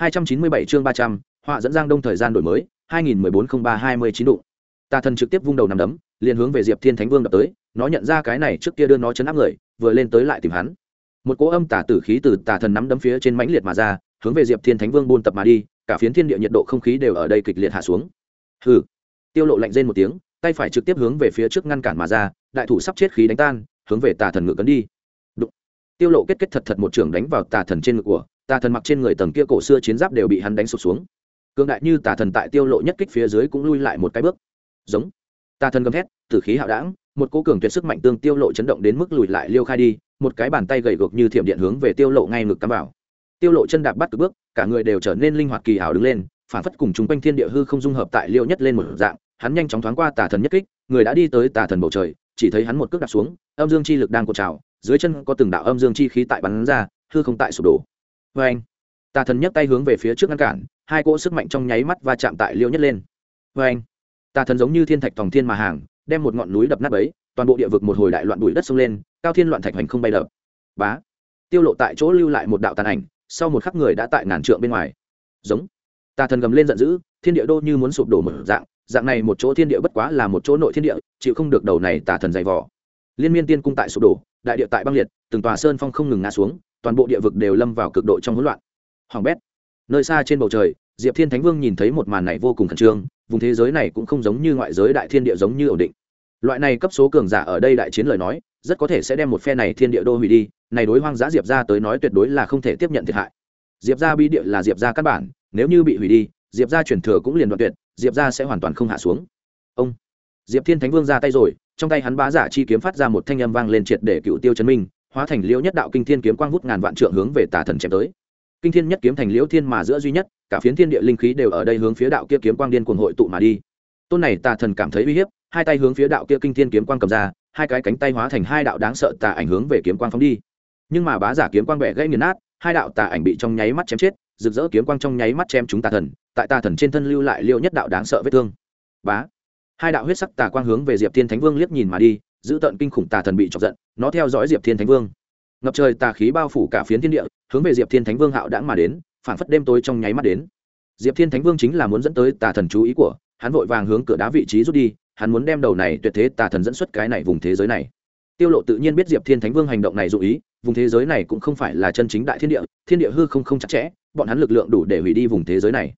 297 chương 300, họa dẫn giang đông thời gian đổi mới 2014-03-29 độ tà thần trực tiếp vung đầu nằm đấm liền hướng về diệp thiên thánh vương đập tới nó nhận ra cái này trước kia đưa nó chấn áp người vừa lên tới lại tìm hắn. Một cỗ âm tà tử khí từ tà thần nắm đấm phía trên mãnh liệt mà ra hướng về diệp thiên thánh vương buôn tập mà đi cả phiến thiên địa nhiệt độ không khí đều ở đây kịch liệt hạ xuống. Hừ. Tiêu lộ lạnh rên một tiếng tay phải trực tiếp hướng về phía trước ngăn cản mà ra đại thủ sắp chết khí đánh tan hướng về tà thần ngự cấn đi. Đụng. tiêu lộ kết kết thật thật một trường đánh vào tà thần trên ngực của tà thần mặc trên người tầng kia cổ xưa chiến giáp đều bị hắn đánh sụp xuống. Cương đại như tà thần tại tiêu lộ nhất kích phía dưới cũng lui lại một cái bước. Giống. Tà thần gầm thét, tử khí hạo đảng một cố cường tuyệt sức mạnh tương tiêu lộ chấn động đến mức lùi lại liêu khai đi, một cái bàn tay gầy gộc như thiểm điện hướng về tiêu lộ ngay ngực cắm vào. Tiêu lộ chân đạp bắt cực bước, cả người đều trở nên linh hoạt kỳ hảo đứng lên, phản phất cùng chúng quanh thiên địa hư không dung hợp tại liêu nhất lên một dạng, hắn nhanh chóng thoáng qua tà thần nhất kích, người đã đi tới tà thần bầu trời, chỉ thấy hắn một cước đạp xuống, âm dương chi lực đang cột trào, dưới chân có từng đạo âm dương chi khí tại bắn ra, hư không tại sụp đổ vê anh. Tà thần nhấc tay hướng về phía trước ngăn cản, hai cỗ sức mạnh trong nháy mắt va chạm tại liêu nhất lên. Vê anh. Tà thần giống như thiên thạch tòng thiên mà hàng, đem một ngọn núi đập nát ấy toàn bộ địa vực một hồi đại loạn bụi đất xông lên, cao thiên loạn thạch hoành không bay đập. Bá. Tiêu lộ tại chỗ lưu lại một đạo tàn ảnh, sau một khắc người đã tại ngàn trượng bên ngoài. Giống. Tà thần gầm lên giận dữ, thiên địa đô như muốn sụp đổ một dạng dạng này một chỗ thiên địa bất quá là một chỗ nội thiên địa, chịu không được đầu này tà thần dày vò. Liên miên tiên cung tại sụp đổ, đại địa tại băng liệt, từng tòa sơn phong không ngừng ngã xuống toàn bộ địa vực đều lâm vào cực độ trong hỗn loạn. Hoàng bét, nơi xa trên bầu trời, diệp thiên thánh vương nhìn thấy một màn này vô cùng khẩn trương, vùng thế giới này cũng không giống như ngoại giới đại thiên địa giống như ổn định. Loại này cấp số cường giả ở đây đại chiến lời nói, rất có thể sẽ đem một phe này thiên địa đô hủy đi, này đối hoang dã diệp ra tới nói tuyệt đối là không thể tiếp nhận thiệt hại. Diệp ra bi địa là diệp ra căn bản, nếu như bị hủy đi, diệp ra chuyển thừa cũng liền đoạn tuyệt, diệp ra sẽ hoàn toàn không hạ xuống. Ông, diệp thiên thánh vương ra tay rồi, trong tay hắn bá giả chi kiếm phát ra một thanh âm vang lên triệt để cựu tiêu chấn minh hóa thành liễu nhất đạo kinh thiên kiếm quang vút ngàn vạn trượng hướng về tà thần chém tới. Kinh thiên nhất kiếm thành liễu thiên mà giữa duy nhất, cả phiến thiên địa linh khí đều ở đây hướng phía đạo kia kiếm quang điên cuồng hội tụ mà đi. Tôn này tà thần cảm thấy uy hiếp, hai tay hướng phía đạo kia kinh thiên kiếm quang cầm ra, hai cái cánh tay hóa thành hai đạo đáng sợ tà ảnh hướng về kiếm quang phóng đi. Nhưng mà bá giả kiếm quang bẻ gãy nghiền nát, hai đạo tà ảnh bị trong nháy mắt chém chết, rực rỡ kiếm quang trong nháy mắt chém chúng tà thần, tại tà thần trên thân lưu lại liêu nhất đạo đáng sợ vết thương. Bá. Hai đạo huyết sắc tà quang hướng về diệp thiên thánh vương liếc nhìn mà đi giữ tận kinh khủng tà thần bị chọc giận, nó theo dõi diệp thiên thánh vương. Ngập trời tà khí bao phủ cả phiến thiên địa, hướng về diệp thiên thánh vương hạo đãng mà đến, phản phất đêm tối trong nháy mắt đến. Diệp thiên thánh vương chính là muốn dẫn tới tà thần chú ý của, hắn vội vàng hướng cửa đá vị trí rút đi, hắn muốn đem đầu này tuyệt thế tà thần dẫn xuất cái này vùng thế giới này. Tiêu lộ tự nhiên biết diệp thiên thánh vương hành động này dụ ý, vùng thế giới này cũng không phải là chân chính đại thiên địa thiên địa hư không không chặt chẽ, bọn hắn lực lượng đủ để hủy đi vùng thế giới này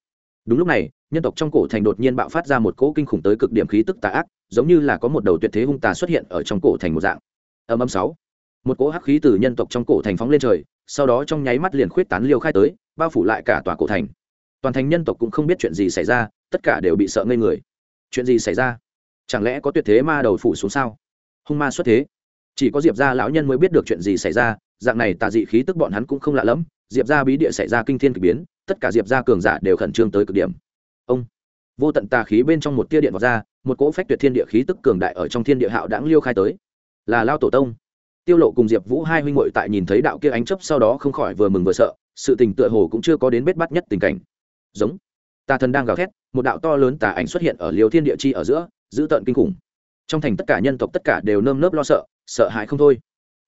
đúng lúc này, nhân tộc trong cổ thành đột nhiên bạo phát ra một cỗ kinh khủng tới cực điểm khí tức tà ác, giống như là có một đầu tuyệt thế hung tà xuất hiện ở trong cổ thành một dạng. Âm âm sáu. Một cỗ hắc khí từ nhân tộc trong cổ thành phóng lên trời, sau đó trong nháy mắt liền khuyết tán liêu khai tới, bao phủ lại cả tòa cổ thành. Toàn thành nhân tộc cũng không biết chuyện gì xảy ra, tất cả đều bị sợ ngây người. Chuyện gì xảy ra? Chẳng lẽ có tuyệt thế ma đầu phủ xuống sao? Hung ma xuất thế. Chỉ có diệp gia lão nhân mới biết được chuyện gì xảy ra, dạng này tà dị khí tức bọn hắn cũng không lạ lẫm, diệp gia bí địa xảy ra kinh thiên k ỳ biến tất cả diệp gia cường giả đều khẩn trương tới cực điểm. Ông, vô tận tà khí bên trong một tia điện vào ra, một cỗ phách tuyệt thiên địa khí tức cường đại ở trong thiên địa hạo đãng liêu khai tới. Là lao tổ tông. Tiêu lộ cùng diệp vũ hai huynh muội tại nhìn thấy đạo kia ánh chấp sau đó không khỏi vừa mừng vừa sợ, sự tình tựa hồ cũng chưa có đến bết bắt nhất tình cảnh. Giống, tà thần đang gào thét, một đạo to lớn tà ảnh xuất hiện ở liều thiên địa chi ở giữa giữ tận kinh khủng. Trong thành tất cả nhân tộc tất cả đều nơm nớp lo sợ sợ hãi không thôi.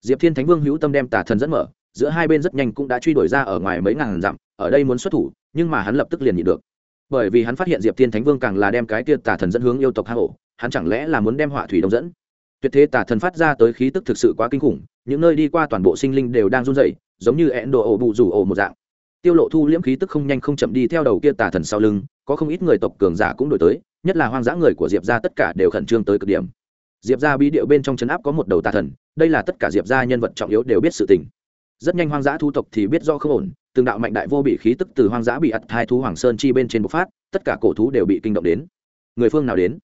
Diệp thiên thánh vương hữu tâm đem tà thần dẫn mở giữa hai bên rất nhanh cũng đã truy đuổi ra ở ngoài mấy ngàn dặm, ở đây muốn xuất thủ, nhưng mà hắn lập tức liền nhịn được. Bởi vì hắn phát hiện diệp thiên thánh vương càng là đem cái kia tà thần dẫn hướng yêu tộc hạ hổ, hắn chẳng lẽ là muốn đem họa thủy đông dẫn? Tuyệt thế tà thần phát ra tới khí tức thực sự quá kinh khủng, những nơi đi qua toàn bộ sinh linh đều đang run rẩy, giống như ẹn đồ ổ bụ rủ ổ một dạng. Tiêu lộ thu liễm khí tức không nhanh không chậm đi theo đầu kia tà thần sau lưng, có không ít người tộc cường giả cũng đổi tới, nhất là hoang dã người của diệp gia tất cả đều khẩn trương tới cực điểm. Diệp gia bí điệu bên trong chấn áp có một đầu tà thần, đây là tất cả diệp gia nhân vật trọng yếu đều biết sự tình rất nhanh hoang dã thu tộc thì biết do không ổn, từng đạo mạnh đại vô bị khí tức từ hoang dã bị ặt hai thú hoàng sơn chi bên trên bộc phát, tất cả cổ thú đều bị kinh động đến. Người phương nào đến?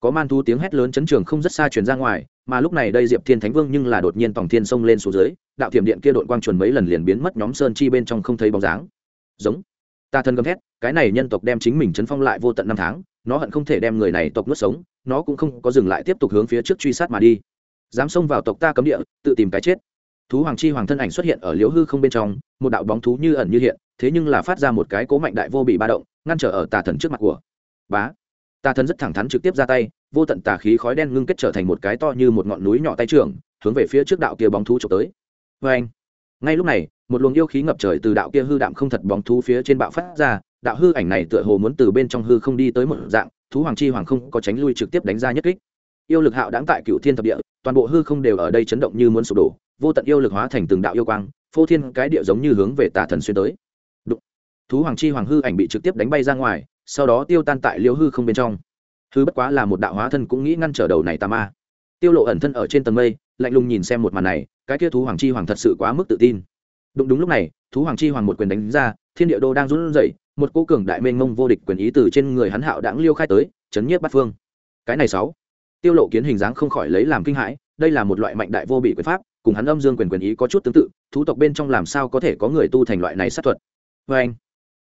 Có man thú tiếng hét lớn chấn trường không rất xa truyền ra ngoài, mà lúc này đây diệp thiên thánh vương nhưng là đột nhiên tòng thiên sông lên xuống dưới, đạo thiểm điện kia đội quang chuẩn mấy lần liền biến mất, nhóm sơn chi bên trong không thấy bóng dáng. Giống. Ta thân gầm thét, cái này nhân tộc đem chính mình chấn phong lại vô tận năm tháng, nó hận không thể đem người này tộc nuốt sống, nó cũng không có dừng lại tiếp tục hướng phía trước truy sát mà đi. Dám xông vào tộc ta cấm địa, tự tìm cái chết thú hoàng chi hoàng thân ảnh xuất hiện ở liễu hư không bên trong, một đạo bóng thú như ẩn như hiện, thế nhưng là phát ra một cái cố mạnh đại vô bị ba động, ngăn trở ở tà thần trước mặt của. Bá! Tà thần rất thẳng thắn trực tiếp ra tay, vô tận tà khí khói đen ngưng kết trở thành một cái to như một ngọn núi nhỏ tay trường hướng về phía trước đạo kia bóng thú trộm tới. Vê anh ngay lúc này, một luồng yêu khí ngập trời từ đạo kia hư đạm không thật bóng thú phía trên bạo phát ra, đạo hư ảnh này tựa hồ muốn từ bên trong hư không đi tới một dạng, thú hoàng chi hoàng không có tránh lui trực tiếp đánh ra nhất kích. Yêu lực hạo đáng tại cựu thiên thập địa, toàn bộ hư không đều ở đây chấn động như muốn sụp đổ vô tận yêu lực hóa thành từng đạo yêu quang, phô thiên cái địa giống như hướng về tà thần xuyên tới. Đụng. thú hoàng chi hoàng hư ảnh bị trực tiếp đánh bay ra ngoài, sau đó tiêu tan tại liêu hư không bên trong. Hư bất quá là một đạo hóa thân cũng nghĩ ngăn trở đầu này tà ma. Tiêu lộ ẩn thân ở trên tầng mây, lạnh lùng nhìn xem một màn này, cái kia thú hoàng chi hoàng thật sự quá mức tự tin. Đúng đúng lúc này, thú hoàng chi hoàng một quyền đánh ra, thiên địa đô đang run rẩy, một cô cường đại mênh mông vô địch quyền ý từ trên người hắn hạo đãng liêu khai tới, chấn nhiếp bát phương. Cái này sáu. Tiêu lộ kiến hình dáng không khỏi lấy làm kinh hãi, đây là một loại mạnh đại vô bị quyền pháp cùng hắn âm dương quyền quyền ý có chút tương tự, thú tộc bên trong làm sao có thể có người tu thành loại này sát thuật? Với anh,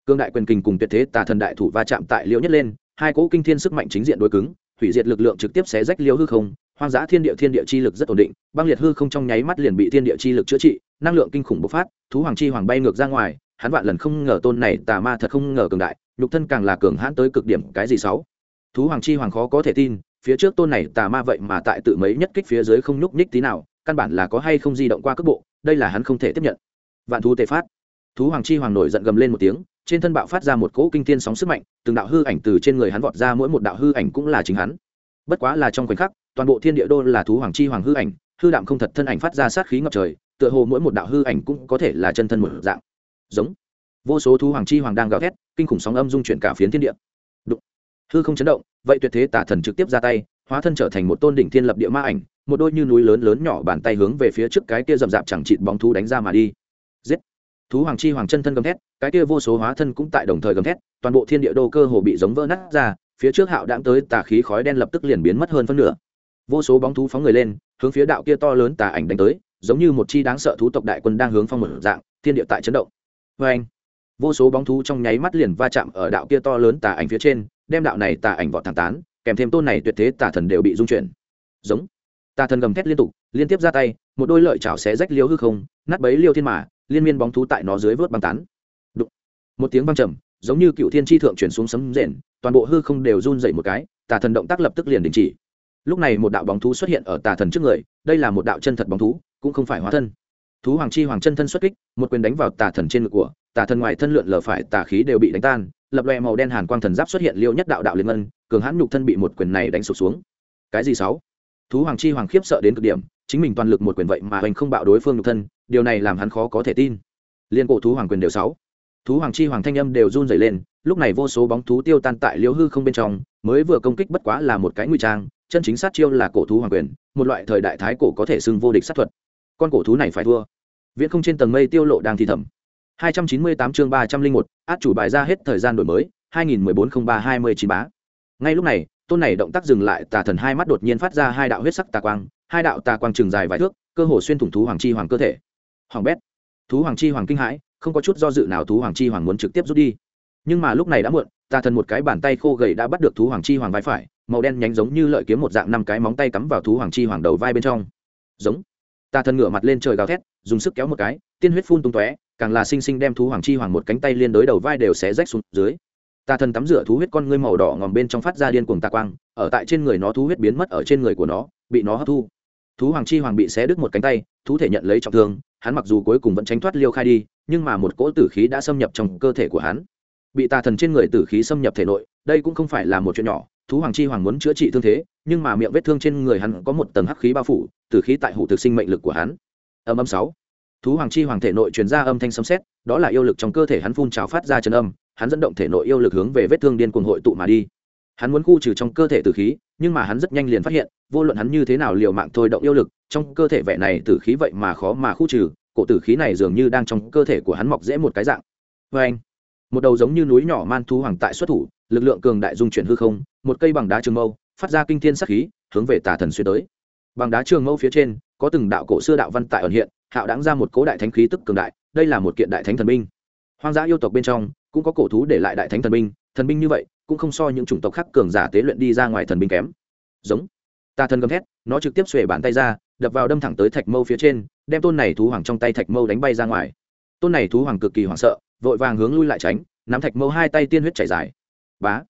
cương đại quyền kình cùng tuyệt thế tà thần đại thủ va chạm tại liễu nhất lên, hai cỗ kinh thiên sức mạnh chính diện đối cứng, hủy diệt lực lượng trực tiếp xé rách liễu hư không, hoang dã thiên địa thiên địa chi lực rất ổn định, băng liệt hư không trong nháy mắt liền bị thiên địa chi lực chữa trị, năng lượng kinh khủng bộc phát, thú hoàng chi hoàng bay ngược ra ngoài, hắn vạn lần không ngờ tôn này tà ma thật không ngờ cường đại, nhục thân càng là cường hãn tới cực điểm, cái gì sáu? Thú hoàng chi hoàng khó có thể tin, phía trước tôn này tà ma vậy mà tại tự mấy nhất kích phía dưới không nhúc nhích tí nào căn bản là có hay không di động qua cước bộ, đây là hắn không thể tiếp nhận. Vạn thú tề phát. Thú hoàng chi hoàng nổi giận gầm lên một tiếng, trên thân bạo phát ra một cỗ kinh thiên sóng sức mạnh, từng đạo hư ảnh từ trên người hắn vọt ra, mỗi một đạo hư ảnh cũng là chính hắn. Bất quá là trong khoảnh khắc, toàn bộ thiên địa đô là thú hoàng chi hoàng hư ảnh, hư đạm không thật thân ảnh phát ra sát khí ngập trời, tựa hồ mỗi một đạo hư ảnh cũng có thể là chân thân một dạng. Giống. Vô số thú hoàng chi hoàng đang gào thét, kinh khủng sóng âm dung chuyển cả phiến thiên địa. Đụng. hư không chấn động, vậy tuyệt thế tả thần trực tiếp ra tay, hóa thân trở thành một tôn đỉnh thiên lập địa ma ảnh một đôi như núi lớn lớn nhỏ bàn tay hướng về phía trước cái kia rậm rạp chẳng chịt bóng thú đánh ra mà đi. Giết! Thú hoàng chi hoàng chân thân gầm thét, cái kia vô số hóa thân cũng tại đồng thời gầm thét, toàn bộ thiên địa đô cơ hồ bị giống vỡ nát ra, phía trước hạo đãng tới, tà khí khói đen lập tức liền biến mất hơn phân nửa. Vô số bóng thú phóng người lên, hướng phía đạo kia to lớn tà ảnh đánh tới, giống như một chi đáng sợ thú tộc đại quân đang hướng phong một dạng, thiên địa tại chấn động. Vê anh, vô số bóng thú trong nháy mắt liền va chạm ở đạo kia to lớn tà ảnh phía trên, đem đạo này tà ảnh vọt thẳng tán, kèm thêm tôn này tuyệt thế tà thần đều bị dung chuyển. Giống tà thần gầm thét liên tục, liên tiếp ra tay, một đôi lợi chảo xé rách liêu hư không, nát bấy liêu thiên mã liên miên bóng thú tại nó dưới vớt băng tán. Đụng. một tiếng băng trầm, giống như cựu thiên tri thượng chuyển xuống sấm rền, toàn bộ hư không đều run dậy một cái, tà thần động tác lập tức liền đình chỉ. Lúc này một đạo bóng thú xuất hiện ở tà thần trước người, đây là một đạo chân thật bóng thú, cũng không phải hóa thân. Thú hoàng chi hoàng chân thân xuất kích, một quyền đánh vào tà thần trên ngực của, tà thần ngoài thân lượn lờ phải, tà khí đều bị đánh tan, lập loè màu đen hàn quang thần giáp xuất hiện liêu nhất đạo đạo liên ngân, cường hãn nhục thân bị một quyền này đánh sụp xuống. Cái gì sáu? Thú hoàng chi hoàng khiếp sợ đến cực điểm chính mình toàn lực một quyền vậy mà hoành không bạo đối phương nhục thân điều này làm hắn khó có thể tin. Liên cổ thú hoàng quyền đều sáu. Thú hoàng chi hoàng thanh âm đều run rẩy lên lúc này vô số bóng thú tiêu tan tại liêu hư không bên trong mới vừa công kích bất quá là một cái nguy trang chân chính sát chiêu là cổ thú hoàng quyền một loại thời đại thái cổ có thể xưng vô địch sát thuật. Con cổ thú này phải thua. Viễn không trên tầng mây tiêu lộ đang thi thầm. 298 chương 301, át chủ bài ra hết thời gian đổi mới 2014-03-29 bá. Ngay lúc này tôn này động tác dừng lại, tà thần hai mắt đột nhiên phát ra hai đạo huyết sắc tà quang, hai đạo tà quang trường dài vài thước, cơ hồ xuyên thủng thú hoàng chi hoàng cơ thể. Hoàng bét. Thú hoàng chi hoàng kinh hãi, không có chút do dự nào thú hoàng chi hoàng muốn trực tiếp rút đi. Nhưng mà lúc này đã muộn, tà thần một cái bàn tay khô gầy đã bắt được thú hoàng chi hoàng vai phải, màu đen nhánh giống như lợi kiếm một dạng năm cái móng tay cắm vào thú hoàng chi hoàng đầu vai bên trong. Giống. Tà thần ngửa mặt lên trời gào thét, dùng sức kéo một cái, tiên huyết phun tung tóe, càng là sinh sinh đem thú hoàng chi hoàng một cánh tay liên đối đầu vai đều xé rách xuống dưới tà thần tắm rửa thú huyết con ngươi màu đỏ ngòm bên trong phát ra điên cuồng tà quang, ở tại trên người nó thú huyết biến mất ở trên người của nó, bị nó hấp thu. Thú hoàng chi hoàng bị xé đứt một cánh tay, thú thể nhận lấy trọng thương, hắn mặc dù cuối cùng vẫn tránh thoát liêu khai đi, nhưng mà một cỗ tử khí đã xâm nhập trong cơ thể của hắn. Bị tà thần trên người tử khí xâm nhập thể nội, đây cũng không phải là một chuyện nhỏ, thú hoàng chi hoàng muốn chữa trị thương thế, nhưng mà miệng vết thương trên người hắn có một tầng hắc khí bao phủ, tử khí tại hủ thực sinh mệnh lực của hắn. Âm âm sáu. Thú hoàng chi hoàng thể nội truyền ra âm thanh sấm sét, đó là yêu lực trong cơ thể hắn phun trào phát ra chân âm hắn dẫn động thể nội yêu lực hướng về vết thương điên cuồng hội tụ mà đi. Hắn muốn khu trừ trong cơ thể tử khí, nhưng mà hắn rất nhanh liền phát hiện, vô luận hắn như thế nào liều mạng thôi động yêu lực, trong cơ thể vẻ này tử khí vậy mà khó mà khu trừ, cổ tử khí này dường như đang trong cơ thể của hắn mọc dễ một cái dạng. Vê anh, một đầu giống như núi nhỏ man thú hoàng tại xuất thủ, lực lượng cường đại dung chuyển hư không, một cây bằng đá trường mâu, phát ra kinh thiên sắc khí, hướng về tà thần xuyên tới. Bằng đá trường mâu phía trên, có từng đạo cổ xưa đạo văn tại ẩn hiện, hạo đáng ra một cố đại thánh khí tức cường đại, đây là một kiện đại thánh thần minh. hoang dã yêu tộc bên trong cũng có cổ thú để lại đại thánh thần binh thần binh như vậy, cũng không so những chủng tộc khác cường giả tế luyện đi ra ngoài thần binh kém. Giống. Tà thần gầm thét, nó trực tiếp xuề bàn tay ra, đập vào đâm thẳng tới thạch mâu phía trên, đem tôn này thú hoàng trong tay thạch mâu đánh bay ra ngoài. Tôn này thú hoàng cực kỳ hoảng sợ, vội vàng hướng lui lại tránh, nắm thạch mâu hai tay tiên huyết chảy dài. Bá.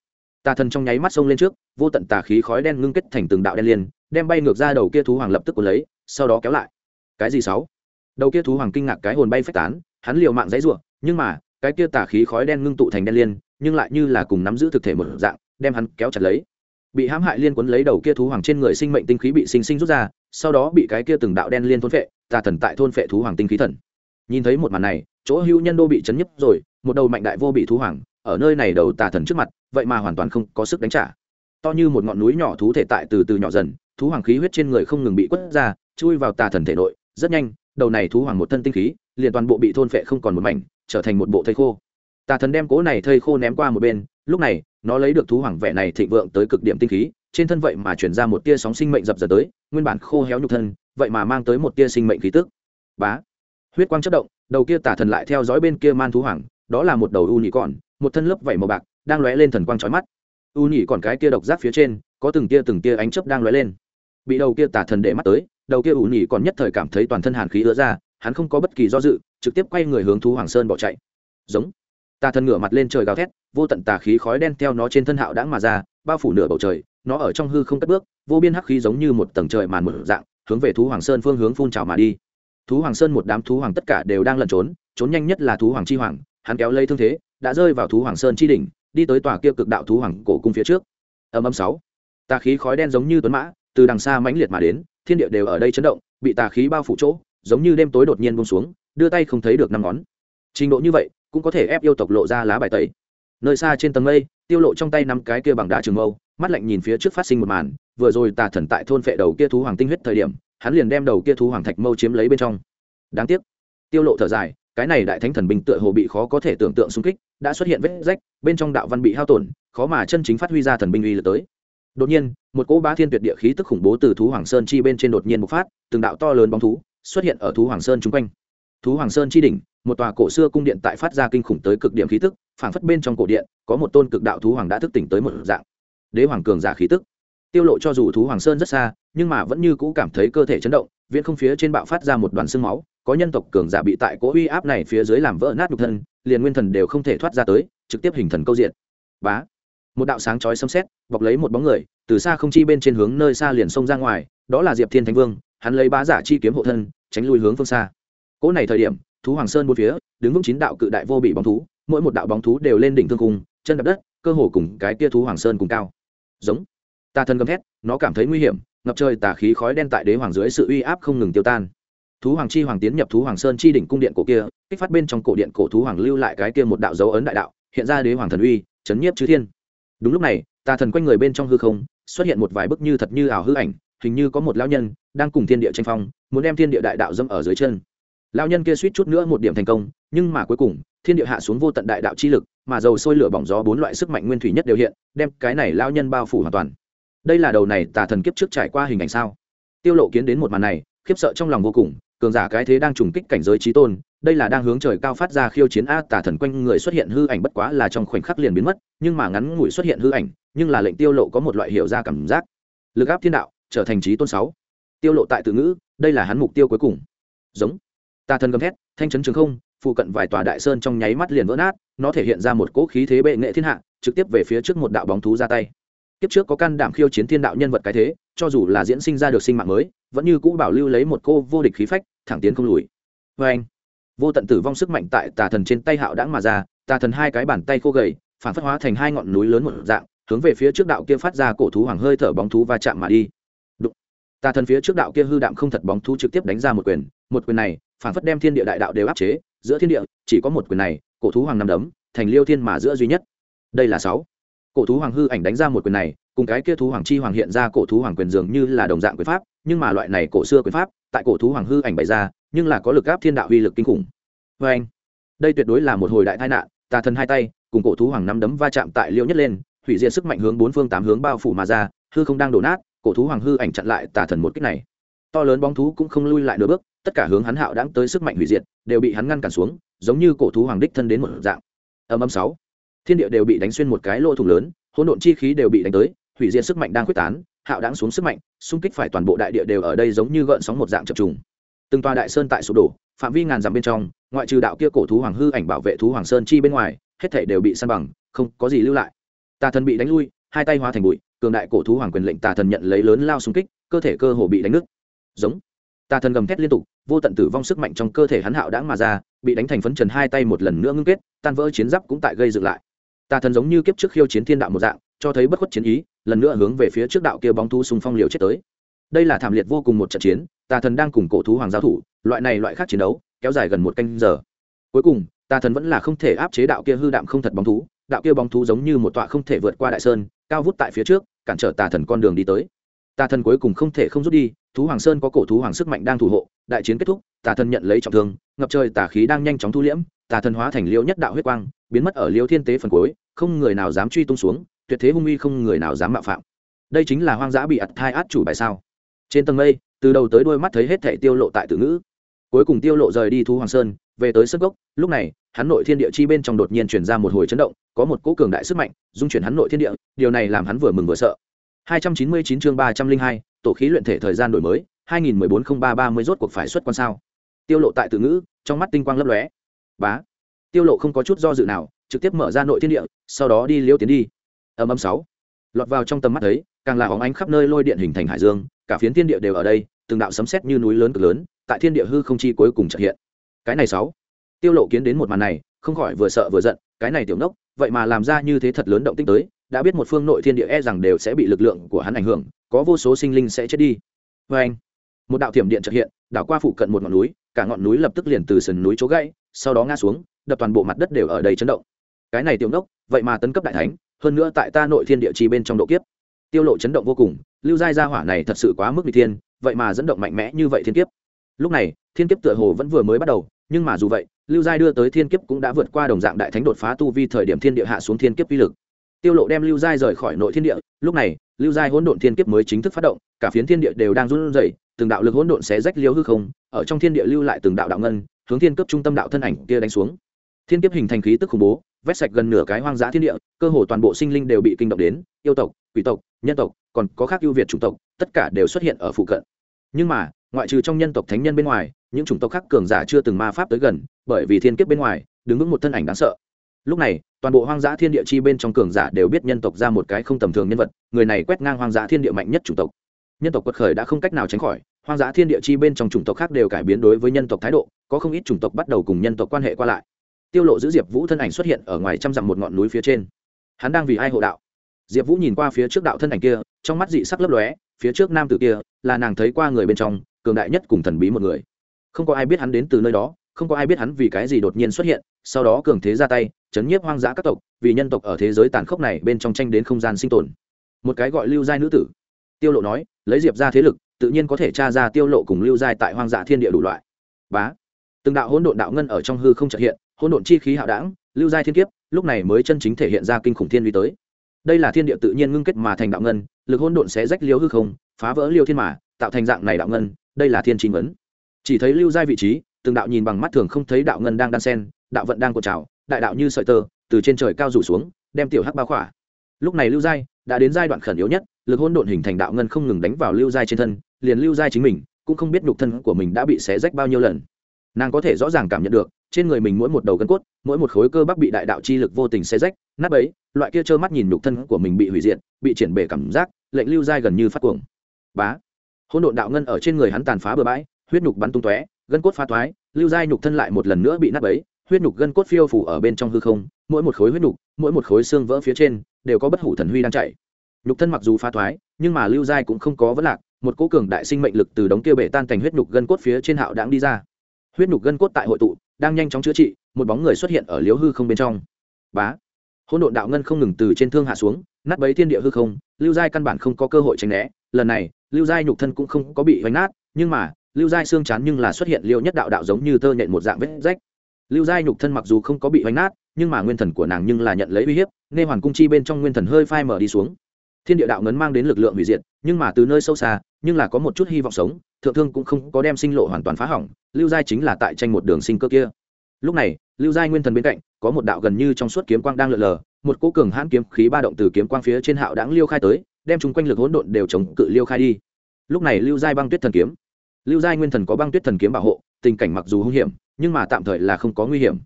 Tà thần trong nháy mắt xông lên trước, vô tận tà khí khói đen ngưng kết thành từng đạo đen liên, đem bay ngược ra đầu kia thú hoàng lập tức cuốn lấy, sau đó kéo lại. Cái gì sáu? Đầu kia thú hoàng kinh ngạc cái hồn bay phách tán, hắn liều mạng dãy rủa, nhưng mà cái kia tà khí khói đen ngưng tụ thành đen liên, nhưng lại như là cùng nắm giữ thực thể một dạng, đem hắn kéo chặt lấy. Bị hãm hại liên quấn lấy đầu kia thú hoàng trên người sinh mệnh tinh khí bị sinh sinh rút ra, sau đó bị cái kia từng đạo đen liên thôn phệ, tà thần tại thôn phệ thú hoàng tinh khí thần. Nhìn thấy một màn này, chỗ hữu nhân đô bị chấn nhấp rồi, một đầu mạnh đại vô bị thú hoàng, ở nơi này đầu tà thần trước mặt, vậy mà hoàn toàn không có sức đánh trả. To như một ngọn núi nhỏ thú thể tại từ từ nhỏ dần, thú hoàng khí huyết trên người không ngừng bị quất ra, chui vào tà thần thể nội, rất nhanh, đầu này thú hoàng một thân tinh khí, liền toàn bộ bị thôn phệ không còn một mảnh trở thành một bộ thây khô. Tà thần đem cố này thây khô ném qua một bên, lúc này, nó lấy được thú hoàng vẻ này thịnh vượng tới cực điểm tinh khí, trên thân vậy mà chuyển ra một tia sóng sinh mệnh dập dờ tới, nguyên bản khô héo nhục thân, vậy mà mang tới một tia sinh mệnh khí tức. Bá! Huyết quang chất động, đầu kia tà thần lại theo dõi bên kia man thú hoàng, đó là một đầu u nhị còn một thân lớp vảy màu bạc, đang lóe lên thần quang trói mắt. U nhị còn cái kia độc giác phía trên, có từng tia từng tia ánh chớp đang lóe lên. Bị đầu kia tà thần để mắt tới, đầu kia u nhị còn nhất thời cảm thấy toàn thân hàn khí ứa ra hắn không có bất kỳ do dự, trực tiếp quay người hướng thú hoàng sơn bỏ chạy. Giống. Tà thần ngửa mặt lên trời gào thét, vô tận tà khí khói đen theo nó trên thân hạo đãng mà ra, bao phủ nửa bầu trời, nó ở trong hư không cất bước, vô biên hắc khí giống như một tầng trời màn một dạng, hướng về thú hoàng sơn phương hướng phun trào mà đi. Thú hoàng sơn một đám thú hoàng tất cả đều đang lẩn trốn trốn nhanh nhất là thú hoàng chi hoàng, hắn kéo lây thương thế, đã rơi vào thú hoàng sơn chi đỉnh, đi tới tòa kia cực đạo thú hoàng cổ cung phía trước. Âm âm sáu. Tà khí khói đen giống như tuấn mã, từ đằng xa mãnh liệt mà đến, thiên địa đều ở đây chấn động, bị tà khí bao phủ chỗ giống như đêm tối đột nhiên bông xuống, đưa tay không thấy được năm ngón. Trình độ như vậy, cũng có thể ép yêu tộc lộ ra lá bài tẩy. Nơi xa trên tầng mây, tiêu lộ trong tay năm cái kia bằng đá trường mâu, mắt lạnh nhìn phía trước phát sinh một màn, vừa rồi tà thần tại thôn phệ đầu kia thú hoàng tinh huyết thời điểm, hắn liền đem đầu kia thú hoàng thạch mâu chiếm lấy bên trong. Đáng tiếc. Tiêu lộ thở dài, cái này đại thánh thần binh tựa hồ bị khó có thể tưởng tượng xung kích, đã xuất hiện vết rách, bên trong đạo văn bị hao tổn, khó mà chân chính phát huy ra thần binh uy lực tới. Đột nhiên, một cỗ bá thiên tuyệt địa khí tức khủng bố từ thú hoàng sơn chi bên trên đột nhiên bộc phát, từng đạo to lớn bóng thú xuất hiện ở thú hoàng sơn chung quanh. Thú hoàng sơn chi đỉnh, một tòa cổ xưa cung điện tại phát ra kinh khủng tới cực điểm khí tức, phảng phất bên trong cổ điện, có một tôn cực đạo thú hoàng đã thức tỉnh tới một dạng. Đế hoàng cường giả khí tức. Tiêu lộ cho dù thú hoàng sơn rất xa, nhưng mà vẫn như cũ cảm thấy cơ thể chấn động, viễn không phía trên bạo phát ra một đoàn xương máu, có nhân tộc cường giả bị tại cỗ uy áp này phía dưới làm vỡ nát nhục thân, liền nguyên thần đều không thể thoát ra tới, trực tiếp hình thần câu diện. Bá. Một đạo sáng chói xâm xét bọc lấy một bóng người, từ xa không chi bên trên hướng nơi xa liền xông ra ngoài, đó là diệp thiên thánh vương hắn lấy bá giả chi kiếm hộ thân, tránh lui hướng phương xa. Cỗ này thời điểm, thú hoàng sơn bốn phía, đứng vững chín đạo cự đại vô bị bóng thú, mỗi một đạo bóng thú đều lên đỉnh thương cung, chân đập đất, cơ hồ cùng cái kia thú hoàng sơn cùng cao. Giống. Tà thần gầm thét, nó cảm thấy nguy hiểm, ngập trời tà khí khói đen tại đế hoàng dưới sự uy áp không ngừng tiêu tan. Thú hoàng chi hoàng tiến nhập thú hoàng sơn chi đỉnh cung điện cổ kia, kích phát bên trong cổ điện cổ thú hoàng lưu lại cái kia một đạo dấu ấn đại đạo, hiện ra đế hoàng thần uy, chấn nhiếp chư thiên. Đúng lúc này, tà thần quanh người bên trong hư không, xuất hiện một vài bức như thật như ảo hư ảnh hình như có một lão nhân đang cùng thiên địa tranh phong, muốn đem thiên địa đại đạo dâm ở dưới chân. Lão nhân kia suýt chút nữa một điểm thành công, nhưng mà cuối cùng, thiên địa hạ xuống vô tận đại đạo chi lực, mà dầu sôi lửa bỏng gió bốn loại sức mạnh nguyên thủy nhất đều hiện, đem cái này lão nhân bao phủ hoàn toàn. Đây là đầu này tà thần kiếp trước trải qua hình ảnh sao? Tiêu lộ kiến đến một màn này, khiếp sợ trong lòng vô cùng, cường giả cái thế đang trùng kích cảnh giới trí tôn, đây là đang hướng trời cao phát ra khiêu chiến a tà thần quanh người xuất hiện hư ảnh bất quá là trong khoảnh khắc liền biến mất, nhưng mà ngắn ngủi xuất hiện hư ảnh, nhưng là lệnh tiêu lộ có một loại hiểu ra cảm giác. Lực áp thiên đạo trở thành trí tôn sáu. Tiêu lộ tại tự ngữ, đây là hắn mục tiêu cuối cùng. Giống. Tà thần gầm thét, thanh chấn trường không, phụ cận vài tòa đại sơn trong nháy mắt liền vỡ nát, nó thể hiện ra một cỗ khí thế bệ nghệ thiên hạ, trực tiếp về phía trước một đạo bóng thú ra tay. Kiếp trước có can đảm khiêu chiến thiên đạo nhân vật cái thế, cho dù là diễn sinh ra được sinh mạng mới, vẫn như cũ bảo lưu lấy một cô vô địch khí phách, thẳng tiến không lùi. Vê anh, vô tận tử vong sức mạnh tại tà thần trên tay hạo đãng mà ra, tà thần hai cái bàn tay khô gầy, phản phất hóa thành hai ngọn núi lớn một dạng, hướng về phía trước đạo kia phát ra cổ thú hoàng hơi thở bóng thú va chạm mà đi tà thần phía trước đạo kia hư đạm không thật bóng thu trực tiếp đánh ra một quyền một quyền này, phản phất đem thiên địa đại đạo đều áp chế, giữa thiên địa, chỉ có một quyền này, cổ thú hoàng năm đấm, thành liêu thiên mà giữa duy nhất. Đây là sáu. Cổ thú hoàng hư ảnh đánh ra một quyền này, cùng cái kia thú hoàng chi hoàng hiện ra cổ thú hoàng quyền dường như là đồng dạng quyền pháp, nhưng mà loại này cổ xưa quyền pháp, tại cổ thú hoàng hư ảnh bày ra, nhưng là có lực áp thiên đạo uy lực kinh khủng. Vê anh, đây tuyệt đối là một hồi đại tai nạn tà thần hai tay, cùng cổ thú hoàng năm đấm va chạm tại liêu nhất lên, hủy diệt sức mạnh hướng bốn phương tám hướng bao phủ mà ra, hư không đang đổ nát cổ thú hoàng hư ảnh chặn lại tà thần một kích này. To lớn bóng thú cũng không lui lại nửa bước, tất cả hướng hắn hạo đáng tới sức mạnh hủy diệt, đều bị hắn ngăn cản xuống, giống như cổ thú hoàng đích thân đến một dạng. Âm âm sáu. Thiên địa đều bị đánh xuyên một cái lỗ thủng lớn, hỗn độn chi khí đều bị đánh tới, hủy diệt sức mạnh đang quyết tán, hạo đáng xuống sức mạnh, xung kích phải toàn bộ đại địa đều ở đây giống như gợn sóng một dạng chập trùng. Từng tòa đại sơn tại sụp đổ, phạm vi ngàn dặm bên trong, ngoại trừ đạo kia cổ thú hoàng hư ảnh bảo vệ thú hoàng sơn chi bên ngoài, hết thể đều bị săn bằng, không có gì lưu lại. Tà thần bị đánh lui, hai tay hóa thành bụi cường đại cổ thú hoàng quyền lệnh tà thần nhận lấy lớn lao xung kích, cơ thể cơ hồ bị đánh nứt. Giống. Tà thần gầm thét liên tục, vô tận tử vong sức mạnh trong cơ thể hắn hạo đãng mà ra, bị đánh thành phấn trần hai tay một lần nữa ngưng kết, tan vỡ chiến giáp cũng tại gây dựng lại. Tà thần giống như kiếp trước khiêu chiến thiên đạo một dạng, cho thấy bất khuất chiến ý, lần nữa hướng về phía trước đạo kia bóng thu xung phong liều chết tới. Đây là thảm liệt vô cùng một trận chiến, tà thần đang cùng cổ thú hoàng giáo thủ, loại này loại khác chiến đấu, kéo dài gần một canh giờ. Cuối cùng, tà thần vẫn là không thể áp chế đạo kia hư đạm không thật bóng thú, đạo kia bóng thú giống như một tọa không thể vượt qua đại sơn, cao vút tại phía trước cản trở tà thần con đường đi tới. Tà thần cuối cùng không thể không rút đi, thú hoàng sơn có cổ thú hoàng sức mạnh đang thủ hộ, đại chiến kết thúc, tà thần nhận lấy trọng thương, ngập trời tà khí đang nhanh chóng thu liễm, tà thần hóa thành liêu nhất đạo huyết quang, biến mất ở liêu thiên tế phần cuối, không người nào dám truy tung xuống, tuyệt thế hung uy không người nào dám mạo phạm. Đây chính là hoang dã bị ạt thai át chủ bài sao? Trên tầng mây, từ đầu tới đôi mắt thấy hết thảy tiêu lộ tại tự ngữ. Cuối cùng tiêu lộ rời đi thú hoàng sơn về tới sân gốc lúc này hắn nội thiên địa chi bên trong đột nhiên truyền ra một hồi chấn động có một cỗ cường đại sức mạnh dung chuyển hắn nội thiên địa điều này làm hắn vừa mừng vừa sợ. 299 chương 302, tổ khí luyện thể thời gian đổi mới 2014-03-30 rốt cuộc phải xuất quan sao? Tiêu lộ tại tự ngữ trong mắt tinh quang lấp lóe. Bá. Tiêu lộ không có chút do dự nào trực tiếp mở ra nội thiên địa sau đó đi liêu tiến đi. Âm âm sáu. Lọt vào trong tầm mắt thấy càng là óng ánh khắp nơi lôi điện hình thành hải dương cả phiến thiên địa đều ở đây từng đạo sấm sét như núi lớn cực lớn tại thiên địa hư không chi cuối cùng chợt hiện cái này sáu. Tiêu lộ kiến đến một màn này, không khỏi vừa sợ vừa giận, cái này tiểu nốc vậy mà làm ra như thế thật lớn động tinh tới, đã biết một phương nội thiên địa e rằng đều sẽ bị lực lượng của hắn ảnh hưởng, có vô số sinh linh sẽ chết đi. Với anh, một đạo thiểm điện chợt hiện, đảo qua phụ cận một ngọn núi, cả ngọn núi lập tức liền từ sườn núi chỗ gãy, sau đó ngã xuống, đập toàn bộ mặt đất đều ở đây chấn động. Cái này tiểu nốc vậy mà tấn cấp đại thánh, hơn nữa tại ta nội thiên địa chi bên trong độ kiếp. Tiêu lộ chấn động vô cùng, lưu giai gia hỏa này thật sự quá mức bị thiên, vậy mà dẫn động mạnh mẽ như vậy thiên kiếp lúc này, thiên kiếp tựa hồ vẫn vừa mới bắt đầu, nhưng mà dù vậy, lưu giai đưa tới thiên kiếp cũng đã vượt qua đồng dạng đại thánh đột phá tu vi thời điểm thiên địa hạ xuống thiên kiếp vi lực. Tiêu lộ đem lưu giai rời khỏi nội thiên địa, lúc này, lưu giai hỗn độn thiên kiếp mới chính thức phát động, cả phiến thiên địa đều đang run rẩy, từng đạo lực hỗn độn xé rách liêu hư không, ở trong thiên địa lưu lại từng đạo đạo ngân, hướng thiên cấp trung tâm đạo thân ảnh kia đánh xuống. Thiên kiếp hình thành khí tức khủng bố, vét sạch gần nửa cái hoang dã thiên địa, cơ hồ toàn bộ sinh linh đều bị kinh động đến, yêu tộc, quỷ tộc, nhân tộc, còn có khác ưu việt chủng tộc, tất cả đều xuất hiện ở phụ cận. Nhưng mà ngoại trừ trong nhân tộc thánh nhân bên ngoài, những chủng tộc khác cường giả chưa từng ma pháp tới gần, bởi vì thiên kiếp bên ngoài, đứng vững một thân ảnh đáng sợ. Lúc này, toàn bộ hoang dã thiên địa chi bên trong cường giả đều biết nhân tộc ra một cái không tầm thường nhân vật, người này quét ngang hoang dã thiên địa mạnh nhất chủng tộc. Nhân tộc quật khởi đã không cách nào tránh khỏi, hoang dã thiên địa chi bên trong chủng tộc khác đều cải biến đối với nhân tộc thái độ, có không ít chủng tộc bắt đầu cùng nhân tộc quan hệ qua lại. Tiêu lộ giữ diệp vũ thân ảnh xuất hiện ở ngoài trăm dặm một ngọn núi phía trên. Hắn đang vì ai hộ đạo? Diệp vũ nhìn qua phía trước đạo thân ảnh kia, trong mắt dị sắc lấp lóe, phía trước nam tử kia, là nàng thấy qua người bên trong cường đại nhất cùng thần bí một người. Không có ai biết hắn đến từ nơi đó, không có ai biết hắn vì cái gì đột nhiên xuất hiện, sau đó cường thế ra tay, chấn nhiếp hoang dã các tộc, vì nhân tộc ở thế giới tàn khốc này bên trong tranh đến không gian sinh tồn. Một cái gọi lưu giai nữ tử. Tiêu lộ nói, lấy diệp ra thế lực, tự nhiên có thể tra ra tiêu lộ cùng lưu giai tại hoang dã thiên địa đủ loại. Bá. Từng đạo hỗn độn đạo ngân ở trong hư không chợt hiện, hỗn độn chi khí hạo đảng lưu giai thiên kiếp, lúc này mới chân chính thể hiện ra kinh khủng thiên uy tới. Đây là thiên địa tự nhiên ngưng kết mà thành đạo ngân, lực hỗn độn sẽ rách liêu hư không, phá vỡ liêu thiên mà, tạo thành dạng này đạo ngân đây là thiên chính ấn. Chỉ thấy lưu giai vị trí, từng đạo nhìn bằng mắt thường không thấy đạo ngân đang đan sen, đạo vận đang cột trào, đại đạo như sợi tơ, từ trên trời cao rủ xuống, đem tiểu hắc bao khỏa. Lúc này lưu giai đã đến giai đoạn khẩn yếu nhất, lực hỗn độn hình thành đạo ngân không ngừng đánh vào lưu giai trên thân, liền lưu giai chính mình cũng không biết nhục thân của mình đã bị xé rách bao nhiêu lần. Nàng có thể rõ ràng cảm nhận được, trên người mình mỗi một đầu gân cốt, mỗi một khối cơ bắp bị đại đạo chi lực vô tình xé rách, nát ấy loại kia trơ mắt nhìn nhục thân của mình bị hủy diệt, bị triển bể cảm giác, lệnh lưu giai gần như phát cuồng. Bá! Hỗn độn đạo ngân ở trên người hắn tàn phá bừa bãi, huyết nhục bắn tung tóe, gân cốt phá thoái, lưu giai nhục thân lại một lần nữa bị nát bấy, huyết nhục gân cốt phiêu phủ ở bên trong hư không, mỗi một khối huyết nhục, mỗi một khối xương vỡ phía trên, đều có bất hủ thần huy đang chạy. Nhục thân mặc dù phá thoái, nhưng mà lưu giai cũng không có vấn lạc, một cố cường đại sinh mệnh lực từ đống kia bể tan thành huyết nhục gân cốt phía trên hạo đãng đi ra. Huyết nhục gân cốt tại hội tụ, đang nhanh chóng chữa trị, một bóng người xuất hiện ở liếu hư không bên trong. Bá! Hỗn độn đạo ngân không ngừng từ trên thương hạ xuống, nát bấy thiên địa hư không, lưu giai căn bản không có cơ hội tránh né, lần này lưu giai nhục thân cũng không có bị vánh nát, nhưng mà, lưu giai xương chán nhưng là xuất hiện liệu nhất đạo đạo giống như tơ nhện một dạng vết rách. Lưu giai nhục thân mặc dù không có bị vánh nát, nhưng mà nguyên thần của nàng nhưng là nhận lấy uy hiếp nên hoàn cung chi bên trong nguyên thần hơi phai mở đi xuống. Thiên địa đạo ngấn mang đến lực lượng hủy diệt, nhưng mà từ nơi sâu xa, nhưng là có một chút hy vọng sống, thượng thương cũng không có đem sinh lộ hoàn toàn phá hỏng, lưu giai chính là tại tranh một đường sinh cơ kia. Lúc này, lưu giai nguyên thần bên cạnh, có một đạo gần như trong suốt kiếm quang đang lượn lờ, một cỗ cường hãn kiếm khí ba động từ kiếm quang phía trên hạo đáng liêu khai tới đem chúng quanh lực hỗn độn đều chống cự liêu khai đi. Lúc này lưu giai băng tuyết thần kiếm. Lưu giai nguyên thần có băng tuyết thần kiếm bảo hộ, tình cảnh mặc dù hung hiểm, nhưng mà tạm thời là không có nguy hiểm.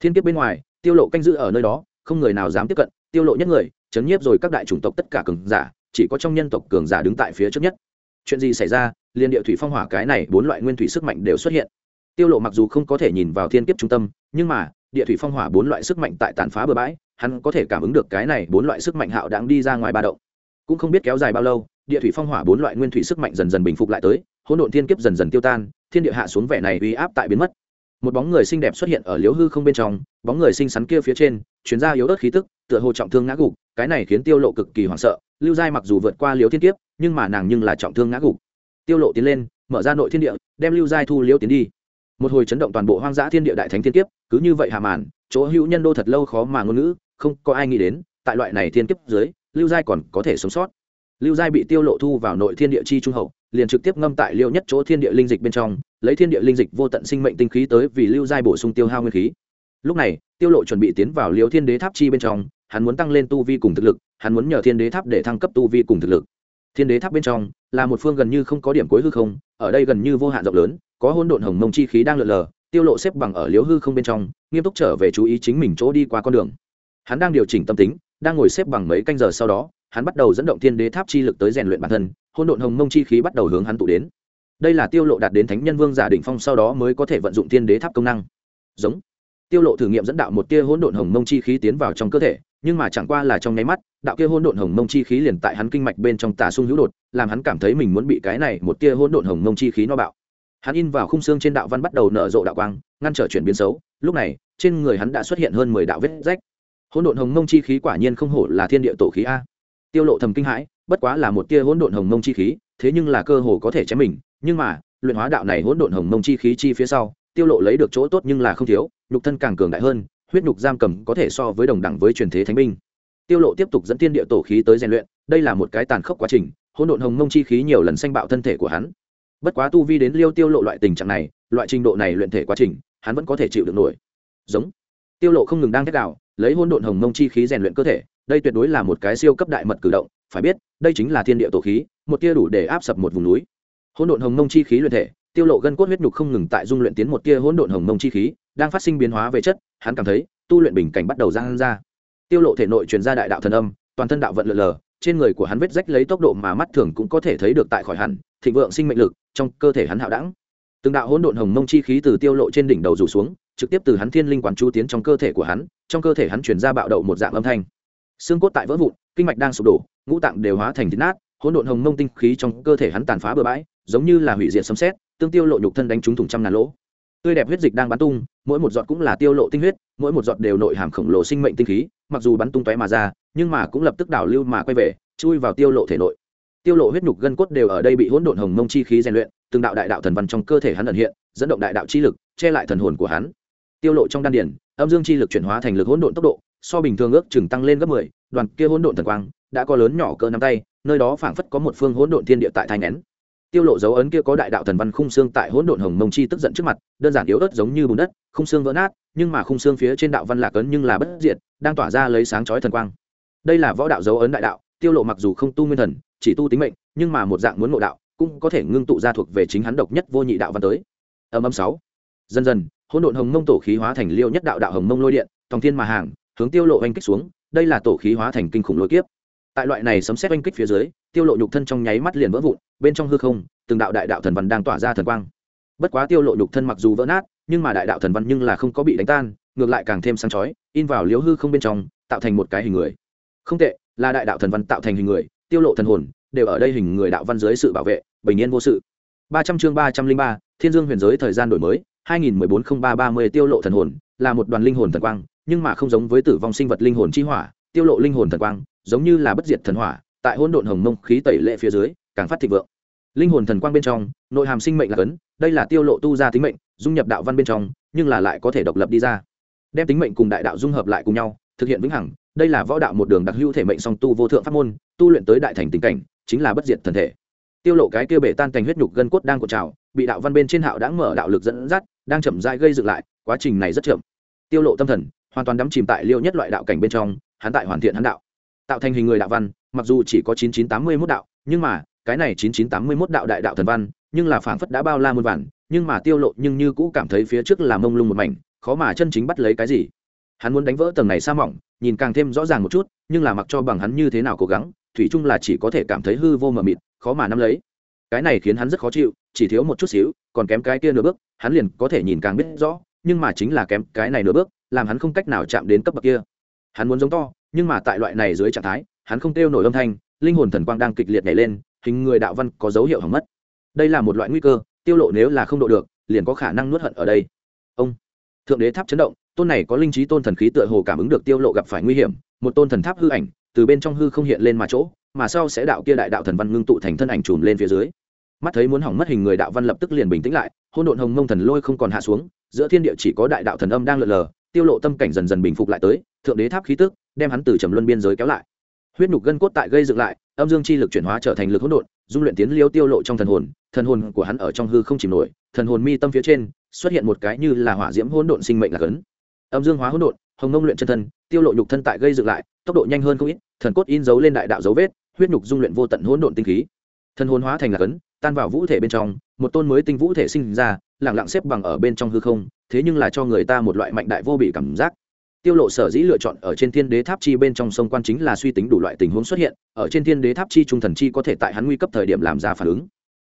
Thiên kiếp bên ngoài, tiêu lộ canh giữ ở nơi đó, không người nào dám tiếp cận, tiêu lộ nhất người, chấn nhiếp rồi các đại chủng tộc tất cả cường giả, chỉ có trong nhân tộc cường giả đứng tại phía trước nhất. Chuyện gì xảy ra, liên địa thủy phong hỏa cái này bốn loại nguyên thủy sức mạnh đều xuất hiện. Tiêu lộ mặc dù không có thể nhìn vào thiên kiếp trung tâm, nhưng mà, địa thủy phong hỏa bốn loại sức mạnh tại tàn phá bờ bãi, hắn có thể cảm ứng được cái này bốn loại sức mạnh hạo đang đi ra ngoài ba động cũng không biết kéo dài bao lâu, địa thủy phong hỏa bốn loại nguyên thủy sức mạnh dần dần bình phục lại tới, hỗn độn thiên kiếp dần dần tiêu tan, thiên địa hạ xuống vẻ này uy áp tại biến mất. Một bóng người xinh đẹp xuất hiện ở liễu hư không bên trong, bóng người xinh xắn kia phía trên chuyến ra yếu ớt khí tức, tựa hồ trọng thương ngã gục, cái này khiến tiêu lộ cực kỳ hoảng sợ, lưu giai mặc dù vượt qua liễu thiên kiếp, nhưng mà nàng nhưng là trọng thương ngã gục. Tiêu lộ tiến lên, mở ra nội thiên địa, đem lưu giai thu liễu tiến đi. Một hồi chấn động toàn bộ hoang dã thiên địa đại thánh thiên kiếp, cứ như vậy hạ màn, chỗ hữu nhân đô thật lâu khó mà ngôn ngữ, không có ai nghĩ đến, tại loại này thiên kiếp dưới lưu giai còn có thể sống sót. Lưu giai bị tiêu lộ thu vào nội thiên địa chi trung hậu, liền trực tiếp ngâm tại liêu nhất chỗ thiên địa linh dịch bên trong, lấy thiên địa linh dịch vô tận sinh mệnh tinh khí tới vì lưu giai bổ sung tiêu hao nguyên khí. Lúc này, tiêu lộ chuẩn bị tiến vào liêu thiên đế tháp chi bên trong, hắn muốn tăng lên tu vi cùng thực lực, hắn muốn nhờ thiên đế tháp để thăng cấp tu vi cùng thực lực. Thiên đế tháp bên trong, là một phương gần như không có điểm cuối hư không, ở đây gần như vô hạn rộng lớn, có hỗn độn hồng mông chi khí đang lượn lờ, tiêu lộ xếp bằng ở liêu hư không bên trong, nghiêm túc trở về chú ý chính mình chỗ đi qua con đường. Hắn đang điều chỉnh tâm tính đang ngồi xếp bằng mấy canh giờ sau đó, hắn bắt đầu dẫn động thiên đế tháp chi lực tới rèn luyện bản thân hôn độn hồng mông chi khí bắt đầu hướng hắn tụ đến. Đây là tiêu lộ đạt đến thánh nhân vương giả đỉnh phong sau đó mới có thể vận dụng thiên đế tháp công năng. Giống. Tiêu lộ thử nghiệm dẫn đạo một tia hỗn độn hồng mông chi khí tiến vào trong cơ thể, nhưng mà chẳng qua là trong nháy mắt, đạo kia hỗn độn hồng mông chi khí liền tại hắn kinh mạch bên trong tà sung hữu đột, làm hắn cảm thấy mình muốn bị cái này một tia hỗn độn hồng mông chi khí no bạo. Hắn in vào khung xương trên đạo văn bắt đầu nở rộ đạo quang, ngăn trở chuyển biến xấu. Lúc này, trên người hắn đã xuất hiện hơn mười đạo vết rách hỗn độn hồng mông chi khí quả nhiên không hổ là thiên địa tổ khí a. Tiêu lộ thầm kinh hãi, bất quá là một tia hỗn độn hồng mông chi khí, thế nhưng là cơ hồ có thể chém mình. Nhưng mà, luyện hóa đạo này hỗn độn hồng mông chi khí chi phía sau, tiêu lộ lấy được chỗ tốt nhưng là không thiếu, nhục thân càng cường đại hơn, huyết nhục giam cầm có thể so với đồng đẳng với truyền thế thánh binh. Tiêu lộ tiếp tục dẫn tiên địa tổ khí tới rèn luyện, đây là một cái tàn khốc quá trình, hỗn độn hồng mông chi khí nhiều lần sanh bạo thân thể của hắn. Bất quá tu vi đến liêu tiêu lộ loại tình trạng này, loại trình độ này luyện thể quá trình, hắn vẫn có thể chịu được nổi. Giống tiêu lộ không ngừng đang thét đảo, lấy hôn độn hồng mông chi khí rèn luyện cơ thể đây tuyệt đối là một cái siêu cấp đại mật cử động phải biết đây chính là thiên địa tổ khí một tia đủ để áp sập một vùng núi. Hôn độn hồng mông chi khí luyện thể tiêu lộ gân cốt huyết nhục không ngừng tại dung luyện tiến một tia hỗn độn hồng mông chi khí đang phát sinh biến hóa về chất hắn cảm thấy tu luyện bình cảnh bắt đầu giang ra. Tiêu lộ thể nội truyền ra đại đạo thần âm toàn thân đạo vận lượn lờ trên người của hắn vết rách lấy tốc độ mà mắt thường cũng có thể thấy được tại khỏi hẳn thịnh vượng sinh mệnh lực trong cơ thể hắn hạo đẳng. Từng đạo hỗn độn hồng mông chi khí từ tiêu lộ trên đỉnh đầu rủ xuống trực tiếp từ hắn thiên linh quản chú tiến trong cơ thể của hắn, trong cơ thể hắn truyền ra bạo động một dạng âm thanh. Xương cốt tại vỡ vụn, kinh mạch đang sụp đổ, ngũ tạng đều hóa thành thịt nát, hỗn độn hồng mông tinh khí trong cơ thể hắn tàn phá bừa bãi, giống như là hủy diệt sấm xét tương tiêu lộ nhục thân đánh trúng thủng trăm ngàn lỗ. Tươi đẹp huyết dịch đang bắn tung, mỗi một giọt cũng là tiêu lộ tinh huyết, mỗi một giọt đều nội hàm khổng lồ sinh mệnh tinh khí, mặc dù bắn tung tóe mà ra, nhưng mà cũng lập tức đảo lưu mà quay về, chui vào tiêu lộ thể nội. Tiêu lộ huyết nhục gân cốt đều ở đây bị hỗn độn hồng mông chi khí rèn luyện, từng đạo đại đạo thần văn trong cơ thể hắn ẩn hiện, dẫn động đại đạo chi lực, che lại thần hồn của hắn tiêu lộ trong đan điển âm dương chi lực chuyển hóa thành lực hỗn độn tốc độ so bình thường ước chừng tăng lên gấp 10, đoàn kia hỗn độn thần quang đã có lớn nhỏ cỡ nắm tay nơi đó phảng phất có một phương hỗn độn thiên địa tại thai nén tiêu lộ dấu ấn kia có đại đạo thần văn khung xương tại hỗn độn hồng mông chi tức giận trước mặt đơn giản yếu ớt giống như bùn đất khung xương vỡ nát nhưng mà khung xương phía trên đạo văn lạc ấn nhưng là bất diệt đang tỏa ra lấy sáng chói thần quang. Đây là võ đạo dấu ấn đại đạo tiêu lộ mặc dù không tu nguyên thần chỉ tu tính mệnh nhưng mà một dạng muốn ngộ đạo cũng có thể ngưng tụ ra thuộc về chính hắn độc nhất vô nhị đạo văn tới. Âm âm sáu. Dần dần hỗn độn hồng mông tổ khí hóa thành liêu nhất đạo đạo hồng mông lôi điện tòng thiên mà hàng hướng tiêu lộ oanh kích xuống đây là tổ khí hóa thành kinh khủng lôi kiếp. Tại loại này sấm xét oanh kích phía dưới tiêu lộ nhục thân trong nháy mắt liền vỡ vụn bên trong hư không từng đạo đại đạo thần văn đang tỏa ra thần quang. Bất quá tiêu lộ nhục thân mặc dù vỡ nát nhưng mà đại đạo thần văn nhưng là không có bị đánh tan ngược lại càng thêm sáng chói in vào liếu hư không bên trong tạo thành một cái hình người. Không tệ là đại đạo thần văn tạo thành hình người tiêu lộ thần hồn đều ở đây hình người đạo văn dưới sự bảo vệ bình yên vô sự. 300 chương 303, thiên dương huyền giới thời gian đổi mới. 2014-03-30 tiêu lộ thần hồn, là một đoàn linh hồn thần quang, nhưng mà không giống với tử vong sinh vật linh hồn chi hỏa, tiêu lộ linh hồn thần quang, giống như là bất diệt thần hỏa, tại hỗn độn hồng mông khí tẩy lệ phía dưới, càng phát thịnh vượng. Linh hồn thần quang bên trong, nội hàm sinh mệnh là cấn đây là tiêu lộ tu ra tính mệnh, dung nhập đạo văn bên trong, nhưng là lại có thể độc lập đi ra. Đem tính mệnh cùng đại đạo dung hợp lại cùng nhau, thực hiện vĩnh hằng, đây là võ đạo một đường đặc hữu thể mệnh song tu vô thượng pháp môn, tu luyện tới đại thành tình cảnh, chính là bất diệt thần thể. Tiêu lộ cái kia bể tan thành huyết nhục gân cốt đang cuộn trào bị đạo văn bên trên hạo đã mở đạo lực dẫn dắt, đang chậm rãi gây dựng lại, quá trình này rất chậm. Tiêu lộ tâm thần, hoàn toàn đắm chìm tại liêu nhất loại đạo cảnh bên trong, hắn tại hoàn thiện hắn đạo. Tạo thành hình người đạo văn, mặc dù chỉ có chín chín tám mươi mốt đạo, nhưng mà, cái này chín chín tám mươi mốt đạo đại đạo thần văn, nhưng là phảng phất đã bao la muôn vàn, nhưng mà tiêu lộ nhưng như cũ cảm thấy phía trước là mông lung một mảnh, khó mà chân chính bắt lấy cái gì. Hắn muốn đánh vỡ tầng này xa mỏng, nhìn càng thêm rõ ràng một chút, nhưng là mặc cho bằng hắn như thế nào cố gắng, thủy chung là chỉ có thể cảm thấy hư vô mờ mịt, khó mà nắm lấy. Cái này khiến hắn rất khó chịu chỉ thiếu một chút xíu, còn kém cái kia nửa bước, hắn liền có thể nhìn càng biết rõ, nhưng mà chính là kém cái này nửa bước, làm hắn không cách nào chạm đến cấp bậc kia. Hắn muốn giống to, nhưng mà tại loại này dưới trạng thái, hắn không kêu nổi âm thanh, linh hồn thần quang đang kịch liệt nhảy lên, hình người đạo văn có dấu hiệu hỏng mất. Đây là một loại nguy cơ, tiêu lộ nếu là không độ được, liền có khả năng nuốt hận ở đây. Ông, thượng đế tháp chấn động, tôn này có linh trí tôn thần khí tựa hồ cảm ứng được tiêu lộ gặp phải nguy hiểm, một tôn thần tháp hư ảnh, từ bên trong hư không hiện lên mà chỗ, mà sau sẽ đạo kia đại đạo thần văn ngưng tụ thành thân ảnh trùm lên phía dưới mắt thấy muốn hỏng mất hình người đạo văn lập tức liền bình tĩnh lại hôn độn hồng mông thần lôi không còn hạ xuống, giữa thiên địa chỉ có đại đạo thần âm đang lượn lờ, tiêu lộ tâm cảnh dần dần bình phục lại tới, thượng đế tháp khí tức đem hắn từ trầm luân biên giới kéo lại. Huyết nhục gân cốt tại gây dựng lại, âm dương chi lực chuyển hóa trở thành lực hỗn độn, dung luyện tiến liêu tiêu lộ trong thần hồn thần hồn của hắn ở trong hư không chìm nổi, thần hồn mi tâm phía trên xuất hiện một cái như là hỏa diễm hỗn độn sinh mệnh là cấn. Âm dương hóa hỗn độn, hồng ngông luyện chân thân, tiêu lộ nhục thân tại gây dựng lại, tốc độ nhanh hơn không ít, thần cốt in dấu lên đại đạo dấu vết, huyết nhục dung luyện vô tận hỗn độn tinh khí. Thần hồn hóa thành là cấn tan vào vũ thể bên trong, một tôn mới tinh vũ thể sinh ra lẳng lặng xếp bằng ở bên trong hư không, thế nhưng là cho người ta một loại mạnh đại vô bị cảm giác. Tiêu lộ sở dĩ lựa chọn ở trên thiên đế tháp chi bên trong sông quan chính là suy tính đủ loại tình huống xuất hiện, ở trên thiên đế tháp chi trung thần chi có thể tại hắn nguy cấp thời điểm làm ra phản ứng.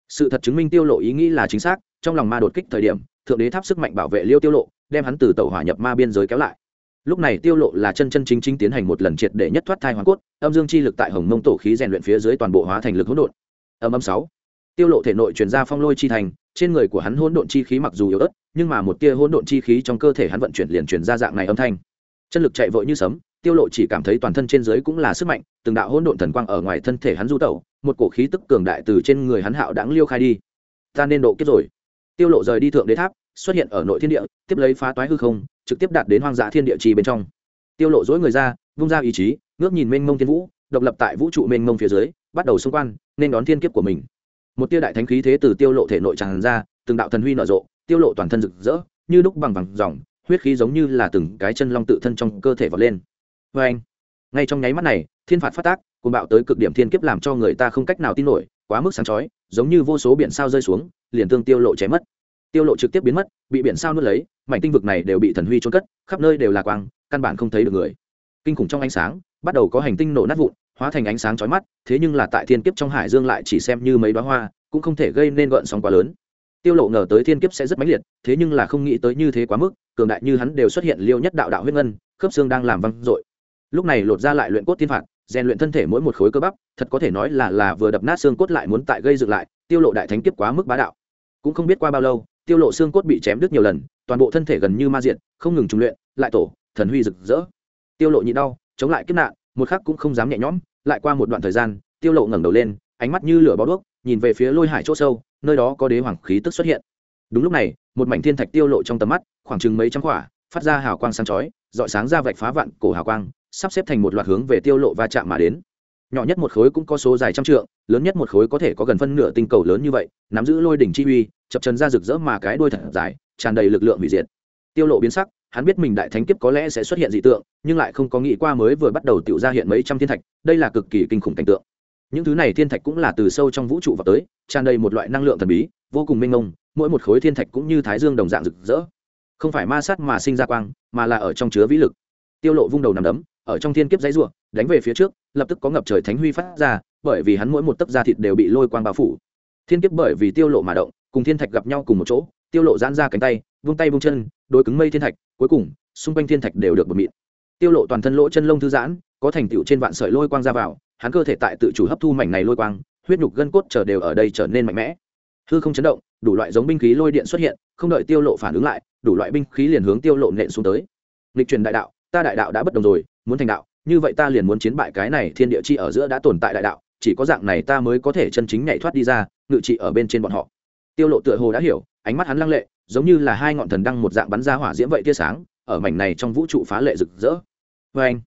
Sự thật chứng minh tiêu lộ ý nghĩ là chính xác, trong lòng ma đột kích thời điểm, thượng đế tháp sức mạnh bảo vệ liêu tiêu lộ, đem hắn từ tàu hỏa nhập ma biên giới kéo lại. Lúc này tiêu lộ là chân chân chính chính tiến hành một lần triệt để nhất thoát thai hoàn cốt, âm dương chi lực tại hồng mông tổ khí rèn luyện phía dưới toàn bộ hóa thành lực hỗn độn. Âm âm sáu tiêu lộ thể nội truyền ra phong lôi chi thành, trên người của hắn hỗn độn chi khí mặc dù yếu ớt, nhưng mà một tia hỗn độn chi khí trong cơ thể hắn vận chuyển liền truyền ra dạng này âm thanh. Chân lực chạy vội như sấm, tiêu lộ chỉ cảm thấy toàn thân trên dưới cũng là sức mạnh, từng đạo hỗn độn thần quang ở ngoài thân thể hắn du tẩu, một cổ khí tức cường đại từ trên người hắn hạo đãng liêu khai đi. Ta nên độ kiếp rồi. Tiêu lộ rời đi thượng đế tháp, xuất hiện ở nội thiên địa, tiếp lấy phá toái hư không, trực tiếp đạt đến hoang dã thiên địa trì bên trong. Tiêu lộ dối người ra, vung ra ý chí, ngước nhìn mênh mông thiên vũ, độc lập tại vũ trụ mênh mông phía dưới, bắt đầu xung quanh, nên đón thiên kiếp của mình một tia đại thánh khí thế từ tiêu lộ thể nội tràn ra, từng đạo thần huy nở rộ, tiêu lộ toàn thân rực rỡ, như đúc bằng vàng dòng, huyết khí giống như là từng cái chân long tự thân trong cơ thể vọt lên. Vê anh, ngay trong nháy mắt này, thiên phạt phát tác cùng bạo tới cực điểm thiên kiếp làm cho người ta không cách nào tin nổi, quá mức sáng chói, giống như vô số biển sao rơi xuống, liền tương tiêu lộ cháy mất. Tiêu lộ trực tiếp biến mất, bị biển sao nuốt lấy, mảnh tinh vực này đều bị thần huy trôn cất, khắp nơi đều là quang, căn bản không thấy được người. Kinh khủng trong ánh sáng, bắt đầu có hành tinh nổ nát vụn hóa thành ánh sáng chói mắt, thế nhưng là tại thiên kiếp trong hải dương lại chỉ xem như mấy đóa hoa, cũng không thể gây nên gợn sóng quá lớn. Tiêu lộ ngờ tới thiên kiếp sẽ rất mãnh liệt, thế nhưng là không nghĩ tới như thế quá mức, cường đại như hắn đều xuất hiện liêu nhất đạo đạo huyết ngân, khớp xương đang làm văng dội. Lúc này lột ra lại luyện cốt tiên phạt, rèn luyện thân thể mỗi một khối cơ bắp, thật có thể nói là là vừa đập nát xương cốt lại muốn tại gây dựng lại, tiêu lộ đại thánh kiếp quá mức bá đạo. Cũng không biết qua bao lâu, tiêu lộ xương cốt bị chém đứt nhiều lần, toàn bộ thân thể gần như ma diện không ngừng trùng luyện, lại tổ, thần huy rực rỡ. Tiêu lộ nhịn đau, chống lại kiếp nạn, một khắc cũng không dám nhẹ nhõm lại qua một đoạn thời gian, tiêu lộ ngẩng đầu lên, ánh mắt như lửa bó đuốc, nhìn về phía lôi hải chỗ sâu, nơi đó có đế hoàng khí tức xuất hiện. Đúng lúc này, một mảnh thiên thạch tiêu lộ trong tầm mắt, khoảng chừng mấy trăm quả, phát ra hào quang sáng chói dọi sáng ra vạch phá vạn cổ hào quang, sắp xếp thành một loạt hướng về tiêu lộ va chạm mà đến. Nhỏ nhất một khối cũng có số dài trăm trượng, lớn nhất một khối có thể có gần phân nửa tinh cầu lớn như vậy, nắm giữ lôi đỉnh chi uy, chập chân ra rực rỡ mà cái đuôi thật dài, tràn đầy lực lượng hủy diệt. Tiêu lộ biến sắc hắn biết mình đại thánh kiếp có lẽ sẽ xuất hiện dị tượng, nhưng lại không có nghĩ qua mới vừa bắt đầu tự ra hiện mấy trăm thiên thạch, đây là cực kỳ kinh khủng cảnh tượng. Những thứ này thiên thạch cũng là từ sâu trong vũ trụ vào tới, tràn đầy một loại năng lượng thần bí, vô cùng mênh mông, mỗi một khối thiên thạch cũng như thái dương đồng dạng rực rỡ. Không phải ma sát mà sinh ra quang, mà là ở trong chứa vĩ lực. Tiêu lộ vung đầu nằm đấm, ở trong thiên kiếp dãy ruộng đánh về phía trước, lập tức có ngập trời thánh huy phát ra, bởi vì hắn mỗi một tấc da thịt đều bị lôi quang bao phủ. Thiên kiếp bởi vì tiêu lộ mà động, cùng thiên thạch gặp nhau cùng một chỗ, tiêu lộ giãn ra cánh tay, vung tay vung chân đối cứng mây thiên thạch, cuối cùng, xung quanh thiên thạch đều được bật mịn. Tiêu lộ toàn thân lỗ chân lông thư giãn, có thành tựu trên vạn sợi lôi quang ra vào, hắn cơ thể tại tự chủ hấp thu mảnh này lôi quang, huyết nhục gân cốt trở đều ở đây trở nên mạnh mẽ. Hư không chấn động, đủ loại giống binh khí lôi điện xuất hiện, không đợi tiêu lộ phản ứng lại, đủ loại binh khí liền hướng tiêu lộ nện xuống tới. Lịch truyền đại đạo, ta đại đạo đã bất đồng rồi, muốn thành đạo, như vậy ta liền muốn chiến bại cái này thiên địa chi ở giữa đã tồn tại đại đạo, chỉ có dạng này ta mới có thể chân chính nhảy thoát đi ra, ngự trị ở bên trên bọn họ. Tiêu lộ tựa hồ đã hiểu, ánh mắt hắn lăng lệ giống như là hai ngọn thần đăng một dạng bắn ra hỏa diễm vậy tia sáng, ở mảnh này trong vũ trụ phá lệ rực rỡ. Với anh,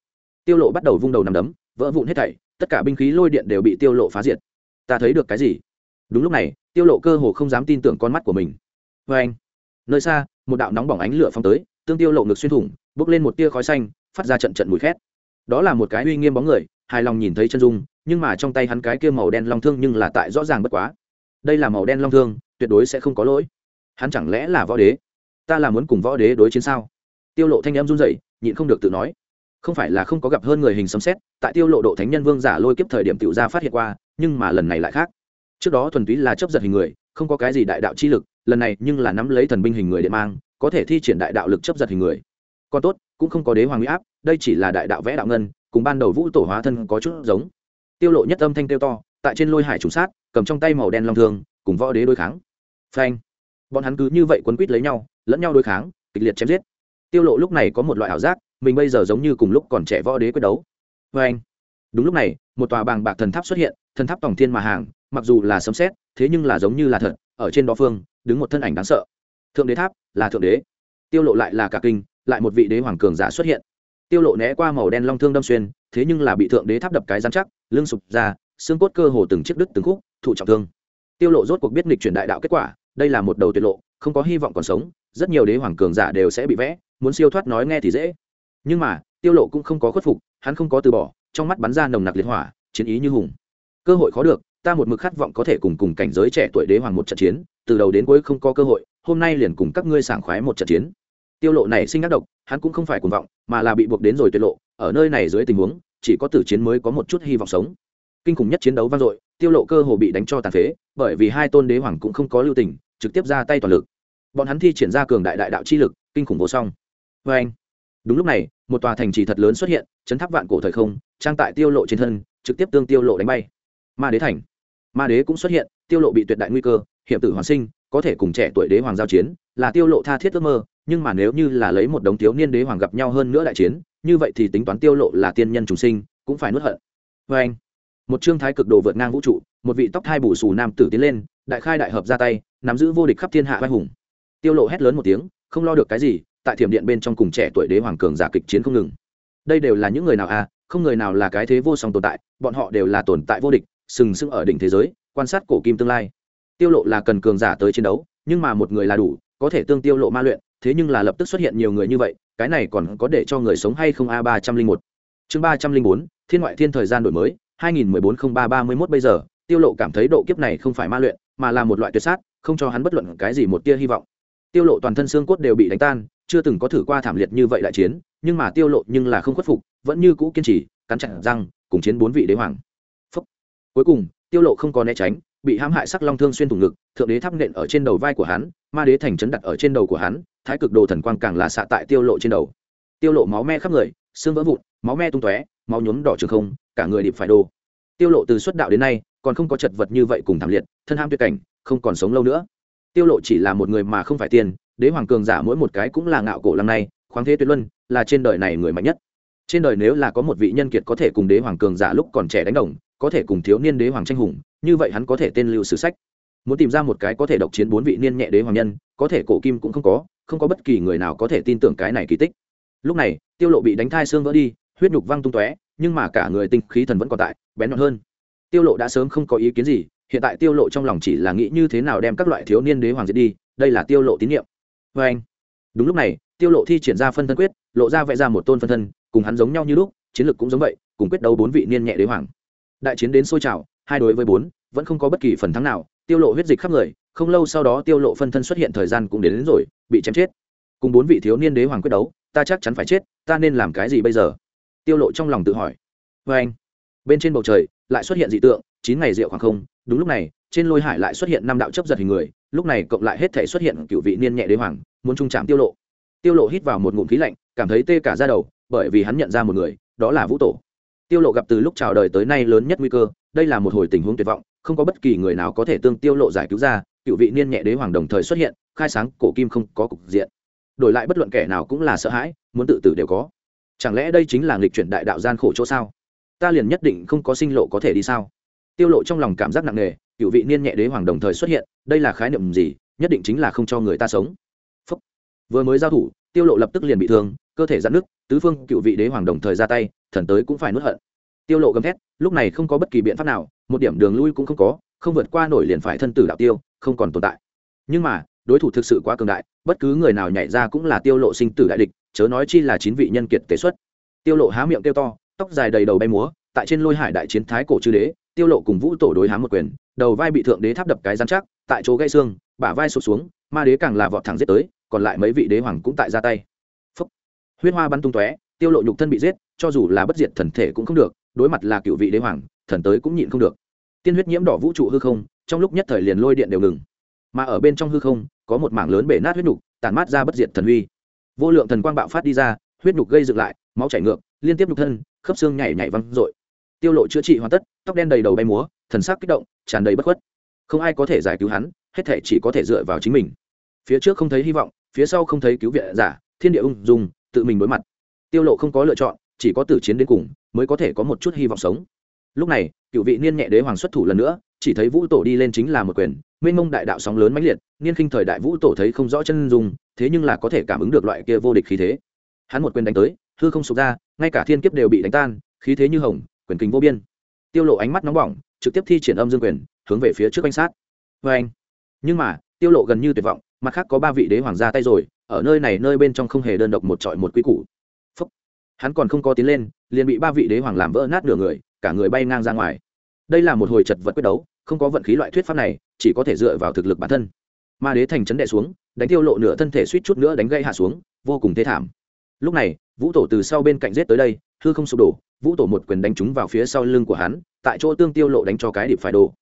tiêu lộ bắt đầu vung đầu nằm đấm, vỡ vụn hết thảy, tất cả binh khí lôi điện đều bị tiêu lộ phá diệt. Ta thấy được cái gì? Đúng lúc này, tiêu lộ cơ hồ không dám tin tưởng con mắt của mình. Với anh, nơi xa, một đạo nóng bỏng ánh lửa phong tới, tương tiêu lộ ngực xuyên thủng, bốc lên một tia khói xanh, phát ra trận trận mùi khét. Đó là một cái uy nghiêm bóng người, hài lòng nhìn thấy chân dung, nhưng mà trong tay hắn cái kia màu đen long thương nhưng là tại rõ ràng bất quá. Đây là màu đen long thương, tuyệt đối sẽ không có lỗi hắn chẳng lẽ là võ đế? Ta là muốn cùng võ đế đối chiến sao? Tiêu lộ thanh em run rẩy, nhịn không được tự nói. Không phải là không có gặp hơn người hình sấm xét tại tiêu lộ độ thánh nhân vương giả lôi kiếp thời điểm tiểu gia phát hiện qua, nhưng mà lần này lại khác. Trước đó thuần túy là chấp giật hình người, không có cái gì đại đạo chi lực, lần này nhưng là nắm lấy thần binh hình người để mang, có thể thi triển đại đạo lực chấp giật hình người. Còn tốt, cũng không có đế hoàng huy áp, đây chỉ là đại đạo vẽ đạo ngân, cùng ban đầu vũ tổ hóa thân có chút giống. Tiêu lộ nhất âm thanh tiêu to, tại trên lôi hải trùng sát, cầm trong tay màu đen long thương, cùng võ đế đối kháng. Phanh bọn hắn cứ như vậy quấn quýt lấy nhau lẫn nhau đối kháng kịch liệt chém giết. Tiêu lộ lúc này có một loại ảo giác mình bây giờ giống như cùng lúc còn trẻ võ đế quyết đấu. Anh, đúng lúc này một tòa bàng bạc thần tháp xuất hiện thần tháp tổng thiên mà hàng mặc dù là sấm xét thế nhưng là giống như là thật ở trên đó phương đứng một thân ảnh đáng sợ. Thượng đế tháp là thượng đế. Tiêu lộ lại là cả kinh lại một vị đế hoàng cường giả xuất hiện. Tiêu lộ né qua màu đen long thương đâm xuyên thế nhưng là bị thượng đế tháp đập cái rắn chắc lưng sụp ra xương cốt cơ hồ từng chiếc đứt từng khúc thụ trọng thương. Tiêu lộ rốt cuộc biết nghịch chuyển đại đạo kết quả đây là một đầu tuyệt lộ, không có hy vọng còn sống, rất nhiều đế hoàng cường giả đều sẽ bị vẽ, muốn siêu thoát nói nghe thì dễ. Nhưng mà, tiêu lộ cũng không có khuất phục, hắn không có từ bỏ, trong mắt bắn ra nồng nặc liệt hỏa, chiến ý như hùng. Cơ hội khó được, ta một mực khát vọng có thể cùng cùng cảnh giới trẻ tuổi đế hoàng một trận chiến, từ đầu đến cuối không có cơ hội, hôm nay liền cùng các ngươi sảng khoái một trận chiến. Tiêu lộ này sinh ác độc, hắn cũng không phải cuồng vọng, mà là bị buộc đến rồi tuyệt lộ, ở nơi này dưới tình huống, chỉ có tử chiến mới có một chút hy vọng sống. Kinh khủng nhất chiến đấu vang dội tiêu lộ cơ hồ bị đánh cho tàn phế, bởi vì hai tôn đế hoàng cũng không có lưu tình, trực tiếp ra tay toàn lực. Bọn hắn thi triển ra cường đại đại đạo chi lực, kinh khủng vô song. Vê anh, đúng lúc này, một tòa thành trì thật lớn xuất hiện, chấn tháp vạn cổ thời không, trang tại tiêu lộ trên thân, trực tiếp tương tiêu lộ đánh bay. Ma đế thành, ma đế cũng xuất hiện, tiêu lộ bị tuyệt đại nguy cơ, hiểm tử hoàn sinh, có thể cùng trẻ tuổi đế hoàng giao chiến, là tiêu lộ tha thiết ước mơ, nhưng mà nếu như là lấy một đống thiếu niên đế hoàng gặp nhau hơn nữa đại chiến, như vậy thì tính toán tiêu lộ là tiên nhân trùng sinh, cũng phải nuốt hận. Vê anh một trương thái cực đồ vượt ngang vũ trụ, một vị tóc thai bù xù nam tử tiến lên, đại khai đại hợp ra tay, nắm giữ vô địch khắp thiên hạ vai hùng. Tiêu lộ hét lớn một tiếng, không lo được cái gì, tại thiểm điện bên trong cùng trẻ tuổi đế hoàng cường giả kịch chiến không ngừng. Đây đều là những người nào à không người nào là cái thế vô song tồn tại, bọn họ đều là tồn tại vô địch, sừng sững ở đỉnh thế giới, quan sát cổ kim tương lai. Tiêu lộ là cần cường giả tới chiến đấu, nhưng mà một người là đủ, có thể tương tiêu lộ ma luyện, thế nhưng là lập tức xuất hiện nhiều người như vậy, cái này còn có để cho người sống hay không? A ba trăm linh một. Chương ba trăm linh bốn, thiên ngoại thiên thời gian đổi mới hai nghìn mười bốn không ba ba mươi mốt bây giờ, tiêu lộ cảm thấy độ kiếp này không phải ma luyện, mà là một loại tuyệt sát, không cho hắn bất luận cái gì một tia hy vọng. Tiêu lộ toàn thân xương cốt đều bị đánh tan, chưa từng có thử qua thảm liệt như vậy đại chiến, nhưng mà tiêu lộ nhưng là không khuất phục, vẫn như cũ kiên trì, cắn chặt răng, cùng chiến bốn vị đế hoàng. Phúc. cuối cùng, tiêu lộ không có né tránh, bị hãm hại sắc long thương xuyên thủng ngực, thượng đế tháp nện ở trên đầu vai của hắn, ma đế thành chấn đặt ở trên đầu của hắn, thái cực đồ thần quang càng là xạ tại tiêu lộ trên đầu. Tiêu lộ máu me khắp người xương vỡ vụn, máu me tung tóe, máu nhuốm đỏ trường không, cả người điệp phải đồ tiêu lộ từ xuất đạo đến nay, còn không có chật vật như vậy cùng thảm liệt, thân ham tuyệt cảnh, không còn sống lâu nữa. Tiêu lộ chỉ là một người mà không phải tiền, đế hoàng cường giả mỗi một cái cũng là ngạo cổ lăng này khoáng thế tuyệt luân, là trên đời này người mạnh nhất. Trên đời nếu là có một vị nhân kiệt có thể cùng đế hoàng cường giả lúc còn trẻ đánh đồng, có thể cùng thiếu niên đế hoàng tranh hùng, như vậy hắn có thể tên lưu sử sách. Muốn tìm ra một cái có thể độc chiến bốn vị niên nhẹ đế hoàng nhân, có thể cổ kim cũng không có không có bất kỳ người nào có thể tin tưởng cái này kỳ tích lúc này tiêu lộ bị đánh thai xương vỡ đi huyết nhục văng tung tóe nhưng mà cả người tinh khí thần vẫn còn tại bén nhọn hơn. Tiêu lộ đã sớm không có ý kiến gì hiện tại tiêu lộ trong lòng chỉ là nghĩ như thế nào đem các loại thiếu niên đế hoàng diệt đi đây là tiêu lộ tín nhiệm. Với anh đúng lúc này tiêu lộ thi triển ra phân thân quyết lộ ra vẽ ra một tôn phân thân cùng hắn giống nhau như lúc chiến lược cũng giống vậy cùng quyết đấu bốn vị niên nhẹ đế hoàng. Đại chiến đến sôi trào hai đối với bốn vẫn không có bất kỳ phần thắng nào tiêu lộ huyết dịch khắp người không lâu sau đó tiêu lộ phân thân xuất hiện thời gian cũng đến, đến rồi bị chém chết. Cùng bốn vị thiếu niên đế hoàng quyết đấu ta chắc chắn phải chết, ta nên làm cái gì bây giờ? Tiêu lộ trong lòng tự hỏi. Với anh, bên trên bầu trời lại xuất hiện dị tượng, chín ngày rượu khoảng không, đúng lúc này, trên lôi hải lại xuất hiện năm đạo chấp giật hình người, lúc này cộng lại hết thể xuất hiện cựu vị niên nhẹ đế hoàng, muốn trung chạm tiêu lộ. Tiêu lộ hít vào một ngụm khí lạnh, cảm thấy tê cả da đầu, bởi vì hắn nhận ra một người, đó là vũ tổ. Tiêu lộ gặp từ lúc chào đời tới nay lớn nhất nguy cơ, đây là một hồi tình huống tuyệt vọng, không có bất kỳ người nào có thể tương tiêu lộ giải cứu ra, cựu vị niên nhẹ đế hoàng đồng thời xuất hiện, khai sáng cổ kim không có cục diện đổi lại bất luận kẻ nào cũng là sợ hãi, muốn tự tử đều có. Chẳng lẽ đây chính là nghịch chuyển đại đạo gian khổ chỗ sao? Ta liền nhất định không có sinh lộ có thể đi sao? Tiêu lộ trong lòng cảm giác nặng nề, cựu vị niên nhẹ đế hoàng đồng thời xuất hiện, đây là khái niệm gì? Nhất định chính là không cho người ta sống. Phúc. vừa mới giao thủ, tiêu lộ lập tức liền bị thương, cơ thể giãn nứt, tứ phương cựu vị đế hoàng đồng thời ra tay, thần tới cũng phải nuốt hận. Tiêu lộ gầm thét, lúc này không có bất kỳ biện pháp nào, một điểm đường lui cũng không có, không vượt qua nổi liền phải thân tử đạo tiêu, không còn tồn tại. Nhưng mà đối thủ thực sự quá cường đại, bất cứ người nào nhảy ra cũng là tiêu lộ sinh tử đại địch, chớ nói chi là chín vị nhân kiệt tế xuất. Tiêu lộ há miệng tiêu to, tóc dài đầy đầu bay múa, tại trên lôi hải đại chiến thái cổ chư đế, tiêu lộ cùng vũ tổ đối há một quyền, đầu vai bị thượng đế tháp đập cái rắn chắc, tại chỗ gãy xương, bả vai sụt xuống, ma đế càng là vọt thẳng giết tới, còn lại mấy vị đế hoàng cũng tại ra tay. Phúc. huyết hoa bắn tung tóe, tiêu lộ nhục thân bị giết, cho dù là bất diệt thần thể cũng không được, đối mặt là cựu vị đế hoàng, thần tới cũng nhịn không được. Tiên huyết nhiễm đỏ vũ trụ hư không, trong lúc nhất thời liền lôi điện đều ngừng mà ở bên trong hư không, có một mảng lớn bể nát huyết nhục tàn mát ra bất diệt thần huy. Vô lượng thần quang bạo phát đi ra, huyết nhục gây dựng lại, máu chảy ngược, liên tiếp nhục thân, khớp xương nhảy nhảy văng dội tiêu lộ chữa trị hoàn tất, tóc đen đầy đầu bay múa, thần sắc kích động, tràn đầy bất khuất. Không ai có thể giải cứu hắn, hết thể chỉ có thể dựa vào chính mình. Phía trước không thấy hy vọng, phía sau không thấy cứu viện giả, thiên địa ung dung, tự mình đối mặt. Tiêu lộ không có lựa chọn, chỉ có tử chiến đến cùng, mới có thể có một chút hy vọng sống. Lúc này, cựu vị niên nhẹ đế hoàng xuất thủ lần nữa, chỉ thấy vũ tổ đi lên chính là một quyền mênh mông đại đạo sóng lớn mãnh liệt, niên khinh thời đại vũ tổ thấy không rõ chân dung, thế nhưng là có thể cảm ứng được loại kia vô địch khí thế. Hắn một quyền đánh tới, hư không sụp ra, ngay cả thiên kiếp đều bị đánh tan, khí thế như hồng, quyền kính vô biên. Tiêu lộ ánh mắt nóng bỏng, trực tiếp thi triển âm dương quyền, hướng về phía trước quanh sát. Với anh nhưng mà, tiêu lộ gần như tuyệt vọng, mặt khác có ba vị đế hoàng ra tay rồi, ở nơi này nơi bên trong không hề đơn độc một trọi một quý củ. Phúc. hắn còn không có tiến lên, liền bị ba vị đế hoàng làm vỡ nát nửa người, cả người bay ngang ra ngoài. Đây là một hồi chật vật quyết đấu không có vận khí loại thuyết pháp này, chỉ có thể dựa vào thực lực bản thân. Ma đế thành chấn đệ xuống, đánh tiêu lộ nửa thân thể suýt chút nữa đánh gây hạ xuống, vô cùng thê thảm. Lúc này, vũ tổ từ sau bên cạnh giết tới đây, hư không sụp đổ, vũ tổ một quyền đánh trúng vào phía sau lưng của hắn, tại chỗ tương tiêu lộ đánh cho cái điệp phải đổ.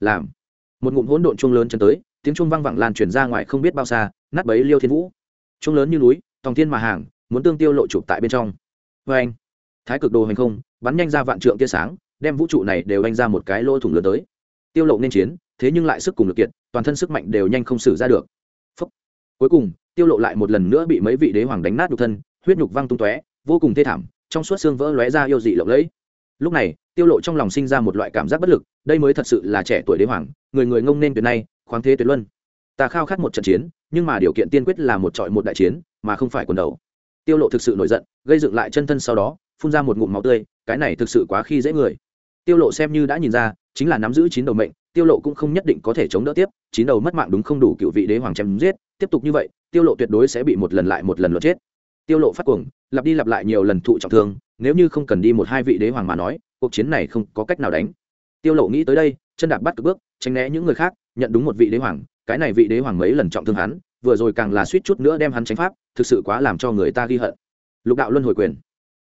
Làm. Một ngụm hỗn độn chuông lớn chân tới, tiếng chuông vang vẳng lan truyền ra ngoài không biết bao xa, nát bấy liêu thiên vũ. Chuông lớn như núi, tòng thiên mà hàng, muốn tương tiêu lộ chụp tại bên trong. Vê anh, thái cực đồ hành không, bắn nhanh ra vạn trượng tia sáng, đem vũ trụ này đều đánh ra một cái lỗ thủng lớn tới tiêu lộ nên chiến, thế nhưng lại sức cùng lực kiệt, toàn thân sức mạnh đều nhanh không xử ra được. Phúc. cuối cùng, tiêu lộ lại một lần nữa bị mấy vị đế hoàng đánh nát nhục thân, huyết nhục văng tung tóe, vô cùng thê thảm, trong suốt xương vỡ lóe ra yêu dị lộng lẫy. Lúc này, tiêu lộ trong lòng sinh ra một loại cảm giác bất lực, đây mới thật sự là trẻ tuổi đế hoàng, người người ngông nên tuyệt nay, khoáng thế tuyệt luân. Ta khao khát một trận chiến, nhưng mà điều kiện tiên quyết là một trọi một đại chiến, mà không phải quần đầu. Tiêu lộ thực sự nổi giận, gây dựng lại chân thân sau đó, phun ra một ngụm máu tươi, cái này thực sự quá khi dễ người. Tiêu lộ xem như đã nhìn ra chính là nắm giữ chín đầu mệnh, tiêu lộ cũng không nhất định có thể chống đỡ tiếp, chín đầu mất mạng đúng không đủ cựu vị đế hoàng chém giết, tiếp tục như vậy, tiêu lộ tuyệt đối sẽ bị một lần lại một lần lột chết. Tiêu lộ phát cuồng, lặp đi lặp lại nhiều lần thụ trọng thương, nếu như không cần đi một hai vị đế hoàng mà nói, cuộc chiến này không có cách nào đánh. Tiêu lộ nghĩ tới đây, chân đạp bắt cực bước, tránh né những người khác, nhận đúng một vị đế hoàng, cái này vị đế hoàng mấy lần trọng thương hắn, vừa rồi càng là suýt chút nữa đem hắn tránh pháp, thực sự quá làm cho người ta ghi hận. Lục đạo luân hồi quyền.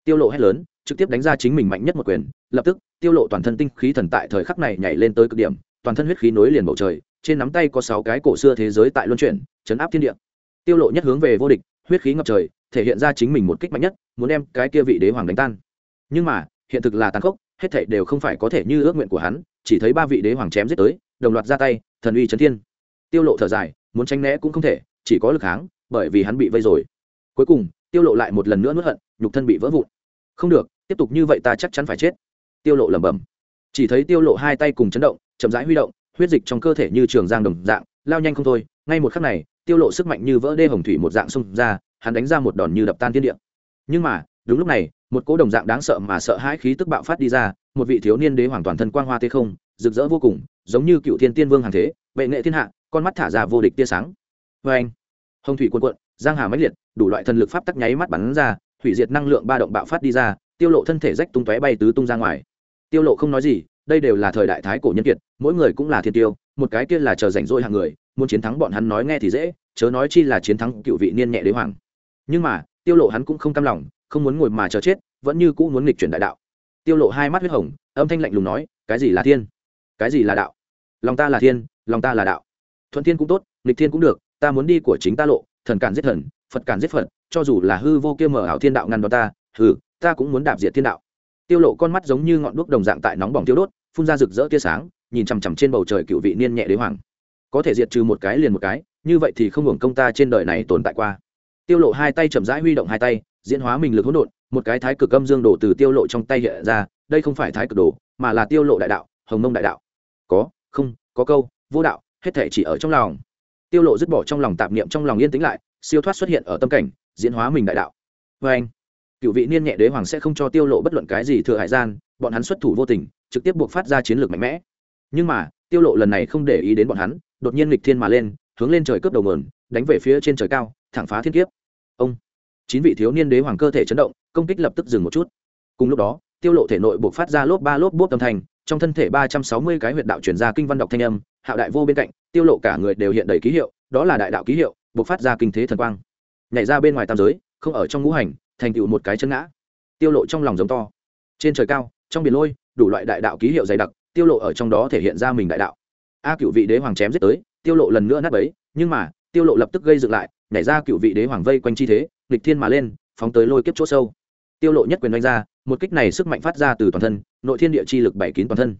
Tiêu lộ hét lớn trực tiếp đánh ra chính mình mạnh nhất một quyền, lập tức, tiêu lộ toàn thân tinh khí thần tại thời khắc này nhảy lên tới cực điểm, toàn thân huyết khí nối liền bầu trời, trên nắm tay có sáu cái cổ xưa thế giới tại luân chuyển, chấn áp thiên địa. Tiêu lộ nhất hướng về vô địch, huyết khí ngập trời, thể hiện ra chính mình một kích mạnh nhất, muốn đem cái kia vị đế hoàng đánh tan. Nhưng mà, hiện thực là tàn khốc, hết thảy đều không phải có thể như ước nguyện của hắn, chỉ thấy ba vị đế hoàng chém giết tới, đồng loạt ra tay, thần uy chấn thiên. Tiêu lộ thở dài, muốn tránh né cũng không thể, chỉ có lực kháng, bởi vì hắn bị vây rồi. Cuối cùng, tiêu lộ lại một lần nữa nuốt hận, nhục thân bị vỡ vụn. Không được tiếp tục như vậy ta chắc chắn phải chết. Tiêu lộ lẩm bẩm. Chỉ thấy tiêu lộ hai tay cùng chấn động, chậm rãi huy động, huyết dịch trong cơ thể như trường giang đồng dạng, lao nhanh không thôi. Ngay một khắc này, tiêu lộ sức mạnh như vỡ đê hồng thủy một dạng xung ra, hắn đánh ra một đòn như đập tan thiên địa. Nhưng mà, đúng lúc này, một cỗ đồng dạng đáng sợ mà sợ hãi khí tức bạo phát đi ra, một vị thiếu niên đế hoàng toàn thân quang hoa thế không, rực rỡ vô cùng, giống như cựu thiên tiên vương hàng thế vệ nghệ thiên hạ, con mắt thả ra vô địch tia sáng. Vê anh hồng thủy cuộn cuộn, giang hà mãnh liệt, đủ loại thần lực pháp tắc nháy mắt bắn ra, hủy diệt năng lượng ba động bạo phát đi ra tiêu lộ thân thể rách tung tóe bay tứ tung ra ngoài. Tiêu lộ không nói gì, đây đều là thời đại thái cổ nhân kiệt, mỗi người cũng là thiên tiêu, một cái kia là chờ rảnh rỗi hàng người, muốn chiến thắng bọn hắn nói nghe thì dễ, chớ nói chi là chiến thắng cựu vị niên nhẹ đế hoàng. Nhưng mà, tiêu lộ hắn cũng không cam lòng, không muốn ngồi mà chờ chết, vẫn như cũ muốn nghịch chuyển đại đạo. Tiêu lộ hai mắt huyết hồng, âm thanh lạnh lùng nói, cái gì là thiên? Cái gì là đạo? Lòng ta là thiên, lòng ta là đạo. Thuận thiên cũng tốt, nghịch thiên cũng được, ta muốn đi của chính ta lộ, thần cản giết thần, phật cản giết phật, cho dù là hư vô kia mở ảo thiên đạo ngăn đó ta, hừ ta cũng muốn đạp diệt thiên đạo. Tiêu lộ con mắt giống như ngọn đuốc đồng dạng tại nóng bỏng tiêu đốt, phun ra rực rỡ tia sáng, nhìn chằm chằm trên bầu trời cựu vị niên nhẹ đế hoàng. Có thể diệt trừ một cái liền một cái, như vậy thì không hưởng công ta trên đời này tồn tại qua. Tiêu lộ hai tay chậm rãi huy động hai tay, diễn hóa mình lực hỗn độn, một cái thái cực âm dương đổ từ tiêu lộ trong tay hiện ra, đây không phải thái cực đồ mà là tiêu lộ đại đạo, hồng mông đại đạo. Có, không, có câu, vô đạo, hết thể chỉ ở trong lòng. Tiêu lộ dứt bỏ trong lòng tạp niệm trong lòng yên tĩnh lại, siêu thoát xuất hiện ở tâm cảnh, diễn hóa mình đại đạo. Với anh cựu vị niên nhẹ đế hoàng sẽ không cho tiêu lộ bất luận cái gì thừa hải gian, bọn hắn xuất thủ vô tình, trực tiếp buộc phát ra chiến lược mạnh mẽ. Nhưng mà, tiêu lộ lần này không để ý đến bọn hắn, đột nhiên lịch thiên mà lên, hướng lên trời cướp đầu nguồn, đánh về phía trên trời cao, thẳng phá thiên kiếp. Ông, chín vị thiếu niên đế hoàng cơ thể chấn động, công kích lập tức dừng một chút. Cùng lúc đó, tiêu lộ thể nội buộc phát ra lốp ba lốp bốp âm thanh, trong thân thể ba trăm sáu mươi cái huyệt đạo chuyển ra kinh văn đọc thanh âm, hạo đại vô bên cạnh, tiêu lộ cả người đều hiện đầy ký hiệu, đó là đại đạo ký hiệu, buộc phát ra kinh thế thần quang. Nhảy ra bên ngoài tam giới, không ở trong ngũ hành thành tựu một cái chân ngã. Tiêu lộ trong lòng giống to. Trên trời cao, trong biển lôi, đủ loại đại đạo ký hiệu dày đặc, tiêu lộ ở trong đó thể hiện ra mình đại đạo. A cựu vị đế hoàng chém giết tới, tiêu lộ lần nữa nát bấy, nhưng mà, tiêu lộ lập tức gây dựng lại, nhảy ra cựu vị đế hoàng vây quanh chi thế lịch thiên mà lên, phóng tới lôi kiếp chỗ sâu. Tiêu lộ nhất quyền đánh ra, một kích này sức mạnh phát ra từ toàn thân, nội thiên địa chi lực bảy kín toàn thân.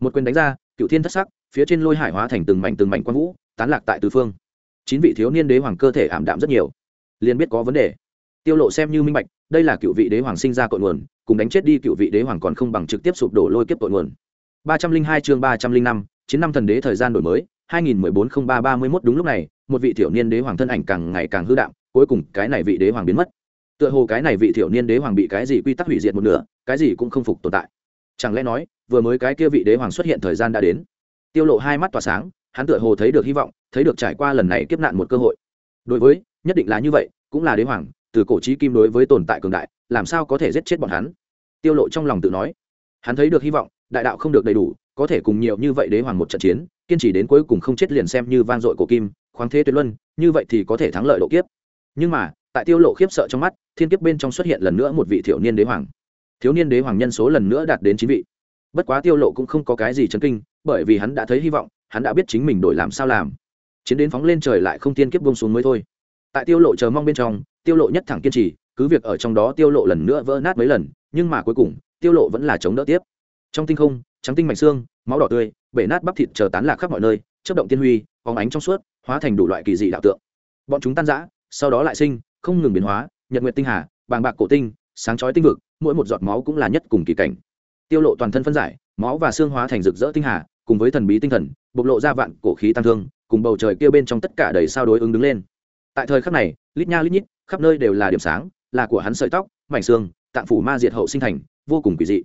Một quyền đánh ra cựu thiên thất sắc, phía trên lôi hải hóa thành từng mảnh từng mảnh quan vũ, tán lạc tại tứ phương. Chín vị thiếu niên đế hoàng cơ thể ảm đạm rất nhiều. Liền biết có vấn đề tiêu lộ xem như minh bạch đây là cựu vị đế hoàng sinh ra cội nguồn cùng đánh chết đi cựu vị đế hoàng còn không bằng trực tiếp sụp đổ lôi kiếp cội nguồn. 302 chương 305, chiến năm thần đế thời gian đổi mới 2014-03-31 đúng lúc này một vị tiểu niên đế hoàng thân ảnh càng ngày càng hư đạm cuối cùng cái này vị đế hoàng biến mất. Tựa hồ cái này vị tiểu niên đế hoàng bị cái gì quy tắc hủy diệt một nửa cái gì cũng không phục tồn tại. Chẳng lẽ nói vừa mới cái kia vị đế hoàng xuất hiện thời gian đã đến? Tiêu lộ hai mắt tỏa sáng hắn tựa hồ thấy được hy vọng thấy được trải qua lần này kiếp nạn một cơ hội. Đối với nhất định là như vậy cũng là đế hoàng từ cổ chí kim đối với tồn tại cường đại, làm sao có thể giết chết bọn hắn? Tiêu lộ trong lòng tự nói. Hắn thấy được hy vọng, đại đạo không được đầy đủ, có thể cùng nhiều như vậy đế hoàng một trận chiến, kiên trì đến cuối cùng không chết liền xem như vang dội cổ kim, khoáng thế tuyệt luân, như vậy thì có thể thắng lợi độ kiếp. Nhưng mà, tại tiêu lộ khiếp sợ trong mắt, thiên kiếp bên trong xuất hiện lần nữa một vị thiếu niên đế hoàng. Thiếu niên đế hoàng nhân số lần nữa đạt đến chín vị. Bất quá tiêu lộ cũng không có cái gì chấn kinh, bởi vì hắn đã thấy hy vọng, hắn đã biết chính mình đổi làm sao làm. Chiến đến phóng lên trời lại không tiên kiếp buông xuống mới thôi. Tại tiêu lộ chờ mong bên trong tiêu lộ nhất thẳng kiên trì, cứ việc ở trong đó tiêu lộ lần nữa vỡ nát mấy lần, nhưng mà cuối cùng, tiêu lộ vẫn là chống đỡ tiếp. Trong tinh không, trắng tinh mảnh xương, máu đỏ tươi, bể nát bắp thịt chờ tán lạc khắp mọi nơi, chớp động tiên huy phóng ánh trong suốt, hóa thành đủ loại kỳ dị đạo tượng. Bọn chúng tan rã, sau đó lại sinh, không ngừng biến hóa, nhật nguyệt tinh hà, bàng bạc cổ tinh, sáng chói tinh vực, mỗi một giọt máu cũng là nhất cùng kỳ cảnh. Tiêu lộ toàn thân phân giải, máu và xương hóa thành rực rỡ tinh hà, cùng với thần bí tinh thần, bộc lộ ra vạn cổ khí tăng thương, cùng bầu trời kia bên trong tất cả đầy sao đối ứng đứng lên. Tại thời khắc này, lít nha lít nhít khắp nơi đều là điểm sáng, là của hắn sợi tóc, mảnh xương, tạng phủ ma diệt hậu sinh thành, vô cùng kỳ dị.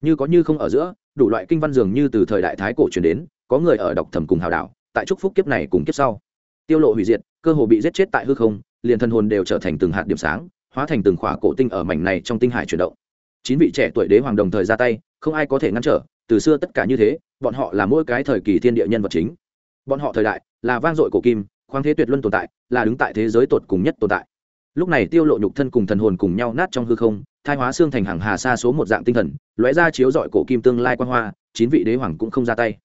Như có như không ở giữa, đủ loại kinh văn dường như từ thời đại thái cổ truyền đến, có người ở đọc thầm cùng hào đảo tại chúc phúc kiếp này cùng kiếp sau. Tiêu lộ hủy diệt, cơ hồ bị giết chết tại hư không, liền thân hồn đều trở thành từng hạt điểm sáng, hóa thành từng khỏa cổ tinh ở mảnh này trong tinh hải chuyển động. Chín vị trẻ tuổi đế hoàng đồng thời ra tay, không ai có thể ngăn trở, từ xưa tất cả như thế, bọn họ là mỗi cái thời kỳ thiên địa nhân vật chính. Bọn họ thời đại là vang dội cổ kim, khoáng thế tuyệt luân tồn tại, là đứng tại thế giới tột cùng nhất tồn tại lúc này tiêu lộ nhục thân cùng thần hồn cùng nhau nát trong hư không, thai hóa xương thành hàng hà xa số một dạng tinh thần, lóe ra chiếu dọi cổ kim tương lai quan hoa, chín vị đế hoàng cũng không ra tay.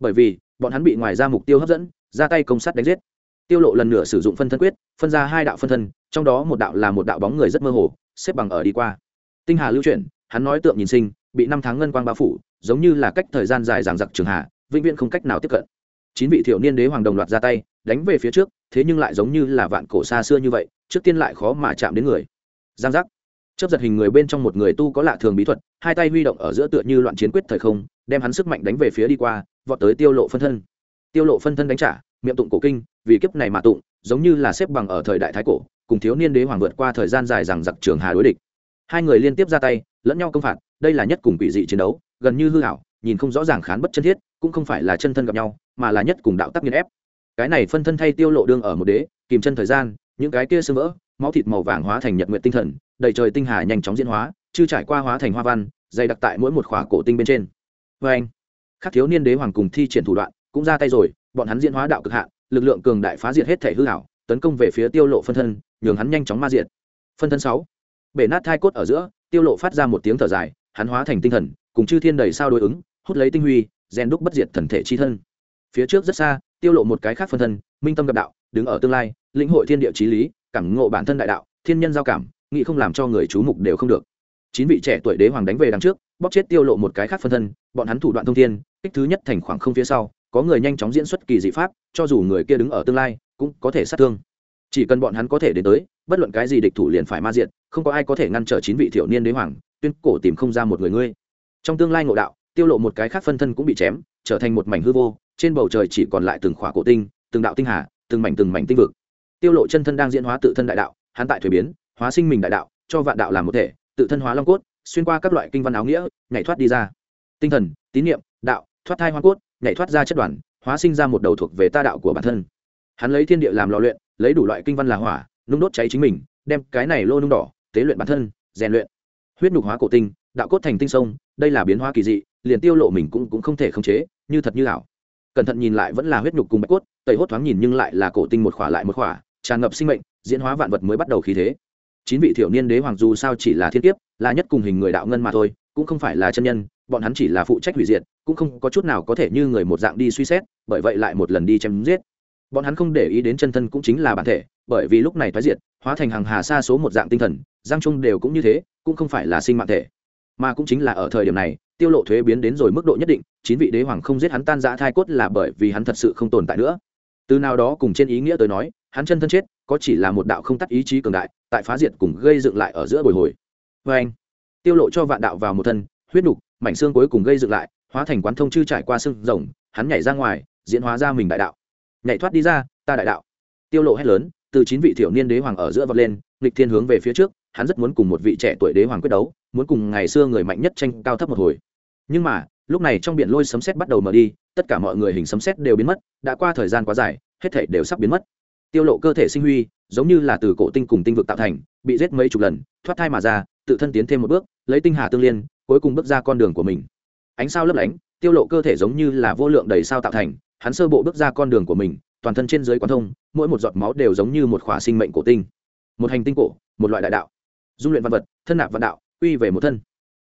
Bởi vì, bọn hắn bị ngoài ra mục tiêu hấp dẫn, ra tay công sát đánh giết. Tiêu lộ lần nữa sử dụng phân thân quyết, phân ra hai đạo phân thân, trong đó một đạo là một đạo bóng người rất mơ hồ, xếp bằng ở đi qua. Tinh hà lưu chuyển, hắn nói tượng nhìn sinh, bị năm tháng ngân quang bao phủ, giống như là cách thời gian dài dằng dặc trường hà, vĩnh viễn không cách nào tiếp cận. Chín vị thiểu niên đế hoàng đồng loạt ra tay, đánh về phía trước thế nhưng lại giống như là vạn cổ xa xưa như vậy, trước tiên lại khó mà chạm đến người. Giang giác. Chấp giật hình người bên trong một người tu có lạ thường bí thuật, hai tay huy động ở giữa tựa như loạn chiến quyết thời không, đem hắn sức mạnh đánh về phía đi qua, vọt tới tiêu lộ phân thân. Tiêu lộ phân thân đánh trả, miệng tụng cổ kinh, vì kiếp này mà tụng, giống như là xếp bằng ở thời đại thái cổ, cùng thiếu niên đế hoàng vượt qua thời gian dài rằng giặc trường hà đối địch. Hai người liên tiếp ra tay, lẫn nhau công phạt, đây là nhất cùng quỷ dị chiến đấu, gần như hư hảo nhìn không rõ ràng khán bất chân thiết, cũng không phải là chân thân gặp nhau, mà là nhất cùng đạo tắc nghiên ép cái này phân thân thay tiêu lộ đương ở một đế, kìm chân thời gian, những cái kia sưng vỡ, máu thịt màu vàng hóa thành nhật nguyện tinh thần, đầy trời tinh hà nhanh chóng diễn hóa chưa trải qua hóa thành hoa văn, dày đặc tại mỗi một khỏa cổ tinh bên trên. Vê anh, các thiếu niên đế hoàng cùng thi triển thủ đoạn cũng ra tay rồi, bọn hắn diễn hóa đạo cực hạn, lực lượng cường đại phá diệt hết thể hư hảo tấn công về phía tiêu lộ phân thân, nhường hắn nhanh chóng ma diệt. Phân thân sáu, bể nát thai cốt ở giữa, tiêu lộ phát ra một tiếng thở dài, hắn hóa thành tinh thần, cùng chư thiên đầy sao đối ứng, hút lấy tinh huy gen đúc bất diệt thần thể chi thân. Phía trước rất xa tiêu lộ một cái khác phân thân, minh tâm gặp đạo, đứng ở tương lai, lĩnh hội thiên địa chí lý, cảm ngộ bản thân đại đạo, thiên nhân giao cảm, nghĩ không làm cho người chú mục đều không được. Chín vị trẻ tuổi đế hoàng đánh về đằng trước, bóp chết tiêu lộ một cái khác phân thân, bọn hắn thủ đoạn thông thiên, kích thứ nhất thành khoảng không phía sau, có người nhanh chóng diễn xuất kỳ dị pháp, cho dù người kia đứng ở tương lai, cũng có thể sát thương. Chỉ cần bọn hắn có thể đến tới, bất luận cái gì địch thủ liền phải ma diện không có ai có thể ngăn trở chín vị thiểu niên đế hoàng, tuyên cổ tìm không ra một người ngươi. Trong tương lai ngộ đạo, tiêu lộ một cái khác phân thân cũng bị chém, trở thành một mảnh hư vô trên bầu trời chỉ còn lại từng khỏa cổ tinh, từng đạo tinh hà, từng mảnh từng mảnh tinh vực. Tiêu lộ chân thân đang diễn hóa tự thân đại đạo, hắn tại thuế biến, hóa sinh mình đại đạo, cho vạn đạo làm một thể, tự thân hóa long cốt, xuyên qua các loại kinh văn áo nghĩa, nhảy thoát đi ra. Tinh thần, tín niệm, đạo, thoát thai hoa cốt, nhảy thoát ra chất đoàn, hóa sinh ra một đầu thuộc về ta đạo của bản thân. Hắn lấy thiên địa làm lò luyện, lấy đủ loại kinh văn là hỏa, nung đốt cháy chính mình, đem cái này lô nung đỏ, tế luyện bản thân, rèn luyện. Huyết nhục hóa cổ tinh, đạo cốt thành tinh sông, đây là biến hóa kỳ dị, liền tiêu lộ mình cũng cũng không thể khống chế, như thật như ảo cẩn thận nhìn lại vẫn là huyết nhục cùng bạch cốt, tẩy hốt thoáng nhìn nhưng lại là cổ tinh một khỏa lại một khỏa, tràn ngập sinh mệnh, diễn hóa vạn vật mới bắt đầu khí thế. Chín vị thiểu niên đế hoàng dù sao chỉ là thiên kiếp, là nhất cùng hình người đạo ngân mà thôi, cũng không phải là chân nhân, bọn hắn chỉ là phụ trách hủy diệt, cũng không có chút nào có thể như người một dạng đi suy xét, bởi vậy lại một lần đi chém giết. Bọn hắn không để ý đến chân thân cũng chính là bản thể, bởi vì lúc này thoái diệt, hóa thành hàng hà xa số một dạng tinh thần, giang trung đều cũng như thế, cũng không phải là sinh mạng thể, mà cũng chính là ở thời điểm này tiêu lộ thuế biến đến rồi mức độ nhất định, chín vị đế hoàng không giết hắn tan rã thai cốt là bởi vì hắn thật sự không tồn tại nữa. Từ nào đó cùng trên ý nghĩa tới nói, hắn chân thân chết, có chỉ là một đạo không tắt ý chí cường đại, tại phá diệt cùng gây dựng lại ở giữa bồi hồi. Vê anh. Tiêu lộ cho vạn đạo vào một thân, huyết nục, mảnh xương cuối cùng gây dựng lại, hóa thành quán thông chư trải qua xương rồng, hắn nhảy ra ngoài, diễn hóa ra mình đại đạo. Nhảy thoát đi ra, ta đại đạo. Tiêu lộ hét lớn, từ chín vị thiểu niên đế hoàng ở giữa vọt lên, nghịch thiên hướng về phía trước, hắn rất muốn cùng một vị trẻ tuổi đế hoàng quyết đấu, muốn cùng ngày xưa người mạnh nhất tranh cao thấp một hồi nhưng mà, lúc này trong biển lôi sấm sét bắt đầu mở đi, tất cả mọi người hình sấm sét đều biến mất, đã qua thời gian quá dài, hết thảy đều sắp biến mất. Tiêu lộ cơ thể sinh huy, giống như là từ cổ tinh cùng tinh vực tạo thành, bị giết mấy chục lần, thoát thai mà ra, tự thân tiến thêm một bước, lấy tinh hà tương liên, cuối cùng bước ra con đường của mình. Ánh sao lấp lánh, tiêu lộ cơ thể giống như là vô lượng đầy sao tạo thành, hắn sơ bộ bước ra con đường của mình, toàn thân trên dưới quán thông, mỗi một giọt máu đều giống như một khỏa sinh mệnh cổ tinh. Một hành tinh cổ, một loại đại đạo. Dung luyện văn vật, thân nạp văn đạo uy về một thân.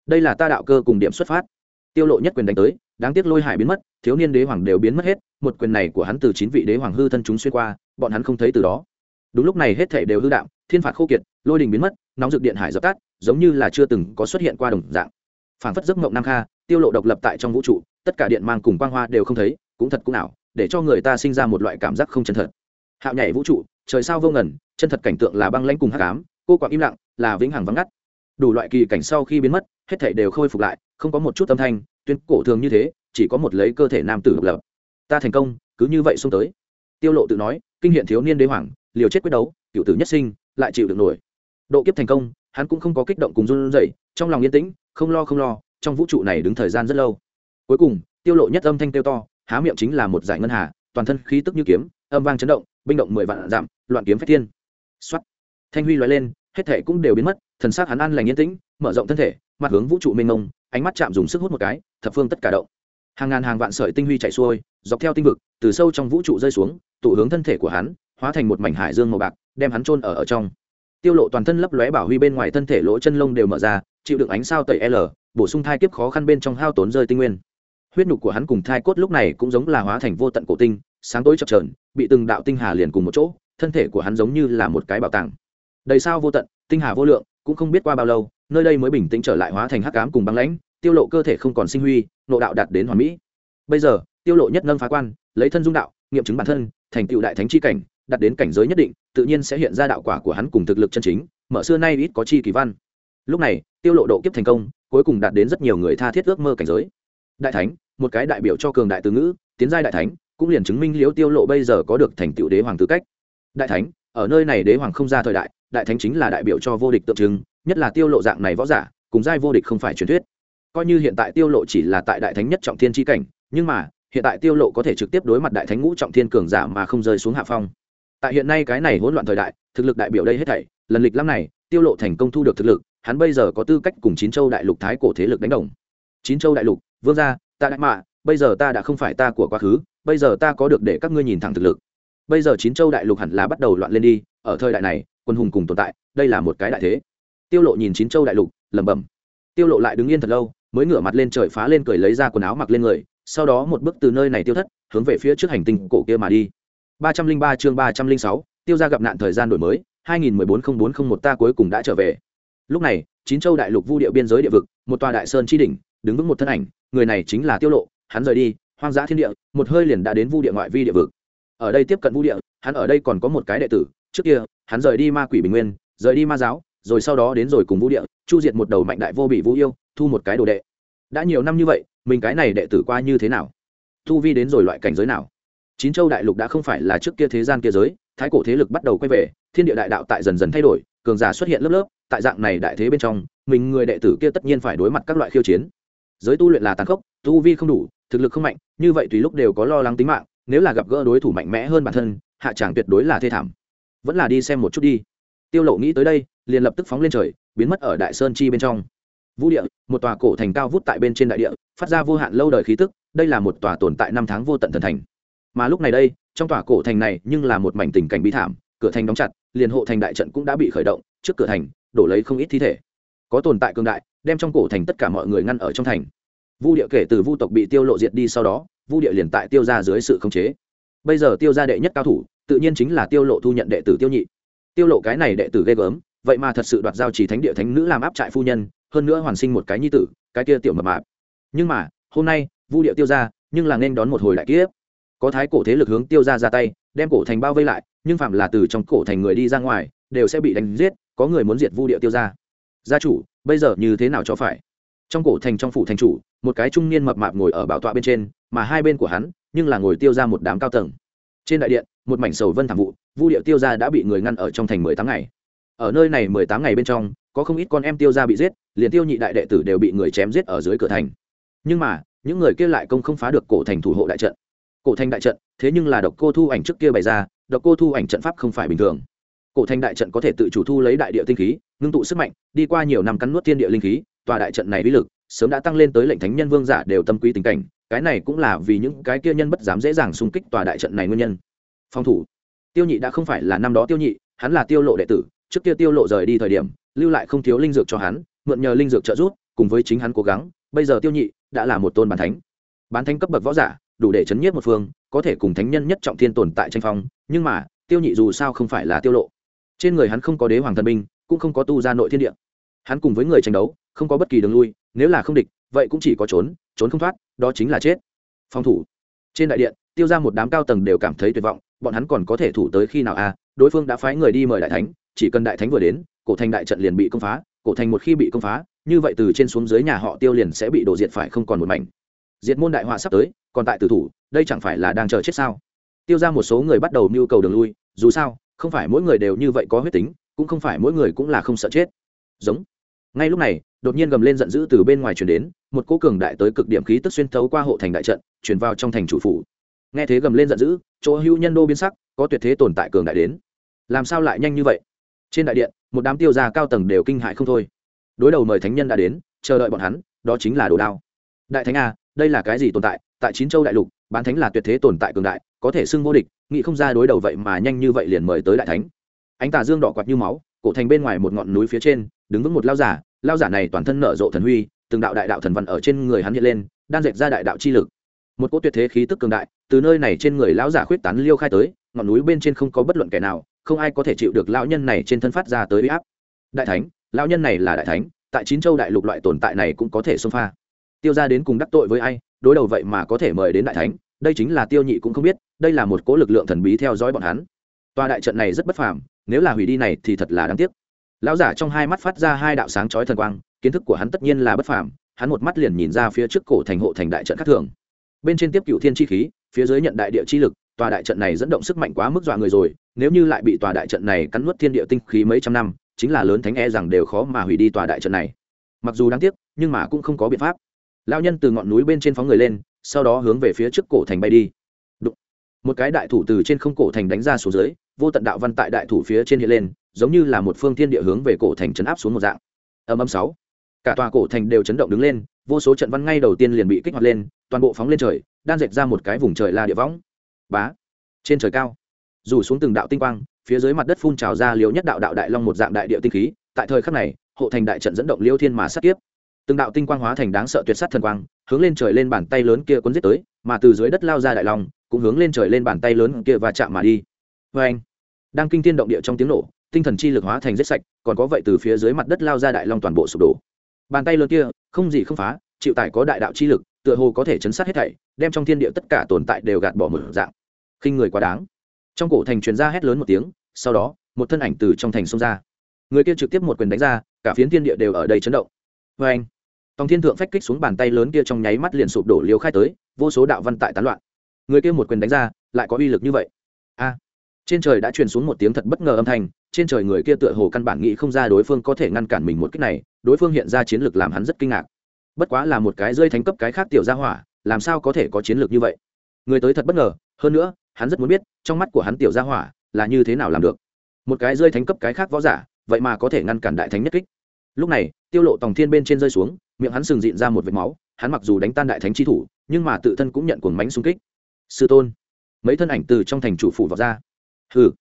Đây là ta đạo cơ cùng điểm xuất phát tiêu lộ nhất quyền đánh tới, đáng tiếc lôi hải biến mất, thiếu niên đế hoàng đều biến mất hết, một quyền này của hắn từ chín vị đế hoàng hư thân chúng xuyên qua, bọn hắn không thấy từ đó. Đúng lúc này hết thể đều hư đạo thiên phạt khô kiệt, lôi đình biến mất, nóng dược điện hải dập tắt, giống như là chưa từng có xuất hiện qua đồng dạng. Phảng phất giấc mộng nam kha, tiêu lộ độc lập tại trong vũ trụ, tất cả điện mang cùng quang hoa đều không thấy, cũng thật cũng ảo, để cho người ta sinh ra một loại cảm giác không chân thật. Hạo nhảy vũ trụ, trời sao vô ngần, chân thật cảnh tượng là băng lãnh cùng hắc ám, cô quạng im lặng, là vĩnh hằng vắng ngắt đủ loại kỳ cảnh sau khi biến mất, hết thể đều khôi phục lại, không có một chút âm thanh, tuyên cổ thường như thế, chỉ có một lấy cơ thể nam tử độc lập. Ta thành công, cứ như vậy xông tới. Tiêu lộ tự nói, kinh hiện thiếu niên đế hoàng, liều chết quyết đấu, cựu tử nhất sinh, lại chịu được nổi. Độ kiếp thành công, hắn cũng không có kích động cùng run rẩy, trong lòng yên tĩnh, không lo không lo, trong vũ trụ này đứng thời gian rất lâu. Cuối cùng, tiêu lộ nhất âm thanh tiêu to, há miệng chính là một giải ngân hà, toàn thân khí tức như kiếm, âm vang chấn động, binh động mười vạn giảm loạn kiếm phách thiên. Xuất thanh huy lóe lên, hết thể cũng đều biến mất thần sắc hắn an lành yên tĩnh, mở rộng thân thể, mặt hướng vũ trụ mênh mông, ánh mắt chạm dùng sức hút một cái, thập phương tất cả động. Hàng ngàn hàng vạn sợi tinh huy chạy xuôi, dọc theo tinh vực, từ sâu trong vũ trụ rơi xuống, tụ hướng thân thể của hắn, hóa thành một mảnh hải dương màu bạc, đem hắn chôn ở ở trong. Tiêu lộ toàn thân lấp lóe bảo huy bên ngoài thân thể lỗ chân lông đều mở ra, chịu đựng ánh sao tẩy l, bổ sung thai kiếp khó khăn bên trong hao tốn rơi tinh nguyên. Huyết nục của hắn cùng thai cốt lúc này cũng giống là hóa thành vô tận cổ tinh, sáng tối chập chờn, bị từng đạo tinh hà liền cùng một chỗ, thân thể của hắn giống như là một cái bảo tàng. Đầy sao vô tận, tinh hà vô lượng cũng không biết qua bao lâu, nơi đây mới bình tĩnh trở lại hóa thành hắc ám cùng băng lãnh, tiêu lộ cơ thể không còn sinh huy, nộ đạo đạt đến hoàn mỹ. Bây giờ, tiêu lộ nhất nâng phá quan, lấy thân dung đạo, nghiệm chứng bản thân, thành tựu đại thánh chi cảnh, đạt đến cảnh giới nhất định, tự nhiên sẽ hiện ra đạo quả của hắn cùng thực lực chân chính, mở xưa nay ít có chi kỳ văn. Lúc này, tiêu lộ độ kiếp thành công, cuối cùng đạt đến rất nhiều người tha thiết ước mơ cảnh giới. Đại thánh, một cái đại biểu cho cường đại từ ngữ, tiến giai đại thánh, cũng liền chứng minh liễu tiêu lộ bây giờ có được thành tựu đế hoàng tư cách. Đại thánh, ở nơi này đế hoàng không ra thời đại đại thánh chính là đại biểu cho vô địch tượng trưng, nhất là tiêu lộ dạng này võ giả, cùng giai vô địch không phải truyền thuyết. Coi như hiện tại tiêu lộ chỉ là tại đại thánh nhất trọng thiên chi cảnh, nhưng mà, hiện tại tiêu lộ có thể trực tiếp đối mặt đại thánh ngũ trọng thiên cường giả mà không rơi xuống hạ phong. Tại hiện nay cái này hỗn loạn thời đại, thực lực đại biểu đây hết thảy, lần lịch lắm này, tiêu lộ thành công thu được thực lực, hắn bây giờ có tư cách cùng chín châu đại lục thái cổ thế lực đánh đồng. Chín châu đại lục, vương gia, ta đại mạ, bây giờ ta đã không phải ta của quá khứ, bây giờ ta có được để các ngươi nhìn thẳng thực lực bây giờ chín châu đại lục hẳn là bắt đầu loạn lên đi ở thời đại này quân hùng cùng tồn tại đây là một cái đại thế. Tiêu lộ nhìn chín châu đại lục lẩm bẩm. Tiêu lộ lại đứng yên thật lâu mới ngửa mặt lên trời phá lên cười lấy ra quần áo mặc lên người sau đó một bước từ nơi này tiêu thất hướng về phía trước hành tinh cổ kia mà đi. 303 chương 306, tiêu gia gặp nạn thời gian đổi mới 2014-0401 ta cuối cùng đã trở về. Lúc này chín châu đại lục vu địa biên giới địa vực một tòa đại sơn chi đỉnh đứng vững một thân ảnh người này chính là tiêu lộ hắn rời đi hoang dã thiên địa một hơi liền đã đến vu địa ngoại vi địa vực ở đây tiếp cận vũ địa, hắn ở đây còn có một cái đệ tử, trước kia, hắn rời đi ma quỷ bình nguyên, rời đi ma giáo, rồi sau đó đến rồi cùng vũ địa, chu diệt một đầu mạnh đại vô bị vũ yêu, thu một cái đồ đệ. Đã nhiều năm như vậy, mình cái này đệ tử qua như thế nào? Thu vi đến rồi loại cảnh giới nào? Chín châu đại lục đã không phải là trước kia thế gian kia giới, thái cổ thế lực bắt đầu quay về, thiên địa đại đạo tại dần dần thay đổi, cường giả xuất hiện lớp lớp, tại dạng này đại thế bên trong, mình người đệ tử kia tất nhiên phải đối mặt các loại khiêu chiến. Giới tu luyện là tàn khốc, tu vi không đủ, thực lực không mạnh, như vậy tùy lúc đều có lo lắng tính mạng nếu là gặp gỡ đối thủ mạnh mẽ hơn bản thân, hạ tràng tuyệt đối là thê thảm. Vẫn là đi xem một chút đi. Tiêu lộ nghĩ tới đây, liền lập tức phóng lên trời, biến mất ở đại sơn chi bên trong. Vũ địa, một tòa cổ thành cao vút tại bên trên đại địa, phát ra vô hạn lâu đời khí tức, đây là một tòa tồn tại năm tháng vô tận thần thành. Mà lúc này đây, trong tòa cổ thành này nhưng là một mảnh tình cảnh bi thảm, cửa thành đóng chặt, liền hộ thành đại trận cũng đã bị khởi động, trước cửa thành, đổ lấy không ít thi thể. Có tồn tại cường đại, đem trong cổ thành tất cả mọi người ngăn ở trong thành. Vu địa kể từ vu tộc bị tiêu lộ diệt đi sau đó vu địa liền tại tiêu ra dưới sự khống chế. Bây giờ tiêu ra đệ nhất cao thủ, tự nhiên chính là tiêu lộ thu nhận đệ tử tiêu nhị. Tiêu lộ cái này đệ tử ghê gớm, vậy mà thật sự đoạt giao chỉ thánh địa thánh nữ làm áp trại phu nhân, hơn nữa hoàn sinh một cái nhi tử, cái kia tiểu mập mạp. Nhưng mà, hôm nay, vu địa tiêu ra nhưng là nên đón một hồi đại kiếp. Có thái cổ thế lực hướng tiêu ra ra tay, đem cổ thành bao vây lại, nhưng phạm là từ trong cổ thành người đi ra ngoài, đều sẽ bị đánh giết, có người muốn diệt vu địa tiêu ra gia chủ, bây giờ như thế nào cho phải? Trong cổ thành trong phủ thành chủ, một cái trung niên mập mạp ngồi ở bảo tọa bên trên, mà hai bên của hắn, nhưng là ngồi tiêu ra một đám cao tầng. Trên đại điện, một mảnh sầu vân thảm vụ, vu điệu tiêu ra đã bị người ngăn ở trong thành mười tám ngày. Ở nơi này mười tám ngày bên trong, có không ít con em tiêu ra bị giết, liền tiêu nhị đại đệ tử đều bị người chém giết ở dưới cửa thành. Nhưng mà, những người kia lại công không phá được cổ thành thủ hộ đại trận. Cổ thành đại trận, thế nhưng là độc cô thu ảnh trước kia bày ra, độc cô thu ảnh trận pháp không phải bình thường. Cổ thành đại trận có thể tự chủ thu lấy đại địa tinh khí, ngưng tụ sức mạnh, đi qua nhiều năm cắn nuốt thiên địa linh khí tòa đại trận này uy lực, sớm đã tăng lên tới lệnh thánh nhân vương giả đều tâm quý tình cảnh, cái này cũng là vì những cái kia nhân bất dám dễ dàng xung kích tòa đại trận này nguyên nhân. Phòng thủ. Tiêu nhị đã không phải là năm đó tiêu nhị, hắn là tiêu lộ đệ tử, trước kia tiêu lộ rời đi thời điểm, lưu lại không thiếu linh dược cho hắn, mượn nhờ linh dược trợ giúp, cùng với chính hắn cố gắng, bây giờ tiêu nhị đã là một tôn bản thánh. Bán thánh cấp bậc võ giả, đủ để chấn nhiếp một phương, có thể cùng thánh nhân nhất trọng thiên tồn tại tranh phong, nhưng mà, tiêu nhị dù sao không phải là tiêu lộ. Trên người hắn không có đế hoàng thần binh, cũng không có tu ra nội thiên địa. Hắn cùng với người tranh đấu không có bất kỳ đường lui, nếu là không địch, vậy cũng chỉ có trốn trốn không thoát, đó chính là chết. Phòng thủ. Trên đại điện, tiêu ra một đám cao tầng đều cảm thấy tuyệt vọng, bọn hắn còn có thể thủ tới khi nào à? Đối phương đã phái người đi mời đại thánh, chỉ cần đại thánh vừa đến, cổ thành đại trận liền bị công phá, cổ thành một khi bị công phá, như vậy từ trên xuống dưới nhà họ tiêu liền sẽ bị đổ diệt phải không còn một mảnh. Diệt môn đại họa sắp tới, còn tại tử thủ, đây chẳng phải là đang chờ chết sao? Tiêu ra một số người bắt đầu mưu cầu đường lui, dù sao, không phải mỗi người đều như vậy có huyết tính, cũng không phải mỗi người cũng là không sợ chết. Giống ngay lúc này, đột nhiên gầm lên giận dữ từ bên ngoài chuyển đến, một cô cường đại tới cực điểm khí tức xuyên thấu qua hộ thành đại trận chuyển vào trong thành chủ phủ. Nghe thế gầm lên giận dữ, chỗ hữu nhân đô biến sắc, có tuyệt thế tồn tại cường đại đến. Làm sao lại nhanh như vậy? Trên đại điện, một đám tiêu gia cao tầng đều kinh hại không thôi. Đối đầu mời thánh nhân đã đến, chờ đợi bọn hắn, đó chính là đồ đao. Đại thánh a đây là cái gì tồn tại? Tại chín châu đại lục, bán thánh là tuyệt thế tồn tại cường đại, có thể xưng vô địch, nghĩ không ra đối đầu vậy mà nhanh như vậy liền mời tới đại thánh. Ánh tà dương đỏ quạt như máu, cổ thành bên ngoài một ngọn núi phía trên đứng vững một lao giả lao giả này toàn thân nở rộ thần huy, từng đạo đại đạo thần văn ở trên người hắn hiện lên, đan dệt ra đại đạo chi lực. Một cỗ tuyệt thế khí tức cường đại, từ nơi này trên người lão giả khuyết tán liêu khai tới, ngọn núi bên trên không có bất luận kẻ nào, không ai có thể chịu được lão nhân này trên thân phát ra tới uy áp. Đại thánh, lão nhân này là đại thánh, tại chín châu đại lục loại tồn tại này cũng có thể xông pha. Tiêu ra đến cùng đắc tội với ai, đối đầu vậy mà có thể mời đến đại thánh, đây chính là tiêu nhị cũng không biết, đây là một cỗ lực lượng thần bí theo dõi bọn hắn. Tòa đại trận này rất bất phàm, nếu là hủy đi này thì thật là đáng tiếc lão giả trong hai mắt phát ra hai đạo sáng chói thần quang, kiến thức của hắn tất nhiên là bất phàm, hắn một mắt liền nhìn ra phía trước cổ thành hộ thành đại trận khác thường. Bên trên tiếp cựu thiên chi khí, phía dưới nhận đại địa chi lực, tòa đại trận này dẫn động sức mạnh quá mức dọa người rồi, nếu như lại bị tòa đại trận này cắn nuốt thiên địa tinh khí mấy trăm năm, chính là lớn thánh e rằng đều khó mà hủy đi tòa đại trận này. Mặc dù đáng tiếc, nhưng mà cũng không có biện pháp. Lao nhân từ ngọn núi bên trên phóng người lên, sau đó hướng về phía trước cổ thành bay đi. Đụng. một cái đại thủ từ trên không cổ thành đánh ra xuống dưới, vô tận đạo văn tại đại thủ phía trên hiện lên giống như là một phương thiên địa hướng về cổ thành chấn áp xuống một dạng. Âm âm sáu. Cả tòa cổ thành đều chấn động đứng lên, vô số trận văn ngay đầu tiên liền bị kích hoạt lên, toàn bộ phóng lên trời, đan dệt ra một cái vùng trời la địa võng. Bá. Trên trời cao. Dù xuống từng đạo tinh quang, phía dưới mặt đất phun trào ra liều nhất đạo đạo đại long một dạng đại địa tinh khí, tại thời khắc này, hộ thành đại trận dẫn động liêu thiên mà sát kiếp. Từng đạo tinh quang hóa thành đáng sợ tuyệt sát thần quang, hướng lên trời lên bàn tay lớn kia cuốn giết tới, mà từ dưới đất lao ra đại long, cũng hướng lên trời lên bàn tay lớn kia và chạm mà đi. Vê anh đang kinh thiên động địa trong tiếng nổ tinh thần chi lực hóa thành giết sạch, còn có vậy từ phía dưới mặt đất lao ra đại long toàn bộ sụp đổ. Bàn tay lớn kia, không gì không phá, chịu tải có đại đạo chi lực, tựa hồ có thể chấn sát hết thảy, đem trong thiên địa tất cả tồn tại đều gạt bỏ mở dạng. Khinh người quá đáng. Trong cổ thành truyền ra hét lớn một tiếng, sau đó, một thân ảnh từ trong thành xông ra. Người kia trực tiếp một quyền đánh ra, cả phiến thiên địa đều ở đây chấn động. Vê anh, tòng thiên thượng phách kích xuống bàn tay lớn kia trong nháy mắt liền sụp đổ liều khai tới, vô số đạo văn tại tán loạn. Người kia một quyền đánh ra, lại có uy lực như vậy trên trời đã truyền xuống một tiếng thật bất ngờ âm thanh, trên trời người kia tựa hồ căn bản nghĩ không ra đối phương có thể ngăn cản mình một cách này, đối phương hiện ra chiến lược làm hắn rất kinh ngạc. Bất quá là một cái rơi thánh cấp cái khác tiểu gia hỏa, làm sao có thể có chiến lược như vậy? Người tới thật bất ngờ, hơn nữa, hắn rất muốn biết, trong mắt của hắn tiểu gia hỏa là như thế nào làm được. Một cái rơi thánh cấp cái khác võ giả, vậy mà có thể ngăn cản đại thánh nhất kích. Lúc này, tiêu lộ tòng thiên bên trên rơi xuống, miệng hắn sừng dịn ra một vệt máu, hắn mặc dù đánh tan đại thánh chi thủ, nhưng mà tự thân cũng nhận cuồng mánh xung kích. Sư tôn, mấy thân ảnh từ trong thành chủ phủ vào ra hừ.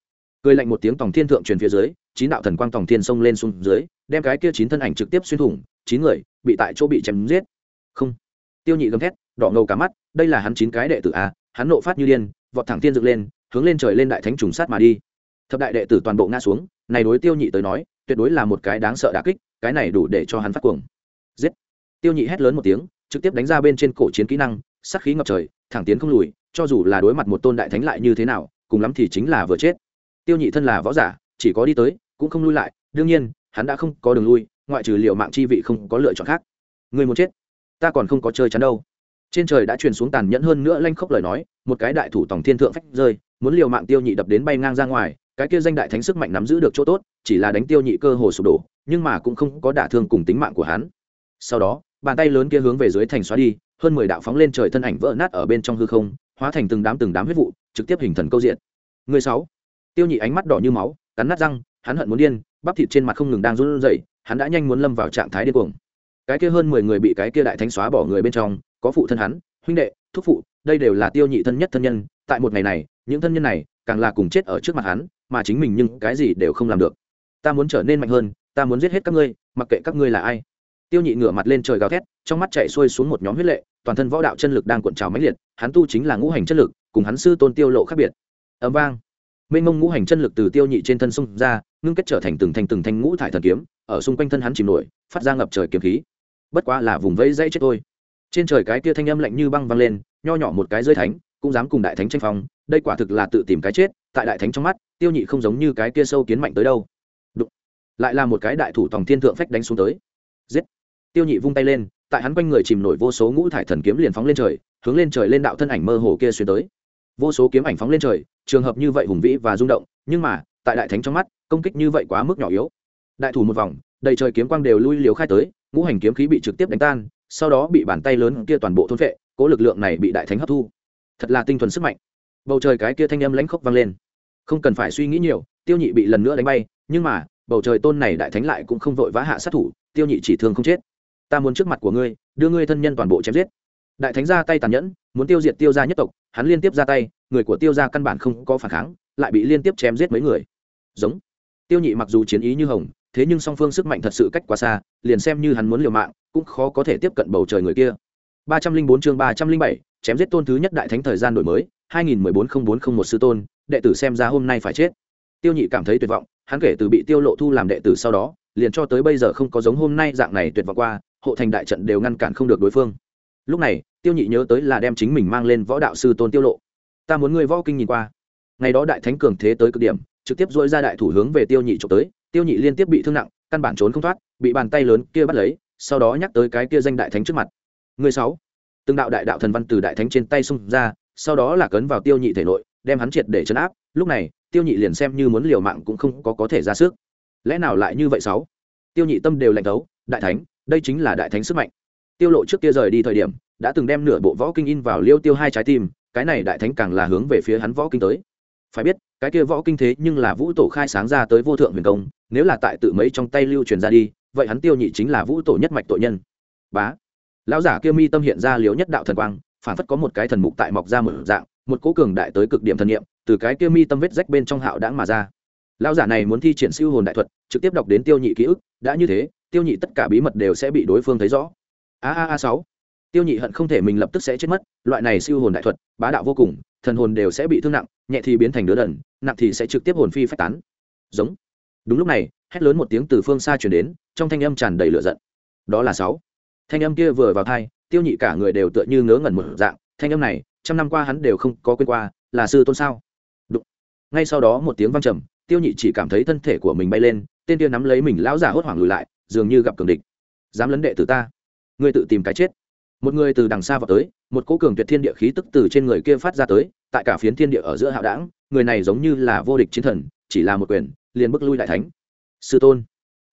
Cười lạnh một tiếng tòng thiên thượng truyền phía dưới, chín đạo thần quang tòng thiên xông lên xuống dưới, đem cái kia chín thân ảnh trực tiếp xuyên thủng, chín người bị tại chỗ bị chém giết. Không. Tiêu nhị gầm thét, đỏ ngầu cả mắt, đây là hắn chín cái đệ tử a hắn nộ phát như điên, vọt thẳng tiên dựng lên, hướng lên trời lên đại thánh trùng sát mà đi. Thập đại đệ tử toàn bộ ngã xuống, này đối tiêu nhị tới nói, tuyệt đối là một cái đáng sợ đả kích, cái này đủ để cho hắn phát cuồng. Giết. Tiêu nhị hét lớn một tiếng, trực tiếp đánh ra bên trên cổ chiến kỹ năng sắc khí ngập trời, thẳng tiến không lùi, cho dù là đối mặt một tôn đại thánh lại như thế nào cùng lắm thì chính là vừa chết. Tiêu nhị thân là võ giả, chỉ có đi tới, cũng không lui lại. Đương nhiên, hắn đã không có đường lui, ngoại trừ liệu mạng chi vị không có lựa chọn khác. Người muốn chết, ta còn không có chơi chắn đâu. Trên trời đã truyền xuống tàn nhẫn hơn nữa lanh khốc lời nói, một cái đại thủ tổng thiên thượng phách rơi, muốn liều mạng tiêu nhị đập đến bay ngang ra ngoài, cái kia danh đại thánh sức mạnh nắm giữ được chỗ tốt, chỉ là đánh tiêu nhị cơ hồ sụp đổ, nhưng mà cũng không có đả thương cùng tính mạng của hắn. Sau đó, bàn tay lớn kia hướng về dưới thành xóa đi, hơn mười đạo phóng lên trời thân ảnh vỡ nát ở bên trong hư không, hóa thành từng đám từng đám huyết vụ trực tiếp hình thần câu diện. Người sáu. Tiêu nhị ánh mắt đỏ như máu, cắn nát răng, hắn hận muốn điên, bắp thịt trên mặt không ngừng đang run rẩy, hắn đã nhanh muốn lâm vào trạng thái điên cuồng. Cái kia hơn mười người bị cái kia đại thánh xóa bỏ người bên trong, có phụ thân hắn, huynh đệ, thúc phụ, đây đều là tiêu nhị thân nhất thân nhân, tại một ngày này, những thân nhân này càng là cùng chết ở trước mặt hắn, mà chính mình nhưng cái gì đều không làm được. Ta muốn trở nên mạnh hơn, ta muốn giết hết các ngươi, mặc kệ các ngươi là ai. Tiêu nhị ngửa mặt lên trời gào thét, trong mắt chạy xuôi xuống một nhóm huyết lệ, toàn thân võ đạo chân lực đang cuộn trào mãnh liệt, hắn tu chính là ngũ hành chân lực cùng hắn sư tôn tiêu lộ khác biệt. Ấm vang. Mênh mông ngũ hành chân lực từ tiêu nhị trên thân sông ra, ngưng kết trở thành từng thành từng thanh ngũ thải thần kiếm, ở xung quanh thân hắn chìm nổi, phát ra ngập trời kiếm khí. Bất quá là vùng vẫy dãy chết thôi. Trên trời cái kia thanh âm lạnh như băng vang lên, nho nhỏ một cái rơi thánh, cũng dám cùng đại thánh tranh phong, đây quả thực là tự tìm cái chết, tại đại thánh trong mắt, tiêu nhị không giống như cái kia sâu kiến mạnh tới đâu. Đụng. lại là một cái đại thủ tòng thiên thượng phách đánh xuống tới. Giết. Tiêu nhị vung tay lên, tại hắn quanh người chìm nổi vô số ngũ thải thần kiếm liền phóng lên trời, hướng lên trời lên đạo thân ảnh mơ hồ kia xuyên tới vô số kiếm ảnh phóng lên trời, trường hợp như vậy hùng vĩ và rung động, nhưng mà, tại đại thánh trong mắt, công kích như vậy quá mức nhỏ yếu. Đại thủ một vòng, đầy trời kiếm quang đều lui liều khai tới, ngũ hành kiếm khí bị trực tiếp đánh tan, sau đó bị bàn tay lớn kia toàn bộ thôn vệ cố lực lượng này bị đại thánh hấp thu. Thật là tinh thuần sức mạnh. Bầu trời cái kia thanh âm lãnh khốc vang lên. Không cần phải suy nghĩ nhiều, tiêu nhị bị lần nữa đánh bay, nhưng mà, bầu trời tôn này đại thánh lại cũng không vội vã hạ sát thủ, tiêu nhị chỉ thương không chết. Ta muốn trước mặt của ngươi, đưa ngươi thân nhân toàn bộ chém giết đại thánh ra tay tàn nhẫn, muốn tiêu diệt tiêu gia nhất tộc, hắn liên tiếp ra tay, người của tiêu gia căn bản không có phản kháng, lại bị liên tiếp chém giết mấy người. Giống. Tiêu nhị mặc dù chiến ý như hồng, thế nhưng song phương sức mạnh thật sự cách quá xa, liền xem như hắn muốn liều mạng, cũng khó có thể tiếp cận bầu trời người kia. ba trăm linh bốn chương ba trăm linh bảy, chém giết tôn thứ nhất đại thánh thời gian đổi mới, hai nghìn mười bốn không bốn không một sư tôn, đệ tử xem ra hôm nay phải chết. Tiêu nhị cảm thấy tuyệt vọng, hắn kể từ bị tiêu lộ thu làm đệ tử sau đó, liền cho tới bây giờ không có giống hôm nay dạng này tuyệt vọng qua, hộ thành đại trận đều ngăn cản không được đối phương. Lúc này tiêu nhị nhớ tới là đem chính mình mang lên võ đạo sư tôn tiêu lộ. Ta muốn người võ kinh nhìn qua. Ngày đó đại thánh cường thế tới cực điểm, trực tiếp dỗi ra đại thủ hướng về tiêu nhị trộm tới, tiêu nhị liên tiếp bị thương nặng, căn bản trốn không thoát, bị bàn tay lớn kia bắt lấy, sau đó nhắc tới cái kia danh đại thánh trước mặt. Người sáu. Từng đạo đại đạo thần văn từ đại thánh trên tay xung ra, sau đó là cấn vào tiêu nhị thể nội, đem hắn triệt để chấn áp. Lúc này, tiêu nhị liền xem như muốn liều mạng cũng không có có thể ra sức. Lẽ nào lại như vậy sáu? Tiêu nhị tâm đều lạnh thấu, đại thánh, đây chính là đại thánh sức mạnh. Tiêu lộ trước kia rời đi thời điểm đã từng đem nửa bộ võ kinh in vào liêu tiêu hai trái tim, cái này đại thánh càng là hướng về phía hắn võ kinh tới. Phải biết, cái kia võ kinh thế nhưng là vũ tổ khai sáng ra tới vô thượng huyền công, nếu là tại tự mấy trong tay lưu truyền ra đi, vậy hắn tiêu nhị chính là vũ tổ nhất mạch tội nhân. Bá. Lão giả kia mi tâm hiện ra liếu nhất đạo thần quang phản phất có một cái thần mục tại mọc ra một dạng, một cố cường đại tới cực điểm thần niệm, từ cái kia mi tâm vết rách bên trong hạo đãng mà ra. Lão giả này muốn thi triển siêu hồn đại thuật, trực tiếp đọc đến tiêu nhị ký ức, đã như thế, tiêu nhị tất cả bí mật đều sẽ bị đối phương thấy rõ. A a a sáu tiêu nhị hận không thể mình lập tức sẽ chết mất, loại này siêu hồn đại thuật, bá đạo vô cùng, thần hồn đều sẽ bị thương nặng, nhẹ thì biến thành đứa đần, nặng thì sẽ trực tiếp hồn phi phách tán. Giống. Đúng lúc này, hét lớn một tiếng từ phương xa chuyển đến, trong thanh âm tràn đầy lửa giận. Đó là sáu. Thanh âm kia vừa vào thai tiêu nhị cả người đều tựa như ngớ ngẩn một dạng, thanh âm này, trăm năm qua hắn đều không có quên qua, là sư tôn sao? Đụng. ngay sau đó một tiếng vang trầm, tiêu nhị chỉ cảm thấy thân thể của mình bay lên, tên kia nắm lấy mình lão giả hốt hoảng lùi lại, dường như gặp cường địch. Dám lấn đệ từ ta. Ngươi tự tìm cái chết một người từ đằng xa vào tới, một cỗ cường tuyệt thiên địa khí tức từ trên người kia phát ra tới, tại cả phiến thiên địa ở giữa hạo đảng, người này giống như là vô địch chiến thần, chỉ là một quyền, liền bức lui đại thánh. Sư tôn,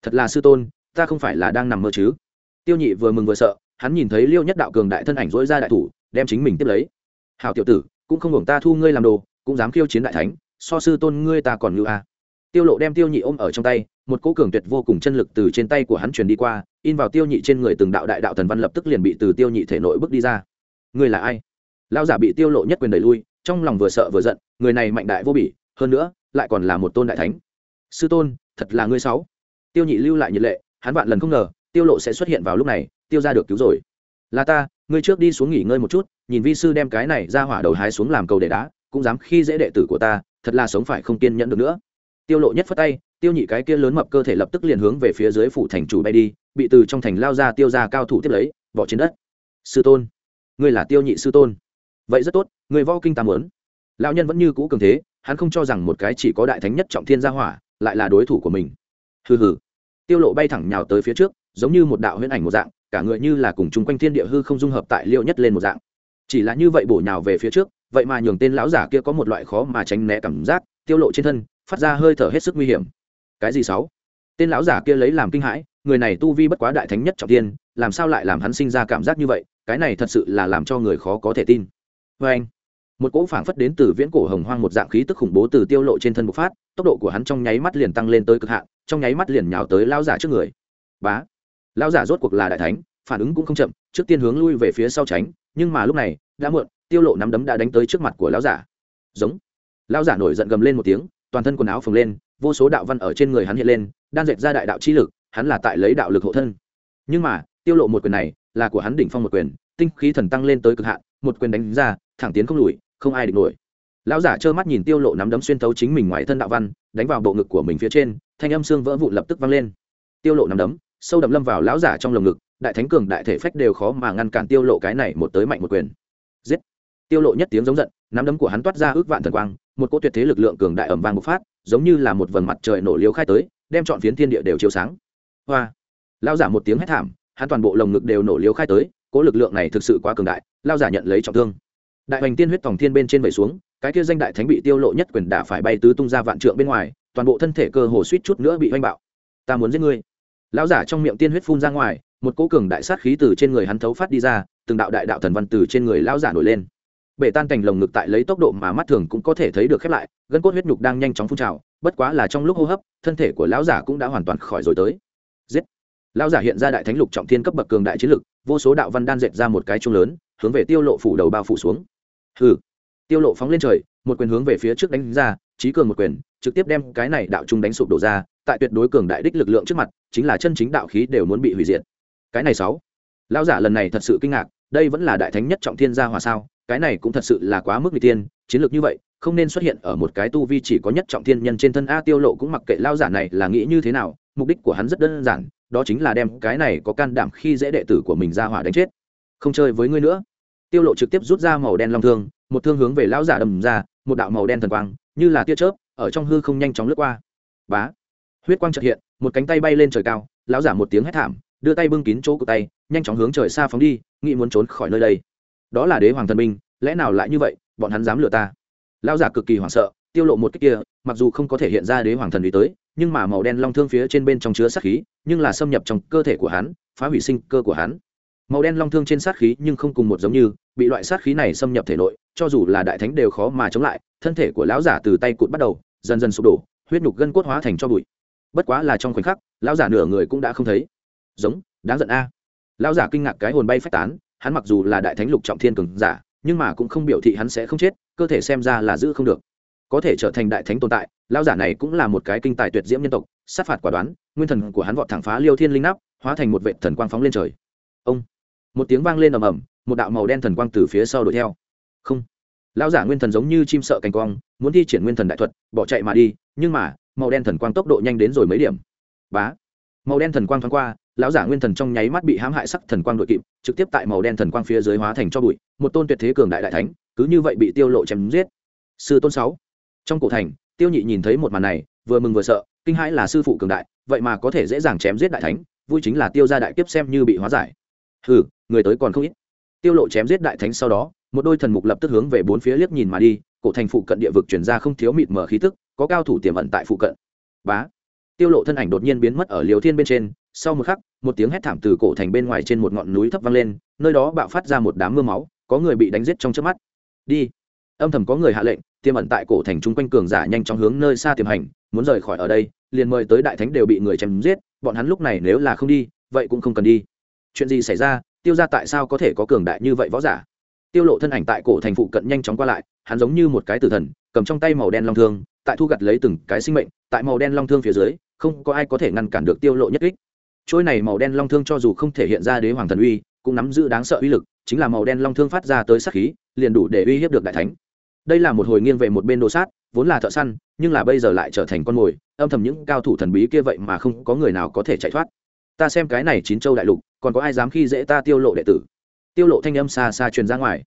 thật là sư tôn, ta không phải là đang nằm mơ chứ? Tiêu nhị vừa mừng vừa sợ, hắn nhìn thấy liêu nhất đạo cường đại thân ảnh dỗi ra đại thủ, đem chính mình tiếp lấy. Hào tiểu tử, cũng không hưởng ta thu ngươi làm đồ, cũng dám khiêu chiến đại thánh, so sư tôn ngươi ta còn ngưu a. à tiêu lộ đem tiêu nhị ôm ở trong tay, một cỗ cường tuyệt vô cùng chân lực từ trên tay của hắn truyền đi qua, in vào tiêu nhị trên người từng đạo đại đạo thần văn lập tức liền bị từ tiêu nhị thể nội bước đi ra. Người là ai? Lão giả bị tiêu lộ nhất quyền đẩy lui, trong lòng vừa sợ vừa giận, người này mạnh đại vô bỉ, hơn nữa, lại còn là một tôn đại thánh. Sư tôn, thật là ngươi sáu. Tiêu nhị lưu lại nhiệt lệ, hắn vạn lần không ngờ, tiêu lộ sẽ xuất hiện vào lúc này, tiêu ra được cứu rồi. Là ta, ngươi trước đi xuống nghỉ ngơi một chút, nhìn vi sư đem cái này ra hỏa đầu hái xuống làm cầu để đá, cũng dám khi dễ đệ tử của ta, thật là sống phải không kiên nhẫn được nữa tiêu lộ nhất phất tay, tiêu nhị cái kia lớn mập cơ thể lập tức liền hướng về phía dưới phủ thành chủ bay đi, bị từ trong thành lao ra tiêu ra cao thủ tiếp lấy, bỏ trên đất. Sư tôn, ngươi là tiêu nhị sư tôn. Vậy rất tốt người vo kinh tam muốn. Lão nhân vẫn như cũ cường thế, hắn không cho rằng một cái chỉ có đại thánh nhất trọng thiên gia hỏa lại là đối thủ của mình. Hừ hừ. Tiêu lộ bay thẳng nhào tới phía trước, giống như một đạo huyễn ảnh một dạng, cả người như là cùng chung quanh thiên địa hư không dung hợp tại liệu nhất lên một dạng. Chỉ là như vậy bổ nhào về phía trước, vậy mà nhường tên lão giả kia có một loại khó mà tránh né cảm giác, tiêu lộ trên thân phát ra hơi thở hết sức nguy hiểm. Cái gì sáu? Tên lão giả kia lấy làm kinh hãi, người này tu vi bất quá đại thánh nhất trọng thiên làm sao lại làm hắn sinh ra cảm giác như vậy? Cái này thật sự là làm cho người khó có thể tin. Với anh, một cỗ phảng phất đến từ viễn cổ hồng hoang một dạng khí tức khủng bố từ tiêu lộ trên thân bộc phát, tốc độ của hắn trong nháy mắt liền tăng lên tới cực hạn, trong nháy mắt liền nhào tới lão giả trước người. Bá, lão giả rốt cuộc là đại thánh, phản ứng cũng không chậm, trước tiên hướng lui về phía sau tránh, nhưng mà lúc này, đã muộn, tiêu lộ nắm đấm đã đánh tới trước mặt của lão giả. Giống, lão giả nổi giận gầm lên một tiếng toàn thân quần áo phồng lên, vô số đạo văn ở trên người hắn hiện lên, đan dệt ra đại đạo chi lực, hắn là tại lấy đạo lực hộ thân. Nhưng mà, tiêu lộ một quyền này, là của hắn đỉnh phong một quyền, tinh khí thần tăng lên tới cực hạn, một quyền đánh ra, thẳng tiến không lùi, không ai địch nổi. Lão giả trơ mắt nhìn tiêu lộ nắm đấm xuyên thấu chính mình ngoài thân đạo văn, đánh vào bộ ngực của mình phía trên, thanh âm xương vỡ vụn lập tức vang lên. Tiêu lộ nắm đấm, sâu đậm lâm vào lão giả trong lồng ngực, đại thánh cường đại thể phách đều khó mà ngăn cản tiêu lộ cái này một tới mạnh một quyền. Giết! Tiêu lộ nhất tiếng giống giận, nắm đấm của hắn toát ra ước vạn thần quang, một cỗ tuyệt thế lực lượng cường đại ầm vang bộc phát, giống như là một vầng mặt trời nổ liếu khai tới, đem trọn phiến thiên địa đều chiếu sáng. Hoa! Lão giả một tiếng hét thảm, hắn toàn bộ lồng ngực đều nổ liếu khai tới, cỗ lực lượng này thực sự quá cường đại lão giả nhận lấy trọng thương. Đại hoành tiên huyết tòng thiên bên trên vẩy xuống, cái kia danh đại thánh bị tiêu lộ nhất quyền đả phải bay tứ tung ra vạn trượng bên ngoài, toàn bộ thân thể cơ hồ suýt chút nữa bị hoanh bạo. Ta muốn giết ngươi. Lão giả trong miệng tiên huyết phun ra ngoài, một cỗ cường đại sát khí từ trên người hắn thấu phát đi ra, từng đạo đại đạo thần văn từ trên người lão giả nổi lên bể tan cảnh lồng ngực tại lấy tốc độ mà mắt thường cũng có thể thấy được khép lại, gân cốt huyết nhục đang nhanh chóng phun trào, bất quá là trong lúc hô hấp, thân thể của lão giả cũng đã hoàn toàn khỏi rồi tới. Giết! Lão giả hiện ra đại thánh lục trọng thiên cấp bậc cường đại chiến lực, vô số đạo văn đan dệt ra một cái chung lớn, hướng về tiêu lộ phủ đầu bao phủ xuống. Hừ! Tiêu lộ phóng lên trời, một quyền hướng về phía trước đánh ra trí cường một quyền, trực tiếp đem cái này đạo trung đánh sụp đổ ra, tại tuyệt đối cường đại đích lực lượng trước mặt, chính là chân chính đạo khí đều muốn bị hủy diệt. Cái này sáu. Lão giả lần này thật sự kinh ngạc đây vẫn là đại thánh nhất trọng thiên gia hòa sao, cái này cũng thật sự là quá mức n tiên chiến lược như vậy, không nên xuất hiện ở một cái tu vi chỉ có nhất trọng thiên nhân trên thân a tiêu lộ cũng mặc kệ lao giả này là nghĩ như thế nào, mục đích của hắn rất đơn giản, đó chính là đem cái này có can đảm khi dễ đệ tử của mình ra hỏa đánh chết. Không chơi với ngươi nữa. Tiêu lộ trực tiếp rút ra màu đen long thương, một thương hướng về lão giả đầm ra, một đạo màu đen thần quang, như là tia chớp, ở trong hư không nhanh chóng lướt qua. Bá! Huyết quang chợt hiện, một cánh tay bay lên trời cao, lão giả một tiếng hét thảm, đưa tay bưng kín chỗ của tay nhanh chóng hướng trời xa phóng đi, nghĩ muốn trốn khỏi nơi đây. Đó là đế hoàng thần minh, lẽ nào lại như vậy, bọn hắn dám lừa ta? Lão giả cực kỳ hoảng sợ, tiêu lộ một cách kia, mặc dù không có thể hiện ra đế hoàng thần ý tới, nhưng mà màu đen long thương phía trên bên trong chứa sát khí, nhưng là xâm nhập trong cơ thể của hắn, phá hủy sinh cơ của hắn. Màu đen long thương trên sát khí nhưng không cùng một giống như, bị loại sát khí này xâm nhập thể nội, cho dù là đại thánh đều khó mà chống lại, thân thể của lão giả từ tay cụt bắt đầu, dần dần sụp đổ, huyết nhục gân cốt hóa thành cho bụi. Bất quá là trong khoảnh khắc, lão giả nửa người cũng đã không thấy. Giống, đáng giận a lão giả kinh ngạc cái hồn bay phách tán, hắn mặc dù là đại thánh lục trọng thiên cường giả, nhưng mà cũng không biểu thị hắn sẽ không chết, cơ thể xem ra là giữ không được. Có thể trở thành đại thánh tồn tại, lão giả này cũng là một cái kinh tài tuyệt diễm nhân tộc, sát phạt quả đoán, nguyên thần của hắn vọt thẳng phá liêu thiên linh nắp, hóa thành một vệ thần quang phóng lên trời. Ông! Một tiếng vang lên ầm ầm, một đạo màu đen thần quang từ phía sau đuổi theo. Không! Lão giả nguyên thần giống như chim sợ cành quang muốn thi triển nguyên thần đại thuật, bỏ chạy mà đi, nhưng mà, màu đen thần quang tốc độ nhanh đến rồi mấy điểm. Bá! Màu đen thần quang thoáng qua lão giả nguyên thần trong nháy mắt bị hãm hại sắc thần quang đội kịp, trực tiếp tại màu đen thần quang phía dưới hóa thành cho bụi, một tôn tuyệt thế cường đại đại thánh, cứ như vậy bị tiêu lộ chém giết. Sư tôn sáu. Trong cổ thành, tiêu nhị nhìn thấy một màn này, vừa mừng vừa sợ, kinh hãi là sư phụ cường đại, vậy mà có thể dễ dàng chém giết đại thánh, vui chính là tiêu gia đại kiếp xem như bị hóa giải. Hừ, người tới còn không ít. Tiêu lộ chém giết đại thánh sau đó, một đôi thần mục lập tức hướng về bốn phía liếc nhìn mà đi, cổ thành phụ cận địa vực chuyển ra không thiếu mịt mờ khí tức, có cao thủ tiềm ẩn tại phụ cận. Bá. Tiêu lộ thân ảnh đột nhiên biến mất ở liều thiên bên trên sau một khắc, một tiếng hét thảm từ cổ thành bên ngoài trên một ngọn núi thấp vang lên, nơi đó bạo phát ra một đám mưa máu, có người bị đánh giết trong chớp mắt. Đi. Âm thầm có người hạ lệnh Tiêm ẩn tại cổ thành trung quanh cường giả nhanh chóng hướng nơi xa tiềm hành, muốn rời khỏi ở đây, liền mời tới đại thánh đều bị người chém giết, bọn hắn lúc này nếu là không đi, vậy cũng không cần đi. Chuyện gì xảy ra? Tiêu ra tại sao có thể có cường đại như vậy võ giả? Tiêu lộ thân ảnh tại cổ thành phụ cận nhanh chóng qua lại, hắn giống như một cái tử thần, cầm trong tay màu đen long thương, tại thu gặt lấy từng cái sinh mệnh, tại màu đen long thương phía dưới, không có ai có thể ngăn cản được tiêu lộ nhất kích trôi này màu đen long thương cho dù không thể hiện ra đế hoàng thần uy, cũng nắm giữ đáng sợ uy lực, chính là màu đen long thương phát ra tới sát khí, liền đủ để uy hiếp được đại thánh. Đây là một hồi nghiêng về một bên đồ sát, vốn là thợ săn, nhưng là bây giờ lại trở thành con mồi, âm thầm những cao thủ thần bí kia vậy mà không có người nào có thể chạy thoát. Ta xem cái này chín châu đại lục, còn có ai dám khi dễ ta tiêu lộ đệ tử? Tiêu lộ thanh âm xa xa truyền ra ngoài.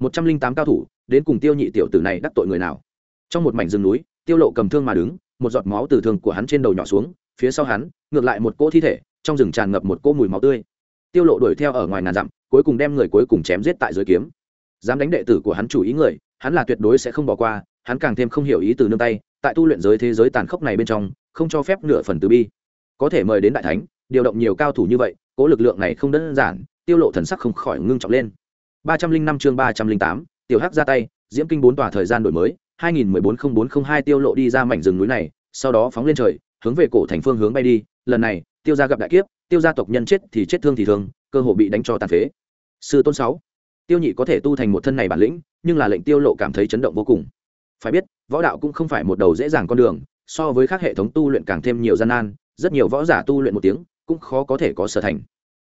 Một trăm linh tám cao thủ, đến cùng tiêu nhị tiểu tử này đắc tội người nào? Trong một mảnh rừng núi, tiêu lộ cầm thương mà đứng, một giọt máu từ thương của hắn trên đầu nhỏ xuống, phía sau hắn, ngược lại một cỗ thi thể trong rừng tràn ngập một cỗ mùi máu tươi. Tiêu lộ đuổi theo ở ngoài ngàn dặm, cuối cùng đem người cuối cùng chém giết tại dưới kiếm. Dám đánh đệ tử của hắn chủ ý người, hắn là tuyệt đối sẽ không bỏ qua, hắn càng thêm không hiểu ý từ nương tay, tại tu luyện giới thế giới tàn khốc này bên trong, không cho phép nửa phần từ bi. Có thể mời đến đại thánh, điều động nhiều cao thủ như vậy cố lực lượng này không đơn giản, tiêu lộ thần sắc không khỏi ngưng trọng lên. ba trăm linh năm chương ba trăm linh tám, tiểu hắc ra tay, diễm kinh bốn tòa thời gian đổi mới, hai nghìn mười bốn không bốn không hai tiêu lộ đi ra mảnh rừng núi này, sau đó phóng lên trời, hướng về cổ thành phương hướng bay đi, lần này tiêu gia gặp đại kiếp tiêu gia tộc nhân chết thì chết thương thì thương cơ hội bị đánh cho tàn phế. Sư tôn sáu tiêu nhị có thể tu thành một thân này bản lĩnh nhưng là lệnh tiêu lộ cảm thấy chấn động vô cùng. Phải biết võ đạo cũng không phải một đầu dễ dàng con đường so với các hệ thống tu luyện càng thêm nhiều gian nan rất nhiều võ giả tu luyện một tiếng cũng khó có thể có sở thành.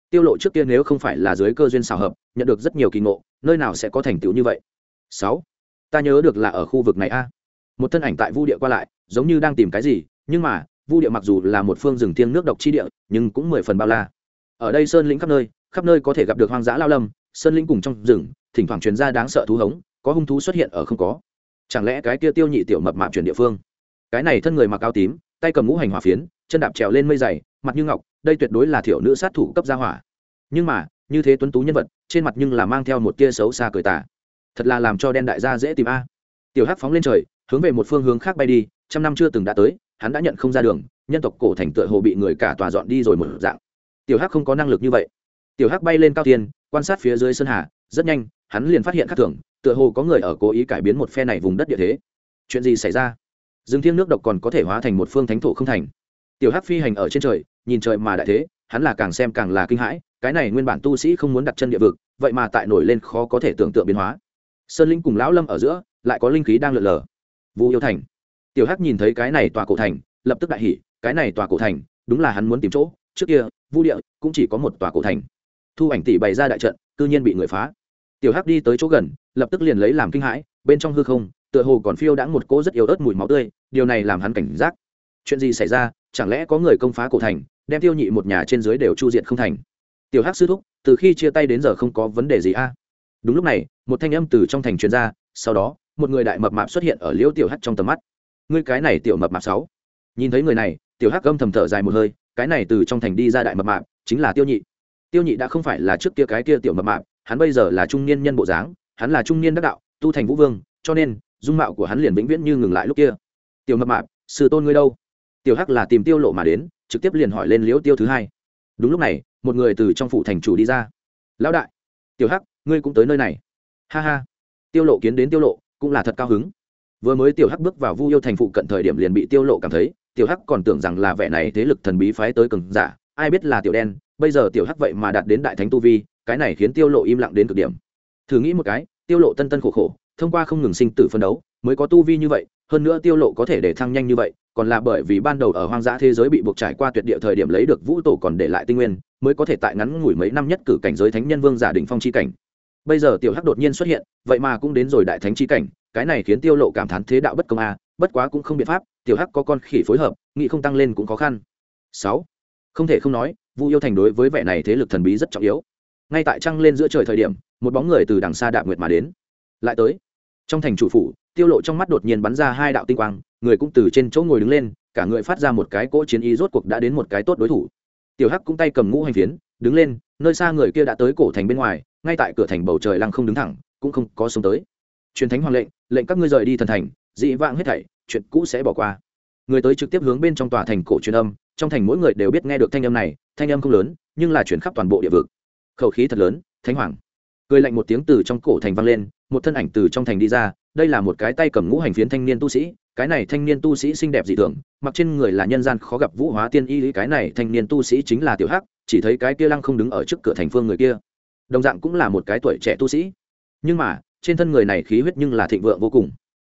Tiêu lộ trước tiên nếu không phải là dưới cơ duyên xào hợp nhận được rất nhiều kỳ ngộ nơi nào sẽ có thành tựu như vậy? Sáu, ta nhớ được là ở khu vực này a. Một thân ảnh tại vu địa qua lại giống như đang tìm cái gì nhưng mà vu địa mặc dù là một phương rừng thiêng nước độc chi địa, nhưng cũng mười phần bao la. Ở đây sơn lĩnh khắp nơi khắp nơi có thể gặp được hoang dã lao lâm, sơn lĩnh cùng trong rừng, thỉnh thoảng truyền ra đáng sợ thú hống, có hung thú xuất hiện ở không có. Chẳng lẽ cái kia tiêu nhị tiểu mập mạp chuyển địa phương? Cái này thân người mặc áo tím, tay cầm ngũ hành hỏa phiến, chân đạp trèo lên mây dày, mặt như ngọc, đây tuyệt đối là thiểu nữ sát thủ cấp gia hỏa. Nhưng mà, như thế tuấn tú nhân vật, trên mặt nhưng là mang theo một tia xấu xa cười tả thật là làm cho đen đại gia dễ tìm a. Tiểu hắc phóng lên trời, hướng về một phương hướng khác bay đi, trăm năm chưa từng đã tới hắn đã nhận không ra đường, nhân tộc cổ thành tựa hồ bị người cả tòa dọn đi rồi một dạng. Tiểu hắc không có năng lực như vậy. Tiểu hắc bay lên cao tiên, quan sát phía dưới sơn hà, rất nhanh, hắn liền phát hiện khác thường, tựa hồ có người ở cố ý cải biến một phe này vùng đất địa thế. Chuyện gì xảy ra? Dương thiêng nước độc còn có thể hóa thành một phương thánh thổ không thành. Tiểu hắc phi hành ở trên trời, nhìn trời mà đại thế, hắn là càng xem càng là kinh hãi, cái này nguyên bản tu sĩ không muốn đặt chân địa vực, vậy mà tại nổi lên khó có thể tưởng tượng biến hóa. Sơn linh cùng lão lâm ở giữa, lại có linh khí đang lượn lờ. Vu yêu thành tiểu hắc nhìn thấy cái này tòa cổ thành, lập tức đại hỉ, cái này tòa cổ thành, đúng là hắn muốn tìm chỗ, trước kia, vu địa cũng chỉ có một tòa cổ thành. Thu ảnh tỷ bày ra đại trận tự nhiên bị người phá. Tiểu hắc đi tới chỗ gần, lập tức liền lấy làm kinh hãi, bên trong hư không, tựa hồ còn phiêu đã một cỗ rất yếu ớt mùi máu tươi, điều này làm hắn cảnh giác. Chuyện gì xảy ra, chẳng lẽ có người công phá cổ thành, đem tiêu nhị một nhà trên dưới đều chu diện không thành? Tiểu hắc sư thúc, từ khi chia tay đến giờ không có vấn đề gì a? Đúng lúc này, một thanh âm từ trong thành truyền ra, sau đó, một người đại mập mạp xuất hiện ở liễu tiểu hắc trong tầm mắt ngươi cái này tiểu mập mạp sáu. Nhìn thấy người này, tiểu hắc âm thầm thở dài một hơi, cái này từ trong thành đi ra đại mập mạp, chính là tiêu nhị. Tiêu nhị đã không phải là trước kia cái kia tiểu mập mạp, hắn bây giờ là trung niên nhân bộ dáng, hắn là trung niên đắc đạo, tu thành vũ vương, cho nên, dung mạo của hắn liền vĩnh viễn như ngừng lại lúc kia. Tiểu mập mạp, sư tôn ngươi đâu? Tiểu hắc là tìm tiêu lộ mà đến, trực tiếp liền hỏi lên liễu tiêu thứ hai. Đúng lúc này, một người từ trong phủ thành chủ đi ra. Lão đại, tiểu hắc, ngươi cũng tới nơi này. Ha ha. Tiêu lộ kiến đến tiêu lộ, cũng là thật cao hứng vừa mới tiểu hắc bước vào vu yêu thành phụ cận thời điểm liền bị tiêu lộ cảm thấy, tiểu hắc còn tưởng rằng là vẻ này thế lực thần bí phái tới cường giả, ai biết là tiểu đen, bây giờ tiểu hắc vậy mà đạt đến đại thánh tu vi, cái này khiến tiêu lộ im lặng đến cực điểm. Thử nghĩ một cái, tiêu lộ tân tân khổ khổ, thông qua không ngừng sinh tử phân đấu, mới có tu vi như vậy, hơn nữa tiêu lộ có thể để thăng nhanh như vậy, còn là bởi vì ban đầu ở hoang dã thế giới bị buộc trải qua tuyệt địa thời điểm lấy được vũ tổ còn để lại tinh nguyên, mới có thể tại ngắn ngủi mấy năm nhất cử cảnh giới thánh nhân vương giả đỉnh phong chi cảnh bây giờ tiểu hắc đột nhiên xuất hiện, vậy mà cũng đến rồi đại thánh chi cảnh, cái này khiến tiêu lộ cảm thán thế đạo bất công a, bất quá cũng không biện pháp, tiểu hắc có con khỉ phối hợp nghị không tăng lên cũng khó khăn. 6. không thể không nói, vu yêu thành đối với vẻ này thế lực thần bí rất trọng yếu. Ngay tại trăng lên giữa trời thời điểm, một bóng người từ đằng xa đạp nguyệt mà đến. Lại tới, trong thành chủ phủ, tiêu lộ trong mắt đột nhiên bắn ra hai đạo tinh quang, người cũng từ trên chỗ ngồi đứng lên, cả người phát ra một cái cỗ chiến ý rốt cuộc đã đến một cái tốt đối thủ. Tiểu hắc cũng tay cầm ngũ hành phiến, đứng lên, nơi xa người kia đã tới cổ thành bên ngoài ngay tại cửa thành bầu trời lăng không đứng thẳng, cũng không có xuống tới. Truyền thánh hoàng lệnh lệnh các ngươi rời đi thần thành, dị vãng hết thảy, chuyện cũ sẽ bỏ qua. Người tới trực tiếp hướng bên trong tòa thành cổ truyền âm, trong thành mỗi người đều biết nghe được thanh âm này, thanh âm không lớn, nhưng là chuyển khắp toàn bộ địa vực. Khẩu khí thật lớn, thánh hoàng. Cười lạnh một tiếng từ trong cổ thành vang lên, một thân ảnh từ trong thành đi ra, đây là một cái tay cầm ngũ hành phiến thanh niên tu sĩ, cái này thanh niên tu sĩ xinh đẹp dị thường, mặc trên người là nhân gian khó gặp vũ hóa tiên y, cái này thanh niên tu sĩ chính là tiểu hắc, chỉ thấy cái kia lăng không đứng ở trước cửa thành phương người kia đồng dạng cũng là một cái tuổi trẻ tu sĩ. Nhưng mà, trên thân người này khí huyết nhưng là thịnh vượng vô cùng.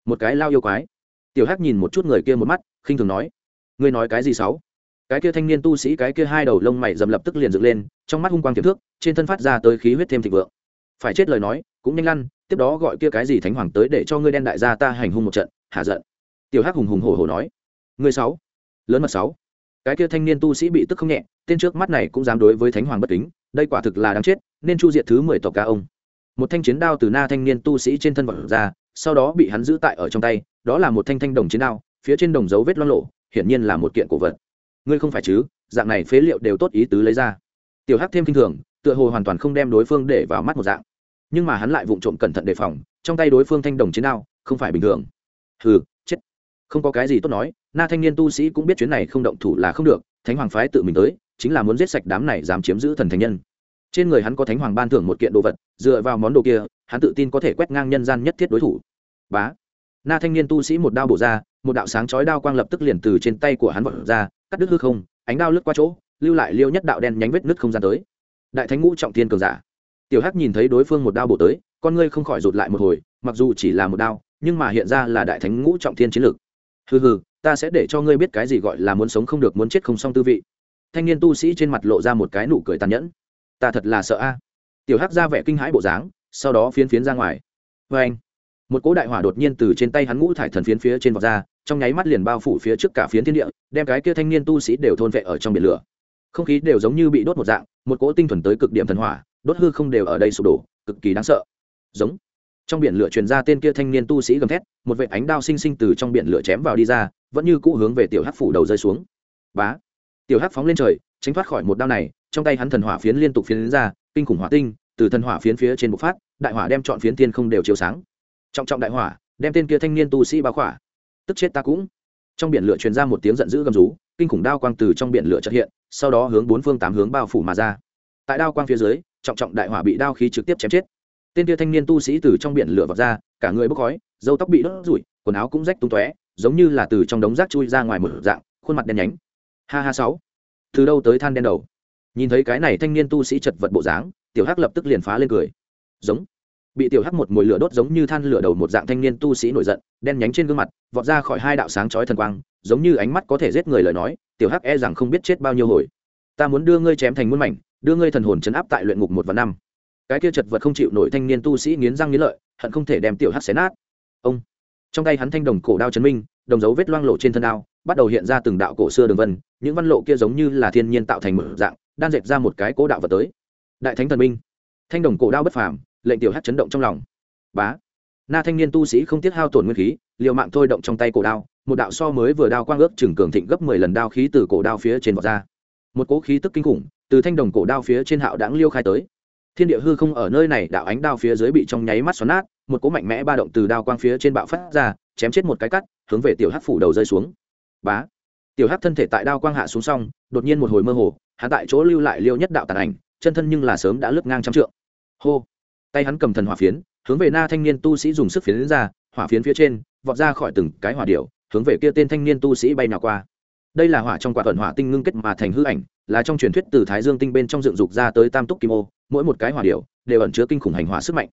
Một cái lao yêu quái. Tiểu hắc nhìn một chút người kia một mắt, khinh thường nói, ngươi nói cái gì sáu? Cái kia thanh niên tu sĩ, cái kia hai đầu lông mày dầm lập tức liền dựng lên, trong mắt hung quang tiềm thước, trên thân phát ra tới khí huyết thêm thịnh vượng. Phải chết lời nói, cũng nhanh lăn, tiếp đó gọi kia cái gì thánh hoàng tới để cho ngươi đen đại gia ta hành hung một trận, hạ giận. Tiểu hắc hùng hùng hổ hổ nói, ngươi sáu, lớn mật sáu. Cái kia thanh niên tu sĩ bị tức không nhẹ, tên trước mắt này cũng dám đối với thánh hoàng bất kính, đây quả thực là đáng chết nên chu diệt thứ mười tộc ca ông. Một thanh chiến đao từ na thanh niên tu sĩ trên thân vật ra, sau đó bị hắn giữ tại ở trong tay, đó là một thanh thanh đồng chiến đao, phía trên đồng dấu vết loang lộ hiển nhiên là một kiện cổ vật. Ngươi không phải chứ, dạng này phế liệu đều tốt ý tứ lấy ra. Tiểu hắc thêm kinh thường, tựa hồ hoàn toàn không đem đối phương để vào mắt một dạng. Nhưng mà hắn lại vụng trộm cẩn thận đề phòng, trong tay đối phương thanh đồng chiến đao, không phải bình thường. Hừ, chết. Không có cái gì tốt nói, na thanh niên tu sĩ cũng biết chuyến này không động thủ là không được, thánh hoàng phái tự mình tới, chính là muốn giết sạch đám này dám chiếm giữ thần thành nhân trên người hắn có thánh hoàng ban thưởng một kiện đồ vật, dựa vào món đồ kia, hắn tự tin có thể quét ngang nhân gian nhất thiết đối thủ. Bá. Na thanh niên tu sĩ một đao bổ ra, một đạo sáng chói đao quang lập tức liền từ trên tay của hắn vọt ra, cắt đứt hư không, ánh đao lướt qua chỗ, lưu lại liêu nhất đạo đen nhánh vết nứt không gian tới. Đại thánh ngũ trọng thiên cường giả. Tiểu hắc nhìn thấy đối phương một đao bổ tới, con ngươi không khỏi rụt lại một hồi, mặc dù chỉ là một đao, nhưng mà hiện ra là đại thánh ngũ trọng thiên chiến lược. Hừ hừ, ta sẽ để cho ngươi biết cái gì gọi là muốn sống không được, muốn chết không xong tư vị. Thanh niên tu sĩ trên mặt lộ ra một cái nụ cười tàn nhẫn ta thật là sợ a. Tiểu hắc ra vẻ kinh hãi bộ dáng, sau đó phiến phiến ra ngoài. Vê anh, một cỗ đại hỏa đột nhiên từ trên tay hắn ngũ thải thần phiến phía trên vọt ra, trong nháy mắt liền bao phủ phía trước cả phiến thiên địa, đem cái kia thanh niên tu sĩ đều thôn vệ ở trong biển lửa. Không khí đều giống như bị đốt một dạng, một cỗ tinh thuần tới cực điểm thần hỏa, đốt hư không đều ở đây sụp đổ, cực kỳ đáng sợ. Giống. Trong biển lửa truyền ra tên kia thanh niên tu sĩ gầm thét, một vệ ánh đao xinh xinh từ trong biển lửa chém vào đi ra, vẫn như cũ hướng về tiểu hắc phủ đầu rơi xuống. Bá. Tiểu hắc phóng lên trời, tránh thoát khỏi một đao này trong tay hắn thần hỏa phiến liên tục phiến ra, kinh khủng hỏa tinh, từ thần hỏa phiến phía trên bộc phát, đại hỏa đem chọn phiến tiên không đều chiếu sáng. Trọng trọng đại hỏa, đem tên kia thanh niên tu sĩ bao khỏa. Tức chết ta cũng. Trong biển lửa truyền ra một tiếng giận dữ gầm rú, kinh khủng đao quang từ trong biển lửa chợt hiện, sau đó hướng bốn phương tám hướng bao phủ mà ra. Tại đao quang phía dưới, trọng trọng đại hỏa bị đao khí trực tiếp chém chết. Tên kia thanh niên tu sĩ từ trong biển lửa vọt ra, cả người bốc khói dâu tóc bị đốt rủi quần áo cũng rách tung tóe, giống như là từ trong đống rác chui ra ngoài một dạng, khuôn mặt đen nhánh. Ha ha sáu. Từ đâu tới than đen đầu? Nhìn thấy cái này thanh niên tu sĩ chật vật bộ dáng, tiểu hắc lập tức liền phá lên cười. Giống. Bị tiểu hắc một mồi lửa đốt giống như than lửa đầu một dạng thanh niên tu sĩ nổi giận, đen nhánh trên gương mặt, vọt ra khỏi hai đạo sáng chói thần quang, giống như ánh mắt có thể giết người lời nói, tiểu hắc e rằng không biết chết bao nhiêu hồi. Ta muốn đưa ngươi chém thành muôn mảnh, đưa ngươi thần hồn chấn áp tại luyện ngục một và năm. Cái kia chật vật không chịu nổi thanh niên tu sĩ nghiến răng nghiến lợi, hận không thể đem tiểu hắc xé nát. Ông. Trong tay hắn thanh đồng cổ đao chấn minh, đồng dấu vết loang lộ trên thân đao, bắt đầu hiện ra từng đạo cổ xưa đường vân, những văn lộ kia giống như là thiên nhiên tạo thành mở dạng đan dệt ra một cái cố đạo vật tới. Đại thánh thần minh, thanh đồng cổ đao bất phàm, lệnh tiểu hắc chấn động trong lòng. Bá, na thanh niên tu sĩ không tiết hao tổn nguyên khí, liều mạng thôi động trong tay cổ đao, một đạo so mới vừa đao quang ước chừng cường thịnh gấp mười lần đao khí từ cổ đao phía trên vọt ra. Một cỗ khí tức kinh khủng, từ thanh đồng cổ đao phía trên hạo đãng liêu khai tới. Thiên địa hư không ở nơi này, đạo ánh đao phía dưới bị trong nháy mắt xoắn nát, một cỗ mạnh mẽ ba động từ đao quang phía trên bạo phát ra, chém chết một cái cắt, hướng về tiểu hắc phủ đầu rơi xuống. Bá, tiểu hắc thân thể tại đao quang hạ xuống xong, đột nhiên một hồi mơ hồ hạ tại chỗ lưu lại liêu nhất đạo tàn ảnh, chân thân nhưng là sớm đã lướt ngang trăm trượng. Hô! Tay hắn cầm thần hỏa phiến, hướng về na thanh niên tu sĩ dùng sức phiến ra, hỏa phiến phía trên, vọt ra khỏi từng cái hỏa điệu hướng về kia tên thanh niên tu sĩ bay nào qua. Đây là hỏa trong quả thuận hỏa tinh ngưng kết mà thành hư ảnh, là trong truyền thuyết từ thái dương tinh bên trong dựng dục ra tới tam túc kim ô, mỗi một cái hỏa điệu đều ẩn chứa kinh khủng hành hỏa sức mạnh.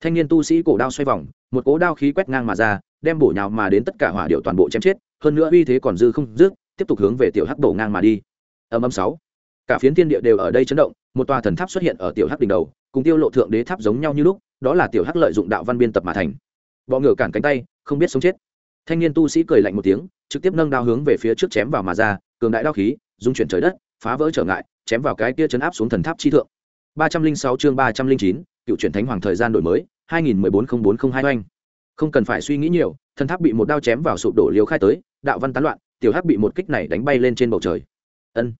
Thanh niên tu sĩ cổ đao xoay vòng, một cố đao khí quét ngang mà ra, đem bổ nhào mà đến tất cả hỏa điệu toàn bộ chém chết, hơn nữa uy thế còn dư không dứt, tiếp tục hướng về tiểu hắc đổ ngang mà đi. Âm âm sáu cả phiến thiên địa đều ở đây chấn động, một tòa thần tháp xuất hiện ở tiểu hắc đỉnh đầu, cùng tiêu lộ thượng đế tháp giống nhau như lúc, đó là tiểu hắc lợi dụng đạo văn biên tập mà thành. Bọ ngựa cản cánh tay, không biết sống chết. Thanh niên tu sĩ cười lạnh một tiếng, trực tiếp nâng đao hướng về phía trước chém vào mà ra, cường đại đao khí dung chuyển trời đất, phá vỡ trở ngại, chém vào cái kia chấn áp xuống thần tháp chi thượng. Ba trăm linh sáu chương ba trăm linh chín, cựu truyền thánh hoàng thời gian đổi mới, hai nghìn mười bốn không bốn không hai oanh. Không cần phải suy nghĩ nhiều, thần tháp bị một đao chém vào sụp đổ liều khai tới, đạo văn tán loạn, tiểu hắc bị một kích này đánh bay lên trên bầu trời. Ân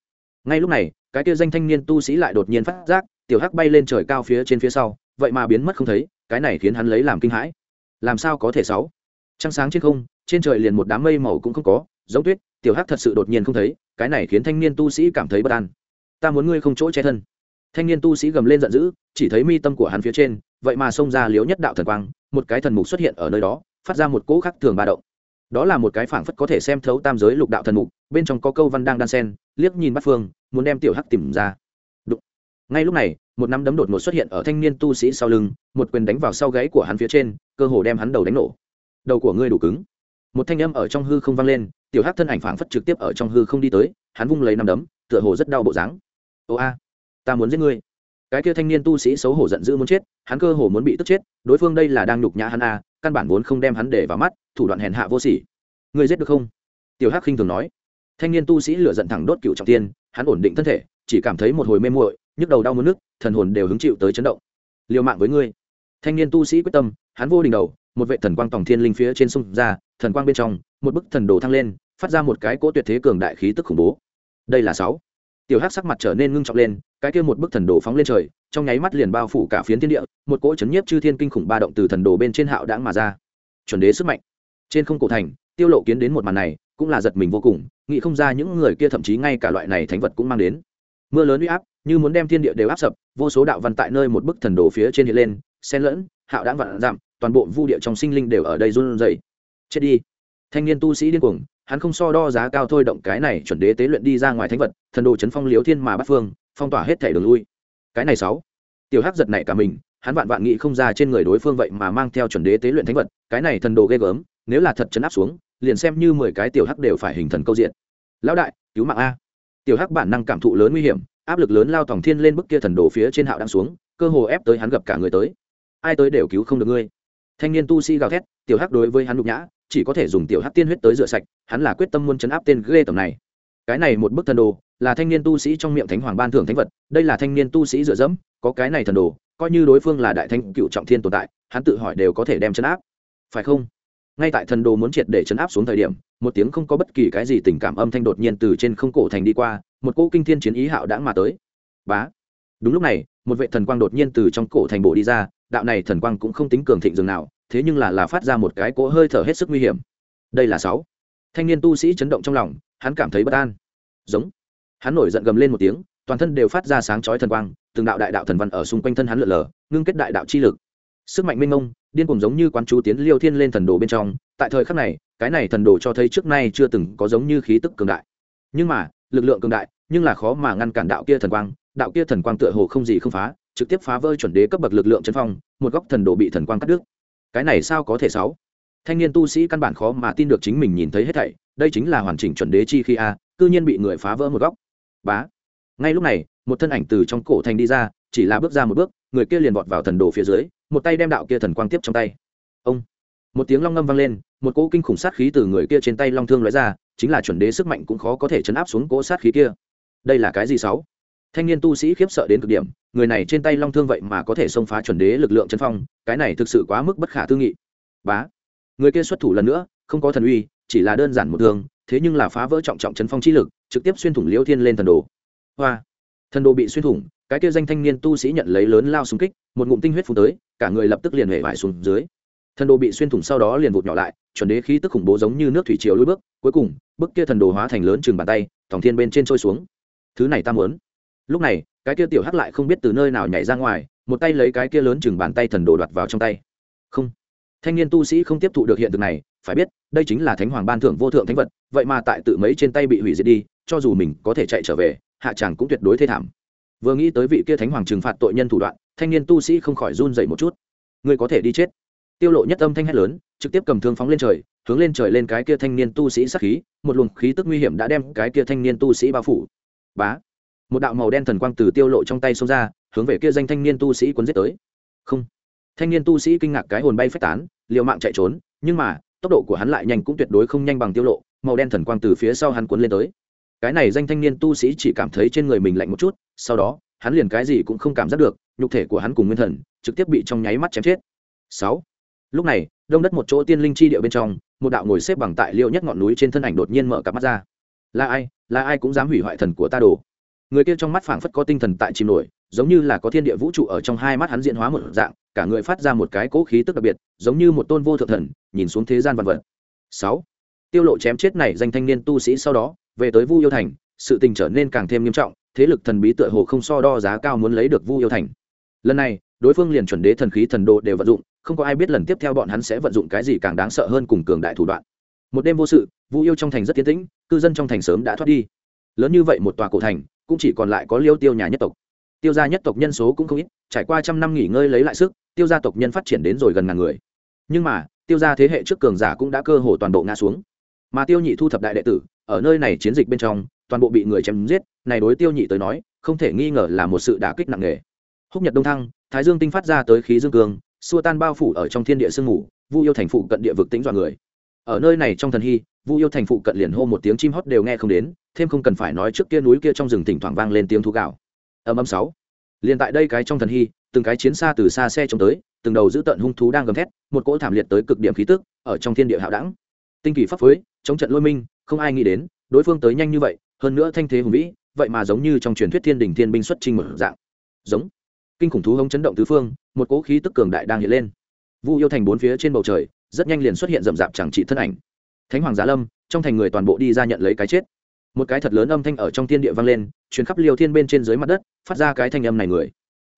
ngay lúc này, cái kia danh thanh niên tu sĩ lại đột nhiên phát giác, tiểu hắc bay lên trời cao phía trên phía sau, vậy mà biến mất không thấy, cái này khiến hắn lấy làm kinh hãi. Làm sao có thể sáu? Trăng sáng trên không, trên trời liền một đám mây màu cũng không có, giống tuyết, tiểu hắc thật sự đột nhiên không thấy, cái này khiến thanh niên tu sĩ cảm thấy bất an. Ta muốn ngươi không chỗ che thân. Thanh niên tu sĩ gầm lên giận dữ, chỉ thấy mi tâm của hắn phía trên, vậy mà xông ra liếu nhất đạo thần quang, một cái thần mục xuất hiện ở nơi đó, phát ra một cỗ khắc thường ba động. Đó là một cái phảng phất có thể xem thấu tam giới lục đạo thần mục, bên trong có câu văn đang đan sen liếc nhìn bắt phương, muốn đem tiểu hắc tìm ra. Đụng. ngay lúc này, một nắm đấm đột ngột xuất hiện ở thanh niên tu sĩ sau lưng, một quyền đánh vào sau gáy của hắn phía trên, cơ hồ đem hắn đầu đánh nổ. Đầu của ngươi đủ cứng. Một thanh âm ở trong hư không vang lên, tiểu hắc thân ảnh phảng phất trực tiếp ở trong hư không đi tới, hắn vung lấy nắm đấm, tựa hồ rất đau bộ dáng. Ô a, ta muốn giết ngươi. Cái kia thanh niên tu sĩ xấu hổ giận dữ muốn chết, hắn cơ hồ muốn bị tức chết, đối phương đây là đang nhục nhã hắn a, căn bản vốn không đem hắn để vào mắt, thủ đoạn hèn hạ vô sỉ. Ngươi giết được không? Tiểu hắc khinh thường nói thanh niên tu sĩ lửa giận thẳng đốt cựu trọng tiên, hắn ổn định thân thể, chỉ cảm thấy một hồi mê muội, nhức đầu đau muốn nước thần hồn đều hứng chịu tới chấn động. Liều mạng với ngươi. Thanh niên tu sĩ quyết tâm, hắn vô đỉnh đầu, một vệ thần quang tòng thiên linh phía trên sông ra, thần quang bên trong, một bức thần đồ thăng lên, phát ra một cái cỗ tuyệt thế cường đại khí tức khủng bố. Đây là sáu. Tiểu hắc sắc mặt trở nên ngưng trọng lên, cái kia một bức thần đồ phóng lên trời, trong nháy mắt liền bao phủ cả phiến thiên địa, một cỗ chấn nhiếp chư thiên kinh khủng ba động từ thần đồ bên trên hạo đãng mà ra. Chuẩn đế sức mạnh. Trên không cổ thành, tiêu lộ kiến đến một màn này, cũng là giật mình vô cùng nghĩ không ra những người kia thậm chí ngay cả loại này thánh vật cũng mang đến. Mưa lớn uy áp, như muốn đem thiên địa đều áp sập, vô số đạo văn tại nơi một bức thần đồ phía trên hiện lên, xen lẫn, hạo đãng vạn giảm toàn bộ vu địa trong sinh linh đều ở đây run rẩy. Chết đi. Thanh niên tu sĩ điên cuồng, hắn không so đo giá cao thôi động cái này chuẩn đế tế luyện đi ra ngoài thánh vật, thần đồ chấn phong liếu thiên mà bắt phương, phong tỏa hết thể đường lui. Cái này sáu. Tiểu hắc giật này cả mình, hắn vạn vạn nghĩ không ra trên người đối phương vậy mà mang theo chuẩn đế tế luyện thánh vật, cái này thần đồ ghê gớm, nếu là thật chấn áp xuống liền xem như mười cái tiểu hắc đều phải hình thần câu diện. Lão đại, cứu mạng a. Tiểu hắc bản năng cảm thụ lớn nguy hiểm, áp lực lớn lao tòng thiên lên bức kia thần đồ phía trên hạo đang xuống, cơ hồ ép tới hắn gặp cả người tới. Ai tới đều cứu không được ngươi. Thanh niên tu sĩ gào thét, tiểu hắc đối với hắn nhục nhã, chỉ có thể dùng tiểu hắc tiên huyết tới rửa sạch, hắn là quyết tâm muốn chấn áp tên ghê tầm này. Cái này một bức thần đồ, là thanh niên tu sĩ trong miệng thánh hoàng ban thưởng thánh vật, đây là thanh niên tu sĩ dựa dẫm, có cái này thần đồ, coi như đối phương là đại thanh cựu trọng thiên tồn tại, hắn tự hỏi đều có thể đem chấn áp. Phải không? Ngay tại thần đồ muốn triệt để chấn áp xuống thời điểm, một tiếng không có bất kỳ cái gì tình cảm âm thanh đột nhiên từ trên không cổ thành đi qua, một cỗ kinh thiên chiến ý hạo đã mà tới. Bá! Đúng lúc này, một vệ thần quang đột nhiên từ trong cổ thành bộ đi ra, đạo này thần quang cũng không tính cường thịnh dường nào, thế nhưng là là phát ra một cái cỗ hơi thở hết sức nguy hiểm. Đây là sáu. Thanh niên tu sĩ chấn động trong lòng, hắn cảm thấy bất an. Giống. Hắn nổi giận gầm lên một tiếng, toàn thân đều phát ra sáng chói thần quang, từng đạo đại đạo thần văn ở xung quanh thân hắn lượn lờ, ngưng kết đại đạo chi lực. Sức mạnh minh mông điên cuồng giống như quán chú tiến liêu thiên lên thần đồ bên trong, tại thời khắc này, cái này thần đồ cho thấy trước nay chưa từng có giống như khí tức cường đại. Nhưng mà, lực lượng cường đại, nhưng là khó mà ngăn cản đạo kia thần quang, đạo kia thần quang tựa hồ không gì không phá, trực tiếp phá vỡ chuẩn đế cấp bậc lực lượng chân phong, một góc thần đồ bị thần quang cắt đứt. Cái này sao có thể sáu? Thanh niên tu sĩ căn bản khó mà tin được chính mình nhìn thấy hết thảy, đây chính là hoàn chỉnh chuẩn đế chi khi a, cư nhiên bị người phá vỡ một góc. Bá. Ngay lúc này, một thân ảnh từ trong cổ thành đi ra, chỉ là bước ra một bước, người kia liền vọt vào thần đồ phía dưới một tay đem đạo kia thần quang tiếp trong tay. Ông, một tiếng long ngâm vang lên, một cỗ kinh khủng sát khí từ người kia trên tay long thương lóe ra, chính là chuẩn đế sức mạnh cũng khó có thể chấn áp xuống cỗ sát khí kia. Đây là cái gì sáu? Thanh niên tu sĩ khiếp sợ đến cực điểm, người này trên tay long thương vậy mà có thể xông phá chuẩn đế lực lượng chân phong, cái này thực sự quá mức bất khả tư nghị. Bá, người kia xuất thủ lần nữa, không có thần uy, chỉ là đơn giản một thương, thế nhưng là phá vỡ trọng trọng chân phong chi lực, trực tiếp xuyên thủng liễu thiên lên thần đồ. Hoa, thần đồ bị xuyên thủng cái kia danh thanh niên tu sĩ nhận lấy lớn lao xung kích, một ngụm tinh huyết phun tới, cả người lập tức liền hể vải xuống dưới. Thần đồ bị xuyên thủng sau đó liền vụt nhỏ lại, chuẩn đế khí tức khủng bố giống như nước thủy triều lối bước, cuối cùng bức kia thần đồ hóa thành lớn chừng bàn tay tổng thiên bên trên trôi xuống. Thứ này ta muốn. Lúc này, cái kia tiểu hắc lại không biết từ nơi nào nhảy ra ngoài, một tay lấy cái kia lớn chừng bàn tay thần đồ đoạt vào trong tay. Không. Thanh niên tu sĩ không tiếp thụ được hiện thực này, phải biết, đây chính là thánh hoàng ban thưởng vô thượng thánh vật, vậy mà tại tự mấy trên tay bị hủy diệt đi, cho dù mình có thể chạy trở về, hạ tràng cũng tuyệt đối thê thảm vừa nghĩ tới vị kia thánh hoàng trừng phạt tội nhân thủ đoạn, thanh niên tu sĩ không khỏi run dậy một chút. Ngươi có thể đi chết. Tiêu lộ nhất âm thanh hét lớn, trực tiếp cầm thương phóng lên trời, hướng lên trời lên cái kia thanh niên tu sĩ sát khí, một luồng khí tức nguy hiểm đã đem cái kia thanh niên tu sĩ bao phủ. Bá! Một đạo màu đen thần quang từ tiêu lộ trong tay xông ra, hướng về kia danh thanh niên tu sĩ cuốn giết tới. Không! Thanh niên tu sĩ kinh ngạc cái hồn bay phách tán, liều mạng chạy trốn, nhưng mà, tốc độ của hắn lại nhanh cũng tuyệt đối không nhanh bằng tiêu lộ, màu đen thần quang từ phía sau hắn cuốn lên tới cái này danh thanh niên tu sĩ chỉ cảm thấy trên người mình lạnh một chút, sau đó, hắn liền cái gì cũng không cảm giác được, nhục thể của hắn cùng nguyên thần, trực tiếp bị trong nháy mắt chém chết. Sáu. Lúc này, đông đất một chỗ tiên linh chi địa bên trong, một đạo ngồi xếp bằng tại liêu nhất ngọn núi trên thân ảnh đột nhiên mở cặp mắt ra. Là ai? Là ai cũng dám hủy hoại thần của ta đồ? Người kia trong mắt phảng phất có tinh thần tại chìm nổi, giống như là có thiên địa vũ trụ ở trong hai mắt hắn diễn hóa một dạng, cả người phát ra một cái cỗ khí tức đặc biệt, giống như một tôn vô thượng thần, nhìn xuống thế gian vân vật. Sáu. Tiêu lộ chém chết này danh thanh niên tu sĩ sau đó về tới vu yêu thành, sự tình trở nên càng thêm nghiêm trọng, thế lực thần bí tựa hồ không so đo giá cao muốn lấy được vu yêu thành. Lần này, đối phương liền chuẩn đế thần khí thần đồ đều vận dụng, không có ai biết lần tiếp theo bọn hắn sẽ vận dụng cái gì càng đáng sợ hơn cùng cường đại thủ đoạn. Một đêm vô sự, vu yêu trong thành rất tiến tĩnh, cư dân trong thành sớm đã thoát đi. Lớn như vậy một tòa cổ thành, cũng chỉ còn lại có liêu tiêu nhà nhất tộc. Tiêu gia nhất tộc nhân số cũng không ít, trải qua trăm năm nghỉ ngơi lấy lại sức, tiêu gia tộc nhân phát triển đến rồi gần ngàn người. Nhưng mà, tiêu gia thế hệ trước cường giả cũng đã cơ hồ toàn bộ ngã xuống. Mà tiêu nhị thu thập đại đệ tử ở nơi này chiến dịch bên trong, toàn bộ bị người chém giết, này đối tiêu nhị tới nói, không thể nghi ngờ là một sự đả kích nặng nề. Húc nhật đông thăng, thái dương tinh phát ra tới khí dương cường, xua tan bao phủ ở trong thiên địa sương mù, vu yêu thành phụ cận địa vực tính dọa người. Ở nơi này trong thần hy, vu yêu thành phụ cận liền hô một tiếng chim hót đều nghe không đến, thêm không cần phải nói trước kia núi kia trong rừng thỉnh thoảng vang lên tiếng thú gạo âm âm sáu. Liền tại đây cái trong thần hy, từng cái chiến xa từ xa xe trông tới, từng đầu giữ tận hung thú đang gầm thét, một cỗ thảm liệt tới cực điểm khí tức, ở trong thiên địa hạo đẳng tinh kỳ pháp phối, chống trận lôi minh, không ai nghĩ đến, đối phương tới nhanh như vậy, hơn nữa thanh thế hùng vĩ, vậy mà giống như trong truyền thuyết thiên đình thiên binh xuất trình một dạng. Giống. Kinh khủng thú hống chấn động tứ phương, một cỗ khí tức cường đại đang hiện lên. Vu yêu thành bốn phía trên bầu trời, rất nhanh liền xuất hiện rậm rạp chẳng trị thân ảnh. Thánh hoàng giá lâm, trong thành người toàn bộ đi ra nhận lấy cái chết. Một cái thật lớn âm thanh ở trong thiên địa vang lên chuyến khắp liều thiên bên trên dưới mặt đất, phát ra cái thanh âm này người.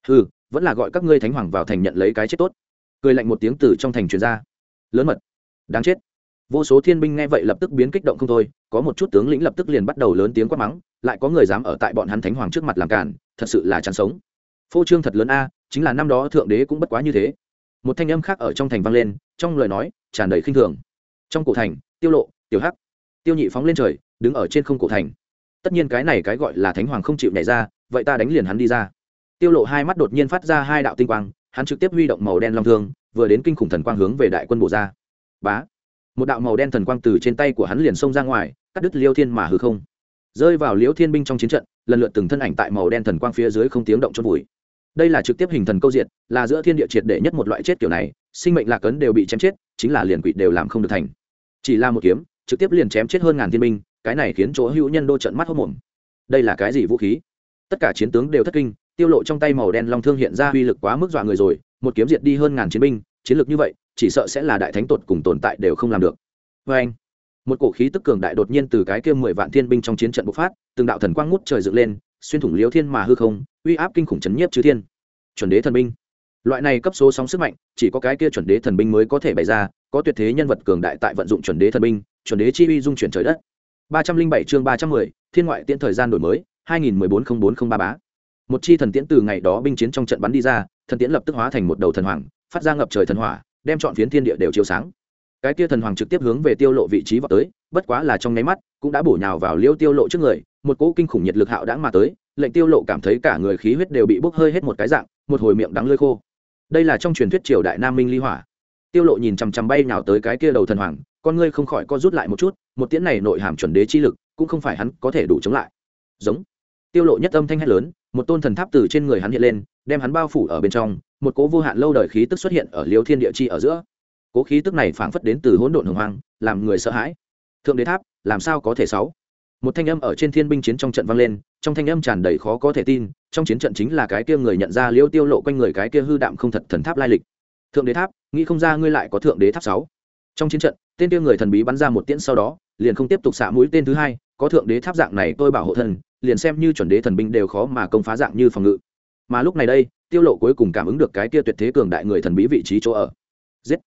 Ừ vẫn là gọi các ngươi thánh hoàng vào thành nhận lấy cái chết tốt. Cười lạnh một tiếng từ trong thành truyền ra. Lớn mật. Đáng chết vô số thiên binh nghe vậy lập tức biến kích động không thôi, có một chút tướng lĩnh lập tức liền bắt đầu lớn tiếng quát mắng, lại có người dám ở tại bọn hắn thánh hoàng trước mặt làm cản thật sự là chán sống. Phô trương thật lớn a, chính là năm đó thượng đế cũng bất quá như thế. Một thanh âm khác ở trong thành vang lên, trong lời nói tràn đầy khinh thường. Trong cổ thành, tiêu lộ, tiểu hắc, tiêu nhị phóng lên trời, đứng ở trên không cổ thành. Tất nhiên cái này cái gọi là thánh hoàng không chịu nhảy ra, vậy ta đánh liền hắn đi ra. Tiêu lộ hai mắt đột nhiên phát ra hai đạo tinh quang, hắn trực tiếp huy động màu đen long thương, vừa đến kinh khủng thần quang hướng về đại quân bổ ra. Bá! Một đạo màu đen thần quang từ trên tay của hắn liền xông ra ngoài, cắt đứt liêu thiên mà hư không. Rơi vào liễu thiên binh trong chiến trận, lần lượt từng thân ảnh tại màu đen thần quang phía dưới không tiếng động chôn vùi. Đây là trực tiếp hình thần câu diệt, là giữa thiên địa triệt đệ nhất một loại chết kiểu này, sinh mệnh lạc ấn đều bị chém chết, chính là liền quỷ đều làm không được thành. Chỉ là một kiếm, trực tiếp liền chém chết hơn ngàn thiên binh, cái này khiến chỗ hữu nhân đô trận mắt hốc mồm. Đây là cái gì vũ khí? Tất cả chiến tướng đều thất kinh, tiêu lộ trong tay màu đen long thương hiện ra uy lực quá mức dọa người rồi, một kiếm diệt đi hơn ngàn chiến binh chiến lược như vậy, chỉ sợ sẽ là đại thánh tột cùng tồn tại đều không làm được. Vê anh, một cổ khí tức cường đại đột nhiên từ cái kia mười vạn thiên binh trong chiến trận bộc phát, từng đạo thần quang ngút trời dựng lên, xuyên thủng liếu thiên mà hư không, uy áp kinh khủng chấn nhiếp chư thiên. Chuẩn đế thần binh. Loại này cấp số sóng sức mạnh, chỉ có cái kia chuẩn đế thần binh mới có thể bày ra, có tuyệt thế nhân vật cường đại tại vận dụng chuẩn đế thần binh, chuẩn đế chi uy dung chuyển trời đất. Ba trăm linh bảy chương ba trăm mười, thiên ngoại tiễn thời gian đổi mới, hai nghìn mười bốn không bốn không ba bá. Một chi thần tiễn từ ngày đó binh chiến trong trận bắn đi ra, thần tiễn lập tức hóa thành một đầu thần hoàng phát ra ngập trời thần hỏa, đem chọn phiến thiên địa đều chiếu sáng. Cái kia thần hoàng trực tiếp hướng về tiêu lộ vị trí vào tới, bất quá là trong nháy mắt, cũng đã bổ nhào vào liêu tiêu lộ trước người, một cỗ kinh khủng nhiệt lực hạo đãng mà tới, lệnh tiêu lộ cảm thấy cả người khí huyết đều bị bốc hơi hết một cái dạng, một hồi miệng đắng lưỡi khô. Đây là trong truyền thuyết triều đại nam minh ly hỏa. Tiêu lộ nhìn chằm chằm bay nhào tới cái kia đầu thần hoàng, con ngươi không khỏi co rút lại một chút, một tiễn này nội hàm chuẩn đế chi lực, cũng không phải hắn có thể đủ chống lại. Giống tiêu lộ nhất âm thanh hét lớn, một tôn thần tháp từ trên người hắn hiện lên, đem hắn bao phủ ở bên trong, một cố vô hạn lâu đời khí tức xuất hiện ở liêu thiên địa chi ở giữa. Cố khí tức này phảng phất đến từ hỗn độn hồng hoang, làm người sợ hãi. Thượng đế tháp, làm sao có thể sáu? Một thanh âm ở trên thiên binh chiến trong trận vang lên, trong thanh âm tràn đầy khó có thể tin, trong chiến trận chính là cái kia người nhận ra liêu tiêu lộ quanh người cái kia hư đạm không thật thần tháp lai lịch. Thượng đế tháp, nghĩ không ra ngươi lại có thượng đế tháp sáu. Trong chiến trận, tên kia người thần bí bắn ra một tiễn sau đó, liền không tiếp tục xạ mũi tên thứ hai, có thượng đế tháp dạng này tôi bảo hộ thần liền xem như chuẩn đế thần binh đều khó mà công phá dạng như phòng ngự. Mà lúc này đây, tiêu lộ cuối cùng cảm ứng được cái kia tuyệt thế cường đại người thần bí vị trí chỗ ở. Giết!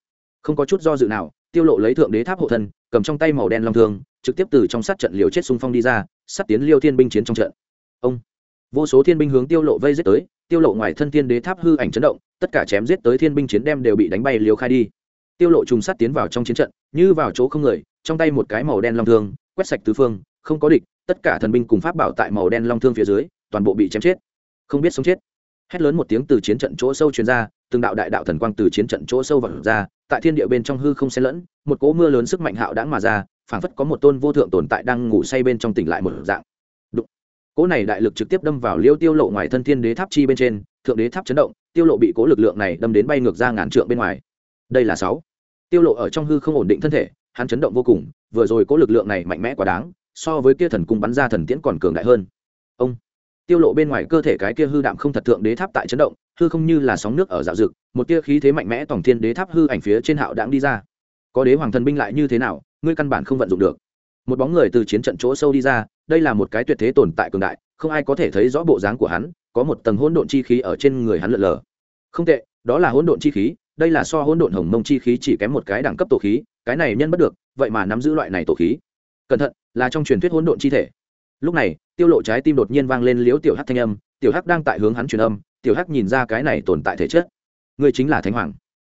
Không có chút do dự nào, tiêu lộ lấy thượng đế tháp hộ thân, cầm trong tay màu đen long thương, trực tiếp từ trong sát trận liều chết xung phong đi ra sát tiến liêu thiên binh chiến trong trận. Ông! Vô số thiên binh hướng tiêu lộ vây giết tới, tiêu lộ ngoài thân thiên đế tháp hư ảnh chấn động, tất cả chém giết tới thiên binh chiến đem đều bị đánh bay liều khai đi. Tiêu lộ trùng sát tiến vào trong chiến trận, như vào chỗ không người, trong tay một cái màu đen long thương, quét sạch tứ phương không có địch, tất cả thần binh cùng pháp bảo tại màu đen long thương phía dưới, toàn bộ bị chém chết. Không biết sống chết. Hét lớn một tiếng từ chiến trận chỗ sâu truyền ra, từng đạo đại đạo thần quang từ chiến trận chỗ sâu vẳng ra, tại thiên địa bên trong hư không xen lẫn, một cỗ mưa lớn sức mạnh hạo đãng mà ra, phảng phất có một tôn vô thượng tồn tại đang ngủ say bên trong tỉnh lại một dạng. Đụng. cỗ này đại lực trực tiếp đâm vào liêu tiêu lộ ngoài thân thiên đế tháp chi bên trên, thượng đế tháp chấn động, tiêu lộ bị cỗ lực lượng này đâm đến bay ngược ra ngàn trượng bên ngoài. Đây là sáu. Tiêu lộ ở trong hư không ổn định thân thể, hắn chấn động vô cùng, vừa rồi cỗ lực lượng này mạnh mẽ quá đáng so với kia thần cung bắn ra thần tiễn còn cường đại hơn. Ông tiêu lộ bên ngoài cơ thể cái kia hư đạm không thật thượng đế tháp tại chấn động, hư không như là sóng nước ở dạo dực một tia khí thế mạnh mẽ tổng thiên đế tháp hư ảnh phía trên hạo đãng đi ra. Có đế hoàng thần binh lại như thế nào, ngươi căn bản không vận dụng được. Một bóng người từ chiến trận chỗ sâu đi ra, đây là một cái tuyệt thế tồn tại cường đại, không ai có thể thấy rõ bộ dáng của hắn, có một tầng hỗn độn chi khí ở trên người hắn lượn lờ. Không tệ, đó là hỗn độn chi khí, đây là so hỗn độn hồng mông chi khí chỉ kém một cái đẳng cấp tổ khí, cái này nhân bất được, vậy mà nắm giữ loại này tổ khí. Cẩn thận là trong truyền thuyết hỗn độn chi thể. Lúc này, tiêu lộ trái tim đột nhiên vang lên liếu tiểu hắc thanh âm, tiểu hắc đang tại hướng hắn truyền âm, tiểu hắc nhìn ra cái này tồn tại thể chất. Ngươi chính là thánh hoàng.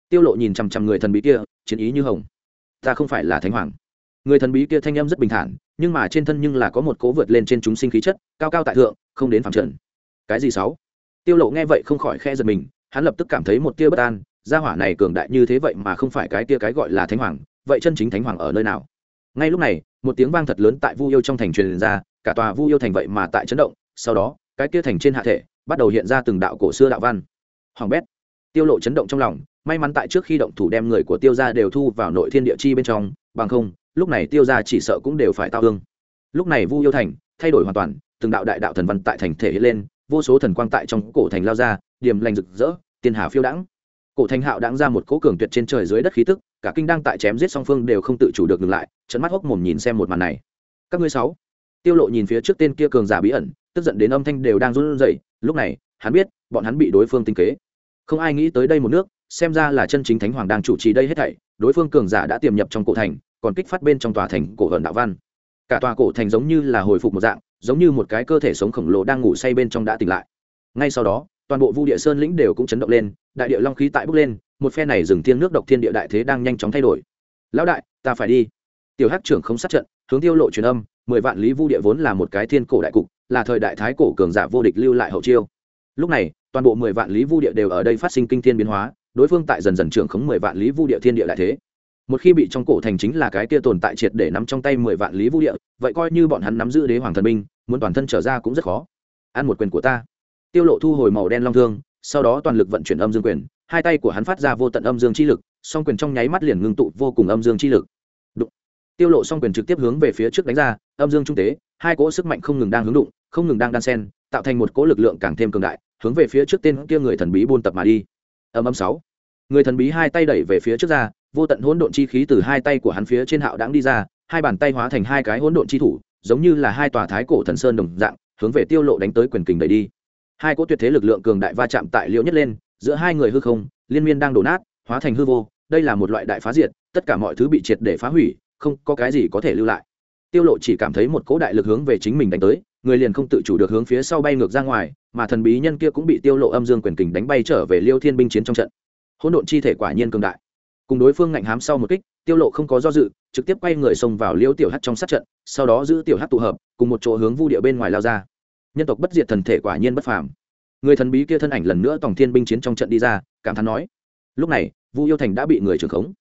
Tiêu lộ nhìn chăm chăm người thần bí kia, chiến ý như hồng. Ta không phải là thánh hoàng. Người thần bí kia thanh âm rất bình thản, nhưng mà trên thân nhưng là có một cố vượt lên trên chúng sinh khí chất, cao cao tại thượng, không đến phẳng trần. Cái gì sáu? Tiêu lộ nghe vậy không khỏi khe giật mình, hắn lập tức cảm thấy một tia bất an, gia hỏa này cường đại như thế vậy mà không phải cái tia cái gọi là thánh hoàng, vậy chân chính thánh hoàng ở nơi nào? Ngay lúc này một tiếng vang thật lớn tại vu yêu trong thành truyền ra, cả tòa vu yêu thành vậy mà tại chấn động, sau đó, cái kia thành trên hạ thể, bắt đầu hiện ra từng đạo cổ xưa đạo văn. Hoàng bét, tiêu lộ chấn động trong lòng, may mắn tại trước khi động thủ đem người của tiêu gia đều thu vào nội thiên địa chi bên trong, bằng không, lúc này tiêu gia chỉ sợ cũng đều phải tao hương lúc này vu yêu thành thay đổi hoàn toàn, từng đạo đại đạo thần văn tại thành thể hiện lên, vô số thần quang tại trong cổ thành lao ra điểm lành rực rỡ, tiên hà phiêu đãng cổ thành hạo đáng ra một cỗ cường tuyệt trên trời dưới đất khí tức, cả kinh đang tại chém giết song phương đều không tự chủ được ngừng lại trận mắt hốc mồm nhìn xem một màn này. Các ngươi sáu. Tiêu lộ nhìn phía trước tên kia cường giả bí ẩn, tức giận đến âm thanh đều đang run rẩy, lúc này, hắn biết, bọn hắn bị đối phương tinh kế. Không ai nghĩ tới đây một nước, xem ra là chân chính thánh hoàng đang chủ trì đây hết thảy, đối phương cường giả đã tiềm nhập trong cổ thành, còn kích phát bên trong tòa thành cổ hận đạo văn. Cả tòa cổ thành giống như là hồi phục một dạng, giống như một cái cơ thể sống khổng lồ đang ngủ say bên trong đã tỉnh lại. Ngay sau đó toàn bộ vu địa sơn lĩnh đều cũng chấn động lên, đại địa long khí tại bốc lên, một phe này dừng thiên nước độc thiên địa đại thế đang nhanh chóng thay đổi. Lão đại, ta phải đi. Tiểu hắc trưởng không sát trận, hướng tiêu lộ truyền âm, mười vạn lý vu địa vốn là một cái thiên cổ đại cục, là thời đại thái cổ cường giả vô địch lưu lại hậu chiêu. Lúc này, toàn bộ mười vạn lý vu địa đều ở đây phát sinh kinh thiên biến hóa, đối phương tại dần dần trưởng khống mười vạn lý vu địa thiên địa đại thế. Một khi bị trong cổ thành chính là cái kia tồn tại triệt để nắm trong tay mười vạn lý vu địa, vậy coi như bọn hắn nắm giữ đế hoàng thần binh, muốn toàn thân trở ra cũng rất khó. Ăn một quyền của ta tiêu lộ thu hồi màu đen long thương, sau đó toàn lực vận chuyển âm dương quyền, hai tay của hắn phát ra vô tận âm dương chi lực, song quyền trong nháy mắt liền ngưng tụ vô cùng âm dương chi lực. Đụng. Tiêu lộ song quyền trực tiếp hướng về phía trước đánh ra, âm dương trung tế, hai cỗ sức mạnh không ngừng đang hướng đụng, không ngừng đang đan sen tạo thành một cỗ lực lượng càng thêm cường đại, hướng về phía trước tên kia người thần bí buôn tập mà đi. Âm âm sáu. Người thần bí hai tay đẩy về phía trước ra, vô tận hỗn độn chi khí từ hai tay của hắn phía trên hạo đãng đi ra, hai bàn tay hóa thành hai cái hỗn độn chi thủ, giống như là hai tòa thái cổ thần sơn đồng dạng, hướng về tiêu lộ đánh tới quyền kình đẩy đi hai cỗ tuyệt thế lực lượng cường đại va chạm tại liễu nhất lên, giữa hai người hư không, liên miên đang đổ nát, hóa thành hư vô, đây là một loại đại phá diệt, tất cả mọi thứ bị triệt để phá hủy, không có cái gì có thể lưu lại. Tiêu lộ chỉ cảm thấy một cỗ đại lực hướng về chính mình đánh tới, người liền không tự chủ được hướng phía sau bay ngược ra ngoài, mà thần bí nhân kia cũng bị tiêu lộ âm dương quyền kình đánh bay trở về liêu thiên binh chiến trong trận. Hỗn độn chi thể quả nhiên cường đại. Cùng đối phương ngạnh hám sau một kích, tiêu lộ không có do dự, trực tiếp quay người xông vào liêu tiểu hắt trong sát trận, sau đó giữ tiểu hắt tụ hợp, cùng một chỗ hướng vu địa bên ngoài lao ra nhân tộc bất diệt thần thể quả nhiên bất phàm. Người thần bí kia thân ảnh lần nữa tổng thiên binh chiến trong trận đi ra, cảm thán nói, lúc này, vu yêu thành đã bị người trưởng khống.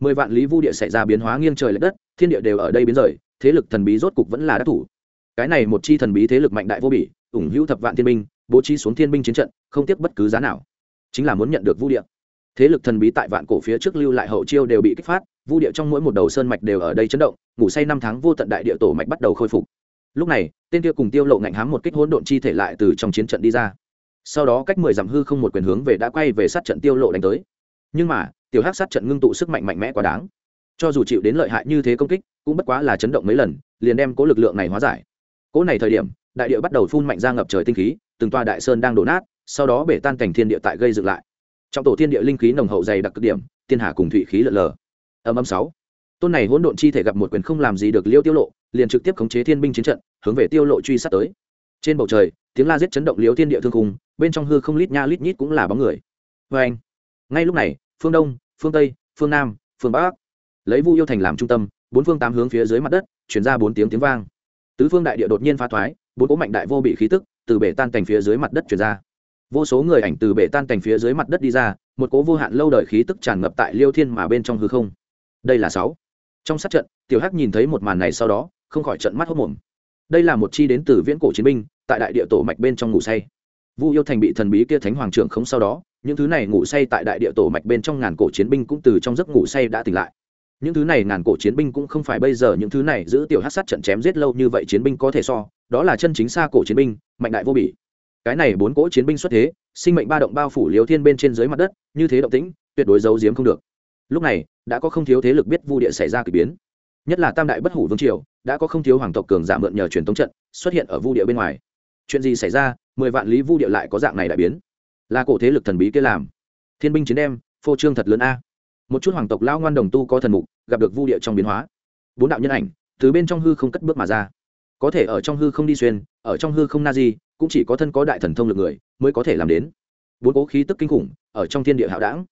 Mười vạn lý vu địa xảy ra biến hóa nghiêng trời lệch đất, thiên địa đều ở đây biến rời, thế lực thần bí rốt cục vẫn là đắc thủ. Cái này một chi thần bí thế lực mạnh đại vô bỉ, ủng hữu thập vạn thiên binh, bố trí xuống thiên binh chiến trận, không tiếc bất cứ giá nào. Chính là muốn nhận được vu địa. Thế lực thần bí tại vạn cổ phía trước lưu lại hậu chiêu đều bị kích phát, vu địa trong mỗi một đầu sơn mạch đều ở đây chấn động, ngủ say năm tháng vô tận đại địa tổ mạch bắt đầu khôi phục lúc này, tên kia cùng tiêu lộ ngạnh hám một kích hỗn độn chi thể lại từ trong chiến trận đi ra. Sau đó cách mười dặm hư không một quyền hướng về đã quay về sát trận tiêu lộ đánh tới. Nhưng mà, tiểu hắc sát trận ngưng tụ sức mạnh mạnh mẽ quá đáng. Cho dù chịu đến lợi hại như thế công kích, cũng bất quá là chấn động mấy lần, liền đem cố lực lượng này hóa giải. Cố này thời điểm, đại địa bắt đầu phun mạnh ra ngập trời tinh khí, từng toa đại sơn đang đổ nát, sau đó bể tan cảnh thiên địa tại gây dựng lại. Trong tổ thiên địa linh khí nồng hậu dày đặc cực điểm thiên hà cùng thủy khí lợn lờ. Âm âm sáu. Tôn này hỗn độn chi thể gặp một quyền không làm gì được liêu tiêu lộ liền trực tiếp khống chế thiên binh chiến trận, hướng về tiêu lộ truy sát tới. Trên bầu trời, tiếng la giết chấn động liếu thiên địa thương khung, bên trong hư không lít nha lít nhít cũng là bóng người. Vê anh, ngay lúc này, phương đông, phương tây, phương nam, phương bắc, lấy vu yêu thành làm trung tâm, bốn phương tám hướng phía dưới mặt đất chuyển ra bốn tiếng tiếng vang. Tứ phương đại địa đột nhiên phá thoái, bốn cỗ mạnh đại vô bị khí tức từ bể tan cảnh phía dưới mặt đất chuyển ra. Vô số người ảnh từ bể tan cảnh phía dưới mặt đất đi ra, một cố vô hạn lâu đời khí tức tràn ngập tại liêu thiên mà bên trong hư không. Đây là sáu. Trong sát trận, tiểu hắc nhìn thấy một màn này sau đó không khỏi trận mắt hốc mồm. Đây là một chi đến từ viễn cổ chiến binh, tại đại địa tổ mạch bên trong ngủ say. Vu yêu thành bị thần bí kia thánh hoàng trưởng khống sau đó, những thứ này ngủ say tại đại địa tổ mạch bên trong ngàn cổ chiến binh cũng từ trong giấc ngủ say đã tỉnh lại. Những thứ này ngàn cổ chiến binh cũng không phải bây giờ những thứ này giữ tiểu hát sát trận chém giết lâu như vậy chiến binh có thể so, đó là chân chính xa cổ chiến binh, mạnh đại vô bỉ. Cái này bốn cỗ chiến binh xuất thế, sinh mệnh ba động bao phủ liều thiên bên trên dưới mặt đất, như thế động tĩnh, tuyệt đối giấu giếm không được. Lúc này, đã có không thiếu thế lực biết vu địa xảy ra k ỳ biến nhất là tam đại bất hủ vương triều, đã có không thiếu hoàng tộc cường giả mượn nhờ truyền thống trận, xuất hiện ở vu địa bên ngoài. Chuyện gì xảy ra, mười vạn lý vu địa lại có dạng này đại biến? Là cổ thế lực thần bí kia làm. Thiên binh chiến đem, phô trương thật lớn a. Một chút hoàng tộc lao ngoan đồng tu có thần mục, gặp được vu địa trong biến hóa. Bốn đạo nhân ảnh, từ bên trong hư không cất bước mà ra. Có thể ở trong hư không đi xuyên, ở trong hư không na di, cũng chỉ có thân có đại thần thông lực người mới có thể làm đến. Bốn cố khí tức kinh khủng, ở trong thiên địa hạo đảng.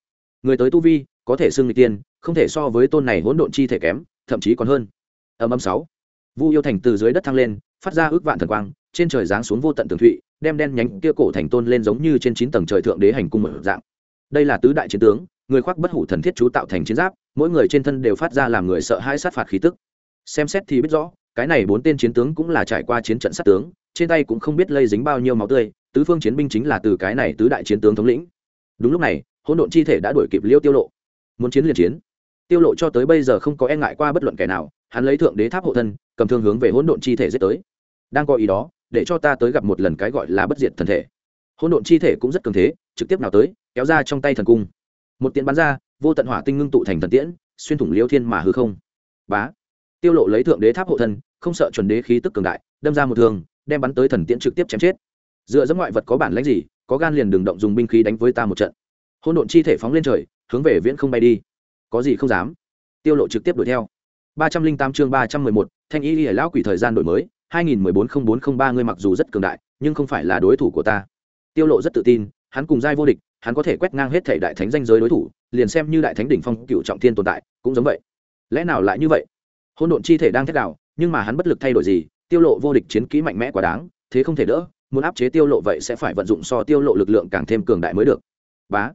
Người tới tu vi, có thể xưng người tiên, không thể so với tôn này hỗn độn chi thể kém thậm chí còn hơn. Âm âm sáu. Vu yêu thành từ dưới đất thăng lên, phát ra ước vạn thần quang, trên trời giáng xuống vô tận tường thụy, đem đen nhánh kia cổ thành tôn lên giống như trên chín tầng trời thượng đế hành cung mở dạng. Đây là tứ đại chiến tướng, người khoác bất hủ thần thiết chú tạo thành chiến giáp, mỗi người trên thân đều phát ra làm người sợ hãi sát phạt khí tức. Xem xét thì biết rõ, cái này bốn tên chiến tướng cũng là trải qua chiến trận sát tướng, trên tay cũng không biết lây dính bao nhiêu máu tươi, tứ phương chiến binh chính là từ cái này tứ đại chiến tướng thống lĩnh. Đúng lúc này, hỗn độn chi thể đã đuổi kịp liêu tiêu lộ. Muốn chiến liền chiến tiêu lộ cho tới bây giờ không có e ngại qua bất luận kẻ nào, hắn lấy thượng đế tháp hộ thân, cầm thương hướng về hỗn độn chi thể giết tới. Đang có ý đó, để cho ta tới gặp một lần cái gọi là bất diệt thần thể. Hỗn độn chi thể cũng rất cường thế, trực tiếp nào tới, kéo ra trong tay thần cung. Một tiễn bắn ra, vô tận hỏa tinh ngưng tụ thành thần tiễn, xuyên thủng liêu thiên mà hư không. Bá. Tiêu lộ lấy thượng đế tháp hộ thân, không sợ chuẩn đế khí tức cường đại, đâm ra một thương, đem bắn tới thần tiễn trực tiếp chém chết. Dựa dẫm ngoại vật có bản lãnh gì, có gan liền đường động dùng binh khí đánh với ta một trận. Hỗn độn chi thể phóng lên trời, hướng về viễn không bay đi có gì không dám. Tiêu lộ trực tiếp đuổi theo. ba trăm linh tám chương ba trăm mười một thanh ý lìa lão quỷ thời gian đổi mới hai nghìn mười bốn không bốn không ba ngươi mặc dù rất cường đại nhưng không phải là đối thủ của ta. Tiêu lộ rất tự tin hắn cùng giai vô địch hắn có thể quét ngang hết thể đại thánh danh giới đối thủ liền xem như đại thánh đỉnh phong cựu trọng thiên tồn tại cũng giống vậy. Lẽ nào lại như vậy? Hôn độn chi thể đang thét đảo, nhưng mà hắn bất lực thay đổi gì? Tiêu lộ vô địch chiến kỹ mạnh mẽ quá đáng thế không thể đỡ muốn áp chế tiêu lộ vậy sẽ phải vận dụng so tiêu lộ lực lượng càng thêm cường đại mới được. Bá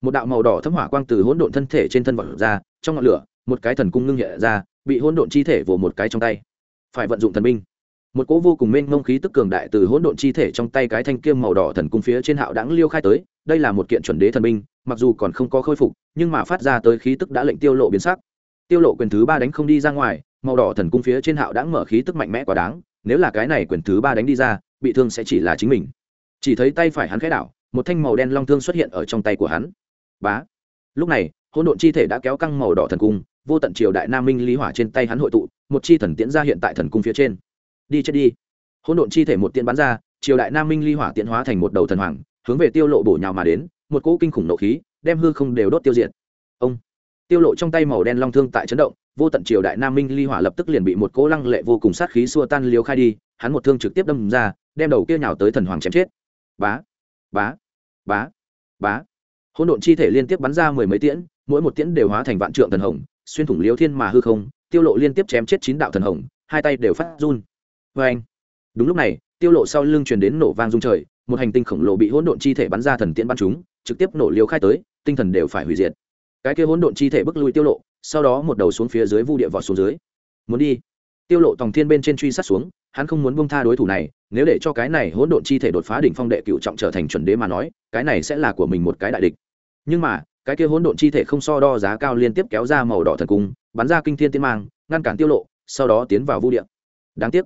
một đạo màu đỏ thấm hỏa quang từ hỗn độn thân thể trên thân vọt ra, trong ngọn lửa, một cái thần cung ngưng nhẹ ra, bị hỗn độn chi thể vồ một cái trong tay. Phải vận dụng thần binh. Một cỗ vô cùng mênh mông khí tức cường đại từ hỗn độn chi thể trong tay cái thanh kiêm màu đỏ thần cung phía trên hạo đáng liêu khai tới, đây là một kiện chuẩn đế thần binh, mặc dù còn không có khôi phục, nhưng mà phát ra tới khí tức đã lệnh tiêu lộ biến sắc. Tiêu lộ quyền thứ ba đánh không đi ra ngoài, màu đỏ thần cung phía trên hạo đáng mở khí tức mạnh mẽ quá đáng, nếu là cái này quyền thứ ba đánh đi ra, bị thương sẽ chỉ là chính mình. Chỉ thấy tay phải hắn khẽ đảo, một thanh màu đen long thương xuất hiện ở trong tay của hắn bá. Lúc này, hỗn độn chi thể đã kéo căng màu đỏ thần cung, vô tận triều đại nam minh lý hỏa trên tay hắn hội tụ, một chi thần tiễn ra hiện tại thần cung phía trên. Đi chết đi. Hỗn độn chi thể một tiễn bắn ra, triều đại nam minh ly hỏa tiễn hóa thành một đầu thần hoàng, hướng về tiêu lộ bổ nhào mà đến, một cỗ kinh khủng nộ khí, đem hư không đều đốt tiêu diệt. Ông. Tiêu lộ trong tay màu đen long thương tại chấn động, vô tận triều đại nam minh ly hỏa lập tức liền bị một cỗ lăng lệ vô cùng sát khí xua tan liều khai đi, hắn một thương trực tiếp đâm ra, đem đầu kia nhào tới thần hoàng chém chết. Bá. Bá. Bá. Bá hỗn độn chi thể liên tiếp bắn ra mười mấy tiễn, mỗi một tiễn đều hóa thành vạn trượng thần hồng, xuyên thủng liếu thiên mà hư không, tiêu lộ liên tiếp chém chết chín đạo thần hồng, hai tay đều phát run. Vê anh đúng lúc này, tiêu lộ sau lưng truyền đến nổ vang rung trời, một hành tinh khổng lồ bị hỗn độn chi thể bắn ra thần tiễn bắn chúng trực tiếp nổ liếu khai tới, tinh thần đều phải hủy diệt. Cái kia hỗn độn chi thể bức lui tiêu lộ, sau đó một đầu xuống phía dưới vu địa vọt xuống dưới. Muốn đi. Tiêu lộ tòng thiên bên trên truy sát xuống, hắn không muốn buông tha đối thủ này, nếu để cho cái này hỗn độn chi thể đột phá đỉnh phong đệ cựu trọng trở thành chuẩn đế mà nói, cái này sẽ là của mình một cái đại địch nhưng mà, cái kia hỗn độn chi thể không so đo giá cao liên tiếp kéo ra màu đỏ thần cung, bắn ra kinh thiên tiên mang, ngăn cản tiêu lộ, sau đó tiến vào vu địa. Đáng tiếc,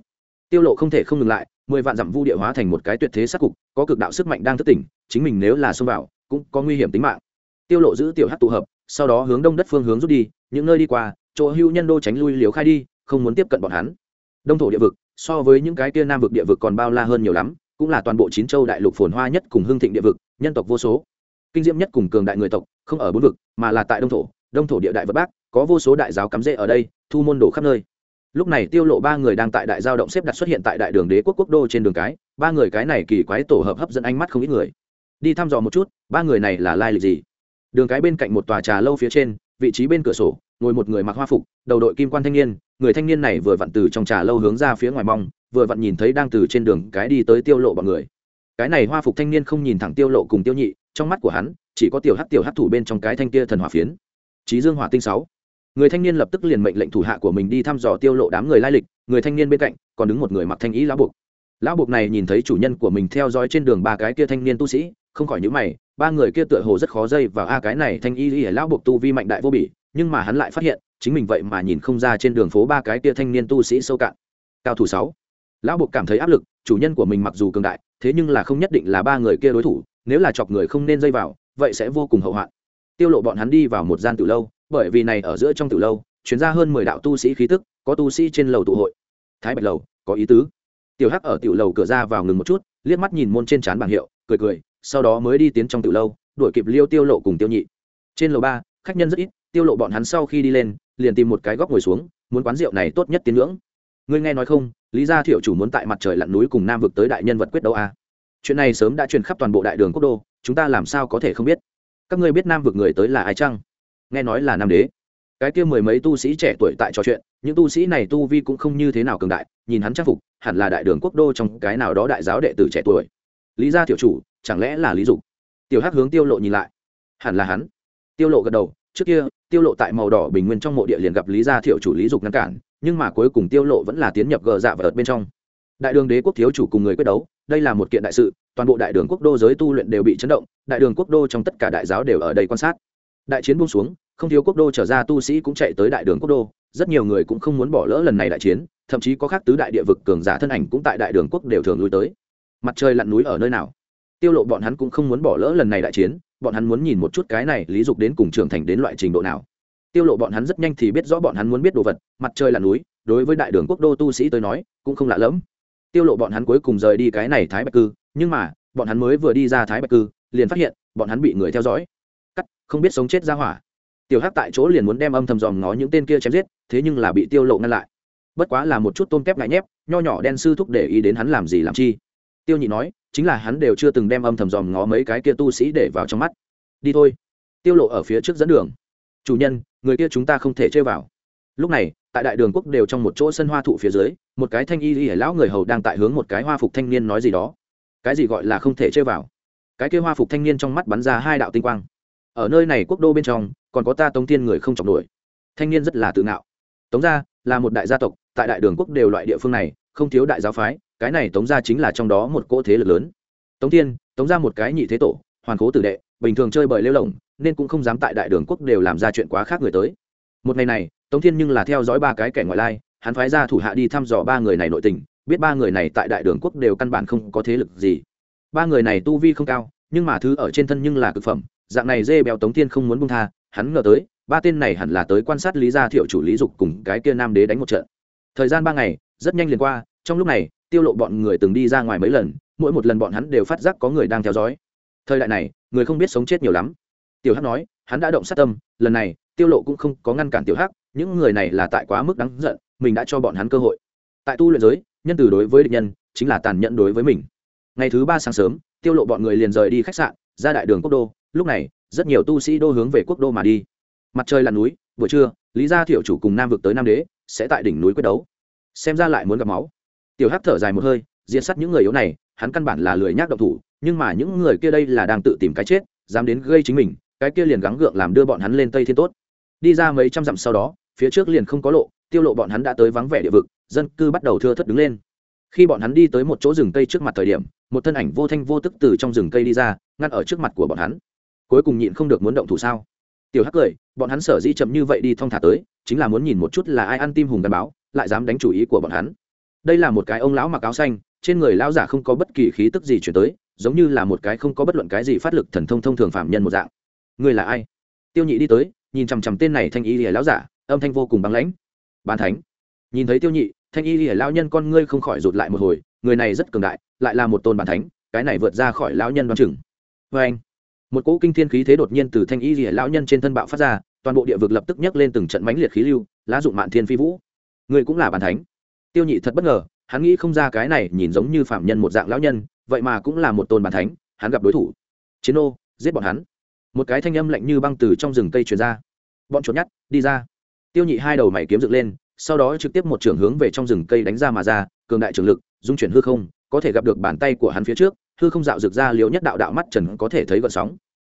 tiêu lộ không thể không ngừng lại, mười vạn dặm vu địa hóa thành một cái tuyệt thế sát cục, có cực đạo sức mạnh đang thức tỉnh, chính mình nếu là xông vào, cũng có nguy hiểm tính mạng. Tiêu lộ giữ tiểu hắc tụ hợp, sau đó hướng đông đất phương hướng rút đi, những nơi đi qua, chỗ hưu nhân đô tránh lui liều khai đi, không muốn tiếp cận bọn hắn. Đông thổ địa vực, so với những cái kia nam vực địa vực còn bao la hơn nhiều lắm, cũng là toàn bộ chín châu đại lục phồn hoa nhất cùng hương thịnh địa vực, nhân tộc vô số kinh diễm nhất cùng cường đại người tộc, không ở bốn vực, mà là tại đông thổ. Đông thổ địa đại vật bắc có vô số đại giáo cắm rễ ở đây, thu môn đồ khắp nơi. Lúc này tiêu lộ ba người đang tại đại giao động xếp đặt xuất hiện tại đại đường đế quốc quốc đô trên đường cái, ba người cái này kỳ quái tổ hợp hấp dẫn ánh mắt không ít người. Đi thăm dò một chút, ba người này là lai lịch gì? Đường cái bên cạnh một tòa trà lâu phía trên, vị trí bên cửa sổ, ngồi một người mặc hoa phục, đầu đội kim quan thanh niên, người thanh niên này vừa vặn từ trong trà lâu hướng ra phía ngoài mong, vừa vặn nhìn thấy đang từ trên đường cái đi tới tiêu lộ bọn người. Cái này hoa phục thanh niên không nhìn thẳng tiêu lộ cùng tiêu nhị trong mắt của hắn, chỉ có tiểu hắc tiểu hắc thủ bên trong cái thanh kia thần hỏa phiến. Trí dương hỏa tinh sáu. Người thanh niên lập tức liền mệnh lệnh thủ hạ của mình đi thăm dò tiêu lộ đám người lai lịch, người thanh niên bên cạnh, còn đứng một người mặc thanh ý lão buộc. Lão buộc này nhìn thấy chủ nhân của mình theo dõi trên đường ba cái kia thanh niên tu sĩ, không khỏi nhíu mày, ba người kia tựa hồ rất khó dây vào, a, cái này thanh y y lão buộc tu vi mạnh đại vô bỉ, nhưng mà hắn lại phát hiện, chính mình vậy mà nhìn không ra trên đường phố ba cái kia thanh niên tu sĩ sâu cạn. Cao thủ sáu. Lão buộc cảm thấy áp lực, chủ nhân của mình mặc dù cường đại, thế nhưng là không nhất định là ba người kia đối thủ nếu là chọc người không nên dây vào, vậy sẽ vô cùng hậu hoạn. Tiêu lộ bọn hắn đi vào một gian tử lâu, bởi vì này ở giữa trong tử lâu chuyển ra hơn mười đạo tu sĩ khí tức, có tu sĩ trên lầu tụ hội. Thái bạch lầu, có ý tứ. Tiểu hắc ở tiểu lầu cửa ra vào ngừng một chút, liếc mắt nhìn môn trên trán bảng hiệu, cười cười, sau đó mới đi tiến trong tử lâu, đuổi kịp liêu tiêu lộ cùng tiêu nhị. Trên lầu ba, khách nhân rất ít, tiêu lộ bọn hắn sau khi đi lên, liền tìm một cái góc ngồi xuống, muốn quán rượu này tốt nhất tiến ngưỡng. Ngươi nghe nói không, lý gia thiệu chủ muốn tại mặt trời lặn núi cùng nam vực tới đại nhân vật quyết đấu a. à? Chuyện này sớm đã truyền khắp toàn bộ đại đường quốc đô, chúng ta làm sao có thể không biết? Các ngươi biết nam vực người tới là ai chăng? Nghe nói là nam đế. Cái kia mười mấy tu sĩ trẻ tuổi tại trò chuyện, những tu sĩ này tu vi cũng không như thế nào cường đại, nhìn hắn trang phục, hẳn là đại đường quốc đô trong cái nào đó đại giáo đệ tử trẻ tuổi. Lý gia tiểu chủ, chẳng lẽ là lý dục? Tiểu hắc hướng tiêu lộ nhìn lại. Hẳn là hắn. Tiêu lộ gật đầu, trước kia, tiêu lộ tại màu đỏ bình nguyên trong mộ địa liền gặp lý gia tiểu chủ lý dục ngăn cản, nhưng mà cuối cùng tiêu lộ vẫn là tiến nhập gờ dạ và ở bên trong. Đại đường đế quốc thiếu chủ cùng người quyết đấu đây là một kiện đại sự, toàn bộ đại đường quốc đô giới tu luyện đều bị chấn động, đại đường quốc đô trong tất cả đại giáo đều ở đây quan sát. Đại chiến buông xuống, không thiếu quốc đô trở ra tu sĩ cũng chạy tới đại đường quốc đô, rất nhiều người cũng không muốn bỏ lỡ lần này đại chiến, thậm chí có khác tứ đại địa vực cường giả thân ảnh cũng tại đại đường quốc đều thường lui tới. Mặt trời lặn núi ở nơi nào? Tiêu lộ bọn hắn cũng không muốn bỏ lỡ lần này đại chiến, bọn hắn muốn nhìn một chút cái này lý dục đến cùng trưởng thành đến loại trình độ nào. Tiêu lộ bọn hắn rất nhanh thì biết rõ bọn hắn muốn biết đồ vật, mặt trời lặn núi, đối với đại đường quốc đô tu sĩ tới nói, cũng không lạ lẫm tiêu lộ bọn hắn cuối cùng rời đi cái này thái bạch cư, nhưng mà, bọn hắn mới vừa đi ra thái bạch cư, liền phát hiện, bọn hắn bị người theo dõi. Cắt, không biết sống chết ra hỏa. Tiểu hắc tại chỗ liền muốn đem âm thầm dòm ngó những tên kia chém giết, thế nhưng là bị tiêu lộ ngăn lại. Bất quá là một chút tôm kép ngại nhép, nho nhỏ đen sư thúc để ý đến hắn làm gì làm chi. Tiêu nhị nói, chính là hắn đều chưa từng đem âm thầm dòm ngó mấy cái kia tu sĩ để vào trong mắt. Đi thôi. Tiêu lộ ở phía trước dẫn đường. Chủ nhân, người kia chúng ta không thể chơi vào. Lúc này, tại đại đường quốc đều trong một chỗ sân hoa thụ phía dưới một cái thanh y y lão người hầu đang tại hướng một cái hoa phục thanh niên nói gì đó. Cái gì gọi là không thể chơi vào? Cái kia hoa phục thanh niên trong mắt bắn ra hai đạo tinh quang. Ở nơi này quốc đô bên trong, còn có ta tống tiên người không chọc nổi. Thanh niên rất là tự ngạo. Tống gia là một đại gia tộc, tại đại đường quốc đều loại địa phương này, không thiếu đại giáo phái, cái này tống gia chính là trong đó một cỗ thế lực lớn. Tống tiên tống gia một cái nhị thế tổ, hoàn cố tử đệ, bình thường chơi bời lêu lỏng, nên cũng không dám tại đại đường quốc đều làm ra chuyện quá khác người tới. Một ngày này, tống thiên nhưng là theo dõi ba cái kẻ ngoại lai hắn phái ra thủ hạ đi thăm dò ba người này nội tình, biết ba người này tại đại đường quốc đều căn bản không có thế lực gì. Ba người này tu vi không cao, nhưng mà thứ ở trên thân nhưng là cực phẩm, dạng này dê béo tống tiên không muốn bung tha, hắn ngờ tới, ba tên này hẳn là tới quan sát lý gia thiệu chủ lý dục cùng cái kia nam đế đánh một trận. Thời gian ba ngày, rất nhanh liền qua, trong lúc này, tiêu lộ bọn người từng đi ra ngoài mấy lần, mỗi một lần bọn hắn đều phát giác có người đang theo dõi. Thời đại này, người không biết sống chết nhiều lắm. Tiểu hắc nói, hắn đã động sát tâm, lần này, tiêu lộ cũng không có ngăn cản tiểu hắc, những người này là tại quá mức đáng giận mình đã cho bọn hắn cơ hội. Tại tu luyện giới, nhân từ đối với địch nhân chính là tàn nhẫn đối với mình. Ngày thứ ba sáng sớm, tiêu lộ bọn người liền rời đi khách sạn, ra đại đường quốc đô. Lúc này, rất nhiều tu sĩ đô hướng về quốc đô mà đi. Mặt trời là núi, buổi trưa, lý gia tiểu chủ cùng nam vực tới nam đế, sẽ tại đỉnh núi quyết đấu. Xem ra lại muốn gặp máu. Tiểu hắc thở dài một hơi diện sát những người yếu này, hắn căn bản là lười nhác động thủ, nhưng mà những người kia đây là đang tự tìm cái chết, dám đến gây chính mình, cái kia liền gắng gượng làm đưa bọn hắn lên tây thiên tốt. Đi ra mấy trăm dặm sau đó, phía trước liền không có lộ tiêu lộ bọn hắn đã tới vắng vẻ địa vực, dân cư bắt đầu thưa thất đứng lên. Khi bọn hắn đi tới một chỗ rừng cây trước mặt thời điểm, một thân ảnh vô thanh vô tức từ trong rừng cây đi ra, ngăn ở trước mặt của bọn hắn. Cuối cùng nhịn không được muốn động thủ sao? Tiểu hắc cười, bọn hắn sở dĩ chậm như vậy đi thong thả tới, chính là muốn nhìn một chút là ai ăn tim hùng gan báo, lại dám đánh chủ ý của bọn hắn. Đây là một cái ông lão mặc áo xanh, trên người lão giả không có bất kỳ khí tức gì chuyển tới, giống như là một cái không có bất luận cái gì phát lực thần thông thông thường phạm nhân một dạng. Người là ai? Tiêu nhị đi tới, nhìn chằm chằm tên này thanh y lìa lão giả, âm thanh vô cùng băng lãnh bán thánh. Nhìn thấy tiêu nhị, thanh y lìa lão nhân con ngươi không khỏi rụt lại một hồi, người này rất cường đại, lại là một tôn bàn thánh, cái này vượt ra khỏi lão nhân đoán chừng. Vê anh, một cỗ kinh thiên khí thế đột nhiên từ thanh y lìa lão nhân trên thân bạo phát ra, toàn bộ địa vực lập tức nhấc lên từng trận mãnh liệt khí lưu, lá dụng mạn thiên phi vũ. Người cũng là bàn thánh. Tiêu nhị thật bất ngờ, hắn nghĩ không ra cái này nhìn giống như phạm nhân một dạng lão nhân, vậy mà cũng là một tôn bàn thánh, hắn gặp đối thủ. Chiến ô giết bọn hắn. Một cái thanh âm lạnh như băng từ trong rừng cây truyền ra. Bọn chuột nhắt, đi ra tiêu nhị hai đầu mày kiếm dựng lên, sau đó trực tiếp một trưởng hướng về trong rừng cây đánh ra mà ra, cường đại trường lực, dung chuyển hư không, có thể gặp được bàn tay của hắn phía trước, hư không dạo rực ra liều nhất đạo đạo mắt trần có thể thấy gợn sóng.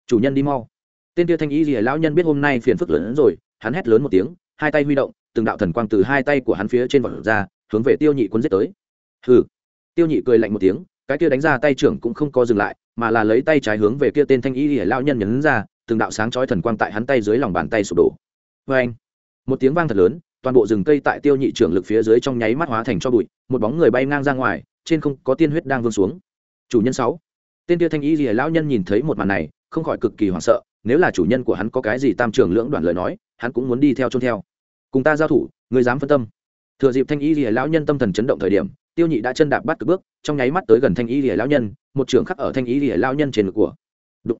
Chủ nhân đi mau. Tên kia thanh y gì lão nhân biết hôm nay phiền phức lớn hơn rồi, hắn hét lớn một tiếng, hai tay huy động, từng đạo thần quang từ hai tay của hắn phía trên vật ra, hướng về tiêu nhị quân giết tới. Hừ. Tiêu nhị cười lạnh một tiếng, cái kia đánh ra tay trưởng cũng không có dừng lại, mà là lấy tay trái hướng về kia tên thanh y lìa lao nhân nhấn ra, từng đạo sáng chói thần quang tại hắn tay dưới lòng bàn tay sụp đổ. Vê anh một tiếng vang thật lớn, toàn bộ rừng cây tại tiêu nhị trưởng lực phía dưới trong nháy mắt hóa thành cho bụi, một bóng người bay ngang ra ngoài, trên không có tiên huyết đang vương xuống. Chủ nhân sáu. Tên kia thanh y lìa lão nhân nhìn thấy một màn này, không khỏi cực kỳ hoảng sợ, nếu là chủ nhân của hắn có cái gì tam trường lưỡng đoạn lời nói, hắn cũng muốn đi theo chôn theo. Cùng ta giao thủ người dám phân tâm. Thừa dịp thanh y lìa lão nhân tâm thần chấn động thời điểm, tiêu nhị đã chân đạp bắt cực bước, trong nháy mắt tới gần thanh y lìa lão nhân, một trường khắc ở thanh y lìa lão nhân trên ngực của. Đụng.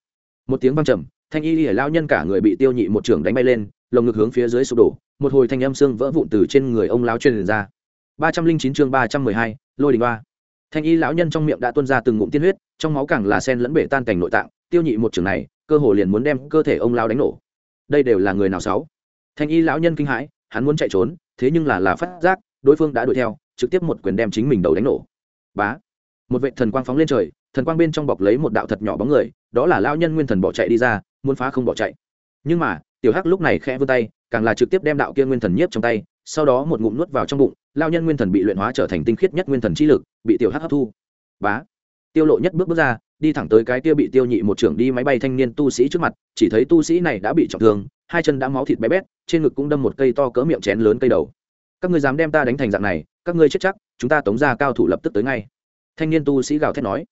một tiếng vang trầm, thanh y lìa lão nhân cả người bị tiêu nhị một trường đánh bay lên lồng ngực hướng phía dưới sụp đổ, một hồi thanh âm xương vỡ vụn từ trên người ông lão truyền ra. ba trăm linh chín chương ba trăm mười hai, lôi đình ba thanh y lão nhân trong miệng đã tuôn ra từng ngụm tiên huyết, trong máu càng là sen lẫn bể tan cảnh nội tạng, tiêu nhị một trường này, cơ hồ liền muốn đem cơ thể ông lão đánh nổ. Đây đều là người nào sáu? Thanh y lão nhân kinh hãi, hắn muốn chạy trốn, thế nhưng là là phát giác, đối phương đã đuổi theo, trực tiếp một quyền đem chính mình đầu đánh nổ. Bá! Một vệ thần quang phóng lên trời, thần quang bên trong bọc lấy một đạo thật nhỏ bóng người, đó là lão nhân nguyên thần bỏ chạy đi ra, muốn phá không bỏ chạy. Nhưng mà tiểu hắc lúc này khẽ vươn tay, càng là trực tiếp đem đạo kia nguyên thần nhiếp trong tay, sau đó một ngụm nuốt vào trong bụng, lao nhân nguyên thần bị luyện hóa trở thành tinh khiết nhất nguyên thần chi lực, bị tiểu hắc hấp thu. Bá! Tiêu lộ nhất bước bước ra, đi thẳng tới cái kia bị tiêu nhị một trưởng đi máy bay thanh niên tu sĩ trước mặt, chỉ thấy tu sĩ này đã bị trọng thương, hai chân đã máu thịt bé bét, trên ngực cũng đâm một cây to cỡ miệng chén lớn cây đầu. Các ngươi dám đem ta đánh thành dạng này, các ngươi chết chắc, chúng ta tống ra cao thủ lập tức tới ngay. Thanh niên tu sĩ gào thét nói.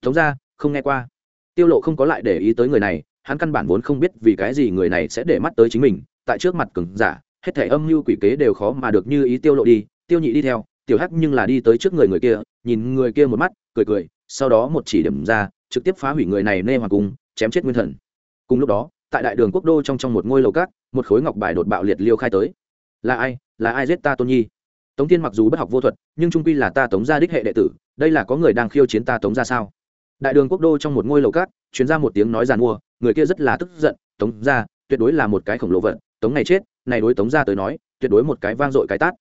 Tống ra không nghe qua. Tiêu lộ không có lại để ý tới người này hắn căn bản vốn không biết vì cái gì người này sẽ để mắt tới chính mình, tại trước mặt cứng giả, hết thể âm mưu quỷ kế đều khó mà được như ý tiêu lộ đi, tiêu nhị đi theo, tiểu hắc nhưng là đi tới trước người người kia, nhìn người kia một mắt, cười cười, sau đó một chỉ điểm ra, trực tiếp phá hủy người này nê hoàng cung, chém chết nguyên thần. Cùng lúc đó, tại đại đường quốc đô trong trong một ngôi lầu cát một khối ngọc bài đột bạo liệt liêu khai tới. Là ai? Là ai giết ta tôn nhi? Tống tiên mặc dù bất học vô thuật, nhưng trung quy là ta tống gia đích hệ đệ tử, đây là có người đang khiêu chiến ta tống ra sao? Đại đường quốc đô trong một ngôi lầu cát chuyến ra một tiếng nói giàn mua người kia rất là tức giận, tống ra tuyệt đối là một cái khổng lồ vận tống này chết, này đối tống ra tới nói, tuyệt đối một cái vang dội cái tát.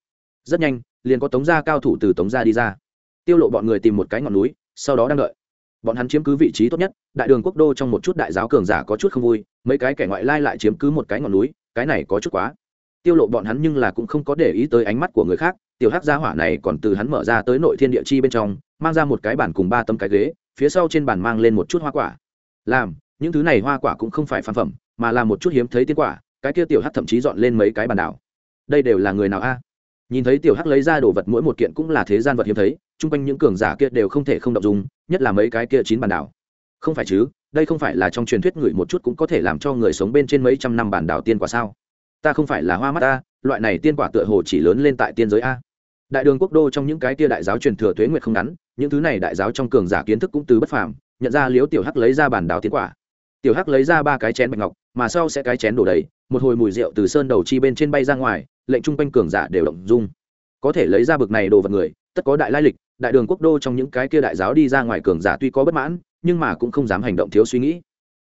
Rất nhanh, liền có tống gia cao thủ từ tống gia đi ra. Tiêu lộ bọn người tìm một cái ngọn núi, sau đó đang đợi. Bọn hắn chiếm cứ vị trí tốt nhất, đại đường quốc đô trong một chút đại giáo cường giả có chút không vui, mấy cái kẻ ngoại lai lại chiếm cứ một cái ngọn núi, cái này có chút quá. Tiêu lộ bọn hắn nhưng là cũng không có để ý tới ánh mắt của người khác, tiểu hắc gia hỏa này còn từ hắn mở ra tới nội thiên địa chi bên trong, mang ra một cái bàn cùng ba tấm cái ghế, phía sau trên bàn mang lên một chút hoa quả. Làm những thứ này hoa quả cũng không phải phản phẩm, mà là một chút hiếm thấy tiên quả, cái kia tiểu hắc thậm chí dọn lên mấy cái bàn đảo. Đây đều là người nào a? Nhìn thấy tiểu hắc lấy ra đồ vật mỗi một kiện cũng là thế gian vật hiếm thấy, chung quanh những cường giả kia đều không thể không động dùng nhất là mấy cái kia chín bàn đảo. Không phải chứ, đây không phải là trong truyền thuyết người một chút cũng có thể làm cho người sống bên trên mấy trăm năm bản đảo tiên quả sao? Ta không phải là hoa mắt ta loại này tiên quả tựa hồ chỉ lớn lên tại tiên giới a. Đại đường quốc đô trong những cái kia đại giáo truyền thừa thuế nguyệt không ngắn, những thứ này đại giáo trong cường giả kiến thức cũng từ bất phàm, nhận ra liếu tiểu hắc lấy ra bản đảo tiên quả tiểu hắc lấy ra ba cái chén bạch ngọc, mà sau sẽ cái chén đổ đầy, một hồi mùi rượu từ sơn đầu chi bên trên bay ra ngoài, lệnh chung quanh cường giả đều động dung. Có thể lấy ra bực này đồ vật người, tất có đại lai lịch, đại đường quốc đô trong những cái kia đại giáo đi ra ngoài cường giả tuy có bất mãn, nhưng mà cũng không dám hành động thiếu suy nghĩ.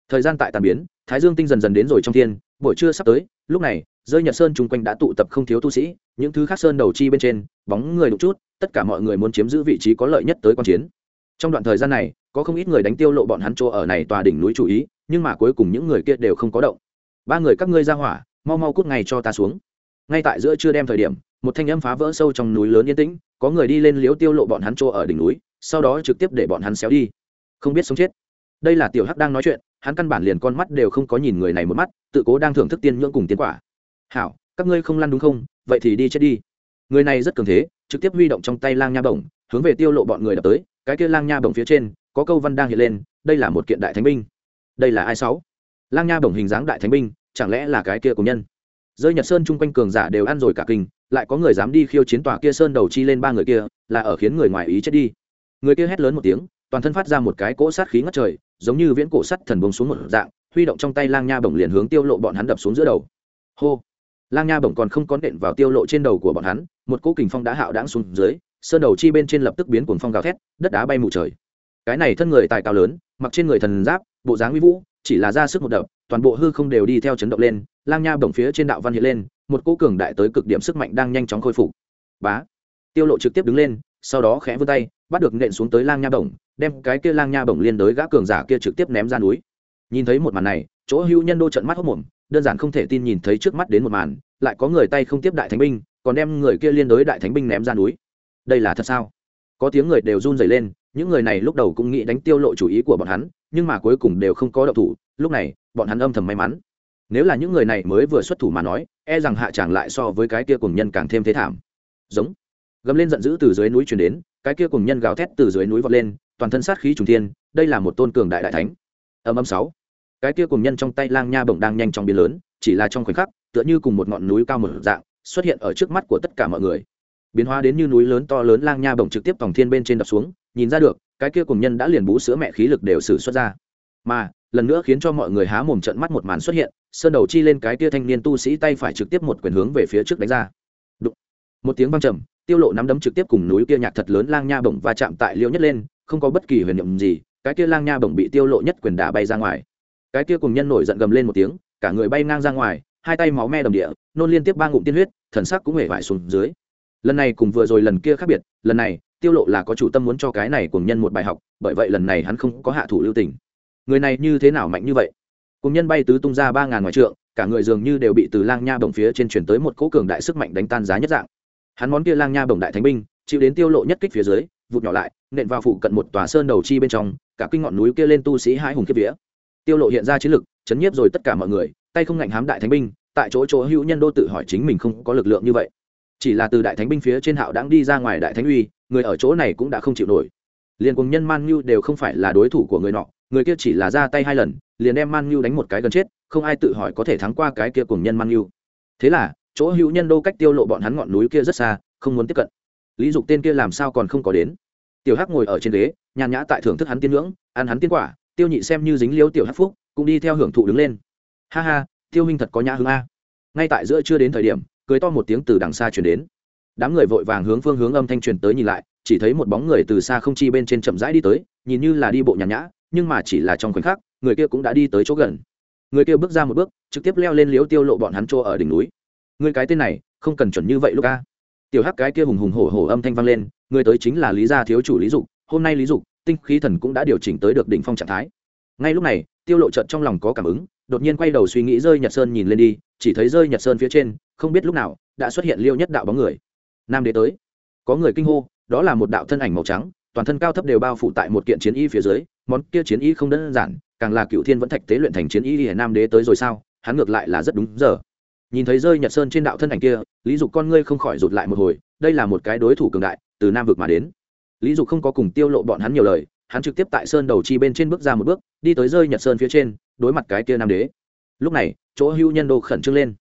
Thời gian tại tàn biến, thái dương tinh dần dần đến rồi trong thiên, buổi trưa sắp tới, lúc này, rơi nhật sơn chung quanh đã tụ tập không thiếu tu sĩ, những thứ khác sơn đầu chi bên trên, bóng người đụng chút, tất cả mọi người muốn chiếm giữ vị trí có lợi nhất tới quan chiến trong đoạn thời gian này, có không ít người đánh tiêu lộ bọn hắn chỗ ở này tòa đỉnh núi chủ ý, nhưng mà cuối cùng những người kia đều không có động. Ba người các ngươi ra hỏa, mau mau cút ngay cho ta xuống. Ngay tại giữa trưa đem thời điểm, một thanh âm phá vỡ sâu trong núi lớn yên tĩnh, có người đi lên liếu tiêu lộ bọn hắn chỗ ở đỉnh núi, sau đó trực tiếp để bọn hắn xéo đi. Không biết sống chết. Đây là tiểu hắc đang nói chuyện, hắn căn bản liền con mắt đều không có nhìn người này một mắt, tự cố đang thưởng thức tiên nhưỡng cùng tiến quả. Hảo, các ngươi không lăn đúng không? Vậy thì đi chết đi. Người này rất cường thế, trực tiếp huy động trong tay lang nha bổng, hướng về tiêu lộ bọn người đập tới cái kia lang nha bổng phía trên, có câu văn đang hiện lên, đây là một kiện đại thánh binh. Đây là ai sáu? Lang nha bổng hình dáng đại thánh binh, chẳng lẽ là cái kia của nhân? Rơi nhật sơn chung quanh cường giả đều ăn rồi cả kinh, lại có người dám đi khiêu chiến tòa kia sơn đầu chi lên ba người kia, là ở khiến người ngoài ý chết đi. Người kia hét lớn một tiếng, toàn thân phát ra một cái cỗ sát khí ngất trời, giống như viễn cổ sắt thần bông xuống một dạng, huy động trong tay lang nha bổng liền hướng tiêu lộ bọn hắn đập xuống giữa đầu. Hô! Lang nha bổng còn không có nện vào tiêu lộ trên đầu của bọn hắn, một cỗ kình phong đã hạo đãng xuống dưới sơn đầu chi bên trên lập tức biến cuồng phong gào thét, đất đá bay mù trời. Cái này thân người tài cao lớn, mặc trên người thần giáp, bộ dáng uy vũ, chỉ là ra sức một đập, toàn bộ hư không đều đi theo chấn động lên, lang nha bổng phía trên đạo văn hiện lên, một cỗ cường đại tới cực điểm sức mạnh đang nhanh chóng khôi phục. Bá! Tiêu lộ trực tiếp đứng lên, sau đó khẽ vươn tay, bắt được nện xuống tới lang nha bổng, đem cái kia lang nha bổng liên đối gã cường giả kia trực tiếp ném ra núi. Nhìn thấy một màn này, chỗ hưu nhân đô trận mắt hốc mồm, đơn giản không thể tin nhìn thấy trước mắt đến một màn, lại có người tay không tiếp đại thánh binh, còn đem người kia liên đối đại thánh binh ném ra núi đây là thật sao? Có tiếng người đều run rẩy lên, những người này lúc đầu cũng nghĩ đánh tiêu lộ chủ ý của bọn hắn, nhưng mà cuối cùng đều không có động thủ, lúc này, bọn hắn âm thầm may mắn. Nếu là những người này mới vừa xuất thủ mà nói e rằng hạ tràng lại so với cái kia cùng nhân càng thêm thế thảm. Giống. Gầm lên giận dữ từ dưới núi chuyển đến, cái kia cùng nhân gào thét từ dưới núi vọt lên, toàn thân sát khí trùng thiên, đây là một tôn cường đại đại thánh. Âm âm sáu. Cái kia cùng nhân trong tay lang nha bổng đang nhanh chóng biến lớn, chỉ là trong khoảnh khắc, tựa như cùng một ngọn núi cao một dạng, xuất hiện ở trước mắt của tất cả mọi người biến hóa đến như núi lớn to lớn lang nha bổng trực tiếp tòng thiên bên trên đập xuống, nhìn ra được, cái kia cùng nhân đã liền bú sữa mẹ khí lực đều xử xuất ra. Mà, lần nữa khiến cho mọi người há mồm trận mắt một màn xuất hiện, sơn đầu chi lên cái kia thanh niên tu sĩ tay phải trực tiếp một quyền hướng về phía trước đánh ra. Đụng. một tiếng vang trầm, tiêu lộ nắm đấm trực tiếp cùng núi kia nhạc thật lớn lang nha bổng va chạm tại liêu nhất lên, không có bất kỳ huyền nhiệm gì, cái kia lang nha bổng bị tiêu lộ nhất quyền đả bay ra ngoài. Cái kia cùng nhân nổi giận gầm lên một tiếng, cả người bay ngang ra ngoài, hai tay máu me đầm địa, nôn liên tiếp ba ngụm tiên huyết, thần sắc cũng hề vải xuống dưới lần này cùng vừa rồi lần kia khác biệt, lần này, tiêu lộ là có chủ tâm muốn cho cái này cùng nhân một bài học, bởi vậy lần này hắn không có hạ thủ lưu tình. Người này như thế nào mạnh như vậy? Cùng nhân bay tứ tung ra ba ngàn ngoài trượng, cả người dường như đều bị từ lang nha bồng phía trên chuyển tới một cỗ cường đại sức mạnh đánh tan giá nhất dạng. Hắn món kia lang nha bồng đại thánh binh, chịu đến tiêu lộ nhất kích phía dưới, vụt nhỏ lại, nện vào phụ cận một tòa sơn đầu chi bên trong, cả kinh ngọn núi kia lên tu sĩ hai hùng kiếp vía. Tiêu lộ hiện ra chiến lực, chấn nhiếp rồi tất cả mọi người, tay không ngạnh hám đại thánh binh, tại chỗ chỗ hữu nhân đô tự hỏi chính mình không có lực lượng như vậy chỉ là từ đại thánh binh phía trên hạo đang đi ra ngoài đại thánh uy, người ở chỗ này cũng đã không chịu nổi. Liền cùng nhân man như đều không phải là đối thủ của người nọ, người kia chỉ là ra tay hai lần, liền đem man như đánh một cái gần chết, không ai tự hỏi có thể thắng qua cái kia cùng nhân man như thế là, chỗ hữu nhân đô cách tiêu lộ bọn hắn ngọn núi kia rất xa, không muốn tiếp cận. Lý dục tên kia làm sao còn không có đến? Tiểu hắc ngồi ở trên ghế, nhàn nhã tại thưởng thức hắn tiên ngưỡng, ăn hắn tiên quả, tiêu nhị xem như dính liếu tiểu hắc phúc, cũng đi theo hưởng thụ đứng lên. Ha ha, tiêu huynh thật có nhã hương a. Ngay tại giữa chưa đến thời điểm cười to một tiếng từ đằng xa chuyển đến. Đám người vội vàng hướng phương hướng âm thanh truyền tới nhìn lại, chỉ thấy một bóng người từ xa không chi bên trên chậm rãi đi tới, nhìn như là đi bộ nhàn nhã, nhưng mà chỉ là trong khoảnh khắc, người kia cũng đã đi tới chỗ gần. Người kia bước ra một bước, trực tiếp leo lên liếu tiêu lộ bọn hắn chỗ ở đỉnh núi. Người cái tên này, không cần chuẩn như vậy lúc ca tiểu hắc cái kia hùng hùng hổ hổ âm thanh vang lên, người tới chính là lý gia thiếu chủ lý dục, hôm nay lý dục, tinh khí thần cũng đã điều chỉnh tới được đỉnh phong trạng thái. Ngay lúc này, tiêu lộ trận trong lòng có cảm ứng, đột nhiên quay đầu suy nghĩ rơi nhật sơn nhìn lên đi chỉ thấy rơi nhật sơn phía trên, không biết lúc nào, đã xuất hiện liêu nhất đạo bóng người. Nam đế tới. Có người kinh hô, đó là một đạo thân ảnh màu trắng, toàn thân cao thấp đều bao phủ tại một kiện chiến y phía dưới, món kia chiến y không đơn giản, càng là cựu thiên vẫn thạch tế luyện thành chiến y hiển nam đế tới rồi sao, hắn ngược lại là rất đúng giờ. Nhìn thấy rơi nhật sơn trên đạo thân ảnh kia, lý dục con ngươi không khỏi rụt lại một hồi, đây là một cái đối thủ cường đại, từ nam vực mà đến. Lý dục không có cùng tiêu lộ bọn hắn nhiều lời, hắn trực tiếp tại sơn đầu chi bên trên bước ra một bước, đi tới rơi nhật sơn phía trên, đối mặt cái kia nam đế. Lúc này chỗ hưu nhân đô khẩn trương lên.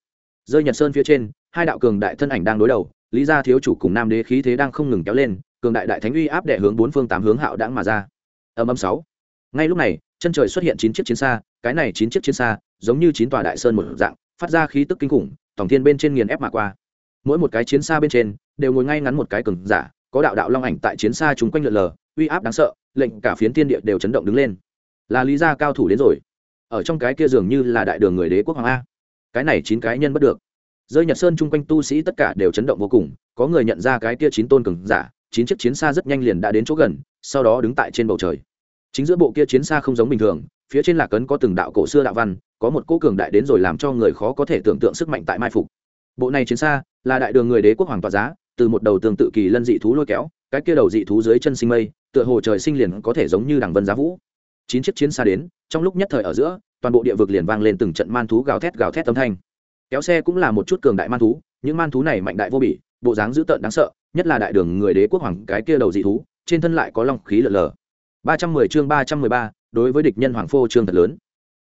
Rơi nhật sơn phía trên, hai đạo cường đại thân ảnh đang đối đầu, lý gia thiếu chủ cùng nam đế khí thế đang không ngừng kéo lên, cường đại đại thánh uy áp đệ hướng bốn phương tám hướng hạo đãng mà ra. Âm âm sáu. Ngay lúc này, chân trời xuất hiện chín chiếc chiến xa, cái này chín chiếc chiến xa, giống như chín tòa đại sơn một dạng, phát ra khí tức kinh khủng, tổng thiên bên trên nghiền ép mà qua. Mỗi một cái chiến xa bên trên, đều ngồi ngay ngắn một cái cường giả, có đạo đạo long ảnh tại chiến xa chúng quanh lượn lờ, uy áp đáng sợ, lệnh cả phiến thiên địa đều chấn động đứng lên. Là lý gia cao thủ đến rồi ở trong cái kia dường như là đại đường người đế quốc hoàng a. Cái này chín cái nhân bất được. Rơi nhật sơn chung quanh tu sĩ tất cả đều chấn động vô cùng, có người nhận ra cái kia chín tôn cường giả, chín chiếc chiến xa rất nhanh liền đã đến chỗ gần, sau đó đứng tại trên bầu trời. Chính giữa bộ kia chiến xa không giống bình thường, phía trên lạc cấn có từng đạo cổ xưa đạo văn, có một cỗ cường đại đến rồi làm cho người khó có thể tưởng tượng sức mạnh tại mai phục. Bộ này chiến xa là đại đường người đế quốc hoàng tọa giá, từ một đầu tương tự kỳ lân dị thú lôi kéo, cái kia đầu dị thú dưới chân sinh mây, tựa hồ trời sinh liền có thể giống như đằng vân giá vũ chín chiếc chiến xa đến, trong lúc nhất thời ở giữa, toàn bộ địa vực liền vang lên từng trận man thú gào thét gào thét âm thanh. Kéo xe cũng là một chút cường đại man thú, những man thú này mạnh đại vô bỉ, bộ dáng dữ tợn đáng sợ, nhất là đại đường người đế quốc hoàng cái kia đầu dị thú, trên thân lại có long khí lở lở ba trăm mười chương ba trăm mười ba, đối với địch nhân hoàng phô trương thật lớn.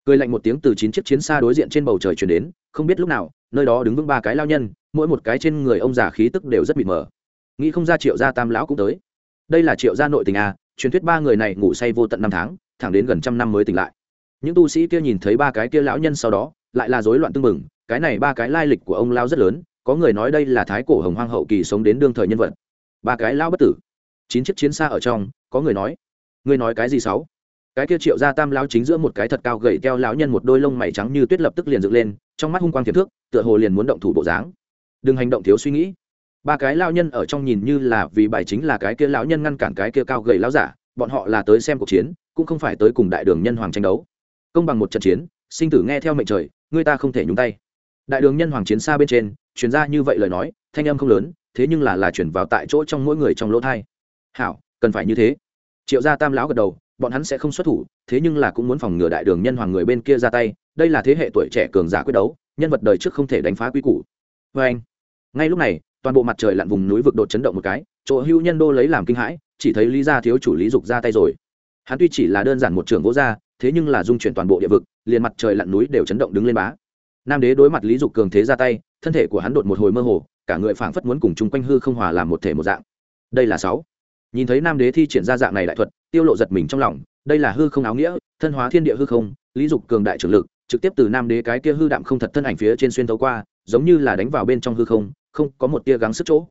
Cười lạnh một tiếng từ chín chiếc chiến xa đối diện trên bầu trời chuyển đến, không biết lúc nào, nơi đó đứng vững ba cái lao nhân, mỗi một cái trên người ông già khí tức đều rất mịt mờ. Nghĩ không ra triệu gia tam lão cũng tới. Đây là triệu gia nội tình à truyền thuyết ba người này ngủ say vô tận năm tháng thẳng đến gần trăm năm mới tỉnh lại. Những tu sĩ kia nhìn thấy ba cái kia lão nhân sau đó, lại là rối loạn tưng bừng, cái này ba cái lai lịch của ông lao rất lớn, có người nói đây là thái cổ hồng hoang hậu kỳ sống đến đương thời nhân vật. Ba cái lao bất tử. Chín chiếc chiến xa ở trong, có người nói người nói cái gì sáu? Cái kia triệu gia tam lao chính giữa một cái thật cao gậy keo lão nhân một đôi lông mày trắng như tuyết lập tức liền dựng lên, trong mắt hung quang thiệp thước, tựa hồ liền muốn động thủ bộ dáng. Đừng hành động thiếu suy nghĩ. Ba cái lao nhân ở trong nhìn như là vì bài chính là cái kia lão nhân ngăn cản cái kia cao gầy lão giả, bọn họ là tới xem cuộc chiến cũng không phải tới cùng đại đường nhân hoàng tranh đấu. Công bằng một trận chiến, sinh tử nghe theo mệnh trời, người ta không thể nhúng tay. Đại đường nhân hoàng chiến xa bên trên, truyền ra như vậy lời nói, thanh âm không lớn, thế nhưng là là chuyển vào tại chỗ trong mỗi người trong lỗ thai. Hảo, cần phải như thế. Triệu gia tam lão gật đầu, bọn hắn sẽ không xuất thủ, thế nhưng là cũng muốn phòng ngừa đại đường nhân hoàng người bên kia ra tay, đây là thế hệ tuổi trẻ cường giả quyết đấu, nhân vật đời trước không thể đánh phá quy củ. Vê anh, ngay lúc này, toàn bộ mặt trời lặn vùng núi vực đột chấn động một cái, chỗ hưu nhân đô lấy làm kinh hãi, chỉ thấy lý gia thiếu chủ lý dục ra tay rồi hắn tuy chỉ là đơn giản một trường gỗ ra, thế nhưng là dung chuyển toàn bộ địa vực, liền mặt trời lặn núi đều chấn động đứng lên bá. Nam đế đối mặt lý dục cường thế ra tay, thân thể của hắn đột một hồi mơ hồ, cả người phảng phất muốn cùng chung quanh hư không hòa làm một thể một dạng. Đây là sáu. Nhìn thấy nam đế thi triển ra dạng này đại thuật, tiêu lộ giật mình trong lòng, đây là hư không áo nghĩa, thân hóa thiên địa hư không, lý dục cường đại trưởng lực, trực tiếp từ nam đế cái kia hư đạm không thật thân ảnh phía trên xuyên thấu qua, giống như là đánh vào bên trong hư không không có một tia gắng sức chỗ.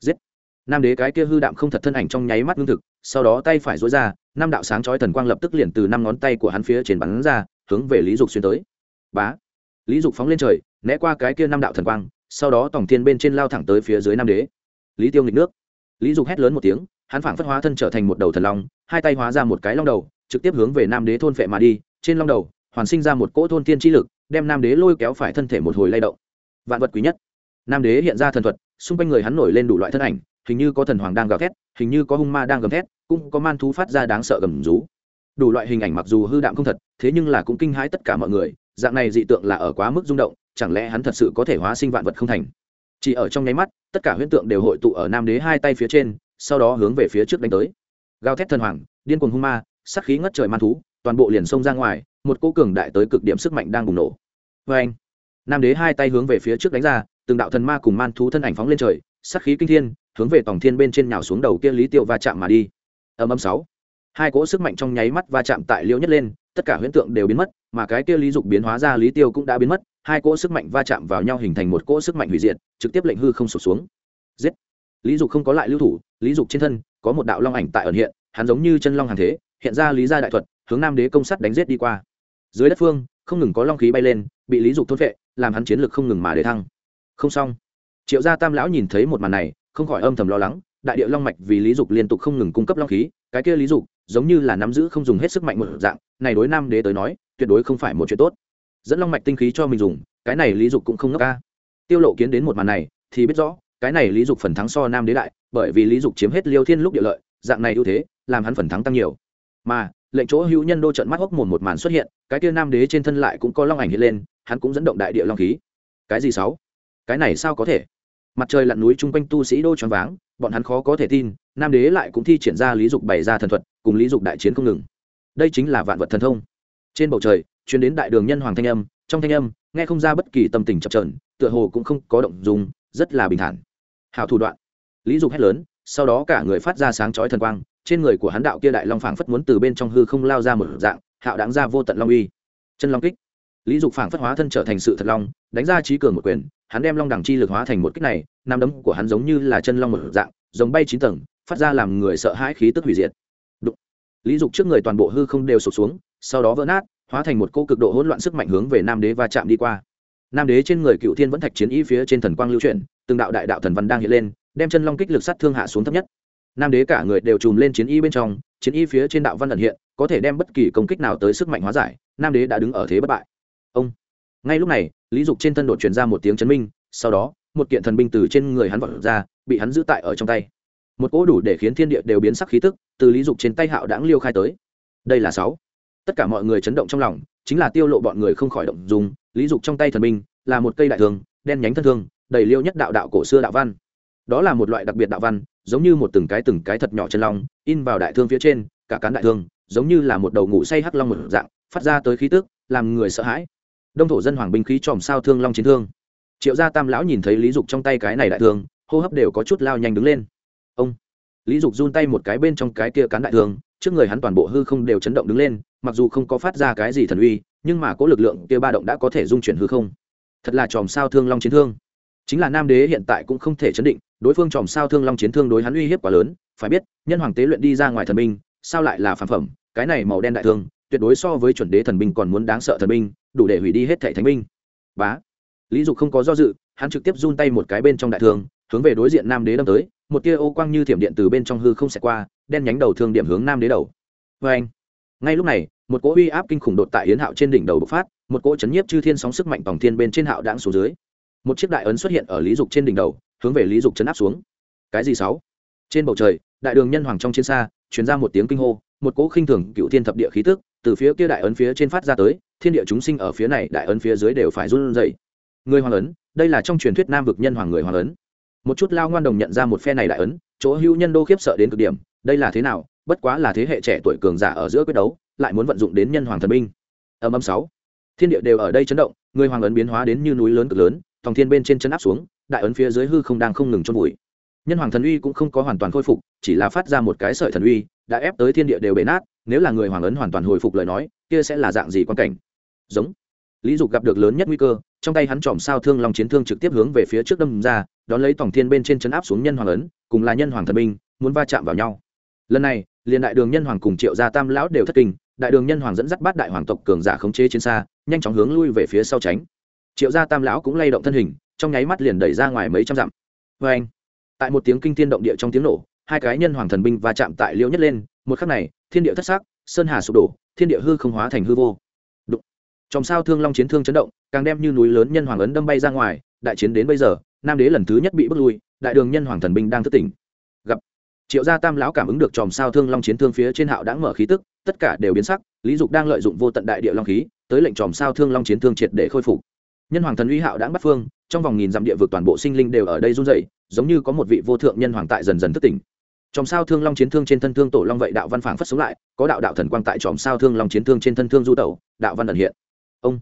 Giết nam đế cái kia hư đạm không thật thân ảnh trong nháy mắt ngưng thực, sau đó tay phải dối ra, năm đạo sáng chói thần quang lập tức liền từ năm ngón tay của hắn phía trên bắn ra, hướng về lý dục xuyên tới. Bá! Lý dục phóng lên trời, né qua cái kia năm đạo thần quang, sau đó tổng thiên bên trên lao thẳng tới phía dưới nam đế. Lý tiêu nghịch nước. Lý dục hét lớn một tiếng, hắn phảng phất hóa thân trở thành một đầu thần long, hai tay hóa ra một cái long đầu, trực tiếp hướng về nam đế thôn phệ mà đi, trên long đầu, hoàn sinh ra một cỗ thôn tiên chi lực, đem nam đế lôi kéo phải thân thể một hồi lay động. Vạn vật quý nhất. Nam đế hiện ra thần thuật, xung quanh người hắn nổi lên đủ loại thân ảnh hình như có thần hoàng đang gào thét, hình như có hung ma đang gầm thét, cũng có man thú phát ra đáng sợ gầm rú. Đủ loại hình ảnh mặc dù hư đạm không thật, thế nhưng là cũng kinh hãi tất cả mọi người, dạng này dị tượng là ở quá mức rung động, chẳng lẽ hắn thật sự có thể hóa sinh vạn vật không thành? Chỉ ở trong nháy mắt, tất cả huyễn tượng đều hội tụ ở nam đế hai tay phía trên, sau đó hướng về phía trước đánh tới. Gào thét thần hoàng, điên cuồng hung ma sắc khí ngất trời man thú, toàn bộ liền xông ra ngoài, một cô cường đại tới cực điểm sức mạnh đang bùng nổ. Vê anh nam đế hai tay hướng về phía trước đánh ra, từng đạo thần ma cùng man thú thân ảnh phóng lên trời sắc khí kinh thiên hướng về tổng thiên bên trên nhào xuống đầu kia lý tiêu va chạm mà đi. Âm âm sáu. Hai cỗ sức mạnh trong nháy mắt va chạm tại liễu nhất lên, tất cả huyễn tượng đều biến mất, mà cái kia lý dục biến hóa ra lý tiêu cũng đã biến mất, hai cỗ sức mạnh va chạm vào nhau hình thành một cỗ sức mạnh hủy diệt, trực tiếp lệnh hư không sụp xuống. Giết. Lý dục không có lại lưu thủ, lý dục trên thân có một đạo long ảnh tại ẩn hiện, hắn giống như chân long hàng thế, hiện ra lý gia đại thuật, hướng nam đế công sắt đánh giết đi qua. Dưới đất phương, không ngừng có long khí bay lên, bị lý dục thôn vệ làm hắn chiến lược không ngừng mà để thăng. Không xong. Triệu gia tam lão nhìn thấy một màn này không khỏi âm thầm lo lắng, đại địa long mạch vì lý dục liên tục không ngừng cung cấp long khí, cái kia lý dục giống như là nắm giữ không dùng hết sức mạnh một dạng, này đối nam đế tới nói, tuyệt đối không phải một chuyện tốt. Dẫn long mạch tinh khí cho mình dùng, cái này lý dục cũng không ngốc ca. Tiêu lộ kiến đến một màn này, thì biết rõ, cái này lý dục phần thắng so nam đế đại, bởi vì lý dục chiếm hết liêu thiên lúc địa lợi, dạng này ưu thế, làm hắn phần thắng tăng nhiều. Mà, lệnh chỗ hữu nhân đô trận mắt hốc mồm một màn xuất hiện, cái kia nam đế trên thân lại cũng có long ảnh hiện lên, hắn cũng dẫn động đại địa long khí. Cái gì sáu? Cái này sao có thể? Mặt trời lặn núi chung quanh tu sĩ đô choáng váng, bọn hắn khó có thể tin, nam đế lại cũng thi triển ra lý dục bày ra thần thuật, cùng lý dục đại chiến không ngừng. Đây chính là vạn vật thần thông. Trên bầu trời chuyến đến đại đường nhân hoàng thanh âm, trong thanh âm, nghe không ra bất kỳ tâm tình chập trờn tựa hồ cũng không có động dùng rất là bình thản. Hảo thủ đoạn. Lý dục hét lớn, sau đó cả người phát ra sáng chói thần quang, trên người của hắn đạo kia đại long phảng phất muốn từ bên trong hư không lao ra một dạng, hạo đáng ra vô tận long uy. Chân long kích lý dục phảng phất hóa thân trở thành sự thật long, đánh ra trí cường một quyền, hắn đem long đẳng chi lực hóa thành một kích này, nam đấm của hắn giống như là chân long một dạng, giống bay chín tầng, phát ra làm người sợ hãi khí tức hủy diệt. Đụng. lý dục trước người toàn bộ hư không đều sụp xuống, sau đó vỡ nát, hóa thành một cô cực độ hỗn loạn sức mạnh hướng về nam đế va chạm đi qua. Nam đế trên người cựu thiên vẫn thạch chiến y phía trên thần quang lưu chuyển, từng đạo đại đạo thần văn đang hiện lên, đem chân long kích lực sát thương hạ xuống thấp nhất. Nam đế cả người đều chùm lên chiến y bên trong, chiến y phía trên đạo văn ẩn hiện, có thể đem bất kỳ công kích nào tới sức mạnh hóa giải, nam đế đã đứng ở thế bất bại ông. Ngay lúc này, lý dục trên thân đột truyền ra một tiếng chấn minh, sau đó, một kiện thần binh từ trên người hắn vọt ra, bị hắn giữ tại ở trong tay. Một cỗ đủ để khiến thiên địa đều biến sắc khí tức, từ lý dục trên tay hạo đãng liêu khai tới. Đây là sáu. Tất cả mọi người chấn động trong lòng, chính là tiêu lộ bọn người không khỏi động dùng lý dục trong tay thần binh, là một cây đại thương, đen nhánh thân thương, đầy liêu nhất đạo đạo cổ xưa đạo văn. Đó là một loại đặc biệt đạo văn, giống như một từng cái từng cái thật nhỏ chân long, in vào đại thương phía trên, cả cán đại thương, giống như là một đầu ngủ say hắc long một dạng, phát ra tới khí tức, làm người sợ hãi đông thổ dân hoàng binh khí chòm sao thương long chiến thương. Triệu gia tam lão nhìn thấy lý dục trong tay cái này đại thương, hô hấp đều có chút lao nhanh đứng lên. Ông, lý dục run tay một cái bên trong cái kia cán đại thương, trước người hắn toàn bộ hư không đều chấn động đứng lên, mặc dù không có phát ra cái gì thần uy, nhưng mà có lực lượng kia ba động đã có thể dung chuyển hư không. Thật là chòm sao thương long chiến thương. Chính là nam đế hiện tại cũng không thể chấn định, đối phương chòm sao thương long chiến thương đối hắn uy hiếp quá lớn, phải biết, nhân hoàng tế luyện đi ra ngoài thần binh, sao lại là phản phẩm, cái này màu đen đại thương, tuyệt đối so với chuẩn đế thần binh còn muốn đáng sợ thần binh đủ để hủy đi hết thẻ thánh binh. Bá. Lý dục không có do dự, hắn trực tiếp run tay một cái bên trong đại thương, hướng về đối diện nam đế đâm tới, một tia ô quang như thiểm điện từ bên trong hư không xẹt qua, đen nhánh đầu thương điểm hướng nam đế đầu. Vê anh ngay lúc này, một cỗ uy áp kinh khủng đột tại yến hạo trên đỉnh đầu bộc phát, một cỗ chấn nhiếp chư thiên sóng sức mạnh tổng thiên bên trên hạo đãng xuống dưới. Một chiếc đại ấn xuất hiện ở lý dục trên đỉnh đầu, hướng về lý dục chấn áp xuống. Cái gì sáu? Trên bầu trời, đại đường nhân hoàng trong chiến xa chuyển ra một tiếng kinh hô, một cỗ khinh thường cựu thiên thập địa khí tức từ phía kia đại ấn phía trên phát ra tới thiên địa chúng sinh ở phía này, đại ấn phía dưới đều phải run rẩy. Người hoàng ấn, đây là trong truyền thuyết nam vực nhân hoàng người hoàng ấn. Một chút lao ngoan đồng nhận ra một phe này đại ấn, chỗ hưu nhân đô khiếp sợ đến cực điểm, đây là thế nào? Bất quá là thế hệ trẻ tuổi cường giả ở giữa quyết đấu, lại muốn vận dụng đến nhân hoàng thần binh. Âm âm sáu. Thiên địa đều ở đây chấn động, người hoàng ấn biến hóa đến như núi lớn cực lớn thòng thiên bên trên chân áp xuống, đại ấn phía dưới hư không đang không ngừng trôn bụi. nhân hoàng thần uy cũng không có hoàn toàn khôi phục, chỉ là phát ra một cái sợi thần uy, đã ép tới thiên địa đều bể nát, nếu là người hoàng ấn hoàn toàn hồi phục lời nói, kia sẽ là dạng gì quan cảnh? Giống. Lý dục gặp được lớn nhất nguy cơ, trong tay hắn chòm sao thương long chiến thương trực tiếp hướng về phía trước đâm ra, đón lấy tổng thiên bên trên chân áp xuống nhân hoàng ấn, cùng là nhân hoàng thần binh, muốn va chạm vào nhau. Lần này, liền đại đường nhân hoàng cùng triệu gia tam lão đều thất kinh, đại đường nhân hoàng dẫn dắt bát đại hoàng tộc cường giả khống chế chiến xa, nhanh chóng hướng lui về phía sau tránh. Triệu gia tam lão cũng lay động thân hình, trong nháy mắt liền đẩy ra ngoài mấy trăm dặm. Vê anh tại một tiếng kinh thiên động địa trong tiếng nổ, hai cái nhân hoàng thần binh va chạm tại liễu nhất lên, một khắc này, thiên địa thất xác sơn hà sụp đổ, thiên địa hư không hóa thành hư vô. Đụng. trong sao thương long chiến thương chấn động, càng đem như núi lớn nhân hoàng ấn đâm bay ra ngoài, đại chiến đến bây giờ, nam đế lần thứ nhất bị bước lui, đại đường nhân hoàng thần binh đang thất tỉnh. Gặp triệu gia tam lão cảm ứng được chòm sao thương long chiến thương phía trên hạo đã mở khí tức, tất cả đều biến sắc, lý dục đang lợi dụng vô tận đại địa long khí, tới lệnh chòm sao thương long chiến thương triệt để khôi phục. Nhân hoàng thần uy hạo đã bắt phương, trong vòng nghìn dặm địa vực toàn bộ sinh linh đều ở đây run rẩy, giống như có một vị vô thượng nhân hoàng tại dần dần thức tỉnh. Chòm sao thương long chiến thương trên thân thương tổ long vậy đạo văn phảng phất sống lại, có đạo đạo thần quang tại chòm sao thương long chiến thương trên thân thương du tẩu, đạo văn ẩn hiện ông.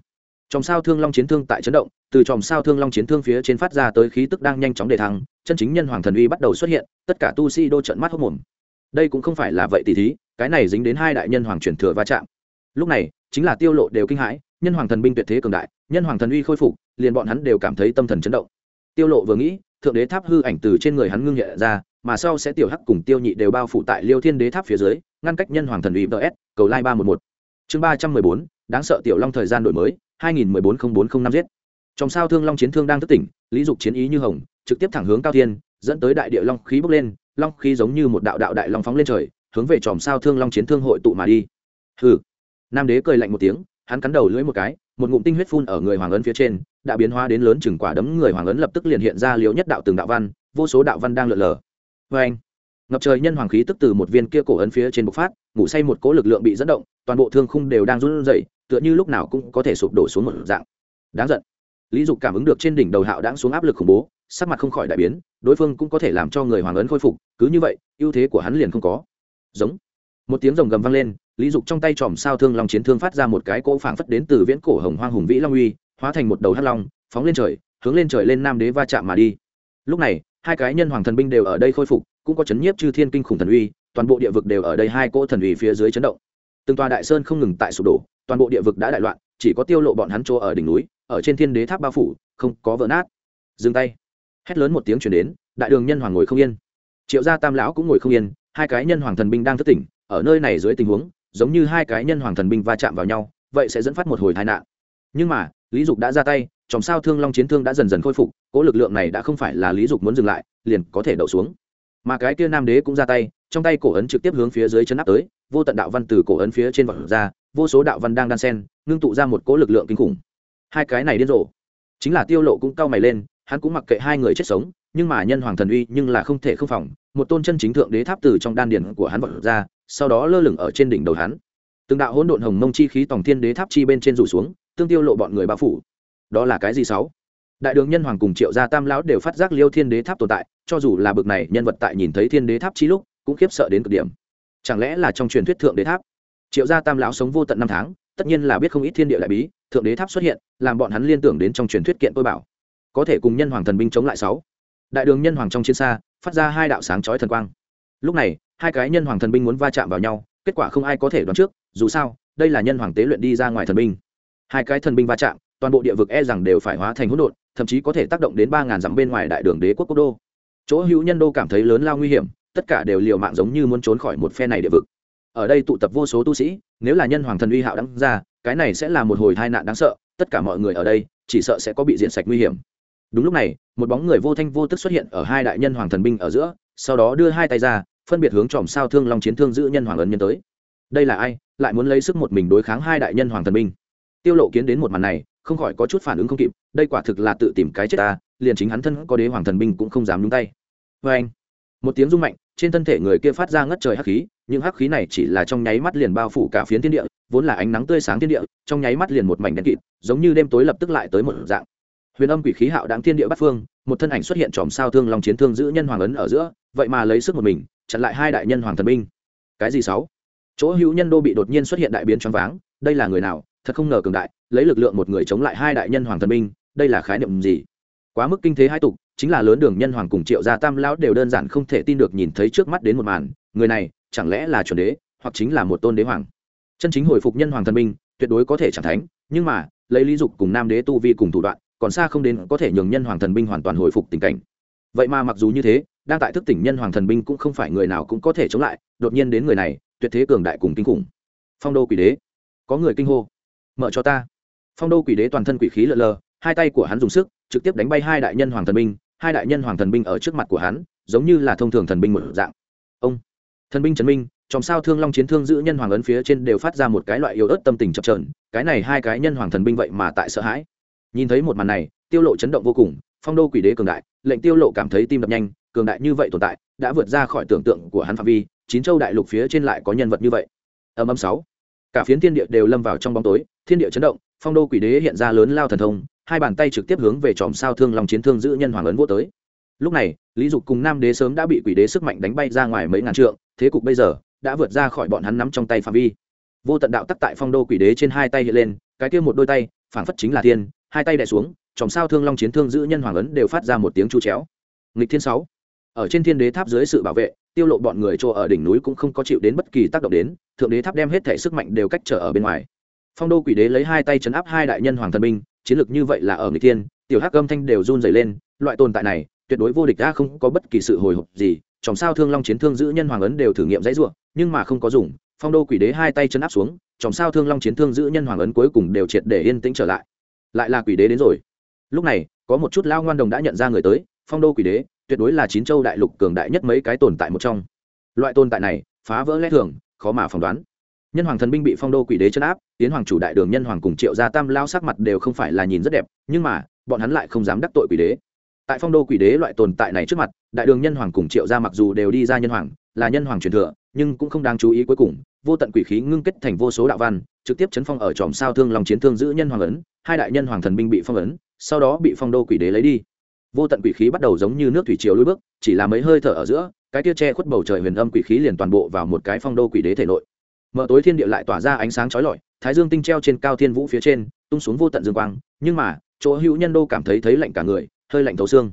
Chòm sao thương long chiến thương tại chấn động, từ chòm sao thương long chiến thương phía trên phát ra tới khí tức đang nhanh chóng đề thăng, chân chính nhân hoàng thần uy bắt đầu xuất hiện, tất cả tu sĩ trận mắt hốc mồm đây cũng không phải là vậy tỷ thí, cái này dính đến hai đại nhân hoàng truyền thừa va chạm. Lúc này, chính là tiêu lộ đều kinh hãi, nhân hoàng thần binh tuyệt thế cường đại, nhân hoàng thần uy khôi phục, liền bọn hắn đều cảm thấy tâm thần chấn động. Tiêu lộ vừa nghĩ, thượng đế tháp hư ảnh từ trên người hắn ngưng nhẹ ra, mà sau sẽ tiểu hắc cùng tiêu nhị đều bao phủ tại liêu thiên đế tháp phía dưới, ngăn cách nhân hoàng thần uy vs, cầu lai ba một một chương ba trăm mười bốn, đáng sợ tiểu long thời gian đổi mới, hai nghìn mười bốn không bốn không năm giết. Trong sao thương long chiến thương đang thức tỉnh, lý dục chiến ý như hồng, trực tiếp thẳng hướng cao thiên, dẫn tới đại địa long khí bốc lên, long khí giống như một đạo đạo đại long phóng lên trời, hướng về chòm sao thương long chiến thương hội tụ mà đi. Hừ. Nam đế cười lạnh một tiếng, hắn cắn đầu lưỡi một cái, một ngụm tinh huyết phun ở người hoàng ấn phía trên, đã biến hóa đến lớn chừng quả đấm người hoàng ấn lập tức liền hiện ra liều nhất đạo từng đạo văn, vô số đạo văn đang lượn lờ. Vê anh ngập trời nhân hoàng khí tức từ một viên kia cổ ấn phía trên bộc phát, ngủ say một cỗ lực lượng bị dẫn động, toàn bộ thương khung đều đang run rẩy, tựa như lúc nào cũng có thể sụp đổ xuống một dạng. Đáng giận. Lý dục cảm ứng được trên đỉnh đầu hạo đáng xuống áp lực khủng bố, sắc mặt không khỏi đại biến, đối phương cũng có thể làm cho người hoàng ấn khôi phục, cứ như vậy, ưu thế của hắn liền không có. Giống. Một tiếng rồng gầm vang lên, lý dục trong tay tròm sao thương long chiến thương phát ra một cái cỗ phảng phất đến từ viễn cổ hồng hoang hùng vĩ long uy, hóa thành một đầu hắc long, phóng lên trời, hướng lên trời lên nam đế va chạm mà đi. Lúc này, hai cái nhân hoàng thần binh đều ở đây khôi phục cũng có chấn nhiếp chư thiên kinh khủng thần uy, toàn bộ địa vực đều ở đây hai cỗ thần uy phía dưới chấn động. Từng tòa đại sơn không ngừng tại sụp đổ, toàn bộ địa vực đã đại loạn, chỉ có tiêu lộ bọn hắn chỗ ở đỉnh núi, ở trên thiên đế tháp bao phủ, không có vỡ nát. Dừng tay. Hét lớn một tiếng truyền đến, đại đường nhân hoàng ngồi không yên. Triệu gia tam lão cũng ngồi không yên, hai cái nhân hoàng thần binh đang thất tỉnh, ở nơi này dưới tình huống, giống như hai cái nhân hoàng thần binh va chạm vào nhau, vậy sẽ dẫn phát một hồi tai nạn. Nhưng mà, lý dục đã ra tay, chòm sao thương long chiến thương đã dần dần khôi phục, cỗ lực lượng này đã không phải là lý dục muốn dừng lại, liền có thể đậu xuống mà cái kia nam đế cũng ra tay, trong tay cổ ấn trực tiếp hướng phía dưới chân áp tới, vô tận đạo văn từ cổ ấn phía trên vỏ ra, vô số đạo văn đang đan sen, ngưng tụ ra một cỗ lực lượng kinh khủng. Hai cái này điên rồ. Chính là tiêu lộ cũng cao mày lên, hắn cũng mặc kệ hai người chết sống, nhưng mà nhân hoàng thần uy nhưng là không thể không phòng, một tôn chân chính thượng đế tháp từ trong đan điền của hắn vọt ra, sau đó lơ lửng ở trên đỉnh đầu hắn. Từng đạo hỗn độn hồng mông chi khí tổng thiên đế tháp chi bên trên rủ xuống, tương tiêu lộ bọn người bao phủ. Đó là cái gì sáu? Đại đường nhân hoàng cùng triệu gia tam lão đều phát giác liêu thiên đế tháp tồn tại, cho dù là bực này, nhân vật tại nhìn thấy thiên đế tháp chi lúc, cũng khiếp sợ đến cực điểm. Chẳng lẽ là trong truyền thuyết thượng đế tháp? Triệu gia tam lão sống vô tận năm tháng, tất nhiên là biết không ít thiên địa đại bí, thượng đế tháp xuất hiện, làm bọn hắn liên tưởng đến trong truyền thuyết kiện tôi bảo. Có thể cùng nhân hoàng thần binh chống lại sáu. Đại đường nhân hoàng trong chiến xa, phát ra hai đạo sáng chói thần quang. Lúc này, hai cái nhân hoàng thần binh muốn va chạm vào nhau, kết quả không ai có thể đoán trước, dù sao, đây là nhân hoàng tế luyện đi ra ngoài thần binh. Hai cái thần binh va chạm, toàn bộ địa vực e rằng đều phải hóa thành hỗn độn thậm chí có thể tác động đến ba ngàn dặm bên ngoài đại đường đế quốc quốc đô. Chỗ hữu nhân đô cảm thấy lớn lao nguy hiểm, tất cả đều liều mạng giống như muốn trốn khỏi một phe này địa vực. Ở đây tụ tập vô số tu sĩ, nếu là nhân hoàng thần uy hạo đáng ra, cái này sẽ là một hồi tai nạn đáng sợ, tất cả mọi người ở đây, chỉ sợ sẽ có bị diện sạch nguy hiểm. Đúng lúc này, một bóng người vô thanh vô tức xuất hiện ở hai đại nhân hoàng thần binh ở giữa, sau đó đưa hai tay ra, phân biệt hướng chòm sao thương long chiến thương giữ nhân hoàng ấn nhân tới. Đây là ai? Lại muốn lấy sức một mình đối kháng hai đại nhân hoàng thần binh. Tiêu lộ kiến đến một màn này không khỏi có chút phản ứng không kịp, đây quả thực là tự tìm cái chết ta, liền chính hắn thân có đế hoàng thần binh cũng không dám nhúng tay. Với anh, một tiếng rung mạnh, trên thân thể người kia phát ra ngất trời hắc khí nhưng hắc khí này chỉ là trong nháy mắt liền bao phủ cả phiến thiên địa, vốn là ánh nắng tươi sáng thiên địa, trong nháy mắt liền một mảnh đen kịt, giống như đêm tối lập tức lại tới một dạng. Huyền âm quỷ khí hạo đáng thiên địa bắt phương, một thân ảnh xuất hiện chòm sao thương long chiến thương giữ nhân hoàng ấn ở giữa, vậy mà lấy sức một mình, chặn lại hai đại nhân hoàng thần binh. Cái gì sáu? Chỗ hữu nhân đô bị đột nhiên xuất hiện đại biến choáng váng, đây là người nào? Thật không ngờ cường đại, lấy lực lượng một người chống lại hai đại nhân hoàng thần binh, đây là khái niệm gì? Quá mức kinh thế hai tục, chính là lớn đường nhân hoàng cùng triệu gia tam lão đều đơn giản không thể tin được nhìn thấy trước mắt đến một màn, người này chẳng lẽ là chuẩn đế, hoặc chính là một tôn đế hoàng? Chân chính hồi phục nhân hoàng thần binh, tuyệt đối có thể chẳng thánh, nhưng mà, lấy lý dục cùng nam đế tu vi cùng thủ đoạn, còn xa không đến có thể nhường nhân hoàng thần binh hoàn toàn hồi phục tình cảnh. Vậy mà mặc dù như thế, đang tại thức tỉnh nhân hoàng thần binh cũng không phải người nào cũng có thể chống lại, đột nhiên đến người này, tuyệt thế cường đại cùng kinh khủng. Phong đô quỷ đế, có người kinh hô mở cho ta. Phong đô quỷ đế toàn thân quỷ khí lợn lờ, hai tay của hắn dùng sức, trực tiếp đánh bay hai đại nhân hoàng thần binh, hai đại nhân hoàng thần binh ở trước mặt của hắn, giống như là thông thường thần binh một dạng. Ông, thần binh trần minh, chòm sao thương long chiến thương giữ nhân hoàng ấn phía trên đều phát ra một cái loại yếu ớt tâm tình chập trờn cái này hai cái nhân hoàng thần binh vậy mà tại sợ hãi. Nhìn thấy một màn này, tiêu lộ chấn động vô cùng, phong đô quỷ đế cường đại, lệnh tiêu lộ cảm thấy tim đập nhanh, cường đại như vậy tồn tại, đã vượt ra khỏi tưởng tượng của hắn phạm vi, chín châu đại lục phía trên lại có nhân vật như vậy. Âm âm sáu cả phiến thiên địa đều lâm vào trong bóng tối, thiên địa chấn động, phong đô quỷ đế hiện ra lớn lao thần thông, hai bàn tay trực tiếp hướng về chòm sao thương long chiến thương giữ nhân hoàng ấn vô tới. Lúc này, lý dục cùng nam đế sớm đã bị quỷ đế sức mạnh đánh bay ra ngoài mấy ngàn trượng, thế cục bây giờ đã vượt ra khỏi bọn hắn nắm trong tay phạm vi. Vô tận đạo tắc tại phong đô quỷ đế trên hai tay hiện lên, cái kia một đôi tay, phảng phất chính là thiên, hai tay đè xuống chòm sao thương long chiến thương giữ nhân hoàng ấn đều phát ra một tiếng chu chéo. Nghịch thiên sáu, ở trên thiên đế tháp dưới sự bảo vệ tiêu lộ bọn người chỗ ở đỉnh núi cũng không có chịu đến bất kỳ tác động đến, thượng đế tháp đem hết thể sức mạnh đều cách trở ở bên ngoài. Phong đô quỷ đế lấy hai tay chấn áp hai đại nhân hoàng thần binh, chiến lược như vậy là ở người thiên, tiểu hắc âm thanh đều run rẩy lên, loại tồn tại này, tuyệt đối vô địch đã không có bất kỳ sự hồi hộp gì, chòm sao thương long chiến thương giữ nhân hoàng ấn đều thử nghiệm dãy rủa, nhưng mà không có dùng, phong đô quỷ đế hai tay chấn áp xuống, chòm sao thương long chiến thương giữ nhân hoàng ấn cuối cùng đều triệt để yên tĩnh trở lại. Lại là quỷ đế đến rồi. Lúc này, có một chút lao ngoan đồng đã nhận ra người tới, phong đô quỷ đế tuyệt đối là chín châu đại lục cường đại nhất mấy cái tồn tại một trong. Loại tồn tại này, phá vỡ lẽ thường, khó mà phỏng đoán. Nhân hoàng thần binh bị phong đô quỷ đế chấn áp, tiến hoàng chủ đại đường nhân hoàng cùng triệu gia tam lao sắc mặt đều không phải là nhìn rất đẹp, nhưng mà, bọn hắn lại không dám đắc tội quỷ đế. Tại phong đô quỷ đế loại tồn tại này trước mặt, đại đường nhân hoàng cùng triệu gia mặc dù đều đi ra nhân hoàng, là nhân hoàng truyền thừa, nhưng cũng không đáng chú ý cuối cùng, vô tận quỷ khí ngưng kết thành vô số đạo văn, trực tiếp chấn phong ở tròm sao thương lòng chiến thương giữ nhân hoàng ấn, hai đại nhân hoàng thần binh bị phong ấn, sau đó bị phong đô quỷ đế lấy đi vô tận quỷ khí bắt đầu giống như nước thủy triều lôi bước, chỉ là mấy hơi thở ở giữa, cái tia che khuất bầu trời huyền âm quỷ khí liền toàn bộ vào một cái phong đô quỷ đế thể nội. Mở tối thiên địa lại tỏa ra ánh sáng chói lọi, thái dương tinh treo trên cao thiên vũ phía trên, tung xuống vô tận dương quang, nhưng mà, chỗ hữu nhân đô cảm thấy thấy lạnh cả người, hơi lạnh thấu xương.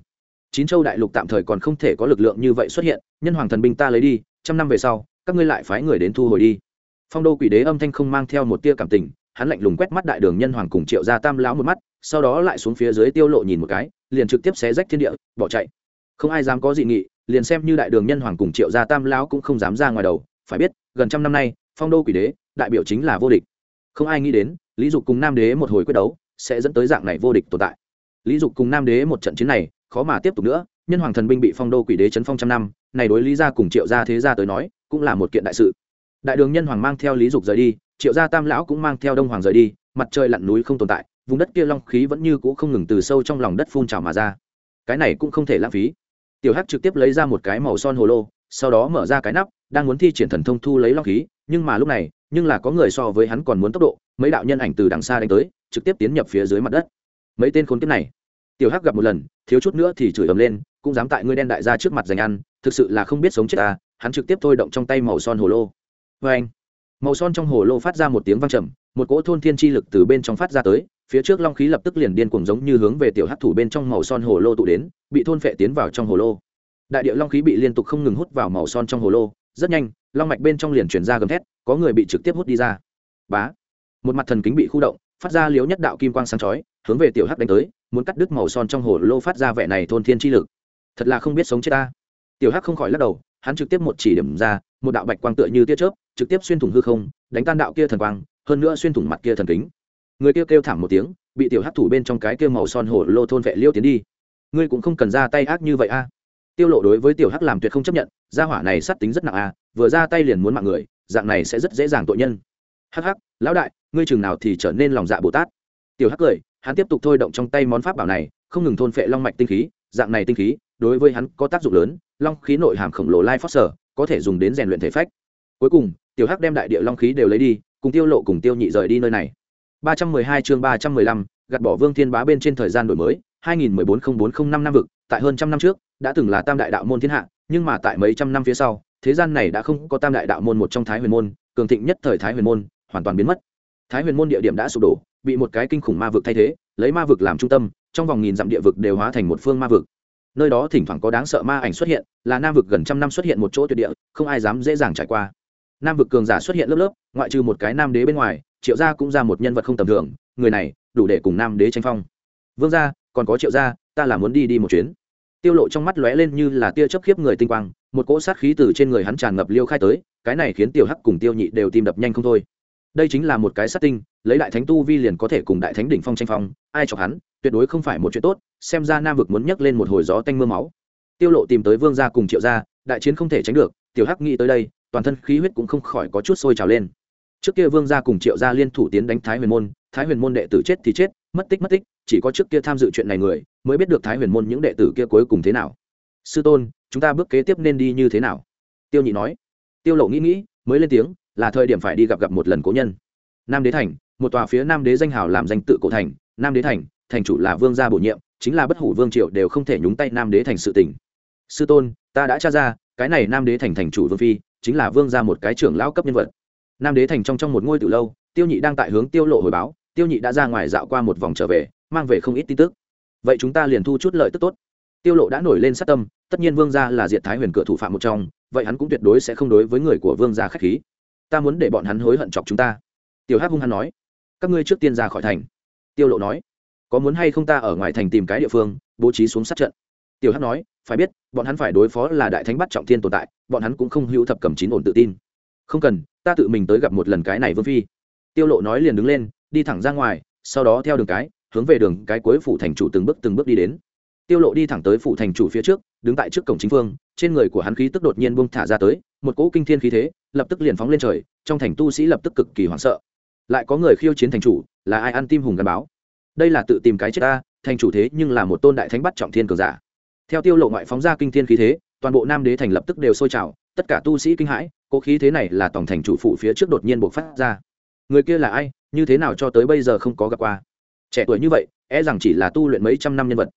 Chín châu đại lục tạm thời còn không thể có lực lượng như vậy xuất hiện, nhân hoàng thần binh ta lấy đi, trăm năm về sau, các ngươi lại phái người đến thu hồi đi. Phong đô quỷ đế âm thanh không mang theo một tia cảm tình hắn lạnh lùng quét mắt đại đường nhân hoàng cùng triệu gia tam lão một mắt, sau đó lại xuống phía dưới tiêu lộ nhìn một cái, liền trực tiếp xé rách thiên địa, bỏ chạy. Không ai dám có dị nghị, liền xem như đại đường nhân hoàng cùng triệu gia tam lão cũng không dám ra ngoài đầu, phải biết, gần trăm năm nay, phong đô quỷ đế, đại biểu chính là vô địch. Không ai nghĩ đến, lý dục cùng nam đế một hồi quyết đấu, sẽ dẫn tới dạng này vô địch tồn tại. Lý dục cùng nam đế một trận chiến này, khó mà tiếp tục nữa, nhân hoàng thần binh bị phong đô quỷ đế chấn phong trăm năm, này đối lý gia cùng triệu gia thế gia tới nói, cũng là một kiện đại sự đại đường nhân hoàng mang theo lý dục rời đi, triệu gia tam lão cũng mang theo đông hoàng rời đi, mặt trời lặn núi không tồn tại, vùng đất kia long khí vẫn như cũ không ngừng từ sâu trong lòng đất phun trào mà ra. Cái này cũng không thể lãng phí. Tiểu hắc trực tiếp lấy ra một cái màu son hồ lô, sau đó mở ra cái nắp, đang muốn thi triển thần thông thu lấy long khí, nhưng mà lúc này, nhưng là có người so với hắn còn muốn tốc độ, mấy đạo nhân ảnh từ đằng xa đánh tới, trực tiếp tiến nhập phía dưới mặt đất. Mấy tên khốn kiếp này. Tiểu hắc gặp một lần, thiếu chút nữa thì chửi ầm lên, cũng dám tại ngươi đen đại gia trước mặt giành ăn, thực sự là không biết sống chết ta hắn trực tiếp thôi động trong tay màu son hồ lô vê anh, màu son trong hồ lô phát ra một tiếng vang trầm, một cỗ thôn thiên chi lực từ bên trong phát ra tới, phía trước long khí lập tức liền điên cuồng giống như hướng về tiểu hắc thủ bên trong màu son hồ lô tụ đến, bị thôn phệ tiến vào trong hồ lô. Đại địa long khí bị liên tục không ngừng hút vào màu son trong hồ lô, rất nhanh, long mạch bên trong liền chuyển ra gầm thét, có người bị trực tiếp hút đi ra. Bá! Một mặt thần kính bị khu động, phát ra liếu nhất đạo kim quang sáng chói, hướng về tiểu hắc đánh tới, muốn cắt đứt màu son trong hồ lô phát ra vẻ này thôn thiên chi lực. Thật là không biết sống chết ta. Tiểu hắc không khỏi lắc đầu hắn trực tiếp một chỉ điểm ra, một đạo bạch quang tựa như tia chớp, trực tiếp xuyên thủng hư không, đánh tan đạo kia thần quang, hơn nữa xuyên thủng mặt kia thần kính. Người kia kêu thảm một tiếng, bị tiểu hắc thủ bên trong cái kia màu son hồ lô thôn vệ liêu tiến đi. Ngươi cũng không cần ra tay ác như vậy a. Tiêu lộ đối với tiểu hắc làm tuyệt không chấp nhận, gia hỏa này sát tính rất nặng a, vừa ra tay liền muốn mạng người, dạng này sẽ rất dễ dàng tội nhân. Hắc hắc, lão đại, ngươi chừng nào thì trở nên lòng dạ bồ tát. Tiểu hắc cười, hắn tiếp tục thôi động trong tay món pháp bảo này, không ngừng thôn phệ long mạch tinh khí, dạng này tinh khí, đối với hắn có tác dụng lớn long khí nội hàm khổng lồ lai phót sở có thể dùng đến rèn luyện thể phách. Cuối cùng tiểu hắc đem đại địa long khí đều lấy đi cùng tiêu lộ cùng tiêu nhị rời đi nơi này. 312 chương 315, gạt bỏ vương thiên bá bên trên thời gian đổi mới 2014-0405 năm vực tại hơn trăm năm trước đã từng là tam đại đạo môn thiên hạ nhưng mà tại mấy trăm năm phía sau thế gian này đã không có tam đại đạo môn một trong thái huyền môn cường thịnh nhất thời thái huyền môn hoàn toàn biến mất. Thái huyền môn địa điểm đã sụp đổ bị một cái kinh khủng ma vực thay thế lấy ma vực làm trung tâm trong vòng nghìn dặm địa vực đều hóa thành một phương ma vực nơi đó thỉnh thoảng có đáng sợ ma ảnh xuất hiện, là nam vực gần trăm năm xuất hiện một chỗ tuyệt địa, không ai dám dễ dàng trải qua. Nam vực cường giả xuất hiện lớp lớp, ngoại trừ một cái nam đế bên ngoài, triệu gia cũng ra một nhân vật không tầm thường, người này đủ để cùng nam đế tranh phong. Vương gia, còn có triệu gia, ta là muốn đi đi một chuyến. Tiêu lộ trong mắt lóe lên như là tia chớp khiếp người tinh quang, một cỗ sát khí từ trên người hắn tràn ngập liêu khai tới, cái này khiến tiêu hắc cùng tiêu nhị đều tim đập nhanh không thôi đây chính là một cái sát tinh, lấy đại thánh tu vi liền có thể cùng đại thánh đỉnh phong tranh phong, ai chọc hắn, tuyệt đối không phải một chuyện tốt, xem ra nam vực muốn nhấc lên một hồi gió tanh mưa máu. Tiêu lộ tìm tới vương gia cùng triệu gia, đại chiến không thể tránh được, tiểu hắc nghĩ tới đây, toàn thân khí huyết cũng không khỏi có chút sôi trào lên. Trước kia vương gia cùng triệu gia liên thủ tiến đánh thái huyền môn, thái huyền môn đệ tử chết thì chết, mất tích mất tích, chỉ có trước kia tham dự chuyện này người, mới biết được thái huyền môn những đệ tử kia cuối cùng thế nào. Sư tôn, chúng ta bước kế tiếp nên đi như thế nào? Tiêu nhị nói. Tiêu lộ nghĩ nghĩ, mới lên tiếng là thời điểm phải đi gặp gặp một lần cố nhân. Nam đế thành, một tòa phía nam đế danh hào làm danh tự cổ thành. Nam đế thành thành chủ là vương gia bổ nhiệm, chính là bất hủ vương triệu đều không thể nhúng tay nam đế thành sự tình. Sư tôn, ta đã tra ra, cái này nam đế thành thành chủ vương phi, chính là vương gia một cái trưởng lão cấp nhân vật. Nam đế thành trong trong một ngôi từ lâu, tiêu nhị đang tại hướng tiêu lộ hồi báo, tiêu nhị đã ra ngoài dạo qua một vòng trở về, mang về không ít tin tức. Vậy chúng ta liền thu chút lợi tức tốt. Tiêu lộ đã nổi lên sát tâm, tất nhiên vương gia là diệt thái huyền cửa thủ phạm một trong, vậy hắn cũng tuyệt đối sẽ không đối với người của vương gia khách khí ta muốn để bọn hắn hối hận chọc chúng ta. Tiểu hắc hung hắn nói. Các ngươi trước tiên ra khỏi thành. Tiêu lộ nói. Có muốn hay không ta ở ngoài thành tìm cái địa phương, bố trí xuống sát trận. Tiểu hắc nói. Phải biết, bọn hắn phải đối phó là đại thánh bắt trọng thiên tồn tại, bọn hắn cũng không hữu thập cầm chín ổn tự tin. Không cần, ta tự mình tới gặp một lần cái này vương phi. Tiêu lộ nói liền đứng lên, đi thẳng ra ngoài, sau đó theo đường cái, hướng về đường cái cuối phủ thành chủ từng bước từng bước đi đến. Tiêu lộ đi thẳng tới phủ thành chủ phía trước, đứng tại trước cổng chính phương, trên người của hắn khí tức đột nhiên buông thả ra tới một cỗ kinh thiên khí thế lập tức liền phóng lên trời, trong thành tu sĩ lập tức cực kỳ hoảng sợ. Lại có người khiêu chiến thành chủ, là ai ăn tim hùng gắn báo? Đây là tự tìm cái chết ta, thành chủ thế nhưng là một tôn đại thánh bắt trọng thiên cường giả. Theo tiêu lộ ngoại phóng ra kinh thiên khí thế, toàn bộ nam đế thành lập tức đều sôi trào, tất cả tu sĩ kinh hãi, cỗ khí thế này là tổng thành chủ phụ phía trước đột nhiên bộc phát ra. Người kia là ai, như thế nào cho tới bây giờ không có gặp qua? Trẻ tuổi như vậy e rằng chỉ là tu luyện mấy trăm năm nhân vật.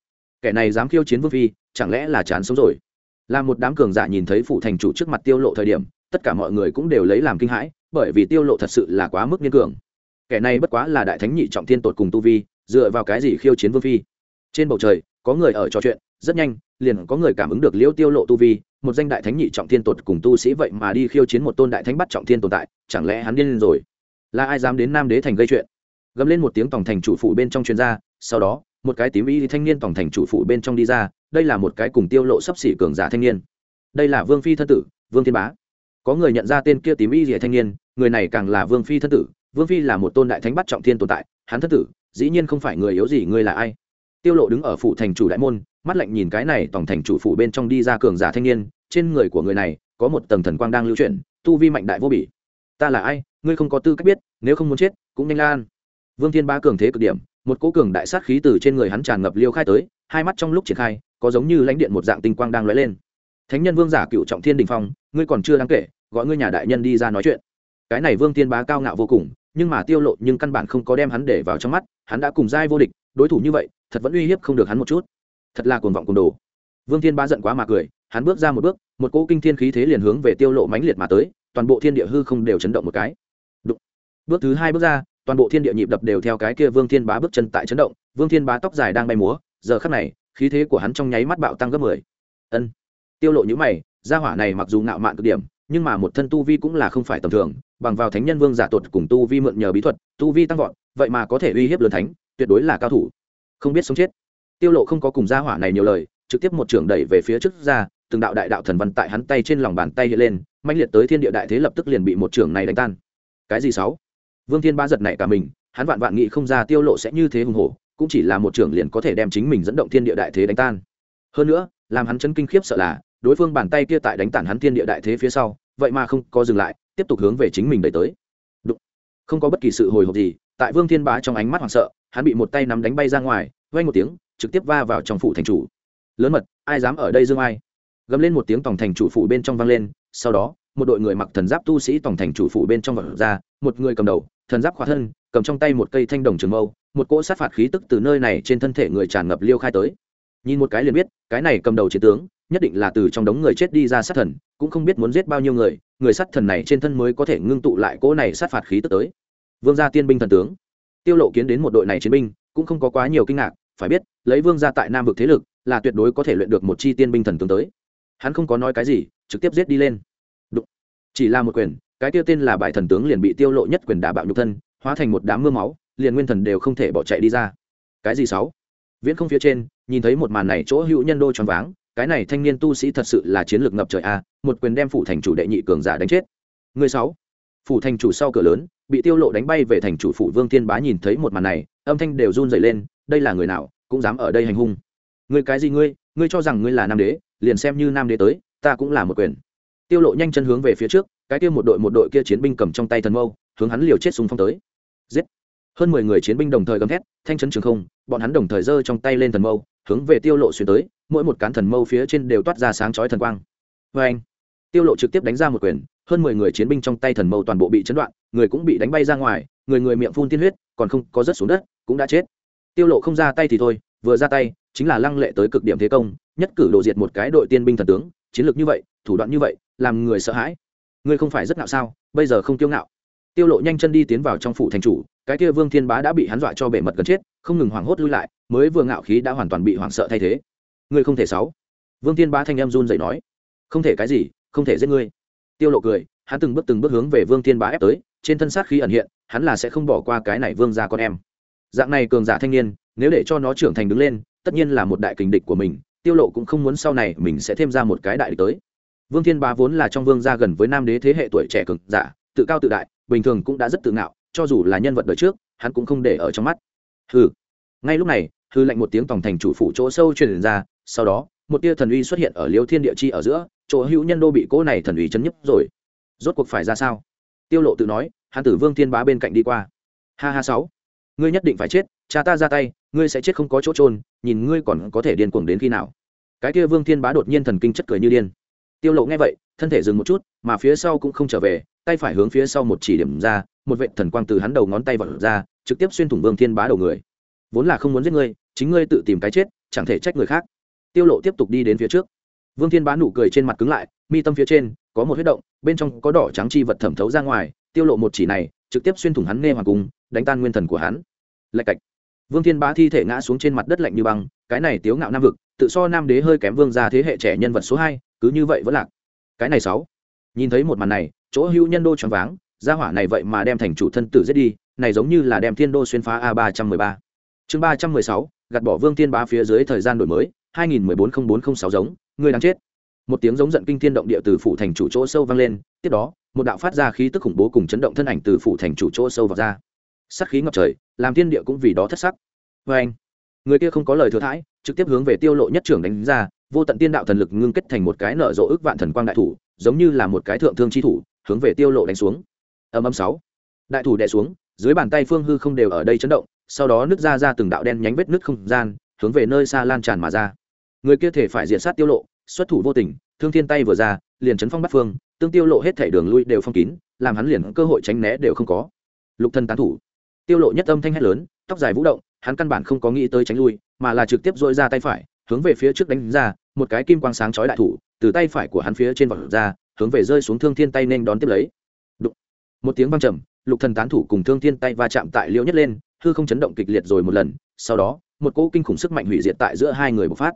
Kẻ này dám khiêu chiến vương phi, chẳng lẽ là chán sống rồi? Là một đám cường giả nhìn thấy phụ thành chủ trước mặt tiêu lộ thời điểm, tất cả mọi người cũng đều lấy làm kinh hãi, bởi vì tiêu lộ thật sự là quá mức nghiên cường. Kẻ này bất quá là đại thánh nhị trọng thiên tột cùng tu vi, dựa vào cái gì khiêu chiến vương phi? Trên bầu trời, có người ở trò chuyện, rất nhanh, liền có người cảm ứng được liễu tiêu lộ tu vi, một danh đại thánh nhị trọng thiên tột cùng tu sĩ vậy mà đi khiêu chiến một tôn đại thánh bắt trọng thiên tồn tại, chẳng lẽ hắn điên lên rồi? Là ai dám đến nam đế thành gây chuyện? Gầm lên một tiếng tổng thành chủ phụ bên trong chuyên gia, sau đó một cái tím y thanh niên tổng thành chủ phụ bên trong đi ra, đây là một cái cùng tiêu lộ sắp xỉ cường giả thanh niên. Đây là vương phi thân tử, vương thiên bá. Có người nhận ra tên kia tím y rìa thanh niên, người này càng là vương phi thân tử. Vương phi là một tôn đại thánh bắt trọng thiên tồn tại, hắn thân tử, dĩ nhiên không phải người yếu gì ngươi là ai? Tiêu lộ đứng ở phụ thành chủ đại môn, mắt lạnh nhìn cái này tổng thành chủ phụ bên trong đi ra cường giả thanh niên, trên người của người này có một tầng thần quang đang lưu chuyển, tu vi mạnh đại vô bỉ. Ta là ai? Ngươi không có tư cách biết, nếu không muốn chết, cũng nhanh lan vương thiên bá cường thế cực điểm một cỗ cường đại sát khí từ trên người hắn tràn ngập liêu khai tới, hai mắt trong lúc triển khai, có giống như lãnh điện một dạng tinh quang đang lóe lên. Thánh nhân vương giả cựu trọng thiên đình phong, ngươi còn chưa đáng kể, gọi ngươi nhà đại nhân đi ra nói chuyện. Cái này vương thiên bá cao ngạo vô cùng, nhưng mà tiêu lộ nhưng căn bản không có đem hắn để vào trong mắt, hắn đã cùng giai vô địch, đối thủ như vậy, thật vẫn uy hiếp không được hắn một chút. Thật là cuồng vọng cuồng đồ. Vương thiên bá giận quá mà cười, hắn bước ra một bước, một cỗ kinh thiên khí thế liền hướng về tiêu lộ mãnh liệt mà tới, toàn bộ thiên địa hư không đều chấn động một cái. Đụng. bước thứ hai bước ra toàn bộ thiên địa nhịp đập đều theo cái kia vương thiên bá bước chân tại chấn động, vương thiên bá tóc dài đang bay múa, giờ khắc này, khí thế của hắn trong nháy mắt bạo tăng gấp mười. Ân. Tiêu lộ những mày, gia hỏa này mặc dù ngạo mạn cực điểm, nhưng mà một thân tu vi cũng là không phải tầm thường, bằng vào thánh nhân vương giả tuột cùng tu vi mượn nhờ bí thuật, tu vi tăng vọt, vậy mà có thể uy hiếp lớn thánh, tuyệt đối là cao thủ. Không biết sống chết. Tiêu lộ không có cùng gia hỏa này nhiều lời, trực tiếp một trường đẩy về phía trước ra, từng đạo đại đạo thần văn tại hắn tay trên lòng bàn tay hiện lên, mãnh liệt tới thiên địa đại thế lập tức liền bị một trường này đánh tan. Cái gì sáu? Vương thiên ba giật này cả mình, hắn vạn vạn nghĩ không ra tiêu lộ sẽ như thế hùng hổ, cũng chỉ là một trưởng liền có thể đem chính mình dẫn động thiên địa đại thế đánh tan. Hơn nữa, làm hắn chấn kinh khiếp sợ là, đối phương bàn tay kia tại đánh tản hắn thiên địa đại thế phía sau, vậy mà không có dừng lại, tiếp tục hướng về chính mình đẩy tới. Đụng. không có bất kỳ sự hồi hộp gì, tại vương thiên bá trong ánh mắt hoảng sợ, hắn bị một tay nắm đánh bay ra ngoài vay một tiếng, trực tiếp va vào trong phủ thành chủ. Lớn mật, ai dám ở đây dương ai? Gầm lên một tiếng tổng thành chủ phủ bên trong vang lên, sau đó, một đội người mặc thần giáp tu sĩ tổng thành chủ phủ bên trong vật ra, một người cầm đầu thần giáp khóa thân, cầm trong tay một cây thanh đồng trường mâu, một cỗ sát phạt khí tức từ nơi này trên thân thể người tràn ngập liêu khai tới. Nhìn một cái liền biết, cái này cầm đầu chiến tướng, nhất định là từ trong đống người chết đi ra sát thần, cũng không biết muốn giết bao nhiêu người người sát thần này trên thân mới có thể ngưng tụ lại cỗ này sát phạt khí tức tới. Vương gia tiên binh thần tướng. Tiêu lộ kiến đến một đội này chiến binh, cũng không có quá nhiều kinh ngạc, phải biết, lấy vương gia tại nam vực thế lực, là tuyệt đối có thể luyện được một chi tiên binh thần tướng tới. Hắn không có nói cái gì, trực tiếp giết đi lên. Đụng. chỉ là một quyền cái tiêu tên là bài thần tướng liền bị tiêu lộ nhất quyền đả bạo nhục thân, hóa thành một đám mưa máu, liền nguyên thần đều không thể bỏ chạy đi ra. Cái gì sáu? Viễn không phía trên, nhìn thấy một màn này chỗ hữu nhân đô tròn váng, cái này thanh niên tu sĩ thật sự là chiến lược ngập trời a, một quyền đem phủ thành chủ đệ nhị cường giả đánh chết. Người sáu? Phủ thành chủ sau cửa lớn, bị tiêu lộ đánh bay về thành chủ phủ vương tiên bá nhìn thấy một màn này, âm thanh đều run rẩy lên, đây là người nào, cũng dám ở đây hành hung. Ngươi cái gì ngươi? Ngươi cho rằng ngươi là nam đế, liền xem như nam đế tới, ta cũng là một quyền. Tiêu lộ nhanh chân hướng về phía trước cái kia một đội một đội kia chiến binh cầm trong tay thần mâu, hướng hắn liều chết xung phong tới. Giết! Hơn mười người chiến binh đồng thời gầm thét, thanh chấn trường không, bọn hắn đồng thời giơ trong tay lên thần mâu, hướng về tiêu lộ xuyên tới, mỗi một cán thần mâu phía trên đều toát ra sáng chói thần quang. Với anh tiêu lộ trực tiếp đánh ra một quyền, hơn mười người chiến binh trong tay thần mâu toàn bộ bị chấn đoạn, người cũng bị đánh bay ra ngoài, người người miệng phun tiên huyết, còn không có rớt xuống đất, cũng đã chết. Tiêu lộ không ra tay thì thôi, vừa ra tay, chính là lăng lệ tới cực điểm thế công, nhất cử đồ diệt một cái đội tiên binh thần tướng, chiến lược như vậy, thủ đoạn như vậy, làm người sợ hãi ngươi không phải rất ngạo sao, bây giờ không kiêu ngạo. Tiêu lộ nhanh chân đi tiến vào trong phủ thành chủ, cái kia vương thiên bá đã bị hắn dọa cho bể mật gần chết, không ngừng hoảng hốt lui lại, mới vừa ngạo khí đã hoàn toàn bị hoảng sợ thay thế. Ngươi không thể sáu. Vương thiên bá thanh em run dậy nói. Không thể cái gì, không thể giết ngươi. Tiêu lộ cười, hắn từng bước từng bước hướng về vương thiên bá ép tới, trên thân sát khí ẩn hiện, hắn là sẽ không bỏ qua cái này vương gia con em. Dạng này cường giả thanh niên, nếu để cho nó trưởng thành đứng lên, tất nhiên là một đại kình địch của mình, tiêu lộ cũng không muốn sau này mình sẽ thêm ra một cái đại địch tới vương thiên bá vốn là trong vương gia gần với nam đế thế hệ tuổi trẻ cường giả, tự cao tự đại, bình thường cũng đã rất tự ngạo, cho dù là nhân vật đời trước, hắn cũng không để ở trong mắt. Hừ. Ngay lúc này, hư lệnh một tiếng tòng thành chủ phủ chỗ sâu truyền ra, sau đó, một tia thần uy xuất hiện ở liêu thiên địa chi ở giữa, chỗ hữu nhân đô bị cỗ này thần uy chấn nhấp rồi. Rốt cuộc phải ra sao? Tiêu lộ tự nói, hắn tử vương thiên bá bên cạnh đi qua. Ha ha sáu. Ngươi nhất định phải chết, cha ta ra tay, ngươi sẽ chết không có chỗ trôn nhìn ngươi còn có thể điên cuồng đến khi nào. Cái kia vương thiên bá đột nhiên thần kinh chất cười như điên tiêu lộ nghe vậy, thân thể dừng một chút, mà phía sau cũng không trở về, tay phải hướng phía sau một chỉ điểm ra, một vệ thần quang từ hắn đầu ngón tay vọt ra, trực tiếp xuyên thủng vương thiên bá đầu người. Vốn là không muốn giết ngươi, chính ngươi tự tìm cái chết, chẳng thể trách người khác. Tiêu lộ tiếp tục đi đến phía trước. Vương thiên bá nụ cười trên mặt cứng lại, mi tâm phía trên có một huyết động, bên trong có đỏ trắng chi vật thẩm thấu ra ngoài, tiêu lộ một chỉ này, trực tiếp xuyên thủng hắn nghe hoàng cung, đánh tan nguyên thần của hắn. Lạch cạch. Vương thiên bá thi thể ngã xuống trên mặt đất lạnh như băng, cái này tiếu ngạo nam vực, tự so nam đế hơi kém vương ra thế hệ trẻ nhân vật số hai cứ như vậy vẫn lạc. Cái này sáu. Nhìn thấy một màn này, chỗ hữu nhân đô choáng váng, gia hỏa này vậy mà đem thành chủ thân tử giết đi, này giống như là đem thiên đô xuyên phá a ba trăm mười ba. Chương ba trăm mười sáu, gạt bỏ vương thiên bá phía dưới thời gian đổi mới, hai nghìn mười bốn không bốn không sáu giống, người đang chết. Một tiếng giống giận kinh thiên động địa từ phủ thành chủ chỗ sâu vang lên, tiếp đó, một đạo phát ra khí tức khủng bố cùng chấn động thân ảnh từ phủ thành chủ chỗ sâu vào ra. Sắc khí ngập trời, làm thiên địa cũng vì đó thất sắc. Vê anh người kia không có lời thừa thãi, trực tiếp hướng về tiêu lộ nhất trưởng đánh ra vô tận tiên đạo thần lực ngưng kết thành một cái nở rộ ức vạn thần quang đại thủ, giống như là một cái thượng thương chi thủ, hướng về tiêu lộ đánh xuống. Âm âm sáu. Đại thủ đè xuống, dưới bàn tay phương hư không đều ở đây chấn động, sau đó nước ra ra từng đạo đen nhánh vết nứt không gian, hướng về nơi xa lan tràn mà ra. Người kia thể phải diện sát tiêu lộ, xuất thủ vô tình, thương thiên tay vừa ra, liền chấn phong bắt phương, tương tiêu lộ hết thể đường lui đều phong kín, làm hắn liền cơ hội tránh né đều không có. Lục thân tán thủ. Tiêu lộ nhất âm thanh hét lớn, tóc dài vũ động, hắn căn bản không có nghĩ tới tránh lui, mà là trực tiếp dội ra tay phải hướng về phía trước đánh ra, một cái kim quang sáng chói đại thủ, từ tay phải của hắn phía trên vọt ra, hướng về rơi xuống thương thiên tay nên đón tiếp lấy. Đụng. một tiếng vang trầm, lục thần tán thủ cùng thương thiên tay va chạm tại liễu nhất lên, hư không chấn động kịch liệt rồi một lần, sau đó, một cỗ kinh khủng sức mạnh hủy diệt tại giữa hai người bộc phát.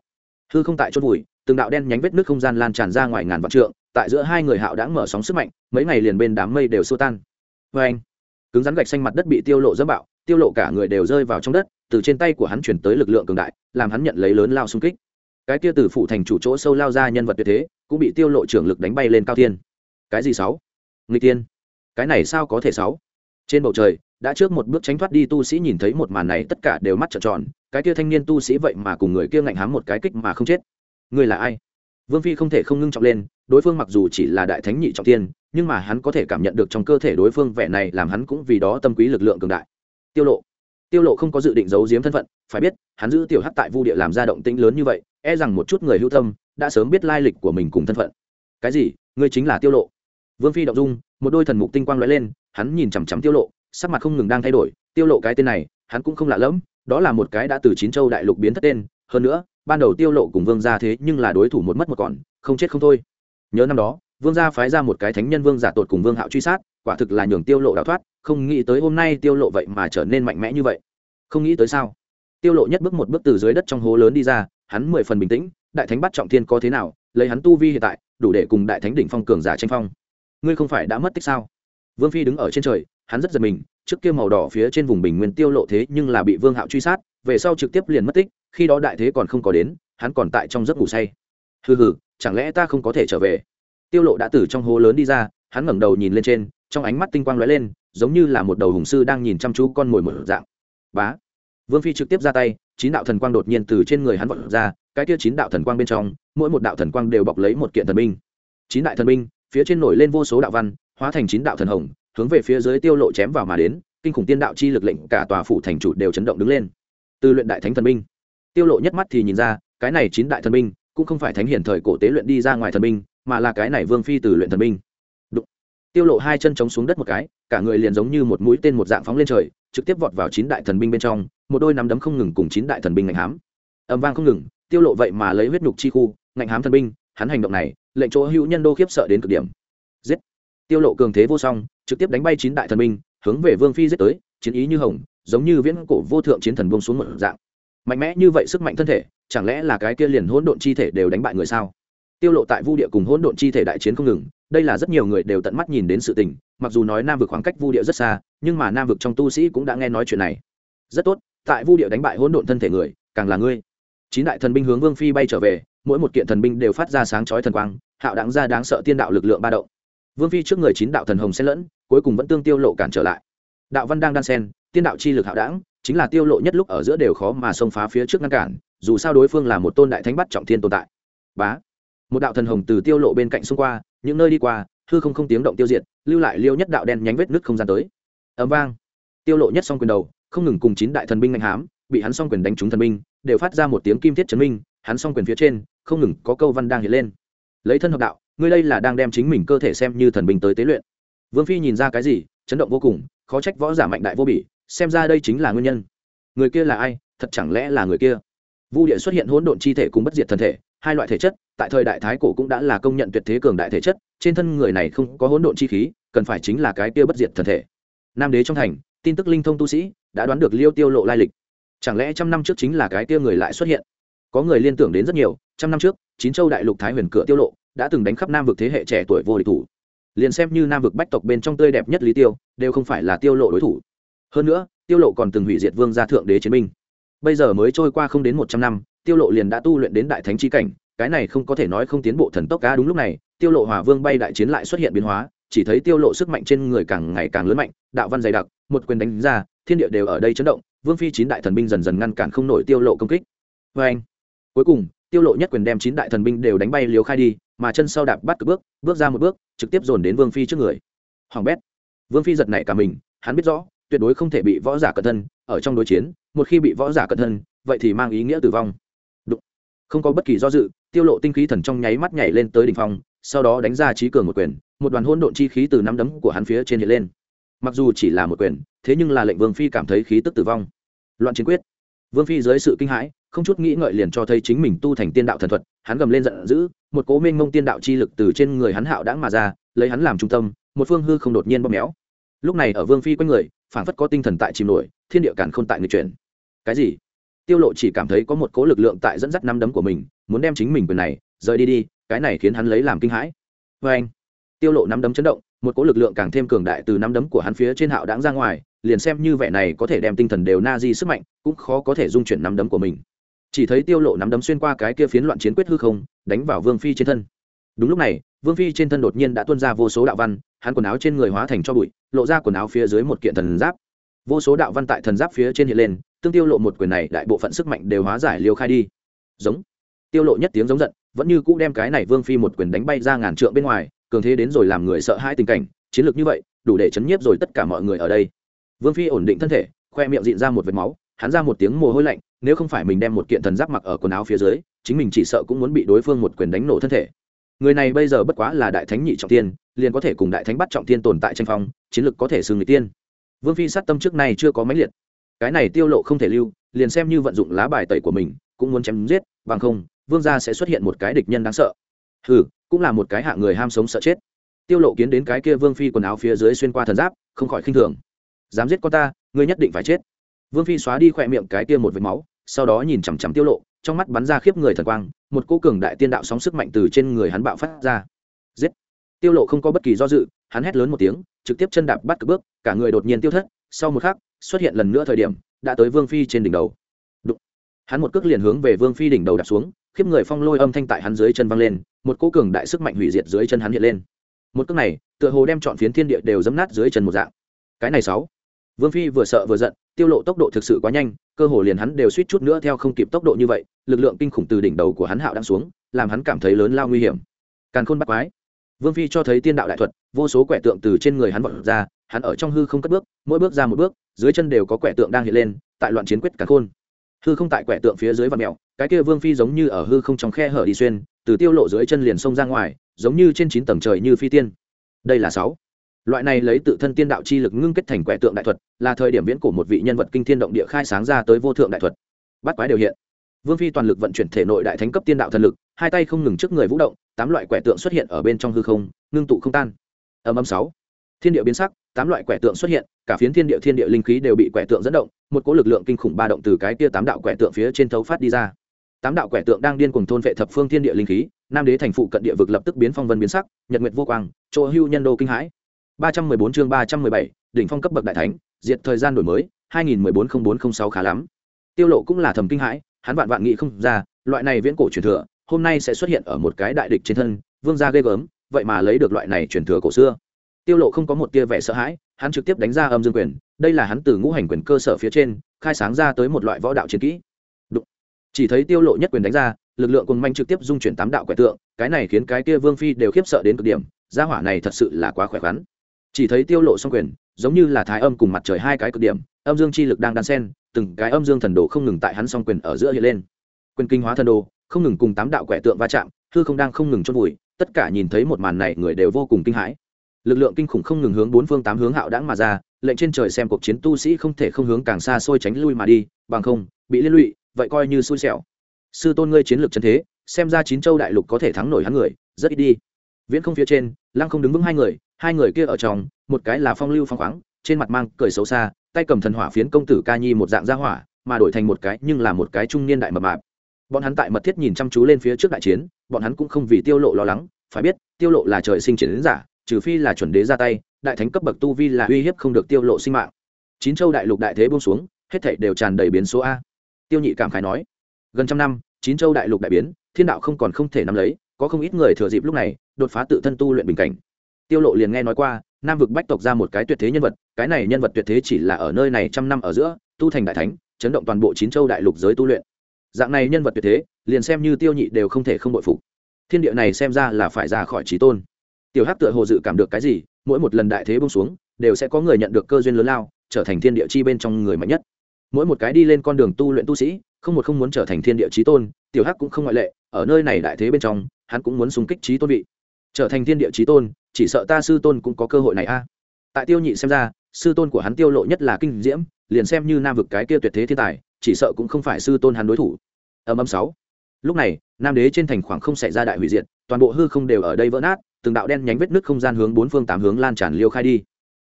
Hư không tại chốt bụi từng đạo đen nhánh vết nước không gian lan tràn ra ngoài ngàn vạn trượng, tại giữa hai người hạo đã mở sóng sức mạnh, mấy ngày liền bên đám mây đều xua tan. Vê anh cứng rắn gạch xanh mặt đất bị tiêu lộ dẫm bạo tiêu lộ cả người đều rơi vào trong đất, từ trên tay của hắn chuyển tới lực lượng cường đại, làm hắn nhận lấy lớn lao xung kích. Cái kia từ phủ thành chủ chỗ sâu lao ra nhân vật tuyệt thế, cũng bị tiêu lộ trưởng lực đánh bay lên cao thiên. Cái gì sáu? Nghịch tiên cái này sao có thể sáu? Trên bầu trời, đã trước một bước tránh thoát đi tu sĩ nhìn thấy một màn này, tất cả đều mắt trợn tròn, cái kia thanh niên tu sĩ vậy mà cùng người kia ngạnh hám một cái kích mà không chết. Người là ai? Vương phi không thể không ngưng trọng lên, đối phương mặc dù chỉ là đại thánh nhị trọng tiên nhưng mà hắn có thể cảm nhận được trong cơ thể đối phương vẻ này, làm hắn cũng vì đó tâm quý lực lượng cường đại tiêu lộ. Tiêu lộ không có dự định giấu giếm thân phận, phải biết, hắn giữ tiểu hắc tại vu địa làm ra động tĩnh lớn như vậy e rằng một chút người hữu tâm đã sớm biết lai lịch của mình cùng thân phận. Cái gì? Ngươi chính là tiêu lộ. Vương phi động dung, một đôi thần mục tinh quang lóe lên, hắn nhìn chằm chằm tiêu lộ, sắc mặt không ngừng đang thay đổi. Tiêu lộ cái tên này, hắn cũng không lạ lẫm, đó là một cái đã từ chín châu đại lục biến thất tên. Hơn nữa, ban đầu tiêu lộ cùng vương gia thế nhưng là đối thủ một mất một còn, không chết không thôi. Nhớ năm đó, vương gia phái ra một cái thánh nhân vương giả tột cùng vương hạo truy sát, quả thực là nhường tiêu lộ đào thoát không nghĩ tới hôm nay tiêu lộ vậy mà trở nên mạnh mẽ như vậy. Không nghĩ tới sao? Tiêu lộ nhất bước một bước từ dưới đất trong hố lớn đi ra, hắn mười phần bình tĩnh, đại thánh bắt trọng thiên có thế nào, lấy hắn tu vi hiện tại, đủ để cùng đại thánh đỉnh phong cường giả tranh phong. Ngươi không phải đã mất tích sao? Vương phi đứng ở trên trời, hắn rất giật mình, trước kia màu đỏ phía trên vùng bình nguyên tiêu lộ thế nhưng là bị vương hạo truy sát, về sau trực tiếp liền mất tích, khi đó đại thế còn không có đến, hắn còn tại trong giấc ngủ say. Hừ hừ, chẳng lẽ ta không có thể trở về? Tiêu lộ đã từ trong hố lớn đi ra, hắn ngẩng đầu nhìn lên trên, trong ánh mắt tinh quang lóe lên giống như là một đầu hùng sư đang nhìn chăm chú con mồi một dạng. Bá. Vương phi trực tiếp ra tay, chín đạo thần quang đột nhiên từ trên người hắn vọt ra, cái kia chín đạo thần quang bên trong, mỗi một đạo thần quang đều bọc lấy một kiện thần binh. Chín đại thần binh, phía trên nổi lên vô số đạo văn, hóa thành chín đạo thần hồng, hướng về phía dưới tiêu lộ chém vào mà đến, kinh khủng tiên đạo chi lực lệnh cả tòa phủ thành chủ đều chấn động đứng lên. Từ luyện đại thánh thần binh, tiêu lộ nhất mắt thì nhìn ra, cái này chín đại thần binh cũng không phải thánh hiển thời cổ tế luyện đi ra ngoài thần binh, mà là cái này vương phi từ luyện thần binh. Đụng. tiêu lộ hai chân chống xuống đất một cái cả người liền giống như một mũi tên một dạng phóng lên trời, trực tiếp vọt vào chín đại thần binh bên trong, một đôi nắm đấm không ngừng cùng chín đại thần binh ngạnh hám. Âm vang không ngừng, tiêu lộ vậy mà lấy huyết nhục chi khu, ngạnh hám thần binh, hắn hành động này, lệnh chỗ hữu nhân đô khiếp sợ đến cực điểm. Giết! Tiêu lộ cường thế vô song, trực tiếp đánh bay chín đại thần binh, hướng về vương phi giết tới, chiến ý như hồng, giống như viễn cổ vô thượng chiến thần buông xuống một dạng. Mạnh mẽ như vậy sức mạnh thân thể, chẳng lẽ là cái kia liền hỗn độn chi thể đều đánh bại người sao? Tiêu lộ tại vu địa cùng hỗn độn chi thể đại chiến không ngừng đây là rất nhiều người đều tận mắt nhìn đến sự tình, mặc dù nói nam vực khoảng cách vu địa rất xa, nhưng mà nam vực trong tu sĩ cũng đã nghe nói chuyện này. Rất tốt, tại vu địa đánh bại hỗn độn thân thể người, càng là ngươi. Chín đại thần binh hướng vương phi bay trở về, mỗi một kiện thần binh đều phát ra sáng chói thần quang, hạo đáng ra đáng sợ tiên đạo lực lượng ba động. Vương phi trước người chín đạo thần hồng xen lẫn, cuối cùng vẫn tương tiêu lộ cản trở lại. Đạo văn đang đan sen, tiên đạo chi lực hạo đáng chính là tiêu lộ nhất lúc ở giữa đều khó mà xông phá phía trước ngăn cản, dù sao đối phương là một tôn đại thánh bắt trọng thiên tồn tại. Bá một đạo thần hồng từ tiêu lộ bên cạnh xung qua, những nơi đi qua, hư không không tiếng động tiêu diệt, lưu lại liêu nhất đạo đen nhánh vết nứt không gian tới. Ấm vang. Tiêu lộ nhất song quyền đầu, không ngừng cùng chín đại thần binh ngạnh hám bị hắn song quyền đánh trúng thần binh, đều phát ra một tiếng kim thiết chấn minh, hắn song quyền phía trên, không ngừng có câu văn đang hiện lên. Lấy thân hợp đạo, ngươi đây là đang đem chính mình cơ thể xem như thần binh tới tế luyện. Vương phi nhìn ra cái gì, chấn động vô cùng, khó trách võ giả mạnh đại vô bỉ, xem ra đây chính là nguyên nhân. Người kia là ai, thật chẳng lẽ là người kia? Vu địa xuất hiện hỗn độn chi thể cùng bất diệt thần thể hai loại thể chất, tại thời đại thái cổ cũng đã là công nhận tuyệt thế cường đại thể chất, trên thân người này không có hỗn độn chi khí, cần phải chính là cái kia bất diệt thần thể. Nam đế trong thành, tin tức linh thông tu sĩ, đã đoán được liêu tiêu lộ lai lịch. Chẳng lẽ trăm năm trước chính là cái kia người lại xuất hiện? Có người liên tưởng đến rất nhiều, trăm năm trước, chín châu đại lục thái huyền cửa tiêu lộ đã từng đánh khắp nam vực thế hệ trẻ tuổi vô địch thủ. Liền xem như nam vực bách tộc bên trong tươi đẹp nhất lý tiêu, đều không phải là tiêu lộ đối thủ. Hơn nữa, tiêu lộ còn từng hủy diệt vương gia thượng đế chiến binh. Bây giờ mới trôi qua không đến một trăm năm tiêu lộ liền đã tu luyện đến đại thánh chi cảnh, cái này không có thể nói không tiến bộ thần tốc cá đúng lúc này, tiêu lộ hòa vương bay đại chiến lại xuất hiện biến hóa, chỉ thấy tiêu lộ sức mạnh trên người càng ngày càng lớn mạnh, đạo văn dày đặc, một quyền đánh ra, thiên địa đều ở đây chấn động, vương phi chín đại thần binh dần dần ngăn cản không nổi tiêu lộ công kích. Với anh, cuối cùng, tiêu lộ nhất quyền đem chín đại thần binh đều đánh bay liều khai đi, mà chân sau đạp bắt cực bước bước ra một bước, trực tiếp dồn đến vương phi trước người. Hoàng bét, vương phi giật nảy cả mình, hắn biết rõ, tuyệt đối không thể bị võ giả cận thân, ở trong đối chiến, một khi bị võ giả cận thân, vậy thì mang ý nghĩa tử vong không có bất kỳ do dự, tiêu lộ tinh khí thần trong nháy mắt nhảy lên tới đỉnh phong, sau đó đánh ra trí cường một quyền, một đoàn hỗn độn chi khí từ nắm đấm của hắn phía trên hiện lên. Mặc dù chỉ là một quyền, thế nhưng là lệnh vương phi cảm thấy khí tức tử vong. Loạn chiến quyết. Vương phi dưới sự kinh hãi, không chút nghĩ ngợi liền cho thấy chính mình tu thành tiên đạo thần thuật, hắn gầm lên giận dữ, một cố minh mông tiên đạo chi lực từ trên người hắn hạo đãng mà ra, lấy hắn làm trung tâm, một phương hư không đột nhiên bóp méo. Lúc này ở vương phi quanh người, phảng phất có tinh thần tại chìm nổi, thiên địa cản không tại người chuyển. Cái gì? Tiêu lộ chỉ cảm thấy có một cố lực lượng tại dẫn dắt năm đấm của mình, muốn đem chính mình quyền này, rời đi đi, cái này khiến hắn lấy làm kinh hãi. Với anh, tiêu lộ năm đấm chấn động, một cố lực lượng càng thêm cường đại từ năm đấm của hắn phía trên hạo đáng ra ngoài, liền xem như vẻ này có thể đem tinh thần đều na di sức mạnh, cũng khó có thể dung chuyển năm đấm của mình. Chỉ thấy tiêu lộ nắm đấm xuyên qua cái kia phiến loạn chiến quyết hư không, đánh vào vương phi trên thân. Đúng lúc này, vương phi trên thân đột nhiên đã tuôn ra vô số đạo văn, hắn quần áo trên người hóa thành cho bụi, lộ ra quần áo phía dưới một kiện thần giáp. Vô số đạo văn tại thần giáp phía trên hiện lên tương tiêu lộ một quyền này đại bộ phận sức mạnh đều hóa giải liêu khai đi. Giống. Tiêu lộ nhất tiếng giống giận, vẫn như cũ đem cái này vương phi một quyền đánh bay ra ngàn trượng bên ngoài, cường thế đến rồi làm người sợ hãi tình cảnh, chiến lược như vậy, đủ để chấn nhiếp rồi tất cả mọi người ở đây. Vương phi ổn định thân thể, khoe miệng dịn ra một vệt máu, hắn ra một tiếng mồ hôi lạnh, nếu không phải mình đem một kiện thần giáp mặc ở quần áo phía dưới, chính mình chỉ sợ cũng muốn bị đối phương một quyền đánh nổ thân thể. Người này bây giờ bất quá là đại thánh nhị trọng tiên, liền có thể cùng đại thánh bắt trọng tiên tồn tại tranh phong, chiến lược có thể xưng người tiên. Vương phi sát tâm trước này chưa có máy liệt cái này tiêu lộ không thể lưu, liền xem như vận dụng lá bài tẩy của mình, cũng muốn chém giết, bằng không, vương gia sẽ xuất hiện một cái địch nhân đáng sợ. Hừ, cũng là một cái hạ người ham sống sợ chết. Tiêu lộ kiến đến cái kia vương phi quần áo phía dưới xuyên qua thần giáp, không khỏi khinh thường. Dám giết con ta, ngươi nhất định phải chết. Vương phi xóa đi khỏe miệng cái kia một vệt máu, sau đó nhìn chằm chằm tiêu lộ, trong mắt bắn ra khiếp người thần quang, một cô cường đại tiên đạo sóng sức mạnh từ trên người hắn bạo phát ra. Giết! Tiêu lộ không có bất kỳ do dự, hắn hét lớn một tiếng, trực tiếp chân đạp bắt cực bước, cả người đột nhiên tiêu thất, sau một khắc xuất hiện lần nữa thời điểm, đã tới vương phi trên đỉnh đầu. Đụng. hắn một cước liền hướng về vương phi đỉnh đầu đạp xuống, khiếp người phong lôi âm thanh tại hắn dưới chân văng lên, một cô cường đại sức mạnh hủy diệt dưới chân hắn hiện lên. Một cước này, tựa hồ đem chọn phiến thiên địa đều dấm nát dưới chân một dạng. Cái này sáu. Vương phi vừa sợ vừa giận, tiêu lộ tốc độ thực sự quá nhanh, cơ hồ liền hắn đều suýt chút nữa theo không kịp tốc độ như vậy, lực lượng kinh khủng từ đỉnh đầu của hắn hạo đang xuống, làm hắn cảm thấy lớn lao nguy hiểm. Càn khôn bắt quái vương phi cho thấy tiên đạo đại thuật, vô số quẻ tượng từ trên người hắn vọt ra, hắn ở trong hư không cất bước, mỗi bước ra một bước, dưới chân đều có quẻ tượng đang hiện lên, tại loạn chiến quyết cả khôn. Hư không tại quẻ tượng phía dưới và mẹo cái kia vương phi giống như ở hư không trong khe hở đi xuyên, từ tiêu lộ dưới chân liền xông ra ngoài, giống như trên chín tầng trời như phi tiên. Đây là sáu. Loại này lấy tự thân tiên đạo chi lực ngưng kết thành quẻ tượng đại thuật, là thời điểm viễn cổ một vị nhân vật kinh thiên động địa khai sáng ra tới vô thượng đại thuật. Bắt quái đều hiện vương phi toàn lực vận chuyển thể nội đại thánh cấp tiên đạo thần lực, hai tay không ngừng trước người vũ động, tám loại quẻ tượng xuất hiện ở bên trong hư không, ngưng tụ không tan. Âm âm sáu. Thiên địa biến sắc, tám loại quẻ tượng xuất hiện, cả phiến thiên địa thiên địa linh khí đều bị quẻ tượng dẫn động, một cỗ lực lượng kinh khủng ba động từ cái kia tám đạo quẻ tượng phía trên thấu phát đi ra. Tám đạo quẻ tượng đang điên cuồng thôn vệ thập phương thiên địa linh khí, nam đế thành phụ cận địa vực lập tức biến phong vân biến sắc, nhật nguyệt vô quang, chỗ hưu nhân đô kinh hãi. Ba trăm mười bốn chương ba trăm mười bảy, đỉnh phong cấp bậc đại thánh, diệt thời gian đổi mới, hai nghìn mười bốn không bốn không sáu khá lắm. Tiêu lộ cũng là thầm kinh hãi hắn vạn vạn nghĩ không ra, loại này viễn cổ truyền thừa, hôm nay sẽ xuất hiện ở một cái đại địch trên thân, vương gia ghê gớm, vậy mà lấy được loại này truyền thừa cổ xưa. Tiêu lộ không có một tia vẻ sợ hãi, hắn trực tiếp đánh ra âm dương quyền, đây là hắn từ ngũ hành quyền cơ sở phía trên, khai sáng ra tới một loại võ đạo chiến kỹ. Đụng. chỉ thấy tiêu lộ nhất quyền đánh ra, lực lượng cùng manh trực tiếp dung chuyển tám đạo quẻ tượng, cái này khiến cái kia vương phi đều khiếp sợ đến cực điểm, gia hỏa này thật sự là quá khỏe khoắn. Chỉ thấy tiêu lộ song quyền, giống như là thái âm cùng mặt trời hai cái cực điểm, âm dương chi lực đang đan xen từng cái âm dương thần đồ không ngừng tại hắn song quyền ở giữa hiện lên. Quyền kinh hóa thần đồ, không ngừng cùng tám đạo quẻ tượng va chạm, hư không đang không ngừng chôn vùi, tất cả nhìn thấy một màn này người đều vô cùng kinh hãi. Lực lượng kinh khủng không ngừng hướng bốn phương tám hướng hạo đãng mà ra, lệnh trên trời xem cuộc chiến tu sĩ không thể không hướng càng xa xôi tránh lui mà đi, bằng không, bị liên lụy, vậy coi như xui xẻo. Sư tôn ngươi chiến lược chân thế, xem ra chín châu đại lục có thể thắng nổi hắn người, rất ít đi. Viễn không phía trên, lăng không đứng vững hai người hai người kia ở trong, một cái là phong lưu phong khoáng trên mặt mang cười xấu xa, tay cầm thần hỏa phiến công tử ca nhi một dạng gia hỏa, mà đổi thành một cái, nhưng là một cái trung niên đại mập mạp. Bọn hắn tại mật thiết nhìn chăm chú lên phía trước đại chiến, bọn hắn cũng không vì tiêu lộ lo lắng, phải biết, tiêu lộ là trời sinh chiến đến giả, trừ phi là chuẩn đế ra tay, đại thánh cấp bậc tu vi là uy hiếp không được tiêu lộ sinh mạng. Chín châu đại lục đại thế buông xuống, hết thảy đều tràn đầy biến số a. Tiêu nhị cảm khái nói, gần trăm năm, chín châu đại lục đại biến, thiên đạo không còn không thể nắm lấy, có không ít người thừa dịp lúc này, đột phá tự thân tu luyện bình cảnh. Tiêu lộ liền nghe nói qua, nam vực bách tộc ra một cái tuyệt thế nhân vật cái này nhân vật tuyệt thế chỉ là ở nơi này trăm năm ở giữa, tu thành đại thánh, chấn động toàn bộ chín châu đại lục giới tu luyện. Dạng này nhân vật tuyệt thế, liền xem như tiêu nhị đều không thể không bội phục. Thiên địa này xem ra là phải ra khỏi trí tôn. Tiểu hắc tựa hồ dự cảm được cái gì, mỗi một lần đại thế bông xuống, đều sẽ có người nhận được cơ duyên lớn lao, trở thành thiên địa chi bên trong người mạnh nhất. Mỗi một cái đi lên con đường tu luyện tu sĩ, không một không muốn trở thành thiên địa trí tôn, tiểu hắc cũng không ngoại lệ, ở nơi này đại thế bên trong, hắn cũng muốn xung kích trí tôn vị. Trở thành thiên địa trí tôn, chỉ sợ ta sư tôn cũng có cơ hội này a. Tại tiêu nhị xem ra sư tôn của hắn tiêu lộ nhất là kinh diễm, liền xem như nam vực cái kia tuyệt thế thiên tài, chỉ sợ cũng không phải sư tôn hắn đối thủ. Âm âm sáu. Lúc này, nam đế trên thành khoảng không xảy ra đại hủy diệt, toàn bộ hư không đều ở đây vỡ nát, từng đạo đen nhánh vết nứt không gian hướng bốn phương tám hướng lan tràn liêu khai đi.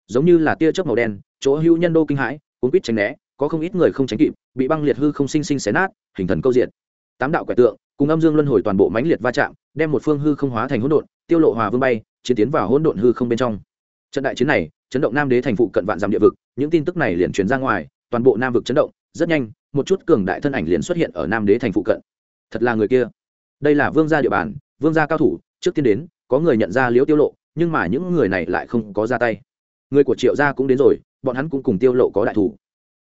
Giống như là tia chớp màu đen, chỗ hữu nhân đô kinh hãi, cuốn quýt tránh né, có không ít người không tránh kịp, bị băng liệt hư không sinh sinh xé nát, hình thần câu diện tám đạo quẻ tượng, cùng âm dương luân hồi toàn bộ mãnh liệt va chạm, đem một phương hư không hóa thành hỗn độn, tiêu lộ hòa vương bay, chiến tiến vào hỗn độn hư không bên trong. Trận đại chiến này chấn động nam đế thành phụ cận vạn dặm địa vực, những tin tức này liền truyền ra ngoài, toàn bộ nam vực chấn động, rất nhanh, một chút cường đại thân ảnh liền xuất hiện ở nam đế thành phụ cận. Thật là người kia. Đây là vương gia địa bàn, vương gia cao thủ, trước tiên đến, có người nhận ra liễu tiêu lộ, nhưng mà những người này lại không có ra tay. Người của triệu gia cũng đến rồi, bọn hắn cũng cùng tiêu lộ có đại thủ.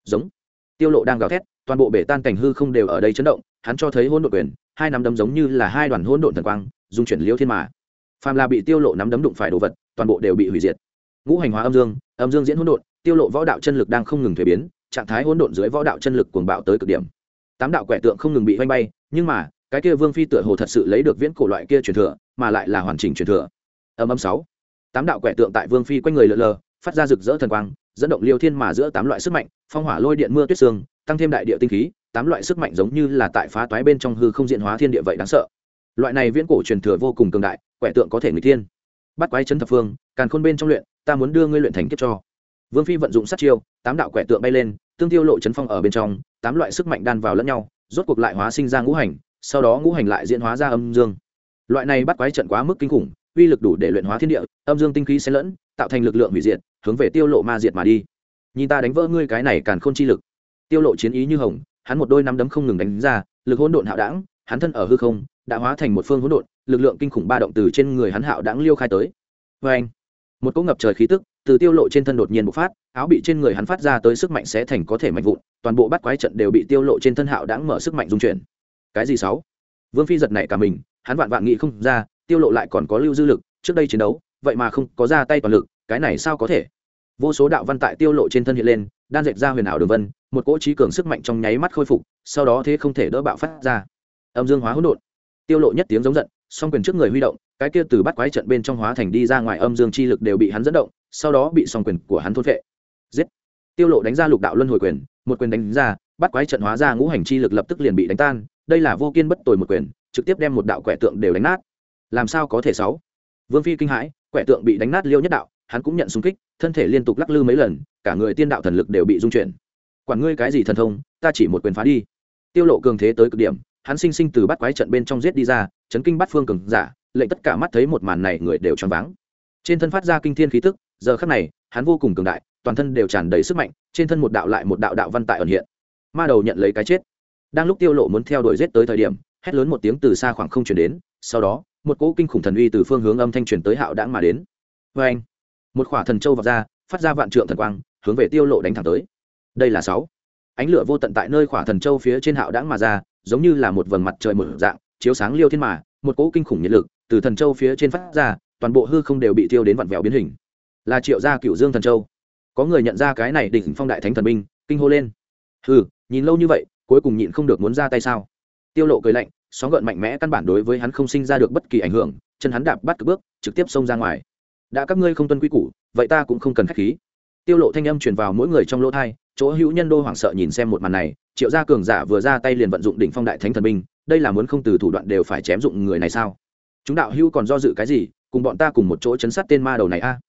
Giống. Tiêu lộ đang gào thét, toàn bộ bể tan cảnh hư không đều ở đây chấn động, hắn cho thấy hỗn độn quyền, hai nắm đấm giống như là hai đoàn hỗn độn thần quang, dung chuyển liễu thiên mà. Phàm là bị tiêu lộ nắm đấm đụng phải đồ vật, toàn bộ đều bị hủy diệt ngũ hành hóa âm dương âm dương diễn hỗn độn, tiêu lộ võ đạo chân lực đang không ngừng thay biến, trạng thái hỗn độn dưới võ đạo chân lực cuồng bạo tới cực điểm. Tám đạo quẻ tượng không ngừng bị vanh bay, nhưng mà, cái kia vương phi tựa hồ thật sự lấy được viễn cổ loại kia truyền thừa, mà lại là hoàn chỉnh truyền thừa. Âm âm sáu. Tám đạo quẻ tượng tại vương phi quanh người lượn lờ, phát ra rực rỡ thần quang, dẫn động liêu thiên mà giữa tám loại sức mạnh, phong hỏa lôi điện mưa tuyết sương, tăng thêm đại địa tinh khí, tám loại sức mạnh giống như là tại phá toái bên trong hư không diện hóa thiên địa vậy đáng sợ. Loại này viễn cổ truyền thừa vô cùng cường đại, quẻ tượng có thể người thiên bắt quái chấn thập phương, càn khôn bên trong luyện, ta muốn đưa ngươi luyện thành kiếp cho. Vương phi vận dụng sát chiêu, tám đạo quẻ tượng bay lên, tương tiêu lộ chấn phong ở bên trong, tám loại sức mạnh đan vào lẫn nhau, rốt cuộc lại hóa sinh ra ngũ hành, sau đó ngũ hành lại diễn hóa ra âm dương. Loại này bắt quái trận quá mức kinh khủng, uy lực đủ để luyện hóa thiên địa, âm dương tinh khí xen lẫn, tạo thành lực lượng hủy diệt, hướng về tiêu lộ ma diệt mà đi. Nhìn ta đánh vỡ ngươi cái này càn khôn chi lực. Tiêu lộ chiến ý như hồng, hắn một đôi nắm đấm không ngừng đánh ra, lực hỗn độn hạo đảng hắn thân ở hư không, đã hóa thành một phương hỗn độn lực lượng kinh khủng ba động từ trên người hắn hạo đảng liêu khai tới. Vê anh một cỗ ngập trời khí tức từ tiêu lộ trên thân đột nhiên bộc phát, áo bị trên người hắn phát ra tới sức mạnh sẽ thành có thể mạnh vụn, toàn bộ bắt quái trận đều bị tiêu lộ trên thân hạo đãng mở sức mạnh dung chuyển. Cái gì sáu? Vương phi giật nảy cả mình, hắn vạn vạn nghĩ không ra, tiêu lộ lại còn có lưu dư lực, trước đây chiến đấu, vậy mà không có ra tay toàn lực, cái này sao có thể? Vô số đạo văn tại tiêu lộ trên thân hiện lên, đan dệt ra huyền ảo đường vân, một cỗ trí cường sức mạnh trong nháy mắt khôi phục, sau đó thế không thể đỡ bạo phát ra. Âm dương hóa hỗn độn. Tiêu lộ nhất tiếng giống giận song quyền trước người huy động, cái kia từ bắt quái trận bên trong hóa thành đi ra ngoài âm dương chi lực đều bị hắn dẫn động, sau đó bị song quyền của hắn thôn vệ giết! Tiêu lộ đánh ra lục đạo luân hồi quyền, một quyền đánh ra, bắt quái trận hóa ra ngũ hành chi lực lập tức liền bị đánh tan, đây là vô kiên bất tồi một quyền, trực tiếp đem một đạo quẻ tượng đều đánh nát. Làm sao có thể sáu? Vương phi kinh hãi, quẻ tượng bị đánh nát liêu nhất đạo, hắn cũng nhận xung kích, thân thể liên tục lắc lư mấy lần, cả người tiên đạo thần lực đều bị dung chuyển. Quản ngươi cái gì thần thông, ta chỉ một quyền phá đi. Tiêu lộ cường thế tới cực điểm hắn sinh sinh từ bắt quái trận bên trong giết đi ra, chấn kinh bắt phương cường giả, lệnh tất cả mắt thấy một màn này người đều choáng váng. Trên thân phát ra kinh thiên khí tức, giờ khắc này, hắn vô cùng cường đại, toàn thân đều tràn đầy sức mạnh, trên thân một đạo lại một đạo đạo văn tại ẩn hiện. Ma đầu nhận lấy cái chết. Đang lúc tiêu lộ muốn theo đuổi giết tới thời điểm, hét lớn một tiếng từ xa khoảng không truyền đến, sau đó, một cỗ kinh khủng thần uy từ phương hướng âm thanh truyền tới hạo đãng mà đến. Với anh một khỏa thần châu vọt ra, phát ra vạn trượng thần quang, hướng về tiêu lộ đánh thẳng tới. Đây là sáu ánh lửa vô tận tại nơi khỏa thần châu phía trên hạo đãng mà ra, giống như là một vầng mặt trời mở dạng, chiếu sáng liêu thiên mà, một cỗ kinh khủng nhiệt lực từ thần châu phía trên phát ra, toàn bộ hư không đều bị tiêu đến vặn vẹo biến hình. Là triệu gia cựu dương thần châu. Có người nhận ra cái này đỉnh phong đại thánh thần binh, kinh hô lên. Hừ, nhìn lâu như vậy, cuối cùng nhịn không được muốn ra tay sao? Tiêu lộ cười lạnh, sóng gợn mạnh mẽ căn bản đối với hắn không sinh ra được bất kỳ ảnh hưởng, chân hắn đạp bắt cực bước, trực tiếp xông ra ngoài. Đã các ngươi không tuân quy củ, vậy ta cũng không cần khách khí. Tiêu lộ thanh âm truyền vào mỗi người trong lỗ thai chỗ hữu nhân đô hoảng sợ nhìn xem một màn này, triệu gia cường giả vừa ra tay liền vận dụng đỉnh phong đại thánh thần binh, đây là muốn không từ thủ đoạn đều phải chém dụng người này sao? Chúng đạo hữu còn do dự cái gì, cùng bọn ta cùng một chỗ chấn sát tên ma đầu này a?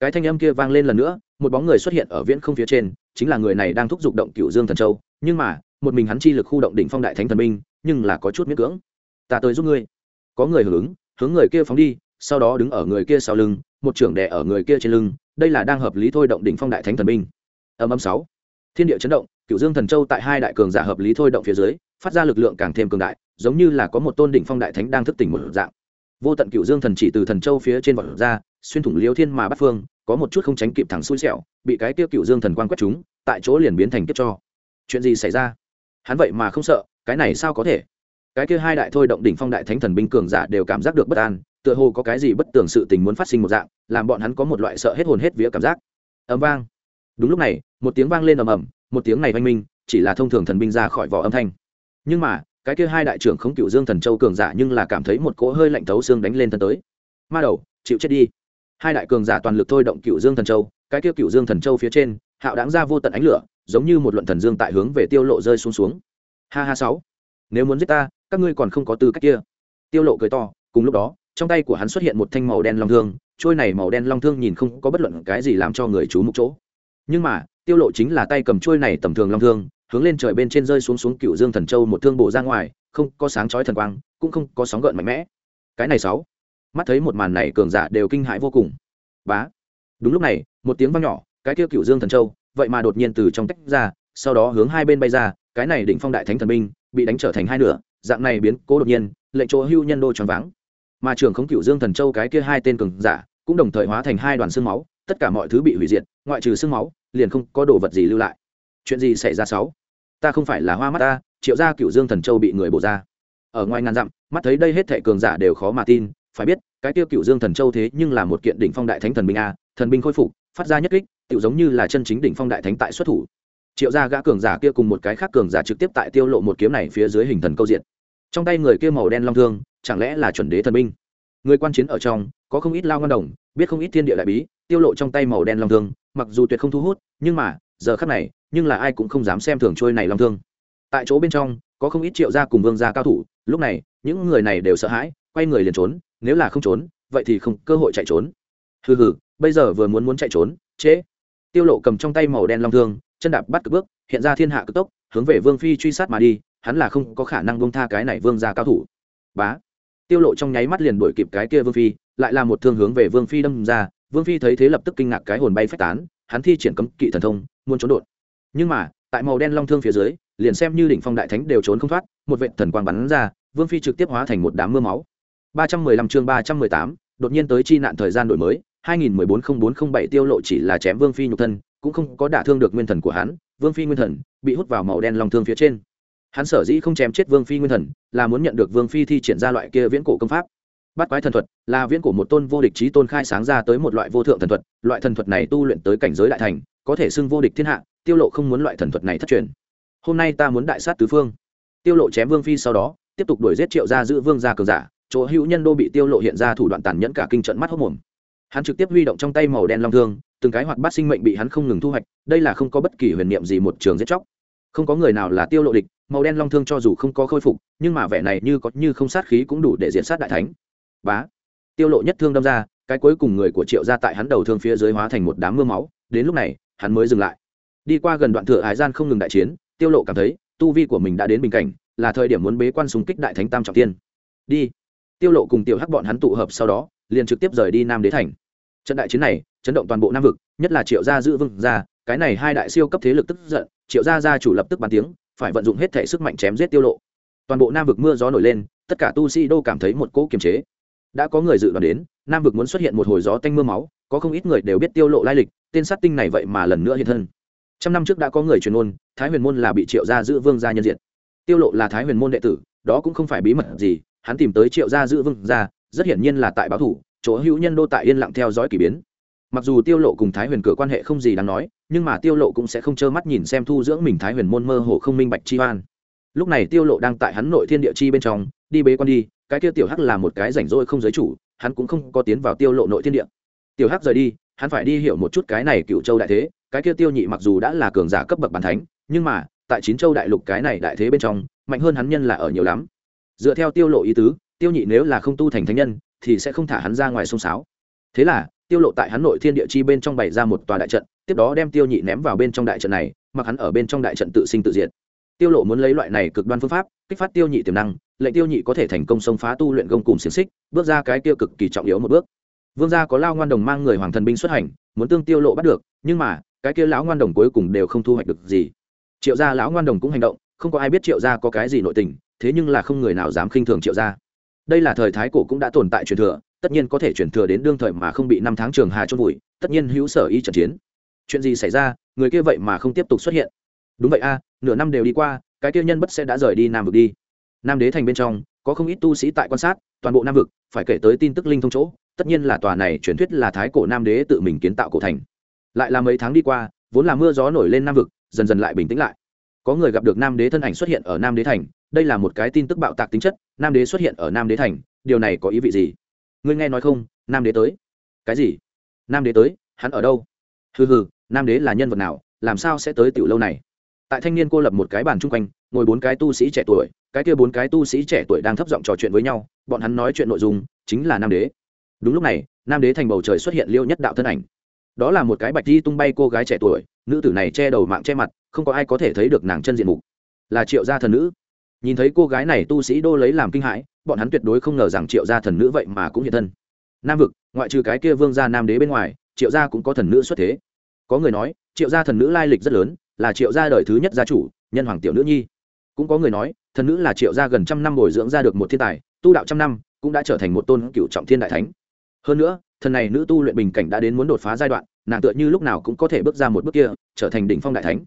Cái thanh âm kia vang lên lần nữa, một bóng người xuất hiện ở viễn không phía trên, chính là người này đang thúc giục động cựu dương thần châu, nhưng mà, một mình hắn chi lực khu động đỉnh phong đại thánh thần binh, nhưng là có chút miễn cưỡng. Ta tới giúp ngươi. Có người hưởng ứng, hướng người kia phóng đi, sau đó đứng ở người kia sau lưng, một trưởng đè ở người kia trên lưng, đây là đang hợp lý thôi động đỉnh phong đại thánh thần binh. Âm âm sáu thiên địa chấn động cựu dương thần châu tại hai đại cường giả hợp lý thôi động phía dưới, phát ra lực lượng càng thêm cường đại, giống như là có một tôn đỉnh phong đại thánh đang thức tỉnh một dạng. Vô tận cựu dương thần chỉ từ thần châu phía trên vọt ra, xuyên thủng liêu thiên mà bắt phương, có một chút không tránh kịp thẳng xui xẻo, bị cái tiêu cựu dương thần quan quét chúng, tại chỗ liền biến thành kiếp cho. Chuyện gì xảy ra? Hắn vậy mà không sợ, cái này sao có thể? Cái kia hai đại thôi động đỉnh phong đại thánh thần binh cường giả đều cảm giác được bất an, tựa hồ có cái gì bất tường sự tình muốn phát sinh một dạng, làm bọn hắn có một loại sợ hết hồn hết vía cảm giác. Ầm vang. Đúng lúc này một tiếng vang lên ầm ầm, một tiếng này vang minh, chỉ là thông thường thần binh ra khỏi vỏ âm thanh. Nhưng mà, cái kia hai đại trưởng không cựu dương thần châu cường giả nhưng là cảm thấy một cỗ hơi lạnh thấu xương đánh lên thân tới. Ma đầu, chịu chết đi. Hai đại cường giả toàn lực thôi động cựu dương thần châu, cái kia cựu dương thần châu phía trên, hạo đáng ra vô tận ánh lửa, giống như một luận thần dương tại hướng về tiêu lộ rơi xuống xuống. Ha ha sáu. Nếu muốn giết ta, các ngươi còn không có tư cách kia. Tiêu lộ cười to, cùng lúc đó, trong tay của hắn xuất hiện một thanh màu đen long thương, trôi này màu đen long thương nhìn không có bất luận cái gì làm cho người chú mục chỗ. Nhưng mà tiêu lộ chính là tay cầm chuôi này tầm thường long thương, hướng lên trời bên trên rơi xuống xuống cựu dương thần châu một thương bộ ra ngoài, không có sáng chói thần quang, cũng không có sóng gợn mạnh mẽ. Cái này sáu, mắt thấy một màn này cường giả đều kinh hãi vô cùng. Bá. Đúng lúc này, một tiếng vang nhỏ, cái kia cựu dương thần châu, vậy mà đột nhiên từ trong tách ra, sau đó hướng hai bên bay ra, cái này đỉnh phong đại thánh thần binh, bị đánh trở thành hai nửa, dạng này biến cố đột nhiên, lệnh chỗ hưu nhân đô tròn vắng. mà trường không cựu dương thần châu cái kia hai tên cường giả, cũng đồng thời hóa thành hai đoàn xương máu tất cả mọi thứ bị hủy diệt, ngoại trừ sương máu, liền không có đồ vật gì lưu lại. Chuyện gì xảy ra sáu? Ta không phải là hoa mắt ta, triệu gia cựu dương thần châu bị người bổ ra. Ở ngoài ngàn dặm, mắt thấy đây hết thệ cường giả đều khó mà tin, phải biết, cái tiêu cựu dương thần châu thế nhưng là một kiện đỉnh phong đại thánh thần binh a, thần binh khôi phục, phát ra nhất kích tự giống như là chân chính đỉnh phong đại thánh tại xuất thủ. Triệu gia gã cường giả kia cùng một cái khác cường giả trực tiếp tại tiêu lộ một kiếm này phía dưới hình thần câu diện. Trong tay người kia màu đen long thương, chẳng lẽ là chuẩn đế thần binh? Người quan chiến ở trong, có không ít lao ngân đồng, biết không ít thiên địa đại bí, tiêu lộ trong tay màu đen long thương, mặc dù tuyệt không thu hút, nhưng mà, giờ khắc này, nhưng là ai cũng không dám xem thường trôi này long thương. Tại chỗ bên trong, có không ít triệu gia cùng vương gia cao thủ, lúc này, những người này đều sợ hãi, quay người liền trốn, nếu là không trốn, vậy thì không cơ hội chạy trốn. Hừ hừ, bây giờ vừa muốn muốn chạy trốn chế tiêu lộ cầm trong tay màu đen long thương, chân đạp bắt cực bước, hiện ra thiên hạ cực tốc, hướng về vương phi truy sát mà đi, hắn là không có khả năng buông tha cái này vương gia cao thủ. Bá tiêu lộ trong nháy mắt liền đuổi kịp cái kia vương phi lại là một thương hướng về vương phi đâm ra. Vương phi thấy thế lập tức kinh ngạc cái hồn bay phách tán hắn thi triển cấm kỵ thần thông muốn trốn đột. Nhưng mà tại màu đen long thương phía dưới liền xem như đỉnh phong đại thánh đều trốn không thoát một vệ thần quang bắn ra vương phi trực tiếp hóa thành một đám mưa máu. 315 chương 318, đột nhiên tới chi nạn thời gian đổi mới 2014-0407 tiêu lộ chỉ là chém vương phi nhục thân cũng không có đả thương được nguyên thần của hắn. Vương phi nguyên thần bị hút vào màu đen long thương phía trên hắn sở dĩ không chém chết vương phi nguyên thần, là muốn nhận được vương phi thi triển ra loại kia viễn cổ công pháp. Bắt quái thần thuật là viễn cổ một tôn vô địch trí tôn khai sáng ra tới một loại vô thượng thần thuật, loại thần thuật này tu luyện tới cảnh giới đại thành, có thể xưng vô địch thiên hạ, tiêu lộ không muốn loại thần thuật này thất truyền. Hôm nay ta muốn đại sát tứ phương. Tiêu lộ chém vương phi sau đó, tiếp tục đuổi giết triệu gia giữ vương gia cường giả, chỗ hữu nhân đô bị tiêu lộ hiện ra thủ đoạn tàn nhẫn cả kinh trận mắt hốc mồm. Hắn trực tiếp huy động trong tay màu đen long thương, từng cái hoạt bát sinh mệnh bị hắn không ngừng thu hoạch, đây là không có bất kỳ huyền niệm gì một trường giết chóc. Không có người nào là tiêu lộ địch màu đen long thương cho dù không có khôi phục, nhưng mà vẻ này như có như không sát khí cũng đủ để diện sát đại thánh. Bá. Tiêu lộ nhất thương đâm ra, cái cuối cùng người của triệu gia tại hắn đầu thương phía dưới hóa thành một đám mưa máu, đến lúc này, hắn mới dừng lại. Đi qua gần đoạn thừa hải gian không ngừng đại chiến, tiêu lộ cảm thấy, tu vi của mình đã đến bình cảnh, là thời điểm muốn bế quan xung kích đại thánh tam trọng tiên. Đi. Tiêu lộ cùng tiểu hắc bọn hắn tụ hợp sau đó, liền trực tiếp rời đi nam đế thành. Trận đại chiến này, chấn động toàn bộ nam vực, nhất là triệu gia giữ vương gia cái này hai đại siêu cấp thế lực tức giận, triệu gia gia chủ lập tức bàn tiếng phải vận dụng hết thể sức mạnh chém giết tiêu lộ. Toàn bộ nam vực mưa gió nổi lên, tất cả tu sĩ đô cảm thấy một cỗ kiềm chế. Đã có người dự đoán đến, nam vực muốn xuất hiện một hồi gió tanh mưa máu, có không ít người đều biết tiêu lộ lai lịch, tên sát tinh này vậy mà lần nữa hiện thân. Trăm năm trước đã có người truyền ngôn, thái huyền môn là bị triệu gia giữ vương gia nhân diện tiêu lộ là thái huyền môn đệ tử, đó cũng không phải bí mật gì, hắn tìm tới triệu gia giữ vương gia, rất hiển nhiên là tại báo thủ, chỗ hữu nhân đô tại yên lặng theo dõi kỳ biến mặc dù tiêu lộ cùng thái huyền cửa quan hệ không gì đáng nói, nhưng mà tiêu lộ cũng sẽ không trơ mắt nhìn xem thu dưỡng mình thái huyền môn mơ hồ không minh bạch chi oan. Lúc này tiêu lộ đang tại hắn nội thiên địa chi bên trong, đi bế quan đi, cái kia tiểu hắc là một cái rảnh rỗi không giới chủ, hắn cũng không có tiến vào tiêu lộ nội thiên địa. Tiểu hắc rời đi, hắn phải đi hiểu một chút cái này cựu châu đại thế, cái kia tiêu nhị mặc dù đã là cường giả cấp bậc bản thánh, nhưng mà, tại chín châu đại lục cái này đại thế bên trong, mạnh hơn hắn nhân là ở nhiều lắm. Dựa theo tiêu lộ ý tứ, tiêu nhị nếu là không tu thành thánh nhân, thì sẽ không thả hắn ra ngoài sông sáo. Thế là tiêu lộ tại hắn nội thiên địa chi bên trong bày ra một tòa đại trận, tiếp đó đem tiêu nhị ném vào bên trong đại trận này, mặc hắn ở bên trong đại trận tự sinh tự diệt. Tiêu lộ muốn lấy loại này cực đoan phương pháp, kích phát tiêu nhị tiềm năng, lệnh tiêu nhị có thể thành công xông phá tu luyện gông cùng xiềng xích, bước ra cái tiêu cực kỳ trọng yếu một bước. Vương gia có lao ngoan đồng mang người hoàng thần binh xuất hành, muốn tương tiêu lộ bắt được, nhưng mà, cái kia lão ngoan đồng cuối cùng đều không thu hoạch được gì. Triệu gia lão ngoan đồng cũng hành động, không có ai biết triệu gia có cái gì nội tình, thế nhưng là không người nào dám khinh thường triệu gia. Đây là thời thái cổ cũng đã tồn tại truyền thừa tất nhiên có thể chuyển thừa đến đương thời mà không bị năm tháng trường hà chôn vùi, tất nhiên hữu sở y trận chiến. Chuyện gì xảy ra, người kia vậy mà không tiếp tục xuất hiện. Đúng vậy a, nửa năm đều đi qua, cái kia nhân bất sẽ đã rời đi nam vực đi. Nam đế thành bên trong, có không ít tu sĩ tại quan sát, toàn bộ nam vực, phải kể tới tin tức linh thông chỗ, tất nhiên là tòa này truyền thuyết là thái cổ nam đế tự mình kiến tạo cổ thành. Lại là mấy tháng đi qua, vốn là mưa gió nổi lên nam vực, dần dần lại bình tĩnh lại. Có người gặp được nam đế thân ảnh xuất hiện ở nam đế thành, đây là một cái tin tức bạo tạc tính chất, nam đế xuất hiện ở nam đế thành, điều này có ý vị gì? Ngươi nghe nói không, nam đế tới. Cái gì? Nam đế tới? Hắn ở đâu? Hừ hừ, nam đế là nhân vật nào, làm sao sẽ tới tiểu lâu này? Tại thanh niên cô lập một cái bàn chung quanh, ngồi bốn cái tu sĩ trẻ tuổi, cái kia bốn cái tu sĩ trẻ tuổi đang thấp giọng trò chuyện với nhau, bọn hắn nói chuyện nội dung chính là nam đế. Đúng lúc này, nam đế thành bầu trời xuất hiện liêu nhất đạo thân ảnh. Đó là một cái bạch di tung bay cô gái trẻ tuổi, nữ tử này che đầu mạng che mặt, không có ai có thể thấy được nàng chân diện mục. Là triệu gia thần nữ nhìn thấy cô gái này tu sĩ đô lấy làm kinh hãi, bọn hắn tuyệt đối không ngờ rằng triệu gia thần nữ vậy mà cũng hiện thân. Nam vực, ngoại trừ cái kia vương gia nam đế bên ngoài, triệu gia cũng có thần nữ xuất thế. Có người nói, triệu gia thần nữ lai lịch rất lớn, là triệu gia đời thứ nhất gia chủ, nhân hoàng tiểu nữ nhi. Cũng có người nói, thần nữ là triệu gia gần trăm năm bồi dưỡng ra được một thiên tài, tu đạo trăm năm, cũng đã trở thành một tôn cựu trọng thiên đại thánh. Hơn nữa, thần này nữ tu luyện bình cảnh đã đến muốn đột phá giai đoạn, nàng tựa như lúc nào cũng có thể bước ra một bước kia, trở thành đỉnh phong đại thánh.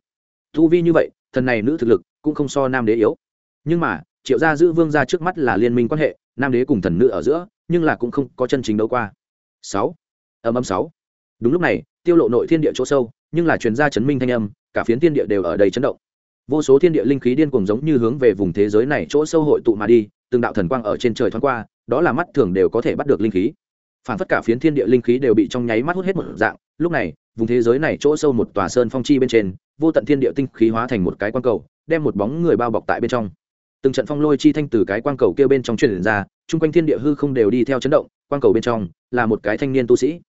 Tu vi như vậy, thần này nữ thực lực cũng không so nam đế yếu nhưng mà, triệu gia giữ vương gia trước mắt là liên minh quan hệ, nam đế cùng thần nữ ở giữa, nhưng là cũng không có chân chính đấu qua. Sáu. Âm âm sáu. Đúng lúc này, tiêu lộ nội thiên địa chỗ sâu, nhưng là truyền gia chấn minh thanh âm, cả phiến thiên địa đều ở đây chấn động. Vô số thiên địa linh khí điên cuồng giống như hướng về vùng thế giới này chỗ sâu hội tụ mà đi, từng đạo thần quang ở trên trời thoáng qua, đó là mắt thường đều có thể bắt được linh khí. Phản phất cả phiến thiên địa linh khí đều bị trong nháy mắt hút hết một dạng, lúc này, vùng thế giới này chỗ sâu một tòa sơn phong chi bên trên, vô tận thiên địa tinh khí hóa thành một cái quang cầu, đem một bóng người bao bọc tại bên trong từng trận phong lôi chi thanh từ cái quang cầu kia bên trong truyền ra, chung quanh thiên địa hư không đều đi theo chấn động, quang cầu bên trong là một cái thanh niên tu sĩ.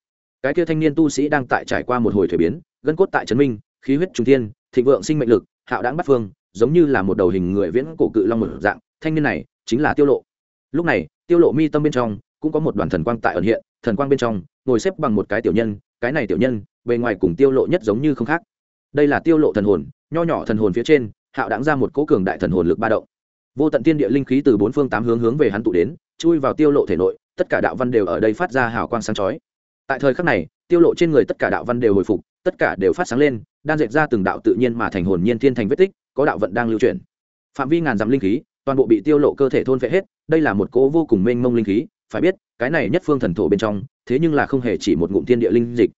Cái kia thanh niên tu sĩ đang tại trải qua một hồi thuế biến, gân cốt tại trấn minh, khí huyết trung thiên, thịnh vượng sinh mệnh lực, hạo đáng bắt phương, giống như là một đầu hình người viễn cổ cự long một dạng, thanh niên này chính là tiêu lộ. Lúc này, tiêu lộ mi tâm bên trong cũng có một đoàn thần quang tại ẩn hiện, thần quang bên trong ngồi xếp bằng một cái tiểu nhân, cái này tiểu nhân bề ngoài cùng tiêu lộ nhất giống như không khác. Đây là tiêu lộ thần hồn, nho nhỏ thần hồn phía trên, hạo đáng ra một cỗ cường đại thần hồn lực ba động vô tận tiên địa linh khí từ bốn phương tám hướng hướng về hắn tụ đến, chui vào tiêu lộ thể nội, tất cả đạo văn đều ở đây phát ra hào quang sáng chói. Tại thời khắc này, tiêu lộ trên người tất cả đạo văn đều hồi phục, tất cả đều phát sáng lên, đan dệt ra từng đạo tự nhiên mà thành hồn nhiên thiên thành vết tích, có đạo vận đang lưu chuyển. Phạm vi ngàn dặm linh khí, toàn bộ bị tiêu lộ cơ thể thôn phệ hết, đây là một cỗ vô cùng mênh mông linh khí, phải biết, cái này nhất phương thần thổ bên trong, thế nhưng là không hề chỉ một ngụm thiên địa linh dịch.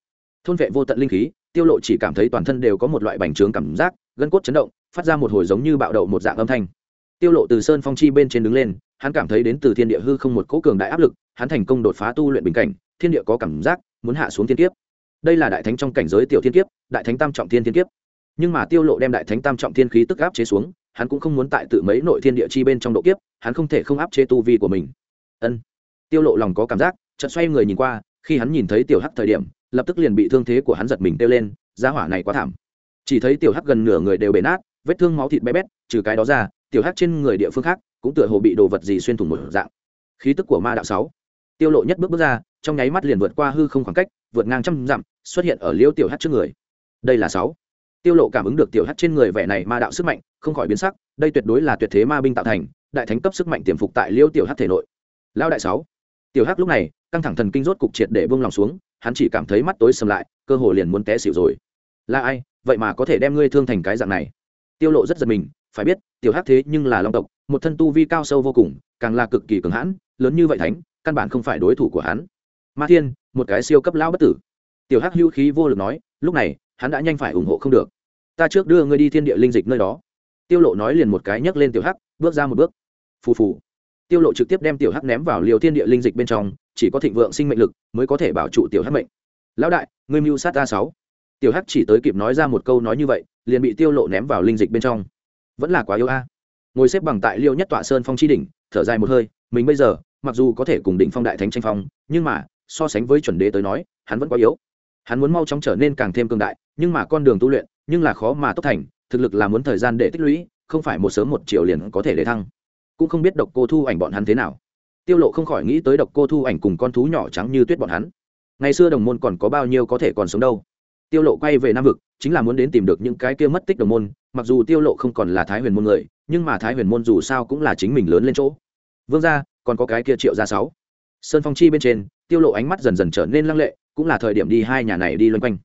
Thôn vệ vô tận linh khí, tiêu lộ chỉ cảm thấy toàn thân đều có một loại bành trướng cảm giác, gân cốt chấn động, phát ra một hồi giống như bạo đậu một dạng âm thanh tiêu lộ từ sơn phong chi bên trên đứng lên, hắn cảm thấy đến từ thiên địa hư không một cỗ cường đại áp lực, hắn thành công đột phá tu luyện bình cảnh, thiên địa có cảm giác, muốn hạ xuống thiên kiếp. Đây là đại thánh trong cảnh giới tiểu thiên kiếp, đại thánh tam trọng thiên thiên kiếp. Nhưng mà tiêu lộ đem đại thánh tam trọng thiên khí tức áp chế xuống, hắn cũng không muốn tại tự mấy nội thiên địa chi bên trong độ kiếp, hắn không thể không áp chế tu vi của mình. Ân. Tiêu lộ lòng có cảm giác, chợt xoay người nhìn qua, khi hắn nhìn thấy tiểu hắc thời điểm, lập tức liền bị thương thế của hắn giật mình tiêu lên, giá hỏa này quá thảm. Chỉ thấy tiểu hắc gần nửa người đều bể nát, vết thương máu thịt bé bét, trừ cái đó ra tiểu hắc trên người địa phương khác cũng tựa hồ bị đồ vật gì xuyên thủng một dạng. Khí tức của ma đạo sáu. Tiêu lộ nhất bước bước ra, trong nháy mắt liền vượt qua hư không khoảng cách, vượt ngang trăm dặm, xuất hiện ở liêu tiểu hắc trước người. Đây là sáu. Tiêu lộ cảm ứng được tiểu hắc trên người vẻ này ma đạo sức mạnh, không khỏi biến sắc, đây tuyệt đối là tuyệt thế ma binh tạo thành, đại thánh cấp sức mạnh tiềm phục tại liêu tiểu hắc thể nội. Lao đại sáu. Tiểu hắc lúc này, căng thẳng thần kinh rốt cục triệt để buông lòng xuống, hắn chỉ cảm thấy mắt tối sầm lại, cơ hồ liền muốn té xỉu rồi. Là ai? Vậy mà có thể đem ngươi thương thành cái dạng này? Tiêu lộ rất giật mình phải biết, tiểu hắc thế nhưng là long tộc, một thân tu vi cao sâu vô cùng, càng là cực kỳ cường hãn, lớn như vậy thánh, căn bản không phải đối thủ của hắn. Ma thiên, một cái siêu cấp lão bất tử. Tiểu hắc hưu khí vô lực nói, lúc này, hắn đã nhanh phải ủng hộ không được. Ta trước đưa ngươi đi thiên địa linh dịch nơi đó. Tiêu lộ nói liền một cái nhấc lên tiểu hắc, bước ra một bước. Phù phù. Tiêu lộ trực tiếp đem tiểu hắc ném vào liều thiên địa linh dịch bên trong, chỉ có thịnh vượng sinh mệnh lực mới có thể bảo trụ tiểu hắc mệnh. Lão đại, ngươi mưu sát ta sáu. Tiểu hắc chỉ tới kịp nói ra một câu nói như vậy, liền bị tiêu lộ ném vào linh dịch bên trong vẫn là quá yếu a. Ngồi xếp bằng tại liêu nhất tọa sơn phong chi đỉnh, thở dài một hơi, mình bây giờ, mặc dù có thể cùng đỉnh phong đại thánh tranh phong, nhưng mà, so sánh với chuẩn đế tới nói, hắn vẫn quá yếu. Hắn muốn mau chóng trở nên càng thêm cường đại, nhưng mà con đường tu luyện, nhưng là khó mà tốc thành, thực lực là muốn thời gian để tích lũy, không phải một sớm một chiều liền có thể để thăng. Cũng không biết độc cô thu ảnh bọn hắn thế nào. Tiêu lộ không khỏi nghĩ tới độc cô thu ảnh cùng con thú nhỏ trắng như tuyết bọn hắn. Ngày xưa đồng môn còn có bao nhiêu có thể còn sống đâu tiêu lộ quay về nam vực chính là muốn đến tìm được những cái kia mất tích đồng môn mặc dù tiêu lộ không còn là thái huyền môn người nhưng mà thái huyền môn dù sao cũng là chính mình lớn lên chỗ. Vương gia còn có cái kia triệu gia sáu. Sơn phong chi bên trên tiêu lộ ánh mắt dần dần trở nên lăng lệ cũng là thời điểm đi hai nhà này đi loanh quanh.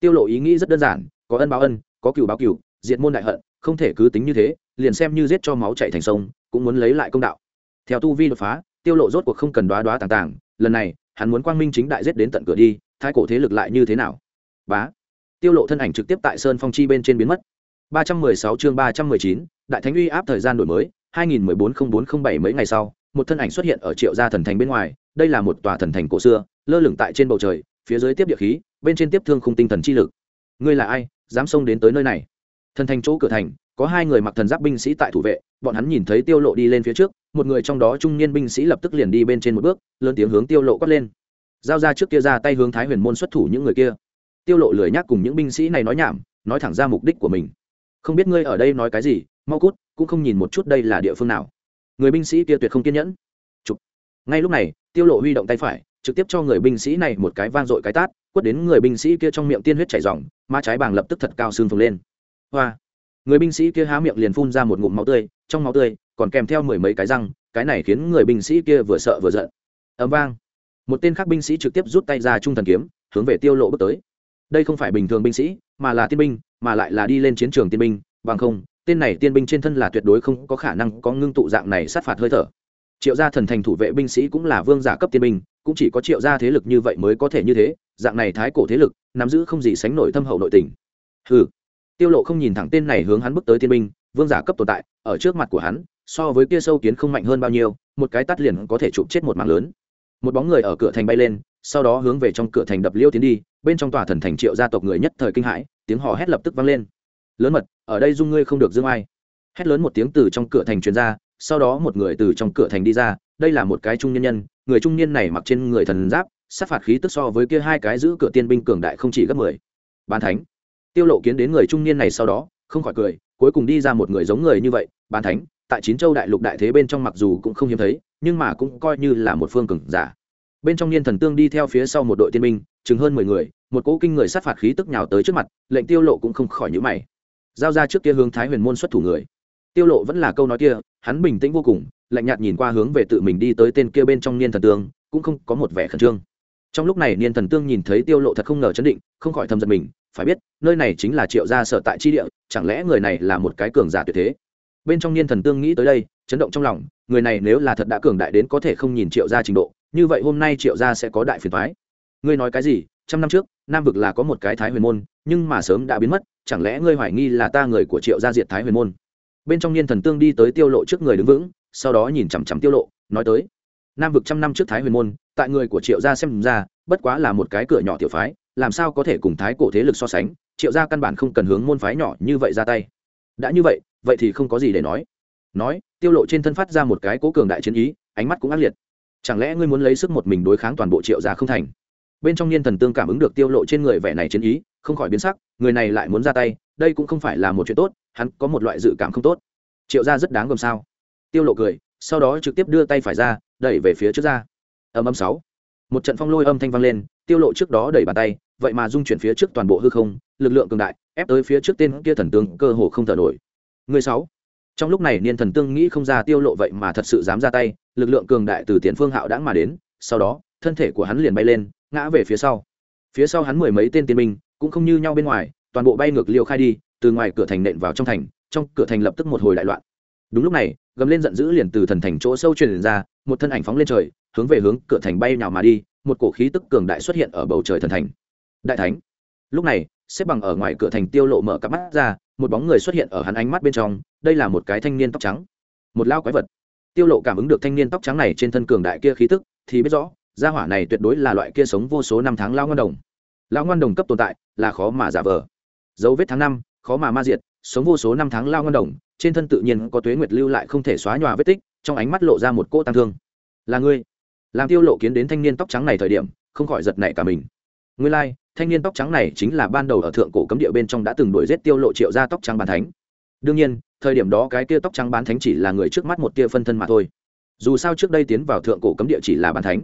Tiêu lộ ý nghĩ rất đơn giản có ân báo ân có cửu báo cửu, diệt môn đại hận không thể cứ tính như thế liền xem như giết cho máu chảy thành sông cũng muốn lấy lại công đạo. Theo tu vi đột phá tiêu lộ rốt cuộc không cần đoá đoá tàng tàng lần này hắn muốn quang minh chính đại giết đến tận cửa đi thái cổ thế lực lại như thế nào? Bá. Tiêu lộ thân ảnh trực tiếp tại sơn phong chi bên trên biến mất. 316 chương 319, đại thánh uy áp thời gian đổi mới 2014-0407 mấy ngày sau một thân ảnh xuất hiện ở triệu gia thần thành bên ngoài đây là một tòa thần thành cổ xưa lơ lửng tại trên bầu trời phía dưới tiếp địa khí bên trên tiếp thương khung tinh thần chi lực. Ngươi là ai dám xông đến tới nơi này? Thần thành chỗ cửa thành có hai người mặc thần giáp binh sĩ tại thủ vệ bọn hắn nhìn thấy tiêu lộ đi lên phía trước một người trong đó trung niên binh sĩ lập tức liền đi bên trên một bước lớn tiếng hướng tiêu lộ quát lên. Giao ra trước kia ra tay hướng thái huyền môn xuất thủ những người kia tiêu lộ lười nhắc cùng những binh sĩ này nói nhảm, nói thẳng ra mục đích của mình. Không biết ngươi ở đây nói cái gì, mau cút, cũng không nhìn một chút đây là địa phương nào. Người binh sĩ kia tuyệt không kiên nhẫn. Chụp. ngay lúc này, tiêu lộ huy động tay phải, trực tiếp cho người binh sĩ này một cái vang dội cái tát, quất đến người binh sĩ kia trong miệng tiên huyết chảy ròng, má trái bàng lập tức thật cao xương phồng lên. Hoa. Người binh sĩ kia há miệng liền phun ra một ngụm máu tươi, trong máu tươi còn kèm theo mười mấy cái răng, cái này khiến người binh sĩ kia vừa sợ vừa giận. Ầm vang. Một tên khác binh sĩ trực tiếp rút tay ra trung thần kiếm, hướng về tiêu lộ bước tới đây không phải bình thường binh sĩ, mà là tiên binh, mà lại là đi lên chiến trường tiên binh, bằng không, tên này tiên binh trên thân là tuyệt đối không có khả năng có ngưng tụ dạng này sát phạt hơi thở. Triệu gia thần thành thủ vệ binh sĩ cũng là vương giả cấp tiên binh, cũng chỉ có triệu gia thế lực như vậy mới có thể như thế, dạng này thái cổ thế lực, nắm giữ không gì sánh nổi thâm hậu nội tình. Ừ tiêu lộ không nhìn thẳng tên này hướng hắn bước tới tiên binh, vương giả cấp tồn tại, ở trước mặt của hắn, so với kia sâu kiến không mạnh hơn bao nhiêu, một cái tắt liền có thể chụp chết một mạng lớn. Một bóng người ở cửa thành bay lên sau đó hướng về trong cửa thành đập liêu tiến đi, bên trong tòa thần thành triệu gia tộc người nhất thời kinh hãi, tiếng hò hét lập tức vang lên. Lớn mật, ở đây dung ngươi không được dương ai. Hét lớn một tiếng từ trong cửa thành truyền ra, sau đó một người từ trong cửa thành đi ra, đây là một cái trung nhân nhân, người trung niên này mặc trên người thần giáp sát phạt khí tức so với kia hai cái giữ cửa tiên binh cường đại không chỉ gấp mười. Bán thánh. Tiêu lộ kiến đến người trung niên này sau đó, không khỏi cười, cuối cùng đi ra một người giống người như vậy, bán thánh, tại chín châu đại lục đại thế bên trong mặc dù cũng không hiếm thấy, nhưng mà cũng coi như là một phương cường giả bên trong niên thần tương đi theo phía sau một đội tiên binh, chừng hơn mười người, một cỗ kinh người sát phạt khí tức nhào tới trước mặt, lệnh tiêu lộ cũng không khỏi nhữ mày. Giao ra trước kia hướng thái huyền môn xuất thủ người. Tiêu lộ vẫn là câu nói kia, hắn bình tĩnh vô cùng, lạnh nhạt nhìn qua hướng về tự mình đi tới tên kia bên trong niên thần tương, cũng không có một vẻ khẩn trương. Trong lúc này niên thần tương nhìn thấy tiêu lộ thật không ngờ chấn định, không khỏi thầm giật mình, phải biết, nơi này chính là triệu gia sở tại chi địa, chẳng lẽ người này là một cái cường giả tuyệt thế? Bên trong niên thần tương nghĩ tới đây, chấn động trong lòng, người này nếu là thật đã cường đại đến có thể không nhìn triệu gia trình độ như vậy hôm nay triệu gia sẽ có đại phiền thoái. Ngươi nói cái gì? Trăm năm trước, nam vực là có một cái thái huyền môn, nhưng mà sớm đã biến mất, chẳng lẽ ngươi hoài nghi là ta người của triệu gia diệt thái huyền môn? Bên trong niên thần tương đi tới tiêu lộ trước người đứng vững, sau đó nhìn chằm chằm tiêu lộ, nói tới, nam vực trăm năm trước thái huyền môn, tại người của triệu gia xem ra, bất quá là một cái cửa nhỏ tiểu phái, làm sao có thể cùng thái cổ thế lực so sánh, triệu gia căn bản không cần hướng môn phái nhỏ như vậy ra tay. Đã như vậy vậy thì không có gì để nói. Nói, tiêu lộ trên thân phát ra một cái cố cường đại chiến ý, ánh mắt cũng ác liệt chẳng lẽ ngươi muốn lấy sức một mình đối kháng toàn bộ triệu gia không thành? Bên trong niên thần tương cảm ứng được tiêu lộ trên người vẻ này chiến ý, không khỏi biến sắc, người này lại muốn ra tay, đây cũng không phải là một chuyện tốt, hắn có một loại dự cảm không tốt. Triệu gia rất đáng gồm sao? Tiêu lộ cười, sau đó trực tiếp đưa tay phải ra, đẩy về phía trước ra. Âm âm sáu. Một trận phong lôi âm thanh vang lên, tiêu lộ trước đó đẩy bàn tay, vậy mà dung chuyển phía trước toàn bộ hư không, lực lượng cường đại, ép tới phía trước tên kia thần tướng cơ hồ không thở nổi. Người sáu trong lúc này niên thần tương nghĩ không ra tiêu lộ vậy mà thật sự dám ra tay, lực lượng cường đại từ tiền phương hạo đãng mà đến, sau đó, thân thể của hắn liền bay lên, ngã về phía sau. Phía sau hắn mười mấy tên tiên binh, cũng không như nhau bên ngoài, toàn bộ bay ngược liêu khai đi, từ ngoài cửa thành nện vào trong thành, trong cửa thành lập tức một hồi đại loạn. Đúng lúc này, gầm lên giận dữ liền từ thần thành chỗ sâu truyền ra, một thân ảnh phóng lên trời, hướng về hướng cửa thành bay nào mà đi, một cổ khí tức cường đại xuất hiện ở bầu trời thần thành. Đại thánh! Lúc này, xếp bằng ở ngoài cửa thành tiêu lộ mở cặp mắt ra, một bóng người xuất hiện ở hắn ánh mắt bên trong đây là một cái thanh niên tóc trắng một lao quái vật. Tiêu lộ cảm ứng được thanh niên tóc trắng này trên thân cường đại kia khí tức thì biết rõ gia hỏa này tuyệt đối là loại kia sống vô số năm tháng lao ngoan đồng. Lao ngoan đồng cấp tồn tại là khó mà giả vờ. Dấu vết tháng năm khó mà ma diệt sống vô số năm tháng lao ngoan đồng trên thân tự nhiên có tuế nguyệt lưu lại không thể xóa nhòa vết tích trong ánh mắt lộ ra một cỗ tăng thương. Là ngươi. Làm tiêu lộ kiến đến thanh niên tóc trắng này thời điểm không khỏi giật nảy cả mình. Nguyên lai like, thanh niên tóc trắng này chính là ban đầu ở thượng cổ cấm địa bên trong đã từng đuổi giết tiêu lộ triệu ra tóc trắng bàn thánh. Đương nhiên thời điểm đó cái kia tóc trắng bán thánh chỉ là người trước mắt một tia phân thân mà thôi. Dù sao trước đây tiến vào thượng cổ cấm địa chỉ là bán thánh.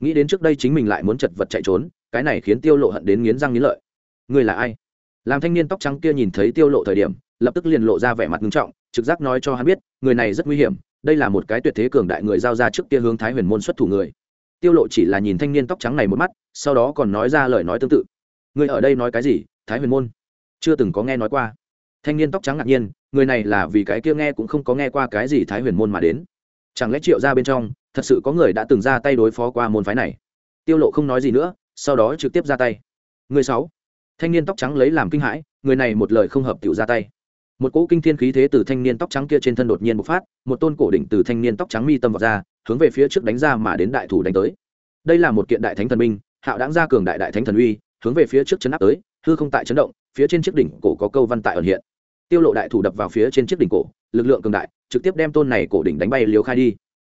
Nghĩ đến trước đây chính mình lại muốn chật vật chạy trốn, cái này khiến tiêu lộ hận đến nghiến răng nghiến lợi. Người là ai? Làm thanh niên tóc trắng kia nhìn thấy tiêu lộ thời điểm, lập tức liền lộ ra vẻ mặt nghiêm trọng, trực giác nói cho hắn biết, người này rất nguy hiểm, đây là một cái tuyệt thế cường đại người giao ra trước kia hướng thái huyền môn xuất thủ người. Tiêu lộ chỉ là nhìn thanh niên tóc trắng này một mắt, sau đó còn nói ra lời nói tương tự. Người ở đây nói cái gì, thái huyền môn? Chưa từng có nghe nói qua. Thanh niên tóc trắng ngạc nhiên người này là vì cái kia nghe cũng không có nghe qua cái gì thái huyền môn mà đến. Chẳng lẽ triệu ra bên trong, thật sự có người đã từng ra tay đối phó qua môn phái này? Tiêu lộ không nói gì nữa, sau đó trực tiếp ra tay. Người sáu. Thanh niên tóc trắng lấy làm kinh hãi, người này một lời không hợp tiểu ra tay. Một cỗ kinh thiên khí thế từ thanh niên tóc trắng kia trên thân đột nhiên bộc phát, một tôn cổ đỉnh từ thanh niên tóc trắng mi tâm vào ra, hướng về phía trước đánh ra mà đến đại thủ đánh tới. Đây là một kiện đại thánh thần minh hạo đáng ra cường đại đại thánh thần uy, hướng về phía trước chấn áp tới, hư không tại chấn động, phía trên chiếc đỉnh cổ có câu văn tại ẩn hiện tiêu lộ đại thủ đập vào phía trên chiếc đỉnh cổ, lực lượng cường đại, trực tiếp đem tôn này cổ đỉnh đánh bay liều khai đi.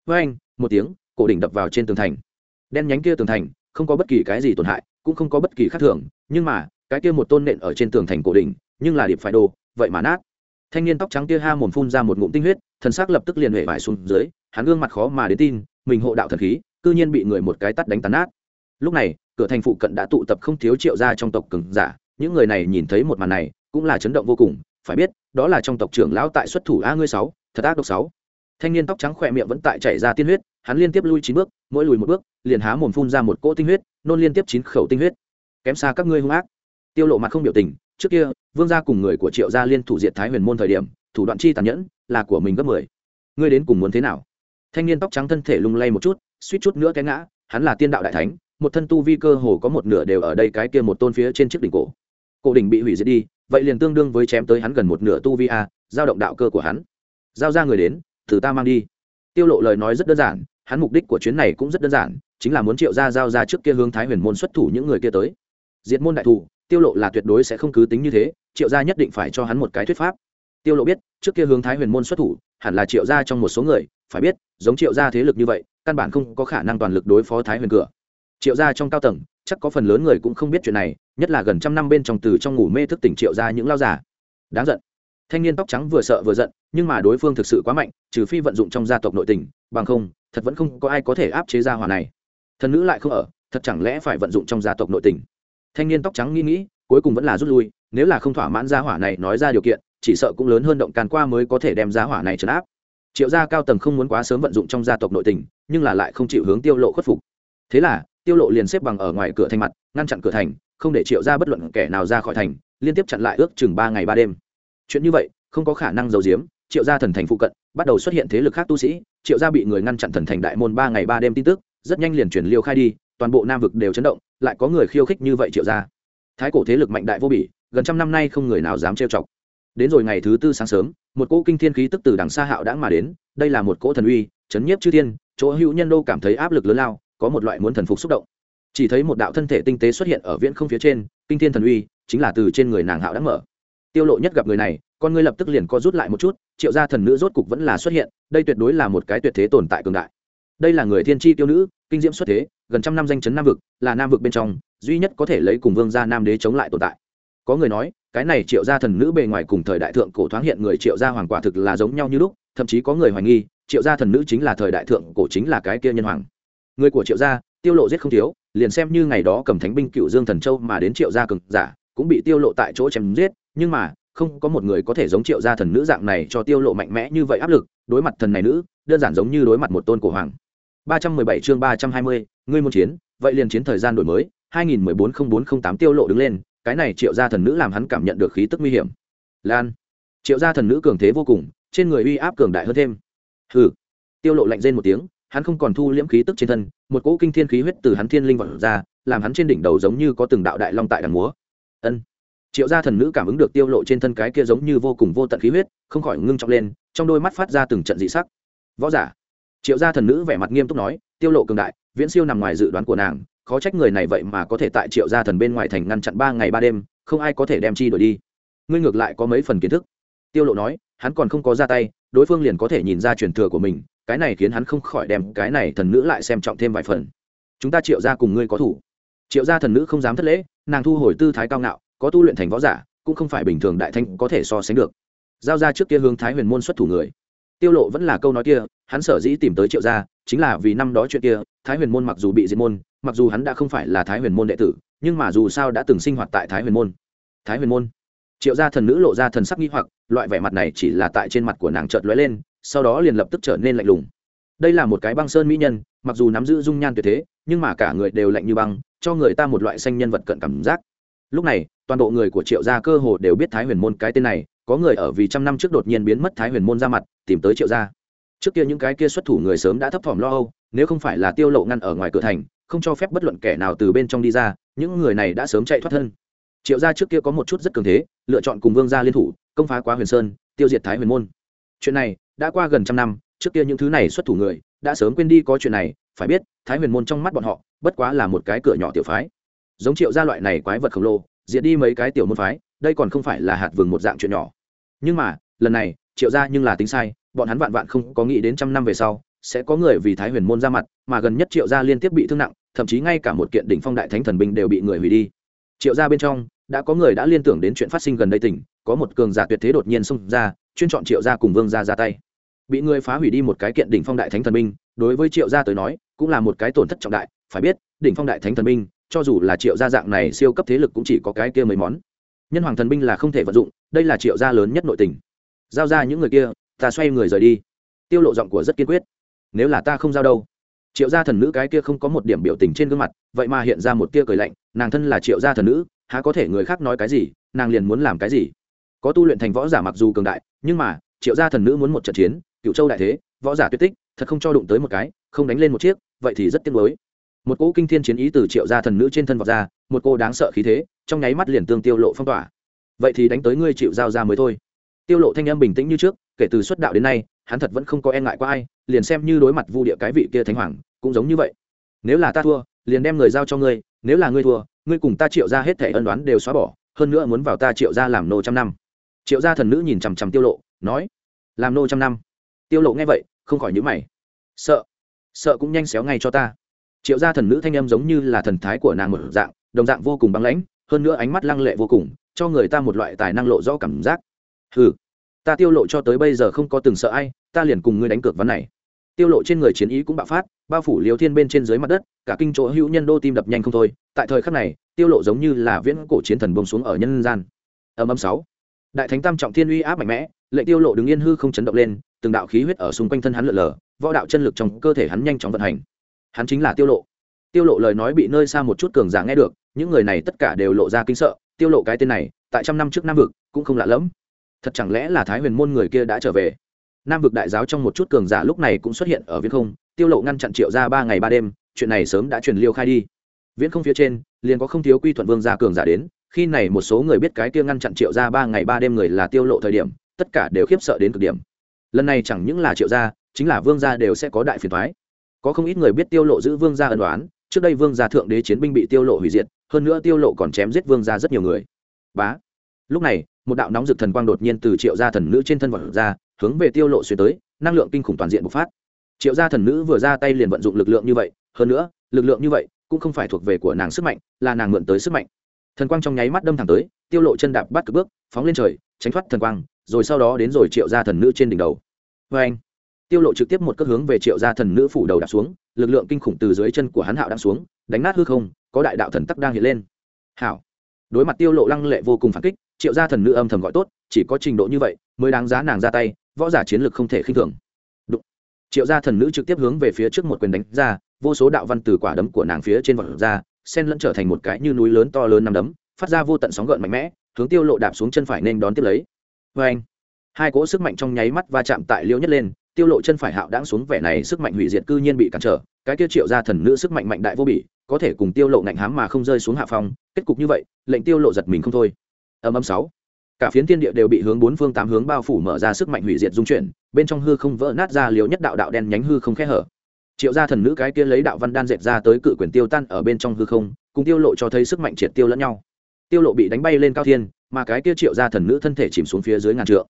Với anh một tiếng, cổ đỉnh đập vào trên tường thành. Đen nhánh kia tường thành, không có bất kỳ cái gì tổn hại, cũng không có bất kỳ khác thường, nhưng mà, cái kia một tôn nện ở trên tường thành cổ đỉnh, nhưng là điệp phải đồ, vậy mà nát. Thanh niên tóc trắng kia ha mồm phun ra một ngụm tinh huyết, thần sắc lập tức liền huệ vải xuống dưới, hắn gương mặt khó mà đến tin, mình hộ đạo thần khí, cư nhiên bị người một cái tắt đánh tàn nát. Lúc này, cửa thành phụ cận đã tụ tập không thiếu triệu gia trong tộc cường giả, những người này nhìn thấy một màn này, cũng là chấn động vô cùng phải biết, đó là trong tộc trưởng lão tại xuất thủ a ngươi sáu, thật ác độc sáu. Thanh niên tóc trắng khỏe miệng vẫn tại chảy ra tiên huyết, hắn liên tiếp lui chín bước, mỗi lùi một bước, liền há mồm phun ra một cỗ tinh huyết, nôn liên tiếp chín khẩu tinh huyết. Kém xa các ngươi hung ác. Tiêu lộ mặt không biểu tình, trước kia, vương gia cùng người của triệu gia liên thủ diệt thái huyền môn thời điểm, thủ đoạn chi tàn nhẫn, là của mình gấp mười. Ngươi đến cùng muốn thế nào? Thanh niên tóc trắng thân thể lung lay một chút, suýt chút nữa té ngã, hắn là tiên đạo đại thánh, một thân tu vi cơ hồ có một nửa đều ở đây cái kia một tôn phía trên chiếc đỉnh cổ. Cổ đỉnh bị hủy diệt đi vậy liền tương đương với chém tới hắn gần một nửa tu vi a, giao động đạo cơ của hắn. Giao ra người đến, thử ta mang đi. Tiêu lộ lời nói rất đơn giản, hắn mục đích của chuyến này cũng rất đơn giản, chính là muốn triệu ra giao ra trước kia hướng thái huyền môn xuất thủ những người kia tới. Diệt môn đại thủ, tiêu lộ là tuyệt đối sẽ không cứ tính như thế, triệu gia nhất định phải cho hắn một cái thuyết pháp. Tiêu lộ biết, trước kia hướng thái huyền môn xuất thủ, hẳn là triệu gia trong một số người, phải biết, giống triệu gia thế lực như vậy, căn bản không có khả năng toàn lực đối phó thái huyền cửa. Triệu gia trong cao tầng chắc có phần lớn người cũng không biết chuyện này, nhất là gần trăm năm bên trong từ trong ngủ mê thức tỉnh triệu ra những lao giả đáng giận. Thanh niên tóc trắng vừa sợ vừa giận, nhưng mà đối phương thực sự quá mạnh, trừ phi vận dụng trong gia tộc nội tình, bằng không, thật vẫn không có ai có thể áp chế gia hỏa này. Thần nữ lại không ở, thật chẳng lẽ phải vận dụng trong gia tộc nội tình? Thanh niên tóc trắng nghĩ nghĩ, cuối cùng vẫn là rút lui, nếu là không thỏa mãn gia hỏa này nói ra điều kiện, chỉ sợ cũng lớn hơn động càn qua mới có thể đem gia hỏa này trấn áp. Triệu gia cao tầng không muốn quá sớm vận dụng trong gia tộc nội tình, nhưng là lại không chịu hướng tiêu lộ khuất phục. Thế là tiêu lộ liền xếp bằng ở ngoài cửa thành mặt, ngăn chặn cửa thành, không để triệu ra bất luận kẻ nào ra khỏi thành, liên tiếp chặn lại ước chừng ba ngày ba đêm. Chuyện như vậy, không có khả năng giấu giếm, triệu gia thần thành phụ cận, bắt đầu xuất hiện thế lực khác tu sĩ, triệu gia bị người ngăn chặn thần thành đại môn ba ngày ba đêm tin tức, rất nhanh liền chuyển liêu khai đi, toàn bộ nam vực đều chấn động, lại có người khiêu khích như vậy triệu gia. Thái cổ thế lực mạnh đại vô bỉ, gần trăm năm nay không người nào dám trêu chọc. Đến rồi ngày thứ tư sáng sớm, một cỗ kinh thiên khí tức từ đằng xa hạo đã mà đến, đây là một cỗ thần uy, chấn nhiếp chư thiên, chỗ hữu nhân đô cảm thấy áp lực lớn lao có một loại muốn thần phục xúc động. Chỉ thấy một đạo thân thể tinh tế xuất hiện ở viễn không phía trên, kinh thiên thần uy, chính là từ trên người nàng hạo đã mở. Tiêu lộ nhất gặp người này, con ngươi lập tức liền co rút lại một chút, triệu gia thần nữ rốt cục vẫn là xuất hiện, đây tuyệt đối là một cái tuyệt thế tồn tại cường đại. Đây là người thiên tri tiêu nữ, kinh diễm xuất thế, gần trăm năm danh chấn nam vực, là nam vực bên trong, duy nhất có thể lấy cùng vương gia nam đế chống lại tồn tại. Có người nói, cái này triệu gia thần nữ bề ngoài cùng thời đại thượng cổ thoáng hiện người triệu gia hoàng quả thực là giống nhau như lúc, thậm chí có người hoài nghi, triệu gia thần nữ chính là thời đại thượng cổ chính là cái kia nhân hoàng người của triệu gia tiêu lộ giết không thiếu liền xem như ngày đó cầm thánh binh cựu dương thần châu mà đến triệu gia cực giả cũng bị tiêu lộ tại chỗ chém giết nhưng mà không có một người có thể giống triệu gia thần nữ dạng này cho tiêu lộ mạnh mẽ như vậy áp lực đối mặt thần này nữ đơn giản giống như đối mặt một tôn cổ hoàng. 317 chương 320, ngươi muốn chiến vậy liền chiến thời gian đổi mới 2014-0408 tiêu lộ đứng lên cái này triệu gia thần nữ làm hắn cảm nhận được khí tức nguy hiểm. Lan triệu gia thần nữ cường thế vô cùng trên người uy áp cường đại hơn thêm. Hừ tiêu lộ lạnh rên một tiếng hắn không còn thu liễm khí tức trên thân, một cỗ kinh thiên khí huyết từ hắn thiên linh vọt ra, làm hắn trên đỉnh đầu giống như có từng đạo đại long tại đằng múa. Ân. Triệu gia thần nữ cảm ứng được tiêu lộ trên thân cái kia giống như vô cùng vô tận khí huyết, không khỏi ngưng trọng lên, trong đôi mắt phát ra từng trận dị sắc. Võ giả. Triệu gia thần nữ vẻ mặt nghiêm túc nói, tiêu lộ cường đại, viễn siêu nằm ngoài dự đoán của nàng, khó trách người này vậy mà có thể tại triệu gia thần bên ngoài thành ngăn chặn ba ngày ba đêm, không ai có thể đem chi đổi đi. Ngươi ngược lại có mấy phần kiến thức. Tiêu lộ nói, hắn còn không có ra tay, đối phương liền có thể nhìn ra truyền thừa của mình cái này khiến hắn không khỏi đem cái này thần nữ lại xem trọng thêm vài phần. Chúng ta triệu gia cùng ngươi có thủ. Triệu gia thần nữ không dám thất lễ, nàng thu hồi tư thái cao ngạo, có tu luyện thành võ giả, cũng không phải bình thường đại thanh có thể so sánh được. Giao ra trước kia hướng thái huyền môn xuất thủ người. Tiêu lộ vẫn là câu nói kia, hắn sở dĩ tìm tới triệu gia, chính là vì năm đó chuyện kia, thái huyền môn mặc dù bị diệt môn, mặc dù hắn đã không phải là thái huyền môn đệ tử, nhưng mà dù sao đã từng sinh hoạt tại thái huyền môn. Thái huyền môn. Triệu gia thần nữ lộ ra thần sắc nghi hoặc, loại vẻ mặt này chỉ là tại trên mặt của nàng chợt lóe lên sau đó liền lập tức trở nên lạnh lùng. Đây là một cái băng sơn mỹ nhân, mặc dù nắm giữ dung nhan tuyệt thế, nhưng mà cả người đều lạnh như băng, cho người ta một loại xanh nhân vật cận cảm giác. Lúc này, toàn bộ người của triệu gia cơ hồ đều biết thái huyền môn cái tên này, có người ở vì trăm năm trước đột nhiên biến mất thái huyền môn ra mặt, tìm tới triệu gia. Trước kia những cái kia xuất thủ người sớm đã thấp thỏm lo âu, nếu không phải là tiêu lộ ngăn ở ngoài cửa thành, không cho phép bất luận kẻ nào từ bên trong đi ra, những người này đã sớm chạy thoát thân. Triệu gia trước kia có một chút rất cường thế, lựa chọn cùng vương gia liên thủ, công phá quá huyền sơn, tiêu diệt thái huyền môn. Chuyện này đã qua gần trăm năm, trước kia những thứ này xuất thủ người, đã sớm quên đi có chuyện này, phải biết, thái huyền môn trong mắt bọn họ, bất quá là một cái cửa nhỏ tiểu phái. Giống triệu gia loại này quái vật khổng lồ, diệt đi mấy cái tiểu môn phái, đây còn không phải là hạt vừng một dạng chuyện nhỏ. Nhưng mà, lần này, triệu gia nhưng là tính sai, bọn hắn vạn vạn không có nghĩ đến trăm năm về sau, sẽ có người vì thái huyền môn ra mặt, mà gần nhất triệu gia liên tiếp bị thương nặng, thậm chí ngay cả một kiện đỉnh phong đại thánh thần binh đều bị người hủy đi. Triệu gia bên trong, đã có người đã liên tưởng đến chuyện phát sinh gần đây tỉnh, có một cường giả tuyệt thế đột nhiên xông ra, chuyên chọn triệu gia cùng vương gia ra tay bị người phá hủy đi một cái kiện đỉnh phong đại thánh thần binh, đối với triệu gia tới nói, cũng là một cái tổn thất trọng đại, phải biết, đỉnh phong đại thánh thần binh, cho dù là triệu gia dạng này siêu cấp thế lực cũng chỉ có cái kia mấy món. Nhân hoàng thần binh là không thể vận dụng, đây là triệu gia lớn nhất nội tình. Giao ra những người kia, ta xoay người rời đi. Tiêu lộ giọng của rất kiên quyết. Nếu là ta không giao đâu? Triệu gia thần nữ cái kia không có một điểm biểu tình trên gương mặt, vậy mà hiện ra một tia cười lạnh, nàng thân là triệu gia thần nữ, há có thể người khác nói cái gì, nàng liền muốn làm cái gì? Có tu luyện thành võ giả mặc dù cường đại, nhưng mà, triệu gia thần nữ muốn một trận chiến cựu châu đại thế, võ giả tuyệt tích, thật không cho đụng tới một cái, không đánh lên một chiếc, vậy thì rất tiếc nuối. Một cỗ kinh thiên chiến ý từ triệu gia thần nữ trên thân vọt ra, một cô đáng sợ khí thế, trong nháy mắt liền tương tiêu lộ phong tỏa. Vậy thì đánh tới ngươi chịu giao ra mới thôi. Tiêu lộ thanh âm bình tĩnh như trước, kể từ xuất đạo đến nay, hắn thật vẫn không có e ngại qua ai, liền xem như đối mặt vu địa cái vị kia thánh hoàng, cũng giống như vậy. Nếu là ta thua, liền đem người giao cho ngươi, nếu là ngươi thua, ngươi cùng ta triệu ra hết thể ân đoán đều xóa bỏ, hơn nữa muốn vào ta triệu ra làm nô trăm năm. Triệu gia thần nữ nhìn chằm chằm tiêu lộ, nói, làm nô trăm năm? Tiêu lộ nghe vậy, không khỏi nhíu mày. Sợ. Sợ cũng nhanh xéo ngay cho ta. Triệu gia thần nữ thanh âm giống như là thần thái của nàng một dạng, đồng dạng vô cùng băng lãnh, hơn nữa ánh mắt lăng lệ vô cùng, cho người ta một loại tài năng lộ rõ cảm giác. Hừ. Ta tiêu lộ cho tới bây giờ không có từng sợ ai, ta liền cùng ngươi đánh cược vấn này. Tiêu lộ trên người chiến ý cũng bạo phát, bao phủ liều thiên bên trên dưới mặt đất, cả kinh chỗ hữu nhân đô tim đập nhanh không thôi. Tại thời khắc này, tiêu lộ giống như là viễn cổ chiến thần bông xuống ở nhân gian. Âm âm sáu. Đại thánh tam trọng thiên uy áp mạnh mẽ, lệ tiêu lộ đứng yên hư không chấn động lên từng đạo khí huyết ở xung quanh thân hắn lượn lờ, võ đạo chân lực trong cơ thể hắn nhanh chóng vận hành. Hắn chính là tiêu lộ. Tiêu lộ lời nói bị nơi xa một chút cường giả nghe được, những người này tất cả đều lộ ra kinh sợ, tiêu lộ cái tên này, tại trăm năm trước nam vực, cũng không lạ lẫm. Thật chẳng lẽ là thái huyền môn người kia đã trở về? Nam vực đại giáo trong một chút cường giả lúc này cũng xuất hiện ở viễn không, tiêu lộ ngăn chặn triệu ra ba ngày ba đêm, chuyện này sớm đã truyền liêu khai đi. Viễn không phía trên, liền có không thiếu quy thuận vương gia cường giả đến, khi này một số người biết cái kia ngăn chặn triệu ra ba ngày ba đêm người là tiêu lộ thời điểm, tất cả đều khiếp sợ đến cực điểm lần này chẳng những là triệu gia, chính là vương gia đều sẽ có đại phiền thoái. Có không ít người biết tiêu lộ giữ vương gia ân đoán trước đây vương gia thượng đế chiến binh bị tiêu lộ hủy diệt, hơn nữa tiêu lộ còn chém giết vương gia rất nhiều người. Bá. Lúc này, một đạo nóng rực thần quang đột nhiên từ triệu gia thần nữ trên thân vọt ra, hướng về tiêu lộ xuyên tới, năng lượng kinh khủng toàn diện bộc phát. Triệu gia thần nữ vừa ra tay liền vận dụng lực lượng như vậy, hơn nữa, lực lượng như vậy cũng không phải thuộc về của nàng sức mạnh, là nàng mượn tới sức mạnh. Thần quang trong nháy mắt đâm thẳng tới, tiêu lộ chân đạp bắt cực bước, phóng lên trời, tránh thoát thần quang, rồi sau đó đến rồi triệu gia thần nữ trên đỉnh đầu với anh. Tiêu lộ trực tiếp một cước hướng về triệu gia thần nữ phủ đầu đạp xuống, lực lượng kinh khủng từ dưới chân của hắn hạo đang xuống, đánh nát hư không, có đại đạo thần tắc đang hiện lên. Hảo. Đối mặt tiêu lộ lăng lệ vô cùng phản kích, triệu gia thần nữ âm thầm gọi tốt, chỉ có trình độ như vậy mới đáng giá nàng ra tay, võ giả chiến lược không thể khinh thường. Đụng. triệu gia thần nữ trực tiếp hướng về phía trước một quyền đánh ra, vô số đạo văn từ quả đấm của nàng phía trên vọt ra sen lẫn trở thành một cái như núi lớn to lớn năm đấm, phát ra vô tận sóng gợn mạnh mẽ, hướng tiêu lộ đạp xuống chân phải nên đón tiếp lấy. Với anh hai cỗ sức mạnh trong nháy mắt va chạm tại liêu nhất lên, tiêu lộ chân phải hạo đãng xuống vẻ này sức mạnh hủy diệt cư nhiên bị cản trở, cái kia triệu gia thần nữ sức mạnh mạnh đại vô bỉ, có thể cùng tiêu lộ ngạnh hám mà không rơi xuống hạ phong, kết cục như vậy, lệnh tiêu lộ giật mình không thôi. Âm âm sáu. Cả phiến thiên địa đều bị hướng bốn phương tám hướng bao phủ mở ra sức mạnh hủy diệt dung chuyển, bên trong hư không vỡ nát ra liều nhất đạo đạo đen nhánh hư không khẽ hở. Triệu gia thần nữ cái kia lấy đạo văn đan dệt ra tới cự quyền tiêu tan ở bên trong hư không, cùng tiêu lộ cho thấy sức mạnh triệt tiêu lẫn nhau. Tiêu lộ bị đánh bay lên cao thiên, mà cái kia triệu gia thần nữ thân thể chìm xuống phía dưới ngàn trượng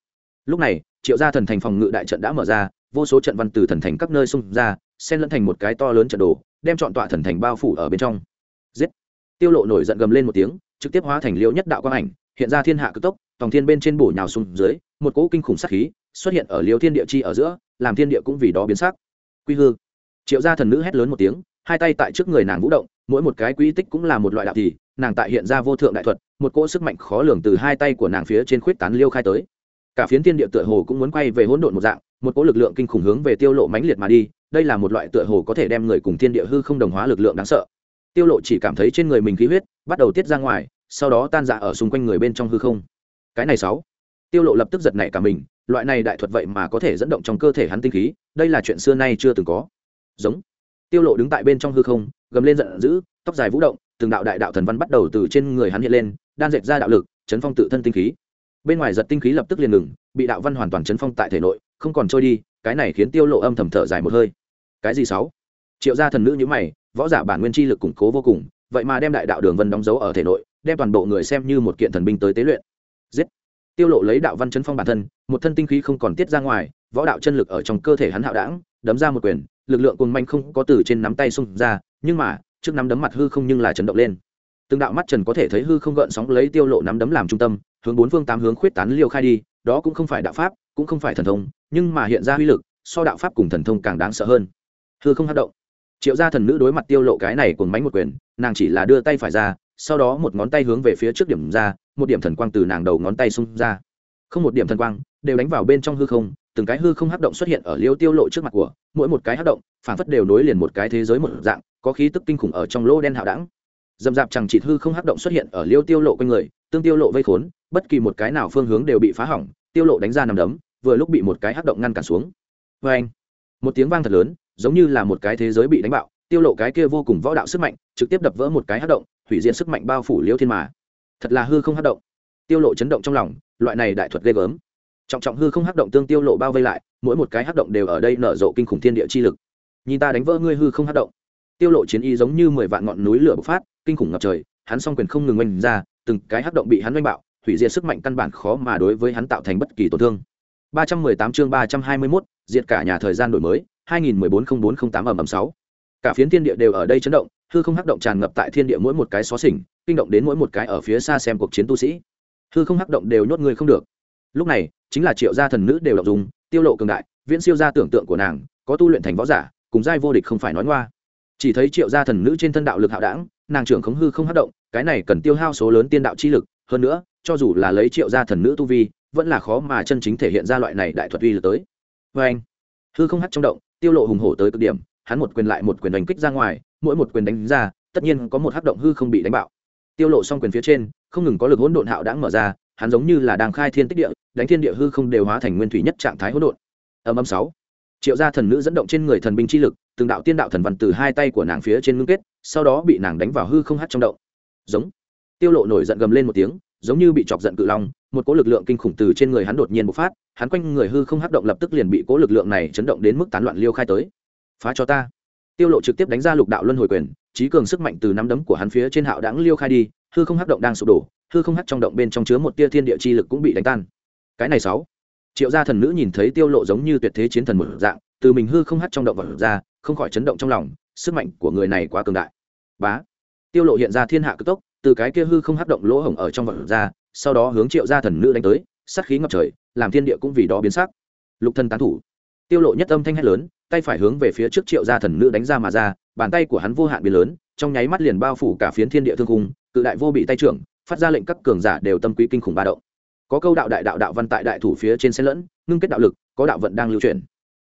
lúc này, triệu gia thần thành phòng ngự đại trận đã mở ra, vô số trận văn từ thần thành các nơi xung ra, xen lẫn thành một cái to lớn trận đồ, đem chọn tọa thần thành bao phủ ở bên trong. Giết! Tiêu lộ nổi giận gầm lên một tiếng, trực tiếp hóa thành liễu nhất đạo quang ảnh, hiện ra thiên hạ cực tốc, tòng thiên bên trên bổ nhào xuống dưới, một cỗ kinh khủng sát khí xuất hiện ở liễu thiên địa chi ở giữa, làm thiên địa cũng vì đó biến sắc. Quy hư! Triệu gia thần nữ hét lớn một tiếng, hai tay tại trước người nàng vũ động, mỗi một cái quy tích cũng là một loại đạo thì, nàng tại hiện ra vô thượng đại thuật, một cỗ sức mạnh khó lường từ hai tay của nàng phía trên khuyết tán liêu khai tới cả phiến thiên địa tựa hồ cũng muốn quay về hỗn độn một dạng, một cỗ lực lượng kinh khủng hướng về tiêu lộ mãnh liệt mà đi, đây là một loại tựa hồ có thể đem người cùng thiên địa hư không đồng hóa lực lượng đáng sợ. Tiêu lộ chỉ cảm thấy trên người mình khí huyết bắt đầu tiết ra ngoài, sau đó tan dạ ở xung quanh người bên trong hư không. Cái này sáu. Tiêu lộ lập tức giật nảy cả mình, loại này đại thuật vậy mà có thể dẫn động trong cơ thể hắn tinh khí, đây là chuyện xưa nay chưa từng có. Giống. Tiêu lộ đứng tại bên trong hư không, gầm lên giận dữ, tóc dài vũ động, từng đạo đại đạo thần văn bắt đầu từ trên người hắn hiện lên, đan dệt ra đạo lực, chấn phong tự thân tinh khí bên ngoài giật tinh khí lập tức liền ngừng, bị đạo văn hoàn toàn chấn phong tại thể nội, không còn trôi đi, cái này khiến tiêu lộ âm thầm thở dài một hơi. Cái gì sáu? Triệu gia thần nữ như mày, võ giả bản nguyên chi lực củng cố vô cùng, vậy mà đem đại đạo đường vân đóng dấu ở thể nội, đem toàn bộ người xem như một kiện thần binh tới tế luyện. Giết! Tiêu lộ lấy đạo văn chấn phong bản thân, một thân tinh khí không còn tiết ra ngoài, võ đạo chân lực ở trong cơ thể hắn hạo đãng, đấm ra một quyền, lực lượng cuồng manh không có từ trên nắm tay xung ra, nhưng mà, trước nắm đấm mặt hư không nhưng là chấn động lên. Từng đạo mắt trần có thể thấy hư không gợn sóng lấy tiêu lộ nắm đấm làm trung tâm hướng bốn phương tám hướng khuyết tán liêu khai đi, đó cũng không phải đạo pháp, cũng không phải thần thông, nhưng mà hiện ra uy lực, so đạo pháp cùng thần thông càng đáng sợ hơn. Hư không hát động. Triệu gia thần nữ đối mặt tiêu lộ cái này cùng mánh một quyền, nàng chỉ là đưa tay phải ra, sau đó một ngón tay hướng về phía trước điểm ra, một điểm thần quang từ nàng đầu ngón tay xung ra. Không một điểm thần quang, đều đánh vào bên trong hư không, từng cái hư không hấp động xuất hiện ở liêu tiêu lộ trước mặt của, mỗi một cái hấp động, phản phất đều nối liền một cái thế giới một dạng, có khí tức kinh khủng ở trong lỗ đen hạo đẳng. Dầm dạp chẳng chỉ hư không hấp động xuất hiện ở liêu tiêu lộ quanh người, tương tiêu lộ vây khốn bất kỳ một cái nào phương hướng đều bị phá hỏng, tiêu lộ đánh ra nằm đấm, vừa lúc bị một cái hắc động ngăn cản xuống. Vê anh một tiếng vang thật lớn, giống như là một cái thế giới bị đánh bạo, tiêu lộ cái kia vô cùng võ đạo sức mạnh, trực tiếp đập vỡ một cái hắc động, hủy diện sức mạnh bao phủ liêu thiên mà. Thật là hư không hắc động. Tiêu lộ chấn động trong lòng, loại này đại thuật ghê gớm. Trọng trọng hư không hắc động tương tiêu lộ bao vây lại, mỗi một cái hắc động đều ở đây nở rộ kinh khủng thiên địa chi lực. Nhìn ta đánh vỡ ngươi hư không hắc động. Tiêu lộ chiến y giống như mười vạn ngọn núi lửa bộc phát, kinh khủng ngập trời, hắn song quyền không ngừng oanh ra, từng cái hắc động bị hắn oanh bạo hủy diệt sức mạnh căn bản khó mà đối với hắn tạo thành bất kỳ tổn thương. 318 chương 321, diệt cả nhà thời gian đổi mới 2014-0408 ẩm 6. cả phiến thiên địa đều ở đây chấn động hư không hắc động tràn ngập tại thiên địa mỗi một cái xó xỉnh kinh động đến mỗi một cái ở phía xa xem cuộc chiến tu sĩ. Hư không hắc động đều nhốt người không được. Lúc này chính là triệu gia thần nữ đều động dùng tiêu lộ cường đại viễn siêu gia tưởng tượng của nàng có tu luyện thành võ giả cùng giai vô địch không phải nói ngoa. Chỉ thấy triệu gia thần nữ trên thân đạo lực hạo đảng nàng trưởng khống hư không hắc động cái này cần tiêu hao số lớn tiên đạo chi lực hơn nữa cho dù là lấy triệu gia thần nữ tu vi, vẫn là khó mà chân chính thể hiện ra loại này đại thuật uy lực tới. Vê anh, hư không hắt trong động, tiêu lộ hùng hổ tới cực điểm, hắn một quyền lại một quyền đánh kích ra ngoài, mỗi một quyền đánh ra, tất nhiên có một hắc động hư không bị đánh bạo. Tiêu lộ xong quyền phía trên, không ngừng có lực hỗn độn hạo đã mở ra, hắn giống như là đang khai thiên tích địa, đánh thiên địa hư không đều hóa thành nguyên thủy nhất trạng thái hỗn độn. Âm âm sáu, triệu gia thần nữ dẫn động trên người thần binh chi lực, từng đạo tiên đạo thần văn từ hai tay của nàng phía trên ngưng kết, sau đó bị nàng đánh vào hư không hắt trong động. Giống, tiêu lộ nổi giận gầm lên một tiếng giống như bị chọc giận cự long, một cỗ lực lượng kinh khủng từ trên người hắn đột nhiên bộc phát, hắn quanh người hư không hấp động lập tức liền bị cỗ lực lượng này chấn động đến mức tán loạn liêu khai tới. Phá cho ta. Tiêu lộ trực tiếp đánh ra lục đạo luân hồi quyền trí cường sức mạnh từ nắm đấm của hắn phía trên hạo đãng liêu khai đi, hư không hấp động đang sụp đổ, hư không hắc trong động bên trong chứa một tia thiên địa chi lực cũng bị đánh tan. Cái này sáu. Triệu gia thần nữ nhìn thấy tiêu lộ giống như tuyệt thế chiến thần một dạng, từ mình hư không hắt trong động vật ra, không khỏi chấn động trong lòng, sức mạnh của người này quá cường đại. Bá. Tiêu lộ hiện ra thiên hạ cực tốc từ cái kia hư không hấp động lỗ hổng ở trong vật ra, sau đó hướng triệu gia thần nữ đánh tới, sát khí ngập trời, làm thiên địa cũng vì đó biến sắc. Lục thân tán thủ. Tiêu lộ nhất âm thanh hét lớn, tay phải hướng về phía trước triệu gia thần nữ đánh ra mà ra, bàn tay của hắn vô hạn biến lớn, trong nháy mắt liền bao phủ cả phiến thiên địa thương cung cự đại vô bị tay trưởng, phát ra lệnh các cường giả đều tâm quý kinh khủng ba động. Có câu đạo đại đạo đạo văn tại đại thủ phía trên xe lẫn, ngưng kết đạo lực, có đạo vận đang lưu chuyển.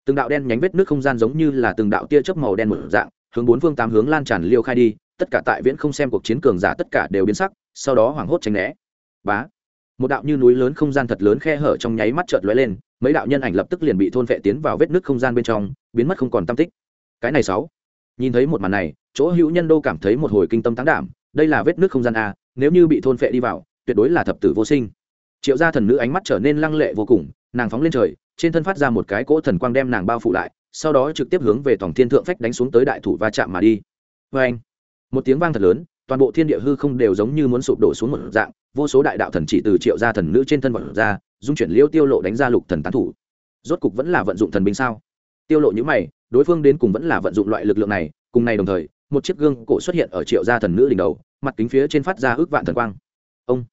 Từng đạo đen nhánh vết nước không gian giống như là từng đạo tia chớp màu đen một dạng, hướng bốn phương tám hướng lan tràn liêu khai đi tất cả tại viễn không xem cuộc chiến cường giả tất cả đều biến sắc, sau đó hoảng hốt tránh né. Bá. Một đạo như núi lớn không gian thật lớn khe hở trong nháy mắt chợt lóe lên, mấy đạo nhân ảnh lập tức liền bị thôn vệ tiến vào vết nước không gian bên trong, biến mất không còn tam tích. Cái này sáu. Nhìn thấy một màn này, chỗ hữu nhân đô cảm thấy một hồi kinh tâm tán đảm, đây là vết nước không gian a, nếu như bị thôn vệ đi vào, tuyệt đối là thập tử vô sinh. Triệu gia thần nữ ánh mắt trở nên lăng lệ vô cùng, nàng phóng lên trời, trên thân phát ra một cái cỗ thần quang đem nàng bao phủ lại, sau đó trực tiếp hướng về tổng thiên thượng phách đánh xuống tới đại thủ va chạm mà đi. Vê anh một tiếng vang thật lớn, toàn bộ thiên địa hư không đều giống như muốn sụp đổ xuống một dạng, vô số đại đạo thần chỉ từ triệu gia thần nữ trên thân vật ra, dung chuyển liêu tiêu lộ đánh ra lục thần tán thủ. Rốt cục vẫn là vận dụng thần binh sao? Tiêu lộ như mày, đối phương đến cùng vẫn là vận dụng loại lực lượng này, cùng này đồng thời, một chiếc gương cổ xuất hiện ở triệu gia thần nữ đỉnh đầu, mặt kính phía trên phát ra ước vạn thần quang. Ông!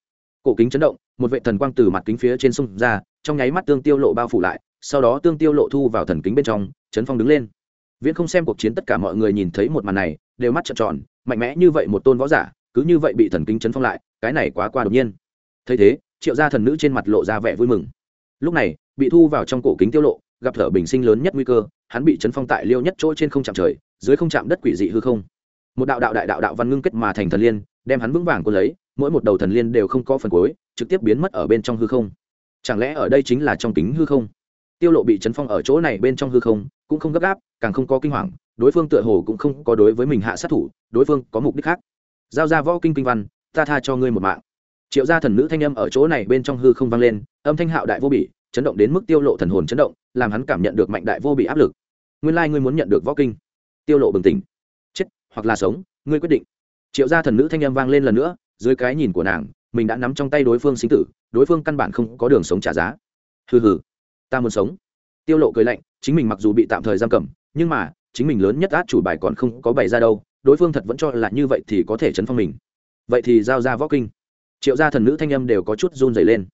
Cổ kính chấn động, một vệ thần quang từ mặt kính phía trên sông ra, trong nháy mắt tương tiêu lộ bao phủ lại, sau đó tương tiêu lộ thu vào thần kính bên trong, chấn phong đứng lên. Viễn không xem cuộc chiến tất cả mọi người nhìn thấy một màn này, đều mắt trợn tròn mạnh mẽ như vậy một tôn võ giả, cứ như vậy bị thần kinh chấn phong lại, cái này quá qua đột nhiên. Thấy thế, triệu gia thần nữ trên mặt lộ ra vẻ vui mừng. Lúc này, bị thu vào trong cổ kính tiêu lộ, gặp thở bình sinh lớn nhất nguy cơ, hắn bị chấn phong tại liêu nhất chỗ trên không chạm trời, dưới không chạm đất quỷ dị hư không. Một đạo đạo đại đạo đạo văn ngưng kết mà thành thần liên, đem hắn vững vàng quân lấy, mỗi một đầu thần liên đều không có phần cuối, trực tiếp biến mất ở bên trong hư không. Chẳng lẽ ở đây chính là trong kính hư không? Tiêu lộ bị chấn phong ở chỗ này bên trong hư không, cũng không gấp gáp, càng không có kinh hoàng đối phương tựa hồ cũng không có đối với mình hạ sát thủ, đối phương có mục đích khác. Giao ra võ kinh kinh văn, ta tha cho ngươi một mạng. Triệu gia thần nữ thanh âm ở chỗ này bên trong hư không vang lên, âm thanh hạo đại vô bỉ, chấn động đến mức tiêu lộ thần hồn chấn động, làm hắn cảm nhận được mạnh đại vô bị áp lực. Nguyên lai like ngươi muốn nhận được võ kinh. Tiêu lộ bừng tỉnh. Chết, hoặc là sống, ngươi quyết định. Triệu gia thần nữ thanh âm vang lên lần nữa, dưới cái nhìn của nàng, mình đã nắm trong tay đối phương sinh tử, đối phương căn bản không có đường sống trả giá. Hừ hừ, ta muốn sống. Tiêu lộ cười lạnh, chính mình mặc dù bị tạm thời giam cầm, nhưng mà chính mình lớn nhất át chủ bài còn không có bày ra đâu, đối phương thật vẫn cho là như vậy thì có thể chấn phong mình. Vậy thì giao ra võ kinh. Triệu gia thần nữ thanh âm đều có chút run rẩy lên.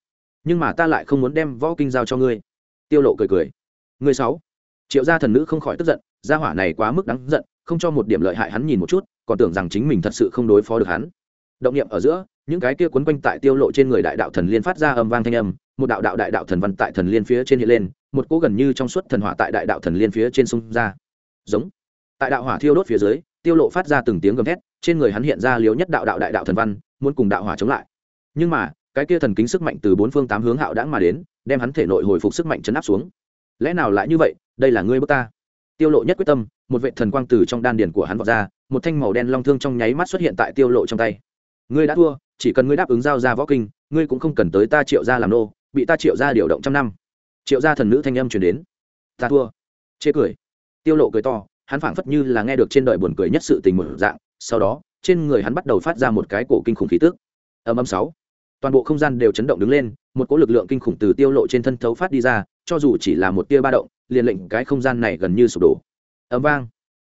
Nhưng mà ta lại không muốn đem võ kinh giao cho ngươi. Tiêu lộ cười cười. Người sáu. Triệu gia thần nữ không khỏi tức giận, gia hỏa này quá mức đáng giận, không cho một điểm lợi hại hắn nhìn một chút, còn tưởng rằng chính mình thật sự không đối phó được hắn. Động niệm ở giữa, những cái kia quấn quanh tại tiêu lộ trên người đại đạo thần liên phát ra âm vang thanh âm, một đạo đạo đại đạo thần văn tại thần liên phía trên hiện lên, một cỗ gần như trong suốt thần hỏa tại đại đạo thần liên phía trên sông ra giống. Tại đạo hỏa thiêu đốt phía dưới, tiêu lộ phát ra từng tiếng gầm thét, trên người hắn hiện ra liếu nhất đạo đạo đại đạo thần văn, muốn cùng đạo hỏa chống lại. Nhưng mà, cái kia thần kính sức mạnh từ bốn phương tám hướng hạo đãng mà đến, đem hắn thể nội hồi phục sức mạnh chấn áp xuống. Lẽ nào lại như vậy, đây là ngươi bước ta? Tiêu lộ nhất quyết tâm, một vệ thần quang từ trong đan điền của hắn vọt ra, một thanh màu đen long thương trong nháy mắt xuất hiện tại tiêu lộ trong tay. Ngươi đã thua, chỉ cần ngươi đáp ứng giao ra võ kinh, ngươi cũng không cần tới ta triệu gia làm nô, bị ta triệu gia điều động trăm năm. Triệu gia thần nữ thanh âm truyền đến. Ta thua. Chê cười tiêu lộ cười to, hắn phảng phất như là nghe được trên đời buồn cười nhất sự tình một dạng, sau đó, trên người hắn bắt đầu phát ra một cái cổ kinh khủng khí tức. Âm âm sáu. Toàn bộ không gian đều chấn động đứng lên, một cỗ lực lượng kinh khủng từ tiêu lộ trên thân thấu phát đi ra, cho dù chỉ là một tia ba động, liền lệnh cái không gian này gần như sụp đổ. Âm vang.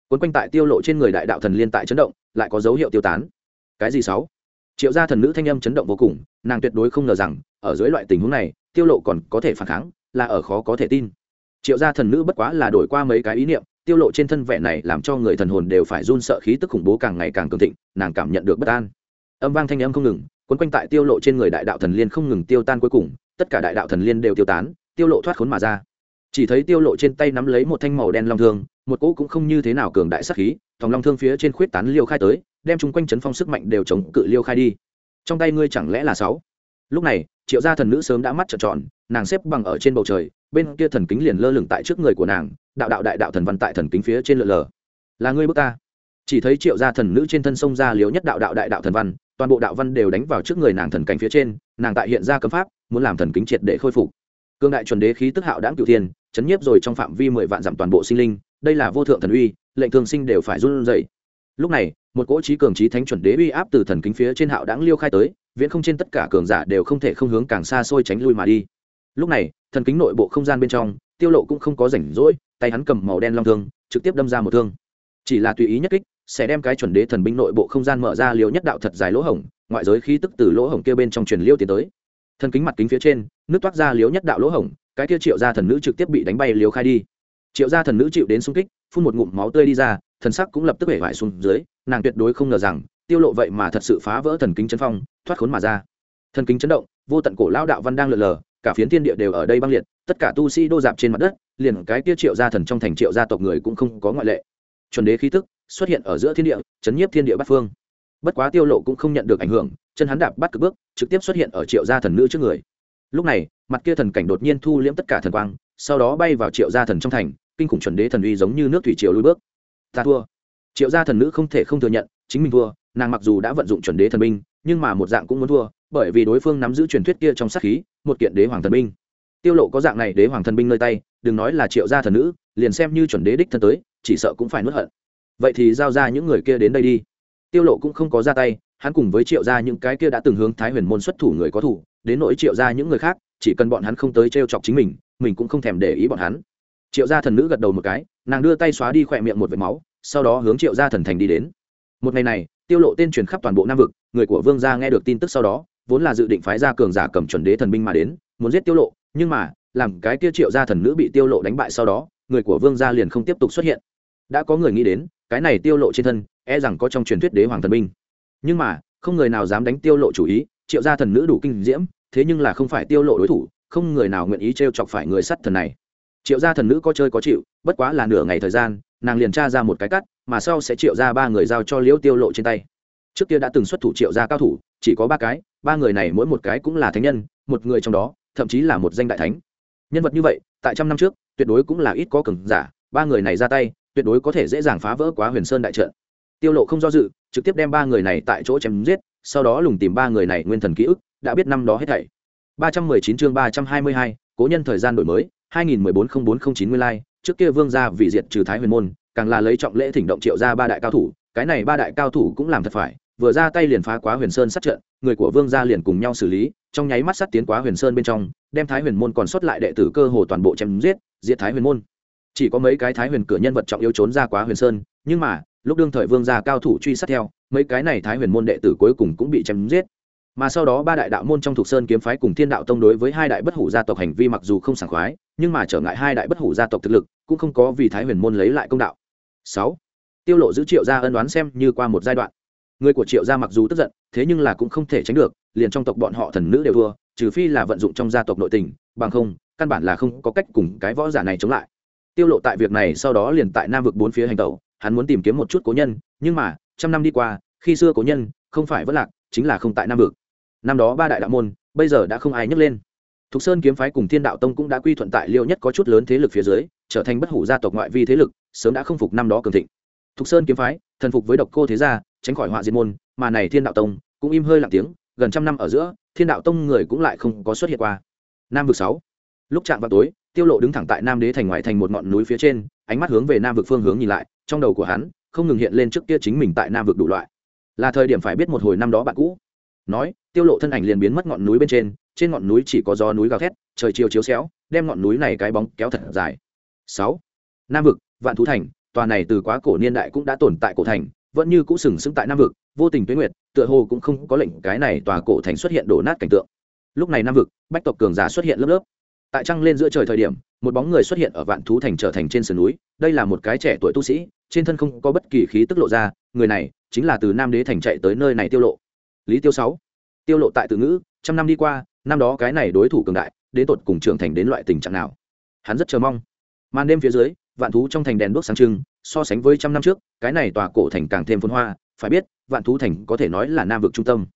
Cuốn quanh tại tiêu lộ trên người đại đạo thần liên tại chấn động, lại có dấu hiệu tiêu tán. Cái gì sáu? Triệu gia thần nữ thanh âm chấn động vô cùng, nàng tuyệt đối không ngờ rằng, ở dưới loại tình huống này, tiêu lộ còn có thể phản kháng, là ở khó có thể tin triệu gia thần nữ bất quá là đổi qua mấy cái ý niệm, tiêu lộ trên thân vẻ này làm cho người thần hồn đều phải run sợ khí tức khủng bố càng ngày càng cường thịnh, nàng cảm nhận được bất an. Âm vang thanh âm không ngừng quấn quanh tại tiêu lộ trên người đại đạo thần liên không ngừng tiêu tan cuối cùng, tất cả đại đạo thần liên đều tiêu tán, tiêu lộ thoát khốn mà ra. Chỉ thấy tiêu lộ trên tay nắm lấy một thanh màu đen long thương, một cỗ cũng không như thế nào cường đại sát khí, thòng long thương phía trên khuyết tán liêu khai tới, đem chúng quanh chấn phong sức mạnh đều chống cự liêu khai đi. Trong tay ngươi chẳng lẽ là sáu? Lúc này triệu gia thần nữ sớm đã mắt trợn tròn, nàng xếp bằng ở trên bầu trời, bên kia thần kính liền lơ lửng tại trước người của nàng, đạo đạo đại đạo thần văn tại thần kính phía trên lượn lờ. Là ngươi bước ta. Chỉ thấy triệu gia thần nữ trên thân sông ra liếu nhất đạo đạo đại đạo thần văn, toàn bộ đạo văn đều đánh vào trước người nàng thần cảnh phía trên, nàng tại hiện ra cấm pháp, muốn làm thần kính triệt để khôi phục. Cương đại chuẩn đế khí tức hạo đãng cựu thiên, chấn nhiếp rồi trong phạm vi mười vạn dặm toàn bộ sinh linh, đây là vô thượng thần uy, lệnh thường sinh đều phải run rẩy. Lúc này một cỗ trí cường trí thánh chuẩn đế uy áp từ thần kính phía trên hạo đáng liêu khai tới, viễn không trên tất cả cường giả đều không thể không hướng càng xa xôi tránh lui mà đi. Lúc này, thần kính nội bộ không gian bên trong, tiêu lộ cũng không có rảnh rỗi, tay hắn cầm màu đen long thương, trực tiếp đâm ra một thương. Chỉ là tùy ý nhất kích, sẽ đem cái chuẩn đế thần binh nội bộ không gian mở ra liều nhất đạo thật dài lỗ hổng, ngoại giới khí tức từ lỗ hổng kia bên trong truyền liêu tiến tới. Thần kính mặt kính phía trên, nước toát ra liếu nhất đạo lỗ hổng, cái kia triệu gia thần nữ trực tiếp bị đánh bay liều khai đi. Triệu gia thần nữ chịu đến xung kích, phun một ngụm máu tươi đi ra, thần sắc cũng lập tức hể vải xuống dưới nàng tuyệt đối không ngờ rằng, tiêu lộ vậy mà thật sự phá vỡ thần kính chấn phong, thoát khốn mà ra. Thần kính chấn động, vô tận cổ lao đạo văn đang lờ lờ, cả phiến thiên địa đều ở đây băng liệt, tất cả tu sĩ đô dạp trên mặt đất, liền cái kia triệu gia thần trong thành triệu gia tộc người cũng không có ngoại lệ. Chuẩn đế khí tức xuất hiện ở giữa thiên địa, chấn nhiếp thiên địa bát phương. Bất quá tiêu lộ cũng không nhận được ảnh hưởng, chân hắn đạp bắt cực bước, trực tiếp xuất hiện ở triệu gia thần nữ trước người. Lúc này, mặt kia thần cảnh đột nhiên thu liễm tất cả thần quang, sau đó bay vào triệu gia thần trong thành, kinh khủng chuẩn đế thần uy giống như nước thủy triều lùi bước. Ta thua triệu gia thần nữ không thể không thừa nhận, chính mình thua, nàng mặc dù đã vận dụng chuẩn đế thần binh, nhưng mà một dạng cũng muốn thua, bởi vì đối phương nắm giữ truyền thuyết kia trong sát khí, một kiện đế hoàng thần binh. Tiêu lộ có dạng này đế hoàng thần binh nơi tay, đừng nói là triệu gia thần nữ, liền xem như chuẩn đế đích thân tới, chỉ sợ cũng phải nuốt hận. Vậy thì giao ra những người kia đến đây đi. Tiêu lộ cũng không có ra tay, hắn cùng với triệu gia những cái kia đã từng hướng thái huyền môn xuất thủ người có thủ, đến nỗi triệu gia những người khác, chỉ cần bọn hắn không tới trêu chọc chính mình mình cũng không thèm để ý bọn hắn. Triệu gia thần nữ gật đầu một cái, nàng đưa tay xóa đi khỏe miệng một vệt máu sau đó hướng triệu gia thần thành đi đến. Một ngày này, tiêu lộ tên truyền khắp toàn bộ nam vực, người của vương gia nghe được tin tức sau đó, vốn là dự định phái ra cường giả cầm chuẩn đế thần binh mà đến, muốn giết tiêu lộ, nhưng mà, làm cái kia triệu gia thần nữ bị tiêu lộ đánh bại sau đó, người của vương gia liền không tiếp tục xuất hiện. Đã có người nghĩ đến, cái này tiêu lộ trên thân e rằng có trong truyền thuyết đế hoàng thần binh. Nhưng mà, không người nào dám đánh tiêu lộ chủ ý, triệu gia thần nữ đủ kinh diễm, thế nhưng là không phải tiêu lộ đối thủ, không người nào nguyện ý trêu chọc phải người sắt thần này. Triệu gia thần nữ có chơi có chịu, bất quá là nửa ngày thời gian nàng liền tra ra một cái cắt mà sau sẽ triệu ra ba người giao cho liễu tiêu lộ trên tay. Trước kia đã từng xuất thủ triệu ra cao thủ chỉ có ba cái ba người này mỗi một cái cũng là thánh nhân một người trong đó thậm chí là một danh đại thánh. Nhân vật như vậy tại trăm năm trước tuyệt đối cũng là ít có cường giả ba người này ra tay tuyệt đối có thể dễ dàng phá vỡ quá huyền sơn đại trận. Tiêu lộ không do dự trực tiếp đem ba người này tại chỗ chém giết sau đó lùng tìm ba người này nguyên thần ký ức đã biết năm đó hết thảy. 319 chương 322, cố nhân thời gian đổi mới 2014-0409 nguyên lai trước kia vương gia vì diệt trừ thái huyền môn, càng là lấy trọng lễ thỉnh động triệu ra ba đại cao thủ, cái này ba đại cao thủ cũng làm thật phải, vừa ra tay liền phá quá huyền sơn sát trận, người của vương gia liền cùng nhau xử lý, trong nháy mắt sát tiến quá huyền sơn bên trong, đem thái huyền môn còn sót lại đệ tử cơ hồ toàn bộ chém giết, diệt thái huyền môn. Chỉ có mấy cái thái huyền cửa nhân vật trọng yếu trốn ra quá huyền sơn, nhưng mà, lúc đương thời vương gia cao thủ truy sát theo, mấy cái này thái huyền môn đệ tử cuối cùng cũng bị chém giết mà sau đó ba đại đạo môn trong thuộc sơn kiếm phái cùng thiên đạo tông đối với hai đại bất hủ gia tộc hành vi mặc dù không sảng khoái, nhưng mà trở ngại hai đại bất hủ gia tộc thực lực, cũng không có vì thái huyền môn lấy lại công đạo. Sáu, tiêu lộ giữ triệu gia ân đoán xem như qua một giai đoạn. Người của triệu gia mặc dù tức giận, thế nhưng là cũng không thể tránh được, liền trong tộc bọn họ thần nữ đều thua, trừ phi là vận dụng trong gia tộc nội tình, bằng không, căn bản là không có cách cùng cái võ giả này chống lại. Tiêu lộ tại việc này sau đó liền tại nam vực bốn phía hành tẩu, hắn muốn tìm kiếm một chút cố nhân, nhưng mà, trăm năm đi qua, khi xưa cố nhân, không phải vất lạc, chính là không tại nam vực năm đó ba đại đạo môn, bây giờ đã không ai nhấc lên. Thục sơn kiếm phái cùng thiên đạo tông cũng đã quy thuận tại liệu nhất có chút lớn thế lực phía dưới, trở thành bất hủ gia tộc ngoại vi thế lực, sớm đã không phục năm đó cường thịnh. Thục sơn kiếm phái, thần phục với độc cô thế gia, tránh khỏi họa diệt môn, mà này thiên đạo tông cũng im hơi lặng tiếng, gần trăm năm ở giữa, thiên đạo tông người cũng lại không có xuất hiện qua. Nam vực sáu. Lúc chạm vào tối, tiêu lộ đứng thẳng tại nam đế thành ngoại thành một ngọn núi phía trên, ánh mắt hướng về nam vực phương hướng nhìn lại, trong đầu của hắn không ngừng hiện lên trước kia chính mình tại nam vực đủ loại. Là thời điểm phải biết một hồi năm đó bạn cũ nói, tiêu lộ thân ảnh liền biến mất ngọn núi bên trên trên ngọn núi chỉ có gió núi gào thét, trời chiều chiếu xéo, đem ngọn núi này cái bóng kéo thật dài. Sáu, nam vực, vạn thú thành, tòa này từ quá cổ niên đại cũng đã tồn tại cổ thành, vẫn như cũ sừng sững tại nam vực, vô tình tuyết nguyệt, tựa hồ cũng không có lệnh cái này tòa cổ thành xuất hiện đổ nát cảnh tượng. Lúc này nam vực, bách tộc cường giả xuất hiện lớp lớp. Tại trăng lên giữa trời thời điểm, một bóng người xuất hiện ở vạn thú thành trở thành trên sườn núi, đây là một cái trẻ tuổi tu sĩ, trên thân không có bất kỳ khí tức lộ ra, người này chính là từ nam đế thành chạy tới nơi này tiêu lộ lý tiêu sáu. Tiêu lộ tại từ ngữ trăm năm đi qua năm đó cái này đối thủ cường đại đến tột cùng trưởng thành đến loại tình trạng nào? Hắn rất chờ mong. Màn đêm phía dưới vạn thú trong thành đèn đuốc sáng trưng so sánh với trăm năm trước cái này tòa cổ thành càng thêm phồn hoa phải biết vạn thú thành có thể nói là nam vực trung tâm.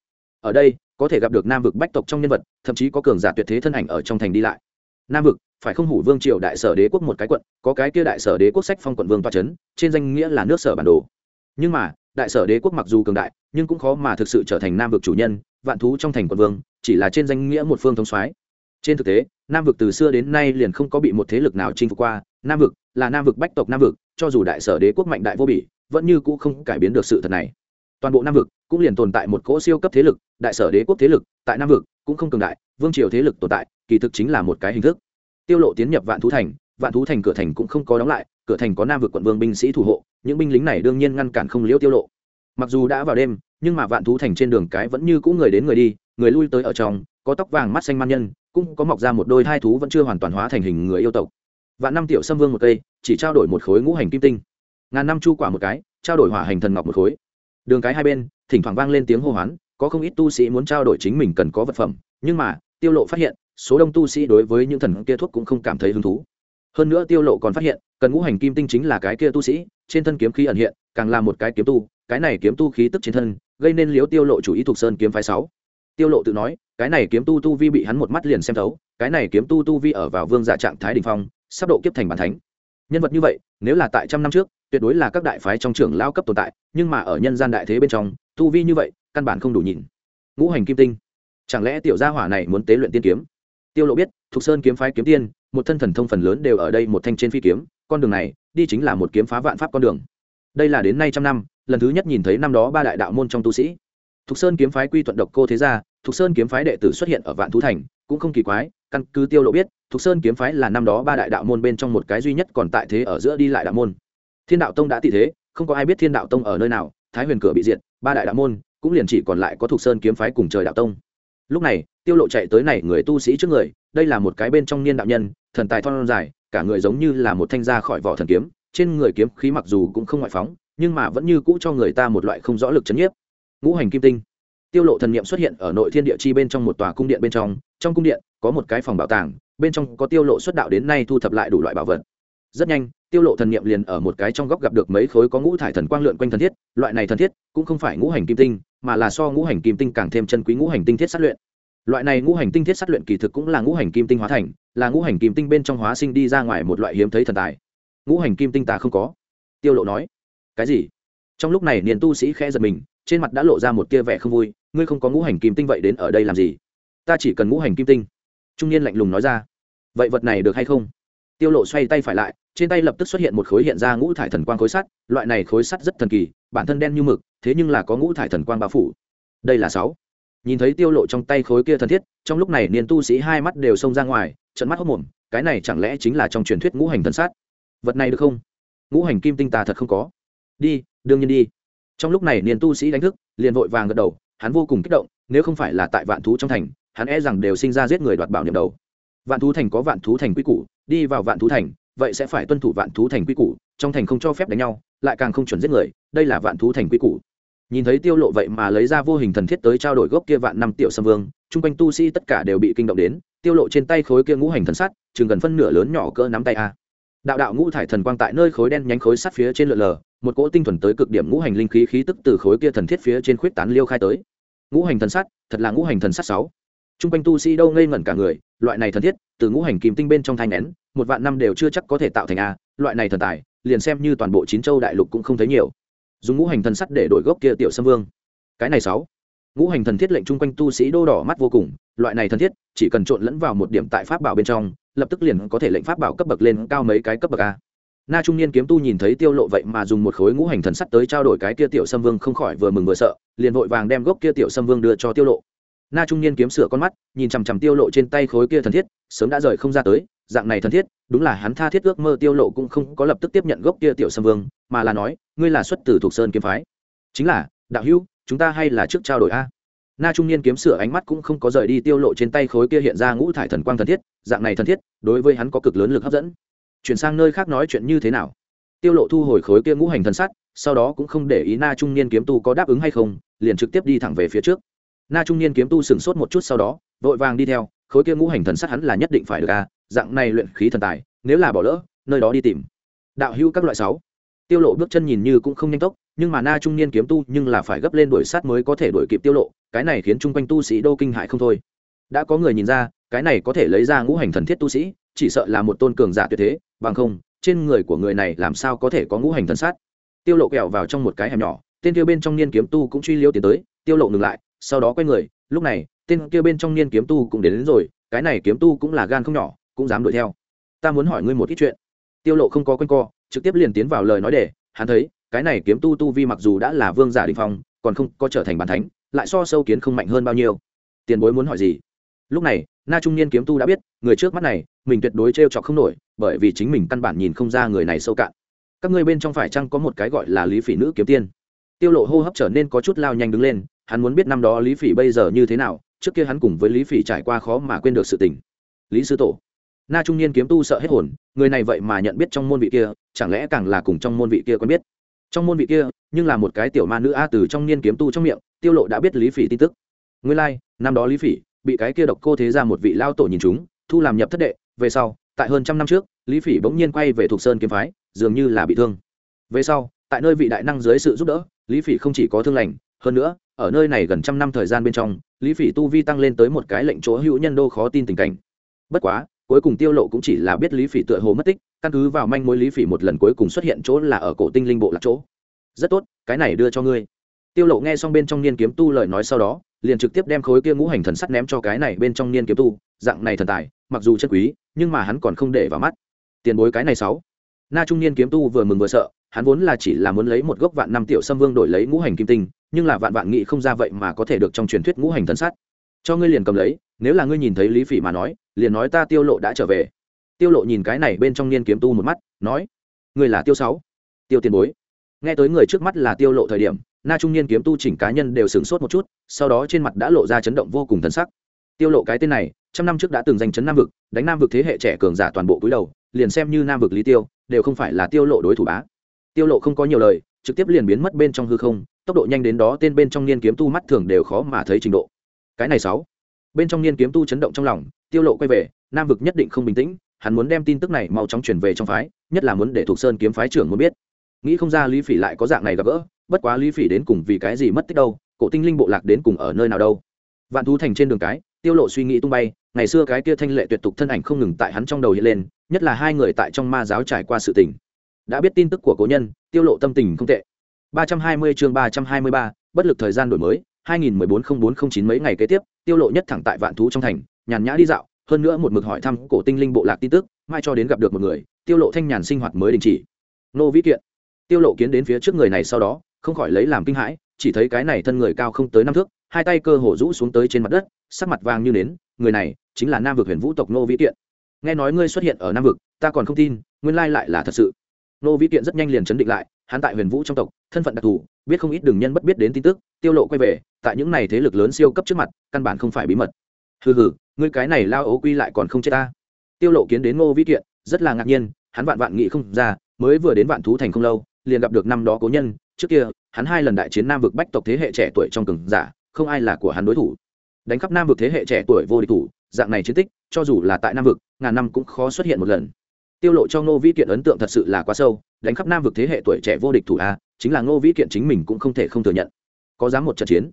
Ở đây có thể gặp được nam vực bách tộc trong nhân vật thậm chí có cường giả tuyệt thế thân ảnh ở trong thành đi lại. Nam vực phải không hủ vương triều đại sở đế quốc một cái quận có cái kia đại sở đế quốc sách phong quận vương toa trấn, trên danh nghĩa là nước sở bản đồ. Nhưng mà đại sở đế quốc mặc dù cường đại, nhưng cũng khó mà thực sự trở thành nam vực chủ nhân, vạn thú trong thành quận vương, chỉ là trên danh nghĩa một phương thống soái. Trên thực tế, nam vực từ xưa đến nay liền không có bị một thế lực nào chinh phục qua, nam vực là nam vực bách tộc nam vực, cho dù đại sở đế quốc mạnh đại vô bỉ, vẫn như cũ không cải biến được sự thật này. Toàn bộ nam vực cũng liền tồn tại một cỗ siêu cấp thế lực, đại sở đế quốc thế lực, tại nam vực cũng không cường đại, vương triều thế lực tồn tại, kỳ thực chính là một cái hình thức. Tiêu lộ tiến nhập vạn thú thành, vạn thú thành cửa thành cũng không có đóng lại, cửa thành có nam vực quận vương binh sĩ thủ hộ những binh lính này đương nhiên ngăn cản không liễu tiêu lộ. Mặc dù đã vào đêm, nhưng mà vạn thú thành trên đường cái vẫn như cũ người đến người đi, người lui tới ở trong, có tóc vàng mắt xanh man nhân, cũng có mọc ra một đôi hai thú vẫn chưa hoàn toàn hóa thành hình người yêu tộc. Vạn năm tiểu sâm vương một cây, chỉ trao đổi một khối ngũ hành kim tinh. Ngàn năm chu quả một cái, trao đổi hỏa hành thần ngọc một khối. Đường cái hai bên, thỉnh thoảng vang lên tiếng hô hoán, có không ít tu sĩ muốn trao đổi chính mình cần có vật phẩm, nhưng mà, tiêu lộ phát hiện, số đông tu sĩ đối với những thần kia thuốc cũng không cảm thấy hứng thú. Hơn nữa tiêu lộ còn phát hiện, cần ngũ hành kim tinh chính là cái kia tu sĩ trên thân kiếm khí ẩn hiện, càng là một cái kiếm tu, cái này kiếm tu khí tức trên thân, gây nên liếu tiêu lộ chủ ý thuộc sơn kiếm phái sáu. Tiêu lộ tự nói, cái này kiếm tu tu vi bị hắn một mắt liền xem thấu, cái này kiếm tu tu vi ở vào vương giả trạng thái đỉnh phong, sắp độ kiếp thành bản thánh. Nhân vật như vậy, nếu là tại trăm năm trước, tuyệt đối là các đại phái trong trưởng lao cấp tồn tại, nhưng mà ở nhân gian đại thế bên trong, tu vi như vậy, căn bản không đủ nhìn. Ngũ hành kim tinh. Chẳng lẽ tiểu gia hỏa này muốn tế luyện tiên kiếm? Tiêu lộ biết, thục sơn kiếm phái kiếm tiên, một thân thần thông phần lớn đều ở đây một thanh trên phi kiếm con đường này, đi chính là một kiếm phá vạn pháp con đường. Đây là đến nay trăm năm, lần thứ nhất nhìn thấy năm đó ba đại đạo môn trong tu sĩ. Thục sơn kiếm phái quy thuận độc cô thế gia, thục sơn kiếm phái đệ tử xuất hiện ở vạn thú thành, cũng không kỳ quái, căn cứ tiêu lộ biết, thục sơn kiếm phái là năm đó ba đại đạo môn bên trong một cái duy nhất còn tại thế ở giữa đi lại đạo môn. Thiên đạo tông đã tị thế, không có ai biết thiên đạo tông ở nơi nào, thái huyền cửa bị diệt, ba đại đạo môn, cũng liền chỉ còn lại có thục sơn kiếm phái cùng trời đạo tông. Lúc này, tiêu lộ chạy tới này người tu sĩ trước người, đây là một cái bên trong niên đạo nhân, thần tài thon dài cả người giống như là một thanh ra khỏi vỏ thần kiếm, trên người kiếm khí mặc dù cũng không ngoại phóng, nhưng mà vẫn như cũ cho người ta một loại không rõ lực chấn nhiếp. Ngũ hành kim tinh. Tiêu lộ thần niệm xuất hiện ở nội thiên địa chi bên trong một tòa cung điện bên trong trong cung điện có một cái phòng bảo tàng, bên trong có tiêu lộ xuất đạo đến nay thu thập lại đủ loại bảo vật. Rất nhanh, tiêu lộ thần niệm liền ở một cái trong góc gặp được mấy khối có ngũ thải thần quang lượn quanh thần thiết, loại này thần thiết cũng không phải ngũ hành kim tinh, mà là so ngũ hành kim tinh càng thêm chân quý ngũ hành tinh thiết sát luyện. Loại này ngũ hành tinh thiết sát luyện kỳ thực cũng là ngũ hành kim tinh hóa thành là ngũ hành kim tinh bên trong hóa sinh đi ra ngoài một loại hiếm thấy thần tài. Ngũ hành kim tinh ta không có. Tiêu lộ nói, cái gì? Trong lúc này niên tu sĩ khẽ giật mình, trên mặt đã lộ ra một tia vẻ không vui, ngươi không có ngũ hành kim tinh vậy đến ở đây làm gì? Ta chỉ cần ngũ hành kim tinh. Trung niên lạnh lùng nói ra, vậy vật này được hay không? Tiêu lộ xoay tay phải lại, trên tay lập tức xuất hiện một khối hiện ra ngũ thải thần quang khối sắt, loại này khối sắt rất thần kỳ, bản thân đen như mực, thế nhưng là có ngũ thải thần quang bao phủ. Đây là sáu nhìn thấy tiêu lộ trong tay khối kia thần thiết, trong lúc này niên tu sĩ hai mắt đều xông ra ngoài trận mắt hốc mồm, cái này chẳng lẽ chính là trong truyền thuyết ngũ hành thần sát? Vật này được không? Ngũ hành kim tinh tà thật không có. Đi, đương nhiên đi. Trong lúc này niên tu sĩ đánh thức, liền vội vàng gật đầu, hắn vô cùng kích động, nếu không phải là tại vạn thú trong thành, hắn e rằng đều sinh ra giết người đoạt bảo niệm đầu. Vạn thú thành có vạn thú thành quy củ, đi vào vạn thú thành, vậy sẽ phải tuân thủ vạn thú thành quy củ, trong thành không cho phép đánh nhau, lại càng không chuẩn giết người, đây là vạn thú thành quy củ nhìn thấy tiêu lộ vậy mà lấy ra vô hình thần thiết tới trao đổi gốc kia vạn năm tiểu sâm vương trung quanh tu sĩ tất cả đều bị kinh động đến, tiêu lộ trên tay khối kia ngũ hành thần sắt, chừng gần phân nửa lớn nhỏ cỡ nắm tay a. Đạo đạo ngũ thải thần quang tại nơi khối đen nhánh khối sắt phía trên lượn lờ, một cỗ tinh thuần tới cực điểm ngũ hành linh khí khí tức từ khối kia thần thiết phía trên khuyết tán liêu khai tới. Ngũ hành thần sắt, thật là ngũ hành thần sắt sáu. Trung quanh tu sĩ đâu ngây ngẩn cả người, loại này thần thiết, từ ngũ hành kim tinh bên trong thanh nén, một vạn năm đều chưa chắc có thể tạo thành a, loại này thần tài, liền xem như toàn bộ chín châu đại lục cũng không thấy nhiều dùng ngũ hành thần sắt để đổi gốc kia tiểu sâm vương. Cái này sáu. Ngũ hành thần thiết lệnh chung quanh tu sĩ đô đỏ mắt vô cùng, loại này thần thiết, chỉ cần trộn lẫn vào một điểm tại pháp bảo bên trong, lập tức liền có thể lệnh pháp bảo cấp bậc lên cao mấy cái cấp bậc a. Na trung niên kiếm tu nhìn thấy tiêu lộ vậy mà dùng một khối ngũ hành thần sắt tới trao đổi cái kia tiểu sâm vương không khỏi vừa mừng vừa sợ, liền vội vàng đem gốc kia tiểu sâm vương đưa cho tiêu lộ. Na trung niên kiếm sửa con mắt, nhìn chằm chằm tiêu lộ trên tay khối kia thần thiết, sớm đã rời không ra tới dạng này thần thiết, đúng là hắn tha thiết ước mơ tiêu lộ cũng không có lập tức tiếp nhận gốc kia tiểu sâm vương, mà là nói, ngươi là xuất từ thuộc sơn kiếm phái. Chính là, đạo hữu, chúng ta hay là trước trao đổi a. Na trung niên kiếm sửa ánh mắt cũng không có rời đi tiêu lộ trên tay khối kia hiện ra ngũ thải thần quang thần thiết, dạng này thần thiết, đối với hắn có cực lớn lực hấp dẫn. Chuyển sang nơi khác nói chuyện như thế nào? Tiêu lộ thu hồi khối kia ngũ hành thần sắt, sau đó cũng không để ý na trung niên kiếm tu có đáp ứng hay không, liền trực tiếp đi thẳng về phía trước. Na trung niên kiếm tu sừng sốt một chút sau đó, vội vàng đi theo, khối kia ngũ hành thần sắt hắn là nhất định phải được a dạng này luyện khí thần tài nếu là bỏ lỡ nơi đó đi tìm. Đạo hữu các loại sáu. Tiêu lộ bước chân nhìn như cũng không nhanh tốc nhưng mà na trung niên kiếm tu nhưng là phải gấp lên đuổi sát mới có thể đuổi kịp tiêu lộ cái này khiến chung quanh tu sĩ đô kinh hại không thôi. Đã có người nhìn ra cái này có thể lấy ra ngũ hành thần thiết tu sĩ chỉ sợ là một tôn cường giả tuyệt thế bằng không trên người của người này làm sao có thể có ngũ hành thần sát. Tiêu lộ kẹo vào trong một cái hẻm nhỏ tên kia bên trong niên kiếm tu cũng truy liêu tiến tới tiêu lộ ngừng lại sau đó quay người lúc này tên kia bên trong niên kiếm tu cũng đến, đến rồi cái này kiếm tu cũng là gan không nhỏ cũng dám đuổi theo. Ta muốn hỏi ngươi một ít chuyện. Tiêu lộ không có quanh co, trực tiếp liền tiến vào lời nói để, hắn thấy, cái này kiếm tu tu vi mặc dù đã là vương giả đình phong, còn không có trở thành bàn thánh, lại so sâu kiến không mạnh hơn bao nhiêu. Tiền bối muốn hỏi gì? Lúc này, na trung niên kiếm tu đã biết, người trước mắt này, mình tuyệt đối trêu chọc không nổi, bởi vì chính mình căn bản nhìn không ra người này sâu cạn. Các ngươi bên trong phải chăng có một cái gọi là lý phỉ nữ kiếm tiên? Tiêu lộ hô hấp trở nên có chút lao nhanh đứng lên, hắn muốn biết năm đó lý phỉ bây giờ như thế nào, trước kia hắn cùng với lý phỉ trải qua khó mà quên được sự tình. Lý sư tổ na trung niên kiếm tu sợ hết hồn người này vậy mà nhận biết trong môn vị kia chẳng lẽ càng là cùng trong môn vị kia quen biết? Trong môn vị kia nhưng là một cái tiểu ma nữ a từ trong niên kiếm tu trong miệng tiêu lộ đã biết lý phỉ tin tức. Nguyên lai like, năm đó lý phỉ bị cái kia độc cô thế ra một vị lao tổ nhìn chúng thu làm nhập thất đệ về sau tại hơn trăm năm trước lý phỉ bỗng nhiên quay về thuộc sơn kiếm phái dường như là bị thương. Về sau tại nơi vị đại năng dưới sự giúp đỡ lý phỉ không chỉ có thương lành hơn nữa ở nơi này gần trăm năm thời gian bên trong lý phỉ tu vi tăng lên tới một cái lệnh chỗ hữu nhân đô khó tin tình cảnh. Bất quá cuối cùng tiêu lộ cũng chỉ là biết lý phỉ tựa hồ mất tích, căn cứ vào manh mối lý phỉ một lần cuối cùng xuất hiện chỗ là ở cổ tinh linh bộ lạc chỗ. Rất tốt, cái này đưa cho ngươi. Tiêu lộ nghe xong bên trong niên kiếm tu lời nói sau đó, liền trực tiếp đem khối kia ngũ hành thần sắt ném cho cái này bên trong niên kiếm tu, dạng này thần tài, mặc dù chân quý, nhưng mà hắn còn không để vào mắt. Tiền bối cái này sáu. Na trung niên kiếm tu vừa mừng vừa sợ, hắn vốn là chỉ là muốn lấy một gốc vạn năm tiểu sâm vương đổi lấy ngũ hành kim tinh, nhưng là vạn vạn nghị không ra vậy mà có thể được trong truyền thuyết ngũ hành thần sắt cho ngươi liền cầm lấy, nếu là ngươi nhìn thấy lý phỉ mà nói, liền nói ta tiêu lộ đã trở về. Tiêu lộ nhìn cái này bên trong niên kiếm tu một mắt, nói, ngươi là tiêu sáu, tiêu tiền bối. Nghe tới người trước mắt là tiêu lộ thời điểm, na trung niên kiếm tu chỉnh cá nhân đều sửng sốt một chút, sau đó trên mặt đã lộ ra chấn động vô cùng thần sắc. Tiêu lộ cái tên này, trăm năm trước đã từng giành chấn nam vực, đánh nam vực thế hệ trẻ cường giả toàn bộ cúi đầu, liền xem như nam vực lý tiêu, đều không phải là tiêu lộ đối thủ bá. Tiêu lộ không có nhiều lời, trực tiếp liền biến mất bên trong hư không, tốc độ nhanh đến đó tên bên trong niên kiếm tu mắt thường đều khó mà thấy trình độ cái này sáu. Bên trong niên kiếm tu chấn động trong lòng tiêu lộ quay về nam vực nhất định không bình tĩnh hắn muốn đem tin tức này mau chóng truyền về trong phái nhất là muốn để thuộc sơn kiếm phái trưởng muốn biết. Nghĩ không ra lý phỉ lại có dạng này gặp gỡ bất quá lý phỉ đến cùng vì cái gì mất tích đâu cổ tinh linh bộ lạc đến cùng ở nơi nào đâu. Vạn thú thành trên đường cái tiêu lộ suy nghĩ tung bay ngày xưa cái kia thanh lệ tuyệt tục thân ảnh không ngừng tại hắn trong đầu hiện lên nhất là hai người tại trong ma giáo trải qua sự tình. Đã biết tin tức của cố nhân tiêu lộ tâm tình không tệ. 320 chương 323, bất lực thời gian đổi mới 2014-0409 mấy ngày kế tiếp, tiêu lộ nhất thẳng tại vạn thú trong thành, nhàn nhã đi dạo, hơn nữa một mực hỏi thăm cổ tinh linh bộ lạc tin tức, mai cho đến gặp được một người, tiêu lộ thanh nhàn sinh hoạt mới đình chỉ. Nô vĩ kiện. Tiêu lộ kiến đến phía trước người này sau đó, không khỏi lấy làm kinh hãi, chỉ thấy cái này thân người cao không tới năm thước, hai tay cơ hồ rũ xuống tới trên mặt đất, sắc mặt vàng như nến, người này chính là nam vực huyền vũ tộc nô vĩ kiện. Nghe nói ngươi xuất hiện ở nam vực, ta còn không tin, nguyên lai lại là thật sự. Nô vĩ kiện rất nhanh liền chấn định lại, hắn tại huyền vũ trong tộc, thân phận đặc thù, biết không ít đường nhân bất biết đến tin tức, tiêu lộ quay về tại những này thế lực lớn siêu cấp trước mặt, căn bản không phải bí mật. Hừ hừ, ngươi cái này lao ố quy lại còn không chết ta. Tiêu lộ kiến đến ngô vĩ kiện, rất là ngạc nhiên, hắn vạn vạn nghĩ không ra, mới vừa đến vạn thú thành không lâu, liền gặp được năm đó cố nhân, trước kia, hắn hai lần đại chiến nam vực bách tộc thế hệ trẻ tuổi trong cường giả, không ai là của hắn đối thủ. Đánh khắp nam vực thế hệ trẻ tuổi vô địch thủ, dạng này chiến tích, cho dù là tại nam vực, ngàn năm cũng khó xuất hiện một lần. Tiêu lộ cho ngô vĩ kiện ấn tượng thật sự là quá sâu, đánh khắp nam vực thế hệ tuổi trẻ vô địch thủ a, chính là ngô vĩ kiện chính mình cũng không thể không thừa nhận. Có dám một trận chiến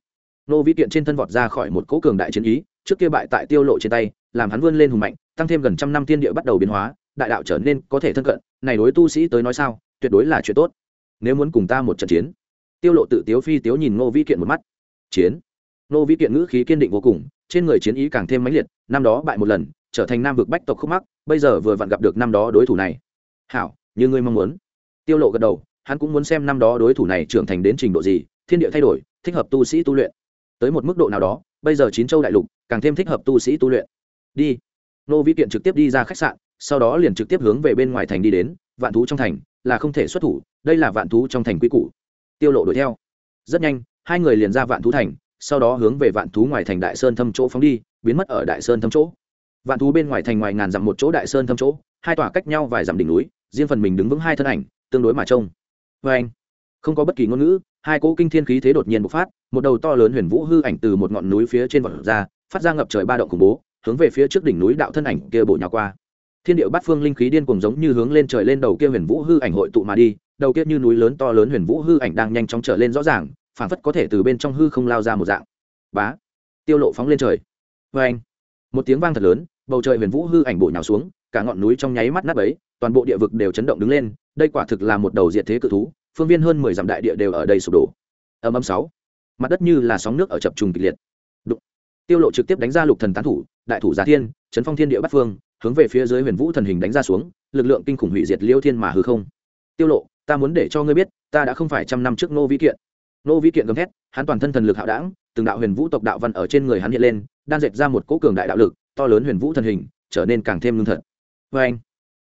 Nô vĩ kiện trên thân vọt ra khỏi một cỗ cường đại chiến ý, trước kia bại tại tiêu lộ trên tay, làm hắn vươn lên hùng mạnh, tăng thêm gần trăm năm tiên địa bắt đầu biến hóa, đại đạo trở nên có thể thân cận, này đối tu sĩ tới nói sao, tuyệt đối là chuyện tốt. Nếu muốn cùng ta một trận chiến, tiêu lộ tự tiếu phi tiếu nhìn Nô vĩ kiện một mắt. Chiến? Nô vĩ kiện ngữ khí kiên định vô cùng, trên người chiến ý càng thêm mãnh liệt, năm đó bại một lần, trở thành nam vực bách tộc khúc mắc, bây giờ vừa vặn gặp được năm đó đối thủ này. Hảo, như ngươi mong muốn. Tiêu lộ gật đầu, hắn cũng muốn xem năm đó đối thủ này trưởng thành đến trình độ gì, thiên địa thay đổi, thích hợp tu sĩ tu luyện tới một mức độ nào đó, bây giờ chín châu đại lục càng thêm thích hợp tu sĩ tu luyện. Đi. Nô vĩ kiện trực tiếp đi ra khách sạn, sau đó liền trực tiếp hướng về bên ngoài thành đi đến, vạn thú trong thành, là không thể xuất thủ, đây là vạn thú trong thành quy củ. Tiêu lộ đuổi theo. Rất nhanh, hai người liền ra vạn thú thành, sau đó hướng về vạn thú ngoài thành đại sơn thâm chỗ phóng đi, biến mất ở đại sơn thâm chỗ. Vạn thú bên ngoài thành ngoài ngàn dặm một chỗ đại sơn thâm chỗ, hai tòa cách nhau vài dặm đỉnh núi, riêng phần mình đứng vững hai thân ảnh, tương đối mà trông. Vê anh không có bất kỳ ngôn ngữ, hai cỗ kinh thiên khí thế đột nhiên bộc phát, một đầu to lớn huyền vũ hư ảnh từ một ngọn núi phía trên vọt ra, phát ra ngập trời ba động khủng bố, hướng về phía trước đỉnh núi đạo thân ảnh kia bộ nhào qua. Thiên điệu bát phương linh khí điên cuồng giống như hướng lên trời lên đầu kia huyền vũ hư ảnh hội tụ mà đi, đầu kia như núi lớn to lớn huyền vũ hư ảnh đang nhanh chóng trở lên rõ ràng phản phất có thể từ bên trong hư không lao ra một dạng. Bá! Tiêu lộ phóng lên trời. Vê anh, một tiếng vang thật lớn, bầu trời huyền vũ hư ảnh bổ nhào xuống, cả ngọn núi trong nháy mắt nát ấy toàn bộ địa vực đều chấn động đứng lên, đây quả thực là một đầu diệt thế cự thú phương viên hơn mười dặm đại địa đều ở đây sụp đổ. Âm âm sáu. Mặt đất như là sóng nước ở chập trùng kịch liệt. Đụng. tiêu lộ trực tiếp đánh ra lục thần tán thủ, đại thủ giả thiên, chấn phong thiên địa bắt phương, hướng về phía dưới huyền vũ thần hình đánh ra xuống, lực lượng kinh khủng hủy diệt liêu thiên mà hư không. Tiêu lộ, ta muốn để cho ngươi biết, ta đã không phải trăm năm trước nô vi kiện. Nô vi kiện gầm thét, hắn toàn thân thần lực hạo đảng từng đạo huyền vũ tộc đạo văn ở trên người hắn hiện lên, đan dệt ra một cỗ cường đại đạo lực, to lớn huyền vũ thần hình, trở nên càng thêm lương thật. Với anh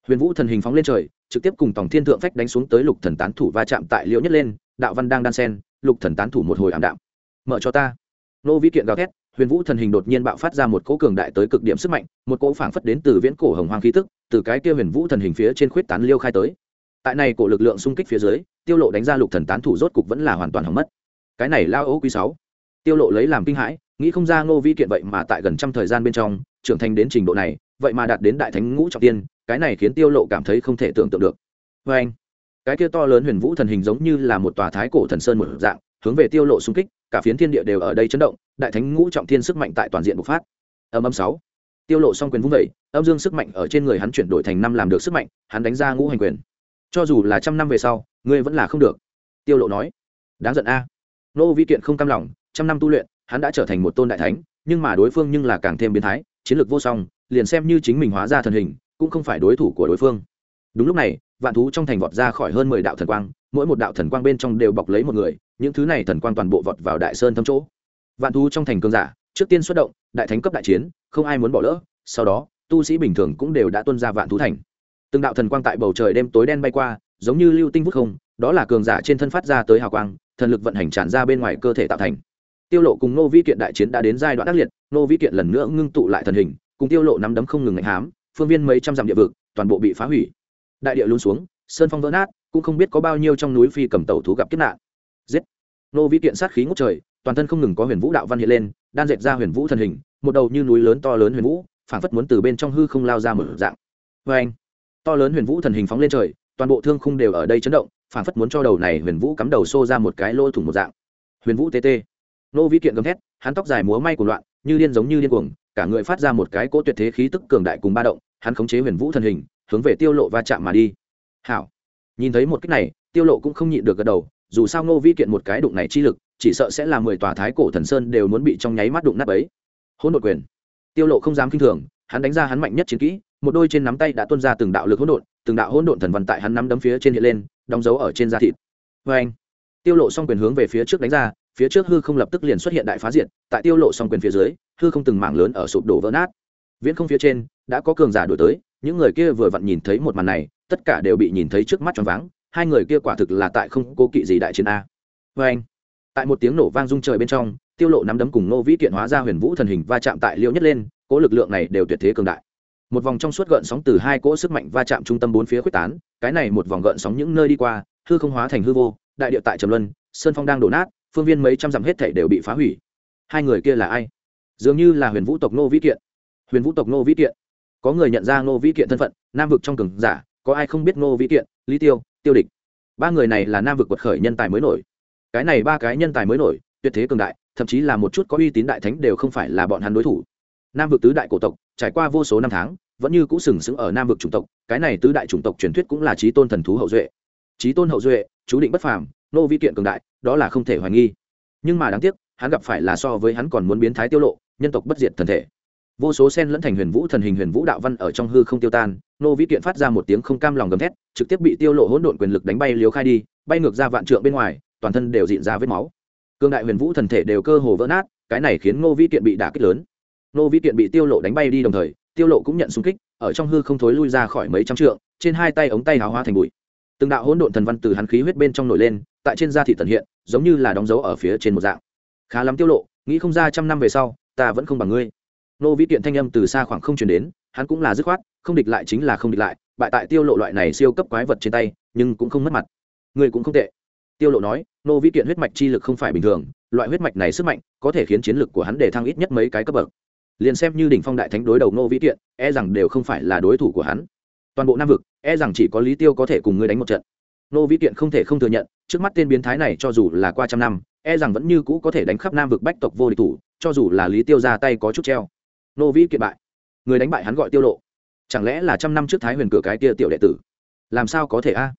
huyền vũ thần hình phóng lên trời trực tiếp cùng tổng thiên thượng phách đánh xuống tới lục thần tán thủ va chạm tại liễu nhất lên, đạo văn đang đan sen, lục thần tán thủ một hồi ảm đạm. Mở cho ta. Nô vi kiện gào thét, huyền vũ thần hình đột nhiên bạo phát ra một cỗ cường đại tới cực điểm sức mạnh, một cỗ phảng phất đến từ viễn cổ hồng hoang khí tức, từ cái kia huyền vũ thần hình phía trên khuyết tán liêu khai tới. Tại này cổ lực lượng xung kích phía dưới, tiêu lộ đánh ra lục thần tán thủ rốt cục vẫn là hoàn toàn hỏng mất. Cái này lao ấu quý sáu. Tiêu lộ lấy làm kinh hãi, nghĩ không ra ngô vi kiện vậy mà tại gần trăm thời gian bên trong, trưởng thành đến trình độ này, vậy mà đạt đến đại thánh ngũ trọng tiên cái này khiến tiêu lộ cảm thấy không thể tưởng tượng được. Với anh, cái kia to lớn huyền vũ thần hình giống như là một tòa thái cổ thần sơn một dạng, hướng về tiêu lộ xung kích, cả phiến thiên địa đều ở đây chấn động, đại thánh ngũ trọng thiên sức mạnh tại toàn diện bộc phát. Âm âm sáu. Tiêu lộ song quyền vung vẩy âm dương sức mạnh ở trên người hắn chuyển đổi thành năm làm được sức mạnh, hắn đánh ra ngũ hành quyền. Cho dù là trăm năm về sau, ngươi vẫn là không được. Tiêu lộ nói. Đáng giận a. Nô vi kiện không cam lòng, trăm năm tu luyện, hắn đã trở thành một tôn đại thánh, nhưng mà đối phương nhưng là càng thêm biến thái, chiến lược vô song, liền xem như chính mình hóa ra thần hình cũng không phải đối thủ của đối phương. Đúng lúc này, vạn thú trong thành vọt ra khỏi hơn mười đạo thần quang, mỗi một đạo thần quang bên trong đều bọc lấy một người, những thứ này thần quang toàn bộ vọt vào đại sơn thâm chỗ. Vạn thú trong thành cương giả, trước tiên xuất động, đại thánh cấp đại chiến, không ai muốn bỏ lỡ, sau đó, tu sĩ bình thường cũng đều đã tuân ra vạn thú thành. Từng đạo thần quang tại bầu trời đêm tối đen bay qua, giống như lưu tinh vút không, đó là cường giả trên thân phát ra tới hào quang, thần lực vận hành tràn ra bên ngoài cơ thể tạo thành. Tiêu lộ cùng nô vi kiện đại chiến đã đến giai đoạn ác liệt nô vi kiện lần nữa ngưng tụ lại thần hình, cùng tiêu lộ nắm đấm không ngừng ngạnh hám phương viên mấy trăm dặm địa vực, toàn bộ bị phá hủy. Đại địa luôn xuống, sơn phong vỡ nát, cũng không biết có bao nhiêu trong núi phi cầm tàu thú gặp kiếp nạn. Giết! Nô vi kiện sát khí ngút trời, toàn thân không ngừng có huyền vũ đạo văn hiện lên, đan dệt ra huyền vũ thần hình, một đầu như núi lớn to lớn huyền vũ, phảng phất muốn từ bên trong hư không lao ra một dạng. Vê anh, to lớn huyền vũ thần hình phóng lên trời, toàn bộ thương khung đều ở đây chấn động, phảng phất muốn cho đầu này huyền vũ cắm đầu xô ra một cái lỗ thủng một dạng. Huyền vũ tt nô vi kiện gầm thét, hắn tóc dài múa may của loạn, như điên giống như điên cuồng cả người phát ra một cái cỗ tuyệt thế khí tức cường đại cùng ba động, hắn khống chế huyền vũ thần hình, hướng về tiêu lộ va chạm mà đi. Hảo. Nhìn thấy một cách này, tiêu lộ cũng không nhịn được gật đầu, dù sao ngô vi kiện một cái đụng này chi lực, chỉ sợ sẽ là mười tòa thái cổ thần sơn đều muốn bị trong nháy mắt đụng nát ấy hỗn độn quyền. Tiêu lộ không dám kinh thường, hắn đánh ra hắn mạnh nhất chiến kỹ, một đôi trên nắm tay đã tuôn ra từng đạo lực hỗn độn, từng đạo hỗn độn thần văn tại hắn nắm đấm phía trên hiện lên, đóng dấu ở trên da thịt. Với anh tiêu lộ song quyền hướng về phía trước đánh ra phía trước hư không lập tức liền xuất hiện đại phá diệt, tại tiêu lộ song quyền phía dưới, hư không từng mảng lớn ở sụp đổ vỡ nát. Viễn không phía trên, đã có cường giả đổi tới, những người kia vừa vặn nhìn thấy một màn này, tất cả đều bị nhìn thấy trước mắt tròn váng, hai người kia quả thực là tại không cố kỵ gì đại chiến a. Với anh, tại một tiếng nổ vang rung trời bên trong, tiêu lộ nắm đấm cùng nô vĩ kiện hóa ra huyền vũ thần hình va chạm tại liêu nhất lên cỗ lực lượng này đều tuyệt thế cường đại. Một vòng trong suốt gợn sóng từ hai cỗ sức mạnh va chạm trung tâm bốn phía khuếch tán, cái này một vòng gợn sóng những nơi đi qua, hư không hóa thành hư vô, đại địa tại trầm luân, sơn phong đang đổ nát phương viên mấy trăm dặm hết thảy đều bị phá hủy. Hai người kia là ai? Dường như là huyền vũ tộc nô vĩ kiện. Huyền vũ tộc nô vĩ kiện. Có người nhận ra nô vĩ kiện thân phận, nam vực trong cường giả, có ai không biết nô vĩ kiện, lý tiêu tiêu địch? Ba người này là nam vực quật khởi nhân tài mới nổi. Cái này ba cái nhân tài mới nổi, tuyệt thế cường đại, thậm chí là một chút có uy tín đại thánh đều không phải là bọn hắn đối thủ. Nam vực tứ đại cổ tộc, trải qua vô số năm tháng, vẫn như cũ sừng sững ở nam vực chủng tộc, cái này tứ đại chủng tộc truyền thuyết cũng là trí tôn thần thú hậu duệ. Trí tôn hậu duệ, chú định bất phàm nô vi kiện cường đại đó là không thể hoài nghi. Nhưng mà đáng tiếc, hắn gặp phải là so với hắn còn muốn biến thái tiêu lộ, nhân tộc bất diệt thần thể. Vô số sen lẫn thành huyền vũ thần hình huyền vũ đạo văn ở trong hư không tiêu tan, nô vi kiện phát ra một tiếng không cam lòng gầm thét, trực tiếp bị tiêu lộ hỗn độn quyền lực đánh bay liếu khai đi, bay ngược ra vạn trượng bên ngoài, toàn thân đều dịn ra vết máu. Cương đại huyền vũ thần thể đều cơ hồ vỡ nát, cái này khiến ngô vi kiện bị đả kích lớn. Ngô vi kiện bị tiêu lộ đánh bay đi đồng thời, tiêu lộ cũng nhận xung kích, ở trong hư không thối lui ra khỏi mấy trăm trượng, trên hai tay ống tay háo hóa thành bụi. Từng đạo hỗn độn thần văn từ hắn khí huyết bên trong nổi lên tại trên da thị tận hiện, giống như là đóng dấu ở phía trên một dạng. Khá lắm tiêu lộ, nghĩ không ra trăm năm về sau, ta vẫn không bằng ngươi. Nô vĩ Tiện thanh âm từ xa khoảng không truyền đến, hắn cũng là dứt khoát, không địch lại chính là không địch lại, bại tại tiêu lộ loại này siêu cấp quái vật trên tay, nhưng cũng không mất mặt. Ngươi cũng không tệ. Tiêu lộ nói, nô vĩ kiện huyết mạch chi lực không phải bình thường, loại huyết mạch này sức mạnh, có thể khiến chiến lực của hắn để thăng ít nhất mấy cái cấp bậc. Liền xem như đỉnh phong đại thánh đối đầu Nô vĩ kiện e rằng đều không phải là đối thủ của hắn. Toàn bộ nam vực e rằng chỉ có lý tiêu có thể cùng ngươi đánh một trận. Nô vĩ kiện không thể không thừa nhận trước mắt tên biến thái này cho dù là qua trăm năm e rằng vẫn như cũ có thể đánh khắp nam vực bách tộc vô địch thủ, cho dù là lý tiêu ra tay có chút treo. Ngô vĩ kiện bại. Người đánh bại hắn gọi tiêu lộ. Chẳng lẽ là trăm năm trước thái huyền cửa cái kia tiểu đệ tử? Làm sao có thể a?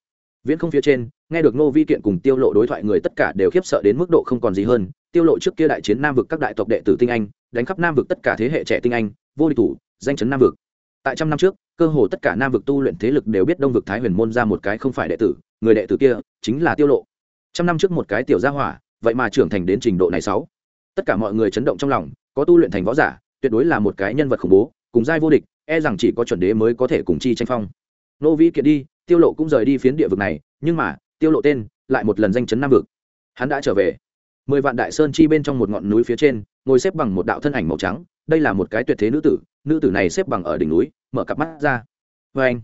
Viễn không phía trên, nghe được ngô vi kiện cùng tiêu lộ đối thoại người tất cả đều khiếp sợ đến mức độ không còn gì hơn. Tiêu lộ trước kia đại chiến nam vực các đại tộc đệ tử tinh anh, đánh khắp nam vực tất cả thế hệ trẻ tinh anh, vô địch thủ, danh chấn nam vực. Tại trăm năm trước cơ hồ tất cả nam vực tu luyện thế lực đều biết đông vực thái huyền môn ra một cái không phải đệ tử, người đệ tử kia chính là tiêu lộ. Trăm năm trước một cái tiểu gia hỏa, vậy mà trưởng thành đến trình độ này sáu. Tất cả mọi người chấn động trong lòng, có tu luyện thành võ giả, tuyệt đối là một cái nhân vật khủng bố, cùng giai vô địch e rằng chỉ có chuẩn đế mới có thể cùng chi tranh phong. Nô vĩ kiện đi, tiêu lộ cũng rời đi phiến địa vực này, nhưng mà, tiêu lộ tên lại một lần danh chấn nam vực. Hắn đã trở về. Mười vạn đại sơn chi bên trong một ngọn núi phía trên, ngồi xếp bằng một đạo thân ảnh màu trắng đây là một cái tuyệt thế nữ tử nữ tử này xếp bằng ở đỉnh núi, mở cặp mắt ra. Vê anh,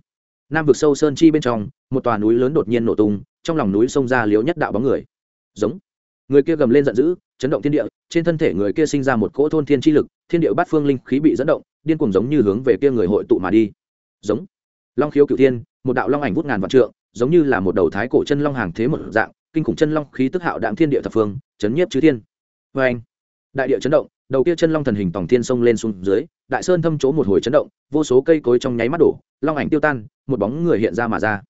nam vực sâu sơn chi bên trong, một tòa núi lớn đột nhiên nổ tung, trong lòng núi xông ra liếu nhất đạo bóng người. Giống. Người kia gầm lên giận dữ, chấn động thiên địa, trên thân thể người kia sinh ra một cỗ thôn thiên chi lực, thiên địa bát phương linh khí bị dẫn động, điên cuồng giống như hướng về kia người hội tụ mà đi. Giống. Long khiếu cửu thiên, một đạo long ảnh vút ngàn vạn trượng, giống như là một đầu thái cổ chân long hàng thế một dạng, kinh khủng chân long khí tức hạo đạm thiên địa thập phương, chấn nhiếp chư thiên. Vê anh, đại địa chấn động đầu kia chân long thần hình tòng thiên sông lên xuống dưới, đại sơn thâm chỗ một hồi chấn động, vô số cây cối trong nháy mắt đổ, long ảnh tiêu tan, một bóng người hiện ra mà ra.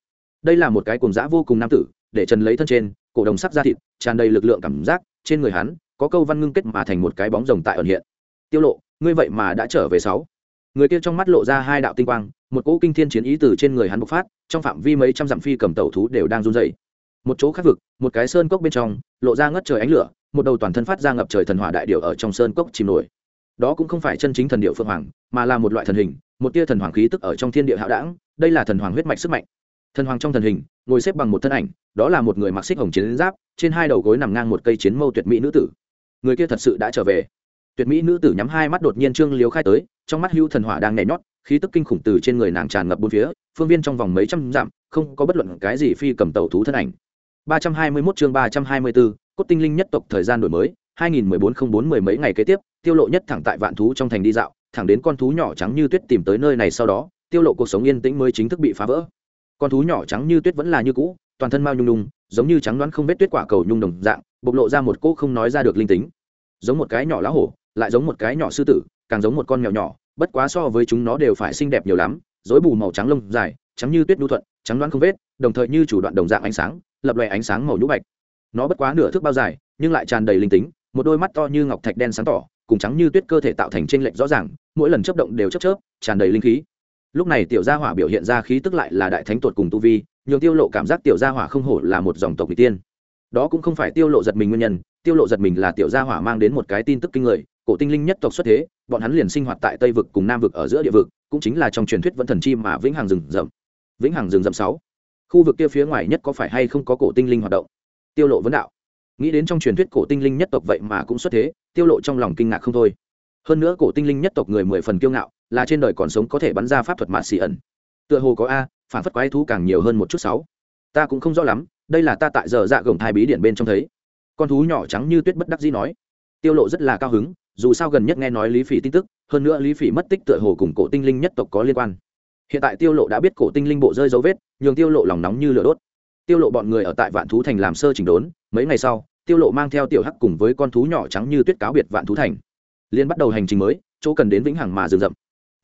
Đây là một cái cùng dã vô cùng nam tử, để trần lấy thân trên, cổ đồng sắc da thịt, tràn đầy lực lượng cảm giác, trên người hắn, có câu văn ngưng kết mà thành một cái bóng rồng tại ẩn hiện. Tiêu lộ, ngươi vậy mà đã trở về sáu? Người kia trong mắt lộ ra hai đạo tinh quang, một cỗ kinh thiên chiến ý từ trên người hắn bộc phát, trong phạm vi mấy trăm dặm phi cầm tẩu thú đều đang run rẩy. Một chỗ khác vực, một cái sơn cốc bên trong, lộ ra ngất trời ánh lửa một đầu toàn thân phát ra ngập trời thần hỏa đại điệu ở trong sơn cốc chìm nổi. Đó cũng không phải chân chính thần điệu phượng hoàng mà là một loại thần hình một tia thần hoàng khí tức ở trong thiên địa hạo đảng đây là thần hoàng huyết mạch sức mạnh. Thần hoàng trong thần hình ngồi xếp bằng một thân ảnh đó là một người mặc xích hồng chiến giáp trên hai đầu gối nằm ngang một cây chiến mâu tuyệt mỹ nữ tử. Người kia thật sự đã trở về. Tuyệt mỹ nữ tử nhắm hai mắt đột nhiên trương liếu khai tới trong mắt hưu thần hỏa đang nhảy nhót khí tức kinh khủng từ trên người nàng tràn ngập bốn phía phương viên trong vòng mấy trăm dặm không có bất luận cái gì phi cầm tàu thú thân ảnh. 321 chương 324, cốt tinh linh nhất tộc thời gian đổi mới 2014 không bốn mười mấy ngày kế tiếp, tiêu lộ nhất thẳng tại vạn thú trong thành đi dạo, thẳng đến con thú nhỏ trắng như tuyết tìm tới nơi này sau đó, tiêu lộ cuộc sống yên tĩnh mới chính thức bị phá vỡ. Con thú nhỏ trắng như tuyết vẫn là như cũ, toàn thân mao nhung nhung, giống như trắng đoán không vết tuyết quả cầu nhung đồng dạng, bộc lộ ra một cỗ không nói ra được linh tính. Giống một cái nhỏ lá hổ, lại giống một cái nhỏ sư tử, càng giống một con mèo nhỏ, bất quá so với chúng nó đều phải xinh đẹp nhiều lắm dối bù màu trắng lông dài, trắng như tuyết nhu thuận, trắng đoán không vết, đồng thời như chủ đoạn đồng dạng ánh sáng, lập loè ánh sáng màu nhũ bạch nó bất quá nửa thước bao dài, nhưng lại tràn đầy linh tính, một đôi mắt to như ngọc thạch đen sáng tỏ, cùng trắng như tuyết cơ thể tạo thành t r ê n lệch rõ ràng, mỗi lần chấp động đều chấp chớp, tràn đầy linh khí. Lúc này tiểu gia hỏa biểu hiện ra khí tức lại là đại thánh tuột cùng tu vi, nhường tiêu lộ cảm giác tiểu gia hỏa không hổ là một dòng tộc n tiên. Đó cũng không phải tiêu lộ giật mình nguyên nhân, tiêu lộ giật mình là tiểu gia hỏa mang đến một cái tin tức kinh người, cổ tinh linh nhất tộc xuất thế, bọn hắn liền sinh hoạt tại tây vực cùng nam vực ở giữa địa vực, cũng chính là trong truyền thuyết vẫn thần chi mà vĩnh hằng rừng rậm. Vĩnh hằng rừng rậm sáu. Khu vực kia phía ngoài nhất có phải hay không có cổ tinh linh hoạt động? Tiêu lộ vấn đạo. Nghĩ đến trong truyền thuyết cổ tinh linh nhất tộc vậy mà cũng xuất thế, tiêu lộ trong lòng kinh ngạc không thôi. Hơn nữa cổ tinh linh nhất tộc người mười phần kiêu ngạo, là trên đời còn sống có thể bắn ra pháp thuật mạn xì ẩn. Tựa hồ có a, phản phất quái thú càng nhiều hơn một chút sáu. Ta cũng không rõ lắm, đây là ta tại giờ dạ gồng thai bí điển bên trong thấy. Con thú nhỏ trắng như tuyết bất đắc dĩ nói. Tiêu lộ rất là cao hứng, dù sao gần nhất nghe nói lý phỉ tin tức, hơn nữa lý phỉ mất tích tựa hồ cùng cổ tinh linh nhất tộc có liên quan. Hiện tại tiêu lộ đã biết cổ tinh linh bộ rơi dấu vết, nhường tiêu lộ lòng nóng như lửa đốt tiêu lộ bọn người ở tại vạn thú thành làm sơ chỉnh đốn, mấy ngày sau, tiêu lộ mang theo tiểu hắc cùng với con thú nhỏ trắng như tuyết cáo biệt vạn thú thành. Liên bắt đầu hành trình mới, chỗ cần đến vĩnh hằng mà rừng rậm.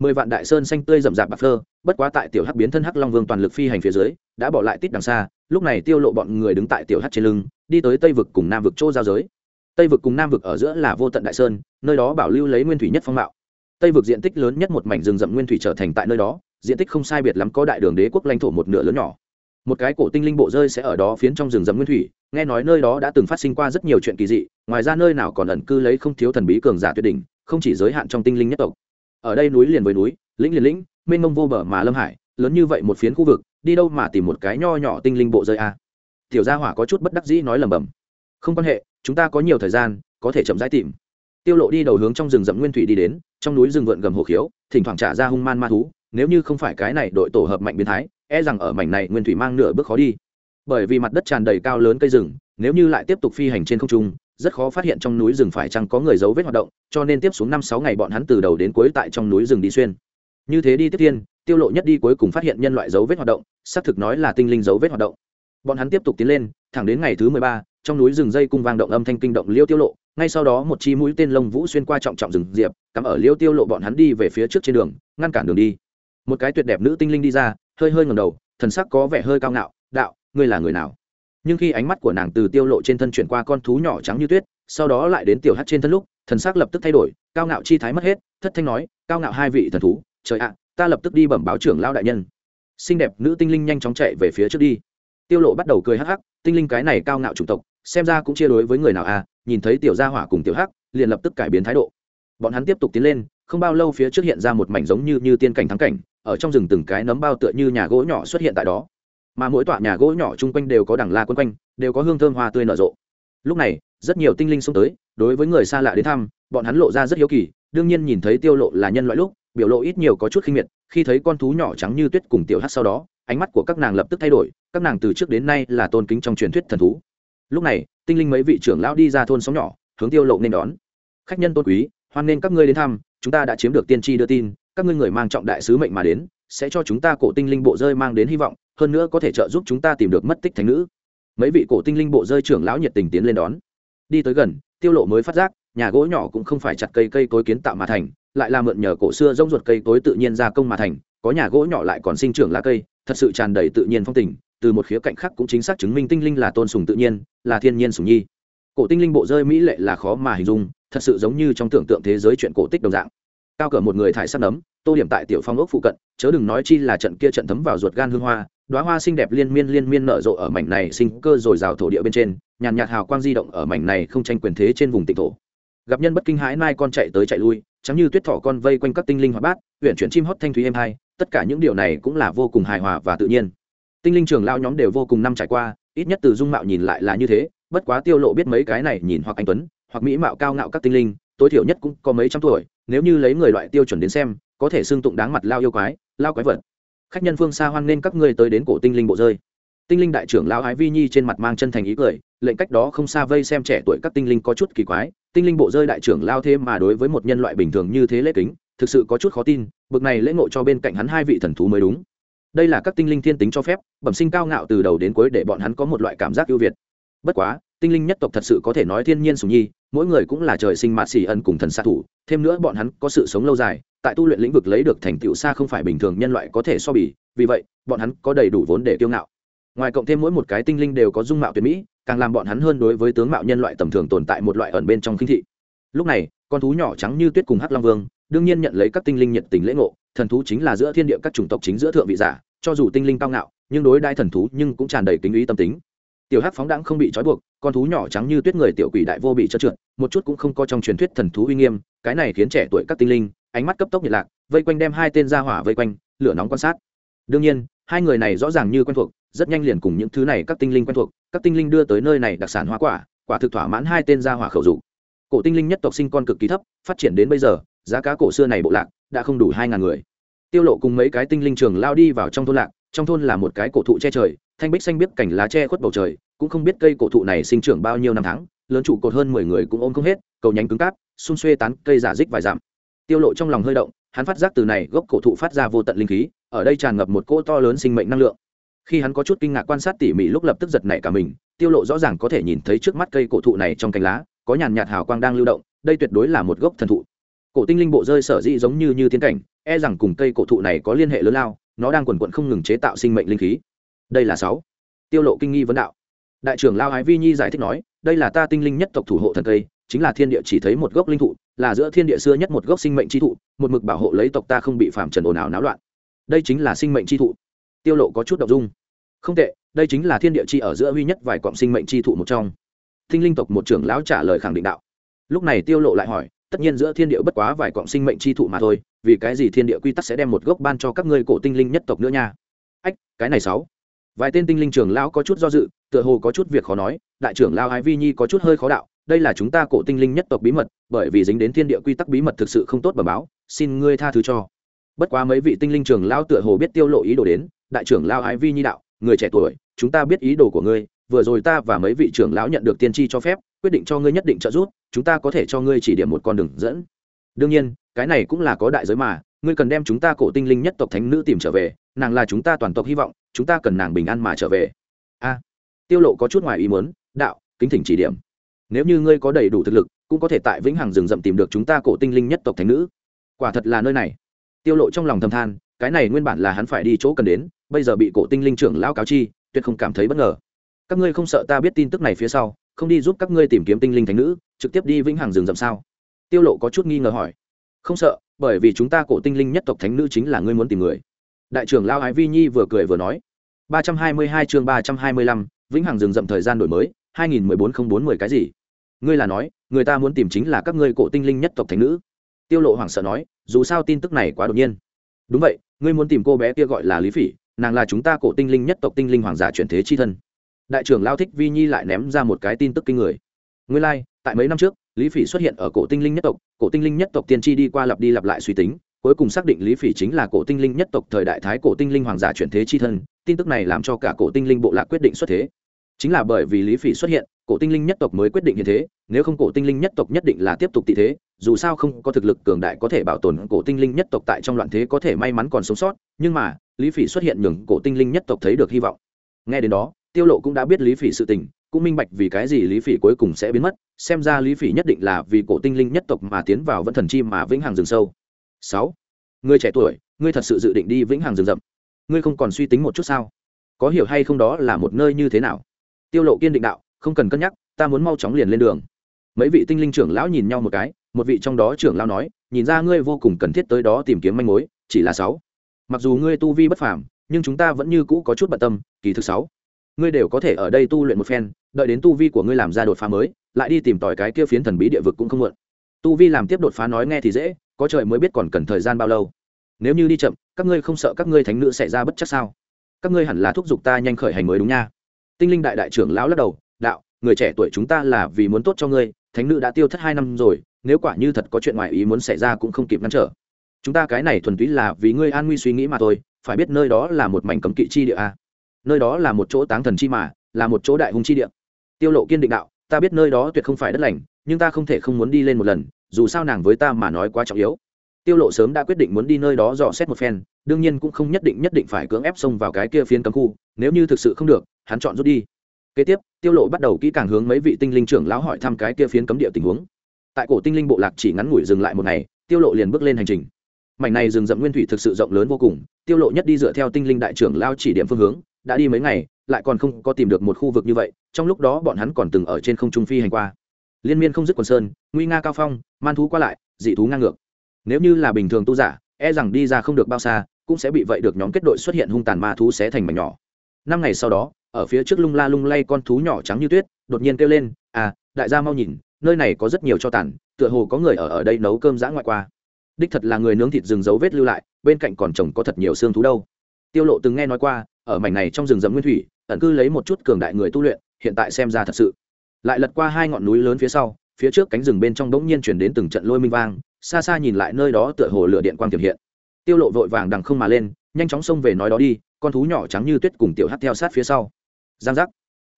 Mười vạn đại sơn xanh tươi rậm rạp bạc phơ, bất quá tại tiểu hắc biến thân hắc long vương toàn lực phi hành phía dưới, đã bỏ lại tít đằng xa, lúc này tiêu lộ bọn người đứng tại tiểu hắc trên lưng, đi tới tây vực cùng nam vực chỗ giao giới. Tây vực cùng nam vực ở giữa là vô tận đại sơn, nơi đó bảo lưu lấy nguyên thủy nhất phong mạo. Tây vực diện tích lớn nhất một mảnh rừng rậm nguyên thủy trở thành tại nơi đó, diện tích không sai biệt lắm có đại đường đế quốc lãnh thổ một nửa lớn nhỏ một cái cổ tinh linh bộ rơi sẽ ở đó phiến trong rừng rậm nguyên thủy, nghe nói nơi đó đã từng phát sinh qua rất nhiều chuyện kỳ dị, ngoài ra nơi nào còn ẩn cư lấy không thiếu thần bí cường giả tuyệt đỉnh, không chỉ giới hạn trong tinh linh nhất tộc. Ở đây núi liền với núi, lĩnh liền lĩnh, mênh mông vô bờ mà lâm hải, lớn như vậy một phiến khu vực, đi đâu mà tìm một cái nho nhỏ tinh linh bộ rơi a tiểu gia hỏa có chút bất đắc dĩ nói lẩm bẩm. không quan hệ, chúng ta có nhiều thời gian, có thể chậm rãi tìm. Tiêu lộ đi đầu hướng trong rừng rậm nguyên thủy đi đến, trong núi rừng vượn gầm hồ khiếu, thỉnh thoảng trả ra hung man ma thú, nếu như không phải cái này đội tổ hợp mạnh biến thái e rằng ở mảnh này nguyên thủy mang nửa bước khó đi. Bởi vì mặt đất tràn đầy cao lớn cây rừng nếu như lại tiếp tục phi hành trên không trung rất khó phát hiện trong núi rừng phải chăng có người dấu vết hoạt động cho nên tiếp xuống năm sáu ngày bọn hắn từ đầu đến cuối tại trong núi rừng đi xuyên. Như thế đi tiếp tiên, tiêu lộ nhất đi cuối cùng phát hiện nhân loại dấu vết hoạt động xác thực nói là tinh linh dấu vết hoạt động. Bọn hắn tiếp tục tiến lên thẳng đến ngày thứ mười ba, trong núi rừng dây cung vang động âm thanh kinh động liêu tiêu lộ ngay sau đó một chi mũi tên lông vũ xuyên qua trọng trọng rừng diệp cắm ở liêu tiêu lộ bọn hắn đi về phía trước trên đường ngăn cản đường đi. Một cái tuyệt đẹp nữ tinh linh đi ra hơi hơi ngẩng đầu, thần sắc có vẻ hơi cao ngạo, đạo, ngươi là người nào? Nhưng khi ánh mắt của nàng từ tiêu lộ trên thân chuyển qua con thú nhỏ trắng như tuyết, sau đó lại đến tiểu hắc trên thân lúc, thần sắc lập tức thay đổi, cao ngạo chi thái mất hết, thất thanh nói, cao ngạo hai vị thần thú, trời ạ, ta lập tức đi bẩm báo trưởng lao đại nhân. Xinh đẹp nữ tinh linh nhanh chóng chạy về phía trước đi. Tiêu lộ bắt đầu cười hắc hắc, tinh linh cái này cao ngạo chủng tộc, xem ra cũng chia đối với người nào à nhìn thấy tiểu gia hỏa cùng tiểu hắc, liền lập tức cải biến thái độ. Bọn hắn tiếp tục tiến lên, không bao lâu phía trước hiện ra một mảnh giống như như tiên cảnh thắng cảnh ở trong rừng từng cái nấm bao tựa như nhà gỗ nhỏ xuất hiện tại đó. Mà mỗi tọa nhà gỗ nhỏ chung quanh đều có đằng la quân quanh, đều có hương thơm hoa tươi nở rộ. Lúc này, rất nhiều tinh linh xông tới, đối với người xa lạ đến thăm, bọn hắn lộ ra rất hiếu kỳ, đương nhiên nhìn thấy tiêu lộ là nhân loại lúc, biểu lộ ít nhiều có chút khinh miệt, khi thấy con thú nhỏ trắng như tuyết cùng tiểu hát sau đó, ánh mắt của các nàng lập tức thay đổi, các nàng từ trước đến nay là tôn kính trong truyền thuyết thần thú. Lúc này, tinh linh mấy vị trưởng lão đi ra thôn sóng nhỏ, hướng tiêu lộ nên đón. Khách nhân tôn quý, hoan nên các ngươi đến thăm, chúng ta đã chiếm được tiên tri đưa tin các ngươi người mang trọng đại sứ mệnh mà đến, sẽ cho chúng ta cổ tinh linh bộ rơi mang đến hy vọng, hơn nữa có thể trợ giúp chúng ta tìm được mất tích thánh nữ. Mấy vị cổ tinh linh bộ rơi trưởng lão nhiệt tình tiến lên đón. Đi tới gần, tiêu lộ mới phát giác, nhà gỗ nhỏ cũng không phải chặt cây cây cối kiến tạo mà thành, lại là mượn nhờ cổ xưa rông ruột cây cối tự nhiên gia công mà thành, có nhà gỗ nhỏ lại còn sinh trưởng lá cây, thật sự tràn đầy tự nhiên phong tình, từ một khía cạnh khác cũng chính xác chứng minh tinh linh là tôn sùng tự nhiên, là thiên nhiên sùng nhi. Cổ tinh linh bộ rơi mỹ lệ là khó mà hình dung, thật sự giống như trong tưởng tượng thế giới chuyện cổ tích đồng dạng cao cỡ một người thải sắt nấm, tô điểm tại tiểu phong ốc phụ cận, chớ đừng nói chi là trận kia trận thấm vào ruột gan hương hoa, đóa hoa xinh đẹp liên miên liên miên nở rộ ở mảnh này sinh cơ dồi dào thổ địa bên trên, nhàn nhạt hào quang di động ở mảnh này không tranh quyền thế trên vùng tịnh thổ. Gặp nhân bất kinh hãi mai con chạy tới chạy lui, chẳng như tuyết thỏ con vây quanh các tinh linh hoạt bát huyện chuyển chim hót thanh thúy êm hai, tất cả những điều này cũng là vô cùng hài hòa và tự nhiên. Tinh linh trường lao nhóm đều vô cùng năm trải qua, ít nhất từ dung mạo nhìn lại là như thế, bất quá tiêu lộ biết mấy cái này nhìn hoặc anh tuấn, hoặc mỹ mạo cao ngạo các tinh linh, tối thiểu nhất cũng có mấy trăm tuổi nếu như lấy người loại tiêu chuẩn đến xem, có thể xưng tụng đáng mặt lao yêu quái, lao quái vật. Khách nhân phương xa hoan nên các ngươi tới đến cổ tinh linh bộ rơi. Tinh linh đại trưởng lao ái vi nhi trên mặt mang chân thành ý cười, lệnh cách đó không xa vây xem trẻ tuổi các tinh linh có chút kỳ quái. Tinh linh bộ rơi đại trưởng lao thêm mà đối với một nhân loại bình thường như thế lễ kính, thực sự có chút khó tin, bực này lễ ngộ cho bên cạnh hắn hai vị thần thú mới đúng. Đây là các tinh linh thiên tính cho phép, bẩm sinh cao ngạo từ đầu đến cuối để bọn hắn có một loại cảm giác ưu việt. Bất quá, tinh linh nhất tộc thật sự có thể nói thiên nhiên sùng nhi mỗi người cũng là trời sinh mạt xỉ ân cùng thần xạ thủ, thêm nữa bọn hắn có sự sống lâu dài, tại tu luyện lĩnh vực lấy được thành tựu xa không phải bình thường nhân loại có thể so bì, vì vậy, bọn hắn có đầy đủ vốn để kiêu ngạo. Ngoài cộng thêm mỗi một cái tinh linh đều có dung mạo tuyệt mỹ, càng làm bọn hắn hơn đối với tướng mạo nhân loại tầm thường tồn tại một loại ẩn bên trong khinh thị. Lúc này, con thú nhỏ trắng như tuyết cùng hắc long vương, đương nhiên nhận lấy các tinh linh nhiệt tình lễ ngộ, thần thú chính là giữa thiên địa các chủng tộc chính giữa thượng vị giả, cho dù tinh linh cao ngạo, nhưng đối đai thần thú nhưng cũng tràn đầy kính ý tâm tính tiểu hắc phóng đãng không bị trói buộc, con thú nhỏ trắng như tuyết người tiểu quỷ đại vô bị trơn trượt, một chút cũng không có trong truyền thuyết thần thú uy nghiêm, cái này khiến trẻ tuổi các tinh linh, ánh mắt cấp tốc nhiệt lạc, vây quanh đem hai tên ra hỏa vây quanh, lửa nóng quan sát đương nhiên, hai người này rõ ràng như quen thuộc, rất nhanh liền cùng những thứ này các tinh linh quen thuộc, các tinh linh đưa tới nơi này đặc sản hoa quả quả thực thỏa mãn hai tên ra hỏa khẩu dụ. cổ tinh linh nhất tộc sinh con cực kỳ thấp, phát triển đến bây giờ, giá cá cổ xưa này bộ lạc đã không đủ hai ngàn người tiêu lộ cùng mấy cái tinh linh trường lao đi vào trong thôn lạc, trong thôn là một cái cổ thụ che trời thanh bích xanh biết cảnh lá che khuất bầu trời, cũng không biết cây cổ thụ này sinh trưởng bao nhiêu năm tháng, lớn trụ cột hơn mười người cũng ôm không hết, cầu nhánh cứng cáp, xung xuê tán, cây giả dích vài dặm. Tiêu lộ trong lòng hơi động, hắn phát giác từ này gốc cổ thụ phát ra vô tận linh khí, ở đây tràn ngập một cỗ to lớn sinh mệnh năng lượng. Khi hắn có chút kinh ngạc quan sát tỉ mỉ lúc lập tức giật nảy cả mình, tiêu lộ rõ ràng có thể nhìn thấy trước mắt cây cổ thụ này trong cành lá, có nhàn nhạt hào quang đang lưu động, đây tuyệt đối là một gốc thần thụ. Cổ tinh linh bộ rơi sở dĩ giống như như thiên cảnh e rằng cùng cây cổ thụ này có liên hệ lớn lao, nó đang quần quận không ngừng chế tạo sinh mệnh linh khí đây là sáu. Tiêu lộ kinh nghi vấn đạo. Đại trưởng lao ái vi nhi giải thích nói, đây là ta tinh linh nhất tộc thủ hộ thần cây, chính là thiên địa chỉ thấy một gốc linh thụ, là giữa thiên địa xưa nhất một gốc sinh mệnh chi thụ, một mực bảo hộ lấy tộc ta không bị phạm trần ồn ào náo loạn. Đây chính là sinh mệnh chi thụ. Tiêu lộ có chút động dung. Không tệ, đây chính là thiên địa chi ở giữa huy nhất vài cọng sinh mệnh chi thụ một trong. Tinh linh tộc một trưởng lão trả lời khẳng định đạo. Lúc này tiêu lộ lại hỏi, tất nhiên giữa thiên địa bất quá vài cọng sinh mệnh chi thụ mà thôi, vì cái gì thiên địa quy tắc sẽ đem một gốc ban cho các ngươi cổ tinh linh nhất tộc nữa nha? Ách, cái này sáu vài tên tinh linh trưởng lão có chút do dự, tựa hồ có chút việc khó nói, đại trưởng lão ái vi nhi có chút hơi khó đạo, đây là chúng ta cổ tinh linh nhất tộc bí mật, bởi vì dính đến thiên địa quy tắc bí mật thực sự không tốt bẩm báo, xin ngươi tha thứ cho. Bất quá mấy vị tinh linh trưởng lão tựa hồ biết tiêu lộ ý đồ đến, đại trưởng lão ái vi nhi đạo, người trẻ tuổi, chúng ta biết ý đồ của ngươi, vừa rồi ta và mấy vị trưởng lão nhận được tiên tri cho phép, quyết định cho ngươi nhất định trợ giúp, chúng ta có thể cho ngươi chỉ điểm một con đường dẫn. Đương nhiên, cái này cũng là có đại giới mà, ngươi cần đem chúng ta cổ tinh linh nhất tộc thánh nữ tìm trở về, nàng là chúng ta toàn tộc hy vọng chúng ta cần nàng bình an mà trở về. A, tiêu lộ có chút ngoài ý muốn, đạo, kính thỉnh chỉ điểm. Nếu như ngươi có đầy đủ thực lực, cũng có thể tại vĩnh hằng rừng rậm tìm được chúng ta cổ tinh linh nhất tộc thánh nữ. Quả thật là nơi này. Tiêu lộ trong lòng thầm than, cái này nguyên bản là hắn phải đi chỗ cần đến, bây giờ bị cổ tinh linh trưởng lão cáo chi, tuyệt không cảm thấy bất ngờ. Các ngươi không sợ ta biết tin tức này phía sau, không đi giúp các ngươi tìm kiếm tinh linh thánh nữ, trực tiếp đi vĩnh hằng rừng rậm sao? Tiêu lộ có chút nghi ngờ hỏi. Không sợ, bởi vì chúng ta cổ tinh linh nhất tộc thánh nữ chính là ngươi muốn tìm người đại trưởng lao ái vi nhi vừa cười vừa nói. 322 chương 325, vĩnh hằng dừng dậm thời gian đổi mới 2014 04 10 cái gì? Ngươi là nói người ta muốn tìm chính là các ngươi cổ tinh linh nhất tộc thánh nữ. Tiêu lộ hoảng sợ nói dù sao tin tức này quá đột nhiên. Đúng vậy ngươi muốn tìm cô bé kia gọi là lý phỉ nàng là chúng ta cổ tinh linh nhất tộc tinh linh hoàng giả chuyển thế chi thân. Đại trưởng lao thích vi nhi lại ném ra một cái tin tức kinh người. Ngươi lai、like, tại mấy năm trước lý phỉ xuất hiện ở cổ tinh linh nhất tộc cổ tinh linh nhất tộc tiên tri đi qua lặp đi lặp lại suy tính cuối cùng xác định lý phỉ chính là cổ tinh linh nhất tộc thời đại thái cổ tinh linh hoàng giả chuyển thế chi thân, tin tức này làm cho cả cổ tinh linh bộ lạc quyết định xuất thế. Chính là bởi vì lý phỉ xuất hiện, cổ tinh linh nhất tộc mới quyết định như thế, nếu không cổ tinh linh nhất tộc nhất định là tiếp tục tị thế, dù sao không có thực lực cường đại có thể bảo tồn cổ tinh linh nhất tộc tại trong loạn thế có thể may mắn còn sống sót, nhưng mà, lý phỉ xuất hiện nhường cổ tinh linh nhất tộc thấy được hy vọng. Nghe đến đó, tiêu lộ cũng đã biết lý phỉ sự tình, cũng minh bạch vì cái gì lý phỉ cuối cùng sẽ biến mất, xem ra lý phỉ nhất định là vì cổ tinh linh nhất tộc mà tiến vào vẫn thần chi mà vĩnh hằng rừng sâu sáu. Người trẻ tuổi, ngươi thật sự dự định đi vĩnh hằng rừng rậm. Ngươi không còn suy tính một chút sao? Có hiểu hay không đó là một nơi như thế nào? Tiêu lộ kiên định đạo, không cần cân nhắc, ta muốn mau chóng liền lên đường. Mấy vị tinh linh trưởng lão nhìn nhau một cái, một vị trong đó trưởng lão nói, nhìn ra ngươi vô cùng cần thiết tới đó tìm kiếm manh mối, chỉ là sáu. Mặc dù ngươi tu vi bất phàm, nhưng chúng ta vẫn như cũ có chút bận tâm, kỳ thực sáu. Ngươi đều có thể ở đây tu luyện một phen, đợi đến tu vi của ngươi làm ra đột phá mới, lại đi tìm tòi cái kia phiến thần bí địa vực cũng không muộn. Tu vi làm tiếp đột phá nói nghe thì dễ có trời mới biết còn cần thời gian bao lâu. Nếu như đi chậm, các ngươi không sợ các ngươi thánh nữ xảy ra bất chắc sao? Các ngươi hẳn là thúc giục ta nhanh khởi hành mới đúng nha. Tinh linh đại đại trưởng lão lắc đầu, đạo, người trẻ tuổi chúng ta là vì muốn tốt cho ngươi, thánh nữ đã tiêu thất hai năm rồi, nếu quả như thật có chuyện ngoài ý muốn xảy ra cũng không kịp ngăn trở. Chúng ta cái này thuần túy là vì ngươi an nguy suy nghĩ mà thôi, phải biết nơi đó là một mảnh cấm kỵ chi địa a nơi đó là một chỗ táng thần chi mà, là một chỗ đại hùng chi địa. Tiêu lộ kiên định đạo, ta biết nơi đó tuyệt không phải đất lành, nhưng ta không thể không muốn đi lên một lần dù sao nàng với ta mà nói quá trọng yếu. Tiêu lộ sớm đã quyết định muốn đi nơi đó dò xét một phen, đương nhiên cũng không nhất định nhất định phải cưỡng ép xông vào cái kia phiến cấm khu, nếu như thực sự không được, hắn chọn rút đi. Kế tiếp, tiêu lộ bắt đầu kỹ càng hướng mấy vị tinh linh trưởng lão hỏi thăm cái kia phiến cấm địa tình huống. Tại cổ tinh linh bộ lạc chỉ ngắn ngủi dừng lại một ngày, tiêu lộ liền bước lên hành trình. Mảnh này rừng rậm nguyên thủy thực sự rộng lớn vô cùng, tiêu lộ nhất đi dựa theo tinh linh đại trưởng lao chỉ điểm phương hướng, đã đi mấy ngày, lại còn không có tìm được một khu vực như vậy, trong lúc đó bọn hắn còn từng ở trên không trung phi hành qua. Liên miên không dứt quần sơn, nguy nga cao phong man thú qua lại, dị thú ngang ngược. Nếu như là bình thường tu giả e rằng đi ra không được bao xa, cũng sẽ bị vậy được nhóm kết đội xuất hiện hung tàn ma thú xé thành mảnh nhỏ. Năm ngày sau đó, ở phía trước lung la lung lay con thú nhỏ trắng như tuyết, đột nhiên kêu lên à đại gia mau nhìn, nơi này có rất nhiều cho tàn, tựa hồ có người ở ở đây nấu cơm dã ngoại qua. Đích thật là người nướng thịt rừng dấu vết lưu lại, bên cạnh còn trồng có thật nhiều xương thú đâu. Tiêu lộ từng nghe nói qua, ở mảnh này trong rừng rậm nguyên thủy, ẩn cư lấy một chút cường đại người tu luyện, hiện tại xem ra thật sự. Lại lật qua hai ngọn núi lớn phía sau phía trước cánh rừng bên trong đống nhiên chuyển đến từng trận lôi minh vang, xa xa nhìn lại nơi đó tựa hồ lửa điện quang tiềm hiện. Tiêu lộ vội vàng đằng không mà lên, nhanh chóng xông về nói đó đi, con thú nhỏ trắng như tuyết cùng tiểu hắt theo sát phía sau. Giang giác.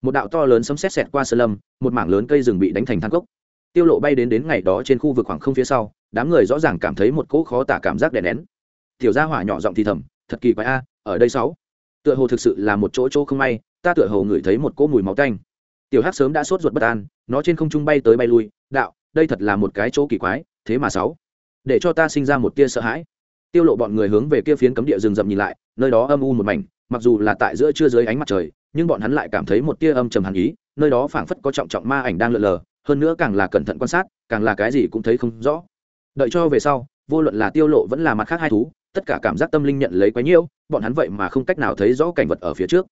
Một đạo to lớn sấm sét xẹt qua sơn lâm, một mảng lớn cây rừng bị đánh thành than cốc. Tiêu lộ bay đến đến ngày đó trên khu vực khoảng không phía sau, đám người rõ ràng cảm thấy một cỗ khó tả cảm giác đè nén. Tiểu gia hỏa nhỏ giọng thì thầm, thật kỳ quái a, ở đây sáu. Tựa hồ thực sự là một chỗ chỗ không may, ta tựa hồ ngửi thấy một cỗ mùi máu tanh tiểu hắc sớm đã sốt ruột bất an, nó trên không trung bay tới bay lui, đạo, đây thật là một cái chỗ kỳ quái, thế mà sáu. Để cho ta sinh ra một tia sợ hãi. Tiêu lộ bọn người hướng về kia phiến cấm địa rừng rậm nhìn lại, nơi đó âm u một mảnh, mặc dù là tại giữa trưa dưới ánh mặt trời, nhưng bọn hắn lại cảm thấy một tia âm trầm hàn ý, nơi đó phảng phất có trọng trọng ma ảnh đang lượn lờ, hơn nữa càng là cẩn thận quan sát, càng là cái gì cũng thấy không rõ. Đợi cho về sau, vô luận là tiêu lộ vẫn là mặt khác hai thú, tất cả cảm giác tâm linh nhận lấy quá nhiễu, bọn hắn vậy mà không cách nào thấy rõ cảnh vật ở phía trước.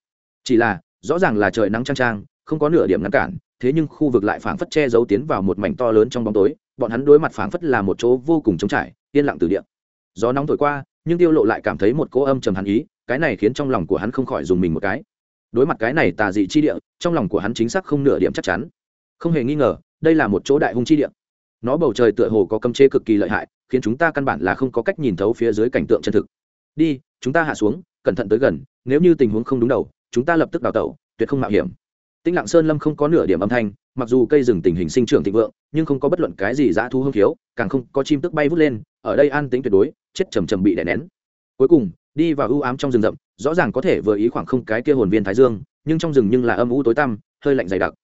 Chỉ là, rõ ràng là trời nắng trang trang không có nửa điểm ngăn cản, thế nhưng khu vực lại phảng phất che giấu tiến vào một mảnh to lớn trong bóng tối, bọn hắn đối mặt phảng phất là một chỗ vô cùng trống trải, yên lặng từ địa. Gió nóng thổi qua, nhưng tiêu lộ lại cảm thấy một cỗ âm trầm hắn ý, cái này khiến trong lòng của hắn không khỏi dùng mình một cái. Đối mặt cái này tà dị chi địa, trong lòng của hắn chính xác không nửa điểm chắc chắn. Không hề nghi ngờ, đây là một chỗ đại hung chi địa. Nó bầu trời tựa hồ có cấm chế cực kỳ lợi hại, khiến chúng ta căn bản là không có cách nhìn thấu phía dưới cảnh tượng chân thực. Đi, chúng ta hạ xuống, cẩn thận tới gần, nếu như tình huống không đúng đầu, chúng ta lập tức đào tẩu, tuyệt không mạo hiểm tĩnh lặng sơn lâm không có nửa điểm âm thanh mặc dù cây rừng tình hình sinh trưởng thịnh vượng nhưng không có bất luận cái gì dã thu hương thiếu, càng không có chim tức bay vút lên ở đây an tính tuyệt đối chết trầm trầm bị đè nén. Cuối cùng đi vào ưu ám trong rừng rậm rõ ràng có thể vừa ý khoảng không cái kia hồn viên thái dương nhưng trong rừng nhưng là âm u tối tăm hơi lạnh dày đặc.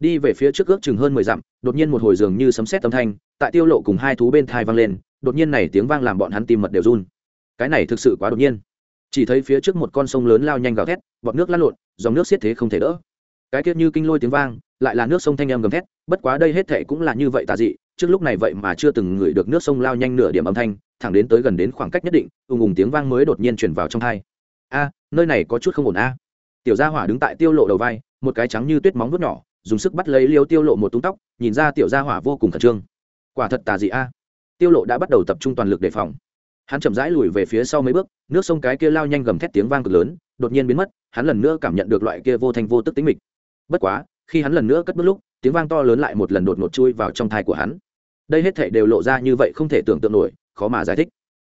Đi về phía trước ước chừng hơn mười dặm đột nhiên một hồi dường như sấm sét âm thanh tại tiêu lộ cùng hai thú bên thai vang lên đột nhiên này tiếng vang làm bọn hắn tim mật đều run. Cái này thực sự quá đột nhiên. Chỉ thấy phía trước một con sông lớn lao nhanh gào thét bọt nước lăn lộn dòng nước xiết thế không thể đỡ cái tiết như kinh lôi tiếng vang, lại là nước sông thanh em gầm thét, bất quá đây hết thệ cũng là như vậy tà dị, trước lúc này vậy mà chưa từng ngửi được nước sông lao nhanh nửa điểm âm thanh, thẳng đến tới gần đến khoảng cách nhất định, ùng ùng tiếng vang mới đột nhiên truyền vào trong hai a, nơi này có chút không ổn a. Tiểu gia hỏa đứng tại tiêu lộ đầu vai, một cái trắng như tuyết móng vuốt nhỏ, dùng sức bắt lấy liêu tiêu lộ một túng tóc, nhìn ra tiểu gia hỏa vô cùng khẩn trương. Quả thật tà dị a. Tiêu lộ đã bắt đầu tập trung toàn lực đề phòng. Hắn chậm rãi lùi về phía sau mấy bước, nước sông cái kia lao nhanh gầm thét tiếng vang cực lớn, đột nhiên biến mất, hắn lần nữa cảm nhận được loại kia vô thanh vô tức tính mịch bất quá, khi hắn lần nữa cất bước lúc, tiếng vang to lớn lại một lần đột ngột chui vào trong thai của hắn. Đây hết thể đều lộ ra như vậy không thể tưởng tượng nổi, khó mà giải thích.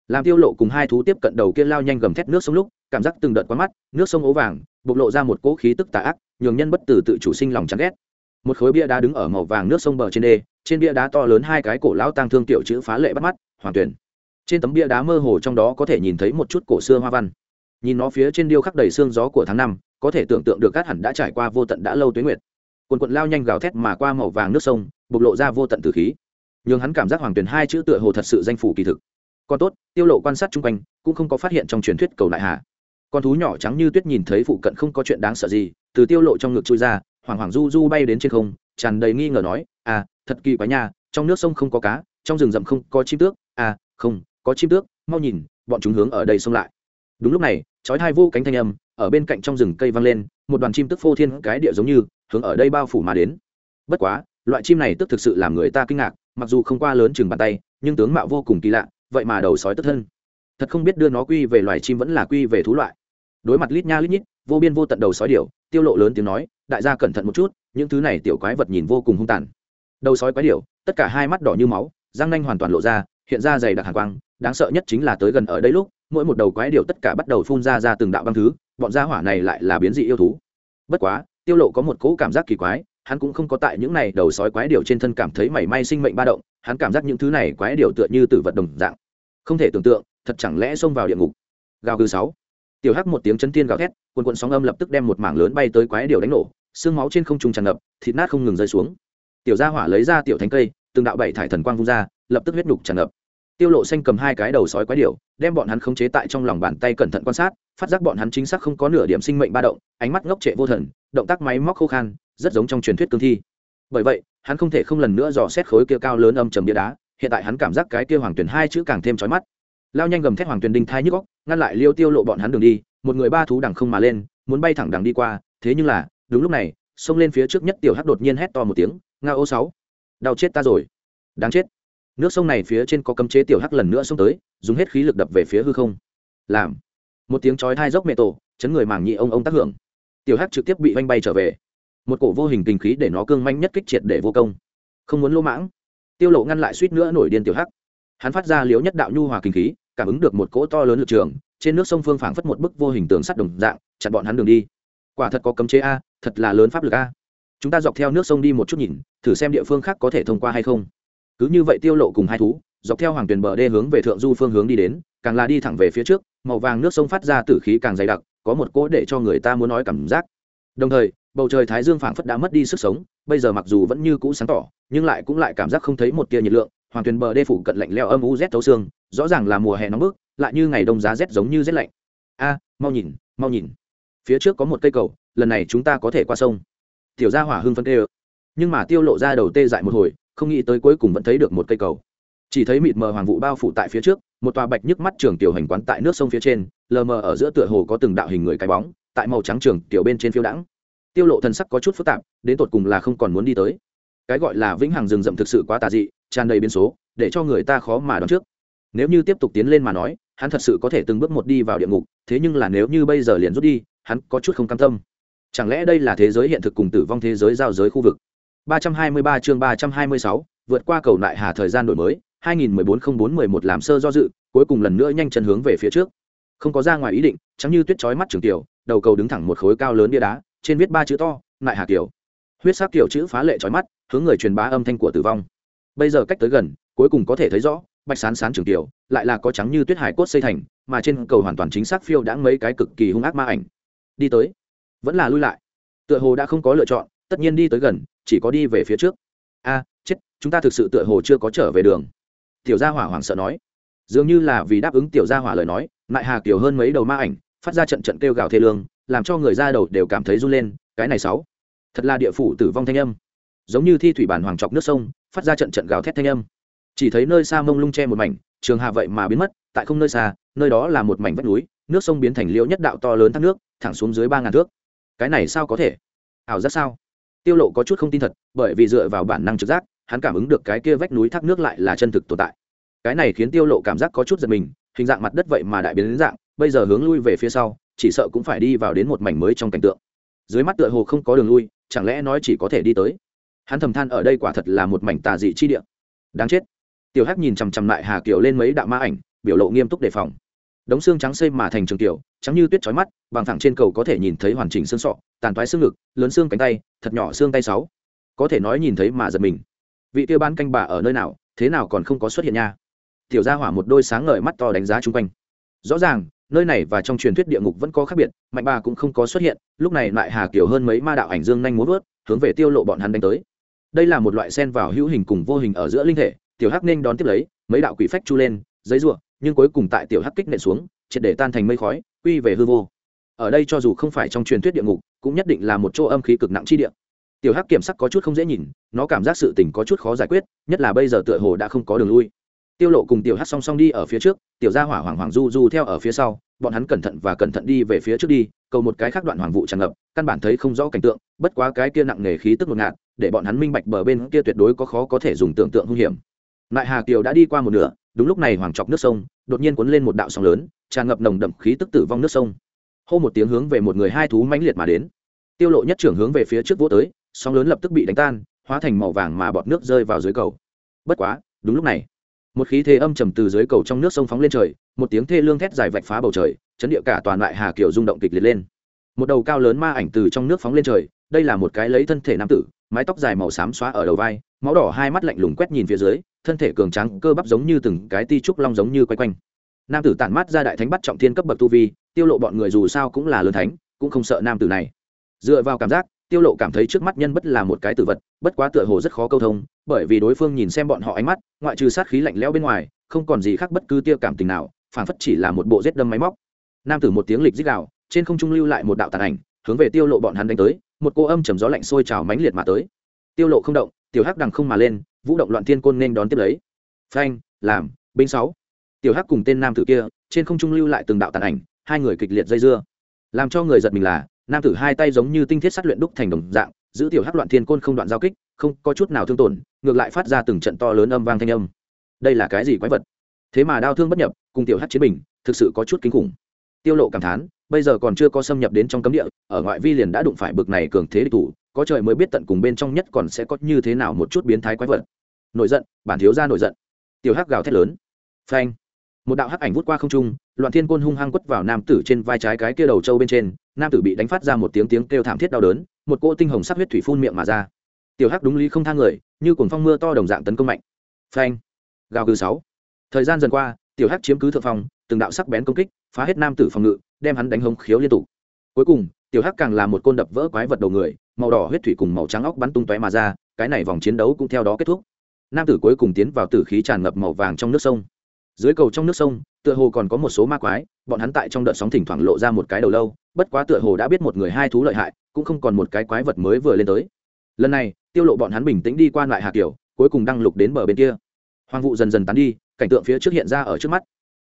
Làm tiêu lộ cùng hai thú tiếp cận đầu kia lao nhanh gầm thét nước sông lúc, cảm giác từng đợt quá mắt, nước sông ố vàng, bộc lộ ra một cỗ khí tức tà ác, nhường nhân bất tử tự chủ sinh lòng chán ghét. Một khối bia đá đứng ở màu vàng nước sông bờ trên đê, trên bia đá to lớn hai cái cổ lão tang thương tiểu chữ phá lệ bắt mắt, hoàng tuyển. Trên tấm bia đá mơ hồ trong đó có thể nhìn thấy một chút cổ xưa hoa văn. Nhìn nó phía trên điêu khắc đầy xương gió của tháng năm có thể tưởng tượng được các hẳn đã trải qua vô tận đã lâu tuyến nguyệt. Quần quận lao nhanh gào thét mà qua màu vàng nước sông, bộc lộ ra vô tận từ khí. Nhưng hắn cảm giác hoàng truyền hai chữ tựa hồ thật sự danh phủ kỳ thực. Còn tốt, tiêu lộ quan sát chung quanh, cũng không có phát hiện trong truyền thuyết cầu lại hà. Con thú nhỏ trắng như tuyết nhìn thấy phụ cận không có chuyện đáng sợ gì, từ tiêu lộ trong ngực chui ra hoàng hoàng du du bay đến trên không, tràn đầy nghi ngờ nói à thật kỳ quái nha, trong nước sông không có cá, trong rừng rậm không có chim tước à không, có chim tước, mau nhìn, bọn chúng hướng ở đây xông lại. Đúng lúc này, chói hai vô cánh thanh âm ở bên cạnh trong rừng cây vang lên, một đoàn chim tức phô thiên cái địa giống như, hướng ở đây bao phủ mà đến. Bất quá, loại chim này tức thực sự làm người ta kinh ngạc, mặc dù không qua lớn chừng bàn tay, nhưng tướng mạo vô cùng kỳ lạ, vậy mà đầu sói tức thân. Thật không biết đưa nó quy về loài chim vẫn là quy về thú loại. Đối mặt lít nha lít nhít, vô biên vô tận đầu sói điểu, tiêu lộ lớn tiếng nói, đại gia cẩn thận một chút, những thứ này tiểu quái vật nhìn vô cùng hung tàn. Đầu sói quái điểu, tất cả hai mắt đỏ như máu, răng nanh hoàn toàn lộ ra, hiện ra dày đặc hàn quang, đáng sợ nhất chính là tới gần ở đây lúc mỗi một đầu quái điệu tất cả bắt đầu phun ra ra từng đạo băng thứ, bọn gia hỏa này lại là biến dị yêu thú. Bất quá, tiêu lộ có một cỗ cảm giác kỳ quái, hắn cũng không có tại những này đầu sói quái điệu trên thân cảm thấy mảy may sinh mệnh ba động, hắn cảm giác những thứ này quái điệu tựa như tử vật đồng dạng. Không thể tưởng tượng, thật chẳng lẽ xông vào địa ngục. Gào gừ sáu. Tiểu hắc một tiếng chân tiên gào thét, quần quần sóng âm lập tức đem một mảng lớn bay tới quái điệu đánh nổ, xương máu trên không trung tràn ngập, thịt nát không ngừng rơi xuống. Tiểu gia hỏa lấy ra tiểu thánh cây, từng đạo bảy thải thần quang vung ra, lập tức huyết nhục tràn ngập tiêu lộ xanh cầm hai cái đầu sói quái điểu, đem bọn hắn khống chế tại trong lòng bàn tay cẩn thận quan sát, phát giác bọn hắn chính xác không có nửa điểm sinh mệnh ba động, ánh mắt ngốc trệ vô thần, động tác máy móc khô khan, rất giống trong truyền thuyết cương thi. Bởi vậy, hắn không thể không lần nữa dò xét khối kia cao lớn âm trầm bia đá, hiện tại hắn cảm giác cái kia hoàng tuyển hai chữ càng thêm chói mắt. Lao nhanh gầm thét hoàng tuyển đinh thai nhức góc ngăn lại liêu tiêu lộ bọn hắn đường đi, một người ba thú đằng không mà lên, muốn bay thẳng đằng đi qua, thế nhưng là, đúng lúc này, xông lên phía trước nhất tiểu hắc đột nhiên hét to một tiếng nga ô sáu, đau chết ta rồi, đáng chết nước sông này phía trên có cấm chế tiểu hắc lần nữa xông tới, dùng hết khí lực đập về phía hư không. Làm. Một tiếng chói thai dốc mẹ tổ, chấn người màng nhị ông ông tác hưởng. Tiểu hắc trực tiếp bị oanh bay trở về. Một cổ vô hình kinh khí để nó cương manh nhất kích triệt để vô công. Không muốn lỗ mãng. Tiêu lộ ngăn lại suýt nữa nổi điên tiểu hắc. Hắn phát ra liếu nhất đạo nhu hòa kinh khí, cảm ứng được một cỗ to lớn lực trường, trên nước sông phương phảng phất một bức vô hình tường sắt đồng dạng, chặn bọn hắn đường đi. Quả thật có cấm chế a, thật là lớn pháp lực a. Chúng ta dọc theo nước sông đi một chút nhìn, thử xem địa phương khác có thể thông qua hay không cứ như vậy tiêu lộ cùng hai thú, dọc theo hoàng tuyền bờ đê hướng về thượng du phương hướng đi đến, càng là đi thẳng về phía trước, màu vàng nước sông phát ra tử khí càng dày đặc, có một cỗ để cho người ta muốn nói cảm giác. Đồng thời, bầu trời thái dương phảng phất đã mất đi sức sống, bây giờ mặc dù vẫn như cũ sáng tỏ, nhưng lại cũng lại cảm giác không thấy một tia nhiệt lượng, hoàng tuyền bờ đê phủ cận lạnh leo âm u rét thấu xương, rõ ràng là mùa hè nóng bức, lại như ngày đông giá rét giống như rét lạnh. A à, mau nhìn mau nhìn. Phía trước có một cây cầu, lần này chúng ta có thể qua sông. Tiểu gia hỏa hưng phân tê ơ nhưng mà tiêu lộ ra đầu tê dại một hồi không nghĩ tới cuối cùng vẫn thấy được một cây cầu. Chỉ thấy mịt mờ hoàng vụ bao phủ tại phía trước, một tòa bạch nhức mắt trường tiểu hành quán tại nước sông phía trên, lờ mờ ở giữa tựa hồ có từng đạo hình người cái bóng, tại màu trắng trường tiểu bên trên phiêu đãng. Tiêu lộ thần sắc có chút phức tạp, đến tột cùng là không còn muốn đi tới. Cái gọi là vĩnh hằng rừng rậm thực sự quá tà dị, tràn đầy biến số, để cho người ta khó mà đoán trước. Nếu như tiếp tục tiến lên mà nói, hắn thật sự có thể từng bước một đi vào địa ngục, thế nhưng là nếu như bây giờ liền rút đi, hắn có chút không cam tâm. Chẳng lẽ đây là thế giới hiện thực cùng tử vong thế giới giao giới khu vực? 323 chương 326, vượt qua cầu lại hà thời gian đổi mới 2014-04-11 làm sơ do dự cuối cùng lần nữa nhanh chân hướng về phía trước. Không có ra ngoài ý định trắng như tuyết chói mắt trường tiểu đầu cầu đứng thẳng một khối cao lớn bia đá trên viết ba chữ to lại hà tiểu huyết sắc tiểu chữ phá lệ chói mắt hướng người truyền bá âm thanh của tử vong. Bây giờ cách tới gần cuối cùng có thể thấy rõ bạch sán sán trường tiểu lại là có trắng như tuyết hải cốt xây thành mà trên cầu hoàn toàn chính xác phiêu đã mấy cái cực kỳ hung ác ma ảnh. Đi tới. Vẫn là lui lại. Tựa hồ đã không có lựa chọn tất nhiên đi tới gần chỉ có đi về phía trước. A, chết, chúng ta thực sự tựa hồ chưa có trở về đường. Tiểu gia hỏa hoảng sợ nói. Dường như là vì đáp ứng tiểu gia hỏa lời nói lại hà kiểu hơn mấy đầu ma ảnh, phát ra trận trận kêu gào thê lương, làm cho người ra đầu đều cảm thấy run lên, cái này sáu. Thật là địa phủ tử vong thanh âm. Giống như thi thủy bản hoàng trọc nước sông, phát ra trận trận gào thét thanh âm. Chỉ thấy nơi xa mông lung che một mảnh, trường hà vậy mà biến mất, tại không nơi xa, nơi đó là một mảnh vách núi, nước sông biến thành liễu nhất đạo to lớn thác nước, thẳng xuống dưới ba ngàn thước. Cái này sao có thể? Ảo giác sao? Tiêu lộ có chút không tin thật, bởi vì dựa vào bản năng trực giác, hắn cảm ứng được cái kia vách núi thác nước lại là chân thực tồn tại. Cái này khiến tiêu lộ cảm giác có chút giật mình, hình dạng mặt đất vậy mà đại biến đến dạng, bây giờ hướng lui về phía sau, chỉ sợ cũng phải đi vào đến một mảnh mới trong cảnh tượng. Dưới mắt tựa hồ không có đường lui, chẳng lẽ nói chỉ có thể đi tới? Hắn thầm than ở đây quả thật là một mảnh tà dị chi địa. Đáng chết. Tiểu hắc nhìn chằm chằm lại hà kiều lên mấy đạo ma ảnh, biểu lộ nghiêm túc đề phòng đống xương trắng xây mà thành trường tiểu, trắng như tuyết trói mắt, bằng thẳng trên cầu có thể nhìn thấy hoàn chỉnh xương sọ, tàn toái xương ngực, lớn xương cánh tay, thật nhỏ xương tay sáu. Có thể nói nhìn thấy mà giật mình. Vị tiêu bán canh bà ở nơi nào, thế nào còn không có xuất hiện nha. Tiểu gia hỏa một đôi sáng ngời mắt to đánh giá chung quanh. Rõ ràng, nơi này và trong truyền thuyết địa ngục vẫn có khác biệt, mạnh bà cũng không có xuất hiện, lúc này lại hà kiểu hơn mấy ma đạo ảnh dương nhanh muốn vớt hướng về tiêu lộ bọn hắn đánh tới. Đây là một loại sen vào hữu hình cùng vô hình ở giữa linh thể, tiểu hắc nên đón tiếp lấy, mấy đạo quỷ phách chu lên, giấy ruộng nhưng cuối cùng tại tiểu hắc kích nện xuống, triệt để tan thành mây khói, quy về hư vô. Ở đây cho dù không phải trong truyền thuyết địa ngục, cũng nhất định là một chỗ âm khí cực nặng chi địa. Tiểu hắc kiểm sắc có chút không dễ nhìn, nó cảm giác sự tình có chút khó giải quyết, nhất là bây giờ tựa hồ đã không có đường lui. Tiêu lộ cùng tiểu hắc song song đi ở phía trước, tiểu gia hỏa hoàng hoàng du du theo ở phía sau, bọn hắn cẩn thận và cẩn thận đi về phía trước đi, cầu một cái khác đoạn hoàng vụ tràn ngập, căn bản thấy không rõ cảnh tượng, bất quá cái kia nặng nề khí tức ngột ngạt, để bọn hắn minh bạch bờ bên kia tuyệt đối có khó có thể dùng tưởng tượng hung hiểm. Lại hà kiều đã đi qua một nửa đúng lúc này hoàng chọc nước sông, đột nhiên cuốn lên một đạo sóng lớn, tràn ngập nồng đậm khí tức tử vong nước sông. Hô một tiếng hướng về một người hai thú mãnh liệt mà đến. Tiêu lộ nhất trưởng hướng về phía trước vỗ tới, sóng lớn lập tức bị đánh tan, hóa thành màu vàng mà bọt nước rơi vào dưới cầu. Bất quá, đúng lúc này, một khí thế âm trầm từ dưới cầu trong nước sông phóng lên trời, một tiếng thê lương thét dài vạch phá bầu trời, chấn địa cả toàn lại hà kiều rung động kịch liệt lên. Một đầu cao lớn ma ảnh từ trong nước phóng lên trời, đây là một cái lấy thân thể nam tử, mái tóc dài màu xám xóa ở đầu vai, máu đỏ hai mắt lạnh lùng quét nhìn phía dưới thân thể cường tráng, cơ bắp giống như từng cái ti trúc long giống như quay quanh. Nam tử tản mắt ra đại thánh bắt trọng thiên cấp bậc tu vi, tiêu lộ bọn người dù sao cũng là lớn thánh, cũng không sợ nam tử này. Dựa vào cảm giác, tiêu lộ cảm thấy trước mắt nhân bất là một cái tử vật, bất quá tựa hồ rất khó câu thông, bởi vì đối phương nhìn xem bọn họ ánh mắt, ngoại trừ sát khí lạnh lẽo bên ngoài, không còn gì khác bất cứ tia cảm tình nào phản phất chỉ là một bộ giết đâm máy móc. Nam tử một tiếng lịch dích đạo trên không trung lưu lại một đạo tàn ảnh, hướng về tiêu lộ bọn hắn đánh tới, một cô âm trầm gió lạnh sôi trào mãnh liệt mà tới. Tiêu lộ không động, tiểu hắc đằng không mà lên vũ động loạn thiên côn nên đón tiếp lấy. Phanh, làm, binh sáu. Tiểu hắc cùng tên nam tử kia, trên không trung lưu lại từng đạo tàn ảnh, hai người kịch liệt dây dưa. Làm cho người giật mình là, nam tử hai tay giống như tinh thiết sát luyện đúc thành đồng dạng, giữ tiểu hắc loạn thiên côn không đoạn giao kích, không có chút nào thương tổn, ngược lại phát ra từng trận to lớn âm vang thanh âm. Đây là cái gì quái vật? Thế mà đau thương bất nhập, cùng tiểu hắc chiến bình, thực sự có chút kinh khủng. Tiêu lộ cảm thán, bây giờ còn chưa có xâm nhập đến trong cấm địa, ở ngoại vi liền đã đụng phải bực này cường thế địch thủ có trời mới biết tận cùng bên trong nhất còn sẽ có như thế nào một chút biến thái quái vật. Nổi giận, bản thiếu gia nổi giận. Tiểu hắc gào thét lớn. Phanh. Một đạo hắc ảnh vút qua không trung, loạn thiên côn hung hăng quất vào nam tử trên vai trái cái kia đầu trâu bên trên, nam tử bị đánh phát ra một tiếng tiếng kêu thảm thiết đau đớn, một cỗ tinh hồng sắc huyết thủy phun miệng mà ra. Tiểu hắc đúng lý không thang người, như cuồng phong mưa to đồng dạng tấn công mạnh. Phanh. Gào gừ sáu. Thời gian dần qua, tiểu hắc chiếm cứ thượng phong, từng đạo sắc bén công kích, phá hết nam tử phòng ngự, đem hắn đánh hống khiếu liên tục. Cuối cùng, tiểu hắc càng là một côn đập vỡ quái vật đầu người màu đỏ huyết thủy cùng màu trắng óc bắn tung tóe mà ra, cái này vòng chiến đấu cũng theo đó kết thúc. Nam tử cuối cùng tiến vào tử khí tràn ngập màu vàng trong nước sông. Dưới cầu trong nước sông, tựa hồ còn có một số ma quái, bọn hắn tại trong đợt sóng thỉnh thoảng lộ ra một cái đầu lâu, bất quá tựa hồ đã biết một người hai thú lợi hại, cũng không còn một cái quái vật mới vừa lên tới. Lần này, tiêu lộ bọn hắn bình tĩnh đi qua lại hà kiểu cuối cùng đăng lục đến bờ bên kia. Hoang vụ dần dần tán đi, cảnh tượng phía trước hiện ra ở trước mắt.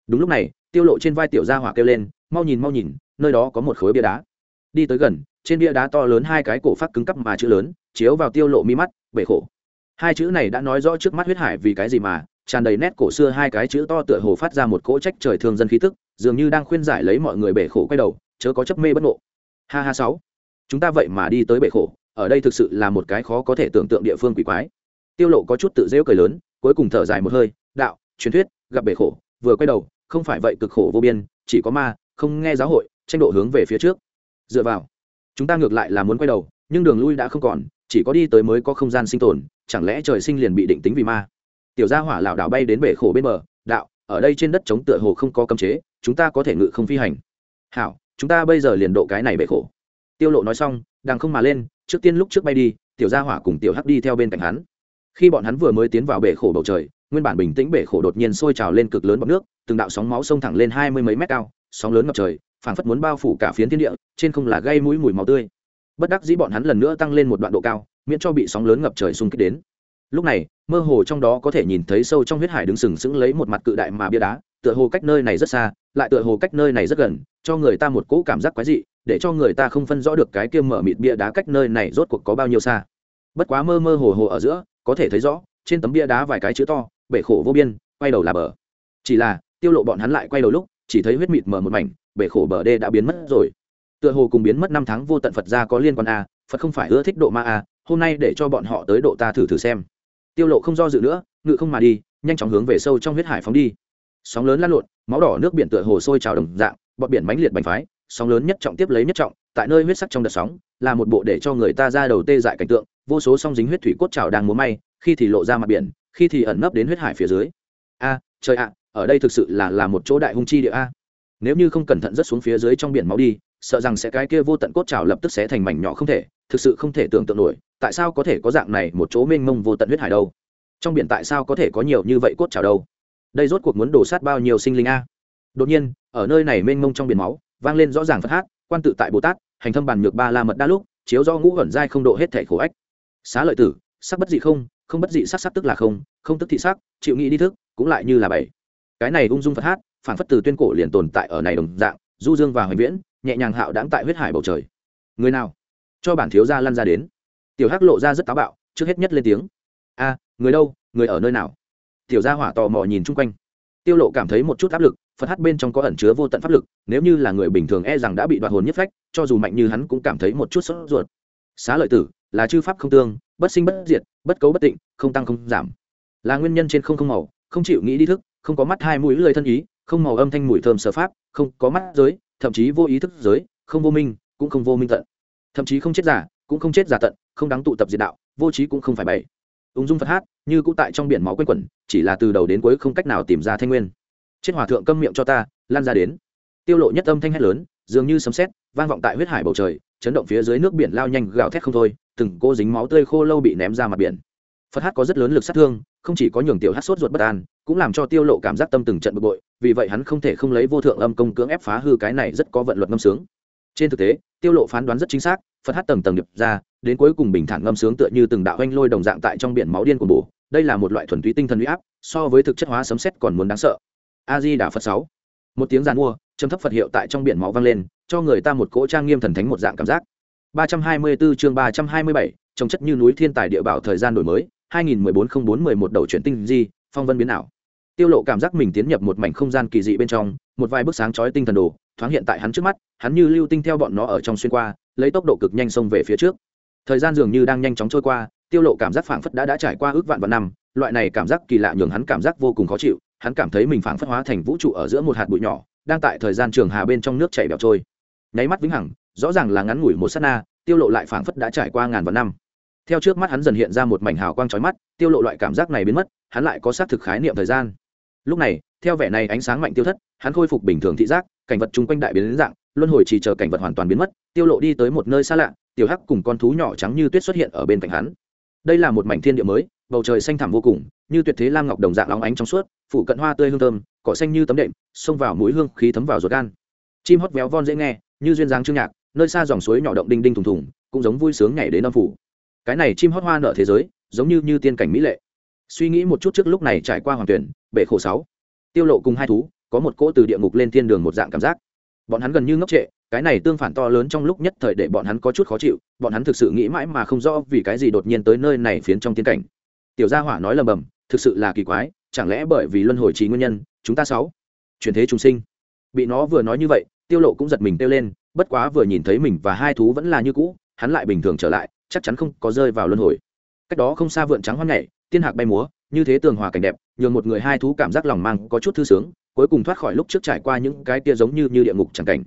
Đúng lúc này, tiêu lộ trên vai tiểu gia hỏa kêu lên, mau nhìn mau nhìn, nơi đó có một khối bia đá. Đi tới gần trên bia đá to lớn hai cái cổ phát cứng cắp mà chữ lớn, chiếu vào tiêu lộ mi mắt, bể khổ. Hai chữ này đã nói rõ trước mắt huyết hải vì cái gì mà, tràn đầy nét cổ xưa hai cái chữ to tựa hồ phát ra một cỗ trách trời thương dân khí tức, dường như đang khuyên giải lấy mọi người bể khổ quay đầu, chớ có chấp mê bất ngộ. Ha ha sáu. Chúng ta vậy mà đi tới bể khổ, ở đây thực sự là một cái khó có thể tưởng tượng địa phương quỷ quái. Tiêu lộ có chút tự rêu cười lớn, cuối cùng thở dài một hơi, đạo, truyền thuyết, gặp bể khổ, vừa quay đầu, không phải vậy cực khổ vô biên, chỉ có ma, không nghe giáo hội, tranh độ hướng về phía trước. Dựa vào chúng ta ngược lại là muốn quay đầu, nhưng đường lui đã không còn, chỉ có đi tới mới có không gian sinh tồn, chẳng lẽ trời sinh liền bị định tính vì ma? Tiểu gia hỏa lảo đảo bay đến bể khổ bên bờ, đạo, ở đây trên đất chống tựa hồ không có cấm chế, chúng ta có thể ngự không phi hành. Hảo, chúng ta bây giờ liền độ cái này bể khổ. Tiêu lộ nói xong đang không mà lên, trước tiên lúc trước bay đi, tiểu gia hỏa cùng tiểu hắc đi theo bên cạnh hắn. Khi bọn hắn vừa mới tiến vào bể khổ bầu trời, nguyên bản bình tĩnh bể khổ đột nhiên sôi trào lên cực lớn bọt nước, từng đạo sóng máu sông thẳng lên hai mươi mấy mét cao, sóng lớn ngập trời phảng phất muốn bao phủ cả phiến thiên địa, trên không là gây mũi mùi máu tươi. Bất đắc dĩ bọn hắn lần nữa tăng lên một đoạn độ cao, miễn cho bị sóng lớn ngập trời xung kích đến. Lúc này, mơ hồ trong đó có thể nhìn thấy sâu trong huyết hải đứng sừng sững lấy một mặt cự đại mà bia đá, tựa hồ cách nơi này rất xa, lại tựa hồ cách nơi này rất gần, cho người ta một cỗ cảm giác quái dị, để cho người ta không phân rõ được cái kia mở mịt bia đá cách nơi này rốt cuộc có bao nhiêu xa. Bất quá mơ mơ hồ hồ ở giữa, có thể thấy rõ, trên tấm bia đá vài cái chữ to, bể khổ vô biên, quay đầu là bờ. Chỉ là, tiêu lộ bọn hắn lại quay đầu lúc, chỉ thấy huyết mịt mở một mảnh bể khổ bờ đê đã biến mất rồi. Tựa hồ cùng biến mất năm tháng vô tận phật gia có liên quan a à, phật không phải ưa thích độ ma a à, hôm nay để cho bọn họ tới độ ta thử thử xem. Tiêu lộ không do dự nữa ngự không mà đi nhanh chóng hướng về sâu trong huyết hải phóng đi. Sóng lớn lan lộn máu đỏ nước biển tựa hồ sôi trào đồng dạng bọt biển mãnh liệt bành phái sóng lớn nhất trọng tiếp lấy nhất trọng tại nơi huyết sắc trong đợt sóng là một bộ để cho người ta ra đầu tê dại cảnh tượng vô số song dính huyết thủy cốt trào đang múa may khi thì lộ ra mặt biển khi thì ẩn nấp đến huyết hải phía dưới. A trời ạ ở đây thực sự là là một chỗ đại hung chi địa a nếu như không cẩn thận rớt xuống phía dưới trong biển máu đi, sợ rằng sẽ cái kia vô tận cốt trào lập tức sẽ thành mảnh nhỏ không thể, thực sự không thể tưởng tượng nổi, tại sao có thể có dạng này một chỗ mênh mông vô tận huyết hải đâu? Trong biển tại sao có thể có nhiều như vậy cốt trào đâu? Đây rốt cuộc muốn đổ sát bao nhiêu sinh linh a? Đột nhiên, ở nơi này mênh mông trong biển máu, vang lên rõ ràng phật hát, quan tự tại bồ tát, hành thâm bàn nhược ba la mật đa lúc, chiếu do ngũ gần giai không độ hết thể khổ ách. Xá lợi tử, sắc bất dị không không bất dị sắc sắc tức là không không tức thị sắc, chịu nghĩ đi thức, cũng lại như là bảy. Cái này ung dung phật hát phản phất từ tuyên cổ liền tồn tại ở này đồng dạng, du dương và hoành viễn, nhẹ nhàng hạo đáng tại huyết hải bầu trời. Người nào? Cho bản thiếu gia lăn ra đến. Tiểu hắc lộ ra rất táo bạo, trước hết nhất lên tiếng. A, người đâu? Người ở nơi nào? Tiểu gia hỏa tò mò nhìn chung quanh. Tiêu lộ cảm thấy một chút áp lực, phật hát bên trong có ẩn chứa vô tận pháp lực, nếu như là người bình thường e rằng đã bị đoạt hồn nhất phách, cho dù mạnh như hắn cũng cảm thấy một chút sốt ruột. Xá lợi tử, là chư pháp không tương, bất sinh bất diệt, bất cấu bất tịnh, không tăng không giảm. Là nguyên nhân trên không không màu, không chịu nghĩ đi thức, không có mắt hai mũi lưỡi thân ý không màu âm thanh mùi thơm sở pháp, không có mắt giới, thậm chí vô ý thức giới, không vô minh, cũng không vô minh tận. Thậm chí không chết giả, cũng không chết giả tận, không đáng tụ tập diệt đạo, vô trí cũng không phải bậy. Ung dung phật hát, như cũng tại trong biển máu quanh quẩn, chỉ là từ đầu đến cuối không cách nào tìm ra thanh nguyên. Chết hòa thượng câm miệng cho ta, lan ra đến. Tiêu lộ nhất âm thanh hét lớn, dường như sấm sét, vang vọng tại huyết hải bầu trời, chấn động phía dưới nước biển lao nhanh gào thét không thôi, từng cô dính máu tươi khô lâu bị ném ra mặt biển. Phật hát có rất lớn lực sát thương, không chỉ có nhường tiểu hát sốt ruột bất an cũng làm cho tiêu lộ cảm giác tâm từng trận bực bội vì vậy hắn không thể không lấy vô thượng âm công cưỡng ép phá hư cái này rất có vận luật ngâm sướng. Trên thực tế tiêu lộ phán đoán rất chính xác phật hát tầng tầng điệp ra đến cuối cùng bình thản ngâm sướng tựa như từng đạo anh lôi đồng dạng tại trong biển máu điên của bù. đây là một loại thuần túy tinh thần uy áp so với thực chất hóa sấm sét còn muốn đáng sợ. A di đà phật sáu. Một tiếng giàn mua châm thấp phật hiệu tại trong biển máu vang lên cho người ta một cỗ trang nghiêm thần thánh một dạng cảm giác. 324 chương 327, trồng chất như núi thiên tài địa bảo thời gian đổi mới 2014-04-11 đầu chuyển tinh di phong vân biến ảo tiêu lộ cảm giác mình tiến nhập một mảnh không gian kỳ dị bên trong, một vài bức sáng chói tinh thần đồ, thoáng hiện tại hắn trước mắt, hắn như lưu tinh theo bọn nó ở trong xuyên qua, lấy tốc độ cực nhanh xông về phía trước. Thời gian dường như đang nhanh chóng trôi qua, tiêu lộ cảm giác phảng phất đã đã trải qua ước vạn vạn năm, loại này cảm giác kỳ lạ nhường hắn cảm giác vô cùng khó chịu, hắn cảm thấy mình phảng phất hóa thành vũ trụ ở giữa một hạt bụi nhỏ, đang tại thời gian trường hà bên trong nước chảy bẹo trôi. Nháy mắt vĩnh hằng, rõ ràng là ngắn ngủi một sát na, tiêu lộ lại phảng phất đã trải qua ngàn vạn năm. Theo trước mắt hắn dần hiện ra một mảnh hào quang chói mắt, tiêu lộ loại cảm giác này biến mất, hắn lại có xác thực khái niệm thời gian lúc này, theo vẻ này ánh sáng mạnh tiêu thất, hắn khôi phục bình thường thị giác, cảnh vật chung quanh đại biến dạng, luân hồi chỉ chờ cảnh vật hoàn toàn biến mất, tiêu lộ đi tới một nơi xa lạ, tiểu hắc cùng con thú nhỏ trắng như tuyết xuất hiện ở bên cạnh hắn. Đây là một mảnh thiên địa mới, bầu trời xanh thẳm vô cùng, như tuyệt thế lam ngọc đồng dạng óng ánh trong suốt, phủ cận hoa tươi hương thơm, cỏ xanh như tấm đệm, xông vào mũi hương khí thấm vào ruột gan. Chim hót véo von dễ nghe, như duyên dáng trương nhạc, nơi xa dòng suối nhỏ động đinh đinh thùng thùng, cũng giống vui sướng nhảy đến âm phủ. Cái này chim hót hoa nở thế giới, giống như như tiên cảnh mỹ lệ suy nghĩ một chút trước lúc này trải qua hoàng tuyển, bể khổ sáu. Tiêu lộ cùng hai thú, có một cỗ từ địa ngục lên thiên đường một dạng cảm giác. Bọn hắn gần như ngốc trệ, cái này tương phản to lớn trong lúc nhất thời để bọn hắn có chút khó chịu, bọn hắn thực sự nghĩ mãi mà không rõ vì cái gì đột nhiên tới nơi này phiến trong tiên cảnh. Tiểu gia hỏa nói lầm bầm, thực sự là kỳ quái, chẳng lẽ bởi vì luân hồi trí nguyên nhân, chúng ta sáu, chuyển thế chúng sinh. Bị nó vừa nói như vậy, tiêu lộ cũng giật mình tiêu lên, bất quá vừa nhìn thấy mình và hai thú vẫn là như cũ, hắn lại bình thường trở lại, chắc chắn không có rơi vào luân hồi. Cách đó không xa vượn trắng hoang nhảy tiên hạc bay múa, như thế tường hòa cảnh đẹp, nhường một người hai thú cảm giác lòng mang có chút thư sướng, cuối cùng thoát khỏi lúc trước trải qua những cái tia giống như như địa ngục chẳng cảnh.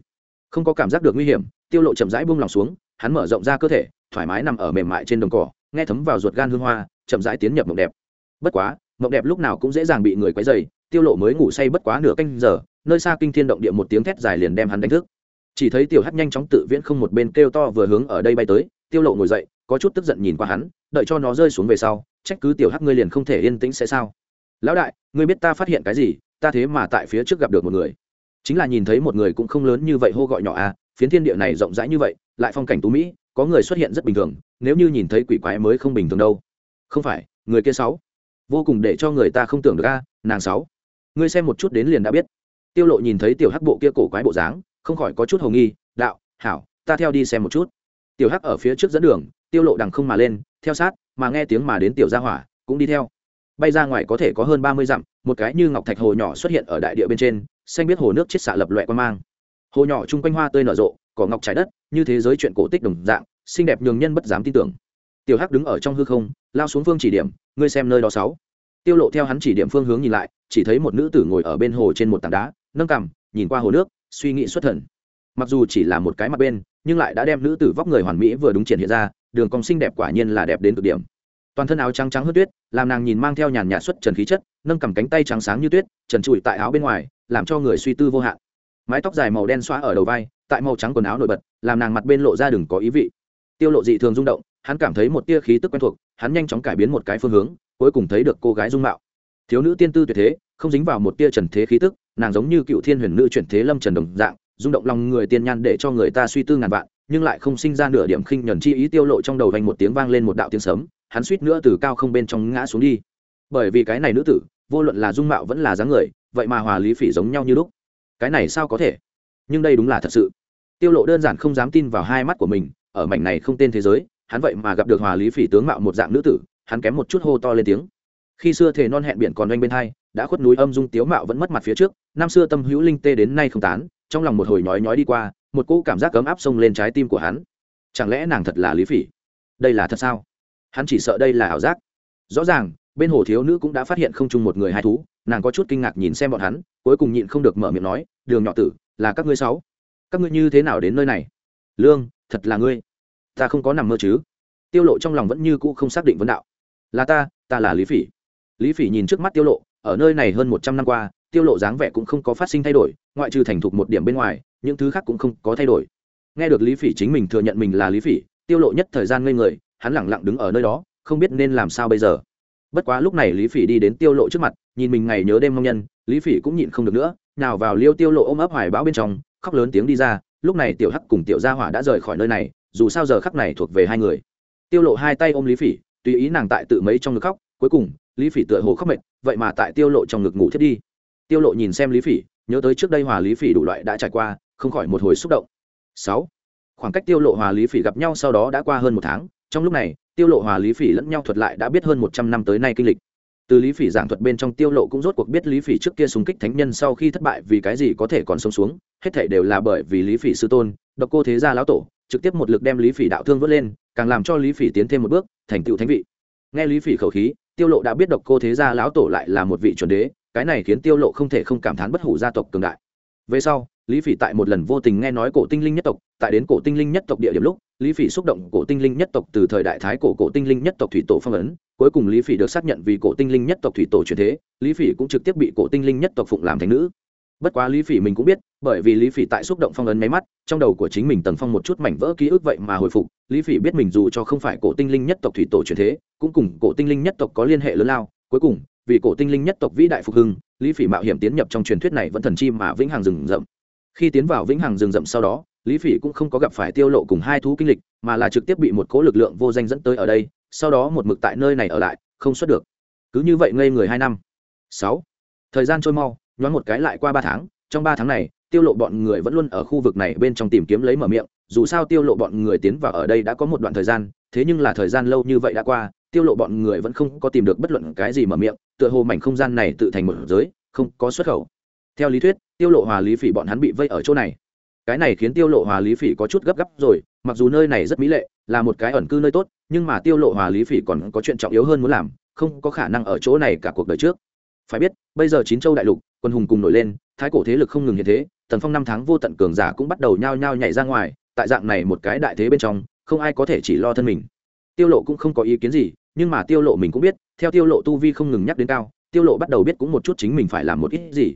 Không có cảm giác được nguy hiểm, tiêu lộ chậm rãi buông lòng xuống, hắn mở rộng ra cơ thể, thoải mái nằm ở mềm mại trên đồng cỏ, nghe thấm vào ruột gan hương hoa, chậm rãi tiến nhập mộng đẹp. Bất quá, mộng đẹp lúc nào cũng dễ dàng bị người quấy dày tiêu lộ mới ngủ say bất quá nửa canh giờ, nơi xa kinh thiên động địa một tiếng thét dài liền đem hắn đánh thức. Chỉ thấy tiểu hắc nhanh chóng tự viễn không một bên kêu to vừa hướng ở đây bay tới, tiêu lộ ngồi dậy, có chút tức giận nhìn qua hắn, đợi cho nó rơi xuống về sau trách cứ tiểu hắc ngươi liền không thể yên tĩnh sẽ sao? Lão đại, ngươi biết ta phát hiện cái gì, ta thế mà tại phía trước gặp được một người. Chính là nhìn thấy một người cũng không lớn như vậy hô gọi nhỏ à phiến thiên địa này rộng rãi như vậy, lại phong cảnh tú mỹ, có người xuất hiện rất bình thường, nếu như nhìn thấy quỷ quái mới không bình thường đâu. Không phải, người kia sáu. Vô cùng để cho người ta không tưởng được a, nàng sáu. Ngươi xem một chút đến liền đã biết. Tiêu lộ nhìn thấy tiểu hắc bộ kia cổ quái bộ dáng, không khỏi có chút hồng nghi, đạo, hảo, ta theo đi xem một chút. Tiểu hắc ở phía trước dẫn đường, tiêu lộ đằng không mà lên, theo sát mà nghe tiếng mà đến tiểu gia hỏa, cũng đi theo. Bay ra ngoài có thể có hơn ba mươi dặm, một cái như ngọc thạch hồ nhỏ xuất hiện ở đại địa bên trên, xanh biết hồ nước chết xạ lập loẹ quan mang. Hồ nhỏ chung quanh hoa tươi nở rộ, cỏ ngọc trái đất, như thế giới chuyện cổ tích đồng dạng, xinh đẹp nhường nhân bất dám tin tưởng. Tiểu hắc đứng ở trong hư không, lao xuống phương chỉ điểm, ngươi xem nơi đó sáu. Tiêu lộ theo hắn chỉ điểm phương hướng nhìn lại, chỉ thấy một nữ tử ngồi ở bên hồ trên một tảng đá, nâng cằm, nhìn qua hồ nước, suy nghĩ xuất thần. Mặc dù chỉ là một cái mặt bên, nhưng lại đã đem nữ tử vóc người hoàn mỹ vừa đúng triển hiện ra đường cong xinh đẹp quả nhiên là đẹp đến cực điểm. Toàn thân áo trắng trắng hớt tuyết, làm nàng nhìn mang theo nhàn nhạt xuất trần khí chất, nâng cầm cánh tay trắng sáng như tuyết, trần trụi tại áo bên ngoài, làm cho người suy tư vô hạn. Mái tóc dài màu đen xóa ở đầu vai, tại màu trắng quần áo nổi bật, làm nàng mặt bên lộ ra đừng có ý vị. Tiêu lộ dị thường rung động, hắn cảm thấy một tia khí tức quen thuộc, hắn nhanh chóng cải biến một cái phương hướng, cuối cùng thấy được cô gái dung mạo. Thiếu nữ tiên tư tuyệt thế, không dính vào một tia trần thế khí tức, nàng giống như cựu thiên huyền nữ chuyển thế lâm trần đồng dạng, rung động lòng người tiên nhan để cho người ta suy tư ngàn vạn nhưng lại không sinh ra nửa điểm khinh nhẫn chi ý tiêu lộ trong đầu vang một tiếng vang lên một đạo tiếng sấm, hắn suýt nữa từ cao không bên trong ngã xuống đi. Bởi vì cái này nữ tử, vô luận là dung mạo vẫn là dáng người, vậy mà hòa lý phỉ giống nhau như lúc. Cái này sao có thể? Nhưng đây đúng là thật sự. Tiêu lộ đơn giản không dám tin vào hai mắt của mình, ở mảnh này không tên thế giới, hắn vậy mà gặp được hòa lý phỉ tướng mạo một dạng nữ tử, hắn kém một chút hô to lên tiếng. Khi xưa thề non hẹn biển còn oanh bên hai, đã khuất núi âm dung tiếu mạo vẫn mất mặt phía trước, năm xưa tâm hữu linh tê đến nay không tán, trong lòng một hồi nhói nhói đi qua một cỗ cảm giác cấm áp xông lên trái tim của hắn. Chẳng lẽ nàng thật là lý phỉ? Đây là thật sao? Hắn chỉ sợ đây là ảo giác. Rõ ràng, bên hồ thiếu nữ cũng đã phát hiện không chung một người hai thú, nàng có chút kinh ngạc nhìn xem bọn hắn, cuối cùng nhịn không được mở miệng nói, đường nhỏ tử, là các ngươi sáu. Các ngươi như thế nào đến nơi này? Lương, thật là ngươi. Ta không có nằm mơ chứ. Tiêu lộ trong lòng vẫn như cũ không xác định vấn đạo. Là ta ta là lý phỉ. Lý phỉ nhìn trước mắt tiêu lộ, ở nơi này hơn một trăm năm qua tiêu lộ dáng vẻ cũng không có phát sinh thay đổi, ngoại trừ thành thục một điểm bên ngoài, những thứ khác cũng không có thay đổi. Nghe được lý phỉ chính mình thừa nhận mình là lý phỉ, tiêu lộ nhất thời gian ngây người, hắn lẳng lặng đứng ở nơi đó, không biết nên làm sao bây giờ. Bất quá lúc này lý phỉ đi đến tiêu lộ trước mặt, nhìn mình ngày nhớ đêm mong nhân, lý phỉ cũng nhịn không được nữa, nào vào liêu tiêu lộ ôm ấp hoài bão bên trong, khóc lớn tiếng đi ra, lúc này tiểu hắc cùng tiểu gia hỏa đã rời khỏi nơi này, dù sao giờ khắc này thuộc về hai người. Tiêu lộ hai tay ôm lý phỉ, tùy ý nàng tại tự mấy trong ngực khóc, cuối cùng, lý phỉ tựa hồ khóc mệt, vậy mà tại tiêu lộ trong ngực ngủ thiết đi tiêu lộ nhìn xem lý phỉ, nhớ tới trước đây hòa lý phỉ đủ loại đã trải qua, không khỏi một hồi xúc động. 6. khoảng cách tiêu lộ hòa lý phỉ gặp nhau sau đó đã qua hơn một tháng, trong lúc này, tiêu lộ hòa lý phỉ lẫn nhau thuật lại đã biết hơn 100 năm tới nay kinh lịch. Từ lý phỉ giảng thuật bên trong tiêu lộ cũng rốt cuộc biết lý phỉ trước kia xung kích thánh nhân sau khi thất bại vì cái gì có thể còn sống xuống, hết thảy đều là bởi vì lý phỉ sư tôn, độc cô thế gia lão tổ, trực tiếp một lực đem lý phỉ đạo thương vớt lên, càng làm cho lý phỉ tiến thêm một bước, thành tựu thánh vị. Nghe lý phỉ khẩu khí tiêu lộ đã biết độc cô thế gia lão tổ lại là một vị chuẩn đế, cái này khiến tiêu lộ không thể không cảm thán bất hủ gia tộc cường đại. Về sau, lý phỉ tại một lần vô tình nghe nói cổ tinh linh nhất tộc, tại đến cổ tinh linh nhất tộc địa điểm lúc, lý phỉ xúc động cổ tinh linh nhất tộc từ thời đại thái cổ cổ tinh linh nhất tộc thủy tổ phong ấn, cuối cùng lý phỉ được xác nhận vì cổ tinh linh nhất tộc thủy tổ truyền thế, lý phỉ cũng trực tiếp bị cổ tinh linh nhất tộc phụng làm thành nữ bất quá lý phỉ mình cũng biết, bởi vì lý phỉ tại xúc động phong ấn máy mắt, trong đầu của chính mình tầng phong một chút mảnh vỡ ký ức vậy mà hồi phục, lý phỉ biết mình dù cho không phải cổ tinh linh nhất tộc thủy tổ truyền thế, cũng cùng cổ tinh linh nhất tộc có liên hệ lớn lao. Cuối cùng, vì cổ tinh linh nhất tộc vĩ đại phục hưng, lý phỉ mạo hiểm tiến nhập trong truyền thuyết này vẫn thần chi mà vĩnh hằng rừng rậm. Khi tiến vào vĩnh hằng rừng rậm sau đó, lý phỉ cũng không có gặp phải tiêu lộ cùng hai thú kinh lịch, mà là trực tiếp bị một cố lực lượng vô danh dẫn tới ở đây, sau đó một mực tại nơi này ở lại, không xuất được. Cứ như vậy ngây người hai năm. Sáu. Thời gian trôi mau nhoáng một cái lại qua ba tháng, trong ba tháng này, tiêu lộ bọn người vẫn luôn ở khu vực này bên trong tìm kiếm lấy mở miệng, dù sao tiêu lộ bọn người tiến vào ở đây đã có một đoạn thời gian, thế nhưng là thời gian lâu như vậy đã qua, tiêu lộ bọn người vẫn không có tìm được bất luận cái gì mở miệng, tựa hồ mảnh không gian này tự thành một giới, không có xuất khẩu. Theo lý thuyết, tiêu lộ hòa lý phỉ bọn hắn bị vây ở chỗ này. Cái này khiến tiêu lộ hòa lý phỉ có chút gấp gáp rồi, mặc dù nơi này rất mỹ lệ, là một cái ẩn cư nơi tốt, nhưng mà tiêu lộ hòa lý phỉ còn có chuyện trọng yếu hơn muốn làm, không có khả năng ở chỗ này cả cuộc đời trước phải biết, bây giờ chín châu đại lục, quân hùng cùng nổi lên, thái cổ thế lực không ngừng như thế, tần phong năm tháng vô tận cường giả cũng bắt đầu nhao nhao nhảy ra ngoài, tại dạng này một cái đại thế bên trong, không ai có thể chỉ lo thân mình. Tiêu lộ cũng không có ý kiến gì, nhưng mà tiêu lộ mình cũng biết, theo tiêu lộ tu vi không ngừng nhắc đến cao, tiêu lộ bắt đầu biết cũng một chút chính mình phải làm một ít gì.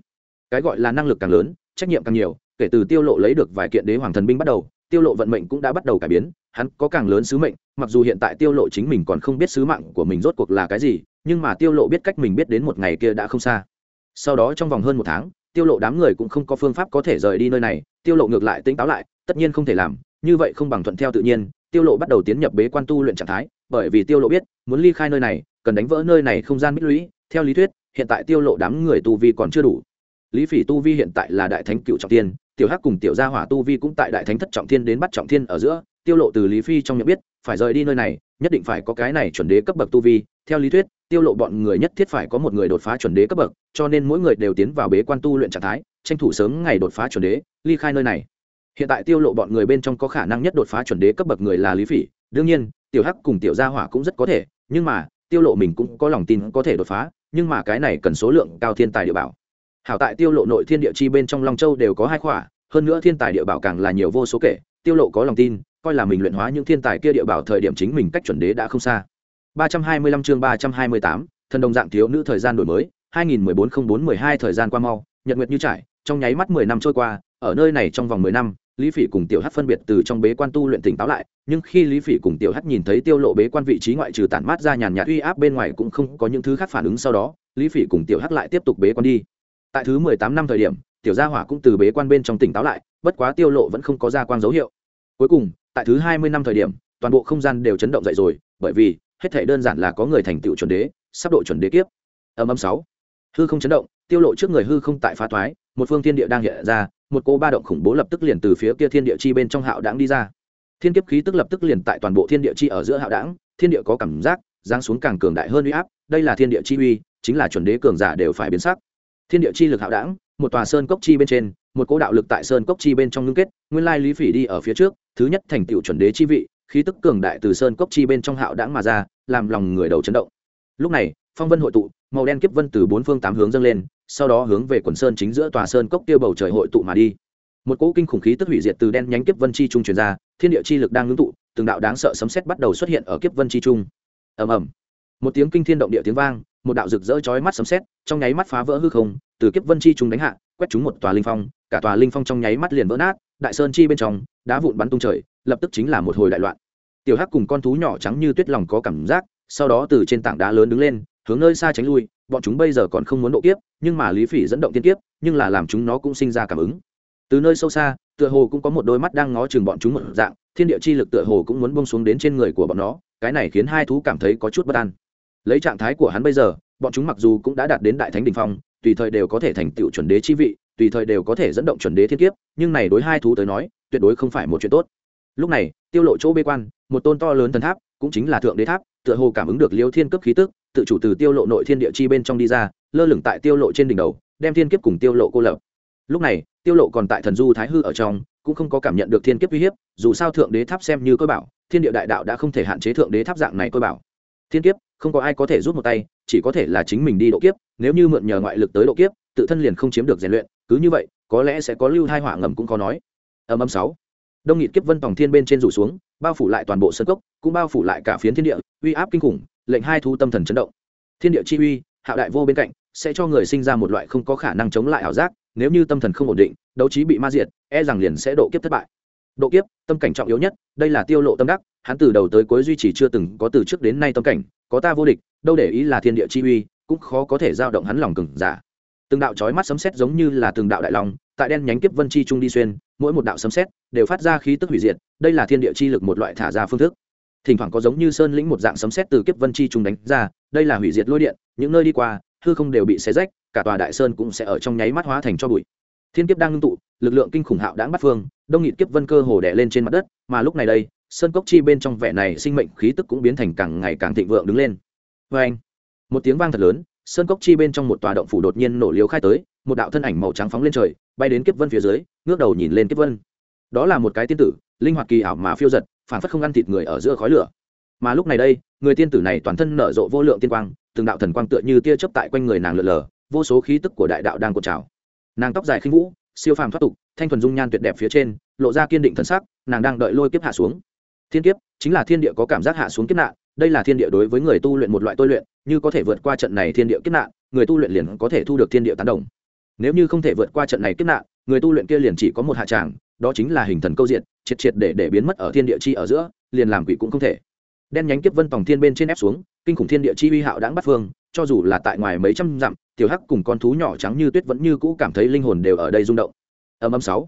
Cái gọi là năng lực càng lớn, trách nhiệm càng nhiều, kể từ tiêu lộ lấy được vài kiện đế hoàng thần binh bắt đầu tiêu lộ vận mệnh cũng đã bắt đầu cải biến, hắn có càng lớn sứ mệnh, mặc dù hiện tại tiêu lộ chính mình còn không biết sứ mạng của mình rốt cuộc là cái gì, nhưng mà tiêu lộ biết cách mình biết đến một ngày kia đã không xa sau đó trong vòng hơn một tháng, tiêu lộ đám người cũng không có phương pháp có thể rời đi nơi này, tiêu lộ ngược lại tỉnh táo lại, tất nhiên không thể làm, như vậy không bằng thuận theo tự nhiên, tiêu lộ bắt đầu tiến nhập bế quan tu luyện trạng thái, bởi vì tiêu lộ biết, muốn ly khai nơi này, cần đánh vỡ nơi này không gian mít lũy, theo lý thuyết, hiện tại tiêu lộ đám người tu vi còn chưa đủ lý phỉ tu vi hiện tại là đại thánh cựu trọng tiên tiểu hắc cùng tiểu gia hỏa tu vi cũng tại đại thánh thất trọng thiên đến bắt trọng thiên ở giữa, tiêu lộ từ lý phi trong nhận biết, phải rời đi nơi này, nhất định phải có cái này chuẩn đế cấp bậc tu vi. Theo lý thuyết, tiêu lộ bọn người nhất thiết phải có một người đột phá chuẩn đế cấp bậc, cho nên mỗi người đều tiến vào bế quan tu luyện trạng thái, tranh thủ sớm ngày đột phá chuẩn đế, ly khai nơi này. Hiện tại tiêu lộ bọn người bên trong có khả năng nhất đột phá chuẩn đế cấp bậc người là lý phỉ. Đương nhiên, tiểu hắc cùng tiểu gia hỏa cũng rất có thể, nhưng mà, tiêu lộ mình cũng có lòng tin có thể đột phá, nhưng mà cái này cần số lượng cao thiên tài địa bảo hảo tại tiêu lộ nội thiên địa chi bên trong long châu đều có hai khỏa hơn nữa thiên tài địa bảo càng là nhiều vô số kể tiêu lộ có lòng tin coi là mình luyện hóa những thiên tài kia địa bảo thời điểm chính mình cách chuẩn đế đã không xa. 325 chương 328, thần đồng dạng thiếu nữ thời gian đổi mới 2014-04-12 thời gian qua mau nhật nguyệt như trải trong nháy mắt 10 năm trôi qua ở nơi này trong vòng 10 năm lý phỉ cùng tiểu hắc phân biệt từ trong bế quan tu luyện tỉnh táo lại nhưng khi lý phỉ cùng tiểu hắc nhìn thấy tiêu lộ bế quan vị trí ngoại trừ tản mát ra nhàn nhạt uy áp bên ngoài cũng không có những thứ khác phản ứng sau đó lý phỉ cùng tiểu hắc lại tiếp tục bế quan đi tại thứ 18 năm thời điểm, tiểu gia hỏa cũng từ bế quan bên trong tỉnh táo lại, bất quá tiêu lộ vẫn không có ra quang dấu hiệu. Cuối cùng, tại thứ 20 năm thời điểm, toàn bộ không gian đều chấn động dậy rồi, bởi vì, hết thảy đơn giản là có người thành tựu chuẩn đế, sắp độ chuẩn đế kiếp. Âm âm sáu. Hư không chấn động, tiêu lộ trước người hư không tại phá thoái, một phương thiên địa đang hiện ra, một cô ba động khủng bố lập tức liền từ phía kia thiên địa chi bên trong hạo đãng đi ra. Thiên kiếp khí tức lập tức liền tại toàn bộ thiên địa chi ở giữa hạo đãng, thiên địa có cảm giác, giáng xuống càng cường đại hơn uy áp, đây là thiên địa chi uy, chính là chuẩn đế cường giả đều phải biến sắc thiên địa chi lực hạo đảng, một tòa sơn cốc chi bên trên, một cỗ đạo lực tại sơn cốc chi bên trong ngưng kết, nguyên lai lý phỉ đi ở phía trước, thứ nhất thành tựu chuẩn đế chi vị, khí tức cường đại từ sơn cốc chi bên trong hạo đãng mà ra, làm lòng người đầu chấn động. Lúc này, phong vân hội tụ, màu đen kiếp vân từ bốn phương tám hướng dâng lên, sau đó hướng về quần sơn chính giữa tòa sơn cốc tiêu bầu trời hội tụ mà đi. Một cỗ kinh khủng khí tức hủy diệt từ đen nhánh kiếp vân chi trung truyền ra, thiên địa chi lực đang ngưng tụ, từng đạo đáng sợ sấm sét bắt đầu xuất hiện ở kiếp vân chi trung. Ầm ầm một tiếng kinh thiên động địa tiếng vang, một đạo rực rỡ chói mắt sấm sét, trong nháy mắt phá vỡ hư không, từ kiếp vân chi chúng đánh hạ, quét chúng một tòa linh phong, cả tòa linh phong trong nháy mắt liền vỡ nát, đại sơn chi bên trong, đá vụn bắn tung trời, lập tức chính là một hồi đại loạn. Tiểu hắc cùng con thú nhỏ trắng như tuyết lòng có cảm giác, sau đó từ trên tảng đá lớn đứng lên, hướng nơi xa tránh lui, bọn chúng bây giờ còn không muốn độ kiếp, nhưng mà lý phỉ dẫn động tiên kiếp, nhưng là làm chúng nó cũng sinh ra cảm ứng. Từ nơi sâu xa, tựa hồ cũng có một đôi mắt đang ngó chừng bọn chúng một dạng, thiên địa chi lực tựa hồ cũng muốn bông xuống đến trên người của bọn nó, cái này khiến hai thú cảm thấy có chút bất an lấy trạng thái của hắn bây giờ, bọn chúng mặc dù cũng đã đạt đến đại thánh đình phong, tùy thời đều có thể thành tựu chuẩn đế chi vị, tùy thời đều có thể dẫn động chuẩn đế thiên kiếp, nhưng này đối hai thú tới nói, tuyệt đối không phải một chuyện tốt. Lúc này, tiêu lộ chỗ bê quan, một tôn to lớn thần tháp, cũng chính là thượng đế tháp, tựa hồ cảm ứng được liêu thiên cấp khí tức, tự chủ từ tiêu lộ nội thiên địa chi bên trong đi ra, lơ lửng tại tiêu lộ trên đỉnh đầu, đem thiên kiếp cùng tiêu lộ cô lập. Lúc này, tiêu lộ còn tại thần du thái hư ở trong, cũng không có cảm nhận được thiên kiếp uy hiếp, dù sao thượng đế tháp xem như cơ bảo, thiên địa đại đạo đã không thể hạn chế thượng đế tháp dạng này cơ bảo. Thiên kiếp không có ai có thể rút một tay, chỉ có thể là chính mình đi độ kiếp, nếu như mượn nhờ ngoại lực tới độ kiếp, tự thân liền không chiếm được rèn luyện, cứ như vậy, có lẽ sẽ có lưu thai hỏa ngầm cũng có nói. Âm âm sáu. Đông nghịt kiếp vân tòng thiên bên trên rủ xuống, bao phủ lại toàn bộ sân cốc, cũng bao phủ lại cả phiến thiên địa, uy áp kinh khủng, lệnh hai thu tâm thần chấn động. Thiên địa chi uy, hạo đại vô bên cạnh, sẽ cho người sinh ra một loại không có khả năng chống lại ảo giác, nếu như tâm thần không ổn định, đấu trí bị ma diệt e rằng liền sẽ độ kiếp thất bại. Độ kiếp, tâm cảnh trọng yếu nhất, đây là tiêu lộ tâm đắc, hắn từ đầu tới cuối duy trì chưa từng có từ trước đến nay tâm cảnh có ta vô địch, đâu để ý là thiên địa chi uy, cũng khó có thể giao động hắn lòng cừng giả. Từng đạo chói mắt sấm sét giống như là từng đạo đại long, tại đen nhánh kiếp vân chi trung đi xuyên, mỗi một đạo sấm sét đều phát ra khí tức hủy diệt, đây là thiên địa chi lực một loại thả ra phương thức. Thỉnh thoảng có giống như sơn lĩnh một dạng sấm sét từ kiếp vân chi trung đánh ra, đây là hủy diệt lôi điện, những nơi đi qua, hư không đều bị xé rách, cả tòa đại sơn cũng sẽ ở trong nháy mắt hóa thành cho bụi. Thiên kiếp đang ngưng tụ, lực lượng kinh khủng hạo đã bắt phương, đông nghịt kiếp vân cơ hồ đè lên trên mặt đất, mà lúc này đây sơn cốc chi bên trong vẻ này sinh mệnh khí tức cũng biến thành càng ngày càng thịnh vượng đứng lên. Vê anh, một tiếng vang thật lớn, sơn cốc chi bên trong một tòa động phủ đột nhiên nổ liếu khai tới, một đạo thân ảnh màu trắng phóng lên trời, bay đến kiếp vân phía dưới, ngước đầu nhìn lên kiếp vân. Đó là một cái tiên tử, linh hoạt kỳ ảo mà phiêu giật, phản phất không ăn thịt người ở giữa khói lửa. Mà lúc này đây, người tiên tử này toàn thân nở rộ vô lượng tiên quang, từng đạo thần quang tựa như tia chớp tại quanh người nàng lượn lờ, vô số khí tức của đại đạo đang cột trào. Nàng tóc dài khinh vũ, siêu phàm thoát tục, thanh thuần dung nhan tuyệt đẹp phía trên, lộ ra kiên định thần sắc, nàng đang đợi lôi kiếp hạ xuống thiên kiếp, chính là thiên địa có cảm giác hạ xuống kiếp nạn, đây là thiên địa đối với người tu luyện một loại tôi luyện, như có thể vượt qua trận này thiên địa kiếp nạn, người tu luyện liền có thể thu được thiên địa tán đồng. Nếu như không thể vượt qua trận này kiếp nạn, người tu luyện kia liền chỉ có một hạ tràng, đó chính là hình thần câu diện triệt triệt để để biến mất ở thiên địa chi ở giữa, liền làm quỷ cũng không thể. Đen nhánh kiếp vân tòng thiên bên trên ép xuống, kinh khủng thiên địa chi uy hạo đáng bắt phương, cho dù là tại ngoài mấy trăm dặm, tiểu hắc cùng con thú nhỏ trắng như tuyết vẫn như cũ cảm thấy linh hồn đều ở đây rung động. Âm âm sáu.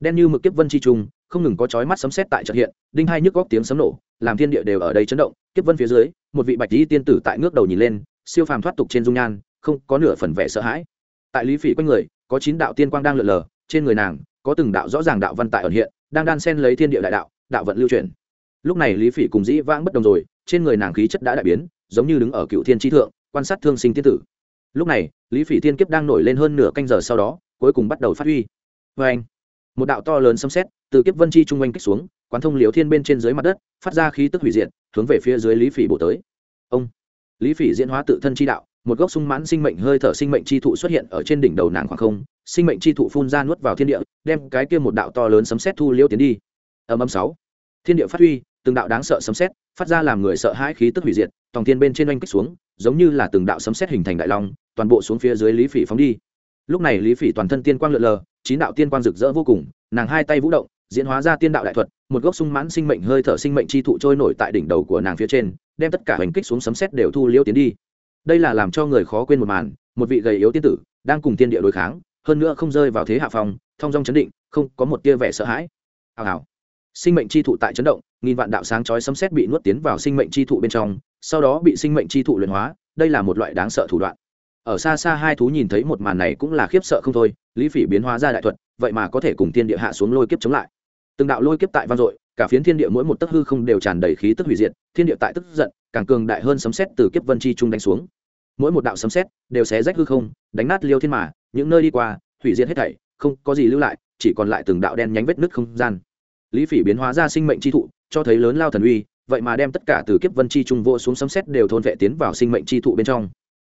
Đen như mực kiếp vân chi trung không ngừng có chói mắt sấm sét tại trận hiện, đinh hai nhức góc tiếng sấm nổ, làm thiên địa đều ở đây chấn động, kiếp vân phía dưới, một vị bạch y tiên tử tại ngước đầu nhìn lên, siêu phàm thoát tục trên dung nhan, không có nửa phần vẻ sợ hãi. Tại lý phỉ quanh người, có chín đạo tiên quang đang lượn lờ, trên người nàng, có từng đạo rõ ràng đạo văn tại ẩn hiện, đang đan xen lấy thiên địa đại đạo đạo vận lưu truyền lúc này lý phỉ cùng dĩ vãng bất đồng rồi, trên người nàng khí chất đã đại biến, giống như đứng ở cựu thiên chi thượng, quan sát thương sinh tiên tử. Lúc này, lý phỉ tiên kiếp đang nổi lên hơn nửa canh giờ sau đó, cuối cùng bắt đầu phát huy. Vê anh một đạo to lớn xâm xét từ kiếp vân chi trung quanh kích xuống, quán thông liều thiên bên trên dưới mặt đất, phát ra khí tức hủy diệt, hướng về phía dưới lý phỉ bổ tới. Ông, lý phỉ diễn hóa tự thân chi đạo, một gốc sung mãn sinh mệnh hơi thở sinh mệnh chi thụ xuất hiện ở trên đỉnh đầu nàng khoảng không, sinh mệnh chi thụ phun ra nuốt vào thiên địa, đem cái kia một đạo to lớn sấm xét thu liêu tiến đi. Âm âm sáu, thiên địa phát huy, từng đạo đáng sợ sấm xét phát ra làm người sợ hãi khí tức hủy diệt, tòng thiên bên trên oanh kích xuống, giống như là từng đạo sấm xét hình thành đại long, toàn bộ xuống phía dưới lý phỉ phóng đi. Lúc này lý phỉ toàn thân tiên quang lượn lờ chín đạo tiên quang rực rỡ vô cùng, nàng hai tay vũ động, diễn hóa ra tiên đạo đại thuật, một gốc sung mãn sinh mệnh hơi thở sinh mệnh chi thụ trôi nổi tại đỉnh đầu của nàng phía trên, đem tất cả hành kích xuống sấm xét đều thu liễu tiến đi. Đây là làm cho người khó quên một màn, một vị gầy yếu tiên tử, đang cùng tiên địa đối kháng, hơn nữa không rơi vào thế hạ phòng thong dong chấn định, không có một tia vẻ sợ hãi. Hào hào. Sinh mệnh chi thụ tại chấn động, nghìn vạn đạo sáng chói sấm xét bị nuốt tiến vào sinh mệnh chi thụ bên trong, sau đó bị sinh mệnh chi thụ luyện hóa, đây là một loại đáng sợ thủ đoạn ở xa xa hai thú nhìn thấy một màn này cũng là khiếp sợ không thôi, lý phỉ biến hóa ra đại thuật, vậy mà có thể cùng thiên địa hạ xuống lôi kiếp chống lại. Từng đạo lôi kiếp tại vang dội, cả phiến thiên địa mỗi một tấc hư không đều tràn đầy khí tức hủy diệt, thiên địa tại tức giận, càng cường đại hơn sấm xét từ kiếp vân chi trung đánh xuống. Mỗi một đạo sấm xét đều xé rách hư không, đánh nát liêu thiên mà, những nơi đi qua, hủy diệt hết thảy, không có gì lưu lại, chỉ còn lại từng đạo đen nhánh vết nứt không gian. Lý phỉ biến hóa ra sinh mệnh chi thụ, cho thấy lớn lao thần uy, vậy mà đem tất cả từ kiếp vân chi trung vô xuống sấm xét đều thôn vệ tiến vào sinh mệnh chi thụ bên trong.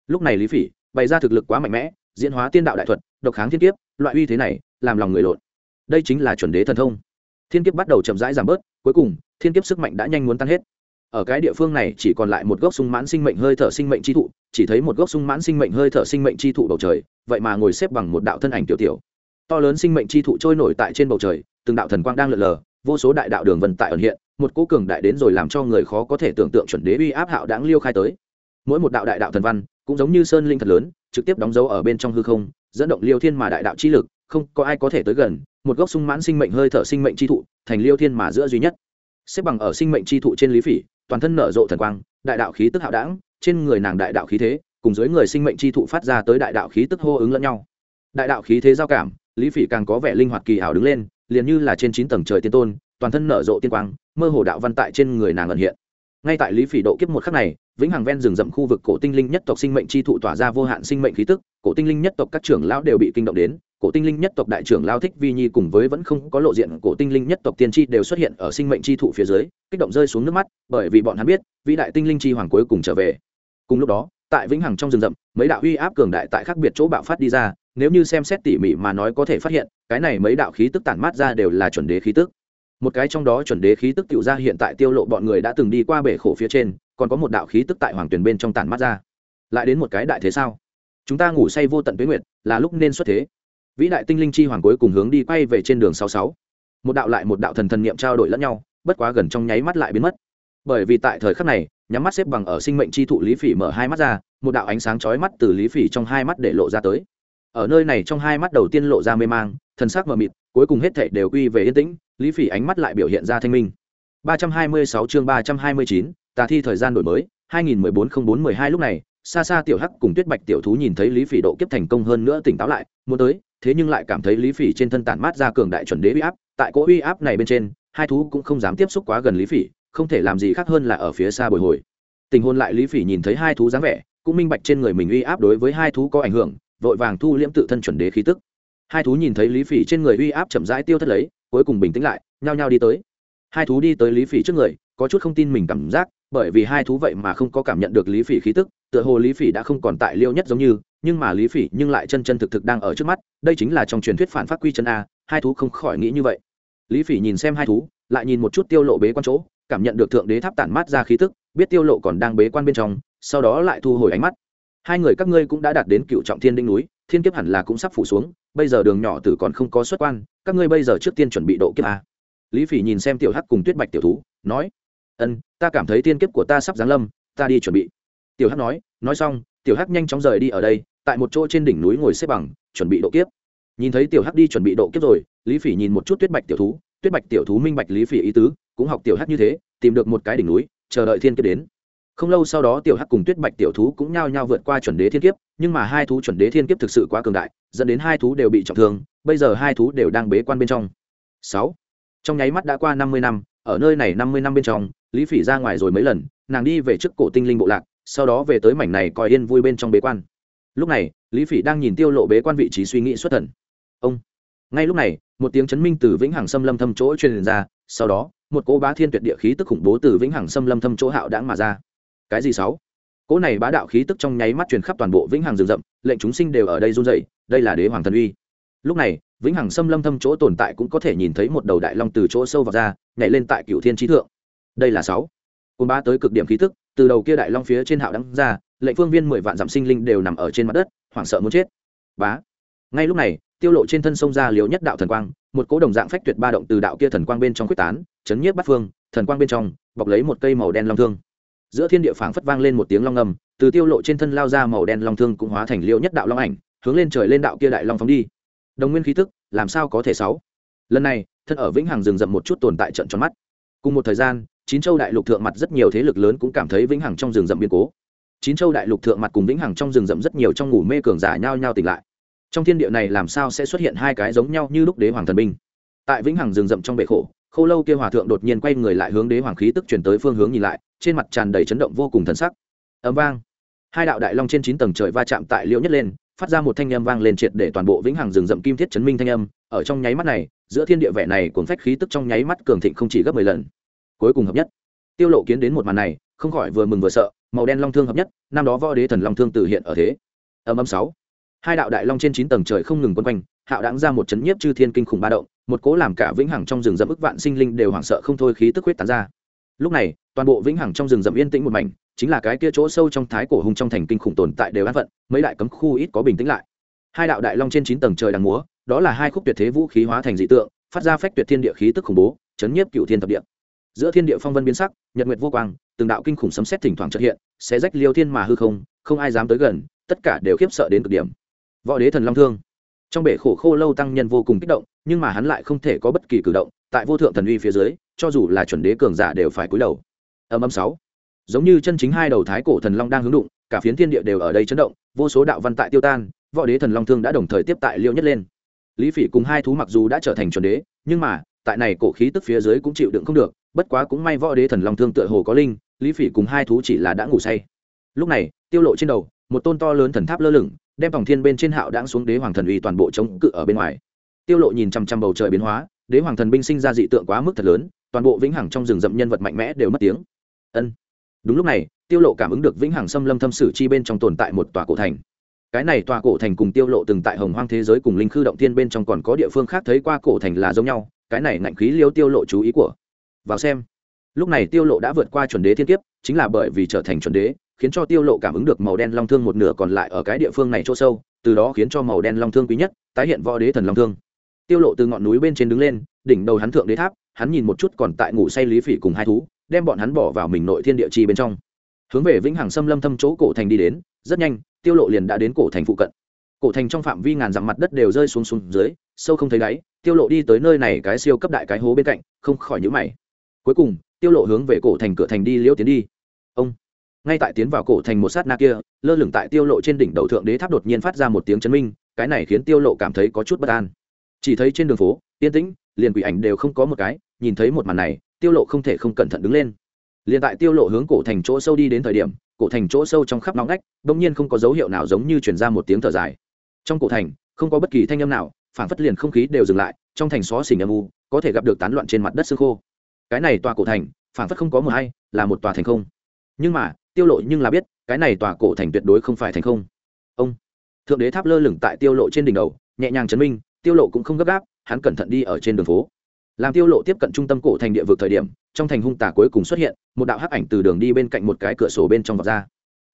Lúc này lý phỉ bày ra thực lực quá mạnh mẽ, diễn hóa tiên đạo đại thuật, độc kháng thiên kiếp, loại uy thế này làm lòng người lộn. Đây chính là chuẩn đế thần thông. Thiên kiếp bắt đầu chậm rãi giảm bớt, cuối cùng, thiên kiếp sức mạnh đã nhanh muốn tan hết. Ở cái địa phương này chỉ còn lại một gốc sung mãn sinh mệnh hơi thở sinh mệnh chi thụ, chỉ thấy một gốc sung mãn sinh mệnh hơi thở sinh mệnh chi thụ bầu trời, vậy mà ngồi xếp bằng một đạo thân ảnh tiểu tiểu. To lớn sinh mệnh chi thụ trôi nổi tại trên bầu trời, từng đạo thần quang đang lượn lờ, vô số đại đạo đường vận tại ẩn hiện, một cố cường đại đến rồi làm cho người khó có thể tưởng tượng chuẩn đế uy áp hạo đáng liêu khai tới. Mỗi một đạo đại đạo thần văn cũng giống như sơn linh thật lớn, trực tiếp đóng dấu ở bên trong hư không, dẫn động liêu thiên mà đại đạo chi lực, không có ai có thể tới gần, một gốc sung mãn sinh mệnh hơi thở sinh mệnh chi thụ, thành liêu thiên mà giữa duy nhất. Xếp bằng ở sinh mệnh chi thụ trên lý phỉ, toàn thân nở rộ thần quang, đại đạo khí tức hạo đảng trên người nàng đại đạo khí thế, cùng dưới người sinh mệnh chi thụ phát ra tới đại đạo khí tức hô ứng lẫn nhau. Đại đạo khí thế giao cảm, lý phỉ càng có vẻ linh hoạt kỳ hảo đứng lên, liền như là trên chín tầng trời tiên tôn, toàn thân nở rộ tiên quang, mơ hồ đạo văn tại trên người nàng ẩn hiện ngay tại lý phỉ độ kiếp một khắc này, vĩnh hằng ven rừng rậm khu vực cổ tinh linh nhất tộc sinh mệnh chi thụ tỏa ra vô hạn sinh mệnh khí tức, cổ tinh linh nhất tộc các trưởng lão đều bị kinh động đến, cổ tinh linh nhất tộc đại trưởng lao thích vi nhi cùng với vẫn không có lộ diện cổ tinh linh nhất tộc tiên tri đều xuất hiện ở sinh mệnh chi thụ phía dưới, kích động rơi xuống nước mắt, bởi vì bọn hắn biết, vĩ đại tinh linh chi hoàng cuối cùng trở về. Cùng lúc đó, tại vĩnh hằng trong rừng rậm, mấy đạo uy áp cường đại tại khác biệt chỗ bạo phát đi ra, nếu như xem xét tỉ mỉ mà nói có thể phát hiện, cái này mấy đạo khí tức tản mát ra đều là chuẩn đế khí tức một cái trong đó chuẩn đế khí tức tiểu ra hiện tại tiêu lộ bọn người đã từng đi qua bể khổ phía trên, còn có một đạo khí tức tại hoàng tuyển bên trong tản mắt ra. Lại đến một cái đại thế sao? Chúng ta ngủ say vô tận tuế nguyệt, là lúc nên xuất thế. Vĩ đại tinh linh chi hoàng cuối cùng hướng đi quay về trên đường sáu sáu. Một đạo lại một đạo thần thần niệm trao đổi lẫn nhau, bất quá gần trong nháy mắt lại biến mất. Bởi vì tại thời khắc này, nhắm mắt xếp bằng ở sinh mệnh chi thụ lý phỉ mở hai mắt ra, một đạo ánh sáng chói mắt từ lý phỉ trong hai mắt để lộ ra tới. Ở nơi này trong hai mắt đầu tiên lộ ra mê mang, thần sắc mờ mịt cuối cùng hết thảy đều quy về yên tĩnh lý phỉ ánh mắt lại biểu hiện ra thanh minh. 326 chương 329, tà thi thời gian đổi mới 20140412 lúc này xa xa tiểu hắc cùng tuyết bạch tiểu thú nhìn thấy lý phỉ độ kiếp thành công hơn nữa tỉnh táo lại muốn tới thế nhưng lại cảm thấy lý phỉ trên thân tản mát ra cường đại chuẩn đế uy áp tại cỗ uy áp này bên trên hai thú cũng không dám tiếp xúc quá gần lý phỉ không thể làm gì khác hơn là ở phía xa bồi hồi. Tình hôn lại lý phỉ nhìn thấy hai thú dáng vẻ cũng minh bạch trên người mình uy áp đối với hai thú có ảnh hưởng vội vàng thu liễm tự thân chuẩn đế khí tức hai thú nhìn thấy lý phỉ trên người uy áp chậm rãi tiêu thất lấy, cuối cùng bình tĩnh lại, nhao nhao đi tới. Hai thú đi tới lý phỉ trước người, có chút không tin mình cảm giác, bởi vì hai thú vậy mà không có cảm nhận được lý phỉ khí tức, tựa hồ lý phỉ đã không còn tại liêu nhất giống như, nhưng mà lý phỉ nhưng lại chân chân thực thực đang ở trước mắt, đây chính là trong truyền thuyết phản phát quy chân a, hai thú không khỏi nghĩ như vậy. Lý phỉ nhìn xem hai thú, lại nhìn một chút tiêu lộ bế quan chỗ, cảm nhận được thượng đế tháp tản mát ra khí tức, biết tiêu lộ còn đang bế quan bên trong, sau đó lại thu hồi ánh mắt. Hai người các ngươi cũng đã đạt đến cựu trọng thiên đỉnh núi thiên kiếp hẳn là cũng sắp phủ xuống, bây giờ đường nhỏ tử còn không có xuất quan, các ngươi bây giờ trước tiên chuẩn bị độ kiếp a. Lý phỉ nhìn xem tiểu hắc cùng tuyết bạch tiểu thú, nói, ân, ta cảm thấy thiên kiếp của ta sắp giáng lâm, ta đi chuẩn bị. Tiểu hắc nói nói xong, tiểu hắc nhanh chóng rời đi ở đây, tại một chỗ trên đỉnh núi ngồi xếp bằng, chuẩn bị độ kiếp. Nhìn thấy tiểu hắc đi chuẩn bị độ kiếp rồi, lý phỉ nhìn một chút tuyết bạch tiểu thú, tuyết bạch tiểu thú minh bạch lý phỉ ý tứ, cũng học tiểu hắc như thế, tìm được một cái đỉnh núi, chờ đợi thiên kiếp đến không lâu sau đó tiểu hắc cùng tuyết bạch tiểu thú cũng nhao nhao vượt qua chuẩn đế thiên kiếp, nhưng mà hai thú chuẩn đế thiên kiếp thực sự quá cường đại, dẫn đến hai thú đều bị trọng thương, bây giờ hai thú đều đang bế quan bên trong. Sáu. Trong nháy mắt đã qua năm mươi năm, ở nơi này năm mươi năm bên trong, lý phỉ ra ngoài rồi mấy lần, nàng đi về trước cổ tinh linh bộ lạc, sau đó về tới mảnh này coi yên vui bên trong bế quan. Lúc này, lý phỉ đang nhìn tiêu lộ bế quan vị trí suy nghĩ xuất thần. Ông. Ngay lúc này, một tiếng chấn minh từ vĩnh hằng xâm lâm thâm chỗ truyền ra, sau đó, một cỗ bá thiên tuyệt địa khí tức khủng bố từ vĩnh hằng xâm lâm thâm chỗ hạo đãng mà ra cái gì sáu? Cỗ này bá đạo khí tức trong nháy mắt truyền khắp toàn bộ vĩnh hằng rừng rậm, lệnh chúng sinh đều ở đây run rẩy, đây là đế hoàng thần uy. Lúc này, vĩnh hằng xâm lâm thâm chỗ tồn tại cũng có thể nhìn thấy một đầu đại long từ chỗ sâu vào ra, nhảy lên tại cựu thiên trí thượng. Đây là sáu. Côn bá tới cực điểm khí tức, từ đầu kia đại long phía trên hạo đăng ra, lệnh phương viên mười vạn dặm sinh linh đều nằm ở trên mặt đất, hoảng sợ muốn chết. Bá. Ngay lúc này, tiêu lộ trên thân sông ra liều nhất đạo thần quang, một cỗ đồng dạng phách tuyệt ba động từ đạo kia thần quang bên trong quyết tán, chấn nhiếp bắt phương, thần quang bên trong, bọc lấy một cây màu đen long thương giữa thiên địa phảng phất vang lên một tiếng long ngầm từ tiêu lộ trên thân lao ra màu đen long thương cũng hóa thành liêu nhất đạo long ảnh, hướng lên trời lên đạo kia đại long phóng đi. Đồng nguyên khí tức, làm sao có thể sáu? Lần này, thân ở vĩnh hằng rừng rậm một chút tồn tại trận tròn mắt. Cùng một thời gian, chín châu đại lục thượng mặt rất nhiều thế lực lớn cũng cảm thấy vĩnh hằng trong rừng rậm biến cố. Chín châu đại lục thượng mặt cùng vĩnh hằng trong rừng rậm rất nhiều trong ngủ mê cường giả nhau nhau tỉnh lại. Trong thiên địa này làm sao sẽ xuất hiện hai cái giống nhau như lúc đế hoàng thần binh? Tại vĩnh hằng rừng rậm trong bệ khổ khâu lâu kia hòa thượng đột nhiên quay người lại hướng đế hoàng khí tức chuyển tới phương hướng nhìn lại, trên mặt tràn đầy chấn động vô cùng thần sắc. Ấm vang. Hai đạo đại long trên chín tầng trời va chạm tại liễu nhất lên, phát ra một thanh âm vang lên triệt để toàn bộ vĩnh hằng rừng rậm kim thiết chấn minh thanh âm. Ở trong nháy mắt này, giữa thiên địa vẻ này cuốn phách khí tức trong nháy mắt cường thịnh không chỉ gấp mười lần. Cuối cùng hợp nhất. Tiêu lộ kiến đến một màn này, không khỏi vừa mừng vừa sợ, màu đen long thương hợp nhất, năm đó võ đế thần long thương từ hiện ở thế. Âm âm sáu. Hai đạo đại long trên chín tầng trời không ngừng quấn quanh, hạo đáng ra một chấn nhiếp chư thiên kinh khủng ba động một cố làm cả vĩnh hằng trong rừng rậm ức vạn sinh linh đều hoảng sợ không thôi khí tức huyết tán ra. Lúc này, toàn bộ vĩnh hằng trong rừng rậm yên tĩnh một mảnh, chính là cái kia chỗ sâu trong thái cổ hùng trong thành kinh khủng tồn tại đều an phận, mấy đại cấm khu ít có bình tĩnh lại. Hai đạo đại long trên chín tầng trời đang múa, đó là hai khúc tuyệt thế vũ khí hóa thành dị tượng, phát ra phách tuyệt thiên địa khí tức khủng bố, chấn nhiếp cựu thiên thập địa. Giữa thiên địa phong vân biến sắc, nhật nguyệt vô quang, từng đạo kinh khủng sấm sét thỉnh thoảng xuất hiện sẽ rách liêu thiên mà hư không không ai dám tới gần, tất cả đều khiếp sợ đến cực điểm. Võ đế thần long thương. Trong bể khổ khô lâu tăng nhân vô cùng kích động nhưng mà hắn lại không thể có bất kỳ cử động, tại vô thượng thần uy phía dưới, cho dù là chuẩn đế cường giả đều phải cúi đầu. Âm âm sáu. Giống như chân chính hai đầu thái cổ thần long đang hướng đụng, cả phiến thiên địa đều ở đây chấn động, vô số đạo văn tại tiêu tan, võ đế thần long thương đã đồng thời tiếp tại liêu nhất lên. Lý phỉ cùng hai thú mặc dù đã trở thành chuẩn đế, nhưng mà, tại này cổ khí tức phía dưới cũng chịu đựng không được, bất quá cũng may võ đế thần long thương tựa hồ có linh, lý phỉ cùng hai thú chỉ là đã ngủ say. Lúc này, tiêu lộ trên đầu, một tôn to lớn thần tháp lơ lửng, đem vòng thiên bên trên hạo đãng xuống đế hoàng thần uy toàn bộ chống cự ở bên ngoài tiêu lộ nhìn chăm chăm bầu trời biến hóa, đế hoàng thần binh sinh ra dị tượng quá mức thật lớn, toàn bộ vĩnh hằng trong rừng rậm nhân vật mạnh mẽ đều mất tiếng. Ân. Đúng lúc này, tiêu lộ cảm ứng được vĩnh hằng xâm lâm thâm sử chi bên trong tồn tại một tòa cổ thành. Cái này tòa cổ thành cùng tiêu lộ từng tại hồng hoang thế giới cùng linh khư động thiên bên trong còn có địa phương khác thấy qua cổ thành là giống nhau, cái này ngạnh khí liêu tiêu lộ chú ý của. Vào xem. Lúc này tiêu lộ đã vượt qua chuẩn đế thiên kiếp, chính là bởi vì trở thành chuẩn đế, khiến cho tiêu lộ cảm ứng được màu đen long thương một nửa còn lại ở cái địa phương này chỗ sâu, từ đó khiến cho màu đen long thương quý nhất, tái hiện võ đế thần long thương tiêu lộ từ ngọn núi bên trên đứng lên, đỉnh đầu hắn thượng đế tháp, hắn nhìn một chút còn tại ngủ say lý phỉ cùng hai thú, đem bọn hắn bỏ vào mình nội thiên địa chi bên trong. Hướng về vĩnh hằng xâm lâm thâm chỗ cổ thành đi đến, rất nhanh, tiêu lộ liền đã đến cổ thành phụ cận. Cổ thành trong phạm vi ngàn dặm mặt đất đều rơi xuống xuống dưới, sâu không thấy đáy, tiêu lộ đi tới nơi này cái siêu cấp đại cái hố bên cạnh, không khỏi nhíu mày. Cuối cùng, tiêu lộ hướng về cổ thành cửa thành đi liễu tiến đi. Ông! Ngay tại tiến vào cổ thành một sát na kia, lơ lửng tại tiêu lộ trên đỉnh đầu thượng đế tháp đột nhiên phát ra một tiếng chấn minh, cái này khiến tiêu lộ cảm thấy có chút bất an chỉ thấy trên đường phố, yên tĩnh, liền quỷ ảnh đều không có một cái, nhìn thấy một màn này, tiêu lộ không thể không cẩn thận đứng lên. Liền tại tiêu lộ hướng cổ thành chỗ sâu đi đến thời điểm, cổ thành chỗ sâu trong khắp nóng ngách, bỗng nhiên không có dấu hiệu nào giống như truyền ra một tiếng thở dài. Trong cổ thành, không có bất kỳ thanh âm nào phản phất liền không khí đều dừng lại, trong thành xó xỉnh âm u, có thể gặp được tán loạn trên mặt đất xương khô. Cái này tòa cổ thành phản phất không có mờ hay, là một tòa thành không. Nhưng mà, tiêu lộ nhưng là biết, cái này tòa cổ thành tuyệt đối không phải thành không. Ông, thượng đế tháp lơ lửng tại tiêu lộ trên đỉnh đầu, nhẹ nhàng chấn minh tiêu lộ cũng không gấp gáp, hắn cẩn thận đi ở trên đường phố. Làm tiêu lộ tiếp cận trung tâm cổ thành địa vực thời điểm, trong thành hung tà cuối cùng xuất hiện, một đạo hắc ảnh từ đường đi bên cạnh một cái cửa sổ bên trong vọt ra.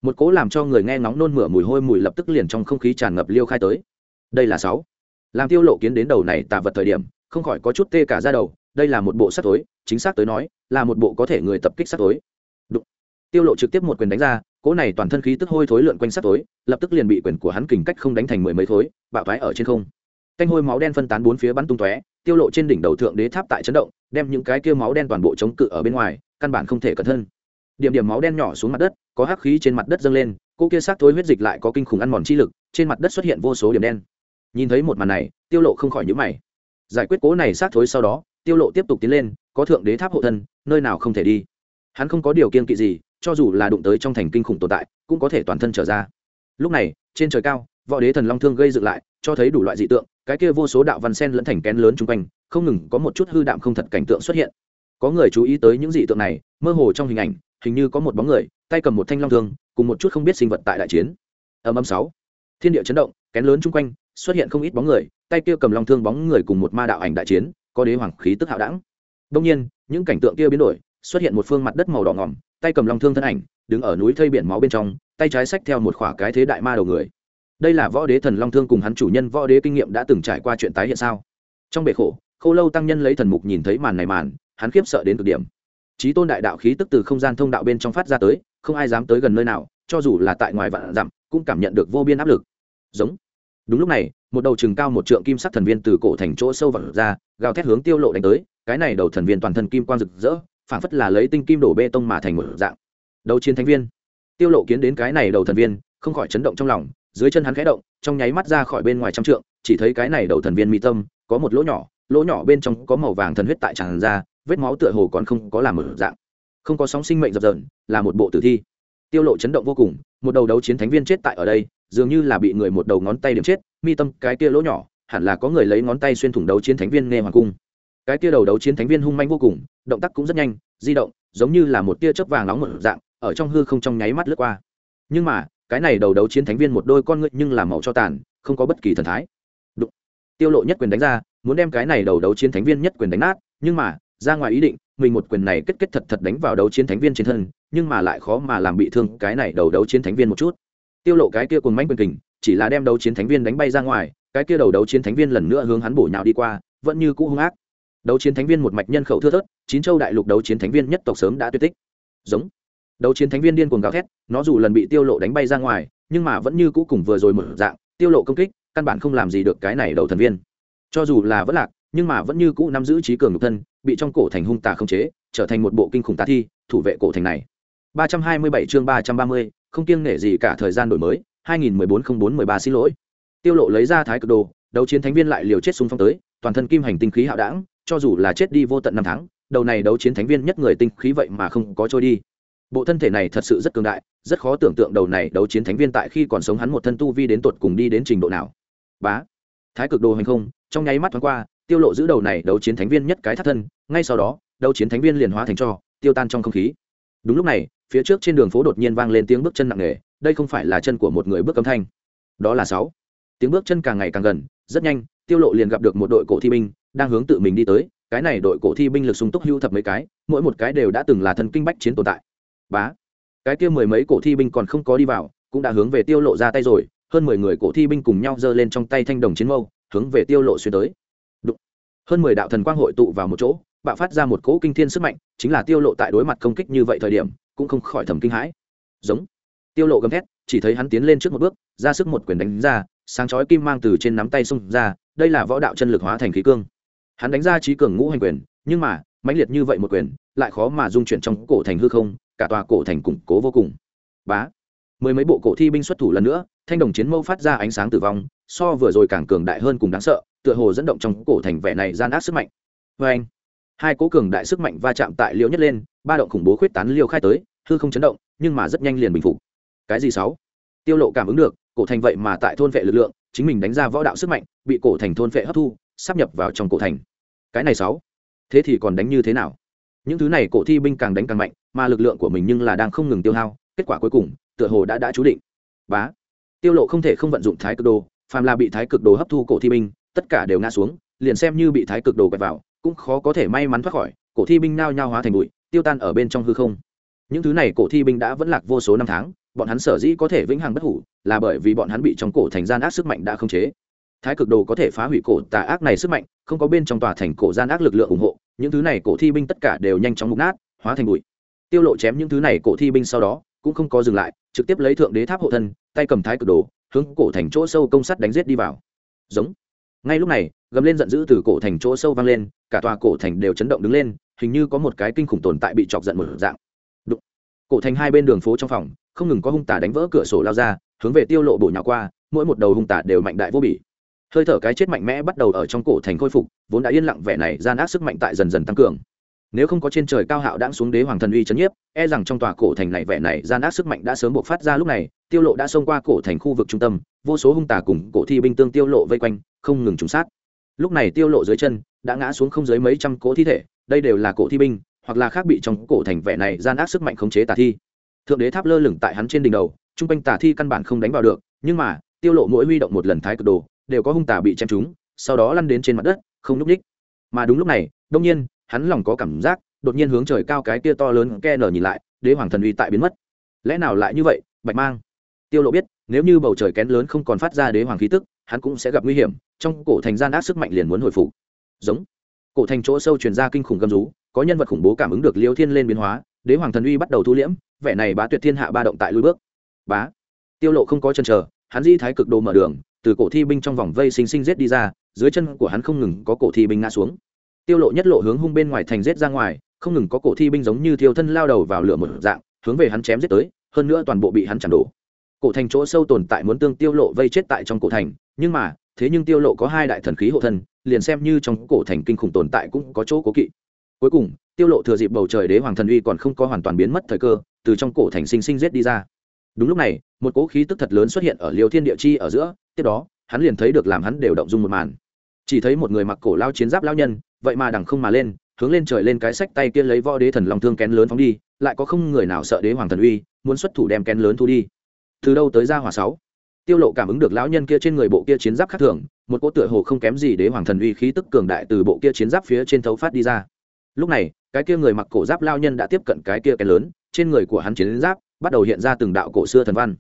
Một cố làm cho người nghe ngóng nôn mửa mùi hôi mùi lập tức liền trong không khí tràn ngập liêu khai tới. Đây là sáu. Làm tiêu lộ kiến đến đầu này tà vật thời điểm, không khỏi có chút tê cả ra đầu, đây là một bộ sát tối chính xác tới nói, là một bộ có thể người tập kích sát tối Đụng. tiêu lộ trực tiếp một quyền đánh ra cỗ này toàn thân khí tức hôi thối lượn quanh sát tối lập tức liền bị quyền của hắn kình cách không đánh thành mười mấy thối, bạo thoái ở trên không canh hôi máu đen phân tán bốn phía bắn tung tóe, tiêu lộ trên đỉnh đầu thượng đế tháp tại chấn động, đem những cái kia máu đen toàn bộ chống cự ở bên ngoài, căn bản không thể cẩn thân điểm điểm máu đen nhỏ xuống mặt đất, có hắc khí trên mặt đất dâng lên, cô kia xác thối huyết dịch lại có kinh khủng ăn mòn chi lực, trên mặt đất xuất hiện vô số điểm đen. Nhìn thấy một màn này, tiêu lộ không khỏi nhíu mày. Giải quyết cố này xác thối sau đó, tiêu lộ tiếp tục tiến lên, có thượng đế tháp hộ thân, nơi nào không thể đi. Hắn không có điều kiên kỵ gì, cho dù là đụng tới trong thành kinh khủng tồn tại, cũng có thể toàn thân trở ra. Lúc này, trên trời cao, võ đế thần long thương gây dựng lại cho thấy đủ loại dị tượng, cái kia vô số đạo văn sen lẫn thành kén lớn chung quanh, không ngừng có một chút hư đạm không thật cảnh tượng xuất hiện. Có người chú ý tới những dị tượng này, mơ hồ trong hình ảnh, hình như có một bóng người, tay cầm một thanh long thương, cùng một chút không biết sinh vật tại đại chiến. Âm âm sáu. Thiên địa chấn động, kén lớn chung quanh, xuất hiện không ít bóng người, tay kia cầm long thương bóng người cùng một ma đạo ảnh đại chiến, có đế hoàng khí tức hạo đẳng. Đông nhiên, những cảnh tượng kia biến đổi, xuất hiện một phương mặt đất màu đỏ ngỏm, tay cầm long thương thân ảnh, đứng ở núi thây biển máu bên trong, tay trái xách theo một khỏa cái thế đại ma đầu người đây là võ đế thần long thương cùng hắn chủ nhân võ đế kinh nghiệm đã từng trải qua chuyện tái hiện sao? Trong bể khổ, khô lâu tăng nhân lấy thần mục nhìn thấy màn này màn, hắn khiếp sợ đến cực điểm. Trí tôn đại đạo khí tức từ không gian thông đạo bên trong phát ra tới, không ai dám tới gần nơi nào, cho dù là tại ngoài vạn dặm, cũng cảm nhận được vô biên áp lực. Giống. Đúng lúc này, một đầu chừng cao một trượng kim sắc thần viên từ cổ thành chỗ sâu vật ra, gào thét hướng tiêu lộ đánh tới, cái này đầu thần viên toàn thân kim quang rực rỡ, phảng phất là lấy tinh kim đổ bê tông mà thành một dạng. Đầu chiến thánh viên. Tiêu lộ kiến đến cái này đầu thần viên, không khỏi chấn động trong lòng dưới chân hắn khẽ động, trong nháy mắt ra khỏi bên ngoài trăm trượng, chỉ thấy cái này đầu thần viên mi tâm, có một lỗ nhỏ lỗ nhỏ bên trong có màu vàng thần huyết tại tràn ra, vết máu tựa hồ còn không có làm một dạng. Không có sóng sinh mệnh dập dờn, là một bộ tử thi. Tiêu lộ chấn động vô cùng, một đầu đấu chiến thánh viên chết tại ở đây, dường như là bị người một đầu ngón tay điểm chết, mi tâm cái kia lỗ nhỏ, hẳn là có người lấy ngón tay xuyên thủng đấu chiến thánh viên nghe hoàng cung. Cái kia đầu đấu chiến thánh viên hung manh vô cùng, động tác cũng rất nhanh, di động, giống như là một tia chớp vàng nóng một dạng, ở trong hư không trong nháy mắt lướt qua. Nhưng mà cái này đầu đấu chiến thánh viên một đôi con ngươi nhưng làm màu cho tàn, không có bất kỳ thần thái. Đụng. tiêu lộ nhất quyền đánh ra, muốn đem cái này đầu đấu chiến thánh viên nhất quyền đánh nát, nhưng mà, ra ngoài ý định, mình một quyền này kết kết thật thật đánh vào đấu chiến thánh viên trên thân, nhưng mà lại khó mà làm bị thương cái này đầu đấu chiến thánh viên một chút. Tiêu lộ cái kia cùng mánh quyền kình, chỉ là đem đấu chiến thánh viên đánh bay ra ngoài, cái kia đầu đấu chiến thánh viên lần nữa hướng hắn bổ nhào đi qua, vẫn như cũ hung ác. Đấu chiến thánh viên một mạch nhân khẩu thưa thớt, chín châu đại lục đấu chiến thánh viên nhất tộc sớm đã tuyệt tích. Giống đấu chiến thánh viên điên cuồng gào thét nó dù lần bị tiêu lộ đánh bay ra ngoài nhưng mà vẫn như cũ cùng vừa rồi một dạng tiêu lộ công kích căn bản không làm gì được cái này đầu thần viên. Cho dù là vẫn lạc nhưng mà vẫn như cũ nắm giữ trí cường nhục thân bị trong cổ thành hung tà không chế trở thành một bộ kinh khủng tà thi thủ vệ cổ thành này. 327 chương 330, không kiêng nể gì cả thời gian đổi mới 2014-04-13 xin lỗi. Tiêu lộ lấy ra thái cực đồ đấu chiến thánh viên lại liều chết xung phong tới toàn thân kim hành tinh khí hạo đảng cho dù là chết đi vô tận năm tháng đầu này đấu chiến thánh viên nhất người tinh khí vậy mà không có trôi đi bộ thân thể này thật sự rất cường đại, rất khó tưởng tượng đầu này đấu chiến thánh viên tại khi còn sống hắn một thân tu vi đến tột cùng đi đến trình độ nào. Bá, thái cực đồ hành không, trong nháy mắt thoáng qua, tiêu lộ giữ đầu này đấu chiến thánh viên nhất cái thắt thân, ngay sau đó, đấu chiến thánh viên liền hóa thành cho, tiêu tan trong không khí. Đúng lúc này, phía trước trên đường phố đột nhiên vang lên tiếng bước chân nặng nề, đây không phải là chân của một người bước âm thanh. Đó là sáu. Tiếng bước chân càng ngày càng gần, rất nhanh, tiêu lộ liền gặp được một đội cổ thi binh, đang hướng tự mình đi tới, cái này đội cổ thi binh lực sung túc hưu thập mấy cái, mỗi một cái đều đã từng là thân kinh bách chiến tồn tại bá, cái kia mười mấy cổ thi binh còn không có đi vào, cũng đã hướng về tiêu lộ ra tay rồi, hơn mười người cổ thi binh cùng nhau giơ lên trong tay thanh đồng chiến mâu, hướng về tiêu lộ xuyên tới. Đụng. hơn mười đạo thần quang hội tụ vào một chỗ, bạo phát ra một cỗ kinh thiên sức mạnh, chính là tiêu lộ tại đối mặt công kích như vậy thời điểm, cũng không khỏi thầm kinh hãi. Giống. Tiêu lộ gầm thét, chỉ thấy hắn tiến lên trước một bước, ra sức một quyền đánh ra, sáng chói kim mang từ trên nắm tay xung ra, đây là võ đạo chân lực hóa thành khí cương. Hắn đánh ra trí cường ngũ hành quyền, nhưng mà, mãnh liệt như vậy một quyền, lại khó mà dung chuyển trong cổ thành hư không cả tòa cổ thành củng cố vô cùng. Bá. Mười mấy bộ cổ thi binh xuất thủ lần nữa, thanh đồng chiến mâu phát ra ánh sáng tử vong, so vừa rồi càng cường đại hơn cùng đáng sợ, tựa hồ dẫn động trong cổ thành vẻ này gian ác sức mạnh. Vê anh, hai cố cường đại sức mạnh va chạm tại liễu nhất lên, ba động khủng bố khuyết tán liêu khai tới, hư không chấn động, nhưng mà rất nhanh liền bình phục. Cái gì sáu? Tiêu lộ cảm ứng được, cổ thành vậy mà tại thôn vệ lực lượng, chính mình đánh ra võ đạo sức mạnh, bị cổ thành thôn vệ hấp thu sắp nhập vào trong cổ thành. Cái này sáu? Thế thì còn đánh như thế nào? Những thứ này cổ thi binh càng đánh càng mạnh mà lực lượng của mình nhưng là đang không ngừng tiêu hao, kết quả cuối cùng, tựa hồ đã đã chú định. Bá. Tiêu lộ không thể không vận dụng thái cực đồ, phàm là bị thái cực đồ hấp thu cổ thi binh, tất cả đều ngã xuống, liền xem như bị thái cực đồ quẹt vào, cũng khó có thể may mắn thoát khỏi, cổ thi binh nao nhao hóa thành bụi, tiêu tan ở bên trong hư không. Những thứ này cổ thi binh đã vẫn lạc vô số năm tháng, bọn hắn sở dĩ có thể vĩnh hằng bất hủ, là bởi vì bọn hắn bị trong cổ thành gian ác sức mạnh đã không chế. Thái cực đồ có thể phá hủy cổ tà ác này sức mạnh, không có bên trong tòa thành cổ gian ác lực lượng ủng hộ, những thứ này cổ thi binh tất cả đều nhanh chóng mục nát, hóa thành bụi tiêu lộ chém những thứ này cổ thi binh sau đó, cũng không có dừng lại, trực tiếp lấy thượng đế tháp hộ thân, tay cầm thái cực đồ, hướng cổ thành chỗ sâu công sắt đánh giết đi vào. Giống. Ngay lúc này, gầm lên giận dữ từ cổ thành chỗ sâu vang lên, cả tòa cổ thành đều chấn động đứng lên, hình như có một cái kinh khủng tồn tại bị chọc giận một dạng. Đụng. cổ thành hai bên đường phố trong phòng, không ngừng có hung tả đánh vỡ cửa sổ lao ra, hướng về tiêu lộ bổ nhào qua, mỗi một đầu hung tả đều mạnh đại vô bỉ. Hơi thở cái chết mạnh mẽ bắt đầu ở trong cổ thành khôi phục, vốn đã yên lặng vẻ này gian ác sức mạnh tại dần dần tăng cường nếu không có trên trời cao hạo đãng xuống đế hoàng thần uy chấn nhiếp e rằng trong tòa cổ thành này vẻ này gian ác sức mạnh đã sớm buộc phát ra lúc này, tiêu lộ đã xông qua cổ thành khu vực trung tâm, vô số hung tà cùng cổ thi binh tương tiêu lộ vây quanh, không ngừng trùng sát. Lúc này tiêu lộ dưới chân đã ngã xuống không dưới mấy trăm cỗ thi thể, đây đều là cổ thi binh, hoặc là khác bị trong cổ thành vẻ này gian ác sức mạnh khống chế tà thi. Thượng đế tháp lơ lửng tại hắn trên đỉnh đầu trung quanh tà thi căn bản không đánh vào được, nhưng mà, tiêu lộ mỗi huy động một lần thái cực đồ, đều có hung tà bị chém trúng, sau đó lăn đến trên mặt đất, không nhúc nhích. Mà đúng lúc này, đông nhiên hắn lòng có cảm giác, đột nhiên hướng trời cao cái kia to lớn ke nở nhìn lại, đế hoàng thần uy tại biến mất. Lẽ nào lại như vậy, bạch mang? Tiêu lộ biết, nếu như bầu trời kén lớn không còn phát ra đế hoàng khí tức, hắn cũng sẽ gặp nguy hiểm, trong cổ thành gian ác sức mạnh liền muốn hồi phục. Giống. Cổ thành chỗ sâu truyền ra kinh khủng gầm rú, có nhân vật khủng bố cảm ứng được liêu thiên lên biến hóa, đế hoàng thần uy bắt đầu thu liễm, vẻ này bá tuyệt thiên hạ ba động tại lui bước. Bá. Tiêu lộ không có chân chờ, hắn di thái cực đồ mở đường, từ cổ thi binh trong vòng vây sinh sinh giết đi ra, dưới chân của hắn không ngừng có cổ thi binh ngã xuống tiêu lộ nhất lộ hướng hung bên ngoài thành giết ra ngoài, không ngừng có cổ thi binh giống như thiêu thân lao đầu vào lửa một dạng, hướng về hắn chém giết tới, hơn nữa toàn bộ bị hắn chặn đổ. Cổ thành chỗ sâu tồn tại muốn tương tiêu lộ vây chết tại trong cổ thành, nhưng mà, thế nhưng tiêu lộ có hai đại thần khí hộ thân, liền xem như trong cổ thành kinh khủng tồn tại cũng có chỗ cố kỵ. Cuối cùng, tiêu lộ thừa dịp bầu trời đế hoàng thần uy còn không có hoàn toàn biến mất thời cơ, từ trong cổ thành sinh sinh giết đi ra. Đúng lúc này, một cỗ khí tức thật lớn xuất hiện ở liều thiên địa chi ở giữa, tiếp đó, hắn liền thấy được làm hắn đều động dung một màn chỉ thấy một người mặc cổ lao chiến giáp lao nhân, vậy mà đằng không mà lên, hướng lên trời lên cái sách tay kia lấy võ đế thần long thương kén lớn phóng đi, lại có không người nào sợ đế hoàng thần uy, muốn xuất thủ đem kén lớn thu đi. Từ đâu tới ra hỏa sáu? Tiêu lộ cảm ứng được lão nhân kia trên người bộ kia chiến giáp khác thường, một cỗ tựa hồ không kém gì đế hoàng thần uy khí tức cường đại từ bộ kia chiến giáp phía trên thấu phát đi ra. Lúc này, cái kia người mặc cổ giáp lao nhân đã tiếp cận cái kia kén lớn, trên người của hắn chiến giáp bắt đầu hiện ra từng đạo cổ xưa thần văn.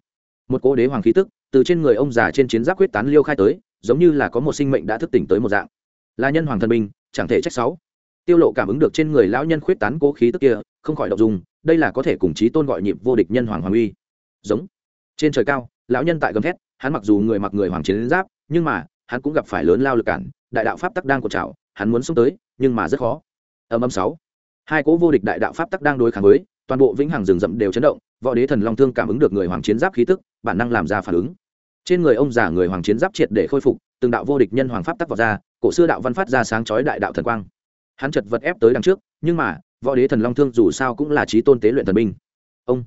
Một cỗ đế hoàng khí tức từ trên người ông già trên chiến giáp quyết tán liêu khai tới giống như là có một sinh mệnh đã thức tỉnh tới một dạng. Là nhân hoàng thần binh, chẳng thể trách sáu. Tiêu lộ cảm ứng được trên người lão nhân khuyết tán cố khí tức kia, không khỏi động dung, đây là có thể cùng chí tôn gọi nhịp vô địch nhân hoàng hoàng uy. Giống. Trên trời cao, lão nhân tại gầm thét, hắn mặc dù người mặc người hoàng chiến giáp, nhưng mà, hắn cũng gặp phải lớn lao lực cản, đại đạo pháp tắc đang cột trào, hắn muốn xuống tới, nhưng mà rất khó. Âm âm sáu. Hai cố vô địch đại đạo pháp tắc đang đối kháng với, toàn bộ vĩnh hằng rừng rậm đều chấn động, võ đế thần long thương cảm ứng được người hoàng chiến giáp khí tức, bản năng làm ra phản ứng trên người ông già người hoàng chiến giáp triệt để khôi phục, từng đạo vô địch nhân hoàng pháp tắc vào ra, cổ xưa đạo văn phát ra sáng chói đại đạo thần quang. Hắn chật vật ép tới đằng trước, nhưng mà, võ đế thần long thương dù sao cũng là trí tôn tế luyện thần binh. Ông,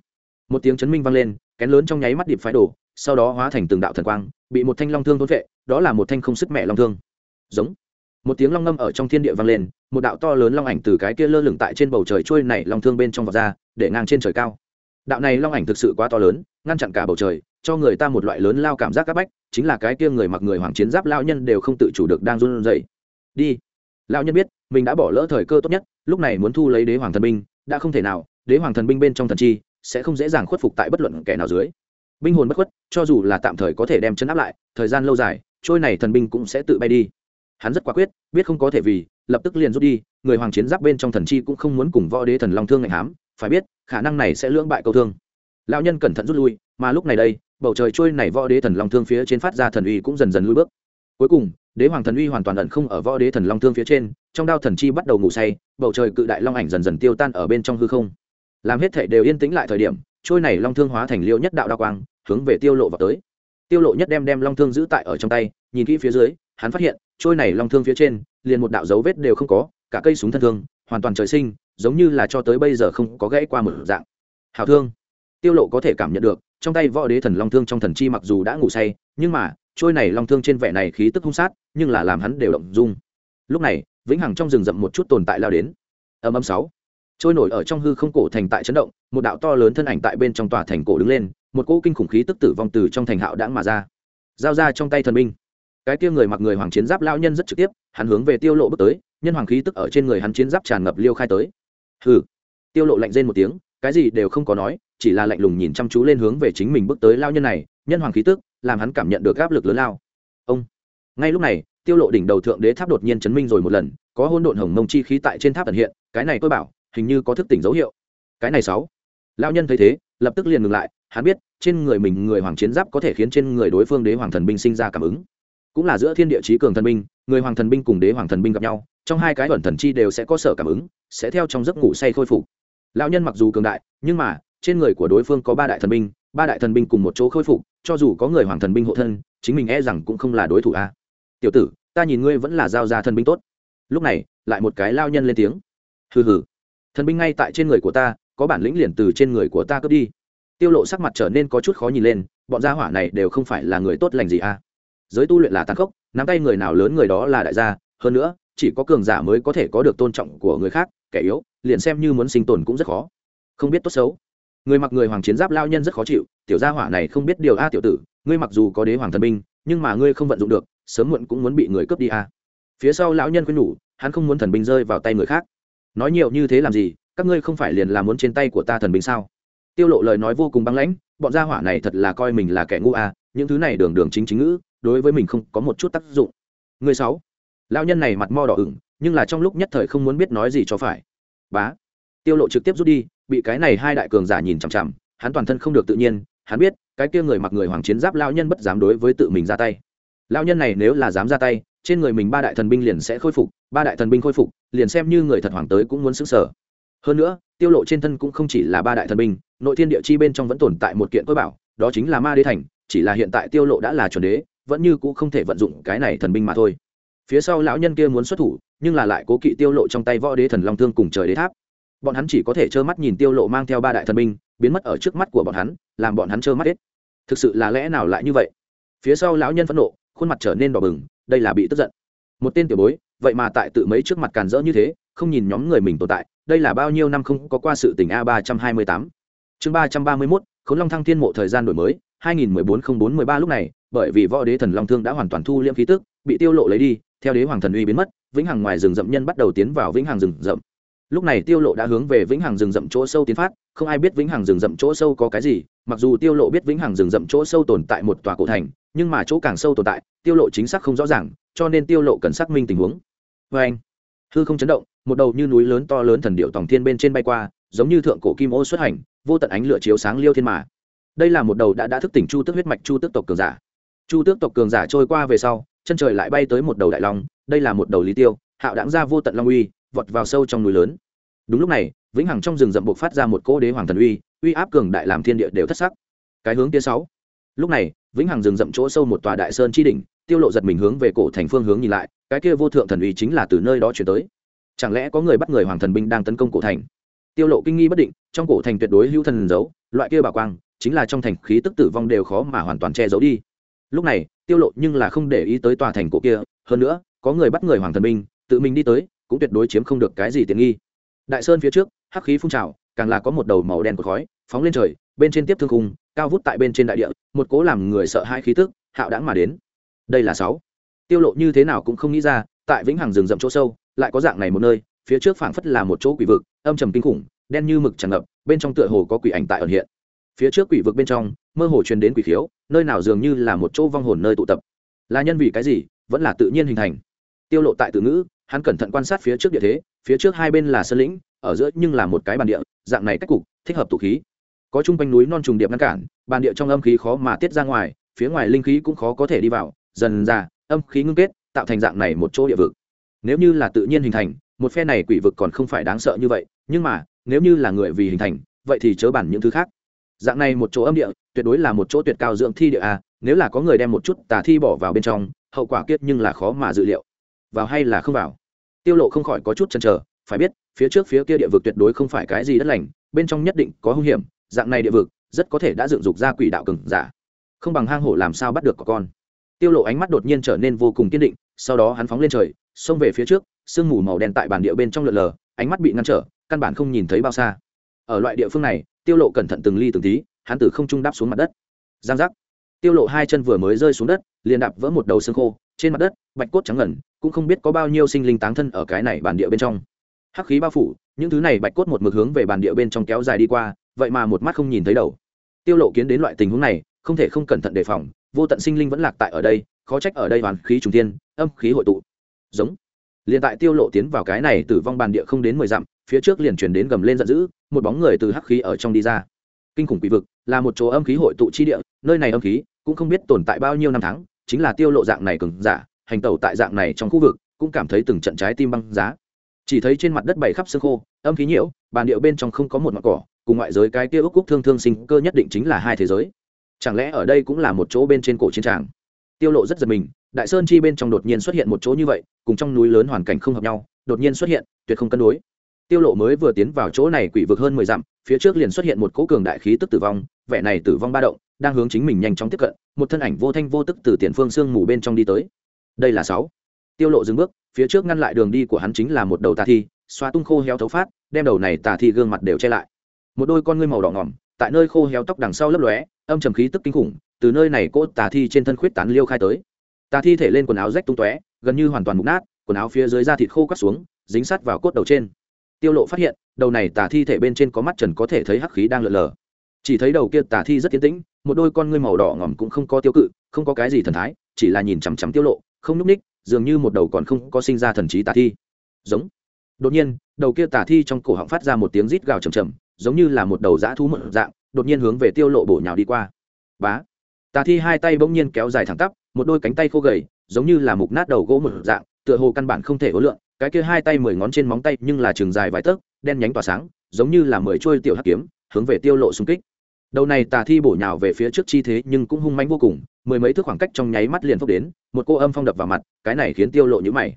một tiếng chấn minh vang lên, kén lớn trong nháy mắt điệp phái đổ, sau đó hóa thành từng đạo thần quang, bị một thanh long thương thôn vệ, đó là một thanh không sức mẹ long thương. Giống, một tiếng long ngâm ở trong thiên địa vang lên, một đạo to lớn long ảnh từ cái kia lơ lửng tại trên bầu trời trôi này long thương bên trong vọt ra, để ngang trên trời cao. Đạo này long ảnh thực sự quá to lớn, ngăn chặn cả bầu trời cho người ta một loại lớn lao cảm giác c áp bách, chính là cái kia người mặc người hoàng chiến giáp lao nhân đều không tự chủ được đang run rẩy. Đi. Lao nhân biết, mình đã bỏ lỡ thời cơ tốt nhất, lúc này muốn thu lấy đế hoàng thần binh, đã không thể nào, đế hoàng thần binh bên trong thần chi, sẽ không dễ dàng khuất phục tại bất luận kẻ nào dưới. Binh hồn bất khuất, cho dù là tạm thời có thể đem chấn áp lại, thời gian lâu dài, trôi này thần binh cũng sẽ tự bay đi. Hắn rất quả quyết, biết không có thể vì, lập tức liền rút đi, người hoàng chiến giáp bên trong thần chi cũng không muốn cùng võ đế thần long thương ngạnh hám, phải biết, khả năng này sẽ lưỡng bại câu thương. Lão nhân cẩn thận rút lui, mà lúc này đây bầu trời trôi này võ đế thần long thương phía trên phát ra thần uy cũng dần dần lui bước. Cuối cùng, đế hoàng thần uy hoàn toàn ẩn không ở võ đế thần long thương phía trên, trong đao thần chi bắt đầu ngủ say, bầu trời cự đại long ảnh dần dần tiêu tan ở bên trong hư không. Làm hết thể đều yên tĩnh lại thời điểm, trôi này long thương hóa thành liêu nhất đạo đao quang, hướng về tiêu lộ vào tới. Tiêu lộ nhất đem đem long thương giữ tại ở trong tay, nhìn kỹ phía dưới, hắn phát hiện, trôi này long thương phía trên, liền một đạo dấu vết đều không có, cả cây súng thân thương, hoàn toàn trời sinh, giống như là cho tới bây giờ không có gãy qua một dạng. Hảo thương. Tiêu lộ có thể cảm nhận được trong tay võ đế thần long thương trong thần chi mặc dù đã ngủ say, nhưng mà, trôi này long thương trên vẻ này khí tức hung sát, nhưng là làm hắn đều động dung. Lúc này, vĩnh hằng trong rừng rậm một chút tồn tại lao đến. Âm âm sáu. Trôi nổi ở trong hư không cổ thành tại chấn động, một đạo to lớn thân ảnh tại bên trong tòa thành cổ đứng lên, một cỗ kinh khủng khí tức tử vong từ trong thành hạo đãng mà ra. Giao ra trong tay thần minh cái kia người mặc người hoàng chiến giáp lao nhân rất trực tiếp, hắn hướng về tiêu lộ bước tới, nhân hoàng khí tức ở trên người hắn chiến giáp tràn ngập liêu khai tới. Hừ. Tiêu lộ lạnh rên một tiếng, cái gì đều không có nói chỉ là lạnh lùng nhìn chăm chú lên hướng về chính mình bước tới lao nhân này, nhân hoàng khí tức, làm hắn cảm nhận được áp lực lớn lao. Ông. Ngay lúc này, tiêu lộ đỉnh đầu thượng đế tháp đột nhiên chấn minh rồi một lần, có hôn độn hồng mông chi khí tại trên tháp ẩn hiện, cái này tôi bảo, hình như có thức tỉnh dấu hiệu. Cái này sáu. Lão nhân thấy thế, lập tức liền ngừng lại, hắn biết, trên người mình người hoàng chiến giáp có thể khiến trên người đối phương đế hoàng thần binh sinh ra cảm ứng. Cũng là giữa thiên địa trí cường thần binh, người hoàng thần binh cùng đế hoàng thần binh gặp nhau, trong hai cái ẩn thần chi đều sẽ có sở cảm ứng, sẽ theo trong giấc ngủ say khôi phục. Lão nhân mặc dù cường đại, nhưng mà trên người của đối phương có ba đại thần binh, ba đại thần binh cùng một chỗ khôi phục, cho dù có người hoàng thần binh hộ thân, chính mình e rằng cũng không là đối thủ a. Tiểu tử, ta nhìn ngươi vẫn là giao ra thần binh tốt. Lúc này, lại một cái lao nhân lên tiếng. Hừ hừ. Thần binh ngay tại trên người của ta, có bản lĩnh liền từ trên người của ta cướp đi. Tiêu lộ sắc mặt trở nên có chút khó nhìn lên, bọn gia hỏa này đều không phải là người tốt lành gì a. Giới tu luyện là tàn khốc, nắm tay người nào lớn người đó là đại gia, hơn nữa, chỉ có cường giả mới có thể có được tôn trọng của người khác, kẻ yếu, liền xem như muốn sinh tồn cũng rất khó. Không biết tốt xấu người mặc người hoàng chiến giáp lao nhân rất khó chịu, tiểu gia hỏa này không biết điều a tiểu tử, ngươi mặc dù có đế hoàng thần binh, nhưng mà ngươi không vận dụng được, sớm muộn cũng muốn bị người cướp đi a. Phía sau lão nhân khuyên nhủ, hắn không muốn thần binh rơi vào tay người khác. Nói nhiều như thế làm gì, các ngươi không phải liền là muốn trên tay của ta thần binh sao? Tiêu lộ lời nói vô cùng băng lãnh, bọn gia hỏa này thật là coi mình là kẻ ngu a, những thứ này đường đường chính chính ngữ, đối với mình không có một chút tác dụng. Người sáu. Lão nhân này mặt mo đỏ ửng, nhưng là trong lúc nhất thời không muốn biết nói gì cho phải. Bá. Tiêu lộ trực tiếp rút đi bị cái này hai đại cường giả nhìn chằm chằm, hắn toàn thân không được tự nhiên, hắn biết, cái kia người mặc người hoàng chiến giáp lão nhân bất dám đối với tự mình ra tay. Lão nhân này nếu là dám ra tay, trên người mình ba đại thần binh liền sẽ khôi phục, ba đại thần binh khôi phục, liền xem như người thật hoàng tới cũng muốn xứng sở hơn nữa, tiêu lộ trên thân cũng không chỉ là ba đại thần binh, nội thiên địa chi bên trong vẫn tồn tại một kiện tôi bảo, đó chính là ma đế thành, chỉ là hiện tại tiêu lộ đã là chuẩn đế, vẫn như cũ không thể vận dụng cái này thần binh mà thôi. Phía sau lão nhân kia muốn xuất thủ, nhưng là lại cố kỵ tiêu lộ trong tay võ đế thần long thương cùng trời đế tháp bọn hắn chỉ có thể trơ mắt nhìn tiêu lộ mang theo ba đại thần binh, biến mất ở trước mắt của bọn hắn, làm bọn hắn trơ mắt hết. Thực sự là lẽ nào lại như vậy? Phía sau lão nhân phẫn nộ, khuôn mặt trở nên đỏ bừng, đây là bị tức giận. Một tên tiểu bối, vậy mà tại tự mấy trước mặt càn rỡ như thế, không nhìn nhóm người mình tồn tại, đây là bao nhiêu năm không có qua sự tình a ba trăm hai mươi tám. Chương ba trăm ba mươi mốt, khốn long thăng thiên mộ thời gian đổi mới, hai nghìn mười bốn không bốn mười ba lúc này, bởi vì võ đế thần long thương đã hoàn toàn thu liễm khí tức, bị tiêu lộ lấy đi, theo đế hoàng thần uy biến mất, vĩnh hằng ngoài rừng rậm nhân bắt đầu tiến vào vĩnh hằng rừng rậm lúc này tiêu lộ đã hướng về vĩnh hằng rừng rậm chỗ sâu tiến phát, không ai biết vĩnh hằng rừng rậm chỗ sâu có cái gì, mặc dù tiêu lộ biết vĩnh hằng rừng rậm chỗ sâu tồn tại một tòa cổ thành, nhưng mà chỗ càng sâu tồn tại, tiêu lộ chính xác không rõ ràng, cho nên tiêu lộ cần xác minh tình huống. Với anh, hư không chấn động, một đầu như núi lớn to lớn thần điệu tòng thiên bên trên bay qua, giống như thượng cổ kim ô xuất hành, vô tận ánh lửa chiếu sáng liêu thiên mà. Đây là một đầu đã đã thức tỉnh chu tước huyết mạch chu tước tộc cường giả. Chu tước tộc cường giả trôi qua về sau, chân trời lại bay tới một đầu đại long, đây là một đầu lý tiêu, hạo đáng ra vô tận long uy vọt vào sâu trong núi lớn. Đúng lúc này, vĩnh hằng trong rừng rậm buộc phát ra một cỗ đế hoàng thần uy uy áp cường đại làm thiên địa đều thất sắc. Cái hướng kia sáu. Lúc này, vĩnh hằng rừng rậm chỗ sâu một tòa đại sơn chi đỉnh, tiêu lộ giật mình hướng về cổ thành phương hướng nhìn lại, cái kia vô thượng thần uy chính là từ nơi đó chuyển tới. Chẳng lẽ có người bắt người hoàng thần binh đang tấn công cổ thành? Tiêu lộ kinh nghi bất định, trong cổ thành tuyệt đối hữu thần giấu loại kia bảo quang, chính là trong thành khí tức tử vong đều khó mà hoàn toàn che giấu đi. Lúc này, tiêu lộ nhưng là không để ý tới tòa thành cổ kia, hơn nữa, có người bắt người hoàng thần binh, tự mình đi tới cũng tuyệt đối chiếm không được cái gì tiện nghi. Đại sơn phía trước, hắc khí phun trào, càng là có một đầu màu đen của khói, phóng lên trời, bên trên tiếp thương khung, cao vút tại bên trên đại địa, một cố làm người sợ hai khí tức, hạo đãng mà đến. Đây là sáu. Tiêu lộ như thế nào cũng không nghĩ ra, tại vĩnh hằng rừng rậm chỗ sâu, lại có dạng này một nơi, phía trước phảng phất là một chỗ quỷ vực, âm trầm kinh khủng, đen như mực tràn ngập, bên trong tựa hồ có quỷ ảnh tại ẩn hiện. Phía trước quỷ vực bên trong, mơ hồ truyền đến quỷ khiếu, nơi nào dường như là một chỗ vong hồn nơi tụ tập. Là nhân vì cái gì, vẫn là tự nhiên hình thành. Tiêu lộ tại tự ngữ hắn cẩn thận quan sát phía trước địa thế, phía trước hai bên là sơn lĩnh, ở giữa nhưng là một cái bàn địa, dạng này cách cục, thích hợp tụ khí. Có trung quanh núi non trùng điệp ngăn cản, bàn địa trong âm khí khó mà tiết ra ngoài, phía ngoài linh khí cũng khó có thể đi vào, dần ra, âm khí ngưng kết, tạo thành dạng này một chỗ địa vực. Nếu như là tự nhiên hình thành, một phe này quỷ vực còn không phải đáng sợ như vậy, nhưng mà, nếu như là người vì hình thành, vậy thì chớ bản những thứ khác. Dạng này một chỗ âm địa, tuyệt đối là một chỗ tuyệt cao dưỡng thi địa a, nếu là có người đem một chút tà thi bỏ vào bên trong, hậu quả kiết nhưng là khó mà dự liệu vào hay là không vào? Tiêu lộ không khỏi có chút chần chờ, phải biết, phía trước phía kia địa vực tuyệt đối không phải cái gì đất lành, bên trong nhất định có hung hiểm, dạng này địa vực, rất có thể đã dựng dục ra quỷ đạo cường giả. Không bằng hang hổ làm sao bắt được có con. Tiêu lộ ánh mắt đột nhiên trở nên vô cùng kiên định, sau đó hắn phóng lên trời, xông về phía trước, sương mù màu đen tại bản địa bên trong lượn lờ, ánh mắt bị ngăn trở, căn bản không nhìn thấy bao xa. Ở loại địa phương này, tiêu lộ cẩn thận từng ly từng tí, hắn từ không trung đáp xuống mặt đất. Giang giác. Tiêu lộ hai chân vừa mới rơi xuống đất, liền đạp vỡ một đầu xương khô, trên mặt đất, bạch cốt trắng ngần cũng không biết có bao nhiêu sinh linh táng thân ở cái này bản địa bên trong. Hắc khí bao phủ, những thứ này bạch cốt một mực hướng về bản địa bên trong kéo dài đi qua, vậy mà một mắt không nhìn thấy đầu. Tiêu lộ kiến đến loại tình huống này, không thể không cẩn thận đề phòng, vô tận sinh linh vẫn lạc tại ở đây, khó trách ở đây hoàn khí trùng thiên, âm khí hội tụ. Giống. Liền tại tiêu lộ tiến vào cái này tử vong bàn địa không đến mười dặm, phía trước liền chuyển đến gầm lên giận dữ, một bóng người từ hắc khí ở trong đi ra. Kinh khủng quỷ vực, là một chỗ âm khí hội tụ chi địa, nơi này âm khí cũng không biết tồn tại bao nhiêu năm tháng, chính là tiêu lộ dạng này cường giả hành tẩu tại dạng này trong khu vực, cũng cảm thấy từng trận trái tim băng giá. Chỉ thấy trên mặt đất bày khắp xương khô, âm khí nhiễu, bàn điệu bên trong không có một mặt cỏ, cùng ngoại giới cái kia ước cúc thương thương sinh cơ nhất định chính là hai thế giới. Chẳng lẽ ở đây cũng là một chỗ bên trên cổ chiến tràng? Tiêu lộ rất giật mình, đại sơn chi bên trong đột nhiên xuất hiện một chỗ như vậy, cùng trong núi lớn hoàn cảnh không hợp nhau, đột nhiên xuất hiện, tuyệt không cân đối. Tiêu lộ mới vừa tiến vào chỗ này quỷ vực hơn mười dặm, phía trước liền xuất hiện một cỗ cường đại khí tức tử vong, vẻ này tử vong ba động, đang hướng chính mình nhanh chóng tiếp cận, một thân ảnh vô thanh vô tức từ tiền phương xương mù bên trong đi tới đây là sáu. Tiêu lộ dừng bước, phía trước ngăn lại đường đi của hắn chính là một đầu tà thi xoa tung khô héo thấu phát, đem đầu này tà thi gương mặt đều che lại. Một đôi con ngươi màu đỏ ngỏm, tại nơi khô héo tóc đằng sau lấp lóe, âm trầm khí tức kinh khủng, từ nơi này cỗ tà thi trên thân khuyết tán liêu khai tới. Tà thi thể lên quần áo rách tung tóe, gần như hoàn toàn mục nát, quần áo phía dưới da thịt khô cắt xuống, dính sát vào cốt đầu trên. Tiêu lộ phát hiện, đầu này tà thi thể bên trên có mắt trần có thể thấy hắc khí đang lượn lờ. Chỉ thấy đầu kia tà thi rất tiến tĩnh, một đôi con ngươi màu đỏ ngỏm cũng không có tiêu cự, không có cái gì thần thái, chỉ là nhìn chằm chằm tiêu lộ không núp ních, dường như một đầu còn không có sinh ra thần trí tà thi. Giống. Đột nhiên, đầu kia tà thi trong cổ họng phát ra một tiếng rít gào trầm trầm giống như là một đầu dã thú mượn dạng, đột nhiên hướng về tiêu lộ bổ nhào đi qua. Bá. Tà thi hai tay bỗng nhiên kéo dài thẳng tắp, một đôi cánh tay khô gầy, giống như là mục nát đầu gỗ mượn dạng, tựa hồ căn bản không thể hối lượng cái kia hai tay mười ngón trên móng tay nhưng là trường dài vài tấc, đen nhánh tỏa sáng, giống như là mười trôi tiểu hắc kiếm, hướng về tiêu lộ xung kích đầu này tà thi bổ nhào về phía trước chi thế nhưng cũng hung manh vô cùng, mười mấy thước khoảng cách trong nháy mắt liền phốc đến, một cô âm phong đập vào mặt, cái này khiến tiêu lộ nhíu mày.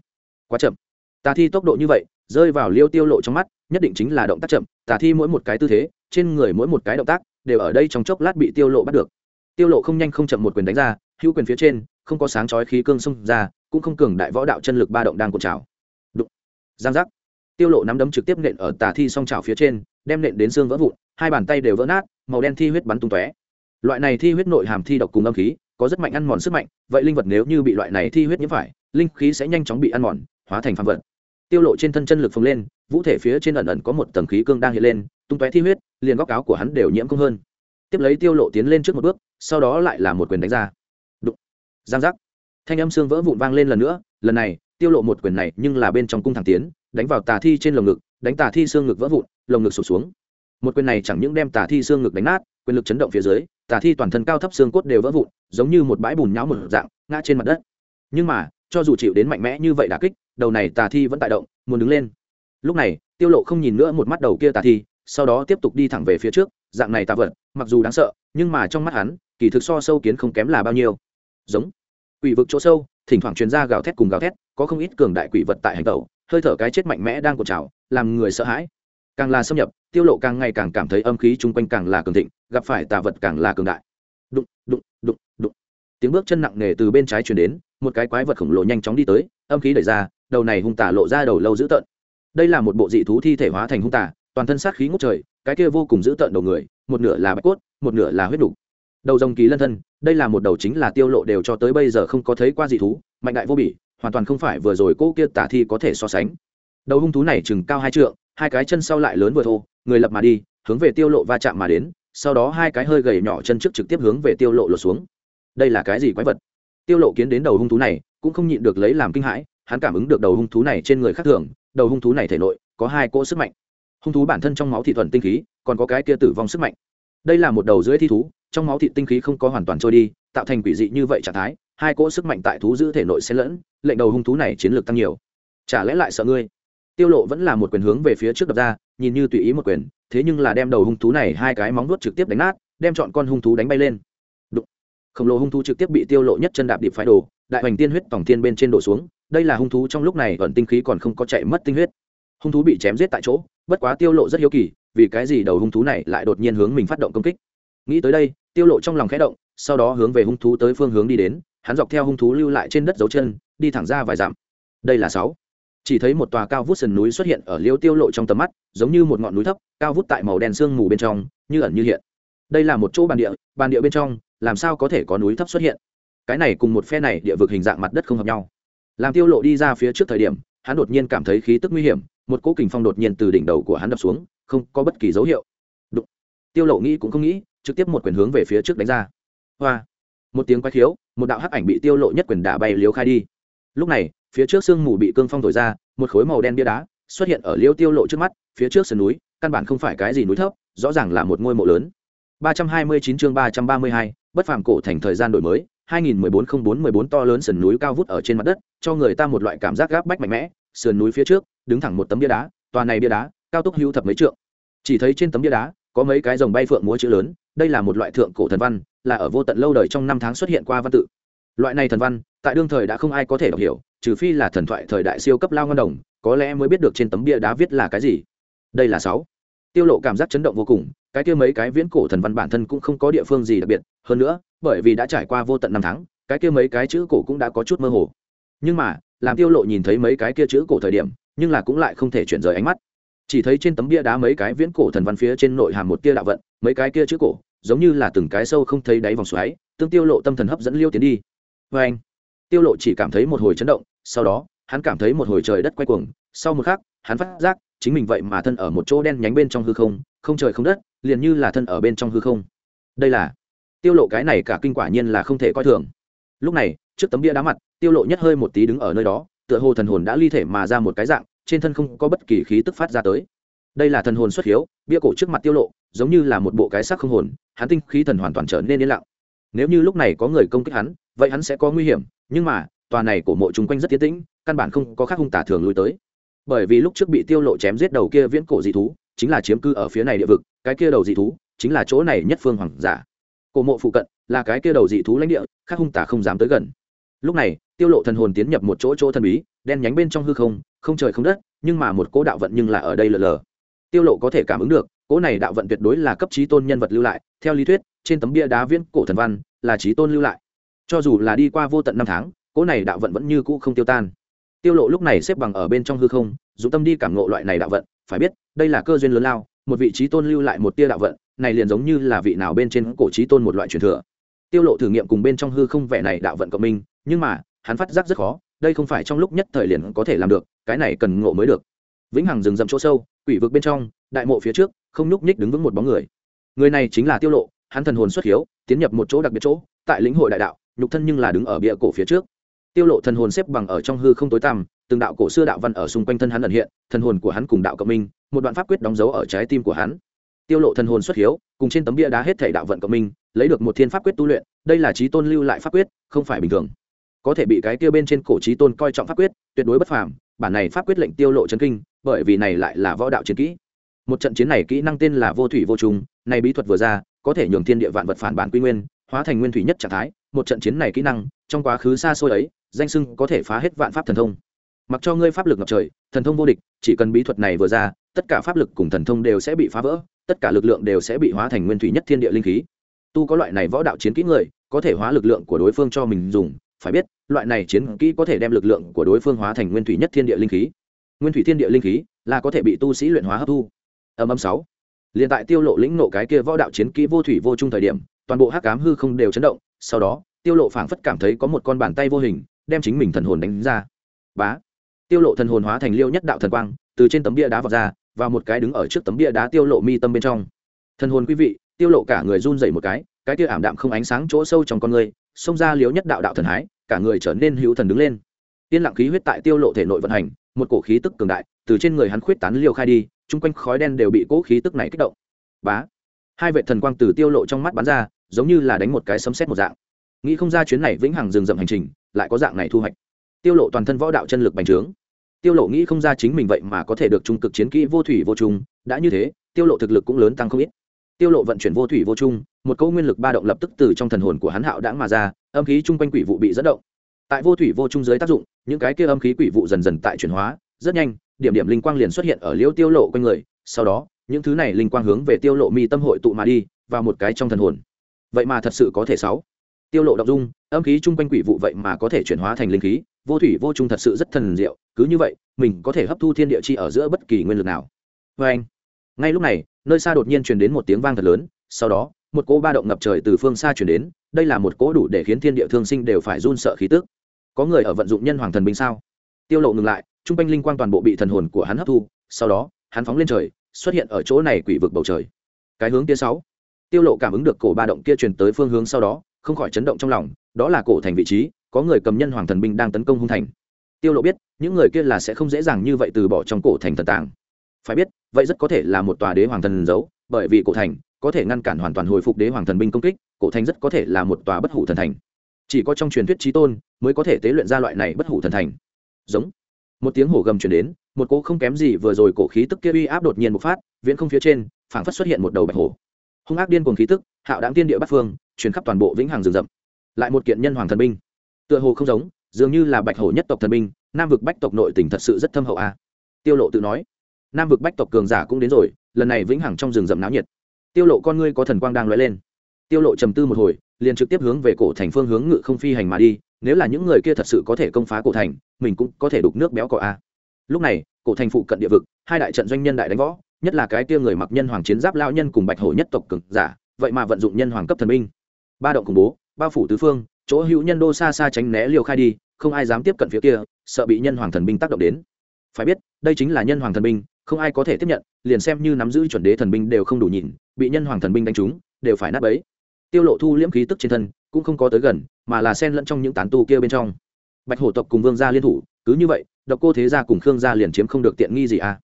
Quá chậm. Tà thi tốc độ như vậy, rơi vào liêu tiêu lộ trong mắt, nhất định chính là động tác chậm, tà thi mỗi một cái tư thế, trên người mỗi một cái động tác, đều ở đây trong chốc lát bị tiêu lộ bắt được. Tiêu lộ không nhanh không chậm một quyền đánh ra, hữu quyền phía trên, không có sáng chói khí cương xông ra, cũng không cường đại võ đạo chân lực ba động đang cuộn trào. Đụng. Giang giác. Tiêu lộ nắm đấm trực tiếp nện ở tà thi song trào phía trên, đem nện đến xương vỡ vụn, hai bàn tay đều vỡ nát màu đen thi huyết bắn tung tóe. Loại này thi huyết nội hàm thi độc cùng âm khí, có rất mạnh ăn mòn sức mạnh, vậy linh vật nếu như bị loại này thi huyết nhiễm phải, linh khí sẽ nhanh chóng bị ăn mòn, hóa thành phàm vật. Tiêu lộ trên thân chân lực phồng lên, vũ thể phía trên ẩn ẩn có một tầng khí cương đang hiện lên, tung tóe thi huyết, liền góc áo của hắn đều nhiễm công hơn. Tiếp lấy tiêu lộ tiến lên trước một bước, sau đó lại là một quyền đánh ra. Đụng. Giang giác. Thanh âm xương vỡ vụn vang lên lần nữa, lần này, tiêu lộ một quyền này nhưng là bên trong cung thẳng tiến, đánh vào tà thi trên lồng ngực, đánh tà thi xương ngực vỡ vụn, lồng ngực sụp xuống một quyền này chẳng những đem tà thi xương ngực đánh nát, quyền lực chấn động phía dưới, tà thi toàn thân cao thấp xương cốt đều vỡ vụn, giống như một bãi bùn nhão một dạng, ngã trên mặt đất. Nhưng mà, cho dù chịu đến mạnh mẽ như vậy đả kích, đầu này tà thi vẫn tại động, muốn đứng lên. Lúc này, tiêu lộ không nhìn nữa một mắt đầu kia tà thi, sau đó tiếp tục đi thẳng về phía trước, dạng này tà vật, mặc dù đáng sợ, nhưng mà trong mắt hắn, kỳ thực so sâu kiến không kém là bao nhiêu. Giống. Quỷ vực chỗ sâu, thỉnh thoảng truyền ra gào thét cùng gào thét, có không ít cường đại quỷ vật tại hành tẩu, hơi thở cái chết mạnh mẽ đang cột trào, làm người sợ hãi càng là xâm nhập, tiêu lộ càng ngày càng cảm thấy âm khí chung quanh càng là cường thịnh, gặp phải tà vật càng là cường đại. Đụng đụng đụng đụng. Tiếng bước chân nặng nề từ bên trái truyền đến, một cái quái vật khổng lồ nhanh chóng đi tới, âm khí đẩy ra, đầu này hung tà lộ ra đầu lâu dữ tợn. Đây là một bộ dị thú thi thể hóa thành hung tà, toàn thân sát khí ngút trời, cái kia vô cùng dữ tợn đầu người, một nửa là bạch cốt, một nửa là huyết đủ. đầu rồng kỳ lân thân, đây là một đầu chính là tiêu lộ đều cho tới bây giờ không có thấy qua dị thú, mạnh đại vô bỉ, hoàn toàn không phải vừa rồi cô kia tả thi có thể so sánh. Đầu hung thú này chừng cao hai trượng hai cái chân sau lại lớn vừa thô, người lập mà đi, hướng về tiêu lộ va chạm mà đến, sau đó hai cái hơi gầy nhỏ chân trước trực tiếp hướng về tiêu lộ lột xuống. Đây là cái gì quái vật? Tiêu lộ kiến đến đầu hung thú này, cũng không nhịn được lấy làm kinh hãi, hắn cảm ứng được đầu hung thú này trên người khác thường, đầu hung thú này thể nội có hai cỗ sức mạnh. Hung thú bản thân trong máu thị thuần tinh khí, còn có cái kia tử vong sức mạnh. Đây là một đầu dưới thi thú, trong máu thị tinh khí không có hoàn toàn trôi đi, tạo thành quỷ dị như vậy trạng thái, hai cỗ sức mạnh tại thú giữ thể nội xen lẫn, lệnh đầu hung thú này chiến lược tăng nhiều. Chả lẽ lại sợ ngươi? Tiêu lộ vẫn là một quyền hướng về phía trước đập ra, nhìn như tùy ý một quyền, thế nhưng là đem đầu hung thú này hai cái móng vuốt trực tiếp đánh nát, đem chọn con hung thú đánh bay lên. Đụng. khổng lồ hung thú trực tiếp bị tiêu lộ nhất chân đạp điệp phái đồ đại hoành tiên huyết tổng thiên bên trên đổ xuống, đây là hung thú trong lúc này vẫn tinh khí còn không có chạy mất tinh huyết. Hung thú bị chém giết tại chỗ, bất quá tiêu lộ rất hiếu kỳ, vì cái gì đầu hung thú này lại đột nhiên hướng mình phát động công kích. Nghĩ tới đây, tiêu lộ trong lòng khẽ động, sau đó hướng về hung thú tới phương hướng đi đến, hắn dọc theo hung thú lưu lại trên đất dấu chân, đi thẳng ra vài dặm. Đây là sáu chỉ thấy một tòa cao vút sườn núi xuất hiện ở liêu tiêu lộ trong tầm mắt, giống như một ngọn núi thấp, cao vút tại màu đen sương mù bên trong, như ẩn như hiện. Đây là một chỗ bàn địa bàn địa bên trong, làm sao có thể có núi thấp xuất hiện? Cái này cùng một phe này địa vực hình dạng mặt đất không hợp nhau. Làm tiêu lộ đi ra phía trước thời điểm, hắn đột nhiên cảm thấy khí tức nguy hiểm, một cỗ kình phong đột nhiên từ đỉnh đầu của hắn đập xuống, không có bất kỳ dấu hiệu. Đụng. tiêu lộ nghĩ cũng không nghĩ, trực tiếp một quyền hướng về phía trước đánh ra. Hoa. Một tiếng quái khiếu, một đạo hắc ảnh bị tiêu lộ nhất quyền đả bay liếu khai đi. Lúc này phía trước sương mù bị cương phong thổi ra một khối màu đen bia đá xuất hiện ở liêu tiêu lộ trước mắt phía trước sườn núi căn bản không phải cái gì núi thấp rõ ràng là một ngôi mộ lớn. 329 chương 332, bất phàm cổ thành thời gian đổi mới 2014-04-14 to lớn sườn núi cao vút ở trên mặt đất cho người ta một loại cảm giác gáp bách mạnh mẽ. Sườn núi phía trước đứng thẳng một tấm bia đá toàn này bia đá cao tốc hữu thập mấy trượng. Chỉ thấy trên tấm bia đá có mấy cái dòng bay phượng múa chữ lớn đây là một loại thượng cổ thần văn là ở vô tận lâu đời trong năm tháng xuất hiện qua văn tự. Loại này thần văn tại đương thời đã không ai có thể đọc hiểu, trừ phi là thần thoại thời đại siêu cấp lao ngân đồng, có lẽ mới biết được trên tấm bia đá viết là cái gì. Đây là sáu. Tiêu lộ cảm giác chấn động vô cùng, cái kia mấy cái viễn cổ thần văn bản thân cũng không có địa phương gì đặc biệt, hơn nữa, bởi vì đã trải qua vô tận năm tháng, cái kia mấy cái chữ cổ cũng đã có chút mơ hồ. Nhưng mà, làm tiêu lộ nhìn thấy mấy cái kia chữ cổ thời điểm, nhưng là cũng lại không thể chuyển rời ánh mắt. Chỉ thấy trên tấm bia đá mấy cái viễn cổ thần văn phía trên nội hàm một tia đạo vận, mấy cái kia chữ cổ, giống như là từng cái sâu không thấy đáy vòng xoáy, tương tiêu lộ tâm thần hấp dẫn liêu tiến đi. Vê anh tiêu lộ chỉ cảm thấy một hồi chấn động, sau đó, hắn cảm thấy một hồi trời đất quay cuồng, sau một khắc, hắn phát giác, chính mình vậy mà thân ở một chỗ đen nhánh bên trong hư không không trời không đất, liền như là thân ở bên trong hư không. Đây là, tiêu lộ cái này cả kinh quả nhiên là không thể coi thường. Lúc này, trước tấm bia đá mặt, tiêu lộ nhất hơi một tí đứng ở nơi đó, tựa hồ thần hồn đã ly thể mà ra một cái dạng, trên thân không có bất kỳ khí tức phát ra tới. Đây là thần hồn xuất hiếu, bia cổ trước mặt tiêu lộ, giống như là một bộ cái xác không hồn, hắn tinh khí thần hoàn toàn trở nên yên lặng. Nếu như lúc này có người công kích hắn, vậy hắn sẽ có nguy hiểm nhưng mà, tòa này của mộ chung quanh rất tiến tĩnh, căn bản không có khác hung tả thường lui tới. Bởi vì lúc trước bị tiêu lộ chém giết đầu kia viễn cổ dị thú, chính là chiếm cư ở phía này địa vực, cái kia đầu dị thú chính là chỗ này nhất phương hoàng giả. Cổ mộ phụ cận là cái kia đầu dị thú lãnh địa, khác hung tả không dám tới gần. Lúc này, tiêu lộ thần hồn tiến nhập một chỗ chỗ thần bí, đen nhánh bên trong hư không không trời không đất, nhưng mà một cỗ đạo vận nhưng là ở đây lờ lờ. Tiêu lộ có thể cảm ứng được, cỗ này đạo vận tuyệt đối là cấp trí tôn nhân vật lưu lại, theo lý thuyết, trên tấm bia đá viễn cổ thần văn là trí tôn lưu lại cho dù là đi qua vô tận năm tháng, cỗ này đạo vận vẫn như cũ không tiêu tan. Tiêu lộ lúc này xếp bằng ở bên trong hư không dùng tâm đi cảm ngộ loại này đạo vận, phải biết, đây là cơ duyên lớn lao, một vị trí tôn lưu lại một tia đạo vận, này liền giống như là vị nào bên trên cổ trí tôn một loại truyền thừa. Tiêu lộ thử nghiệm cùng bên trong hư không vẻ này đạo vận cộng minh, nhưng mà, hắn phát giác rất khó, đây không phải trong lúc nhất thời liền có thể làm được, cái này cần ngộ mới được. Vĩnh hằng rừng rậm chỗ sâu, quỷ vực bên trong, đại mộ phía trước, không nhúc nhích đứng vững một bóng người. Người này chính là tiêu lộ, hắn thần hồn xuất hiếu, tiến nhập một chỗ đặc biệt chỗ, tại lĩnh hội đại đạo nhục thân nhưng là đứng ở bia cổ phía trước. Tiêu lộ thần hồn xếp bằng ở trong hư không tối tăm, từng đạo cổ xưa đạo văn ở xung quanh thân hắn ẩn hiện, thần hồn của hắn cùng đạo cộng minh, một đoạn pháp quyết đóng dấu ở trái tim của hắn. Tiêu lộ thần hồn xuất hiếu, cùng trên tấm bia đá hết thể đạo vận cộng minh, lấy được một thiên pháp quyết tu luyện, đây là trí tôn lưu lại pháp quyết, không phải bình thường. Có thể bị cái kia bên trên cổ trí tôn coi trọng pháp quyết, tuyệt đối bất phàm, bản này pháp quyết lệnh tiêu lộ chấn kinh, bởi vì này lại là võ đạo chiến kỹ. Một trận chiến này kỹ năng tên là vô thủy vô trùng, này bí thuật vừa ra, có thể nhường thiên địa vạn vật phản bản quy nguyên hóa thành nguyên thủy nhất trạng thái, một trận chiến này kỹ năng, trong quá khứ xa xôi ấy, danh sưng có thể phá hết vạn pháp thần thông. Mặc cho ngươi pháp lực ngập trời, thần thông vô địch, chỉ cần bí thuật này vừa ra, tất cả pháp lực cùng thần thông đều sẽ bị phá vỡ, tất cả lực lượng đều sẽ bị hóa thành nguyên thủy nhất thiên địa linh khí. Tu có loại này võ đạo chiến kỹ người, có thể hóa lực lượng của đối phương cho mình dùng, phải biết, loại này chiến kỹ có thể đem lực lượng của đối phương hóa thành nguyên thủy nhất thiên địa linh khí. Nguyên thủy thiên địa linh khí là có thể bị tu sĩ luyện hóa hấp thu. Âm âm sáu. Liền tại tiêu lộ lĩnh nộ cái kia võ đạo chiến kỹ vô thủy vô trung thời điểm toàn bộ hắc ám hư không đều chấn động, sau đó, tiêu lộ phảng phất cảm thấy có một con bàn tay vô hình, đem chính mình thần hồn đánh ra. Bá! Tiêu lộ thần hồn hóa thành liêu nhất đạo thần quang, từ trên tấm bia đá vọt ra và một cái đứng ở trước tấm bia đá tiêu lộ mi tâm bên trong. Thần hồn quý vị, tiêu lộ cả người run rẩy một cái cái kia ảm đạm không ánh sáng chỗ sâu trong con người, xông ra liếu nhất đạo đạo thần hái, cả người trở nên hữu thần đứng lên. Tiên lặng khí huyết tại tiêu lộ thể nội vận hành, một cổ khí tức cường đại, từ trên người hắn khuyết tán liêu khai đi, chung quanh khói đen đều bị cỗ khí tức này kích động. Bá! Hai vệ thần quang từ tiêu lộ trong mắt bắn ra giống như là đánh một cái sấm sét một dạng. Nghĩ không ra chuyến này vĩnh hằng dừng dậm hành trình, lại có dạng này thu hoạch. Tiêu lộ toàn thân võ đạo chân lực bành trướng. Tiêu lộ nghĩ không ra chính mình vậy mà có thể được trung cực chiến kỹ vô thủy vô trung, đã như thế, tiêu lộ thực lực cũng lớn tăng không ít. Tiêu lộ vận chuyển vô thủy vô trung, một câu nguyên lực ba động lập tức từ trong thần hồn của hắn hạo đãng mà ra, âm khí trung quanh quỷ vụ bị dẫn động. Tại vô thủy vô trung dưới tác dụng, những cái kia âm khí quỷ vụ dần dần tại chuyển hóa, rất nhanh, điểm điểm linh quang liền xuất hiện ở liễu tiêu lộ quanh người, sau đó, những thứ này linh quang hướng về tiêu lộ mi tâm hội tụ mà đi, vào một cái trong thần hồn vậy mà thật sự có thể sáu. Tiêu lộ động dung, âm khí chung quanh quỷ vụ vậy mà có thể chuyển hóa thành linh khí, vô thủy vô trung thật sự rất thần diệu, cứ như vậy, mình có thể hấp thu thiên địa chi ở giữa bất kỳ nguyên lực nào. Với anh, ngay lúc này, nơi xa đột nhiên truyền đến một tiếng vang thật lớn, sau đó, một cỗ ba động ngập trời từ phương xa truyền đến, đây là một cỗ đủ để khiến thiên địa thương sinh đều phải run sợ khí tức. Có người ở vận dụng nhân hoàng thần binh sao? Tiêu lộ ngừng lại trung quanh linh quang toàn bộ bị thần hồn của hắn hấp thu, sau đó, hắn phóng lên trời, xuất hiện ở chỗ này quỷ vực bầu trời. Cái hướng kia sáu tiêu lộ cảm ứng được cổ ba động kia truyền tới phương hướng sau đó, không khỏi chấn động trong lòng, đó là cổ thành vị trí, có người cầm nhân hoàng thần binh đang tấn công hung thành. Tiêu lộ biết, những người kia là sẽ không dễ dàng như vậy từ bỏ trong cổ thành thần tàng. Phải biết, vậy rất có thể là một tòa đế hoàng thần giấu, bởi vì cổ thành có thể ngăn cản hoàn toàn hồi phục đế hoàng thần binh công kích, cổ thành rất có thể là một tòa bất hủ thần thành. Chỉ có trong truyền thuyết trí tôn mới có thể tế luyện ra loại này bất hủ thần thành. Giống. Một tiếng hổ gầm truyền đến, một cỗ không kém gì vừa rồi cổ khí tức kia uy áp đột nhiên một phát, viễn không phía trên, phảng phất xuất hiện một đầu bạch hổ hung ác điên cuồng khí tức, hạo đáng tiên địa bát phương, truyền khắp toàn bộ vĩnh hằng rừng rậm. Lại một kiện nhân hoàng thần binh. Tựa hồ không giống, dường như là bạch hổ nhất tộc thần binh, nam vực bách tộc nội tình thật sự rất thâm hậu a. Tiêu lộ tự nói, nam vực bách tộc cường giả cũng đến rồi, lần này vĩnh hằng trong rừng rậm náo nhiệt. Tiêu lộ con ngươi có thần quang đang lóe lên. Tiêu lộ trầm tư một hồi, liền trực tiếp hướng về cổ thành phương hướng ngự không phi hành mà đi, nếu là những người kia thật sự có thể công phá cổ thành, mình cũng có thể đục nước béo cỏ a. Lúc này, cổ thành phụ cận địa vực, hai đại trận doanh nhân đại đánh võ nhất là cái kia người mặc nhân hoàng chiến giáp lao nhân cùng bạch hổ nhất tộc cực giả, vậy mà vận dụng nhân hoàng cấp thần binh. Ba động khủng bố, bao phủ tứ phương, chỗ hữu nhân đô xa xa tránh né liều khai đi, không ai dám tiếp cận phía kia, sợ bị nhân hoàng thần binh tác động đến. Phải biết, đây chính là nhân hoàng thần binh, không ai có thể tiếp nhận, liền xem như nắm giữ chuẩn đế thần binh đều không đủ nhìn, bị nhân hoàng thần binh đánh trúng, đều phải nát bấy. Tiêu lộ thu liễm khí tức trên thân, cũng không có tới gần, mà là xen lẫn trong những tán tu kia bên trong. Bạch hổ tộc cùng vương gia liên thủ, cứ như vậy, độc cô thế gia cùng khương gia liền chiếm không được tiện nghi gì à?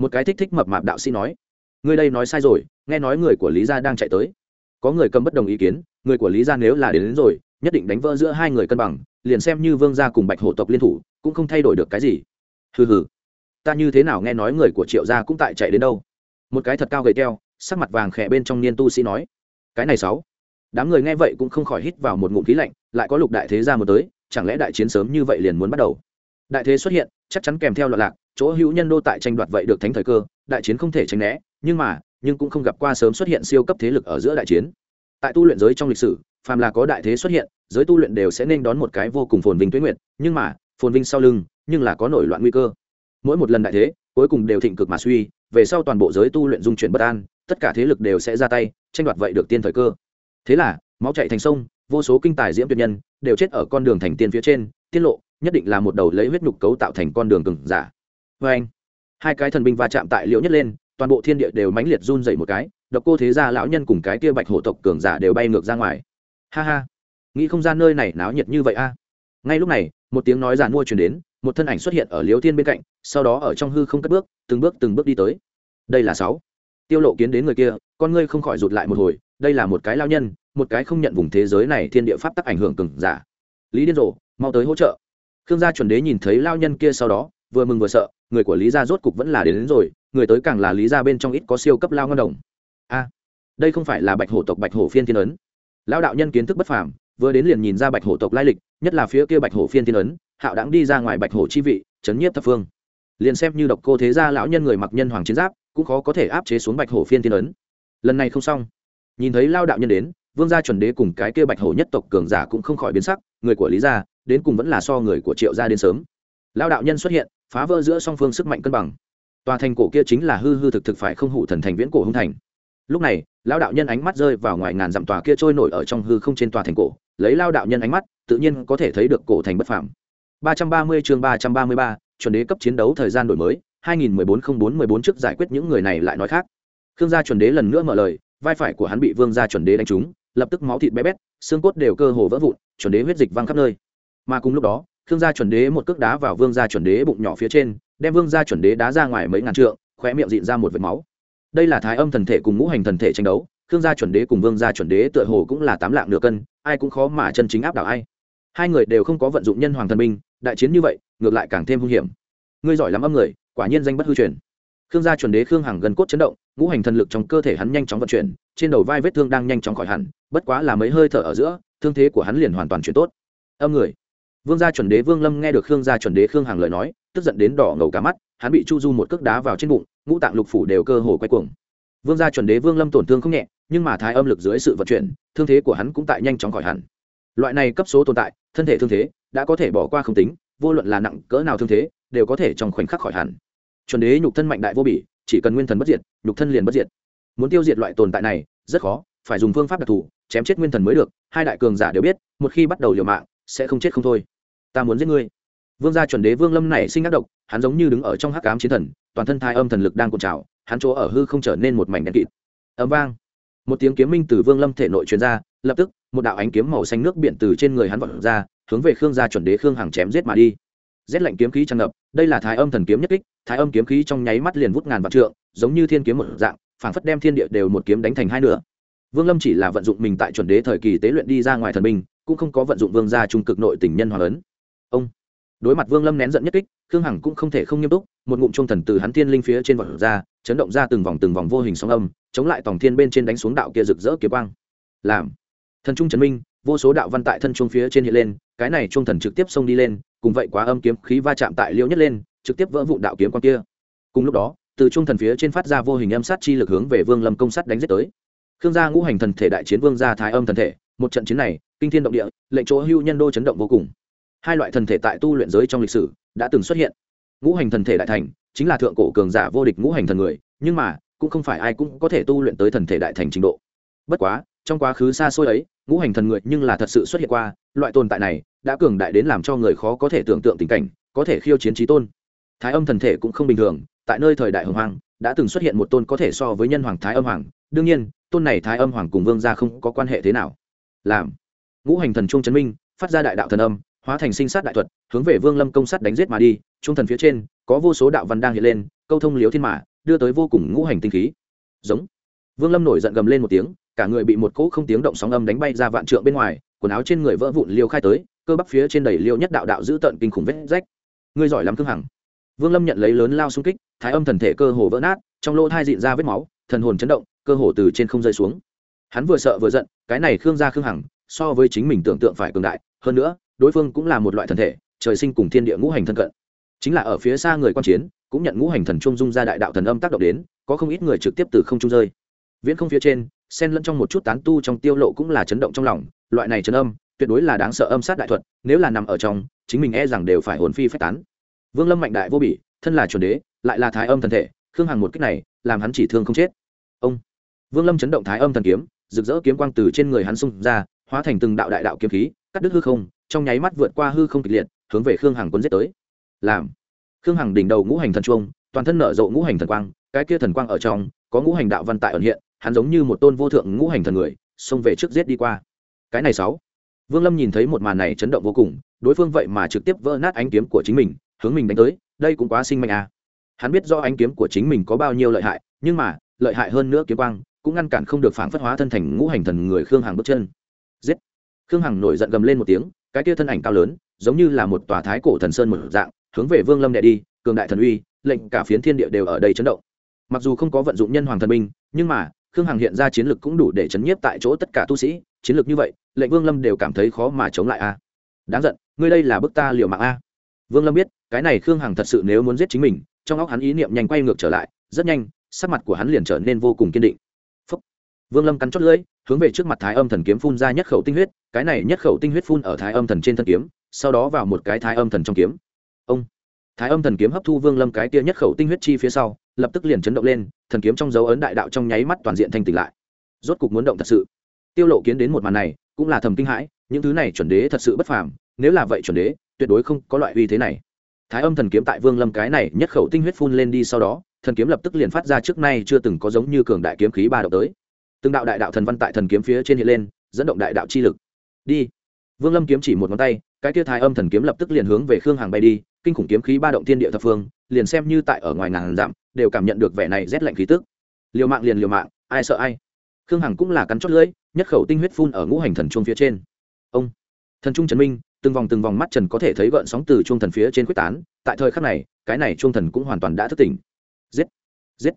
Một cái thích thích mập mạp đạo sĩ nói người đây nói sai rồi nghe nói người của lý gia đang chạy tới. Có người cầm bất đồng ý kiến người của lý gia nếu là đến, đến rồi nhất định đánh vỡ giữa hai người cân bằng liền xem như vương gia cùng bạch hổ tộc liên thủ cũng không thay đổi được cái gì. Hừ hừ. Ta như thế nào nghe nói người của triệu gia cũng tại chạy đến đâu? Một cái thật cao gầy keo sắc mặt vàng khẽ bên trong niên tu sĩ nói cái này sáu. Đám người nghe vậy cũng không khỏi hít vào một ngụm khí lạnh lại có lục đại thế gia một tới chẳng lẽ đại chiến sớm như vậy liền muốn bắt đầu? Đại thế xuất hiện chắc chắn kèm theo loạn lạc chỗ hữu nhân đô tại tranh đoạt vậy được thánh thời cơ, đại chiến không thể tránh né, nhưng mà, nhưng cũng không gặp qua sớm xuất hiện siêu cấp thế lực ở giữa đại chiến. Tại tu luyện giới trong lịch sử, phàm là có đại thế xuất hiện, giới tu luyện đều sẽ nên đón một cái vô cùng phồn vinh tuyết nguyệt, nhưng mà, phồn vinh sau lưng, nhưng là có nổi loạn nguy cơ. Mỗi một lần đại thế, cuối cùng đều thịnh cực mà suy, về sau toàn bộ giới tu luyện dung chuyển bất an, tất cả thế lực đều sẽ ra tay, tranh đoạt vậy được tiên thời cơ. Thế là, máu chạy thành sông, vô số kinh tài diễm tuyệt nhân, đều chết ở con đường thành tiên phía trên, tiết lộ, nhất định là một đầu lấy huyết nhục cấu tạo thành con đường cừng giả vê anh. Hai cái thần binh va chạm tại liễu nhất lên, toàn bộ thiên địa đều mãnh liệt run dậy một cái, độc cô thế gia lão nhân cùng cái kia bạch hổ tộc cường giả đều bay ngược ra ngoài. Ha ha. Nghĩ không gian nơi này náo nhiệt như vậy a. Ngay lúc này, một tiếng nói giàn mua chuyển đến, một thân ảnh xuất hiện ở liễu thiên bên cạnh, sau đó ở trong hư không cất bước, từng bước từng bước đi tới. Đây là sáu. Tiêu lộ kiến đến người kia, con ngươi không khỏi rụt lại một hồi, đây là một cái lao nhân, một cái không nhận vùng thế giới này thiên địa pháp tắc ảnh hưởng cường giả. Lý điên rồ, mau tới hỗ trợ. Khương gia chuẩn đế nhìn thấy lao nhân kia sau đó, vừa mừng vừa sợ người của lý gia rốt cục vẫn là đến, đến rồi người tới càng là lý gia bên trong ít có siêu cấp lao ngân đồng. A đây không phải là bạch hổ tộc bạch hổ phiên thiên ấn. Lao đạo nhân kiến thức bất phàm vừa đến liền nhìn ra bạch hổ tộc lai lịch nhất là phía kia bạch hổ phiên thiên ấn hạo đáng đi ra ngoài bạch hổ chi vị chấn nhiếp thập phương. Liền xem như độc cô thế gia lão nhân người mặc nhân hoàng chiến giáp cũng khó có thể áp chế xuống bạch hổ phiên thiên ấn. Lần này không xong. Nhìn thấy lao đạo nhân đến vương gia chuẩn đế cùng cái kia bạch hổ nhất tộc cường giả cũng không khỏi biến sắc người của lý gia đến cùng vẫn là so người của triệu gia đến sớm. Lao đạo nhân xuất hiện phá vỡ giữa song phương sức mạnh cân bằng. Tòa thành cổ kia chính là hư hư thực thực phải không hủ thần thành viễn cổ hung thành. Lúc này lao đạo nhân ánh mắt rơi vào ngoài ngàn dặm tòa kia trôi nổi ở trong hư không trên tòa thành cổ lấy lao đạo nhân ánh mắt tự nhiên có thể thấy được cổ thành bất phạm 330 chương 333, chuẩn đế cấp chiến đấu thời gian đổi mới 2014-04-14 trước giải quyết những người này lại nói khác. Khương gia chuẩn đế lần nữa mở lời vai phải của hắn bị vương gia chuẩn đế đánh trúng lập tức máu thịt bé bét xương cốt đều cơ hồ vỡ vụn chuẩn đế huyết dịch văng khắp nơi. Mà cùng lúc đó Thương gia chuẩn đế một cước đá vào vương gia chuẩn đế bụng nhỏ phía trên, đem vương gia chuẩn đế đá ra ngoài mấy ngàn trượng, khóe miệng dịn ra một vệt máu. Đây là thái âm thần thể cùng ngũ hành thần thể tranh đấu, Thương gia chuẩn đế cùng vương gia chuẩn đế tựa hồ cũng là tám lạng nửa cân, ai cũng khó mà chân chính áp đảo ai. Hai người đều không có vận dụng nhân hoàng thần binh, đại chiến như vậy, ngược lại càng thêm hung hiểm. Ngươi giỏi lắm âm người, quả nhiên danh bất hư truyền. Khương gia chuẩn đế khương hằng gần cốt chấn động, ngũ hành thần lực trong cơ thể hắn nhanh chóng vận chuyển, trên đầu vai vết thương đang nhanh chóng khỏi hẳn, bất quá là mấy hơi thở ở giữa, thương thế của hắn liền hoàn toàn chuyển tốt. Âm người vương gia chuẩn đế vương lâm nghe được khương gia chuẩn đế khương hằng lời nói, tức giận đến đỏ ngầu cả mắt, hắn bị chu du một cước đá vào trên bụng, ngũ tạng lục phủ đều cơ hồ quay cuồng. Vương gia chuẩn đế vương lâm tổn thương không nhẹ, nhưng mà thái âm lực dưới sự vận chuyển, thương thế của hắn cũng tại nhanh chóng khỏi hẳn. Loại này cấp số tồn tại, thân thể thương thế, đã có thể bỏ qua không tính, vô luận là nặng cỡ nào thương thế, đều có thể trong khoảnh khắc khỏi hẳn. Chuẩn đế nhục thân mạnh đại vô bỉ, chỉ cần nguyên thần bất diệt, nhục thân liền bất diệt. Muốn tiêu diệt loại tồn tại này, rất khó, phải dùng phương pháp đặc thù, chém chết nguyên thần mới được, hai đại cường giả đều biết, một khi bắt đầu liều mạng sẽ không chết không thôi. Ta muốn giết ngươi. Vương gia chuẩn đế vương lâm này sinh ác độc, hắn giống như đứng ở trong hắc ám chiến thần, toàn thân thai âm thần lực đang cuộn trào, hắn chỗ ở hư không trở nên một mảnh đen kịt. Ấm vang. Một tiếng kiếm minh từ vương lâm thể nội truyền ra, lập tức, một đạo ánh kiếm màu xanh nước biển từ trên người hắn vọt ra, hướng về khương gia chuẩn đế khương hằng chém giết mà đi. Rét lạnh kiếm khí tràn ngập, đây là thái âm thần kiếm nhất kích, thái âm kiếm khí trong nháy mắt liền vút ngàn vạn trượng, giống như thiên kiếm một dạng, phảng phất đem thiên địa đều một kiếm đánh thành hai nửa. Vương lâm chỉ là vận dụng mình tại chuẩn đế thời kỳ tế luyện đi ra ngoài thần binh cũng không có vận dụng vương gia trung cực nội tình nhân hoàng ấn. Ông đối mặt vương lâm nén giận nhất kích, khương hằng cũng không thể không nghiêm túc, một ngụm trung thần từ hắn thiên linh phía trên vọt ra, chấn động ra từng vòng từng vòng vô hình sóng âm, chống lại tòng thiên bên trên đánh xuống đạo kia rực rỡ kiếm quang. Làm, thần trung chấn minh, vô số đạo văn tại thân trung phía trên hiện lên, cái này trung thần trực tiếp xông đi lên, cùng vậy quá âm kiếm khí va chạm tại liễu nhất lên, trực tiếp vỡ vụn đạo kiếm quang kia. Cùng lúc đó, từ trung thần phía trên phát ra vô hình âm sát chi lực hướng về vương lâm công sát đánh giết tới. Khương gia ngũ hành thần thể đại chiến vương gia thái âm thần thể, một trận chiến này kinh thiên động địa, lệnh chỗ hưu nhân đô chấn động vô cùng. Hai loại thần thể tại tu luyện giới trong lịch sử đã từng xuất hiện. Ngũ hành thần thể đại thành chính là thượng cổ cường giả vô địch ngũ hành thần người, nhưng mà cũng không phải ai cũng có thể tu luyện tới thần thể đại thành trình độ. Bất quá, trong quá khứ xa xôi ấy, ngũ hành thần người nhưng là thật sự xuất hiện qua, loại tồn tại này đã cường đại đến làm cho người khó có thể tưởng tượng tình cảnh, có thể khiêu chiến trí tôn. Thái âm thần thể cũng không bình thường, tại nơi thời đại hồng hoàng đã từng xuất hiện một tôn có thể so với nhân hoàng thái âm hoàng. Đương nhiên, tôn này thái âm hoàng cùng vương gia không có quan hệ thế nào. Làm ngũ hành thần trung chấn minh, phát ra đại đạo thần âm, hóa thành sinh sát đại thuật, hướng về vương lâm công sát đánh giết mà đi trung thần phía trên, có vô số đạo văn đang hiện lên, câu thông liếu thiên mã đưa tới vô cùng ngũ hành tinh khí. Giống. Vương lâm nổi giận gầm lên một tiếng, cả người bị một cỗ không tiếng động sóng âm đánh bay ra vạn trượng bên ngoài, quần áo trên người vỡ vụn liêu khai tới, cơ bắp phía trên đầy liêu nhất đạo đạo giữ tận kinh khủng vết rách. Ngươi giỏi lắm cưng hằng. Vương lâm nhận lấy lớn lao xung kích, thái âm thần thể cơ hồ vỡ nát, trong lỗ thai dịn ra vết máu, thần hồn chấn động, cơ hồ từ trên không rơi xuống. Hắn vừa sợ vừa giận, cái này khương gia khương hằng so với chính mình tưởng tượng phải cường đại, hơn nữa, đối phương cũng là một loại thần thể, trời sinh cùng thiên địa ngũ hành thân cận. Chính là ở phía xa người quan chiến, cũng nhận ngũ hành thần trung dung ra đại đạo thần âm tác động đến, có không ít người trực tiếp từ không trung rơi. Viễn không phía trên, xen lẫn trong một chút tán tu trong tiêu lộ cũng là chấn động trong lòng, loại này chấn âm, tuyệt đối là đáng sợ âm sát đại thuật, nếu là nằm ở trong, chính mình e rằng đều phải hồn phi phách tán. Vương lâm mạnh đại vô bỉ, thân là chuẩn đế, lại là thái âm thần thể, khương hằng một cách này, làm hắn chỉ thương không chết. Ông. Vương lâm chấn động thái âm thần kiếm, rực rỡ kiếm quang từ trên người hắn xung ra hóa thành từng đạo đại đạo kiếm khí, cắt đứt hư không, trong nháy mắt vượt qua hư không kịch liệt, hướng về khương hằng cuốn giết tới. Làm. Khương hằng đỉnh đầu ngũ hành thần chuông, toàn thân nở rộ ngũ hành thần quang, cái kia thần quang ở trong, có ngũ hành đạo văn tại ẩn hiện, hắn giống như một tôn vô thượng ngũ hành thần người, xông về trước giết đi qua. Cái này sáu. Vương lâm nhìn thấy một màn này chấn động vô cùng, đối phương vậy mà trực tiếp vỡ nát ánh kiếm của chính mình, hướng mình đánh tới, đây cũng quá sinh mệnh à. hắn biết do ánh kiếm của chính mình có bao nhiêu lợi hại, nhưng mà, lợi hại hơn nữa kiếm quang, cũng ngăn cản không được phản phất hóa thân thành ngũ hành thần người khương hằng bước chân giết. Khương hằng nổi giận gầm lên một tiếng, cái kia thân ảnh cao lớn, giống như là một tòa thái cổ thần sơn một dạng, hướng về vương lâm đệ đi, cường đại thần uy, lệnh cả phiến thiên địa đều ở đây chấn động. Mặc dù không có vận dụng nhân hoàng thần binh, nhưng mà, khương hằng hiện ra chiến lược cũng đủ để chấn nhiếp tại chỗ tất cả tu sĩ, chiến lược như vậy, lệnh vương lâm đều cảm thấy khó mà chống lại a. Đáng giận, ngươi đây là bức ta liều mạng a. Vương lâm biết, cái này khương hằng thật sự nếu muốn giết chính mình, trong óc hắn ý niệm nhanh quay ngược trở lại, rất nhanh, sắc mặt của hắn liền trở nên vô cùng kiên định. Phúc. vương lâm cắn chót lưỡi hướng về trước mặt thái âm thần kiếm phun ra nhất khẩu tinh huyết, cái này nhất khẩu tinh huyết phun ở thái âm thần trên thân kiếm, sau đó vào một cái thái âm thần trong kiếm. Ông! Thái âm thần kiếm hấp thu vương lâm cái kia nhất khẩu tinh huyết chi phía sau, lập tức liền chấn động lên, thần kiếm trong dấu ấn đại đạo trong nháy mắt toàn diện thanh tỉnh lại. Rốt cục muốn động thật sự. Tiêu lộ kiến đến một màn này, cũng là thầm kinh hãi, những thứ này chuẩn đế thật sự bất phàm, nếu là vậy chuẩn đế, tuyệt đối không có loại uy thế này. Thái âm thần kiếm tại vương lâm cái này nhất khẩu tinh huyết phun lên đi sau đó, thần kiếm lập tức liền phát ra trước nay chưa từng có giống như cường đại kiếm khí ba động tới từng đạo đại đạo thần văn tại thần kiếm phía trên hiện lên, dẫn động đại đạo chi lực. Đi. Vương lâm kiếm chỉ một ngón tay, cái kia thái âm thần kiếm lập tức liền hướng về khương hàng bay đi, kinh khủng kiếm khí ba động thiên địa thập phương, liền xem như tại ở ngoài ngàn dặm, đều cảm nhận được vẻ này rét lạnh khí tức. Liều mạng liền liều mạng, ai sợ ai. Khương hằng cũng là cắn chót lưỡi, nhất khẩu tinh huyết phun ở ngũ hành thần chuông phía trên. Ông. Thần trung trần minh, từng vòng từng vòng mắt trần có thể thấy gợn sóng từ chuông thần phía trên quyết tán, tại thời khắc này, cái này chuông thần cũng hoàn toàn đã thức tỉnh. Giết. Giết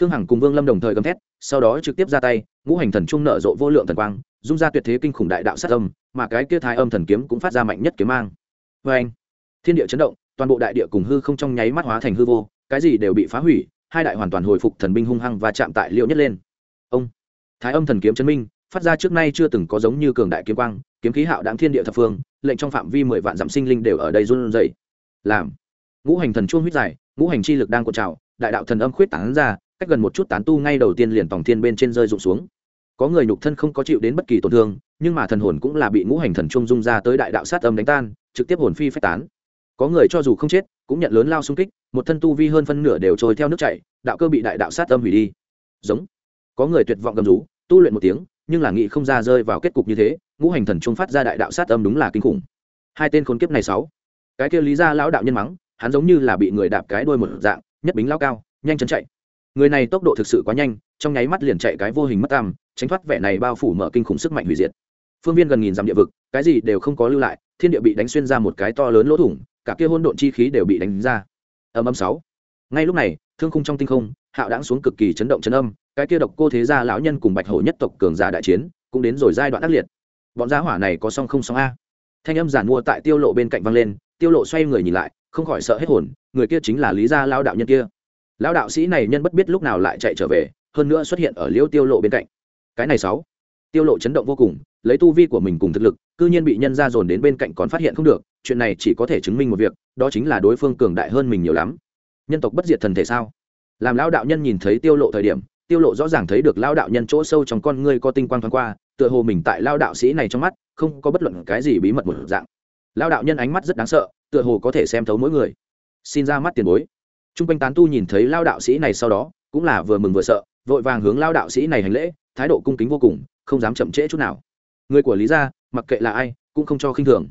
khương hằng cùng vương lâm đồng thời gầm thét, sau đó trực tiếp ra tay, ngũ hành thần trung nở rộ vô lượng thần quang, dung ra tuyệt thế kinh khủng đại đạo sát âm, mà cái kia thái âm thần kiếm cũng phát ra mạnh nhất kiếm mang. Vê anh thiên địa chấn động, toàn bộ đại địa cùng hư không trong nháy mắt hóa thành hư vô, cái gì đều bị phá hủy, hai đại hoàn toàn hồi phục thần binh hung hăng và chạm tại liệu nhất lên. Ông! Thái âm thần kiếm chấn minh, phát ra trước nay chưa từng có giống như cường đại kiếm quang, kiếm khí hạo đáng thiên địa thập phương, lệnh trong phạm vi mười vạn dặm sinh linh đều ở đây run rẩy. Làm! Ngũ hành thần chuông huyết dài ngũ hành chi lực đang cuộn trào, đại đạo thần âm khuyết tán ra cách gần một chút tán tu ngay đầu tiên liền tòng thiên bên trên rơi rụng xuống. Có người nhục thân không có chịu đến bất kỳ tổn thương, nhưng mà thần hồn cũng là bị ngũ hành thần trung dung ra tới đại đạo sát âm đánh tan, trực tiếp hồn phi phách tán. Có người cho dù không chết, cũng nhận lớn lao xung kích, một thân tu vi hơn phân nửa đều trôi theo nước chảy, đạo cơ bị đại đạo sát âm hủy đi. Giống. Có người tuyệt vọng gầm rú, tu luyện một tiếng, nhưng là nghĩ không ra rơi vào kết cục như thế, ngũ hành thần trung phát ra đại đạo sát âm đúng là kinh khủng. Hai tên khốn kiếp này sáu. Cái kia lý ra lão đạo nhân mắng, hắn giống như là bị người đạp cái đuôi một dạng, nhất bính lao cao, nhanh chân chạy người này tốc độ thực sự quá nhanh trong nháy mắt liền chạy cái vô hình mất tăm, tránh thoát vẻ này bao phủ mở kinh khủng sức mạnh hủy diệt. Phương viên gần nghìn dặm địa vực cái gì đều không có lưu lại thiên địa bị đánh xuyên ra một cái to lớn lỗ thủng cả kia hôn độn chi khí đều bị đánh ra. Âm âm sáu. Ngay lúc này thương khung trong tinh không hạo đãng xuống cực kỳ chấn động chấn âm cái kia độc cô thế gia lão nhân cùng bạch hổ nhất tộc cường giả đại chiến cũng đến rồi giai đoạn ác liệt. Bọn gia hỏa này có song không song a. Thanh âm giản mua tại tiêu lộ bên cạnh vang lên tiêu lộ xoay người nhìn lại không khỏi sợ hết hồn người kia chính là lý gia lão đạo nhân kia lão đạo sĩ này nhân bất biết lúc nào lại chạy trở về, hơn nữa xuất hiện ở liêu tiêu lộ bên cạnh. Cái này sáu. Tiêu lộ chấn động vô cùng, lấy tu vi của mình cùng thực lực, cư nhiên bị nhân ra dồn đến bên cạnh còn phát hiện không được, chuyện này chỉ có thể chứng minh một việc, đó chính là đối phương cường đại hơn mình nhiều lắm. Nhân tộc bất diệt thần thể sao? Làm lão đạo nhân nhìn thấy tiêu lộ thời điểm, tiêu lộ rõ ràng thấy được lão đạo nhân chỗ sâu trong con ngươi có tinh quang thoáng qua, tựa hồ mình tại lão đạo sĩ này trong mắt, không có bất luận cái gì bí mật một dạng. Lão đạo nhân ánh mắt rất đáng sợ, tựa hồ có thể xem thấu mỗi người. Xin ra mắt tiền bối trung quanh tán tu nhìn thấy lão đạo sĩ này sau đó, cũng là vừa mừng vừa sợ, vội vàng hướng lão đạo sĩ này hành lễ, thái độ cung kính vô cùng, không dám chậm trễ chút nào. Người của lý gia, mặc kệ là ai, cũng không cho khinh thường.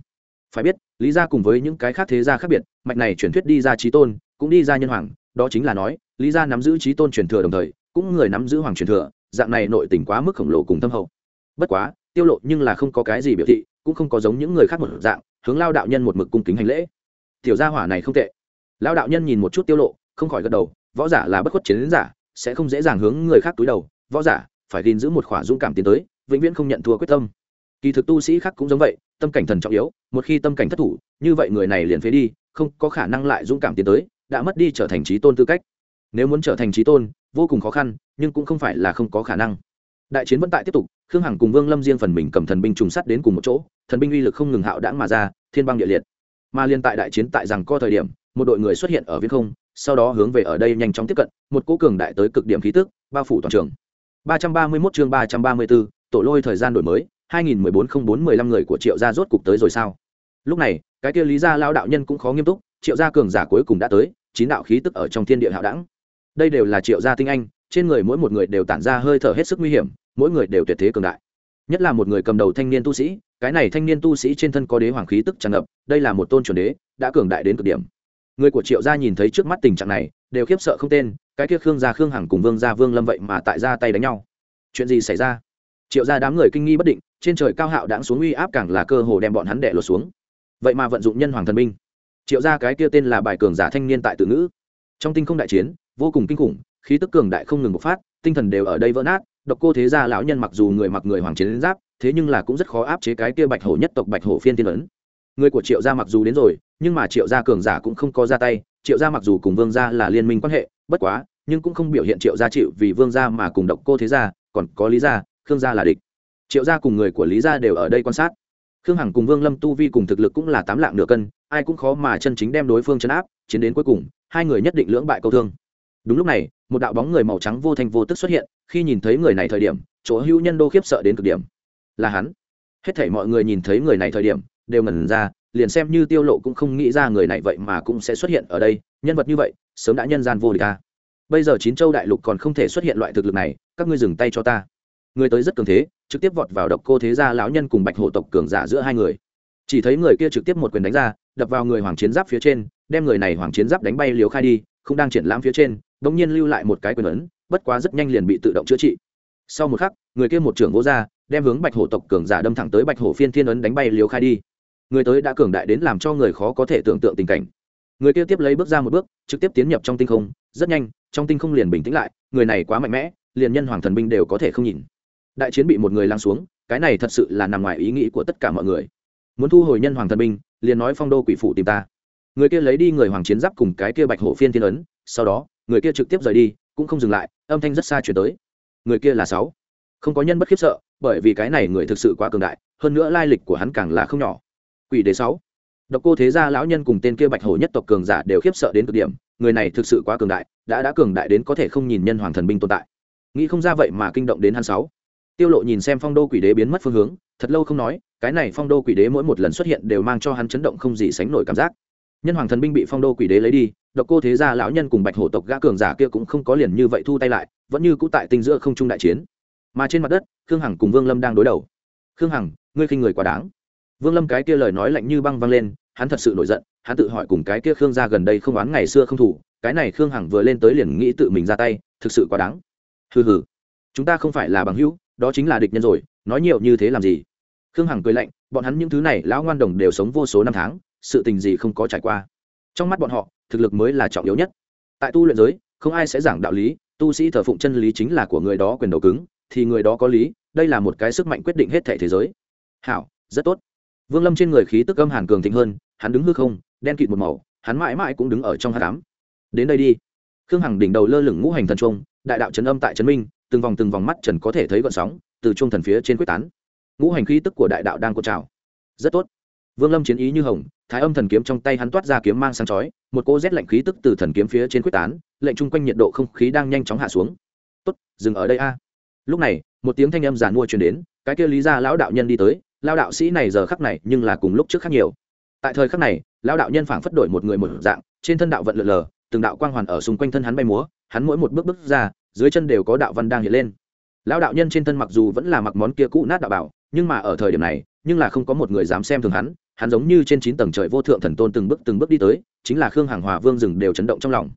Phải biết, lý gia cùng với những cái khác thế gia khác biệt, mạch này truyền thuyết đi ra trí tôn, cũng đi ra nhân hoàng, đó chính là nói, lý gia nắm giữ trí tôn truyền thừa đồng thời, cũng người nắm giữ hoàng truyền thừa, dạng này nội tình quá mức khổng lồ cùng thâm hậu. Bất quá, tiêu lộ nhưng là không có cái gì biểu thị, cũng không có giống những người khác một dạng, hướng lao đạo nhân một mực cung kính hành lễ. Tiểu gia hỏa này không tệ lao đạo nhân nhìn một chút tiêu lộ, không khỏi gật đầu, võ giả là bất khuất chiến giả, sẽ không dễ dàng hướng người khác túi đầu. Võ giả, phải gìn giữ một khỏa dũng cảm tiến tới, vĩnh viễn không nhận thua quyết tâm. Kỳ thực tu sĩ khác cũng giống vậy, tâm cảnh thần trọng yếu, một khi tâm cảnh thất thủ, như vậy người này liền phế đi, không có khả năng lại dũng cảm tiến tới, đã mất đi trở thành trí tôn tư cách. Nếu muốn trở thành trí tôn, vô cùng khó khăn, nhưng cũng không phải là không có khả năng. Đại chiến vẫn tại tiếp tục, khương hằng cùng vương lâm riêng phần mình cầm thần binh trùng sắt đến cùng một chỗ, thần binh uy lực không ngừng hạo đãng mà ra, thiên băng địa liệt. Mà liên tại đại chiến tại rằng co thời điểm một đội người xuất hiện ở viễn không sau đó hướng về ở đây nhanh chóng tiếp cận một cỗ cường đại tới cực điểm khí tức bao phủ toàn trường. 331 chương 334, tổ lôi thời gian đổi mới 2014-04-15 người của triệu gia rốt cục tới rồi sao? Lúc này cái kia lý gia lao đạo nhân cũng khó nghiêm túc triệu gia cường giả cuối cùng đã tới chín đạo khí tức ở trong thiên địa hạo đẳng. Đây đều là triệu gia tinh anh trên người mỗi một người đều tản ra hơi thở hết sức nguy hiểm mỗi người đều tuyệt thế cường đại. Nhất là một người cầm đầu thanh niên tu sĩ cái này thanh niên tu sĩ trên thân có đế hoàng khí tức tràn ngập đây là một tôn chuẩn đế đã cường đại đến cực điểm người của triệu gia nhìn thấy trước mắt tình trạng này, đều khiếp sợ không tên, cái kia khương gia, khương hằng cùng vương gia, vương lâm vậy mà tại ra tay đánh nhau. Chuyện gì xảy ra? Triệu gia đám người kinh nghi bất định, trên trời cao hạo đãng xuống uy áp càng là cơ hồ đem bọn hắn đệ lột xuống. Vậy mà vận dụng nhân hoàng thần binh. Triệu gia cái kia tên là bài cường giả thanh niên tại tự ngữ. Trong tinh không đại chiến, vô cùng kinh khủng, khí tức cường đại không ngừng bộc phát, tinh thần đều ở đây vỡ nát, độc cô thế gia lão nhân mặc dù người mặc người hoàng chiến giáp, thế nhưng là cũng rất khó áp chế cái kia bạch hổ nhất tộc bạch hổ phiên tiên ấn người của triệu gia mặc dù đến rồi, nhưng mà triệu gia cường giả cũng không có ra tay. Triệu gia mặc dù cùng vương gia là liên minh quan hệ, bất quá, nhưng cũng không biểu hiện triệu gia chịu vì vương gia mà cùng độc cô thế gia, còn có lý gia, khương gia là địch. Triệu gia cùng người của lý gia đều ở đây quan sát. Khương hằng cùng vương lâm tu vi cùng thực lực cũng là tám lạng nửa cân, ai cũng khó mà chân chính đem đối phương chấn áp, chiến đến cuối cùng, hai người nhất định lưỡng bại câu thương. Đúng lúc này, một đạo bóng người màu trắng vô thành vô tức xuất hiện, khi nhìn thấy người này thời điểm, chỗ hữu nhân đô khiếp sợ đến cực điểm. Là hắn. Hết thảy mọi người nhìn thấy người này thời điểm đều ngẩn ra, liền xem như tiêu lộ cũng không nghĩ ra người này vậy mà cũng sẽ xuất hiện ở đây, nhân vật như vậy, sớm đã nhân gian vô địch ta bây giờ chín châu đại lục còn không thể xuất hiện loại thực lực này, các ngươi dừng tay cho ta. Người tới rất cường thế, trực tiếp vọt vào độc cô thế gia lão nhân cùng bạch hộ tộc cường giả giữa hai người. Chỉ thấy người kia trực tiếp một quyền đánh ra, đập vào người hoàng chiến giáp phía trên, đem người này hoàng chiến giáp đánh bay liều khai đi, không đang triển lãm phía trên, bỗng nhiên lưu lại một cái quyền ấn, bất quá rất nhanh liền bị tự động chữa trị. Sau một khắc, người kia một trưởng vỗ ra, đem hướng bạch hổ tộc cường giả đâm thẳng tới bạch hổ phiên thiên ấn đánh bay liều khai đi người tới đã cường đại đến làm cho người khó có thể tưởng tượng tình cảnh. Người kia tiếp lấy bước ra một bước, trực tiếp tiến nhập trong tinh không. Rất nhanh, trong tinh không liền bình tĩnh lại, người này quá mạnh mẽ, liền nhân hoàng thần binh đều có thể không nhìn. Đại chiến bị một người lăng xuống, cái này thật sự là nằm ngoài ý nghĩ của tất cả mọi người. Muốn thu hồi nhân hoàng thần binh, liền nói phong đô quỷ phụ tìm ta. Người kia lấy đi người hoàng chiến giáp cùng cái kia bạch hổ phiên thiên ấn, sau đó, người kia trực tiếp rời đi, cũng không dừng lại, âm thanh rất xa chuyển tới. Người kia là sáu. Không có nhân bất khiếp sợ, bởi vì cái này người thực sự quá cường đại, hơn nữa lai lịch của hắn càng là không nhỏ quỷ đế sáu. Độc cô thế gia lão nhân cùng tên kia bạch hổ nhất tộc cường giả đều khiếp sợ đến cực điểm, người này thực sự quá cường đại, đã đã cường đại đến có thể không nhìn nhân hoàng thần binh tồn tại. Nghĩ không ra vậy mà kinh động đến hắn sáu. Tiêu lộ nhìn xem phong đô quỷ đế biến mất phương hướng, thật lâu không nói, cái này phong đô quỷ đế mỗi một lần xuất hiện đều mang cho hắn chấn động không gì sánh nổi cảm giác. Nhân hoàng thần binh bị phong đô quỷ đế lấy đi, độc cô thế gia lão nhân cùng bạch hổ tộc gã cường giả kia cũng không có liền như vậy thu tay lại, vẫn như cũ tại tinh giữa không trung đại chiến. Mà trên mặt đất, khương hằng cùng vương lâm đang đối đầu. Khương hằng, ngươi khinh người quá đáng vương lâm cái kia lời nói lạnh như băng văng lên, hắn thật sự nổi giận, hắn tự hỏi cùng cái kia khương gia gần đây không oán ngày xưa không thủ, cái này khương hằng vừa lên tới liền nghĩ tự mình ra tay, thực sự quá đáng. Hừ hừ, chúng ta không phải là bằng hữu, đó chính là địch nhân rồi, nói nhiều như thế làm gì? Khương hằng cười lạnh, bọn hắn những thứ này lão ngoan đồng đều sống vô số năm tháng, sự tình gì không có trải qua. Trong mắt bọn họ, thực lực mới là trọng yếu nhất. Tại tu luyện giới, không ai sẽ giảng đạo lý, tu sĩ thờ phụng chân lý chính là của người đó quyền đầu cứng, thì người đó có lý, đây là một cái sức mạnh quyết định hết thể thế giới. Hảo, rất tốt vương lâm trên người khí tức âm hàn cường thịnh hơn, hắn đứng hư không, đen kịt một màu, hắn mãi mãi cũng đứng ở trong hát cám đến đây đi. Khương hằng đỉnh đầu lơ lửng ngũ hành thần trung đại đạo trấn âm tại trấn minh, từng vòng từng vòng mắt trần có thể thấy gọn sóng, từ trung thần phía trên quyết tán. Ngũ hành khí tức của đại đạo đang cột trào. Rất tốt. Vương lâm chiến ý như hồng, thái âm thần kiếm trong tay hắn toát ra kiếm mang sáng chói, một cô rét lạnh khí tức từ thần kiếm phía trên quyết tán, lệnh chung quanh nhiệt độ không khí đang nhanh chóng hạ xuống. Tốt, dừng ở đây a. Lúc này, một tiếng thanh âm giàn mua truyền đến, cái kia lý ra lão đạo nhân đi tới lao đạo sĩ này giờ khắc này nhưng là cùng lúc trước khác nhiều. Tại thời khắc này lao đạo nhân phảng phất đổi một người một dạng, trên thân đạo vận lượn lờ, từng đạo quang hoàn ở xung quanh thân hắn bay múa, hắn mỗi một bước bước ra, dưới chân đều có đạo văn đang hiện lên. Lao đạo nhân trên thân mặc dù vẫn là mặc món kia cũ nát đạo bảo, nhưng mà ở thời điểm này, nhưng là không có một người dám xem thường hắn hắn giống như trên chín tầng trời vô thượng thần tôn từng bước từng bước đi tới, chính là khương hàng hòa vương rừng đều chấn động trong lòng.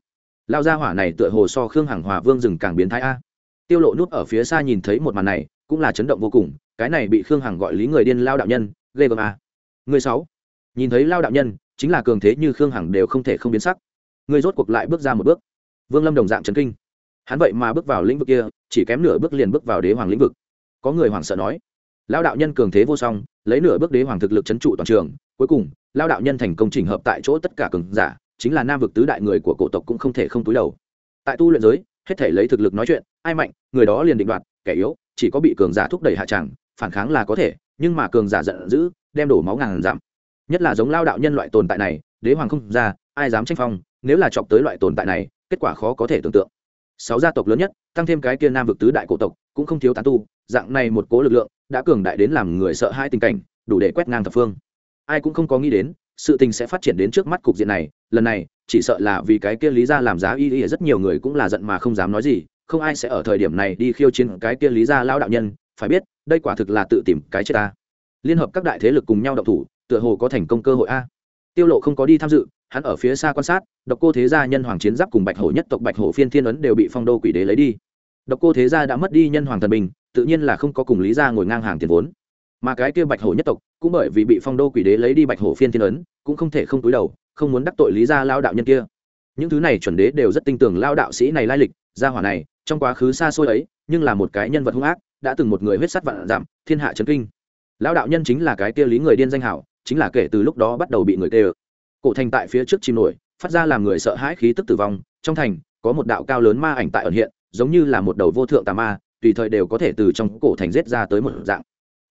Lao gia hỏa này tựa hồ so khương hàng hòa vương rừng càng biến thái a tiêu lộ nút ở phía xa nhìn thấy một màn này, cũng là chấn động vô cùng, cái này bị khương hằng gọi lý người điên lao đạo nhân, ghê gớm à. người sáu. Nhìn thấy lao đạo nhân, chính là cường thế như khương hằng đều không thể không biến sắc. Người rốt cuộc lại bước ra một bước. Vương lâm đồng dạng trấn kinh. Hắn vậy mà bước vào lĩnh vực kia, chỉ kém nửa bước liền bước vào đế hoàng lĩnh vực. Có người hoảng sợ nói, lao đạo nhân cường thế vô song, lấy nửa bước đế hoàng thực lực c h ấ n trụ toàn trường, cuối cùng, lao đạo nhân thành công trình hợp tại chỗ tất cả cường giả, chính là nam vực tứ đại người của cổ tộc cũng không thể không túi đầu. Tại tu luyện giới hết thể lấy thực lực nói chuyện, ai mạnh, người đó liền định đoạt, kẻ yếu, chỉ có bị cường giả thúc đẩy hạ tràng phản kháng là có thể, nhưng mà cường giả giận dữ, đem đổ máu ngàn giảm nhất là giống lao đạo nhân loại tồn tại này, đế hoàng không ra, ai dám tranh phong, nếu là chọc tới loại tồn tại này, kết quả khó có thể tưởng tượng. Sáu gia tộc lớn nhất, tăng thêm cái kia nam vực tứ đại cổ tộc, cũng không thiếu tán tu, dạng này một cố lực lượng, đã cường đại đến làm người sợ hai tình cảnh, đủ để quét ngang thập phương. Ai cũng không có nghĩ đến, sự tình sẽ phát triển đến trước mắt cục diện này lần này, chỉ sợ là vì cái kia lý ra làm giá y y rất nhiều người cũng là giận mà không dám nói gì, không ai sẽ ở thời điểm này đi khiêu chiến cái kia lý ra lao đạo nhân, phải biết, đây quả thực là tự tìm cái chết ta. Liên hợp các đại thế lực cùng nhau đậu thủ, tựa hồ có thành công cơ hội a. Tiêu lộ không có đi tham dự, hắn ở phía xa quan sát, độc cô thế gia nhân hoàng chiến giáp cùng bạch hổ nhất tộc bạch hổ phiên thiên ấn đều bị phong đô quỷ đế lấy đi. Độc cô thế gia đã mất đi nhân hoàng thần bình, tự nhiên là không có cùng lý gia ngồi ngang hàng tiền vốn. Mà cái kia bạch hổ nhất tộc, cũng bởi vì bị phong đô quỷ đế lấy đi bạch hổ phiên thiên ấn, cũng không thể không túi đầu không muốn đắc tội lý gia lao đạo nhân kia. Những thứ này chuẩn đế đều rất tin tưởng lao đạo sĩ này lai lịch, gia hỏa này, trong quá khứ xa xôi ấy, nhưng là một cái nhân vật hung ác, đã từng một người huyết sắt vạn giảm thiên hạ trấn kinh. Lao đạo nhân chính là cái kia lý người điên danh hảo, chính là kể từ lúc đó bắt đầu bị người tê ơ. Cổ thành tại phía trước chìm nổi, phát ra làm người sợ hãi khí tức tử vong, trong thành, có một đạo cao lớn ma ảnh tại ẩn hiện, giống như là một đầu vô thượng tà ma, tùy thời đều có thể từ trong cổ thành rết ra tới một dạng.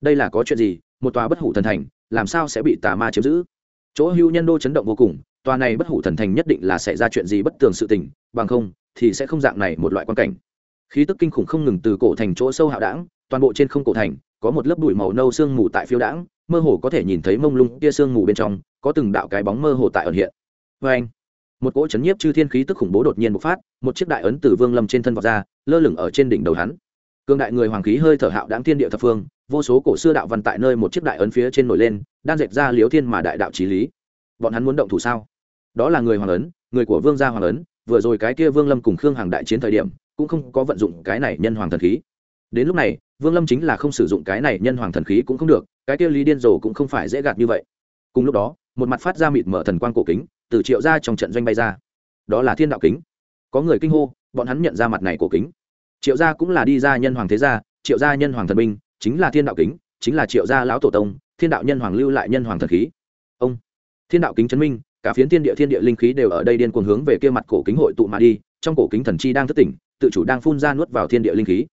Đây là có chuyện gì? Một tòa bất hủ thần thành, làm sao sẽ bị tà ma chiếm giữ? Chỗ hưu nhân đô chấn động vô cùng, tòa này bất hủ thần thành nhất định là sẽ ra chuyện gì bất tường sự tình, bằng không thì sẽ không dạng này một loại quan cảnh. Khí tức kinh khủng không ngừng từ cổ thành chỗ sâu hạo đảng toàn bộ trên không cổ thành, có một lớp bụi màu nâu sương mù tại phiêu đảng mơ hồ có thể nhìn thấy mông lung kia sương mù bên trong, có từng đạo cái bóng mơ hồ tại ẩn hiện. Vê anh, một cỗ chấn nhiếp chư thiên khí tức khủng bố đột nhiên bộc phát, một chiếc đại ấn từ vương lâm trên thân vọt ra, lơ lửng ở trên đỉnh đầu hắn. Cương đại người hoàng khí hơi thở hạo đáng thiên địa thập phương vô số cổ xưa đạo văn tại nơi một chiếc đại ấn phía trên nổi lên đang dệt ra liếu thiên mà đại đạo trí lý. Bọn hắn muốn động thủ sao? Đó là người hoàng ấn, người của vương gia hoàng ấn, vừa rồi cái kia vương lâm cùng khương hàng đại chiến thời điểm, cũng không có vận dụng cái này nhân hoàng thần khí. Đến lúc này, vương lâm chính là không sử dụng cái này nhân hoàng thần khí cũng không được, cái kia lý điên rồ cũng không phải dễ gạt như vậy. Cùng lúc đó, một mặt phát ra mịt mở thần quang cổ kính, từ triệu ra trong trận doanh bay ra. Đó là thiên đạo kính. Có người kinh hô, bọn hắn nhận ra mặt này cổ kính. Triệu gia cũng là đi ra nhân hoàng thế gia, triệu gia nhân hoàng thần binh chính là thiên đạo kính, chính là triệu gia lão tổ tông, thiên đạo nhân hoàng lưu lại nhân hoàng thần khí. Ông, thiên đạo kính chấn minh, cả phiến thiên địa thiên địa linh khí đều ở đây điên cuồng hướng về kia mặt cổ kính hội tụ mà đi, trong cổ kính thần chi đang thức tỉnh, tự chủ đang phun ra nuốt vào thiên địa linh khí.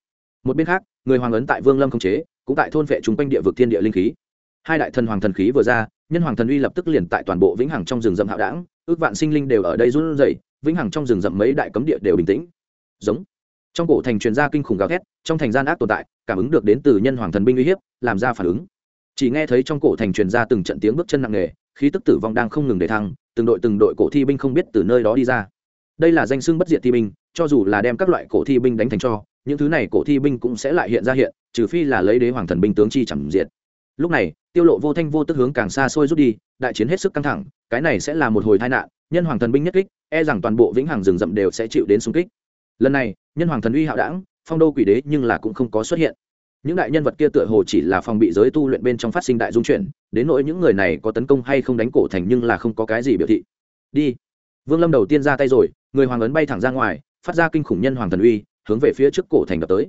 Một bên khác, người hoàng ấn tại vương lâm không chế, cũng tại thôn vệ chung quanh địa vực thiên địa linh khí. Hai đại thần hoàng thần khí vừa ra, nhân hoàng thần uy lập tức liền tại toàn bộ vĩnh hằng trong rừng rậm hạo đảng, ước vạn sinh linh đều ở đây run rẩy, vĩnh hằng trong rừng rậm mấy đại cấm địa đều bình tĩnh. Giống trong cổ thành truyền ra kinh khủng gào thét, trong thành gian ác tồn tại, cảm ứng được đến từ nhân hoàng thần binh uy hiếp, làm ra phản ứng. Chỉ nghe thấy trong cổ thành truyền ra từng trận tiếng bước chân nặng nề, khí tức tử vong đang không ngừng để thăng, từng đội từng đội cổ thi binh không biết từ nơi đó đi ra. Đây là danh xưng bất diệt thi binh, cho dù là đem các loại cổ thi binh đánh thành cho, những thứ này cổ thi binh cũng sẽ lại hiện ra hiện, trừ phi là lấy đế hoàng thần binh tướng chi chẳng diệt. Lúc này, tiêu lộ vô thanh vô tức hướng càng xa xôi rút đi, đại chiến hết sức căng thẳng, cái này sẽ là một hồi tai nạn, nhân hoàng thần binh nhất kích e rằng toàn bộ vĩnh hằng rừng rậm đều sẽ chịu đến xung kích lần này, nhân hoàng thần uy hạo đảng phong đô quỷ đế nhưng là cũng không có xuất hiện. Những đại nhân vật kia tựa hồ chỉ là phòng bị giới tu luyện bên trong phát sinh đại dung chuyển, đến nỗi những người này có tấn công hay không đánh cổ thành nhưng là không có cái gì biểu thị. Đi. Vương lâm đầu tiên ra tay rồi, người hoàng ấn bay thẳng ra ngoài, phát ra kinh khủng nhân hoàng thần uy, hướng về phía trước cổ thành đập tới.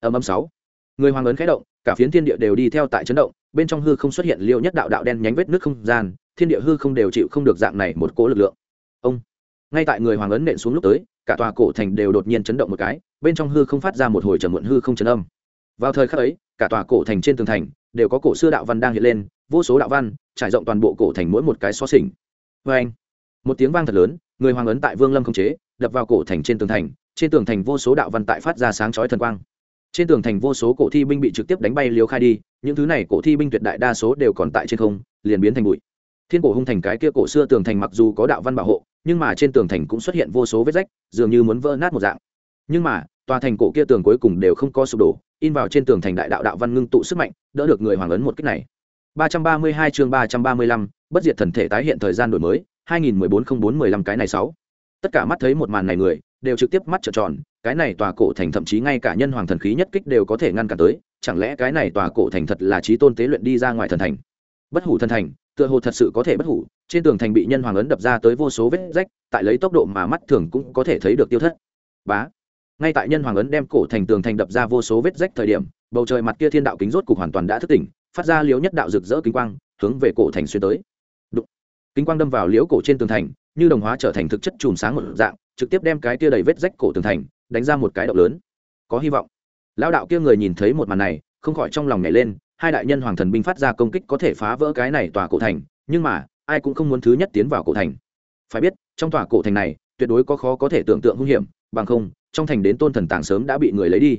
Âm âm sáu. Người hoàng ấn khẽ động, cả phiến thiên địa đều đi theo tại chấn động, bên trong hư không xuất hiện liệu nhất đạo đạo đen nhánh vết nước không gian, thiên địa hư không đều chịu không được dạng này một cỗ lực lượng. Ông. Ngay tại người hoàng ấn nện xuống lúc tới cả tòa cổ thành đều đột nhiên chấn động một cái, bên trong hư không phát ra một hồi trầm muộn hư không chấn âm. Vào thời khắc ấy, cả tòa cổ thành trên tường thành đều có cổ xưa đạo văn đang hiện lên, vô số đạo văn trải rộng toàn bộ cổ thành mỗi một cái xó xỉnh. Vê anh, một tiếng vang thật lớn, người hoàng ấn tại vương lâm không chế, đập vào cổ thành trên tường thành, trên tường thành vô số đạo văn tại phát ra sáng chói thần quang. Trên tường thành vô số cổ thi binh bị trực tiếp đánh bay liều khai đi, những thứ này cổ thi binh tuyệt đại đa số đều còn tại trên không, liền biến thành bụi. Thiên cổ hung thành cái kia cổ xưa tường thành mặc dù có đạo văn bảo hộ nhưng mà trên tường thành cũng xuất hiện vô số vết rách dường như muốn vỡ nát một dạng. Nhưng mà tòa thành cổ kia tường cuối cùng đều không có sụp đổ in vào trên tường thành đại đạo đạo văn ngưng tụ sức mạnh đỡ được người hoàng ấn một cách này. 332 chương 335, bất diệt thần thể tái hiện thời gian đổi mới 2014-04-15 cái này 6. tất cả mắt thấy một màn này người đều trực tiếp mắt trợn tròn cái này tòa cổ thành thậm chí ngay cả nhân hoàng thần khí nhất kích đều có thể ngăn cản tới chẳng lẽ cái này tòa cổ thành thật là trí tôn tế luyện đi ra ngoài thần thành? Bất hủ thần thành tựa hồ thật sự có thể bất hủ trên tường thành bị nhân hoàng ấn đập ra tới vô số vết rách, tại lấy tốc độ mà mắt thường cũng có thể thấy được tiêu thất. Bá! Ngay tại nhân hoàng ấn đem cổ thành tường thành đập ra vô số vết rách thời điểm, bầu trời mặt kia thiên đạo kính rốt cục hoàn toàn đã thức tỉnh, phát ra liếu nhất đạo rực rỡ kính quang, hướng về cổ thành xuyên tới. Đụng. kính quang đâm vào liếu cổ trên tường thành, như đồng hóa trở thành thực chất chùm sáng một dạng, trực tiếp đem cái kia đầy vết rách cổ tường thành, đánh ra một cái động lớn. Có hy vọng. Lão đạo kia người nhìn thấy một màn này, không khỏi trong lòng nhảy lên, hai đại nhân hoàng thần binh phát ra công kích có thể phá vỡ cái này tòa cổ thành, nhưng mà ai cũng không muốn thứ nhất tiến vào cổ thành. Phải biết, trong tòa cổ thành này, tuyệt đối có khó có thể tưởng tượng hung hiểm, bằng không, trong thành đến tôn thần tàng sớm đã bị người lấy đi.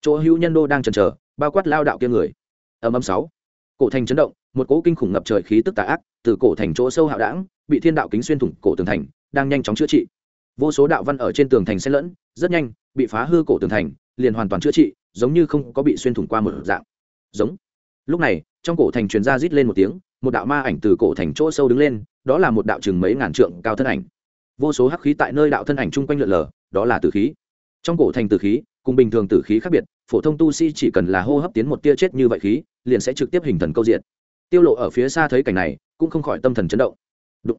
Chỗ hữu nhân đô đang chần chờ, bao quát lao đạo kia người. Âm âm sáu. Cổ thành chấn động, một cỗ kinh khủng ngập trời khí tức tà ác, từ cổ thành chỗ sâu hạo đảng bị thiên đạo kính xuyên thủng cổ tường thành, đang nhanh chóng chữa trị. Vô số đạo văn ở trên tường thành xen lẫn, rất nhanh, bị phá hư cổ tường thành, liền hoàn toàn chữa trị, giống như không có bị xuyên thủng qua một dạng. Giống. Lúc này, trong cổ thành truyền ra rít lên một tiếng một đạo ma ảnh từ cổ thành chỗ sâu đứng lên, đó là một đạo chừng mấy ngàn trượng cao thân ảnh. Vô số hắc khí tại nơi đạo thân ảnh chung quanh lượn lờ, đó là tử khí. Trong cổ thành tử khí, cùng bình thường tử khí khác biệt, phổ thông tu sĩ chỉ cần là hô hấp tiến một tia chết như vậy khí, liền sẽ trực tiếp hình thần câu diện tiêu lộ ở phía xa thấy cảnh này, cũng không khỏi tâm thần chấn động. Đụng.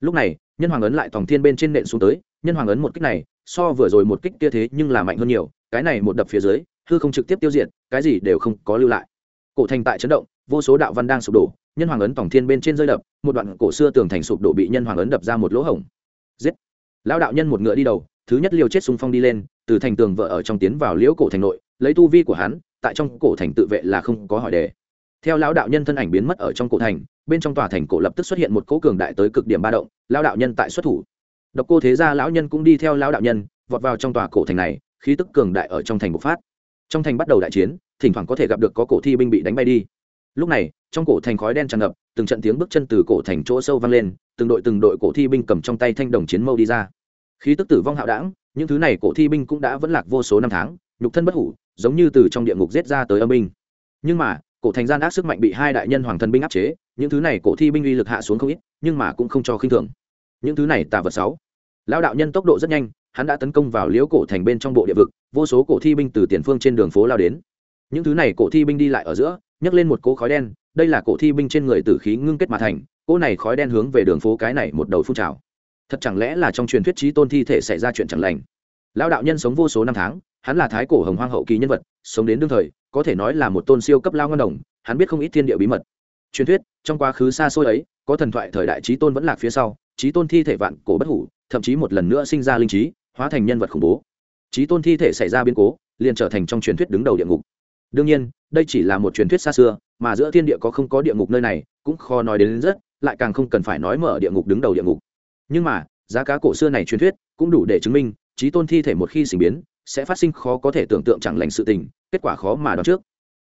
lúc này, nhân hoàng ấn lại tòng thiên bên trên nện xuống tới, nhân hoàng ấn một kích này, so vừa rồi một kích kia thế nhưng là mạnh hơn nhiều, cái này một đập phía dưới, hư không trực tiếp tiêu diệt, cái gì đều không có lưu lại. Cổ thành tại chấn động, vô số đạo văn đang sụp đổ nhân hoàng ấn tổng thiên bên trên rơi đập, một đoạn cổ xưa tường thành sụp đổ bị nhân hoàng ấn đập ra một lỗ hổng. Giết! Lão đạo nhân một ngựa đi đầu, thứ nhất liều chết xung phong đi lên, từ thành tường vợ ở trong tiến vào liễu cổ thành nội, lấy tu vi của hắn, tại trong cổ thành tự vệ là không có hỏi đề. Theo lão đạo nhân thân ảnh biến mất ở trong cổ thành, bên trong tòa thành cổ lập tức xuất hiện một cỗ cường đại tới cực điểm ba động, lão đạo nhân tại xuất thủ. Độc cô thế gia lão nhân cũng đi theo lão đạo nhân, vọt vào trong tòa cổ thành này, khí tức cường đại ở trong thành bộc phát. Trong thành bắt đầu đại chiến, thỉnh thoảng có thể gặp được có cổ thi binh bị đánh bay đi lúc này, trong cổ thành khói đen tràn ngập, từng trận tiếng bước chân từ cổ thành chỗ sâu vang lên, từng đội từng đội cổ thi binh cầm trong tay thanh đồng chiến mâu đi ra. Khí tức tử vong hạo đảng, những thứ này cổ thi binh cũng đã vẫn lạc vô số năm tháng, nhục thân bất hủ, giống như từ trong địa ngục giết ra tới âm binh. Nhưng mà, cổ thành gian ác sức mạnh bị hai đại nhân hoàng thân binh áp chế, những thứ này cổ thi binh uy lực hạ xuống không ít, nhưng mà cũng không cho khinh thường. Những thứ này tà vật sáu. Lão đạo nhân tốc độ rất nhanh, hắn đã tấn công vào liễu cổ thành bên trong bộ địa vực, vô số cổ thi binh từ tiền phương trên đường phố lao đến. Những thứ này cổ thi binh đi lại ở giữa nhấc lên một cỗ khói đen, đây là cổ thi binh trên người tử khí ngưng kết mà thành, cỗ này khói đen hướng về đường phố cái này một đầu phun trào. Thật chẳng lẽ là trong truyền thuyết trí tôn thi thể xảy ra chuyện chẳng lành? Lão đạo nhân sống vô số năm tháng, hắn là thái cổ hồng hoang hậu kỳ nhân vật, sống đến đương thời, có thể nói là một tôn siêu cấp lao ngân đồng, hắn biết không ít thiên địa bí mật. Truyền thuyết, trong quá khứ xa xôi ấy, có thần thoại thời đại trí tôn vẫn lạc phía sau, trí tôn thi thể vạn cổ bất hủ, thậm chí một lần nữa sinh ra linh trí, hóa thành nhân vật khủng bố. Trí tôn thi thể xảy ra biến cố, liền trở thành trong truyền thuyết đứng đầu địa ngục đương nhiên đây chỉ là một truyền thuyết xa xưa mà giữa thiên địa có không có địa ngục nơi này cũng khó nói đến, đến rất lại càng không cần phải nói mở địa ngục đứng đầu địa ngục. Nhưng mà giá cá cổ xưa này truyền thuyết cũng đủ để chứng minh trí tôn thi thể một khi sinh biến sẽ phát sinh khó có thể tưởng tượng chẳng lành sự tình kết quả khó mà đoán trước.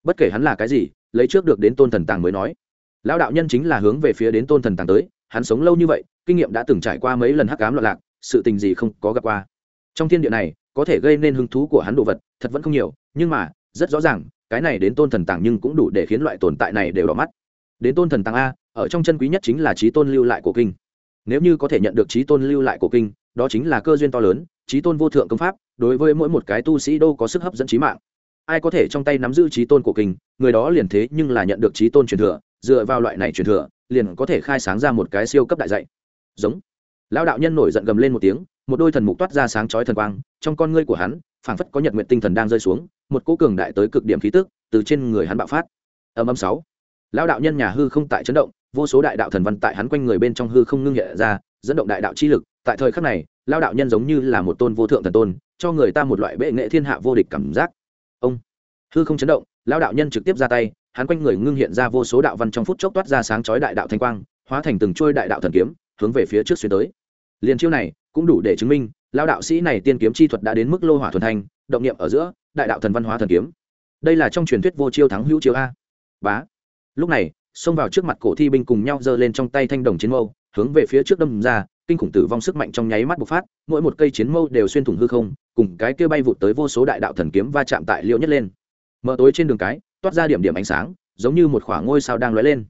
Bất kể hắn là cái gì lấy trước được đến tôn thần tàng mới nói. Lão đạo nhân chính là hướng về phía đến tôn thần tàng tới hắn sống lâu như vậy kinh nghiệm đã từng trải qua mấy lần hắc cám loạn lạc sự tình gì không có gặp qua. Trong thiên địa này có thể gây nên hứng thú của hắn đồ vật thật vẫn không nhiều nhưng mà rất rõ ràng, cái này đến tôn thần tàng nhưng cũng đủ để khiến loại tồn tại này đều đỏ mắt. Đến tôn thần tàng a, ở trong chân quý nhất chính là trí tôn lưu lại cổ kinh. Nếu như có thể nhận được trí tôn lưu lại cổ kinh, đó chính là cơ duyên to lớn, trí tôn vô thượng công pháp, đối với mỗi một cái tu sĩ đâu có sức hấp dẫn trí mạng. Ai có thể trong tay nắm giữ trí tôn cổ kinh, người đó liền thế nhưng là nhận được trí tôn truyền thừa, dựa vào loại này truyền thừa, liền có thể khai sáng ra một cái siêu cấp đại dạy. Giống. Lão đạo nhân nổi giận gầm lên một tiếng, một đôi thần mục toát ra sáng chói thần quang, trong con ngươi của hắn phảng phất có nhật nguyện tinh thần đang rơi xuống, một cỗ cường đại tới cực điểm khí tức từ trên người hắn bạo phát. Âm âm sáu. Lão đạo nhân nhà hư không tại chấn động, vô số đại đạo thần văn tại hắn quanh người bên trong hư không ngưng nhẹ ra, dẫn động đại đạo chi lực. Tại thời khắc này, lão đạo nhân giống như là một tôn vô thượng thần tôn, cho người ta một loại bệ nghệ thiên hạ vô địch cảm giác. Ông. Hư không chấn động, lão đạo nhân trực tiếp ra tay, hắn quanh người ngưng hiện ra vô số đạo văn trong phút chốc toát ra sáng chói đại đạo thanh quang, hóa thành từng trôi đại đạo thần kiếm, hướng về phía trước xuyên tới. Liền chiêu này cũng đủ để chứng minh lão đạo sĩ này tiên kiếm chi thuật đã đến mức lô hỏa thuần thanh, động niệm ở giữa, đại đạo thần văn hóa thần kiếm. Đây là trong truyền thuyết vô chiêu thắng hữu chiêu a. Bá. Lúc này, xông vào trước mặt cổ thi binh cùng nhau giơ lên trong tay thanh đồng chiến mâu, hướng về phía trước đâm ra, kinh khủng tử vong sức mạnh trong nháy mắt bộc phát, mỗi một cây chiến mâu đều xuyên thủng hư không, cùng cái kia bay vụt tới vô số đại đạo thần kiếm va chạm tại liệu nhất lên. Mở tối trên đường cái, toát ra điểm điểm ánh sáng, giống như một khoảng ngôi sao đang lóe lên.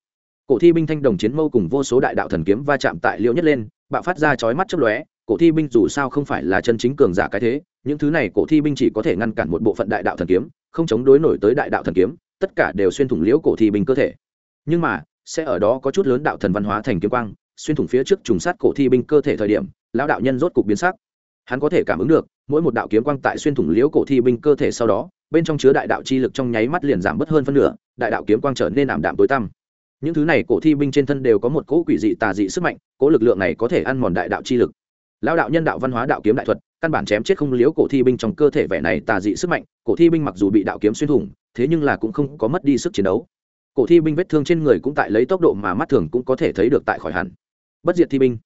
Cổ thi binh thanh đồng chiến mâu cùng vô số đại đạo thần kiếm va chạm tại liệu nhất lên, bạo phát ra chói mắt chớp lóe cổ thi binh dù sao không phải là chân chính cường giả cái thế, những thứ này cổ thi binh chỉ có thể ngăn cản một bộ phận đại đạo thần kiếm, không chống đối nổi tới đại đạo thần kiếm, tất cả đều xuyên thủng liễu cổ thi binh cơ thể. Nhưng mà, sẽ ở đó có chút lớn đạo thần văn hóa thành kiếm quang, xuyên thủng phía trước trùng sát cổ thi binh cơ thể thời điểm, lão đạo nhân rốt cục biến sắc. Hắn có thể cảm ứng được, mỗi một đạo kiếm quang tại xuyên thủng liễu cổ thi binh cơ thể sau đó, bên trong chứa đại đạo chi lực trong nháy mắt liền giảm bớt hơn phân nửa, đại đạo kiếm quang trở nên ảm đạm tối tăm. Những thứ này cổ thi binh trên thân đều có một cỗ quỷ dị tà dị sức mạnh, cỗ lực lượng này có thể ăn mòn đại đạo chi lực lão đạo nhân đạo văn hóa đạo kiếm đại thuật, căn bản chém chết không liếu cổ thi binh trong cơ thể vẻ này tà dị sức mạnh, cổ thi binh mặc dù bị đạo kiếm xuyên thủng, thế nhưng là cũng không có mất đi sức chiến đấu. Cổ thi binh vết thương trên người cũng tại lấy tốc độ mà mắt thường cũng có thể thấy được tại khỏi hẳn. Bất diệt thi binh.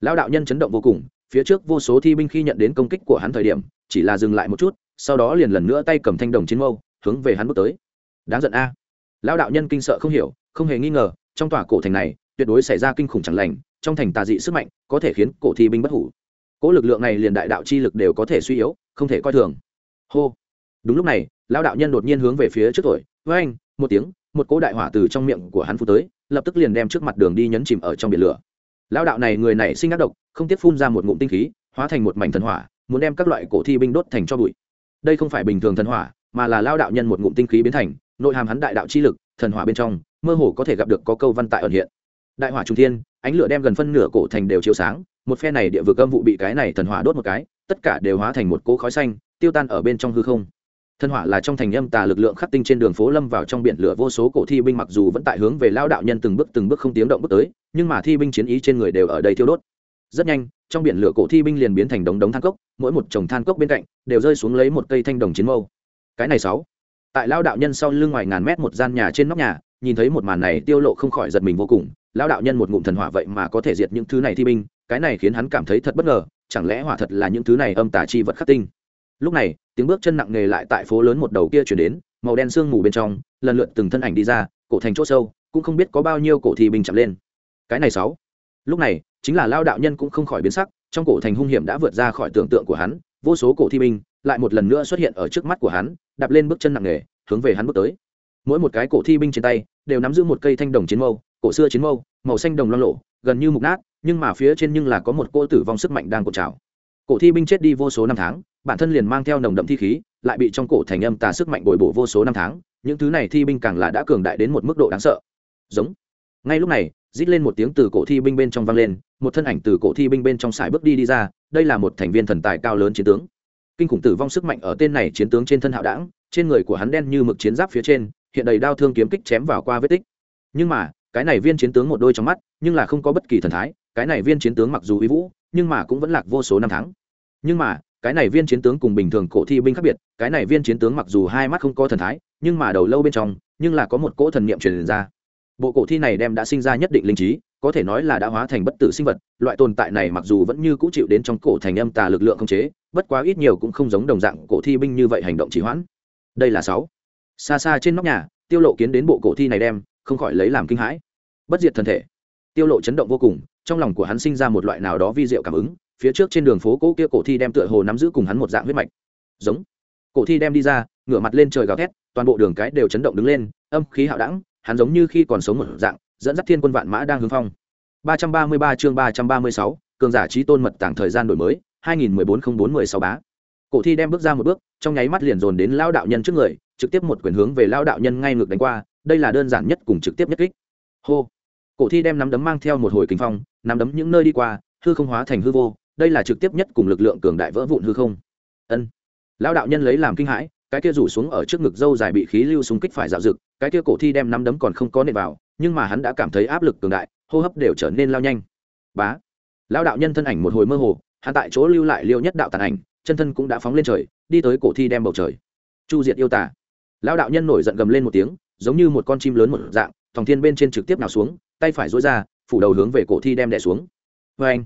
Lão đạo nhân chấn động vô cùng, phía trước vô số thi binh khi nhận đến công kích của hắn thời điểm, chỉ là dừng lại một chút, sau đó liền lần nữa tay cầm thanh đồng chiến mâu, hướng về hắn bước tới. Đáng giận a. Lão đạo nhân kinh sợ không hiểu, không hề nghi ngờ, trong tòa cổ thành này, tuyệt đối xảy ra kinh khủng chẳng lành, trong thành tà dị sức mạnh, có thể khiến cổ thi binh bất hủ cỗ lực lượng này liền đại đạo chi lực đều có thể suy yếu, không thể coi thường. Hô. Đúng lúc này, lão đạo nhân đột nhiên hướng về phía trước tuổi với anh một tiếng, một cỗ đại hỏa từ trong miệng của hắn phú tới, lập tức liền đem trước mặt đường đi nhấn chìm ở trong biển lửa. Lão đạo này người này sinh ác độc, không tiếp phun ra một ngụm tinh khí, hóa thành một mảnh thần hỏa, muốn đem các loại cổ thi binh đốt thành cho bụi. Đây không phải bình thường thần hỏa, mà là lao đạo nhân một ngụm tinh khí biến thành, nội hàm hắn đại đạo chi lực, thần hỏa bên trong, mơ hồ có thể gặp được có câu văn tại ẩn hiện. Đại hỏa trung thiên, ánh lửa đem gần phân nửa cổ thành đều chiếu sáng một phe này địa vực âm vụ bị cái này thần hỏa đốt một cái, tất cả đều hóa thành một cỗ khói xanh, tiêu tan ở bên trong hư không. Thần hỏa là trong thành âm tà lực lượng khắc tinh trên đường phố lâm vào trong biển lửa, vô số cổ thi binh mặc dù vẫn tại hướng về lao đạo nhân từng bước từng bước không tiếng động bước tới, nhưng mà thi binh chiến ý trên người đều ở đây thiêu đốt. Rất nhanh, trong biển lửa cổ thi binh liền biến thành đống đống than cốc, mỗi một chồng than cốc bên cạnh đều rơi xuống lấy một cây thanh đồng chiến mâu. Cái này sáu. Tại lao đạo nhân sau lưng ngoài ngàn mét một gian nhà trên nóc nhà, nhìn thấy một màn này tiêu lộ không khỏi giật mình vô cùng. Lao đạo nhân một ngụm thần hỏa vậy mà có thể diệt những thứ này thi binh cái này khiến hắn cảm thấy thật bất ngờ, chẳng lẽ hỏa thật là những thứ này âm tà chi vật khắc tinh? Lúc này, tiếng bước chân nặng nề lại tại phố lớn một đầu kia chuyển đến, màu đen sương mù bên trong, lần lượt từng thân ảnh đi ra, cổ thành chỗ sâu, cũng không biết có bao nhiêu cổ thi binh chậm lên. Cái này sáu. Lúc này, chính là lao đạo nhân cũng không khỏi biến sắc, trong cổ thành hung hiểm đã vượt ra khỏi tưởng tượng của hắn, vô số cổ thi binh lại một lần nữa xuất hiện ở trước mắt của hắn, đạp lên bước chân nặng nề, hướng về hắn bước tới. Mỗi một cái cổ thi binh trên tay, đều nắm giữ một cây thanh đồng chiến mâu, cổ xưa chiến mâu, màu xanh đồng loang lộ gần như mục nát nhưng mà phía trên nhưng là có một cô tử vong sức mạnh đang cột trào. Cổ thi binh chết đi vô số năm tháng, bản thân liền mang theo nồng đậm thi khí, lại bị trong cổ thành âm tà sức mạnh bồi bổ vô số năm tháng, những thứ này thi binh càng là đã cường đại đến một mức độ đáng sợ. Giống. Ngay lúc này, rít lên một tiếng từ cổ thi binh bên trong vang lên, một thân ảnh từ cổ thi binh bên trong sải bước đi đi ra, đây là một thành viên thần tài cao lớn chiến tướng. Kinh khủng tử vong sức mạnh ở tên này chiến tướng trên thân hạo đảng, trên người của hắn đen như mực chiến giáp phía trên, hiện đầy đao thương kiếm kích chém vào qua vết tích. Nhưng mà, cái này viên chiến tướng một đôi trong mắt, nhưng là không có bất kỳ thần thái cái này viên chiến tướng mặc dù uy vũ, nhưng mà cũng vẫn lạc vô số năm tháng. Nhưng mà, cái này viên chiến tướng cùng bình thường cổ thi binh khác biệt, cái này viên chiến tướng mặc dù hai mắt không có thần thái, nhưng mà đầu lâu bên trong, nhưng là có một cỗ thần niệm truyền ra. Bộ cổ thi này đem đã sinh ra nhất định linh trí, có thể nói là đã hóa thành bất tử sinh vật, loại tồn tại này mặc dù vẫn như cũ chịu đến trong cổ thành âm tà lực lượng không chế, bất quá ít nhiều cũng không giống đồng dạng cổ thi binh như vậy hành động chỉ hoãn. Đây là sáu. Xa xa trên nóc nhà, tiêu lộ kiến đến bộ cổ thi này đem, không khỏi lấy làm kinh hãi. Bất diệt thân thể. Tiêu lộ chấn động vô cùng trong lòng của hắn sinh ra một loại nào đó vi diệu cảm ứng phía trước trên đường phố cỗ kia cổ thi đem tựa hồ nắm giữ cùng hắn một dạng huyết mạch. Giống. Cổ thi đem đi ra ngửa mặt lên trời gào thét toàn bộ đường cái đều chấn động đứng lên âm khí hạo đẳng hắn giống như khi còn sống một dạng dẫn dắt thiên quân vạn mã đang hướng phong. 333 chương 336, cường giả trí tôn mật tảng thời gian đổi mới 2014-04-16 bá. Cổ thi đem bước ra một bước trong nháy mắt liền dồn đến lao đạo nhân trước người trực tiếp một quyền hướng về lao đạo nhân ngay ngược đánh qua đây là đơn giản nhất cùng trực tiếp nhất kích. Hô. Cổ thi đem nắm đấm mang theo một hồi kinh phong nắm đấm những nơi đi qua, hư không hóa thành hư vô, đây là trực tiếp nhất cùng lực lượng cường đại vỡ vụn hư không. Ân. Lão đạo nhân lấy làm kinh hãi, cái kia rủ xuống ở trước ngực dâu dài bị khí lưu súng kích phải dạo rực, cái kia cổ thi đem nắm đấm còn không có nện vào, nhưng mà hắn đã cảm thấy áp lực cường đại, hô hấp đều trở nên lao nhanh. Bá. Lão đạo nhân thân ảnh một hồi mơ hồ, hắn tại chỗ lưu lại liêu nhất đạo tàn ảnh, chân thân cũng đã phóng lên trời, đi tới cổ thi đem bầu trời. Chu diệt yêu tả lão đạo nhân nổi giận gầm lên một tiếng, giống như một con chim lớn một dạng thòng thiên bên trên trực tiếp nào xuống, tay phải dối ra phủ đầu hướng về cổ thi đem đẻ xuống. Vê anh,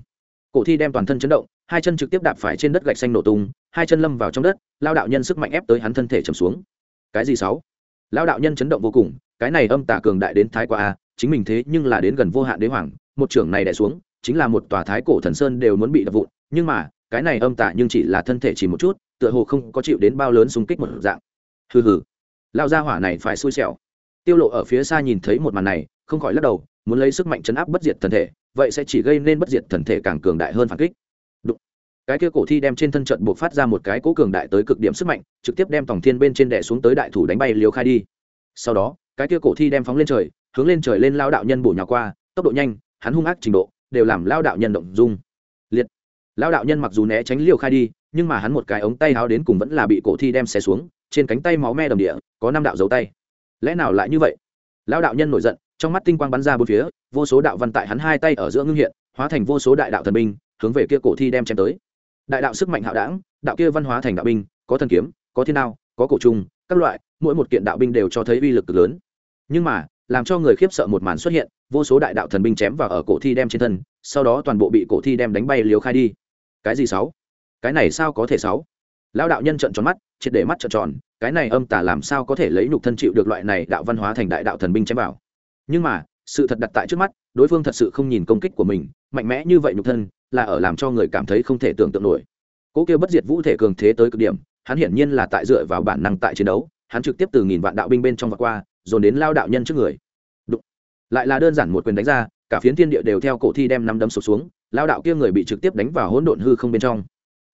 cổ thi đem toàn thân chấn động, hai chân trực tiếp đạp phải trên đất gạch xanh nổ tung, hai chân lâm vào trong đất, lao đạo nhân sức mạnh ép tới hắn thân thể trầm xuống. Cái gì sáu? Lao đạo nhân chấn động vô cùng, cái này âm tả cường đại đến thái quá a, chính mình thế nhưng là đến gần vô hạn đế hoàng, một trưởng này đẻ xuống, chính là một tòa thái cổ thần sơn đều muốn bị đập vụn, nhưng mà, cái này âm tả nhưng chỉ là thân thể chỉ một chút, tựa hồ không có chịu đến bao lớn xung kích một dạng. Hừ hừ, lao gia hỏa này phải xui xẻo. Tiêu lộ ở phía xa nhìn thấy một màn này, không khỏi lắc đầu muốn lấy sức mạnh chấn áp bất diệt thần thể, vậy sẽ chỉ gây nên bất diệt thần thể càng cường đại hơn phản kích. Đụng. cái kia cổ thi đem trên thân trận buộc phát ra một cái cố cường đại tới cực điểm sức mạnh, trực tiếp đem tổng thiên bên trên đè xuống tới đại thủ đánh bay liều khai đi. Sau đó, cái kia cổ thi đem phóng lên trời, hướng lên trời lên lao đạo nhân bổ nhào qua, tốc độ nhanh, hắn hung ác trình độ, đều làm lao đạo nhân động dung. Liệt. Lao đạo nhân mặc dù né tránh liều khai đi, nhưng mà hắn một cái ống tay háo đến cùng vẫn là bị cổ thi đem xé xuống, trên cánh tay máu me đầm địa, có năm đạo dấu tay. Lẽ nào lại như vậy? Lao đạo nhân nổi giận trong mắt tinh quang bắn ra bốn phía, vô số đạo văn tại hắn hai tay ở giữa ngưng hiện, hóa thành vô số đại đạo thần binh, hướng về kia cổ thi đem chém tới. Đại đạo sức mạnh hạo đảng, đạo kia văn hóa thành đạo binh, có thần kiếm, có thiên đao, có cổ trung các loại, mỗi một kiện đạo binh đều cho thấy uy lực cực lớn. Nhưng mà, làm cho người khiếp sợ một màn xuất hiện, vô số đại đạo thần binh chém vào ở cổ thi đem trên thân, sau đó toàn bộ bị cổ thi đem đánh bay liều khai đi. Cái gì sáu? Cái này sao có thể sáu? Lão đạo nhân trợn tròn mắt, triệt để mắt trợn tròn, cái này âm tả làm sao có thể lấy nhục thân chịu được loại này đạo văn hóa thành đại đạo thần binh chém vào? Nhưng mà, sự thật đặt tại trước mắt, đối phương thật sự không nhìn công kích của mình, mạnh mẽ như vậy nhục thân, là ở làm cho người cảm thấy không thể tưởng tượng nổi. Cỗ kia bất diệt vũ thể cường thế tới cực điểm, hắn hiển nhiên là tại dựa vào bản năng tại chiến đấu, hắn trực tiếp từ nghìn vạn đạo binh bên trong và qua, dồn đến lao đạo nhân trước người. Đụng. lại là đơn giản một quyền đánh ra, cả phiến thiên địa đều theo cổ thi đem năm đấm sụp xuống, lao đạo kia người bị trực tiếp đánh vào hỗn độn hư không bên trong.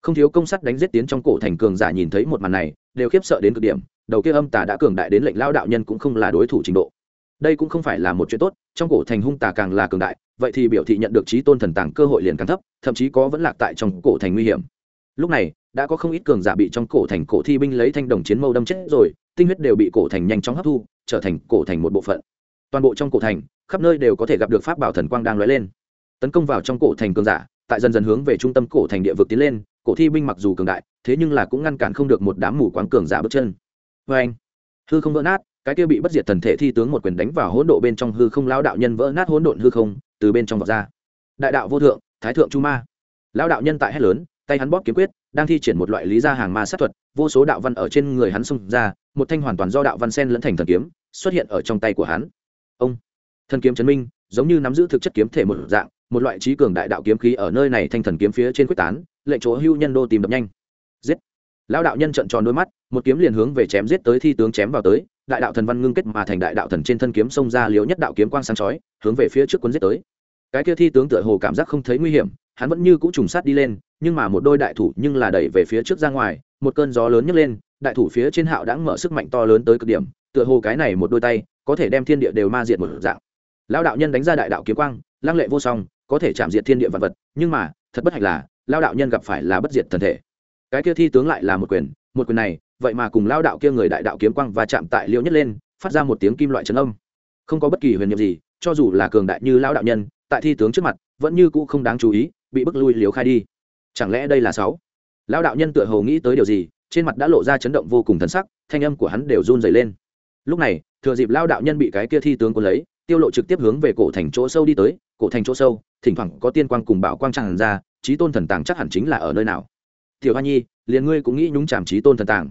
Không thiếu công sắt đánh giết tiến trong cổ thành cường giả nhìn thấy một màn này, đều khiếp sợ đến cực điểm, đầu kia âm tà đã cường đại đến lệnh lao đạo nhân cũng không là đối thủ trình độ đây cũng không phải là một chuyện tốt, trong cổ thành hung tà càng là cường đại, vậy thì biểu thị nhận được trí tôn thần tàng cơ hội liền càng thấp, thậm chí có vẫn lạc tại trong cổ thành nguy hiểm. Lúc này, đã có không ít cường giả bị trong cổ thành cổ thi binh lấy thanh đồng chiến mâu đâm chết rồi, tinh huyết đều bị cổ thành nhanh chóng hấp thu, trở thành cổ thành một bộ phận. Toàn bộ trong cổ thành, khắp nơi đều có thể gặp được pháp bảo thần quang đang lóe lên. Tấn công vào trong cổ thành cường giả, tại dần dần hướng về trung tâm cổ thành địa vực tiến lên, cổ thi binh mặc dù cường đại, thế nhưng là cũng ngăn cản không được một đám mù quáng cường giả bước chân. Vê anh. Hư không vỡ nát cái kia bị bất diệt thần thể thi tướng một quyền đánh vào hỗn độ bên trong hư không lao đạo nhân vỡ nát hỗn độn hư không, từ bên trong vọt ra. Đại đạo vô thượng, thái thượng chu ma. Lao đạo nhân tại hét lớn, tay hắn bóp kiếm quyết, đang thi triển một loại lý gia hàng ma sát thuật, vô số đạo văn ở trên người hắn xung ra, một thanh hoàn toàn do đạo văn sen lẫn thành thần kiếm, xuất hiện ở trong tay của hắn. Ông, thần kiếm chấn minh, giống như nắm giữ thực chất kiếm thể một dạng, một loại trí cường đại đạo kiếm khí ở nơi này thanh thần kiếm phía trên quyết tán, lệnh chỗ hưu nhân đô tìm đập nhanh lão đạo nhân trợn tròn đôi mắt, một kiếm liền hướng về chém giết tới thi tướng chém vào tới, đại đạo thần văn ngưng kết mà thành đại đạo thần trên thân kiếm xông ra liếu nhất đạo kiếm quang sáng chói, hướng về phía trước quân giết tới. Cái kia thi tướng tựa hồ cảm giác không thấy nguy hiểm, hắn vẫn như cũ trùng sát đi lên, nhưng mà một đôi đại thủ nhưng là đẩy về phía trước ra ngoài, một cơn gió lớn nhấc lên, đại thủ phía trên hạo đã mở sức mạnh to lớn tới cực điểm, tựa hồ cái này một đôi tay, có thể đem thiên địa đều ma diệt một dạng. Lão đạo nhân đánh ra đại đạo kiếm quang, lăng lệ vô song, có thể chạm diệt thiên địa vật vật, nhưng mà, thật bất hạnh là, Lão đạo nhân gặp phải là bất diệt thần thể cái kia thi tướng lại là một quyền một quyền này, vậy mà cùng lao đạo kia người đại đạo kiếm quang và chạm tại liêu nhất lên, phát ra một tiếng kim loại trấn âm. Không có bất kỳ huyền nhiệm gì, cho dù là cường đại như lao đạo nhân, tại thi tướng trước mặt, vẫn như cũ không đáng chú ý, bị bức lui liều khai đi. Chẳng lẽ đây là sáu? Lao đạo nhân tựa hồ nghĩ tới điều gì, trên mặt đã lộ ra chấn động vô cùng thần sắc, thanh âm của hắn đều run dày lên. Lúc này, thừa dịp lao đạo nhân bị cái kia thi tướng cuốn lấy, tiêu lộ trực tiếp hướng về cổ thành chỗ sâu đi tới, cổ thành chỗ sâu, thỉnh thoảng có tiên quang cùng bảo quang tràn ra trí tôn thần tàng chắc hẳn chính là ở nơi nào? Tiểu hoa nhi, liền ngươi cũng nghĩ nhúng chàm trí tôn thần tàng.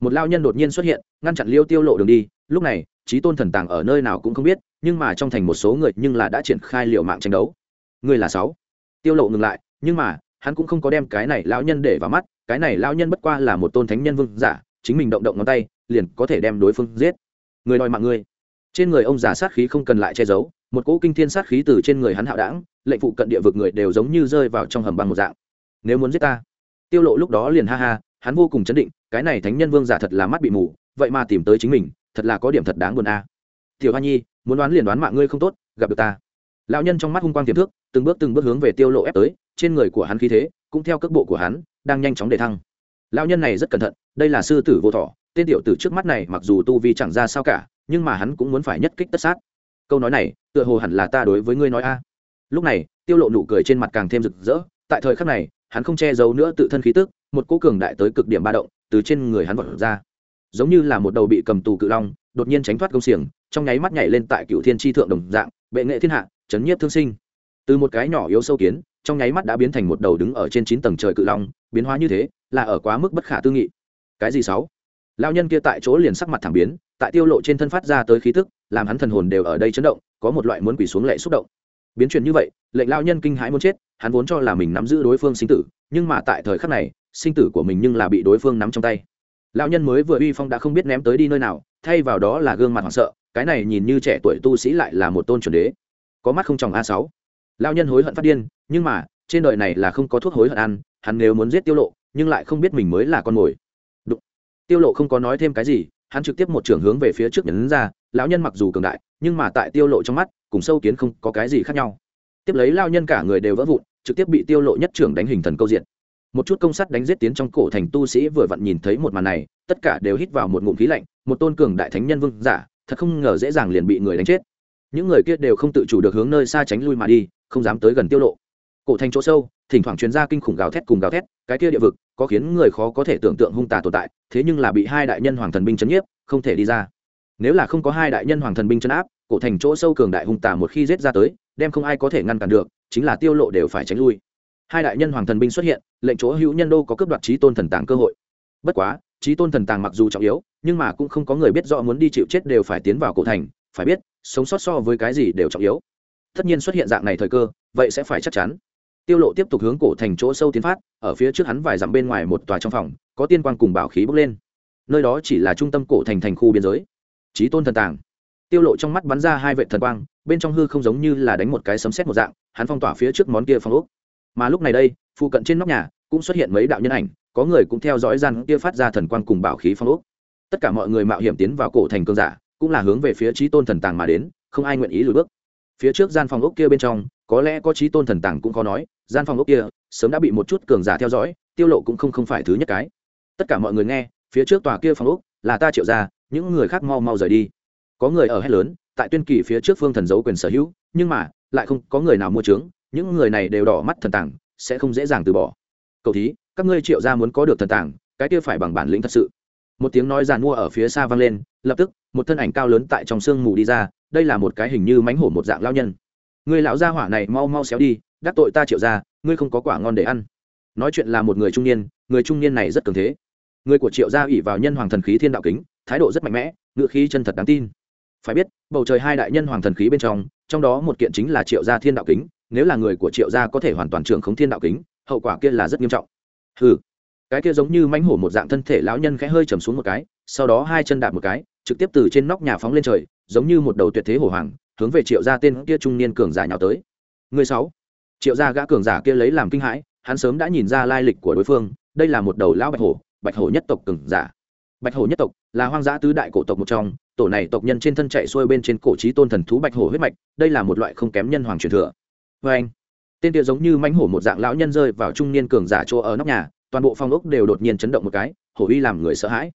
Một lao nhân đột nhiên xuất hiện, ngăn chặn liêu tiêu lộ đường đi. Lúc này, trí tôn thần tàng ở nơi nào cũng không biết, nhưng mà trong thành một số người nhưng là đã triển khai liệu mạng tranh đấu. Người là sáu. Tiêu lộ ngừng lại, nhưng mà, hắn cũng không có đem cái này lão nhân để vào mắt, cái này lão nhân bất qua là một tôn thánh nhân vương giả, chính mình động động ngón tay, liền có thể đem đối phương giết. Người đòi mạng ngươi. Trên người ông giả sát khí không cần lại che giấu, một cỗ kinh thiên sát khí từ trên người hắn hạo đảng, lệnh phụ cận địa vực người đều giống như rơi vào trong hầm băng một dạng. Nếu muốn giết ta tiêu lộ lúc đó liền ha ha, hắn vô cùng chấn định, cái này thánh nhân vương giả thật là mắt bị mù, vậy mà tìm tới chính mình, thật là có điểm thật đáng buồn a. Tiểu hoa nhi, muốn đoán liền đoán mạng ngươi không tốt, gặp được ta. Lão nhân trong mắt hung quang tiềm thước từng bước từng bước hướng về tiêu lộ ép tới, trên người của hắn khí thế, cũng theo cước bộ của hắn, đang nhanh chóng để thăng. Lão nhân này rất cẩn thận, đây là sư tử vô thọ, tên tiểu tử trước mắt này mặc dù tu vi chẳng ra sao cả, nhưng mà hắn cũng muốn phải nhất kích tất sát. Câu nói này, tựa hồ hẳn là ta đối với ngươi nói a. Lúc này, tiêu lộ nụ cười trên mặt càng thêm rực rỡ, tại thời khắc này hắn không che giấu nữa tự thân khí tức, một cỗ cường đại tới cực điểm ba động từ trên người hắn vọt ra. Giống như là một đầu bị cầm tù cự long, đột nhiên tránh thoát công xiềng, trong nháy mắt nhảy lên tại cựu thiên tri thượng đồng dạng, bệ nghệ thiên hạ, chấn nhiếp thương sinh. Từ một cái nhỏ yếu sâu kiến, trong nháy mắt đã biến thành một đầu đứng ở trên chín tầng trời cự long, biến hóa như thế, là ở quá mức bất khả tư nghị. Cái gì sáu? Lao nhân kia tại chỗ liền sắc mặt thảm biến, tại tiêu lộ trên thân phát ra tới khí tức, làm hắn thần hồn đều ở đây chấn động, có một loại muốn quỳ xuống lệ xúc động biến chuyển như vậy, lệnh lao nhân kinh hãi muốn chết, hắn vốn cho là mình nắm giữ đối phương sinh tử, nhưng mà tại thời khắc này, sinh tử của mình nhưng là bị đối phương nắm trong tay. Lão nhân mới vừa uy phong đã không biết ném tới đi nơi nào, thay vào đó là gương mặt hoảng sợ, cái này nhìn như trẻ tuổi tu sĩ lại là một tôn chuẩn đế. Có mắt không tròng a sáu. Lão nhân hối hận phát điên, nhưng mà, trên đời này là không có thuốc hối hận ăn, hắn nếu muốn giết tiêu lộ, nhưng lại không biết mình mới là con mồi. Đụng. tiêu lộ không có nói thêm cái gì, hắn trực tiếp một trường hướng về phía trước nhấn ra, lão nhân mặc dù cường đại, nhưng mà tại tiêu lộ trong mắt cùng sâu kiến không có cái gì khác nhau. Tiếp lấy lao nhân cả người đều vỡ vụn, trực tiếp bị tiêu lộ nhất trưởng đánh hình thần câu diện. Một chút công sắt đánh giết tiến trong cổ thành tu sĩ vừa vặn nhìn thấy một màn này, tất cả đều hít vào một ngụm khí lạnh, một tôn cường đại thánh nhân vương giả, thật không ngờ dễ dàng liền bị người đánh chết. Những người kia đều không tự chủ được hướng nơi xa tránh lui mà đi, không dám tới gần tiêu lộ. Cổ thành chỗ sâu, thỉnh thoảng chuyên gia kinh khủng gào thét cùng gào thét, cái kia địa vực, có khiến người khó có thể tưởng tượng hung tà tồn tại, thế nhưng là bị hai đại nhân hoàng thần binh chấn nhiếp, không thể đi ra. Nếu là không có hai đại nhân hoàng thần binh chấn áp cổ thành chỗ sâu cường đại hung tà một khi giết ra tới, đem không ai có thể ngăn cản được, chính là tiêu lộ đều phải tránh lui. Hai đại nhân hoàng thần binh xuất hiện, lệnh chỗ hữu nhân đô có cướp đoạt trí tôn thần tàng cơ hội. Bất quá, trí tôn thần tàng mặc dù trọng yếu, nhưng mà cũng không có người biết rõ muốn đi chịu chết đều phải tiến vào cổ thành, phải biết, sống sót so với cái gì đều trọng yếu. Tất nhiên xuất hiện dạng này thời cơ, vậy sẽ phải chắc chắn. Tiêu lộ tiếp tục hướng cổ thành chỗ sâu tiến phát, ở phía trước hắn vài dặm bên ngoài một tòa trong phòng, có tiên quang cùng bảo khí bốc lên. Nơi đó chỉ là trung tâm cổ thành thành khu biên giới. Trí tôn thần tàng tiêu lộ trong mắt bắn ra hai vệ thần quang, bên trong hư không giống như là đánh một cái sấm sét một dạng, hắn phong tỏa phía trước món kia phong ốc. Mà lúc này đây, phụ cận trên nóc nhà cũng xuất hiện mấy đạo nhân ảnh, có người cũng theo dõi gian kia phát ra thần quang cùng bảo khí phong ốc. Tất cả mọi người mạo hiểm tiến vào cổ thành cương giả, cũng là hướng về phía trí tôn thần tàng mà đến, không ai nguyện ý lùi bước. Phía trước gian phòng ốc kia bên trong, có lẽ có trí tôn thần tàng cũng khó nói, gian phòng ốc kia sớm đã bị một chút cường giả theo dõi, tiêu lộ cũng không không phải thứ nhất cái. Tất cả mọi người nghe, phía trước tòa kia phòng ốc là ta triệu ra, những người khác mau mau rời đi có người ở hết lớn, tại tuyên kỳ phía trước phương thần giấu quyền sở hữu, nhưng mà, lại không có người nào mua trướng những người này đều đỏ mắt thần tàng sẽ không dễ dàng từ bỏ. Cầu thí, các ngươi triệu ra muốn có được thần tàng cái kia phải bằng bản lĩnh thật sự. Một tiếng nói giàn mua ở phía xa vang lên, lập tức, một thân ảnh cao lớn tại trong sương mù đi ra, đây là một cái hình như mánh hổ một dạng lao nhân. Người lão gia hỏa này mau mau xéo đi, đắc tội ta triệu ra ngươi không có quả ngon để ăn. Nói chuyện là một người trung niên, người trung niên này rất cường thế. Người của triệu gia ủy vào nhân hoàng thần khí thiên đạo kính, thái độ rất mạnh mẽ, ngựa khí chân thật đáng tin phải biết, bầu trời hai đại nhân hoàng thần khí bên trong trong đó một kiện chính là triệu gia thiên đạo kính, nếu là người của triệu gia có thể hoàn toàn trưởng khống thiên đạo kính, hậu quả kia là rất nghiêm trọng. Ừ cái kia giống như mãnh hổ một dạng thân thể lão nhân khẽ hơi chầm xuống một cái, sau đó hai chân đạp một cái, trực tiếp từ trên nóc nhà phóng lên trời, giống như một đầu tuyệt thế hổ hoàng, hướng về triệu gia tên kia trung niên cường giả nhào tới. Người sáu. Triệu gia gã cường giả kia lấy làm kinh hãi, hắn sớm đã nhìn ra lai lịch của đối phương, đây là một đầu lão bạch hổ bạch hổ nhất tộc cường giả. Bạch hổ nhất tộc là hoang dã tứ đại cổ tộc một trong tổ này tộc nhân trên thân chạy xuôi bên trên cổ trí tôn thần thú bạch hổ huyết mạch, đây là một loại không kém nhân hoàng truyền thừa. Vê anh. Tên kia giống như mãnh hổ một dạng lão nhân rơi vào trung niên cường giả chỗ ở nóc nhà, toàn bộ phong ốc đều đột nhiên chấn động một cái, hổ uy làm người sợ hãi.